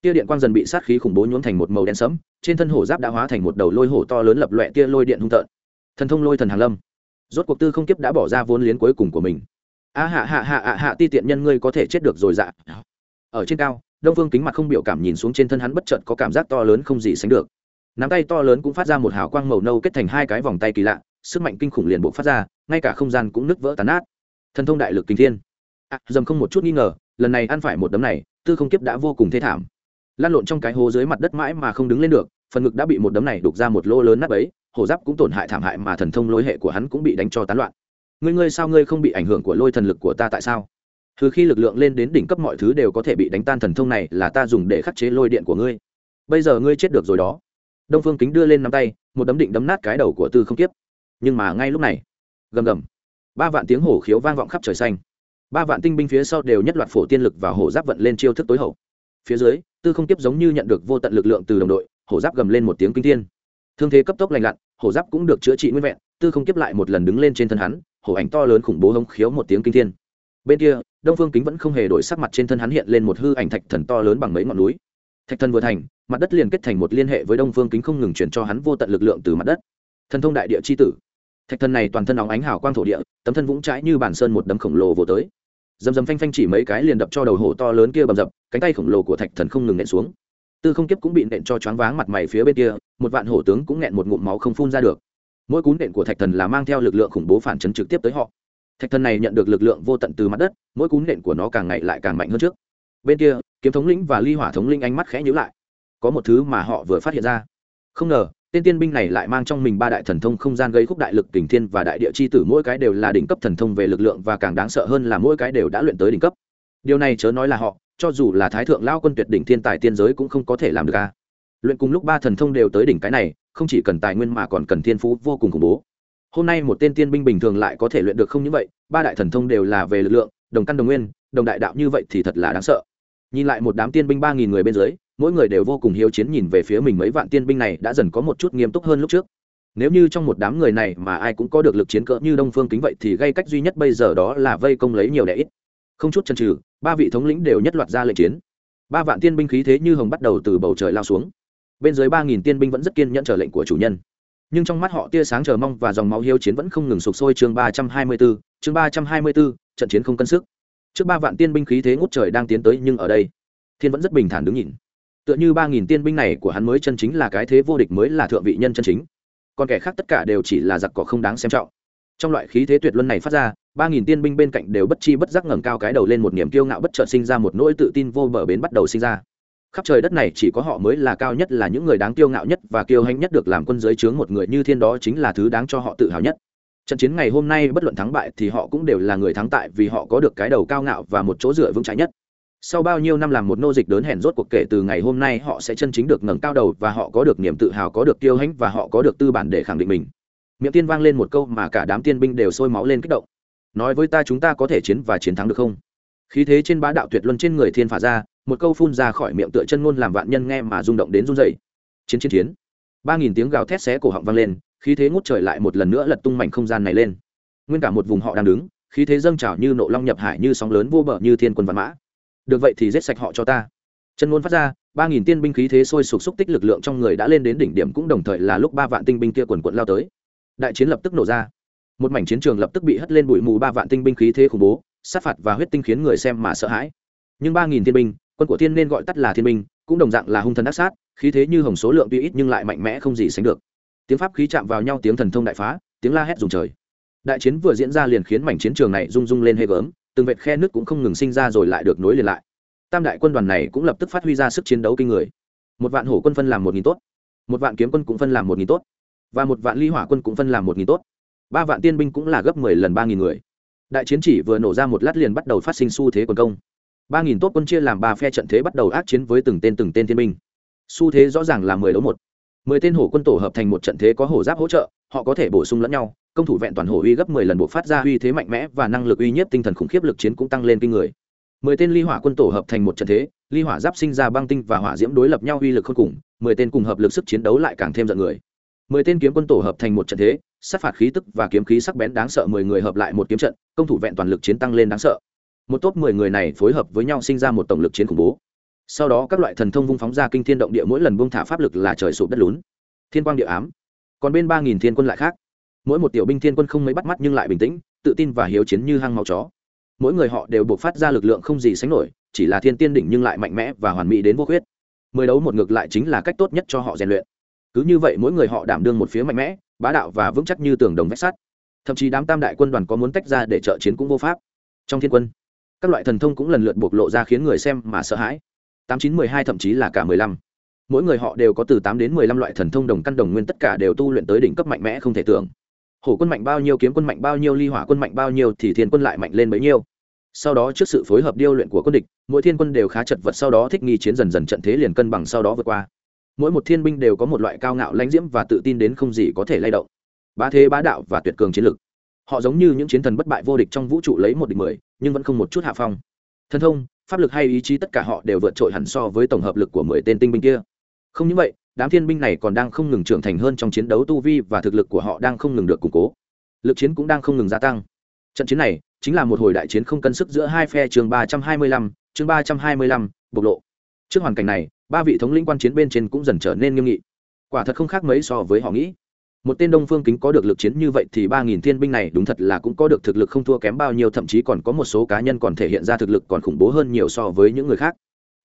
Tia điện quang dần bị sát khí khủng bố nhuốm thành một màu đen sẫm trên thân hổ giáp đã hóa thành một đầu lôi hổ to lớn lập lọe tia lôi điện hung tợn. Thần thông lôi thần hàng lâm. Rốt cuộc tư không kiếp đã bỏ ra vốn liếng cuối cùng của mình a hạ hạ hạ hạ hạ ti tiện nhân ngươi có thể chết được rồi dạ. Ở trên cao đông phương kính mặt không biểu cảm nhìn xuống trên thân hắn bất chợt có cảm giác to lớn không gì sánh được. Nắm tay to lớn cũng phát ra một hào quang màu nâu kết thành hai cái vòng tay kỳ lạ sức mạnh kinh khủng liền bộ phát ra ngay cả không gian cũng nứt vỡ tàn nát. Thần thông đại lực kinh thiên. À, dầm không một chút nghi ngờ lần này ăn phải một đấm này tư không kiếp đã vô cùng thê thảm. Lan lộn trong cái hố dưới mặt đất mãi mà không đứng lên được phần ngực đã bị một đấm này đục ra một lô lớn nắp ấy hổ giáp cũng tổn hại thảm hại mà thần thông lối hệ của hắn cũng bị đánh cho tán loạn ngươi ngươi sao ngươi không bị ảnh hưởng của lôi thần lực của ta tại sao? Thứ khi lực lượng lên đến đỉnh cấp mọi thứ đều có thể bị đánh tan thần thông này là ta dùng để khắc chế lôi điện của ngươi. Bây giờ ngươi chết được rồi đó. Đông phương kính đưa lên nắm tay, một đấm định đấm nát cái đầu của tư không kiếp. Nhưng mà ngay lúc này, gầm gầm, ba vạn tiếng hổ khiếu vang vọng khắp trời xanh. Ba vạn tinh binh phía sau đều nhất loạt phổ tiên lực và hổ giáp vận lên chiêu thức tối hậu. Phía dưới, tư không kiếp giống như nhận được vô tận lực lượng từ đồng đội, hổ giáp gầm lên một tiếng kinh thiên. Thương thế cấp tốc lành lặn, hổ giáp cũng được chữa trị nguyên vẹn, tư không kiếp lại một lần đứng lên trên thân hắn hổ ảnh to lớn khủng bố hống khiếu một tiếng kinh thiên. Bên kia, đông phương kính vẫn không hề đổi sắc mặt trên thân hắn hiện lên một hư ảnh thạch thần to lớn bằng mấy ngọn núi. Thạch thần vừa thành, mặt đất liền kết thành một liên hệ với đông phương kính không ngừng chuyển cho hắn vô tận lực lượng từ mặt đất. Thần thông đại địa c h i tử. Thạch thần này toàn thân óng ánh hào quang thổ địa, tấm thân vũng trái như bản sơn một đấm khổng lồ vô tới. Dầm dầm phanh phanh chỉ mấy cái liền đập cho đầu hổ to lớn kia bầm dập, cánh tay khổng lồ của thạch thần không ngừng nện xuống. Tư không kiếp cũng bị nện cho choáng váng mặt mày phía bên kia, một vạn hổ tướng cũng nện một ngụm máu không phun ra được mỗi cú nện của thạch thần là mang theo lực lượng khủng bố phản chấn trực tiếp tới họ. Thạch thần này nhận được lực lượng vô tận từ mặt đất, mỗi cú nện của nó càng ngày lại càng mạnh hơn trước. Bên kia, kiếm thống lĩnh và ly hỏa thống linh ánh mắt khẽ nhữ lại. Có một thứ mà họ vừa phát hiện ra. Không ngờ, tên tiên binh này lại mang trong mình ba đại thần thông không gian gây khúc đại lực kình thiên và đại địa chi tử, mỗi cái đều là đỉnh cấp thần thông về lực lượng và càng đáng sợ hơn là mỗi cái đều đã luyện tới đỉnh cấp. Điều này chớ nói là họ, cho dù là thái thượng lao quân tuyệt đỉnh thiên tài tiên giới cũng không có thể làm được ca luyện cùng lúc ba thần thông đều tới đỉnh cái này không chỉ cần tài nguyên mà còn cần thiên phú vô cùng khủng bố. Hôm nay một tên tiên binh bình thường lại có thể luyện được không như vậy, ba đại thần thông đều là về lực lượng, đồng căn đồng nguyên, đồng đại đạo như vậy thì thật là đáng sợ. Nhìn lại một đám tiên binh ba nghìn người bên dưới, mỗi người đều vô cùng hiếu chiến nhìn về phía mình mấy vạn tiên binh này đã dần có một chút nghiêm túc hơn lúc trước. Nếu như trong một đám người này mà ai cũng có được lực chiến cỡ như đông phương kính vậy thì gây cách duy nhất bây giờ đó là vây công lấy nhiều đẻ ít. Không chút chần trừ ba vị thống lĩnh đều nhất loạt ra lệnh chiến. Ba vạn tiên binh khí thế như hồng bắt đầu từ bầu trời lao xuống bên dưới ba nghìn tiên binh vẫn rất kiên nhẫn chờ lệnh của chủ nhân. Nhưng trong mắt họ tia sáng chờ mong và dòng máu hiếu chiến vẫn không ngừng sụp sôi. Chương ba trăm hai mươi bốn, chương ba trăm hai mươi bốn, trận chiến không cân sức. Trước ba vạn tiên binh khí thế ngút trời đang tiến tới nhưng ở đây, thiên vẫn rất bình thản đứng nhìn. Tựa như ba nghìn tiên binh này của hắn mới chân chính là cái thế vô địch mới là thượng vị nhân chân chính. Còn kẻ khác tất cả đều chỉ là giặc cỏ không đáng xem trọng. Trong loại khí thế tuyệt luân này phát ra, ba nghìn tiên binh bên cạnh đều bất chi bất giác ngẩng cao cái đầu lên một niềm kiêu ngạo bất chợt sinh ra một nỗi tự tin vô bờ bến bắt đầu sinh ra khắp trời đất này chỉ có họ mới là cao nhất, là những người đáng kiêu ngạo nhất và kiêu hãnh nhất được làm quân giới chướng một người như thiên đó chính là thứ đáng cho họ tự hào nhất. Trận chiến ngày hôm nay bất luận thắng bại thì họ cũng đều là người thắng tại vì họ có được cái đầu cao ngạo và một chỗ dựa vững chãi nhất. Sau bao nhiêu năm làm một nô dịch đớn hèn rốt cuộc kể từ ngày hôm nay họ sẽ chân chính được ngẩng cao đầu và họ có được niềm tự hào, có được kiêu hãnh và họ có được tư bản để khẳng định mình. Miệng tiên vang lên một câu mà cả đám tiên binh đều sôi máu lên kích động. Nói với ta chúng ta có thể chiến và chiến thắng được không? Khí thế trên bá đạo tuyệt luân trên người thiên phả ra một câu phun ra khỏi miệng tựa chân ngôn làm vạn nhân nghe mà rung động đến run dậy chiến chiến chiến. Ba nghìn tiếng gào thét xé cổ họng vang lên, khí thế ngút trời lại một lần nữa lật tung mảnh không gian này lên. Nguyên cả một vùng họ đang đứng, khí thế dâng trào như nộ long nhập hải như sóng lớn vô bờ như thiên quân văn mã. Được vậy thì giết sạch họ cho ta. Chân ngôn phát ra, ba nghìn tiên binh khí thế sôi sục xúc tích lực lượng trong người đã lên đến đỉnh điểm cũng đồng thời là lúc ba vạn tinh binh kia quần quận lao tới. Đại chiến lập tức nổ ra. Một mảnh chiến trường lập tức bị hất lên bụi mù ba vạn tinh binh khí thế khủng bố, sát phạt và huyết tinh khiến người xem mà sợ hãi. Nhưng ba nghìn thiên binh quân của thiên nên gọi tắt là thiên Minh, cũng đồng dạng là hung thần ác sát khí thế như hồng số lượng tuy ít nhưng lại mạnh mẽ không gì sánh được. Tiếng pháp khí chạm vào nhau tiếng thần thông đại phá tiếng la hét dùng trời. Đại chiến vừa diễn ra liền khiến mảnh chiến trường này rung rung lên hê gớm từng vệt khe nước cũng không ngừng sinh ra rồi lại được nối liền lại. Tam đại quân đoàn này cũng lập tức phát huy ra sức chiến đấu kinh người. Một vạn hổ quân phân làm một nghìn tốt một vạn kiếm quân cũng phân làm một nghìn tốt và một vạn ly hỏa quân cũng phân làm một nghìn tốt. Ba vạn tiên binh cũng là gấp mười lần ba nghìn người. Đại chiến chỉ vừa nổ ra một lát liền bắt đầu phát sinh xu thế quần công ba nghìn tốt quân chia làm ba phe trận thế bắt đầu ác chiến với từng tên từng tên thiên binh. Xu thế rõ ràng là mười đấu một. Mười tên hổ quân tổ hợp thành một trận thế có hổ giáp hỗ trợ, họ có thể bổ sung lẫn nhau, công thủ vẹn toàn hổ uy gấp mười lần buộc phát ra uy thế mạnh mẽ và năng lực uy nhiếp tinh thần khủng khiếp lực chiến cũng tăng lên kinh người. Mười tên ly hỏa quân tổ hợp thành một trận thế, ly hỏa giáp sinh ra băng tinh và hỏa diễm đối lập nhau uy lực không cùng, mười tên cùng hợp lực sức chiến đấu lại càng thêm giận người. Mười tên kiếm quân tổ hợp thành một trận thế, sát phạt khí tức và kiếm khí sắc bén đáng sợ mười người hợp lại một kiếm trận, công thủ vẹn toàn lực chiến tăng lên đáng sợ một top mười người này phối hợp với nhau sinh ra một tổng lực chiến khủng bố. Sau đó các loại thần thông vung phóng ra kinh thiên động địa, mỗi lần buông thả pháp lực là trời sụp đất lún. Thiên quang địa ám. Còn bên ba nghìn thiên quân lại khác. Mỗi một tiểu binh thiên quân không mấy bắt mắt nhưng lại bình tĩnh, tự tin và hiếu chiến như hăng máu chó. Mỗi người họ đều buộc phát ra lực lượng không gì sánh nổi, chỉ là thiên tiên đỉnh nhưng lại mạnh mẽ và hoàn mỹ đến vô khuyết. Mười đấu một ngược lại chính là cách tốt nhất cho họ rèn luyện. Cứ như vậy mỗi người họ đảm đương một phía mạnh mẽ, bá đạo và vững chắc như tường đồng vách sắt. Thậm chí đám tam đại quân đoàn có muốn tách ra để trợ chiến cũng vô pháp. Trong thiên quân các loại thần thông cũng lần lượt bộc lộ ra khiến người xem mà sợ hãi. Tám chín mười hai thậm chí là cả mười lăm. Mỗi người họ đều có từ tám đến mười lăm loại thần thông đồng căn đồng nguyên tất cả đều tu luyện tới đỉnh cấp mạnh mẽ không thể tưởng. Hổ quân mạnh bao nhiêu, kiếm quân mạnh bao nhiêu, ly hỏa quân mạnh bao nhiêu thì thiên quân lại mạnh lên bấy nhiêu. Sau đó trước sự phối hợp điêu luyện của quân địch, mỗi thiên quân đều khá chật vật, sau đó thích nghi chiến dần dần trận thế liền cân bằng sau đó vượt qua. Mỗi một thiên binh đều có một loại cao ngạo lãnh diễm và tự tin đến không gì có thể lay động. Bá thế bá đạo và tuyệt cường chiến lực họ giống như những chiến thần bất bại vô địch trong vũ trụ lấy một địch mười, nhưng vẫn không một chút hạ phong. Thân thông, pháp lực hay ý chí tất cả họ đều vượt trội hẳn so với tổng hợp lực của mười tên tinh binh kia. Không những vậy, đám thiên binh này còn đang không ngừng trưởng thành hơn trong chiến đấu tu vi và thực lực của họ đang không ngừng được củng cố. Lực chiến cũng đang không ngừng gia tăng. Trận chiến này chính là một hồi đại chiến không cân sức giữa hai phe chương ba trăm hai mươi lăm, chương ba trăm hai mươi lăm, bộc lộ. Trước hoàn cảnh này, ba vị thống lĩnh quan chiến bên trên cũng dần trở nên nghiêm nghị. Quả thật không khác mấy so với họ nghĩ một tên đông phương kính có được lực chiến như vậy thì ba nghìn thiên binh này đúng thật là cũng có được thực lực không thua kém bao nhiêu, thậm chí còn có một số cá nhân còn thể hiện ra thực lực còn khủng bố hơn nhiều so với những người khác.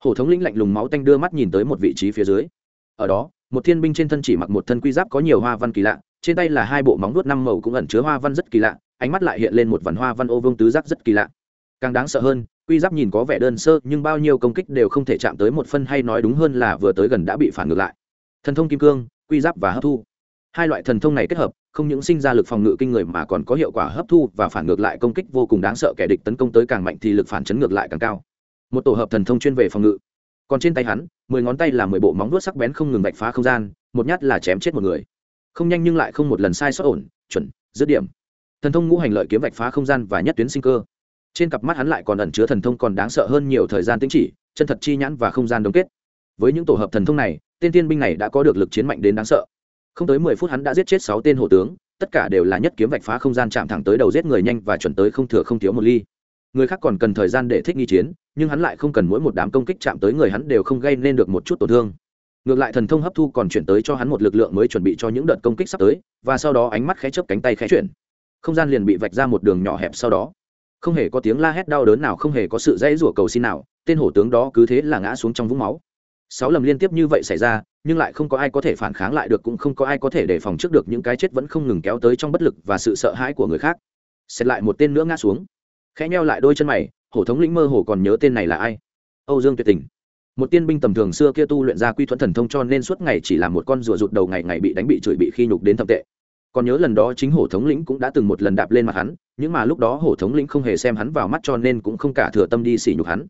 Hổ thống lĩnh lạnh lùng máu tanh đưa mắt nhìn tới một vị trí phía dưới. Ở đó, một thiên binh trên thân chỉ mặc một thân quy giáp có nhiều hoa văn kỳ lạ, trên tay là hai bộ móng vuốt năm màu cũng ẩn chứa hoa văn rất kỳ lạ, ánh mắt lại hiện lên một vần hoa văn ô vương tứ giác rất kỳ lạ. Càng đáng sợ hơn, quy giáp nhìn có vẻ đơn sơ, nhưng bao nhiêu công kích đều không thể chạm tới một phân hay nói đúng hơn là vừa tới gần đã bị phản ngược lại. Thần thông kim cương, quy giáp và hấp thu hai loại thần thông này kết hợp, không những sinh ra lực phòng ngự kinh người mà còn có hiệu quả hấp thu và phản ngược lại công kích vô cùng đáng sợ kẻ địch tấn công tới càng mạnh thì lực phản chấn ngược lại càng cao. Một tổ hợp thần thông chuyên về phòng ngự. Còn trên tay hắn, mười ngón tay là mười bộ móng vuốt sắc bén không ngừng bạch phá không gian, một nhát là chém chết một người. Không nhanh nhưng lại không một lần sai sót ổn, chuẩn, dứt điểm. Thần thông ngũ hành lợi kiếm bạch phá không gian và nhất tuyến sinh cơ. Trên cặp mắt hắn lại còn ẩn chứa thần thông còn đáng sợ hơn nhiều thời gian tính chỉ, chân thật chi nhãn và không gian đông kết. Với những tổ hợp thần thông này, tên tiên binh này đã có được lực chiến mạnh đến đáng sợ không tới mười phút hắn đã giết chết sáu tên hộ tướng, tất cả đều là nhất kiếm vạch phá không gian chạm thẳng tới đầu giết người nhanh và chuẩn tới không thừa không thiếu một ly. Người khác còn cần thời gian để thích nghi chiến, nhưng hắn lại không cần mỗi một đám công kích chạm tới người hắn đều không gây nên được một chút tổn thương. Ngược lại thần thông hấp thu còn chuyển tới cho hắn một lực lượng mới chuẩn bị cho những đợt công kích sắp tới, và sau đó ánh mắt khẽ chớp cánh tay khẽ chuyển. Không gian liền bị vạch ra một đường nhỏ hẹp sau đó. Không hề có tiếng la hét đau đớn nào, không hề có sự dãy rủa cầu xin nào, tên hổ tướng đó cứ thế là ngã xuống trong vũng máu sáu lầm liên tiếp như vậy xảy ra, nhưng lại không có ai có thể phản kháng lại được, cũng không có ai có thể đề phòng trước được những cái chết vẫn không ngừng kéo tới trong bất lực và sự sợ hãi của người khác. Xét lại một tên nữa ngã xuống. Khẽ nheo lại đôi chân mày, hổ thống lĩnh mơ hồ còn nhớ tên này là ai? Âu dương tuyệt tình. Một tiên binh tầm thường xưa kia tu luyện ra quy thuẫn thần thông cho nên suốt ngày chỉ là một con rùa rụt đầu ngày ngày bị đánh bị chửi bị khi nhục đến thậm tệ. Còn nhớ lần đó chính hổ thống lĩnh cũng đã từng một lần đạp lên mặt hắn, nhưng mà lúc đó hổ thống lĩnh không hề xem hắn vào mắt cho nên cũng không cả thừa tâm đi xỉ nhục hắn.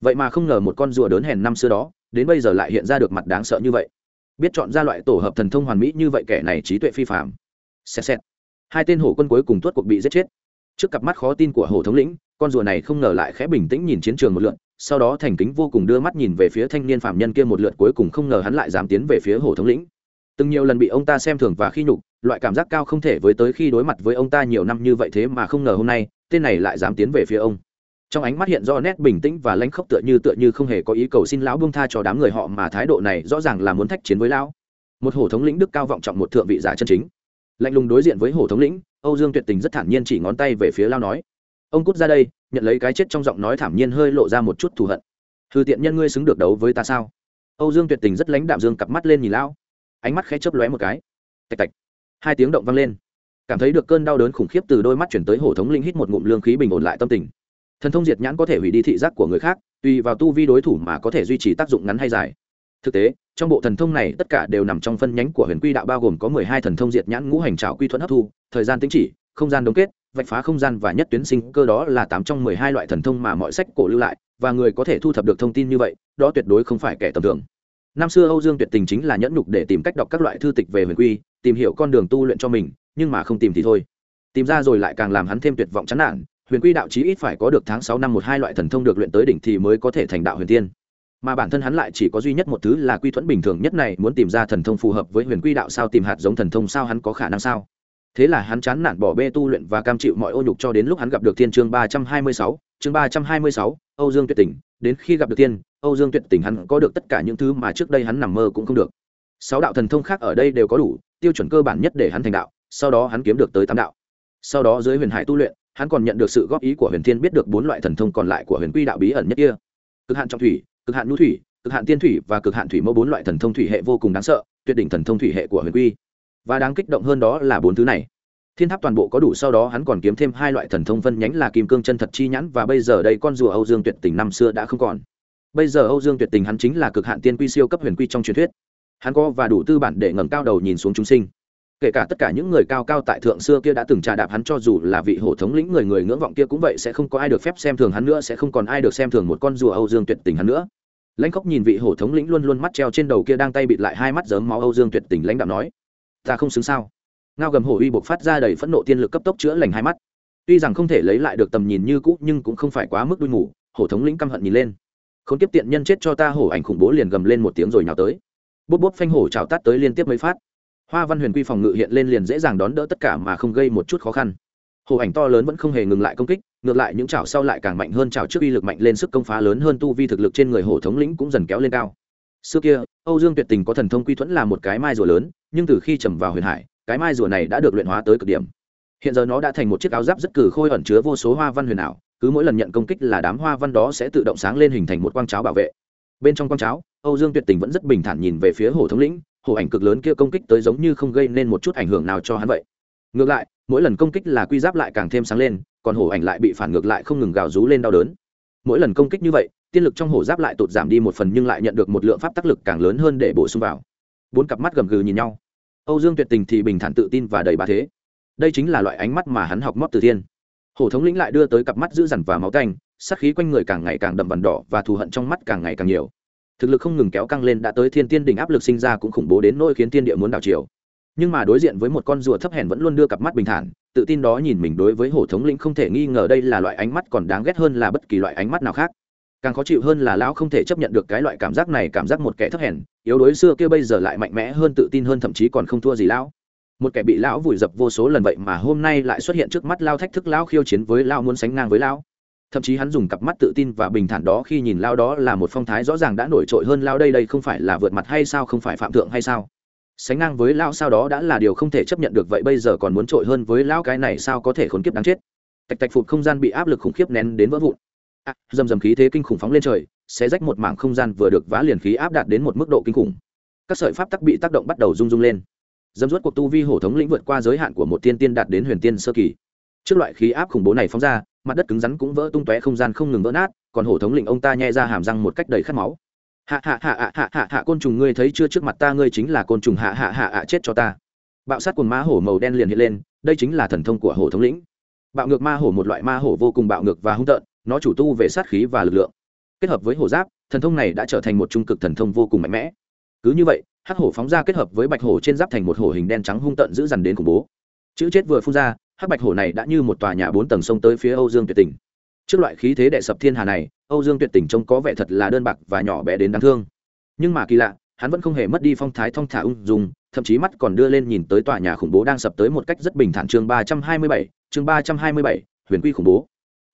Vậy mà không ngờ một con rùa đớn hèn năm xưa đó đến bây giờ lại hiện ra được mặt đáng sợ như vậy. Biết chọn ra loại tổ hợp thần thông hoàn mỹ như vậy kẻ này trí tuệ phi phạm xét xét hai tên hổ quân cuối cùng tuốt cuộc bị giết chết. Trước cặp mắt khó tin của hổ thống lĩnh, con rùa này không ngờ lại khẽ bình tĩnh nhìn chiến trường một lượn, sau đó thành kính vô cùng đưa mắt nhìn về phía thanh niên phạm nhân kia một lượt cuối cùng không ngờ hắn lại dám tiến về phía hổ thống lĩnh. Từng nhiều lần bị ông ta xem thường và khi nhục, loại cảm giác cao không thể với tới khi đối mặt với ông ta nhiều năm như vậy thế mà không ngờ hôm nay, tên này lại dám tiến về phía ông trong ánh mắt hiện do nét bình tĩnh và lãnh khốc tựa như tựa như không hề có ý cầu xin lão buông tha cho đám người họ mà thái độ này rõ ràng là muốn thách chiến với lão. Một hổ thống lĩnh đức cao vọng trọng một thượng vị giả chân chính. Lạnh lùng đối diện với hổ thống lĩnh, âu dương tuyệt tình rất thản nhiên chỉ ngón tay về phía lao nói, ông cút ra đây, nhận lấy cái chết trong giọng nói thảm nhiên hơi lộ ra một chút thù hận. Thư tiện nhân ngươi xứng được đấu với ta sao? Âu dương tuyệt tình rất lãnh đạm dương cặp mắt lên nhìn lão. Ánh mắt khẽ chớp lóe một cái. Tạch tạch. Hai tiếng động vang lên. Cảm thấy được cơn đau đớn khủng khiếp từ đôi mắt chuyển tới hổ thống linh hít một ngụm lương khí bình ổn lại tâm tình thần thông diệt nhãn có thể hủy đi thị giác của người khác, tùy vào tu vi đối thủ mà có thể duy trì tác dụng ngắn hay dài. Thực tế, trong bộ thần thông này tất cả đều nằm trong phân nhánh của huyền quy đạo bao gồm có mười hai thần thông diệt nhãn ngũ hành trào quy thuẫn hấp thu, thời gian tính chỉ, không gian đống kết, vạch phá không gian và nhất tuyến sinh cơ đó là tám trong mười hai loại thần thông mà mọi sách cổ lưu lại, và người có thể thu thập được thông tin như vậy, đó tuyệt đối không phải kẻ tầm thường. Năm xưa âu dương tuyệt tình chính là nhẫn nhục để tìm cách đọc các loại thư tịch về huyền quy, tìm hiểu con đường tu luyện cho mình, nhưng mà không tìm thì thôi. Tìm ra rồi lại càng làm hắn thêm tuyệt vọng chán nản huyền quy đạo chí ít phải có được tháng sáu năm một hai loại thần thông được luyện tới đỉnh thì mới có thể thành đạo huyền tiên. Mà bản thân hắn lại chỉ có duy nhất một thứ là quy thuẫn bình thường nhất này, muốn tìm ra thần thông phù hợp với huyền quy đạo sao, tìm hạt giống thần thông sao hắn có khả năng sao? Thế là hắn chán nản bỏ bê tu luyện và cam chịu mọi ô nhục cho đến lúc hắn gặp được thiên chương ba trăm hai mươi sáu, chương ba trăm hai mươi sáu, âu dương tuyệt tỉnh. Đến khi gặp được tiên âu dương tuyệt tỉnh hắn có được tất cả những thứ mà trước đây hắn nằm mơ cũng không được. Sáu đạo thần thông khác ở đây đều có đủ, tiêu chuẩn cơ bản nhất để hắn thành đạo, sau đó hắn kiếm được tới tám đạo. Sau đó dưới huyền hải tu luyện hắn còn nhận được sự góp ý của huyền thiên biết được bốn loại thần thông còn lại của huyền quy đạo bí ẩn nhất kia. Cực hạn trọng thủy, cực hạn nhu thủy, cực hạn tiên thủy và cực hạn thủy mẫu bốn loại thần thông thủy hệ vô cùng đáng sợ, tuyệt đỉnh thần thông thủy hệ của huyền quy. Và đáng kích động hơn đó là bốn thứ này. Thiên tháp toàn bộ có đủ sau đó hắn còn kiếm thêm hai loại thần thông phân nhánh là kim cương chân thật chi nhãn và bây giờ đây con rùa âu dương tuyệt tình năm xưa đã không còn. Bây giờ âu dương tuyệt tình hắn chính là cực hạn tiên quy siêu cấp huyền quy trong truyền thuyết. Hắn có và đủ tư bản để ngẩng cao đầu nhìn xuống chúng sinh kể cả tất cả những người cao cao tại thượng xưa kia đã từng trà đạp hắn cho dù là vị hổ thống lĩnh người người ngưỡng vọng kia cũng vậy sẽ không có ai được phép xem thường hắn nữa, sẽ không còn ai được xem thường một con rùa âu dương tuyệt tình hắn nữa. Lãnh khóc nhìn vị hổ thống lĩnh luôn luôn mắt treo trên đầu kia đang tay bịt lại hai mắt dớm máu âu dương tuyệt tình lãnh đạo nói, ta không xứng sao? Ngao gầm hổ uy buộc phát ra đầy phẫn nộ tiên lực cấp tốc chữa lành hai mắt. Tuy rằng không thể lấy lại được tầm nhìn như cũ, nhưng cũng không phải quá mức đuôi ngủ, hổ thống lĩnh căm hận nhìn lên. Không tiếp tiện nhân chết cho ta hổ ảnh khủng bố liền gầm lên một tiếng rồi nhào tới. Bút bút phanh hổ chảo tát tới liên tiếp mấy phát hoa văn huyền quy phòng ngự hiện lên liền dễ dàng đón đỡ tất cả mà không gây một chút khó khăn. Hổ ảnh to lớn vẫn không hề ngừng lại công kích, ngược lại những chảo sau lại càng mạnh hơn chảo trước uy lực mạnh lên sức công phá lớn hơn tu vi thực lực trên người hổ thống lĩnh cũng dần kéo lên cao. Xưa kia, âu dương tuyệt tình có thần thông quy thuẫn là một cái mai rùa lớn, nhưng từ khi trầm vào huyền hải, cái mai rùa này đã được luyện hóa tới cực điểm. Hiện giờ nó đã thành một chiếc áo giáp rất cử khôi ẩn chứa vô số hoa văn huyền ảo, cứ mỗi lần nhận công kích là đám hoa văn đó sẽ tự động sáng lên hình thành một quang cháo bảo vệ. Bên trong quang cháo, âu dương tuyệt tình vẫn rất bình thản nhìn về phía hồ thống lĩnh Hổ ảnh cực lớn kia công kích tới giống như không gây nên một chút ảnh hưởng nào cho hắn vậy. Ngược lại, mỗi lần công kích là quy giáp lại càng thêm sáng lên, còn hổ ảnh lại bị phản ngược lại không ngừng gào rú lên đau đớn. Mỗi lần công kích như vậy, tiên lực trong hổ giáp lại tụt giảm đi một phần nhưng lại nhận được một lượng pháp tác lực càng lớn hơn để bổ sung vào. Bốn cặp mắt gầm gừ nhìn nhau. Âu dương tuyệt tình thì bình thản tự tin và đầy bà thế. Đây chính là loại ánh mắt mà hắn học mót từ thiên. Hổ thống lĩnh lại đưa tới cặp mắt dữ dằn và máu tanh sắc khí quanh người càng ngày càng đậm vằn đỏ và thù hận trong mắt càng ngày càng nhiều thực lực không ngừng kéo căng lên đã tới thiên tiên đỉnh áp lực sinh ra cũng khủng bố đến nỗi khiến tiên địa muốn đảo chiều. Nhưng mà đối diện với một con rùa thấp hèn vẫn luôn đưa cặp mắt bình thản, tự tin đó nhìn mình đối với hổ thống lĩnh không thể nghi ngờ đây là loại ánh mắt còn đáng ghét hơn là bất kỳ loại ánh mắt nào khác. Càng khó chịu hơn là lão không thể chấp nhận được cái loại cảm giác này, cảm giác một kẻ thấp hèn, yếu đuối xưa kia bây giờ lại mạnh mẽ hơn, tự tin hơn, thậm chí còn không thua gì lão. Một kẻ bị lão vùi dập vô số lần vậy mà hôm nay lại xuất hiện trước mắt lao thách thức lão khiêu chiến với lão muốn sánh ngang với lão thậm chí hắn dùng cặp mắt tự tin và bình thản đó khi nhìn lao đó là một phong thái rõ ràng đã nổi trội hơn lao đây đây không phải là vượt mặt hay sao không phải phạm thượng hay sao. Sánh ngang với lao sao đó đã là điều không thể chấp nhận được vậy bây giờ còn muốn trội hơn với lao cái này sao có thể khốn kiếp đáng chết. Tạch tạch phụt không gian bị áp lực khủng khiếp nén đến vỡ vụn. À, dầm dầm khí thế kinh khủng phóng lên trời sẽ rách một mảng không gian vừa được vá liền khí áp đạt đến một mức độ kinh khủng. Các sợi pháp tắc bị tác động bắt đầu rung rung lên. Dâm rút cuộc tu vi hổ thống lĩnh vượt qua giới hạn của một tiên tiên đạt đến huyền tiên sơ kỳ. Trước loại khí áp khủng bố này phóng ra mặt đất cứng rắn cũng vỡ tung tóe không gian không ngừng vỡ nát, còn hổ thống lĩnh ông ta nhẹ ra hàm răng một cách đầy khát máu. Hạ hạ hạ hạ hạ hạ hạ côn trùng ngươi thấy chưa trước mặt ta ngươi chính là côn trùng hạ hạ hạ hạ chết cho ta. Bạo sát quần ma hổ màu đen liền hiện lên, đây chính là thần thông của hổ thống lĩnh. Bạo ngược ma hổ một loại ma hổ vô cùng bạo ngược và hung tợn, nó chủ tu về sát khí và lực lượng. Kết hợp với hổ giáp, thần thông này đã trở thành một trung cực thần thông vô cùng mạnh mẽ. Cứ như vậy, hắc hổ phóng ra kết hợp với bạch hổ trên giáp thành một hổ hình đen trắng hung tợn giữ dằn đến khủng bố. Chữ chết vừa phun ra hắc bạch hổ này đã như một tòa nhà bốn tầng sông tới phía âu dương tuyệt tình. Trước loại khí thế đệ sập thiên hà này, âu dương tuyệt tình trông có vẻ thật là đơn bạc và nhỏ bé đến đáng thương. Nhưng mà kỳ lạ, hắn vẫn không hề mất đi phong thái thong thả ung dung, thậm chí mắt còn đưa lên nhìn tới tòa nhà khủng bố đang sập tới một cách rất bình thản chương ba trăm hai mươi bảy, chương ba trăm hai mươi bảy, huyền quy khủng bố.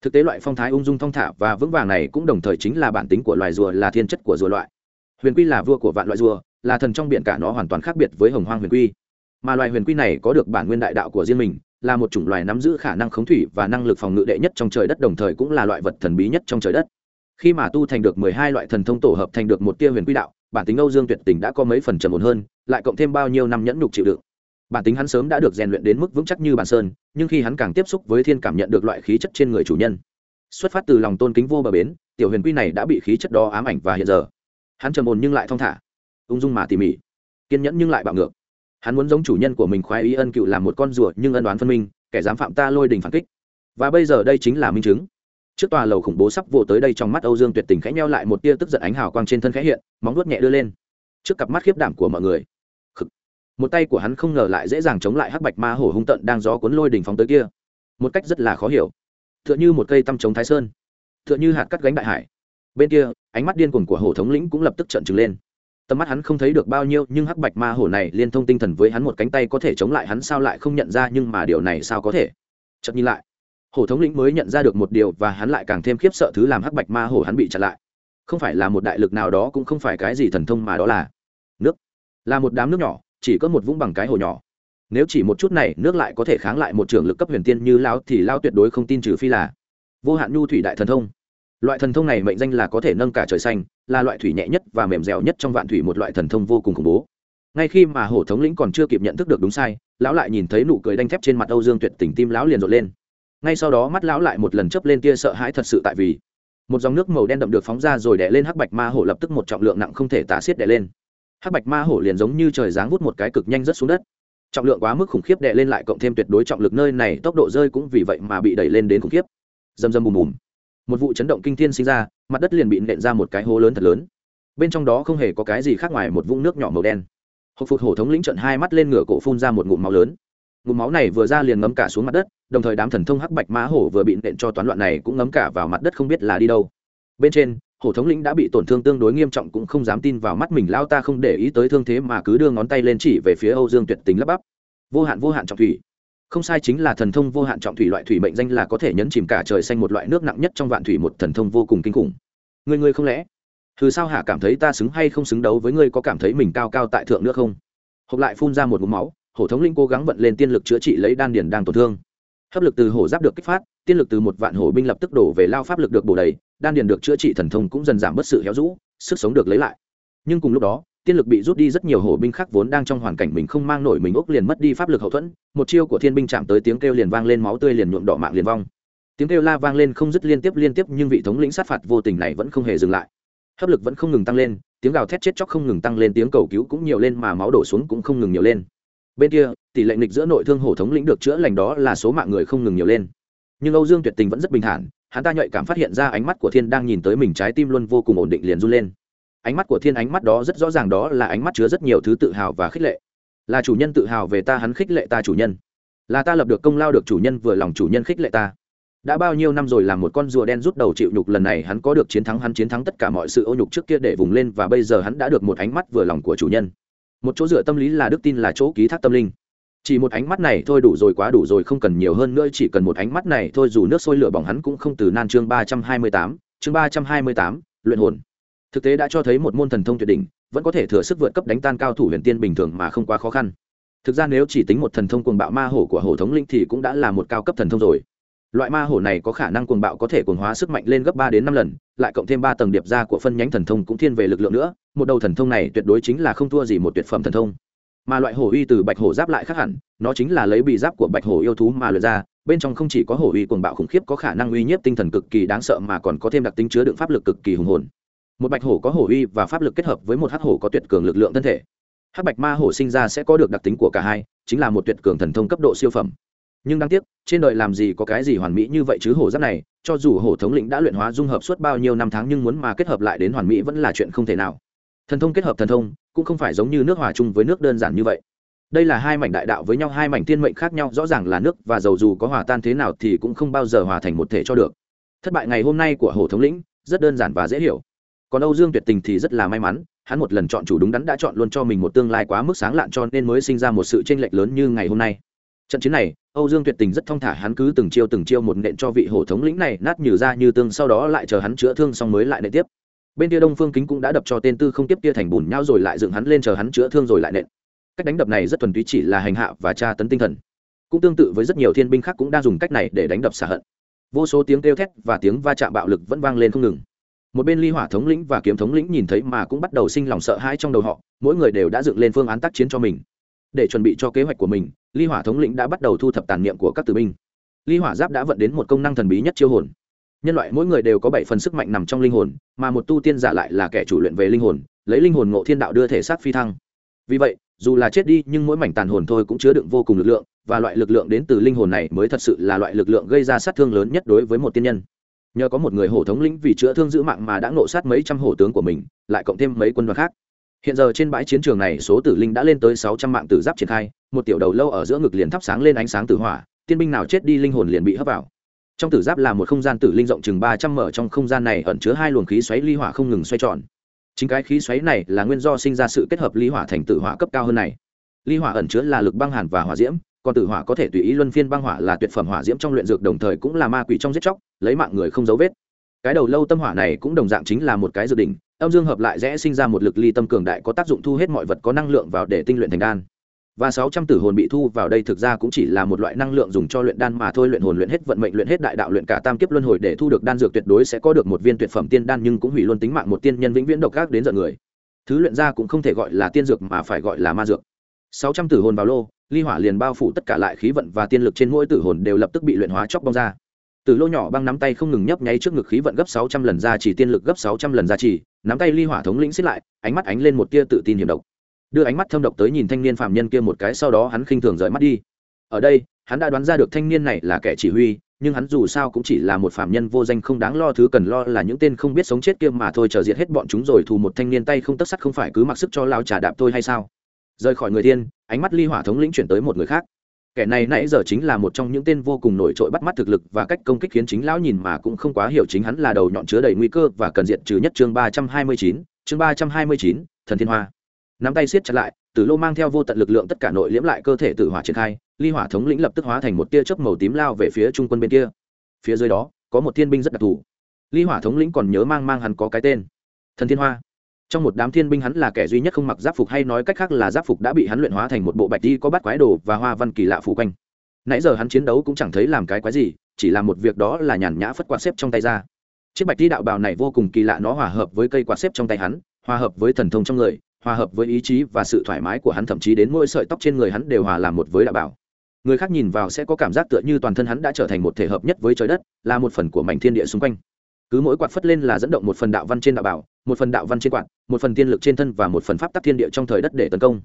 Thực tế loại phong thái ung dung thong thả và vững vàng này cũng đồng thời chính là bản tính của loài rùa, là thiên chất của rùa loại. Huyền quy là vua của vạn loại rùa, là thần trong biển cả nó hoàn toàn khác biệt với hồng hoang huyền quy. Mà loài huyền quy này có được bản nguyên đại đạo của riêng mình là một chủng loài nắm giữ khả năng khống thủy và năng lực phòng ngự đệ nhất trong trời đất, đồng thời cũng là loại vật thần bí nhất trong trời đất. Khi mà tu thành được mười hai loại thần thông tổ hợp thành được một tia huyền quy đạo, bản tính âu dương tuyệt tình đã có mấy phần trầm ổn hơn, lại cộng thêm bao nhiêu năm nhẫn nhục chịu đựng. Bản tính hắn sớm đã được rèn luyện đến mức vững chắc như bản sơn, nhưng khi hắn càng tiếp xúc với thiên cảm nhận được loại khí chất trên người chủ nhân, xuất phát từ lòng tôn kính vô bờ bến, tiểu huyền quy này đã bị khí chất đó ám ảnh và hiện giờ. Hắn trầm ổn nhưng lại thong thả, ung dung mà tỉ mỉ, kiên nhẫn nhưng lại bạo ngược hắn muốn giống chủ nhân của mình khoái ý ân cựu làm một con rùa, nhưng ân đoán phân minh, kẻ dám phạm ta lôi đình phản kích. Và bây giờ đây chính là minh chứng. Trước tòa lầu khủng bố sắp vỗ tới đây trong mắt âu dương tuyệt tình khẽ nheo lại một tia tức giận ánh hào quang trên thân khẽ hiện, móng nuốt nhẹ đưa lên. Trước cặp mắt khiếp đảm của mọi người. Một tay của hắn không ngờ lại dễ dàng chống lại hắc bạch ma hổ hung tận đang gió cuốn lôi đỉnh phóng tới kia. Một cách rất là khó hiểu. Tựa như một cây tăm chống thái sơn. Tựa như hạt cắt gánh đại hải. Bên kia, ánh mắt điên cuồng của hổ thống lĩnh cũng lập tức trợn trừng lên tầm mắt hắn không thấy được bao nhiêu, nhưng hắc bạch ma hổ này liên thông tinh thần với hắn một cánh tay có thể chống lại hắn sao lại không nhận ra, nhưng mà điều này sao có thể? Chậm nhìn lại, hổ thống lĩnh mới nhận ra được một điều và hắn lại càng thêm khiếp sợ thứ làm hắc bạch ma hổ hắn bị chặn lại. Không phải là một đại lực nào đó, cũng không phải cái gì thần thông mà đó là nước. Là một đám nước nhỏ, chỉ có một vũng bằng cái hồ nhỏ. Nếu chỉ một chút này, nước lại có thể kháng lại một trường lực cấp huyền tiên như lao thì lao tuyệt đối không tin trừ phi là vô hạn nhu thủy đại thần thông. Loại thần thông này mệnh danh là có thể nâng cả trời xanh là loại thủy nhẹ nhất và mềm dẻo nhất trong vạn thủy một loại thần thông vô cùng khủng bố. Ngay khi mà hổ thống lĩnh còn chưa kịp nhận thức được đúng sai, lão lại nhìn thấy nụ cười đanh thép trên mặt âu dương tuyệt tình tim lão liền rộn lên. Ngay sau đó mắt lão lại một lần chớp lên tia sợ hãi thật sự tại vì một dòng nước màu đen đậm được phóng ra rồi đè lên hắc bạch ma hổ lập tức một trọng lượng nặng không thể tả xiết đè lên. Hắc bạch ma hổ liền giống như trời giáng vút một cái cực nhanh rất xuống đất. Trọng lượng quá mức khủng khiếp đè lên lại cộng thêm tuyệt đối trọng lực nơi này tốc độ rơi cũng vì vậy mà bị đẩy lên đến khủng khiếp. Dầm dầm bùm bùm. Một vụ chấn động kinh thiên sinh ra mặt đất liền bị nện ra một cái hố lớn thật lớn. Bên trong đó không hề có cái gì khác ngoài một vũng nước nhỏ màu đen. Hộp phụt hổ thống lĩnh trận hai mắt lên ngửa cổ phun ra một ngụm máu lớn. Ngụm máu này vừa ra liền ngấm cả xuống mặt đất, đồng thời đám thần thông hắc bạch mã hổ vừa bị nện cho toán loạn này cũng ngấm cả vào mặt đất không biết là đi đâu. Bên trên, hổ thống lĩnh đã bị tổn thương tương đối nghiêm trọng cũng không dám tin vào mắt mình, lao ta không để ý tới thương thế mà cứ đưa ngón tay lên chỉ về phía âu dương tuyệt tính lắp bắp. Vô hạn vô hạn trọng thủy không sai chính là thần thông vô hạn trọng thủy loại thủy mệnh danh là có thể nhấn chìm cả trời xanh một loại nước nặng nhất trong vạn thủy một thần thông vô cùng kinh khủng. Người người không lẽ? Từ sao hả cảm thấy ta xứng hay không xứng đấu với ngươi có cảm thấy mình cao cao tại thượng nữa không? Hộp lại phun ra một ngụm máu, hổ thống linh cố gắng vận lên tiên lực chữa trị lấy đan điền đang tổn thương. Hấp lực từ hổ giáp được kích phát, tiên lực từ một vạn hổ binh lập tức đổ về lao pháp lực được bổ đầy, đan điền được chữa trị thần thông cũng dần giảm bớt sự héo rũ, sức sống được lấy lại. Nhưng cùng lúc đó tiên lực bị rút đi rất nhiều hổ binh khác vốn đang trong hoàn cảnh mình không mang nổi mình úc liền mất đi pháp lực hậu thuẫn, một chiêu của thiên binh chạm tới tiếng kêu liền vang lên máu tươi liền nhuộm đỏ mạng liền vong. Tiếng kêu la vang lên không dứt liên tiếp liên tiếp nhưng vị thống lĩnh sát phạt vô tình này vẫn không hề dừng lại. Hấp lực vẫn không ngừng tăng lên, tiếng gào thét chết chóc không ngừng tăng lên, tiếng cầu cứu cũng nhiều lên mà máu đổ xuống cũng không ngừng nhiều lên. Bên kia, tỷ lệ nghịch giữa nội thương hổ thống lĩnh được chữa lành đó là số mạng người không ngừng nhiều lên. Nhưng âu dương tuyệt tình vẫn rất bình thản, hắn ta nhạy cảm phát hiện ra ánh mắt của thiên đang nhìn tới mình trái tim luôn vô cùng ổn định liền run lên ánh mắt của thiên ánh mắt đó rất rõ ràng đó là ánh mắt chứa rất nhiều thứ tự hào và khích lệ. Là chủ nhân tự hào về ta, hắn khích lệ ta chủ nhân. Là ta lập được công lao được chủ nhân vừa lòng chủ nhân khích lệ ta. Đã bao nhiêu năm rồi làm một con rùa đen rút đầu chịu nhục lần này, hắn có được chiến thắng, hắn chiến thắng tất cả mọi sự ô nhục trước kia để vùng lên và bây giờ hắn đã được một ánh mắt vừa lòng của chủ nhân. Một chỗ dựa tâm lý là đức tin là chỗ ký thác tâm linh. Chỉ một ánh mắt này thôi đủ rồi, quá đủ rồi, không cần nhiều hơn nữa, chỉ cần một ánh mắt này thôi dù nước sôi lửa bỏng hắn cũng không từ nan chương ba trăm hai mươi tám, chương ba trăm hai mươi tám, luyện hồn thực tế đã cho thấy một môn thần thông tuyệt đỉnh, vẫn có thể thừa sức vượt cấp đánh tan cao thủ huyền tiên bình thường mà không quá khó khăn. Thực ra nếu chỉ tính một thần thông cuồng bạo ma hổ của hổ thống linh thì cũng đã là một cao cấp thần thông rồi. Loại ma hổ này có khả năng cuồng bạo có thể cuồng hóa sức mạnh lên gấp ba đến năm lần, lại cộng thêm ba tầng điệp ra của phân nhánh thần thông cũng thiên về lực lượng nữa, một đầu thần thông này tuyệt đối chính là không thua gì một tuyệt phẩm thần thông. Mà loại hổ uy từ bạch hổ giáp lại khác hẳn, nó chính là lấy bị giáp của bạch hổ yêu thú mà lượt ra, bên trong không chỉ có hổ uy cuồng bạo khủng khiếp có khả năng uy nhiếp tinh thần cực kỳ đáng sợ mà còn có thêm đặc tính chứa đựng pháp lực cực kỳ hùng hồn một bạch hổ có hổ uy và pháp lực kết hợp với một hắc hổ có tuyệt cường lực lượng thân thể. Hắc bạch ma hổ sinh ra sẽ có được đặc tính của cả hai, chính là một tuyệt cường thần thông cấp độ siêu phẩm. Nhưng đáng tiếc, trên đời làm gì có cái gì hoàn mỹ như vậy chứ hổ giáp này, cho dù hổ thống lĩnh đã luyện hóa dung hợp suốt bao nhiêu năm tháng nhưng muốn mà kết hợp lại đến hoàn mỹ vẫn là chuyện không thể nào. Thần thông kết hợp thần thông, cũng không phải giống như nước hòa chung với nước đơn giản như vậy. Đây là hai mảnh đại đạo với nhau, hai mảnh thiên mệnh khác nhau, rõ ràng là nước và dầu dù có hòa tan thế nào thì cũng không bao giờ hòa thành một thể cho được. Thất bại ngày hôm nay của hồ thống lĩnh, rất đơn giản và dễ hiểu còn âu dương tuyệt tình thì rất là may mắn, hắn một lần chọn chủ đúng đắn đã chọn luôn cho mình một tương lai quá mức sáng lạn cho nên mới sinh ra một sự tranh lệch lớn như ngày hôm nay. Trận chiến này, âu dương tuyệt tình rất thong thả hắn cứ từng chiêu từng chiêu một nện cho vị hổ thống lĩnh này nát như ra như tương sau đó lại chờ hắn chữa thương xong mới lại nện tiếp. Bên kia đông phương kính cũng đã đập cho tên tư không tiếp kia thành bùn nhau rồi lại dựng hắn lên chờ hắn chữa thương rồi lại nện. Cách đánh đập này rất thuần túy chỉ là hành hạ và tra tấn tinh thần. Cũng tương tự với rất nhiều thiên binh khác cũng đang dùng cách này để đánh đập xả hận. Vô số tiếng kêu thét và tiếng va chạm bạo lực vẫn vang lên không ngừng một bên ly hỏa thống lĩnh và kiếm thống lĩnh nhìn thấy mà cũng bắt đầu sinh lòng sợ hãi trong đầu họ, mỗi người đều đã dựng lên phương án tác chiến cho mình. Để chuẩn bị cho kế hoạch của mình, ly hỏa thống lĩnh đã bắt đầu thu thập tàn niệm của các tử binh. Ly hỏa giáp đã vận đến một công năng thần bí nhất chiêu hồn. Nhân loại mỗi người đều có bảy phần sức mạnh nằm trong linh hồn, mà một tu tiên giả lại là kẻ chủ luyện về linh hồn, lấy linh hồn ngộ thiên đạo đưa thể xác phi thăng. Vì vậy, dù là chết đi, nhưng mỗi mảnh tàn hồn thôi cũng chứa đựng vô cùng lực lượng, và loại lực lượng đến từ linh hồn này mới thật sự là loại lực lượng gây ra sát thương lớn nhất đối với một tiên nhân nhờ có một người hổ thống lĩnh vì chữa thương giữ mạng mà đã nộ sát mấy trăm hổ tướng của mình, lại cộng thêm mấy quân đoàn khác. Hiện giờ trên bãi chiến trường này số tử linh đã lên tới sáu trăm mạng tử giáp triển khai, một tiểu đầu lâu ở giữa ngực liền thắp sáng lên ánh sáng tử hỏa, tiên binh nào chết đi linh hồn liền bị hấp vào. Trong tử giáp là một không gian tử linh rộng chừng ba trăm mở, trong không gian này ẩn chứa hai luồng khí xoáy ly hỏa không ngừng xoay tròn. Chính cái khí xoáy này là nguyên do sinh ra sự kết hợp ly hỏa thành tử hỏa cấp cao hơn này. Ly hỏa ẩn chứa là lực băng hàn và hỏa diễm còn tử hỏa có thể tùy ý luân phiên băng hỏa là tuyệt phẩm hỏa diễm trong luyện dược, đồng thời cũng là ma quỷ trong giết chóc, lấy mạng người không dấu vết. Cái đầu lâu tâm hỏa này cũng đồng dạng chính là một cái dự định, âm dương hợp lại rẽ sinh ra một lực ly tâm cường đại có tác dụng thu hết mọi vật có năng lượng vào để tinh luyện thành đan. Và sáu trăm tử hồn bị thu vào đây thực ra cũng chỉ là một loại năng lượng dùng cho luyện đan mà thôi, luyện hồn luyện hết vận mệnh luyện hết đại đạo luyện cả tam kiếp luân hồi để thu được đan dược tuyệt đối sẽ có được một viên tuyệt phẩm tiên đan nhưng cũng hủy luôn tính mạng một tiên nhân vĩnh viễn độc ác đến giận người. Thứ luyện ra cũng không thể gọi là tiên dược mà phải gọi là ma dược sáu trăm tử hồn vào lô, ly hỏa liền bao phủ tất cả lại khí vận và tiên lực trên mỗi tử hồn đều lập tức bị luyện hóa chóc bong ra. Từ lô nhỏ băng nắm tay không ngừng nhấp nháy trước ngực khí vận gấp sáu trăm lần ra chỉ, tiên lực gấp sáu trăm lần ra chỉ, nắm tay ly hỏa thống lĩnh xích lại, ánh mắt ánh lên một tia tự tin hiểm độc. Đưa ánh mắt thâm độc tới nhìn thanh niên phạm nhân kia một cái, sau đó hắn khinh thường rời mắt đi. Ở đây, hắn đã đoán ra được thanh niên này là kẻ chỉ huy, nhưng hắn dù sao cũng chỉ là một phạm nhân vô danh không đáng lo thứ cần lo là những tên không biết sống chết kia mà thôi, chờ diệt hết bọn chúng rồi thù một thanh niên tay không tất sắt không phải cứ mặc sức cho lao trà đạp tôi hay sao? Rời khỏi người thiên ánh mắt ly hỏa thống lĩnh chuyển tới một người khác. Kẻ này nãy giờ chính là một trong những tên vô cùng nổi trội bắt mắt thực lực và cách công kích khiến chính lão nhìn mà cũng không quá hiểu chính hắn là đầu nhọn chứa đầy nguy cơ và cần diện trừ nhất chương ba trăm hai mươi chín, chương ba trăm hai mươi chín, thần thiên hoa. Nắm tay siết chặt lại, tử lô mang theo vô tận lực lượng tất cả nội liễm lại cơ thể tử hỏa triển khai, ly hỏa thống lĩnh lập tức hóa thành một tia chớp màu tím lao về phía trung quân bên kia. Phía dưới đó, có một thiên binh rất đặc thù. Ly hỏa thống lĩnh còn nhớ mang mang hắn có cái tên. Thần thiên hoa trong một đám thiên binh hắn là kẻ duy nhất không mặc giáp phục hay nói cách khác là giáp phục đã bị hắn luyện hóa thành một bộ bạch đi có bắt quái đồ và hoa văn kỳ lạ phủ quanh. Nãy giờ hắn chiến đấu cũng chẳng thấy làm cái quái gì, chỉ là một việc đó là nhàn nhã phất quạt xếp trong tay ra. Chiếc bạch đi đạo bào này vô cùng kỳ lạ nó hòa hợp với cây quạt xếp trong tay hắn, hòa hợp với thần thông trong người, hòa hợp với ý chí và sự thoải mái của hắn, thậm chí đến mỗi sợi tóc trên người hắn đều hòa làm một với đạo bảo người khác nhìn vào sẽ có cảm giác tựa như toàn thân hắn đã trở thành một thể hợp nhất với trời đất, là một phần của mảnh thiên địa xung quanh. Cứ mỗi quạt phất lên là dẫn động một phần đạo văn trên đạo bảo một phần đạo văn trên quạt, một phần tiên lực trên thân và một phần pháp tắc thiên địa trong thời đất để tấn công.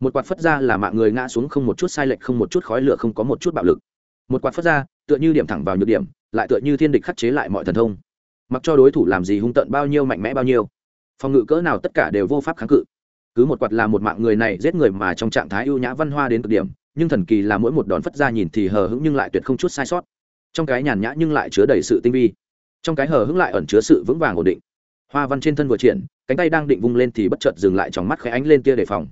Một quạt phất ra là mạng người ngã xuống không một chút sai lệch, không một chút khói lửa, không có một chút bạo lực. Một quạt phất ra, tựa như điểm thẳng vào nhược điểm, lại tựa như thiên địch khắc chế lại mọi thần thông. Mặc cho đối thủ làm gì hung tận bao nhiêu, mạnh mẽ bao nhiêu, phòng ngự cỡ nào tất cả đều vô pháp kháng cự. Cứ một quạt là một mạng người này giết người mà trong trạng thái ưu nhã văn hoa đến cực điểm, nhưng thần kỳ là mỗi một đòn phất ra nhìn thì hờ hững nhưng lại tuyệt không chút sai sót. Trong cái nhàn nhã nhưng lại chứa đầy sự tinh vi. Trong cái hờ hững lại ẩn chứa sự vững vàng ổn định hoa văn trên thân vừa triển, cánh tay đang định vung lên thì bất chợt dừng lại trong mắt khẽ ánh lên tia đề phòng.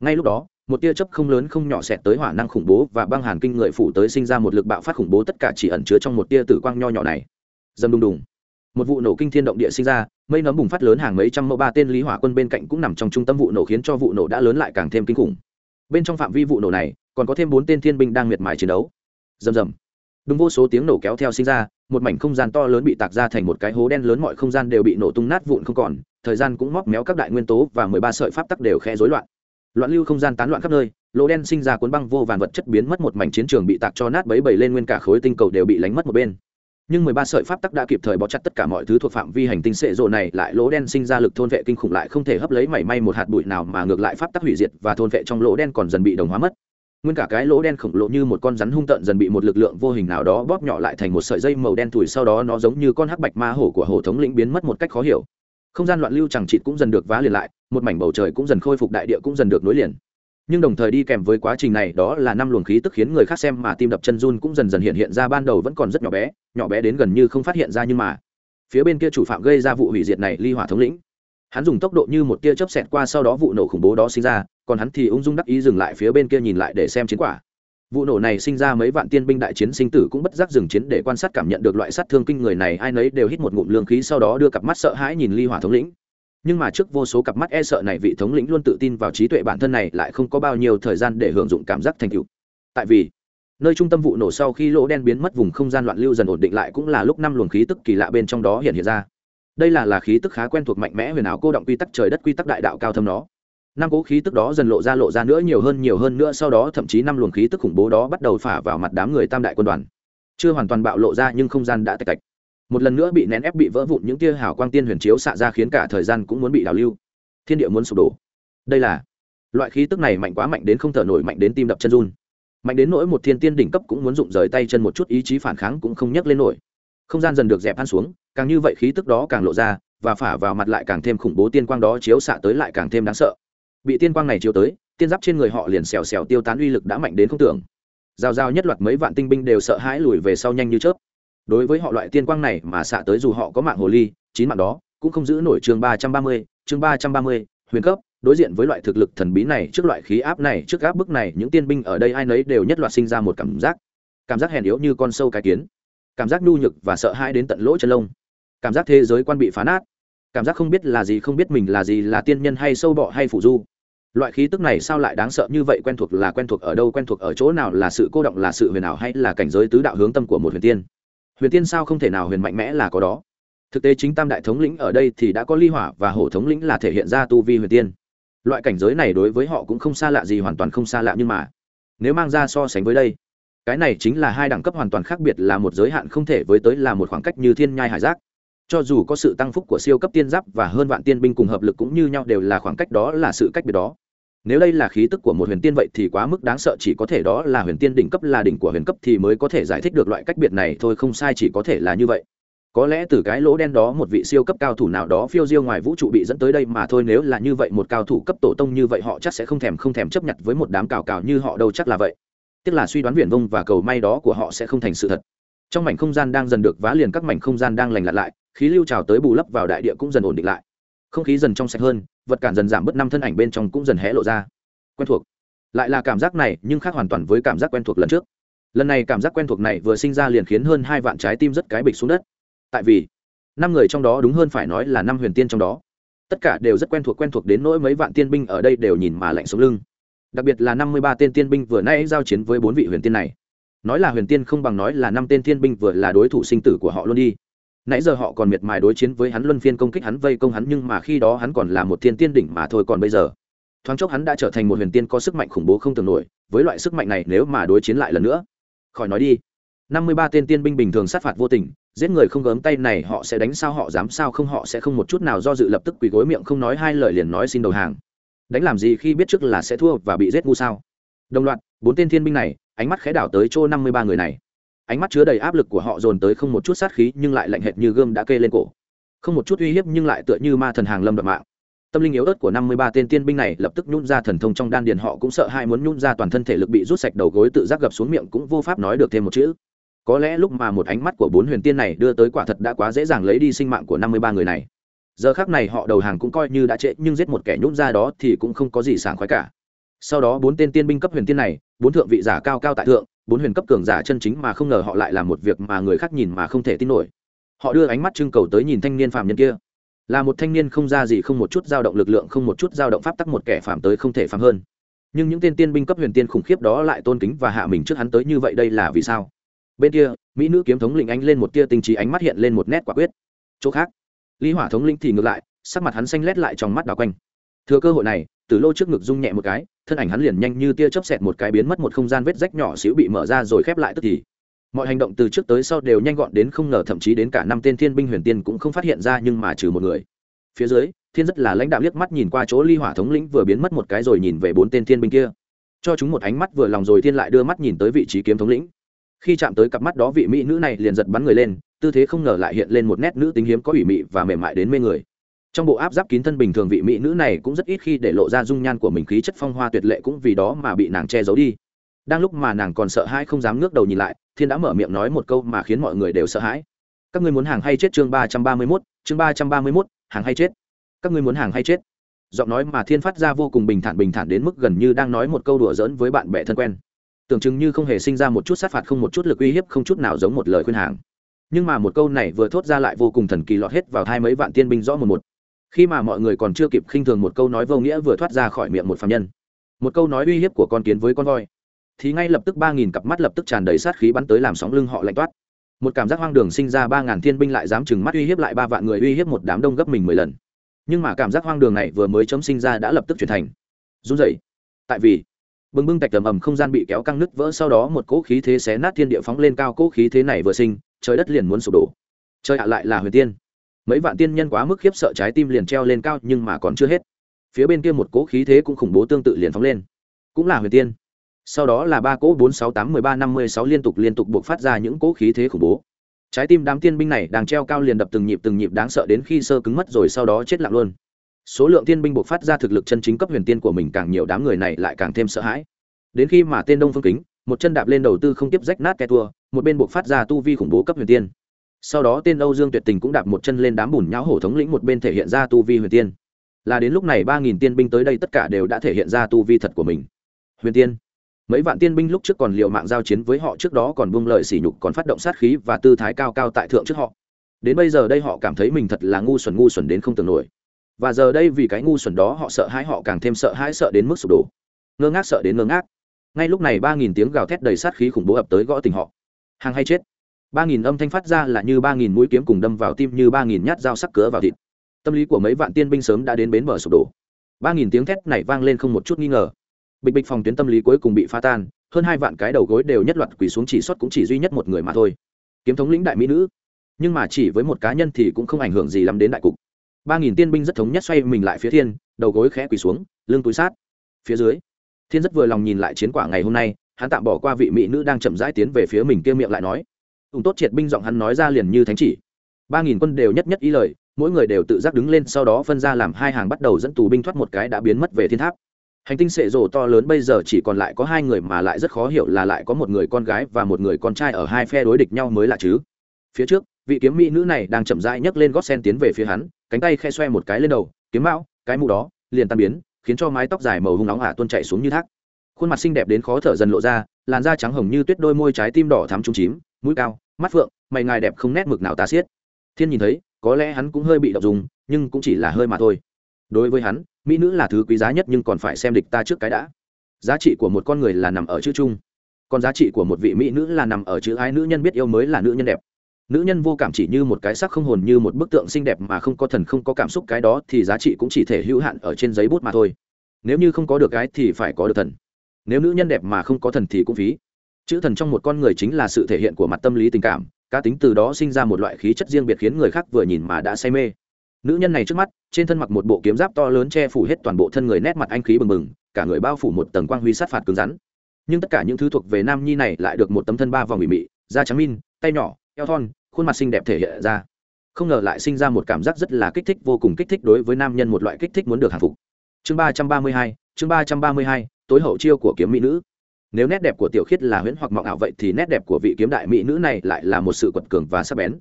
Ngay lúc đó, một tia chớp không lớn không nhỏ xẹt tới hỏa năng khủng bố và băng hàn kinh người phủ tới sinh ra một lực bạo phát khủng bố tất cả chỉ ẩn chứa trong một tia tử quang nho nhỏ này. Dầm đùng đùng. Một vụ nổ kinh thiên động địa sinh ra, mây nấm bùng phát lớn hàng mấy trăm mẫu, ba tên lý hỏa quân bên cạnh cũng nằm trong trung tâm vụ nổ khiến cho vụ nổ đã lớn lại càng thêm kinh khủng. Bên trong phạm vi vụ nổ này, còn có thêm bốn tên thiên binh đang miệt mài chiến đấu. Rầm rầm. Đúng vô số tiếng nổ kéo theo sinh ra một mảnh không gian to lớn bị tạc ra thành một cái hố đen lớn, mọi không gian đều bị nổ tung nát vụn không còn, thời gian cũng móc méo các đại nguyên tố và mười ba sợi pháp tắc đều khe rối loạn. Loạn lưu không gian tán loạn khắp nơi, lỗ đen sinh ra cuốn băng vô vàn vật chất biến mất, một mảnh chiến trường bị tạc cho nát bấy bầy lên, nguyên cả khối tinh cầu đều bị lánh mất một bên. Nhưng mười ba sợi pháp tắc đã kịp thời bó chặt tất cả mọi thứ thuộc phạm vi hành tinh sệ rộ này, lại lỗ đen sinh ra lực thôn vệ kinh khủng lại không thể hấp lấy mảy may một hạt bụi nào mà ngược lại pháp tắc hủy diệt và thôn vệ trong lỗ đen còn dần bị đồng hóa mất nguyên cả cái lỗ đen khổng lồ như một con rắn hung tợn dần bị một lực lượng vô hình nào đó bóp nhỏ lại thành một sợi dây màu đen thùi sau đó nó giống như con hắc bạch ma hổ của hổ thống lĩnh biến mất một cách khó hiểu. Không gian loạn lưu chẳng chịt cũng dần được vá liền lại, một mảnh bầu trời cũng dần khôi phục đại địa cũng dần được nối liền. Nhưng đồng thời đi kèm với quá trình này, đó là năm luồng khí tức khiến người khác xem mà tim đập chân run cũng dần dần hiện hiện ra ban đầu vẫn còn rất nhỏ bé nhỏ bé đến gần như không phát hiện ra nhưng mà. Phía bên kia chủ phạm gây ra vụ hủy diệt này, ly hỏa thống lĩnh. Hắn dùng tốc độ như một tia chớp xẹt qua sau đó vụ nổ khủng bố đó sinh ra còn hắn thì ung dung đắc ý dừng lại phía bên kia nhìn lại để xem chiến quả. Vụ nổ này sinh ra mấy vạn tiên binh đại chiến sinh tử cũng bất giác dừng chiến để quan sát cảm nhận được loại sát thương kinh người này, ai nấy đều hít một ngụm lương khí sau đó đưa cặp mắt sợ hãi nhìn ly hỏa thống lĩnh. Nhưng mà trước vô số cặp mắt e sợ này, vị thống lĩnh luôn tự tin vào trí tuệ bản thân này lại không có bao nhiêu thời gian để hưởng dụng cảm giác thành tựu. Tại vì, nơi trung tâm vụ nổ sau khi lỗ đen biến mất vùng không gian loạn lưu dần ổn định lại cũng là lúc năm luồng khí tức kỳ lạ bên trong đó hiện hiện ra. Đây là là khí tức khá quen thuộc mạnh mẽ huyền ảo cô động quy tắc trời đất quy tắc đại đạo cao thâm nó năm cỗ khí tức đó dần lộ ra lộ ra nữa nhiều hơn nhiều hơn nữa, sau đó thậm chí năm luồng khí tức khủng bố đó bắt đầu phả vào mặt đám người tam đại quân đoàn. Chưa hoàn toàn bạo lộ ra nhưng không gian đã tạch tạch. Một lần nữa bị nén ép bị vỡ vụn những tia hào quang tiên huyền chiếu xạ ra khiến cả thời gian cũng muốn bị đảo lưu. Thiên địa muốn sụp đổ. Đây là loại khí tức này mạnh quá mạnh đến không thở nổi, mạnh đến tim đập chân run. Mạnh đến nỗi một thiên tiên đỉnh cấp cũng muốn dụng rời tay chân một chút, ý chí phản kháng cũng không nhấc lên nổi. Không gian dần được dẹp ăn xuống, càng như vậy khí tức đó càng lộ ra, và phả vào mặt lại càng thêm khủng bố tiên quang đó chiếu xạ tới lại càng thêm đáng sợ bị tiên quang này chiếu tới, tiên giáp trên người họ liền xèo xèo tiêu tán uy lực đã mạnh đến không tưởng. Giao giao nhất loạt mấy vạn tinh binh đều sợ hãi lùi về sau nhanh như chớp. Đối với họ loại tiên quang này mà xạ tới dù họ có mạng hồ ly, chín mạng đó, cũng không giữ nổi chương ba trăm ba mươi, chương ba trăm ba mươi, huyền cấp. Đối diện với loại thực lực thần bí này, trước loại khí áp này, trước áp bức này, những tiên binh ở đây ai nấy đều nhất loạt sinh ra một cảm giác. Cảm giác hèn yếu như con sâu cái kiến. Cảm giác nhu nhược và sợ hãi đến tận lỗ chân lông. Cảm giác thế giới quan bị phá nát. Cảm giác không biết là gì không biết mình là gì là tiên nhân hay sâu bọ hay phủ du loại khí tức này sao lại đáng sợ như vậy, quen thuộc là quen thuộc ở đâu, quen thuộc ở chỗ nào, là sự cô động, là sự huyền ảo hay là cảnh giới tứ đạo hướng tâm của một huyền tiên? Huyền tiên sao không thể nào huyền mạnh mẽ là có đó? Thực tế chính tam đại thống lĩnh ở đây thì đã có ly hỏa và hổ thống lĩnh là thể hiện ra tu vi huyền tiên. Loại cảnh giới này đối với họ cũng không xa lạ gì, hoàn toàn không xa lạ nhưng mà, nếu mang ra so sánh với đây, cái này chính là hai đẳng cấp hoàn toàn khác biệt, là một giới hạn không thể với tới là một khoảng cách như thiên nhai hải giác. Cho dù có sự tăng phúc của siêu cấp tiên giáp và hơn vạn tiên binh cùng hợp lực cũng như nhau đều là khoảng cách đó là sự cách biệt đó nếu đây là khí tức của một huyền tiên vậy thì quá mức đáng sợ, chỉ có thể đó là huyền tiên đỉnh cấp là đỉnh của huyền cấp thì mới có thể giải thích được loại cách biệt này. Thôi không sai, chỉ có thể là như vậy. Có lẽ từ cái lỗ đen đó một vị siêu cấp cao thủ nào đó phiêu diêu ngoài vũ trụ bị dẫn tới đây mà thôi. Nếu là như vậy, một cao thủ cấp tổ tông như vậy, họ chắc sẽ không thèm không thèm chấp nhận với một đám cào cào như họ đâu, chắc là vậy. Tức là suy đoán viển vông và cầu may đó của họ sẽ không thành sự thật. Trong mảnh không gian đang dần được vá liền, các mảnh không gian đang lành lặn lại, khí lưu trào tới bù lấp vào đại địa cũng dần ổn định lại không khí dần trong sạch hơn, vật cản dần giảm bớt năm thân ảnh bên trong cũng dần hé lộ ra. Quen thuộc. Lại là cảm giác này, nhưng khác hoàn toàn với cảm giác quen thuộc lần trước. Lần này cảm giác quen thuộc này vừa sinh ra liền khiến hơn hai vạn trái tim rất cái bịch xuống đất. Tại vì, năm người trong đó đúng hơn phải nói là năm huyền tiên trong đó. Tất cả đều rất quen thuộc quen thuộc đến nỗi mấy vạn tiên binh ở đây đều nhìn mà lạnh sống lưng. Đặc biệt là năm mươi ba tên tiên binh vừa nay giao chiến với bốn vị huyền tiên này. Nói là huyền tiên không bằng nói là năm tên tiên binh vừa là đối thủ sinh tử của họ luôn đi nãy giờ họ còn miệt mài đối chiến với hắn luân phiên công kích hắn vây công hắn nhưng mà khi đó hắn còn là một thiên tiên đỉnh mà thôi, còn bây giờ, thoáng chốc hắn đã trở thành một huyền tiên có sức mạnh khủng bố không tưởng nổi, với loại sức mạnh này nếu mà đối chiến lại lần nữa, khỏi nói đi. Năm mươi ba tên tiên binh bình thường sát phạt vô tình, giết người không gớm tay này họ sẽ đánh sao, họ dám sao, không họ sẽ không một chút nào do dự lập tức quỳ gối miệng không nói hai lời liền nói xin đầu hàng. Đánh làm gì khi biết trước là sẽ thua và bị giết ngu sao? Đồng loạt, bốn tên thiên binh này, ánh mắt khẽ đảo tới chỗ năm mươi ba người này ánh mắt chứa đầy áp lực của họ dồn tới không một chút sát khí nhưng lại lạnh hệt như gươm đã kê lên cổ. Không một chút uy hiếp nhưng lại tựa như ma thần hàng lâm đập mạng. Tâm linh yếu ớt của năm mươi ba tên tiên binh này lập tức nhún ra thần thông trong đan điền, họ cũng sợ hai muốn nhún ra toàn thân thể lực bị rút sạch đầu gối tự giác gập xuống miệng cũng vô pháp nói được thêm một chữ. Có lẽ lúc mà một ánh mắt của bốn huyền tiên này đưa tới quả thật đã quá dễ dàng lấy đi sinh mạng của năm mươi ba người này. Giờ khác này họ đầu hàng cũng coi như đã trễ, nhưng giết một kẻ nhún ra đó thì cũng không có gì sảng khoái cả. Sau đó bốn tên tiên binh cấp huyền tiên này, bốn thượng vị giả cao cao tại thượng bốn huyền cấp cường giả chân chính mà không ngờ họ lại làm một việc mà người khác nhìn mà không thể tin nổi. Họ đưa ánh mắt trưng cầu tới nhìn thanh niên phạm nhân kia. Là một thanh niên không ra gì không một chút dao động lực lượng, không một chút dao động pháp tắc, một kẻ phạm tới không thể phạm hơn. Nhưng những tên tiên binh cấp huyền tiên khủng khiếp đó lại tôn kính và hạ mình trước hắn tới như vậy đây là vì sao? Bên kia, mỹ nữ kiếm thống lĩnh anh lên một tia tinh trí ánh mắt hiện lên một nét quả quyết. Chỗ khác, lý hỏa thống lĩnh thì ngược lại, sắc mặt hắn xanh lét lại trong mắt đào quanh. Thừa cơ hội này từ lô trước ngực rung nhẹ một cái thân ảnh hắn liền nhanh như tia chớp xẹt một cái biến mất một không gian vết rách nhỏ xíu bị mở ra rồi khép lại tức thì. Mọi hành động từ trước tới sau đều nhanh gọn đến không ngờ thậm chí đến cả năm tên thiên binh huyền tiên cũng không phát hiện ra nhưng mà trừ một người. Phía dưới, thiên rất là lãnh đạo liếc mắt nhìn qua chỗ ly hỏa thống lĩnh vừa biến mất một cái rồi nhìn về bốn tên thiên binh kia. Cho chúng một ánh mắt vừa lòng rồi thiên lại đưa mắt nhìn tới vị trí kiếm thống lĩnh. Khi chạm tới cặp mắt đó vị mỹ nữ này liền giật bắn người lên, tư thế không ngờ lại hiện lên một nét nữ tính hiếm có ủy mị và mềm mại đến mê người trong bộ áp giáp kín thân bình thường vị mỹ nữ này cũng rất ít khi để lộ ra dung nhan của mình khí chất phong hoa tuyệt lệ cũng vì đó mà bị nàng che giấu đi. Đang lúc mà nàng còn sợ hãi không dám ngước đầu nhìn lại, thiên đã mở miệng nói một câu mà khiến mọi người đều sợ hãi. Các ngươi muốn hàng hay chết chương ba trăm ba mươi mốt, chương ba trăm ba mươi mốt, hàng hay chết. Các ngươi muốn hàng hay chết. Giọng nói mà thiên phát ra vô cùng bình thản bình thản đến mức gần như đang nói một câu đùa giỡn với bạn bè thân quen. Tưởng chừng như không hề sinh ra một chút sát phạt không một chút lực uy hiếp không chút nào giống một lời khuyên hàng. Nhưng mà một câu này vừa thốt ra lại vô cùng thần kỳ lọt hết vào hai mấy vạn tiên binh rõ một một khi mà mọi người còn chưa kịp khinh thường một câu nói vô nghĩa vừa thoát ra khỏi miệng một phạm nhân. Một câu nói uy hiếp của con kiến với con voi. Thì ngay lập tức ba nghìn cặp mắt lập tức tràn đầy sát khí bắn tới làm sóng lưng họ lạnh toát. Một cảm giác hoang đường sinh ra ba ngàn thiên binh lại dám chừng mắt uy hiếp lại ba vạn người uy hiếp một đám đông gấp mình mười lần. Nhưng mà cảm giác hoang đường này vừa mới chấm sinh ra đã lập tức chuyển thành run rẩy. Tại vì, bừng bưng tạch tầm ầm không gian bị kéo căng nứt vỡ sau đó một cỗ khí thế xé nát thiên địa phóng lên cao cỗ khí thế này vừa sinh, trời đất liền muốn sụp đổ. Trời hạ lại là huyền tiên mấy vạn tiên nhân quá mức khiếp sợ trái tim liền treo lên cao nhưng mà còn chưa hết. Phía bên kia một cỗ khí thế cũng khủng bố tương tự liền phóng lên. Cũng là huyền tiên. Sau đó là ba cỗ bốn sáu tám mười ba năm mươi sáu liên tục liên tục buộc phát ra những cỗ khí thế khủng bố. Trái tim đám tiên binh này đang treo cao liền đập từng nhịp từng nhịp đáng sợ đến khi sơ cứng mất rồi sau đó chết lặng luôn. Số lượng tiên binh buộc phát ra thực lực chân chính cấp huyền tiên của mình càng nhiều đám người này lại càng thêm sợ hãi. Đến khi mà tên đông phương kính, một chân đạp lên đầu tư không tiếp rách nát ke tua, một bên buộc phát ra tu vi khủng bố cấp huyền tiên sau đó tên âu dương tuyệt tình cũng đạp một chân lên đám bùn nháo hổ thống lĩnh một bên thể hiện ra tu vi huyền tiên. Là đến lúc này ba nghìn tiên binh tới đây tất cả đều đã thể hiện ra tu vi thật của mình. Huyền tiên. Mấy vạn tiên binh lúc trước còn liều mạng giao chiến với họ trước đó còn buông lợi sỉ nhục, còn phát động sát khí và tư thái cao cao tại thượng trước họ. Đến bây giờ đây họ cảm thấy mình thật là ngu xuẩn ngu xuẩn đến không tưởng nổi. Và giờ đây vì cái ngu xuẩn đó họ sợ hãi, họ càng thêm sợ hãi, sợ đến mức sụp đổ. Ngơ ngác, sợ đến ngơ ngác. Ngay lúc này ba nghìn tiếng gào thét đầy sát khí khủng bố ập tới gõ tình họ. Hàng hay chết ba nghìn âm thanh phát ra là như ba nghìn mũi kiếm cùng đâm vào tim, như ba nghìn nhát dao sắc cứa vào thịt. Tâm lý của mấy vạn tiên binh sớm đã đến bến bờ sụp đổ. ba nghìn tiếng thét này vang lên không một chút nghi ngờ. Bịch bịch phòng tuyến tâm lý cuối cùng bị phá tan, hơn hai vạn cái đầu gối đều nhất loạt quỳ xuống chỉ xuất cũng chỉ duy nhất một người mà thôi. Kiếm thống lĩnh đại mỹ nữ. Nhưng mà chỉ với một cá nhân thì cũng không ảnh hưởng gì lắm đến đại cục. ba nghìn tiên binh rất thống nhất xoay mình lại phía thiên, đầu gối khẽ quỳ xuống, lưng túi sát. Phía dưới, thiên rất vừa lòng nhìn lại chiến quả ngày hôm nay, hắn tạm bỏ qua vị mỹ nữ đang chậm rãi tiến về phía mình kia miệng lại nói ủng tốt triệt binh giọng hắn nói ra liền như thánh chỉ. Ba nghìn quân đều nhất nhất ý lời, mỗi người đều tự giác đứng lên, sau đó phân ra làm hai hàng bắt đầu dẫn tù binh thoát một cái đã biến mất về thiên tháp. Hành tinh sệ rồ to lớn bây giờ chỉ còn lại có hai người mà lại rất khó hiểu là lại có một người con gái và một người con trai ở hai phe đối địch nhau mới lạ chứ. Phía trước, vị kiếm mỹ nữ này đang chậm rãi nhấc lên gót sen tiến về phía hắn, cánh tay khe xoe một cái lên đầu, kiếm mão, cái mũ đó, liền tan biến, khiến cho mái tóc dài màu hung nóng ả tuôn chạy xuống như thác. Khuôn mặt xinh đẹp đến khó thở dần lộ ra, làn da trắng hồng như tuyết đôi môi trái tim đỏ thắm trúng chím, mũi cao mắt phượng, mày ngài đẹp không nét mực nào ta xiết thiên nhìn thấy, có lẽ hắn cũng hơi bị động dùng, nhưng cũng chỉ là hơi mà thôi. Đối với hắn, mỹ nữ là thứ quý giá nhất nhưng còn phải xem địch ta trước cái đã. Giá trị của một con người là nằm ở chữ chung còn giá trị của một vị mỹ nữ là nằm ở chữ ái nữ nhân biết yêu mới là nữ nhân đẹp. Nữ nhân vô cảm chỉ như một cái sắc không hồn như một bức tượng xinh đẹp mà không có thần không có cảm xúc cái đó thì giá trị cũng chỉ thể hữu hạn ở trên giấy bút mà thôi. Nếu như không có được cái thì phải có được thần. Nếu nữ nhân đẹp mà không có thần thì cũng phí chữ thần trong một con người chính là sự thể hiện của mặt tâm lý tình cảm, cá tính từ đó sinh ra một loại khí chất riêng biệt khiến người khác vừa nhìn mà đã say mê. Nữ nhân này trước mắt, trên thân mặc một bộ kiếm giáp to lớn che phủ hết toàn bộ thân người nét mặt anh khí bừng bừng, cả người bao phủ một tầng quang huy sát phạt cứng rắn. Nhưng tất cả những thứ thuộc về nam nhi này lại được một tấm thân ba vòng bị mị, da trắng min, tay nhỏ, eo thon, khuôn mặt xinh đẹp thể hiện ra. Không ngờ lại sinh ra một cảm giác rất là kích thích, vô cùng kích thích đối với nam nhân một loại kích thích muốn được hàng phục. Chương ba trăm ba mươi hai, chương ba trăm ba mươi hai, tối hậu chiêu của kiếm mỹ nữ nếu nét đẹp của tiểu khiết là huyễn hoặc mộng ảo vậy thì nét đẹp của vị kiếm đại mỹ nữ này lại là một sự quật cường và sắc bén.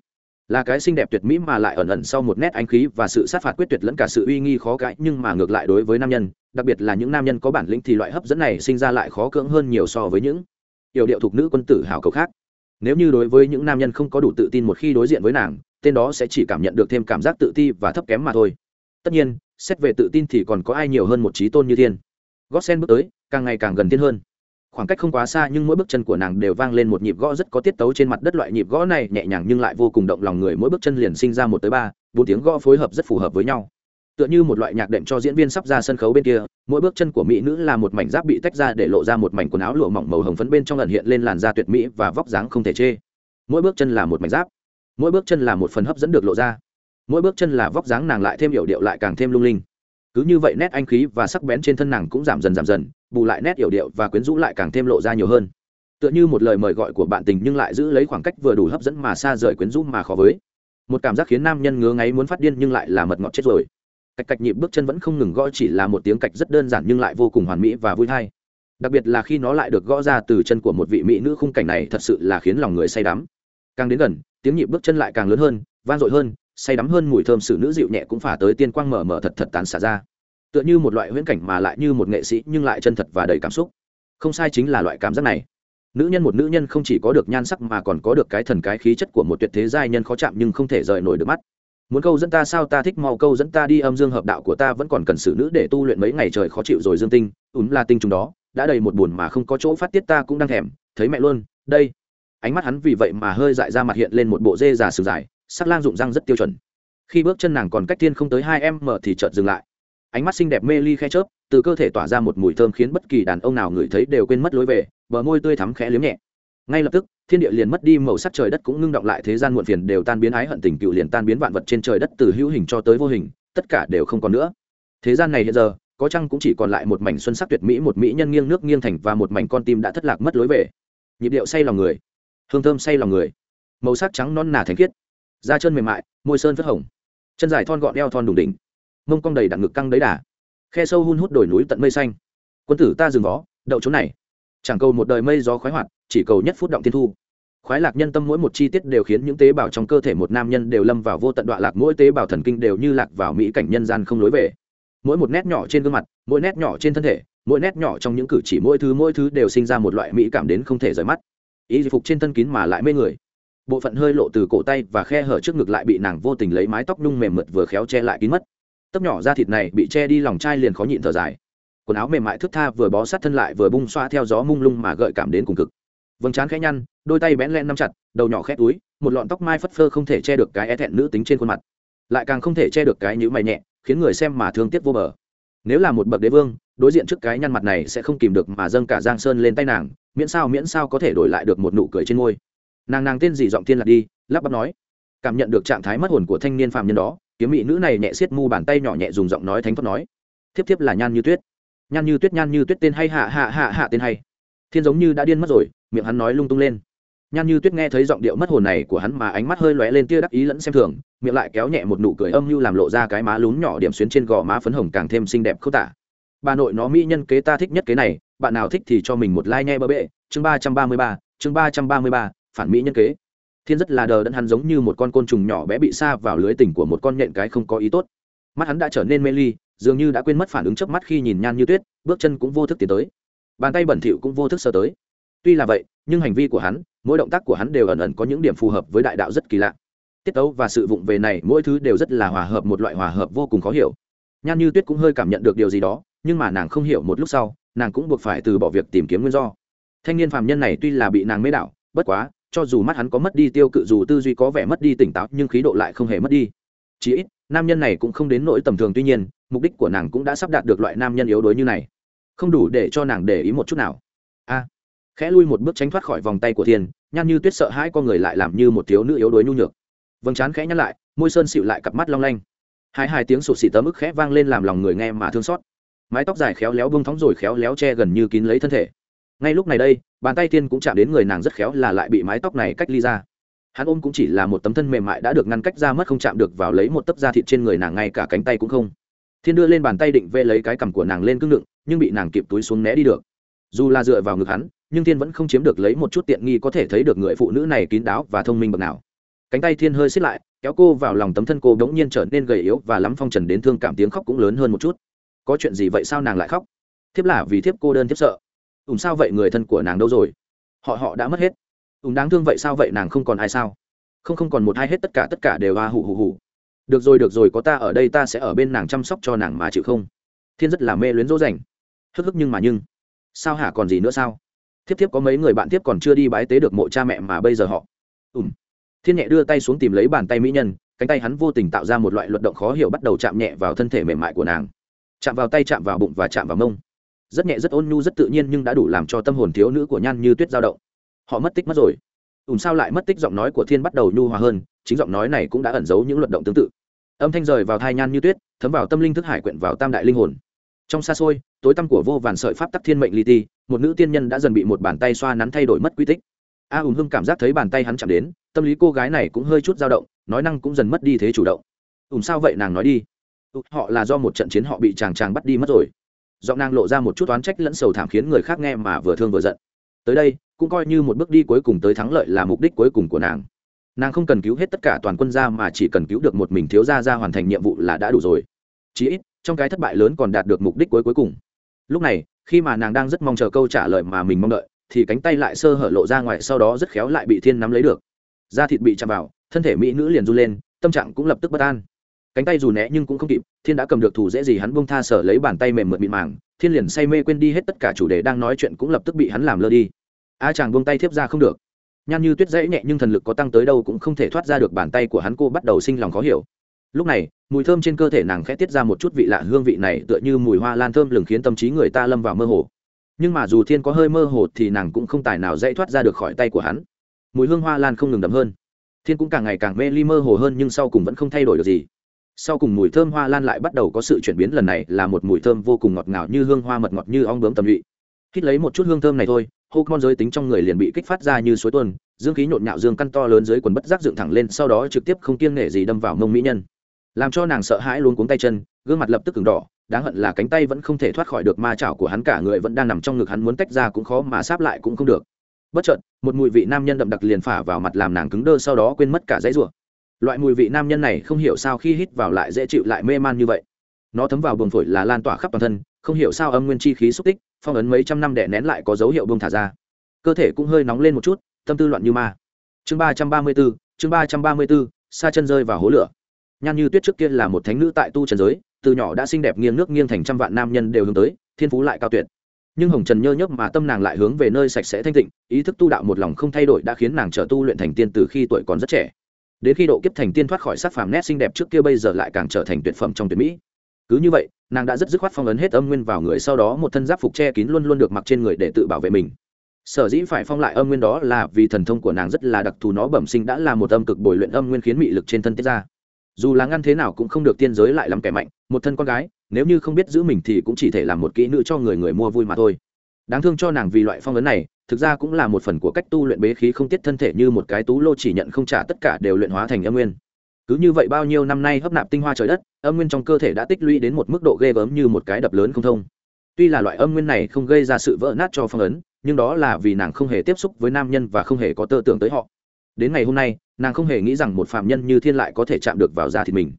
Là cái xinh đẹp tuyệt mỹ mà lại ẩn ẩn sau một nét anh khí và sự sát phạt quyết tuyệt lẫn cả sự uy nghi khó cãi, nhưng mà ngược lại đối với nam nhân, đặc biệt là những nam nhân có bản lĩnh thì loại hấp dẫn này sinh ra lại khó cưỡng hơn nhiều so với những yểu điệu thuộc nữ quân tử hào cầu khác. Nếu như đối với những nam nhân không có đủ tự tin một khi đối diện với nàng, tên đó sẽ chỉ cảm nhận được thêm cảm giác tự ti và thấp kém mà thôi. Tất nhiên, xét về tự tin thì còn có ai nhiều hơn một trí tôn như thiên. Gót sen bước tới, càng ngày càng gần thiên hơn khoảng cách không quá xa nhưng mỗi bước chân của nàng đều vang lên một nhịp gõ rất có tiết tấu trên mặt đất loại nhịp gõ này nhẹ nhàng nhưng lại vô cùng động lòng người mỗi bước chân liền sinh ra một tới ba, bốn tiếng gõ phối hợp rất phù hợp với nhau. Tựa như một loại nhạc đệm cho diễn viên sắp ra sân khấu bên kia, mỗi bước chân của mỹ nữ là một mảnh giáp bị tách ra để lộ ra một mảnh quần áo lụa mỏng màu hồng phấn bên trong lần hiện lên làn da tuyệt mỹ và vóc dáng không thể chê. Mỗi bước chân là một mảnh giáp. Mỗi bước chân là một phần hấp dẫn được lộ ra. Mỗi bước chân là vóc dáng nàng lại thêm hiểu điệu lại càng thêm lung linh cứ như vậy nét anh khí và sắc bén trên thân nàng cũng giảm dần giảm dần, bù lại nét yểu điệu và quyến rũ lại càng thêm lộ ra nhiều hơn. Tựa như một lời mời gọi của bạn tình nhưng lại giữ lấy khoảng cách vừa đủ hấp dẫn mà xa rời quyến rũ mà khó với. Một cảm giác khiến nam nhân ngứa ngáy muốn phát điên nhưng lại là mật ngọt chết rồi. Cạch cạch nhịp bước chân vẫn không ngừng gõ chỉ là một tiếng cạch rất đơn giản nhưng lại vô cùng hoàn mỹ và vui hay đặc biệt là khi nó lại được gõ ra từ chân của một vị mỹ nữ khung cảnh này thật sự là khiến lòng người say đắm. Càng đến gần, tiếng nhịp bước chân lại càng lớn hơn, vang dội hơn say đắm hơn mùi thơm sự nữ dịu nhẹ cũng phả tới tiên quang mở mở thật thật tán xả ra. Tựa như một loại huyễn cảnh mà lại như một nghệ sĩ nhưng lại chân thật và đầy cảm xúc. Không sai chính là loại cảm giác này. Nữ nhân một nữ nhân không chỉ có được nhan sắc mà còn có được cái thần cái khí chất của một tuyệt thế giai nhân khó chạm nhưng không thể rời nổi được mắt. Muốn câu dẫn ta sao ta thích mau câu dẫn ta đi âm dương hợp đạo của ta vẫn còn cần xử nữ để tu luyện mấy ngày trời khó chịu rồi dương tinh ún la tinh chúng đó, đã đầy một buồn mà không có chỗ phát tiết ta cũng đang thèm, thấy mẹ luôn, đây. Ánh mắt hắn vì vậy mà hơi dại ra mặt hiện lên một bộ dê già sừng dài sắc lang dụng răng rất tiêu chuẩn. Khi bước chân nàng còn cách thiên không tới hai em mở thì chợt dừng lại. Ánh mắt xinh đẹp mê ly khe chớp, từ cơ thể tỏa ra một mùi thơm khiến bất kỳ đàn ông nào ngửi thấy đều quên mất lối về, bờ môi tươi thắm khẽ liếm nhẹ. Ngay lập tức, thiên địa liền mất đi màu sắc trời đất cũng ngưng động lại thế gian muộn phiền đều tan biến ái hận tình cựu liền tan biến vạn vật trên trời đất từ hữu hình cho tới vô hình, tất cả đều không còn nữa. Thế gian này hiện giờ, có chăng cũng chỉ còn lại một mảnh xuân sắc tuyệt mỹ, một mỹ nhân nghiêng nước nghiêng thành và một mảnh con tim đã thất lạc mất lối về. Nhịp điệu say lòng người, hương thơm say lòng người. Màu sắc trắng non nà thánh khiết da chân mềm mại, môi sơn phất hồng. Chân dài thon gọn eo thon đùng đỉnh. Mông cong đầy đặn ngực căng đấy đà. Khe sâu hun hút đồi núi tận mây xanh. Quân tử ta dừng vó, đậu chỗ này. Chẳng cầu một đời mây gió khoái hoạt, chỉ cầu nhất phút động thiên thu. Khoái lạc nhân tâm mỗi một chi tiết đều khiến những tế bào trong cơ thể một nam nhân đều lâm vào vô tận đoạn lạc, mỗi tế bào thần kinh đều như lạc vào mỹ cảnh nhân gian không lối về. Mỗi một nét nhỏ trên gương mặt, mỗi nét nhỏ trên thân thể, mỗi nét nhỏ trong những cử chỉ, mỗi thứ mỗi thứ đều sinh ra một loại mỹ cảm đến không thể rời mắt. Y phục trên thân kín mà lại mê người bộ phận hơi lộ từ cổ tay và khe hở trước ngực lại bị nàng vô tình lấy mái tóc nhung mềm mượt vừa khéo che lại kín mất. Tóc nhỏ da thịt này bị che đi lòng chai liền khó nhịn thở dài. Quần áo mềm mại thức tha vừa bó sát thân lại vừa bung xoa theo gió mung lung mà gợi cảm đến cùng cực. Vầng trán khẽ nhăn, đôi tay bén len nắm chặt, đầu nhỏ khét túi, một lọn tóc mai phất phơ không thể che được cái e thẹn nữ tính trên khuôn mặt. Lại càng không thể che được cái nhữ mày nhẹ, khiến người xem mà thương tiếc vô bờ. Nếu là một bậc đế vương, đối diện trước cái nhăn mặt này sẽ không kìm được mà dâng cả giang sơn lên tay nàng, miễn sao miễn sao có thể đổi lại được một nụ cười trên môi nàng nàng tên gì giọng tiên lạc đi, lắp bắp nói. Cảm nhận được trạng thái mất hồn của thanh niên phạm nhân đó, kiếm mỹ nữ này nhẹ xiết mu bàn tay nhỏ nhẹ dùng giọng nói thánh thoát nói. Thiếp thiếp là nhan như tuyết. Nhan như tuyết, nhan như tuyết tên hay, hạ hạ hạ hạ tên hay. Thiên giống như đã điên mất rồi, miệng hắn nói lung tung lên. Nhan như tuyết nghe thấy giọng điệu mất hồn này của hắn mà ánh mắt hơi lóe lên tia đắc ý lẫn xem thường, miệng lại kéo nhẹ một nụ cười âm như làm lộ ra cái má lún nhỏ điểm xuyến trên gò má phấn hồng càng thêm xinh đẹp khô tả. Bà nội nó mỹ nhân kế ta thích nhất kế này, bạn nào thích thì cho mình một like nghe bơ bệ. Chương ba trăm ba mươi ba, chương ba trăm ba mươi ba phản mỹ nhân kế. Thiên rất là đờ đẫn hắn giống như một con côn trùng nhỏ bé bị xa vào lưới tình của một con nhện cái không có ý tốt. Mắt hắn đã trở nên mê ly, dường như đã quên mất phản ứng chớp mắt khi nhìn nhan như tuyết, bước chân cũng vô thức tiến tới. Bàn tay bẩn thỉu cũng vô thức sơ tới. Tuy là vậy, nhưng hành vi của hắn, mỗi động tác của hắn đều ẩn ẩn có những điểm phù hợp với đại đạo rất kỳ lạ. Tiết tấu và sự vụng về này mỗi thứ đều rất là hòa hợp, một loại hòa hợp vô cùng khó hiểu. Nhan như tuyết cũng hơi cảm nhận được điều gì đó, nhưng mà nàng không hiểu một lúc sau, nàng cũng buộc phải từ bỏ việc tìm kiếm nguyên do. Thanh niên phàm nhân này tuy là bị nàng mê đảo, bất quá cho dù mắt hắn có mất đi tiêu cự dù tư duy có vẻ mất đi tỉnh táo, nhưng khí độ lại không hề mất đi. Chỉ ít, nam nhân này cũng không đến nỗi tầm thường, tuy nhiên, mục đích của nàng cũng đã sắp đạt được loại nam nhân yếu đuối như này. Không đủ để cho nàng để ý một chút nào. A. Khẽ lui một bước tránh thoát khỏi vòng tay của thiên nhan như tuyết sợ hãi con người lại làm như một thiếu nữ yếu đuối nhu nhược. Vầng trán khẽ nhăn lại, môi sơn xịu lại cặp mắt long lanh. Hai hai tiếng sụt xị tấm ức khẽ vang lên làm lòng người nghe mà thương xót. Mái tóc dài khéo léo bông thóng rồi khéo léo che gần như kín lấy thân thể ngay lúc này đây, bàn tay tiên cũng chạm đến người nàng rất khéo là lại bị mái tóc này cách ly ra. Hắn ôm cũng chỉ là một tấm thân mềm mại đã được ngăn cách ra mất không chạm được vào lấy một tấc da thịt trên người nàng ngay cả cánh tay cũng không. Thiên đưa lên bàn tay định vê lấy cái cằm của nàng lên cưng đựng, nhưng bị nàng kịp túi xuống né đi được. Dù là dựa vào ngực hắn, nhưng thiên vẫn không chiếm được lấy một chút tiện nghi có thể thấy được người phụ nữ này kín đáo và thông minh bậc nào. Cánh tay thiên hơi xích lại, kéo cô vào lòng tấm thân cô đống nhiên trở nên gầy yếu và lắm phong trần đến thương cảm tiếng khóc cũng lớn hơn một chút. Có chuyện gì vậy sao nàng lại khóc? Thiếp là vì thiếp cô đơn thiếp sợ ùm sao vậy người thân của nàng đâu rồi? Họ họ đã mất hết. Ùm đáng thương vậy sao vậy nàng không còn ai sao? Không không còn một hai hết, tất cả tất cả đều a hụ hụ hụ được rồi được rồi, có ta ở đây ta sẽ ở bên nàng chăm sóc cho nàng mà chịu không? Thiên rất là mê luyến dỗ dành. Hức hức nhưng mà nhưng. Sao hả, còn gì nữa sao? Thiếp thiếp có mấy người bạn tiếp còn chưa đi bái tế được mộ cha mẹ mà bây giờ họ. Ùm thiên nhẹ đưa tay xuống tìm lấy bàn tay mỹ nhân, cánh tay hắn vô tình tạo ra một loại luận động khó hiểu bắt đầu chạm nhẹ vào thân thể mềm mại của nàng. Chạm vào tay, chạm vào bụng và chạm vào mông rất nhẹ rất ôn nhu rất tự nhiên nhưng đã đủ làm cho tâm hồn thiếu nữ của nhan như tuyết dao động. Họ mất tích mất rồi. Ùm sao lại mất tích giọng nói của thiên bắt đầu nhu hòa hơn, chính giọng nói này cũng đã ẩn giấu những luận động tương tự. Âm thanh rời vào thai nhan như tuyết, thấm vào tâm linh thức hải quyện vào tam đại linh hồn. Trong xa xôi, tối tăm của vô vàn sợi pháp tắc thiên mệnh li ti, một nữ tiên nhân đã dần bị một bàn tay xoa nắn thay đổi mất quy tích. A ùm hưng cảm giác thấy bàn tay hắn chạm đến, tâm lý cô gái này cũng hơi chút dao động, nói năng cũng dần mất đi thế chủ động. Ùm sao vậy, nàng nói đi. Họ là do một trận chiến họ bị chàng chàng bắt đi mất rồi giọng nàng lộ ra một chút oán trách lẫn sầu thảm khiến người khác nghe mà vừa thương vừa giận. Tới đây, cũng coi như một bước đi cuối cùng tới thắng lợi là mục đích cuối cùng của nàng. Nàng không cần cứu hết tất cả toàn quân ra mà chỉ cần cứu được một mình thiếu gia ra hoàn thành nhiệm vụ là đã đủ rồi. Chí ít, trong cái thất bại lớn còn đạt được mục đích cuối cuối cùng. Lúc này, khi mà nàng đang rất mong chờ câu trả lời mà mình mong đợi, thì cánh tay lại sơ hở lộ ra ngoài, sau đó rất khéo lại bị thiên nắm lấy được. Da thịt bị chạm vào, thân thể mỹ nữ liền run lên, tâm trạng cũng lập tức bất an cánh tay dù né nhưng cũng không kịp, thiên đã cầm được thủ dễ gì hắn bông tha sở lấy bàn tay mềm mượt mịn màng, thiên liền say mê quên đi hết tất cả chủ đề đang nói chuyện cũng lập tức bị hắn làm lơ đi. A chàng buông tay thiếp ra không được. Nhan như tuyết dãy nhẹ nhưng thần lực có tăng tới đâu cũng không thể thoát ra được bàn tay của hắn, cô bắt đầu sinh lòng khó hiểu. Lúc này, mùi thơm trên cơ thể nàng khẽ tiết ra một chút vị lạ hương vị này, tựa như mùi hoa lan thơm lừng khiến tâm trí người ta lâm vào mơ hồ. Nhưng mà dù thiên có hơi mơ hồ thì nàng cũng không tài nào dãy thoát ra được khỏi tay của hắn. Mùi hương hoa lan không ngừng đậm hơn. Thiên cũng càng ngày càng mê ly mơ hồ hơn nhưng sau cùng vẫn không thay đổi được gì sau cùng mùi thơm hoa lan lại bắt đầu có sự chuyển biến, lần này là một mùi thơm vô cùng ngọt ngào như hương hoa mật ngọt như ong bướm tầm vị. hít lấy một chút hương thơm này thôi hô con giới tính trong người liền bị kích phát ra như suối tuần. dương khí nhộn nhạo dương căn to lớn dưới quần bất giác dựng thẳng lên, sau đó trực tiếp không kiêng nể gì đâm vào mông mỹ nhân làm cho nàng sợ hãi luôn cuống tay chân, gương mặt lập tức cứng đỏ, đáng hận là cánh tay vẫn không thể thoát khỏi được ma chảo của hắn, cả người vẫn đang nằm trong ngực hắn, muốn tách ra cũng khó mà sáp lại cũng không được bất chợt, một mùi vị nam nhân đậm đặc liền phả vào mặt làm nàng cứng đơ, sau đó quên mất cả dãy ruộng loại mùi vị nam nhân này không hiểu sao khi hít vào lại dễ chịu lại mê man như vậy. Nó thấm vào buồng phổi là lan tỏa khắp toàn thân, không hiểu sao âm nguyên chi khí xúc tích, phong ấn mấy trăm năm đẻ nén lại có dấu hiệu buông thả ra. Cơ thể cũng hơi nóng lên một chút, tâm tư loạn như ma. Chương ba trăm ba mươi bốn, chương ba trăm ba mươi bốn, xa chân rơi vào hố lửa. Nhan như tuyết trước kia là một thánh nữ tại tu trần giới, từ nhỏ đã xinh đẹp nghiêng nước nghiêng thành trăm vạn nam nhân đều hướng tới, thiên phú lại cao tuyệt. Nhưng hồng trần nhơ nhấp mà tâm nàng lại hướng về nơi sạch sẽ thanh tịnh, ý thức tu đạo một lòng không thay đổi đã khiến nàng trở tu luyện thành tiên từ khi tuổi còn rất trẻ đến khi độ kiếp thành tiên thoát khỏi sắc phàm nét xinh đẹp trước kia bây giờ lại càng trở thành tuyệt phẩm trong tuyệt mỹ. Cứ như vậy, nàng đã rất dứt khoát phong ấn hết âm nguyên vào người, sau đó một thân giáp phục che kín luôn luôn được mặc trên người để tự bảo vệ mình. Sở dĩ phải phong lại âm nguyên đó là vì thần thông của nàng rất là đặc thù, nó bẩm sinh đã là một âm cực bồi luyện âm nguyên khiến mị lực trên thân tiết ra. Dù là ngăn thế nào cũng không được tiên giới lại làm kẻ mạnh, một thân con gái, nếu như không biết giữ mình thì cũng chỉ thể làm một kỹ nữ cho người người mua vui mà thôi. Đáng thương cho nàng vì loại phong ấn này thực ra cũng là một phần của cách tu luyện bế khí không tiết thân thể như một cái tú lô chỉ nhận không trả tất cả đều luyện hóa thành âm nguyên. Cứ như vậy bao nhiêu năm nay hấp nạp tinh hoa trời đất, âm nguyên trong cơ thể đã tích lũy đến một mức độ ghê gớm như một cái đập lớn không thông. Tuy là loại âm nguyên này không gây ra sự vỡ nát cho phong ấn, nhưng đó là vì nàng không hề tiếp xúc với nam nhân và không hề có tơ tưởng tới họ. Đến ngày hôm nay, nàng không hề nghĩ rằng một phạm nhân như thiên lại có thể chạm được vào da thịt mình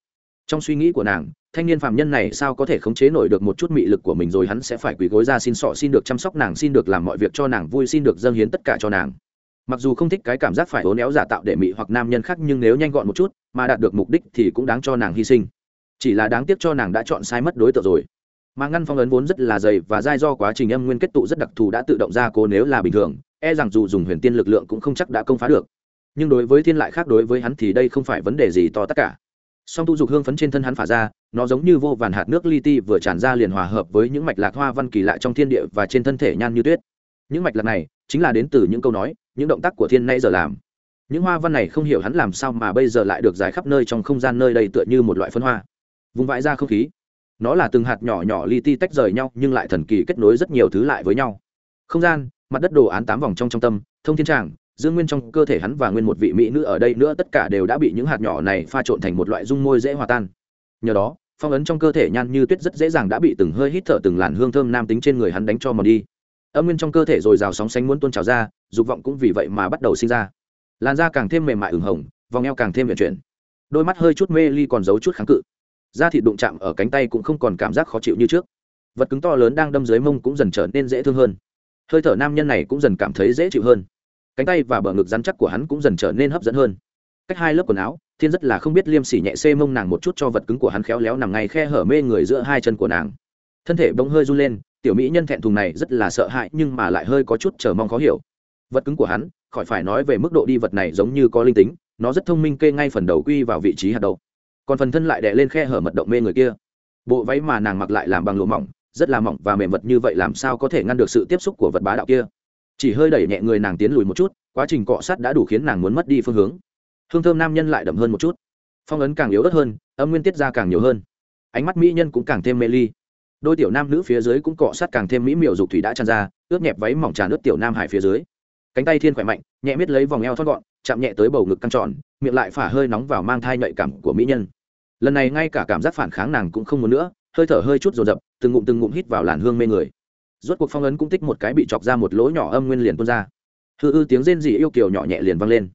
trong suy nghĩ của nàng, thanh niên phạm nhân này sao có thể khống chế nổi được một chút mị lực của mình rồi hắn sẽ phải quỳ gối ra xin sọ, xin được chăm sóc nàng, xin được làm mọi việc cho nàng vui, xin được dâng hiến tất cả cho nàng. Mặc dù không thích cái cảm giác phải ố néo giả tạo để mị hoặc nam nhân khác, nhưng nếu nhanh gọn một chút, mà đạt được mục đích thì cũng đáng cho nàng hy sinh. Chỉ là đáng tiếc cho nàng đã chọn sai mất đối tượng rồi. Mà ngăn phong ấn vốn rất là dày và dai do quá trình âm nguyên kết tụ rất đặc thù đã tự động ra cố nếu là bình thường e rằng dù dùng huyền tiên lực lượng cũng không chắc đã công phá được. Nhưng đối với thiên lại khác đối với hắn thì đây không phải vấn đề gì to tất cả song tu dục hương phấn trên thân hắn phả ra, nó giống như vô vàn hạt nước li ti vừa tràn ra liền hòa hợp với những mạch lạc hoa văn kỳ lạ trong thiên địa và trên thân thể nhan như tuyết. Những mạch lạc này chính là đến từ những câu nói, những động tác của thiên nay giờ làm. Những hoa văn này không hiểu hắn làm sao mà bây giờ lại được giải khắp nơi trong không gian nơi đây tựa như một loại phân hoa. Vùng vãi ra không khí. Nó là từng hạt nhỏ nhỏ li ti tách rời nhau nhưng lại thần kỳ kết nối rất nhiều thứ lại với nhau. Không gian, mặt đất đồ án tám vòng trong trong tâm, thông thiên tràng dương nguyên trong cơ thể hắn và nguyên một vị mỹ nữ ở đây nữa tất cả đều đã bị những hạt nhỏ này pha trộn thành một loại dung môi dễ hòa tan. Nhờ đó, phong ấn trong cơ thể nhan như tuyết rất dễ dàng đã bị từng hơi hít thở từng làn hương thơm nam tính trên người hắn đánh cho mòn đi. Âm nguyên trong cơ thể rồi rào sóng sánh muốn tôn trào ra, dục vọng cũng vì vậy mà bắt đầu sinh ra. Làn da càng thêm mềm mại ửng hồng, vòng eo càng thêm vận chuyển. Đôi mắt hơi chút mê ly còn giấu chút kháng cự. Da thịt đụng chạm ở cánh tay cũng không còn cảm giác khó chịu như trước. Vật cứng to lớn đang đâm dưới mông cũng dần trở nên dễ thương hơn. Hơi thở nam nhân này cũng dần cảm thấy dễ chịu hơn cánh tay và bờ ngực rắn chắc của hắn cũng dần trở nên hấp dẫn hơn. Cách hai lớp quần áo, thiên rất là không biết liêm sỉ nhẹ xê mông nàng một chút cho vật cứng của hắn khéo léo nằm ngay khe hở mê người giữa hai chân của nàng. Thân thể bỗng hơi run lên, tiểu mỹ nhân thẹn thùng này rất là sợ hãi nhưng mà lại hơi có chút chờ mong khó hiểu. Vật cứng của hắn, khỏi phải nói về mức độ đi vật này giống như có linh tính, nó rất thông minh kê ngay phần đầu quy vào vị trí hạt đầu còn phần thân lại đè lên khe hở mật động mê người kia. Bộ váy mà nàng mặc lại làm bằng lụa mỏng, rất là mỏng và mềm vật như vậy làm sao có thể ngăn được sự tiếp xúc của vật bá đạo kia? Chỉ hơi đẩy nhẹ người nàng tiến lùi một chút, quá trình cọ sát đã đủ khiến nàng muốn mất đi phương hướng. Hương thơm nam nhân lại đậm hơn một chút. Phong ấn càng yếu ớt hơn, âm nguyên tiết ra càng nhiều hơn. Ánh mắt mỹ nhân cũng càng thêm mê ly. Đôi tiểu nam nữ phía dưới cũng cọ sát càng thêm mỹ miều dục thủy đã tràn ra, ướt nhẹp váy mỏng tràn ướt tiểu nam hải phía dưới. Cánh tay thiên khỏe mạnh, nhẹ miết lấy vòng eo thoát gọn, chạm nhẹ tới bầu ngực căng tròn, miệng lại phả hơi nóng vào mang thai nhạy cảm của mỹ nhân. Lần này ngay cả cảm giác phản kháng nàng cũng không muốn nữa, hơi thở hơi chút dồn dập, từng ngụm từng ngụm hít vào làn hương mê người rốt cuộc phong ấn cũng tích một cái bị chọc ra một lỗ nhỏ âm nguyên liền tuôn ra. Hư ư tiếng rên rỉ yêu kiều nhỏ nhẹ liền vang lên.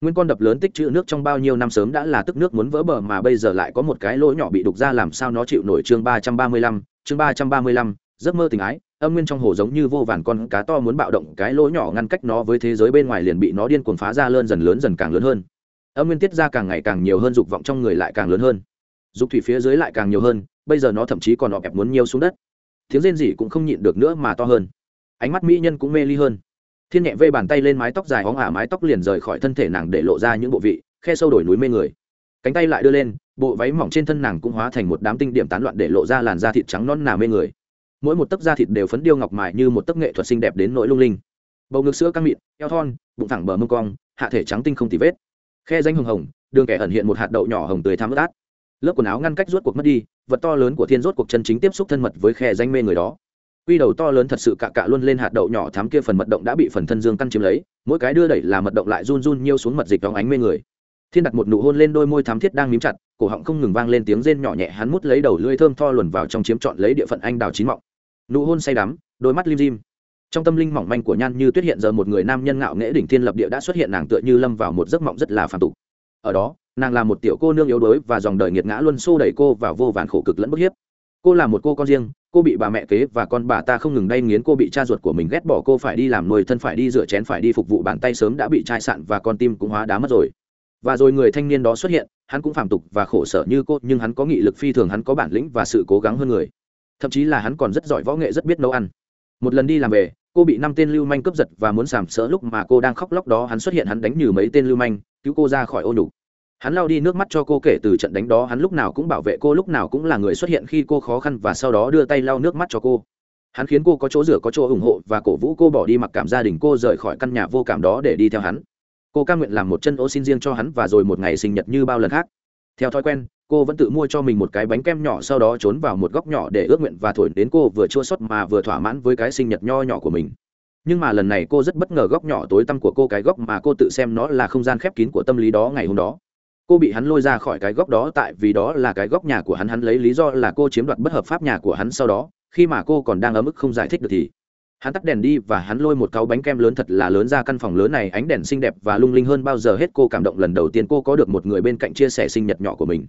Nguyên con đập lớn tích trữ nước trong bao nhiêu năm sớm đã là tức nước muốn vỡ bờ mà bây giờ lại có một cái lỗ nhỏ bị đục ra làm sao nó chịu nổi chương ba trăm ba mươi lăm, chương ba trăm ba mươi lăm, giấc mơ tình ái, âm nguyên trong hồ giống như vô vàn con cá to muốn bạo động cái lỗ nhỏ ngăn cách nó với thế giới bên ngoài liền bị nó điên cuồng phá ra lơn dần lớn dần càng lớn hơn. Âm nguyên tiết ra càng ngày càng nhiều hơn dục vọng trong người lại càng lớn hơn. Dục thủy phía dưới lại càng nhiều hơn, bây giờ nó thậm chí còn ọp ẹp muốn nhiều xuống đất tiếng rên rỉ cũng không nhịn được nữa mà to hơn. Ánh mắt mỹ nhân cũng mê ly hơn. Thiên nhẹ vây bàn tay lên mái tóc dài hóng ả mái tóc liền rời khỏi thân thể nàng để lộ ra những bộ vị, khe sâu đổi núi mê người. Cánh tay lại đưa lên, bộ váy mỏng trên thân nàng cũng hóa thành một đám tinh điểm tán loạn để lộ ra làn da thịt trắng non nà mê người. Mỗi một tấc da thịt đều phấn điêu ngọc mài như một tấc nghệ thuật xinh đẹp đến nỗi lung linh. Bầu ngực sữa căng mịn, eo thon, bụng thẳng bờ mông cong, hạ thể trắng tinh không tì vết. Khe danh hồng hồng, đường kẻ ẩn hiện một hạt đậu nhỏ hồng tươi thắm ướt át lớp quần áo ngăn cách rốt cuộc mất đi, vật to lớn của thiên rốt cuộc chân chính tiếp xúc thân mật với khe danh mê người đó. Quy đầu to lớn thật sự cạ cạ luôn lên hạt đậu nhỏ thám kia phần mật động đã bị phần thân dương căn chiếm lấy, mỗi cái đưa đẩy là mật động lại run run nhiêu xuống mật dịch đóng ánh mê người. Thiên đặt một nụ hôn lên đôi môi thám thiết đang mím chặt, cổ họng không ngừng vang lên tiếng rên nhỏ nhẹ, hắn mút lấy đầu lưỡi thơm tho luồn vào trong chiếm trọn lấy địa phận anh đào chín mọng. Nụ hôn say đắm, đôi mắt lim dim. Trong tâm linh mỏng manh của nhan như tuyết hiện giờ một người nam nhân ngạo nghễ đỉnh thiên lập địa đã xuất hiện nàng tựa như lâm vào một giấc mộng rất là phản tục. Ở đó nàng là một tiểu cô nương yếu đuối và dòng đời nghiệt ngã luôn xô đẩy cô vào vô vàn khổ cực lẫn bức hiếp. Cô là một cô con riêng, cô bị bà mẹ kế và con bà ta không ngừng đay nghiến, cô bị cha ruột của mình ghét bỏ, cô phải đi làm nuôi thân, phải đi rửa chén, phải đi phục vụ bàn tay sớm đã bị chai sạn và con tim cũng hóa đá mất rồi. Và rồi người thanh niên đó xuất hiện, hắn cũng phàm tục và khổ sở như cô, nhưng hắn có nghị lực phi thường, hắn có bản lĩnh và sự cố gắng hơn người. Thậm chí là hắn còn rất giỏi võ nghệ, rất biết nấu ăn. Một lần đi làm về, cô bị năm tên lưu manh cướp giật và muốn sàm sỡ lúc mà cô đang khóc lóc đó, hắn xuất hiện, hắn đánh như mấy tên lưu manh, cứu cô ra khỏi ô nhục hắn lao đi nước mắt cho cô kể từ trận đánh đó, hắn lúc nào cũng bảo vệ cô, lúc nào cũng là người xuất hiện khi cô khó khăn, và sau đó đưa tay lau nước mắt cho cô. Hắn khiến cô có chỗ rửa, có chỗ ủng hộ, và cổ vũ cô bỏ đi mặc cảm gia đình cô rời khỏi căn nhà vô cảm đó để đi theo hắn. Cô ca nguyện làm một chân ô xin riêng cho hắn, và rồi một ngày sinh nhật như bao lần khác. Theo thói quen, cô vẫn tự mua cho mình một cái bánh kem nhỏ, sau đó trốn vào một góc nhỏ để ước nguyện và thổi đến cô, vừa chua xót mà vừa thỏa mãn với cái sinh nhật nho nhỏ của mình. Nhưng mà lần này cô rất bất ngờ góc nhỏ tối tăm của cô, cái góc mà cô tự xem nó là không gian khép kín của tâm lý đó ngày hôm đó cô bị hắn lôi ra khỏi cái góc đó tại vì đó là cái góc nhà của hắn hắn lấy lý do là cô chiếm đoạt bất hợp pháp nhà của hắn sau đó, khi mà cô còn đang ở mức không giải thích được thì hắn tắt đèn đi và hắn lôi một cáu bánh kem lớn thật là lớn ra căn phòng lớn này, ánh đèn xinh đẹp và lung linh hơn bao giờ hết. Cô cảm động lần đầu tiên cô có được một người bên cạnh chia sẻ sinh nhật nhỏ của mình.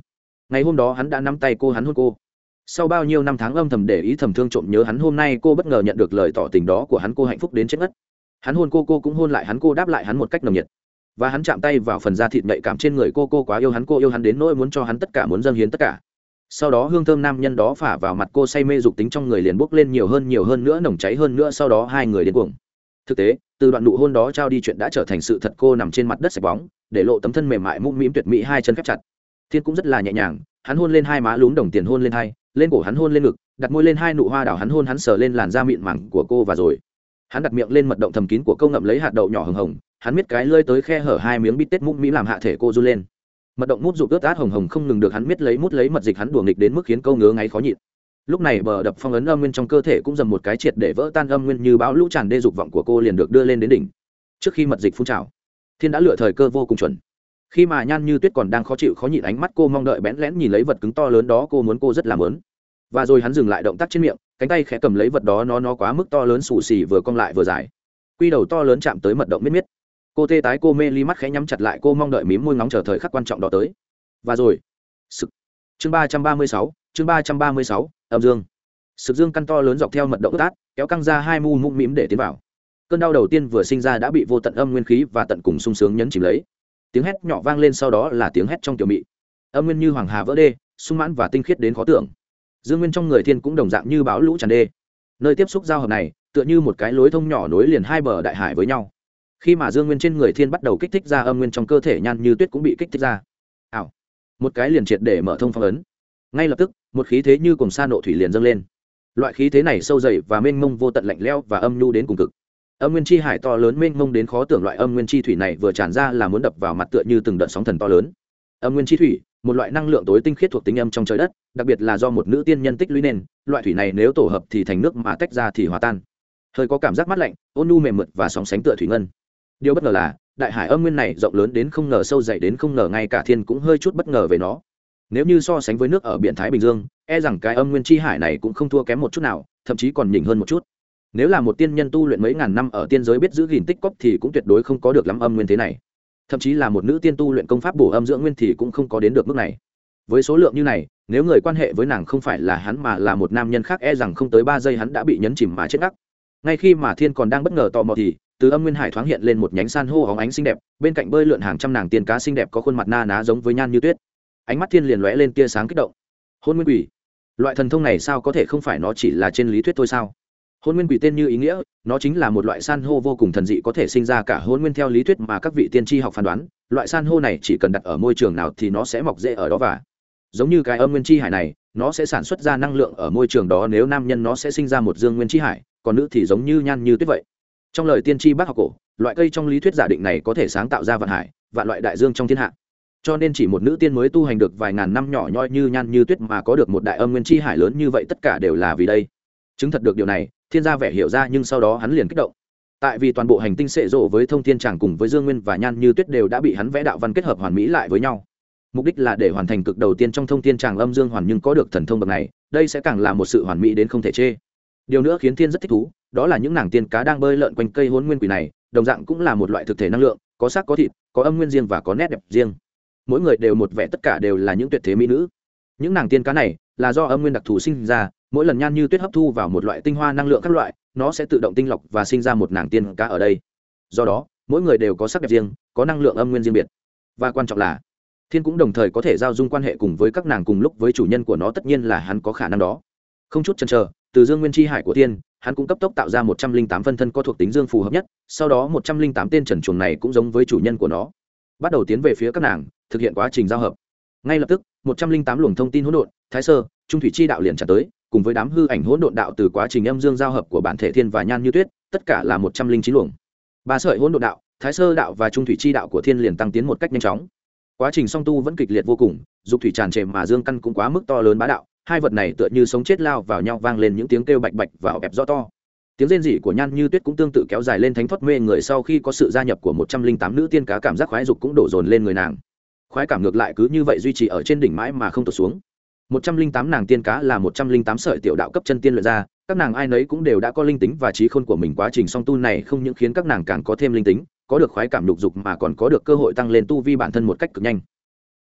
Ngày hôm đó hắn đã nắm tay cô, hắn hôn cô. Sau bao nhiêu năm tháng âm thầm để ý thầm thương trộm nhớ hắn, hôm nay cô bất ngờ nhận được lời tỏ tình đó của hắn, cô hạnh phúc đến chết ngất hắn hôn cô cô cũng hôn lại hắn, cô đáp lại hắn một cách nồng nhiệt và hắn chạm tay vào phần da thịt nhạy cảm trên người cô cô quá yêu hắn, cô yêu hắn đến nỗi muốn cho hắn tất cả muốn dâng hiến tất cả. Sau đó hương thơm nam nhân đó phả vào mặt cô say mê dục tính trong người liền bốc lên nhiều hơn nhiều hơn nữa, nồng cháy hơn nữa, sau đó hai người đến cuồng. Thực tế, từ đoạn nụ hôn đó trao đi chuyện đã trở thành sự thật, cô nằm trên mặt đất sạch bóng, để lộ tấm thân mềm mại, mũm mĩm tuyệt mỹ, hai chân khép chặt. Thiên cũng rất là nhẹ nhàng, hắn hôn lên hai má, lún đồng tiền hôn lên hai, lên cổ hắn hôn lên ngực, đặt môi lên hai nụ hoa đào hắn hôn, hắn sờ lên làn da mịn màng của cô và rồi. Hắn đặt miệng lên mật động thầm kín của câu ngậm lấy hạt đậu nhỏ hồng hồng hắn miết cái lơi tới khe hở hai miếng bít tết mút mỹ làm hạ thể cô run lên. Mật động mút rụt ướt át hồng hồng không ngừng được hắn miết lấy mút lấy mật dịch hắn đùa nghịch đến mức khiến câu ngứa ngáy khó nhịn. Lúc này bờ đập phong ấn âm nguyên trong cơ thể cũng dầm một cái triệt để vỡ tan âm nguyên như bão lũ tràn đê dục vọng của cô liền được đưa lên đến đỉnh. Trước khi mật dịch phun trào, thiên đã lựa thời cơ vô cùng chuẩn. Khi mà nhan như tuyết còn đang khó chịu khó nhịn ánh mắt cô mong đợi bẽn lẽn nhìn lấy vật cứng to lớn đó cô muốn cô rất làm lớn và rồi hắn dừng lại động tác trên miệng, cánh tay khẽ cầm lấy vật đó nó nó quá mức to lớn xù xì vừa cong lại vừa dài. Quy đầu to lớn chạm tới mật động miết miết cô tê tái cô mê ly mắt khẽ nhắm chặt lại, cô mong đợi mím môi ngóng chờ thời khắc quan trọng đó tới. Và rồi. Sực. Chương ba trăm ba mươi sáu, chương ba trăm ba mươi sáu, âm dương. Sực dương căn to lớn dọc theo mật động tát kéo căng ra hai mu mũm mĩm để tiến vào. Cơn đau đầu tiên vừa sinh ra đã bị vô tận âm nguyên khí và tận cùng sung sướng nhấn chìm lấy. Tiếng hét nhỏ vang lên sau đó là tiếng hét trong tiểu mị. Âm nguyên như hoàng hà vỡ đê, sung mãn và tinh khiết đến khó tưởng. Dương nguyên trong người thiên cũng đồng dạng như bão lũ tràn đê. Nơi tiếp xúc giao hợp này, tựa như một cái lối thông nhỏ nối liền hai bờ đại hải với nhau khi mà dương nguyên trên người thiên bắt đầu kích thích ra âm nguyên trong cơ thể nhan như tuyết cũng bị kích thích ra. Ảo. Một cái liền triệt để mở thông phong ấn. Ngay lập tức, một khí thế như cùng sa nộ thủy liền dâng lên. Loại khí thế này sâu dày và mênh mông vô tận lạnh leo và âm nhu đến cùng cực. Âm nguyên chi hải to lớn mênh mông đến khó tưởng loại âm nguyên chi thủy này vừa tràn ra là muốn đập vào mặt tựa như từng đợt sóng thần to lớn. Âm nguyên chi thủy, một loại năng lượng tối tinh khiết thuộc tính âm trong trời đất, đặc biệt là do một nữ tiên nhân tích lũy nên, loại thủy này nếu tổ hợp thì thành nước mà tách ra thì hòa tan. Hơi có cảm giác mát lạnh, ôn nu mềm mượt và sóng sánh tựa thủy ngân điều bất ngờ là, đại hải âm nguyên này rộng lớn đến không ngờ sâu dày đến không ngờ ngay cả thiên cũng hơi chút bất ngờ về nó. Nếu như so sánh với nước ở biển thái bình dương e rằng cái âm nguyên chi hải này cũng không thua kém một chút nào, thậm chí còn nhỉnh hơn một chút. Nếu là một tiên nhân tu luyện mấy ngàn năm ở tiên giới biết giữ gìn tích cóp thì cũng tuyệt đối không có được lắm âm nguyên thế này. Thậm chí là một nữ tiên tu luyện công pháp bổ âm dưỡng nguyên thì cũng không có đến được mức này. Với số lượng như này, nếu người quan hệ với nàng không phải là hắn mà là một nam nhân khác e rằng không tới ba giây hắn đã bị nhấn chìm mà chết ngắc. Ngay khi mà thiên còn đang bất ngờ tò mò thì từ âm nguyên hải thoáng hiện lên một nhánh san hô hóng ánh xinh đẹp, bên cạnh bơi lượn hàng trăm nàng tiên cá xinh đẹp có khuôn mặt na ná giống với nhan như tuyết. Ánh mắt thiên liền lóe lên tia sáng kích động. Hôn nguyên quỷ. Loại thần thông này sao có thể không phải nó chỉ là trên lý thuyết thôi sao? Hôn nguyên quỷ tên như ý nghĩa, nó chính là một loại san hô vô cùng thần dị có thể sinh ra cả hôn nguyên theo lý thuyết mà các vị tiên tri học phán đoán, loại san hô này chỉ cần đặt ở môi trường nào thì nó sẽ mọc dễ ở đó và giống như cái âm nguyên chi hải này, nó sẽ sản xuất ra năng lượng ở môi trường đó, nếu nam nhân nó sẽ sinh ra một dương nguyên chi hải, còn nữ thì giống như nhan như tuyết vậy trong lời tiên tri bác học cổ, loại cây trong lý thuyết giả định này có thể sáng tạo ra vạn hải, vạn loại đại dương trong thiên hạ. Cho nên chỉ một nữ tiên mới tu hành được vài ngàn năm nhỏ nhoi như nhan như tuyết mà có được một đại âm nguyên chi hải lớn như vậy tất cả đều là vì đây. Chứng thật được điều này, thiên gia vẻ hiểu ra nhưng sau đó hắn liền kích động. Tại vì toàn bộ hành tinh sệ rộ với thông thiên tràng cùng với dương nguyên và nhan như tuyết đều đã bị hắn vẽ đạo văn kết hợp hoàn mỹ lại với nhau. Mục đích là để hoàn thành cực đầu tiên trong thông thiên tràng âm dương hoàn nhưng có được thần thông bậc này, đây sẽ càng là một sự hoàn mỹ đến không thể chê. Điều nữa khiến thiên rất thích thú đó là những nàng tiên cá đang bơi lợn quanh cây hôn nguyên quỷ này, đồng dạng cũng là một loại thực thể năng lượng, có sắc có thịt, có âm nguyên riêng và có nét đẹp riêng. Mỗi người đều một vẻ, tất cả đều là những tuyệt thế mỹ nữ. Những nàng tiên cá này là do âm nguyên đặc thù sinh ra, mỗi lần nhan như tuyết hấp thu vào một loại tinh hoa năng lượng các loại, nó sẽ tự động tinh lọc và sinh ra một nàng tiên cá ở đây. Do đó, mỗi người đều có sắc đẹp riêng, có năng lượng âm nguyên riêng biệt. Và quan trọng là, thiên cũng đồng thời có thể giao dung quan hệ cùng với các nàng cùng lúc với chủ nhân của nó, tất nhiên là hắn có khả năng đó. Không chút chần chờ, từ dương nguyên chi hải của thiên hắn cũng cấp tốc tạo ra một trăm linh tám phân thân có thuộc tính dương phù hợp nhất, sau đó một trăm linh tám tên trần chuồng này cũng giống với chủ nhân của nó. Bắt đầu tiến về phía các nàng, thực hiện quá trình giao hợp. Ngay lập tức, một trăm linh tám luồng thông tin hỗn độn, thái sơ, trung thủy chi đạo liền trả tới, cùng với đám hư ảnh hỗn độn đạo từ quá trình âm dương giao hợp của bản thể thiên và nhan như tuyết, tất cả là một trăm linh chín luồng. Ba sợi hỗn độn đạo, thái sơ đạo và trung thủy chi đạo của thiên liền tăng tiến một cách nhanh chóng. Quá trình song tu vẫn kịch liệt vô cùng, dục thủy tràn trề mà dương căn cũng quá mức to lớn bá đạo hai vật này tựa như sống chết lao vào nhau vang lên những tiếng kêu bạch bạch và ẹp rõ to. Tiếng rên rỉ của nhan như tuyết cũng tương tự kéo dài lên thánh thoát mê người sau khi có sự gia nhập của một trăm linh tám nữ tiên cá cảm giác khoái dục cũng đổ dồn lên người nàng. Khoái cảm ngược lại cứ như vậy duy trì ở trên đỉnh mãi mà không tụt xuống. Một trăm linh tám nàng tiên cá là một trăm linh tám sợi tiểu đạo cấp chân tiên luyện ra, các nàng ai nấy cũng đều đã có linh tính và trí khôn của mình quá trình song tu này không những khiến các nàng càng có thêm linh tính, có được khoái cảm lục dục mà còn có được cơ hội tăng lên tu vi bản thân một cách cực nhanh.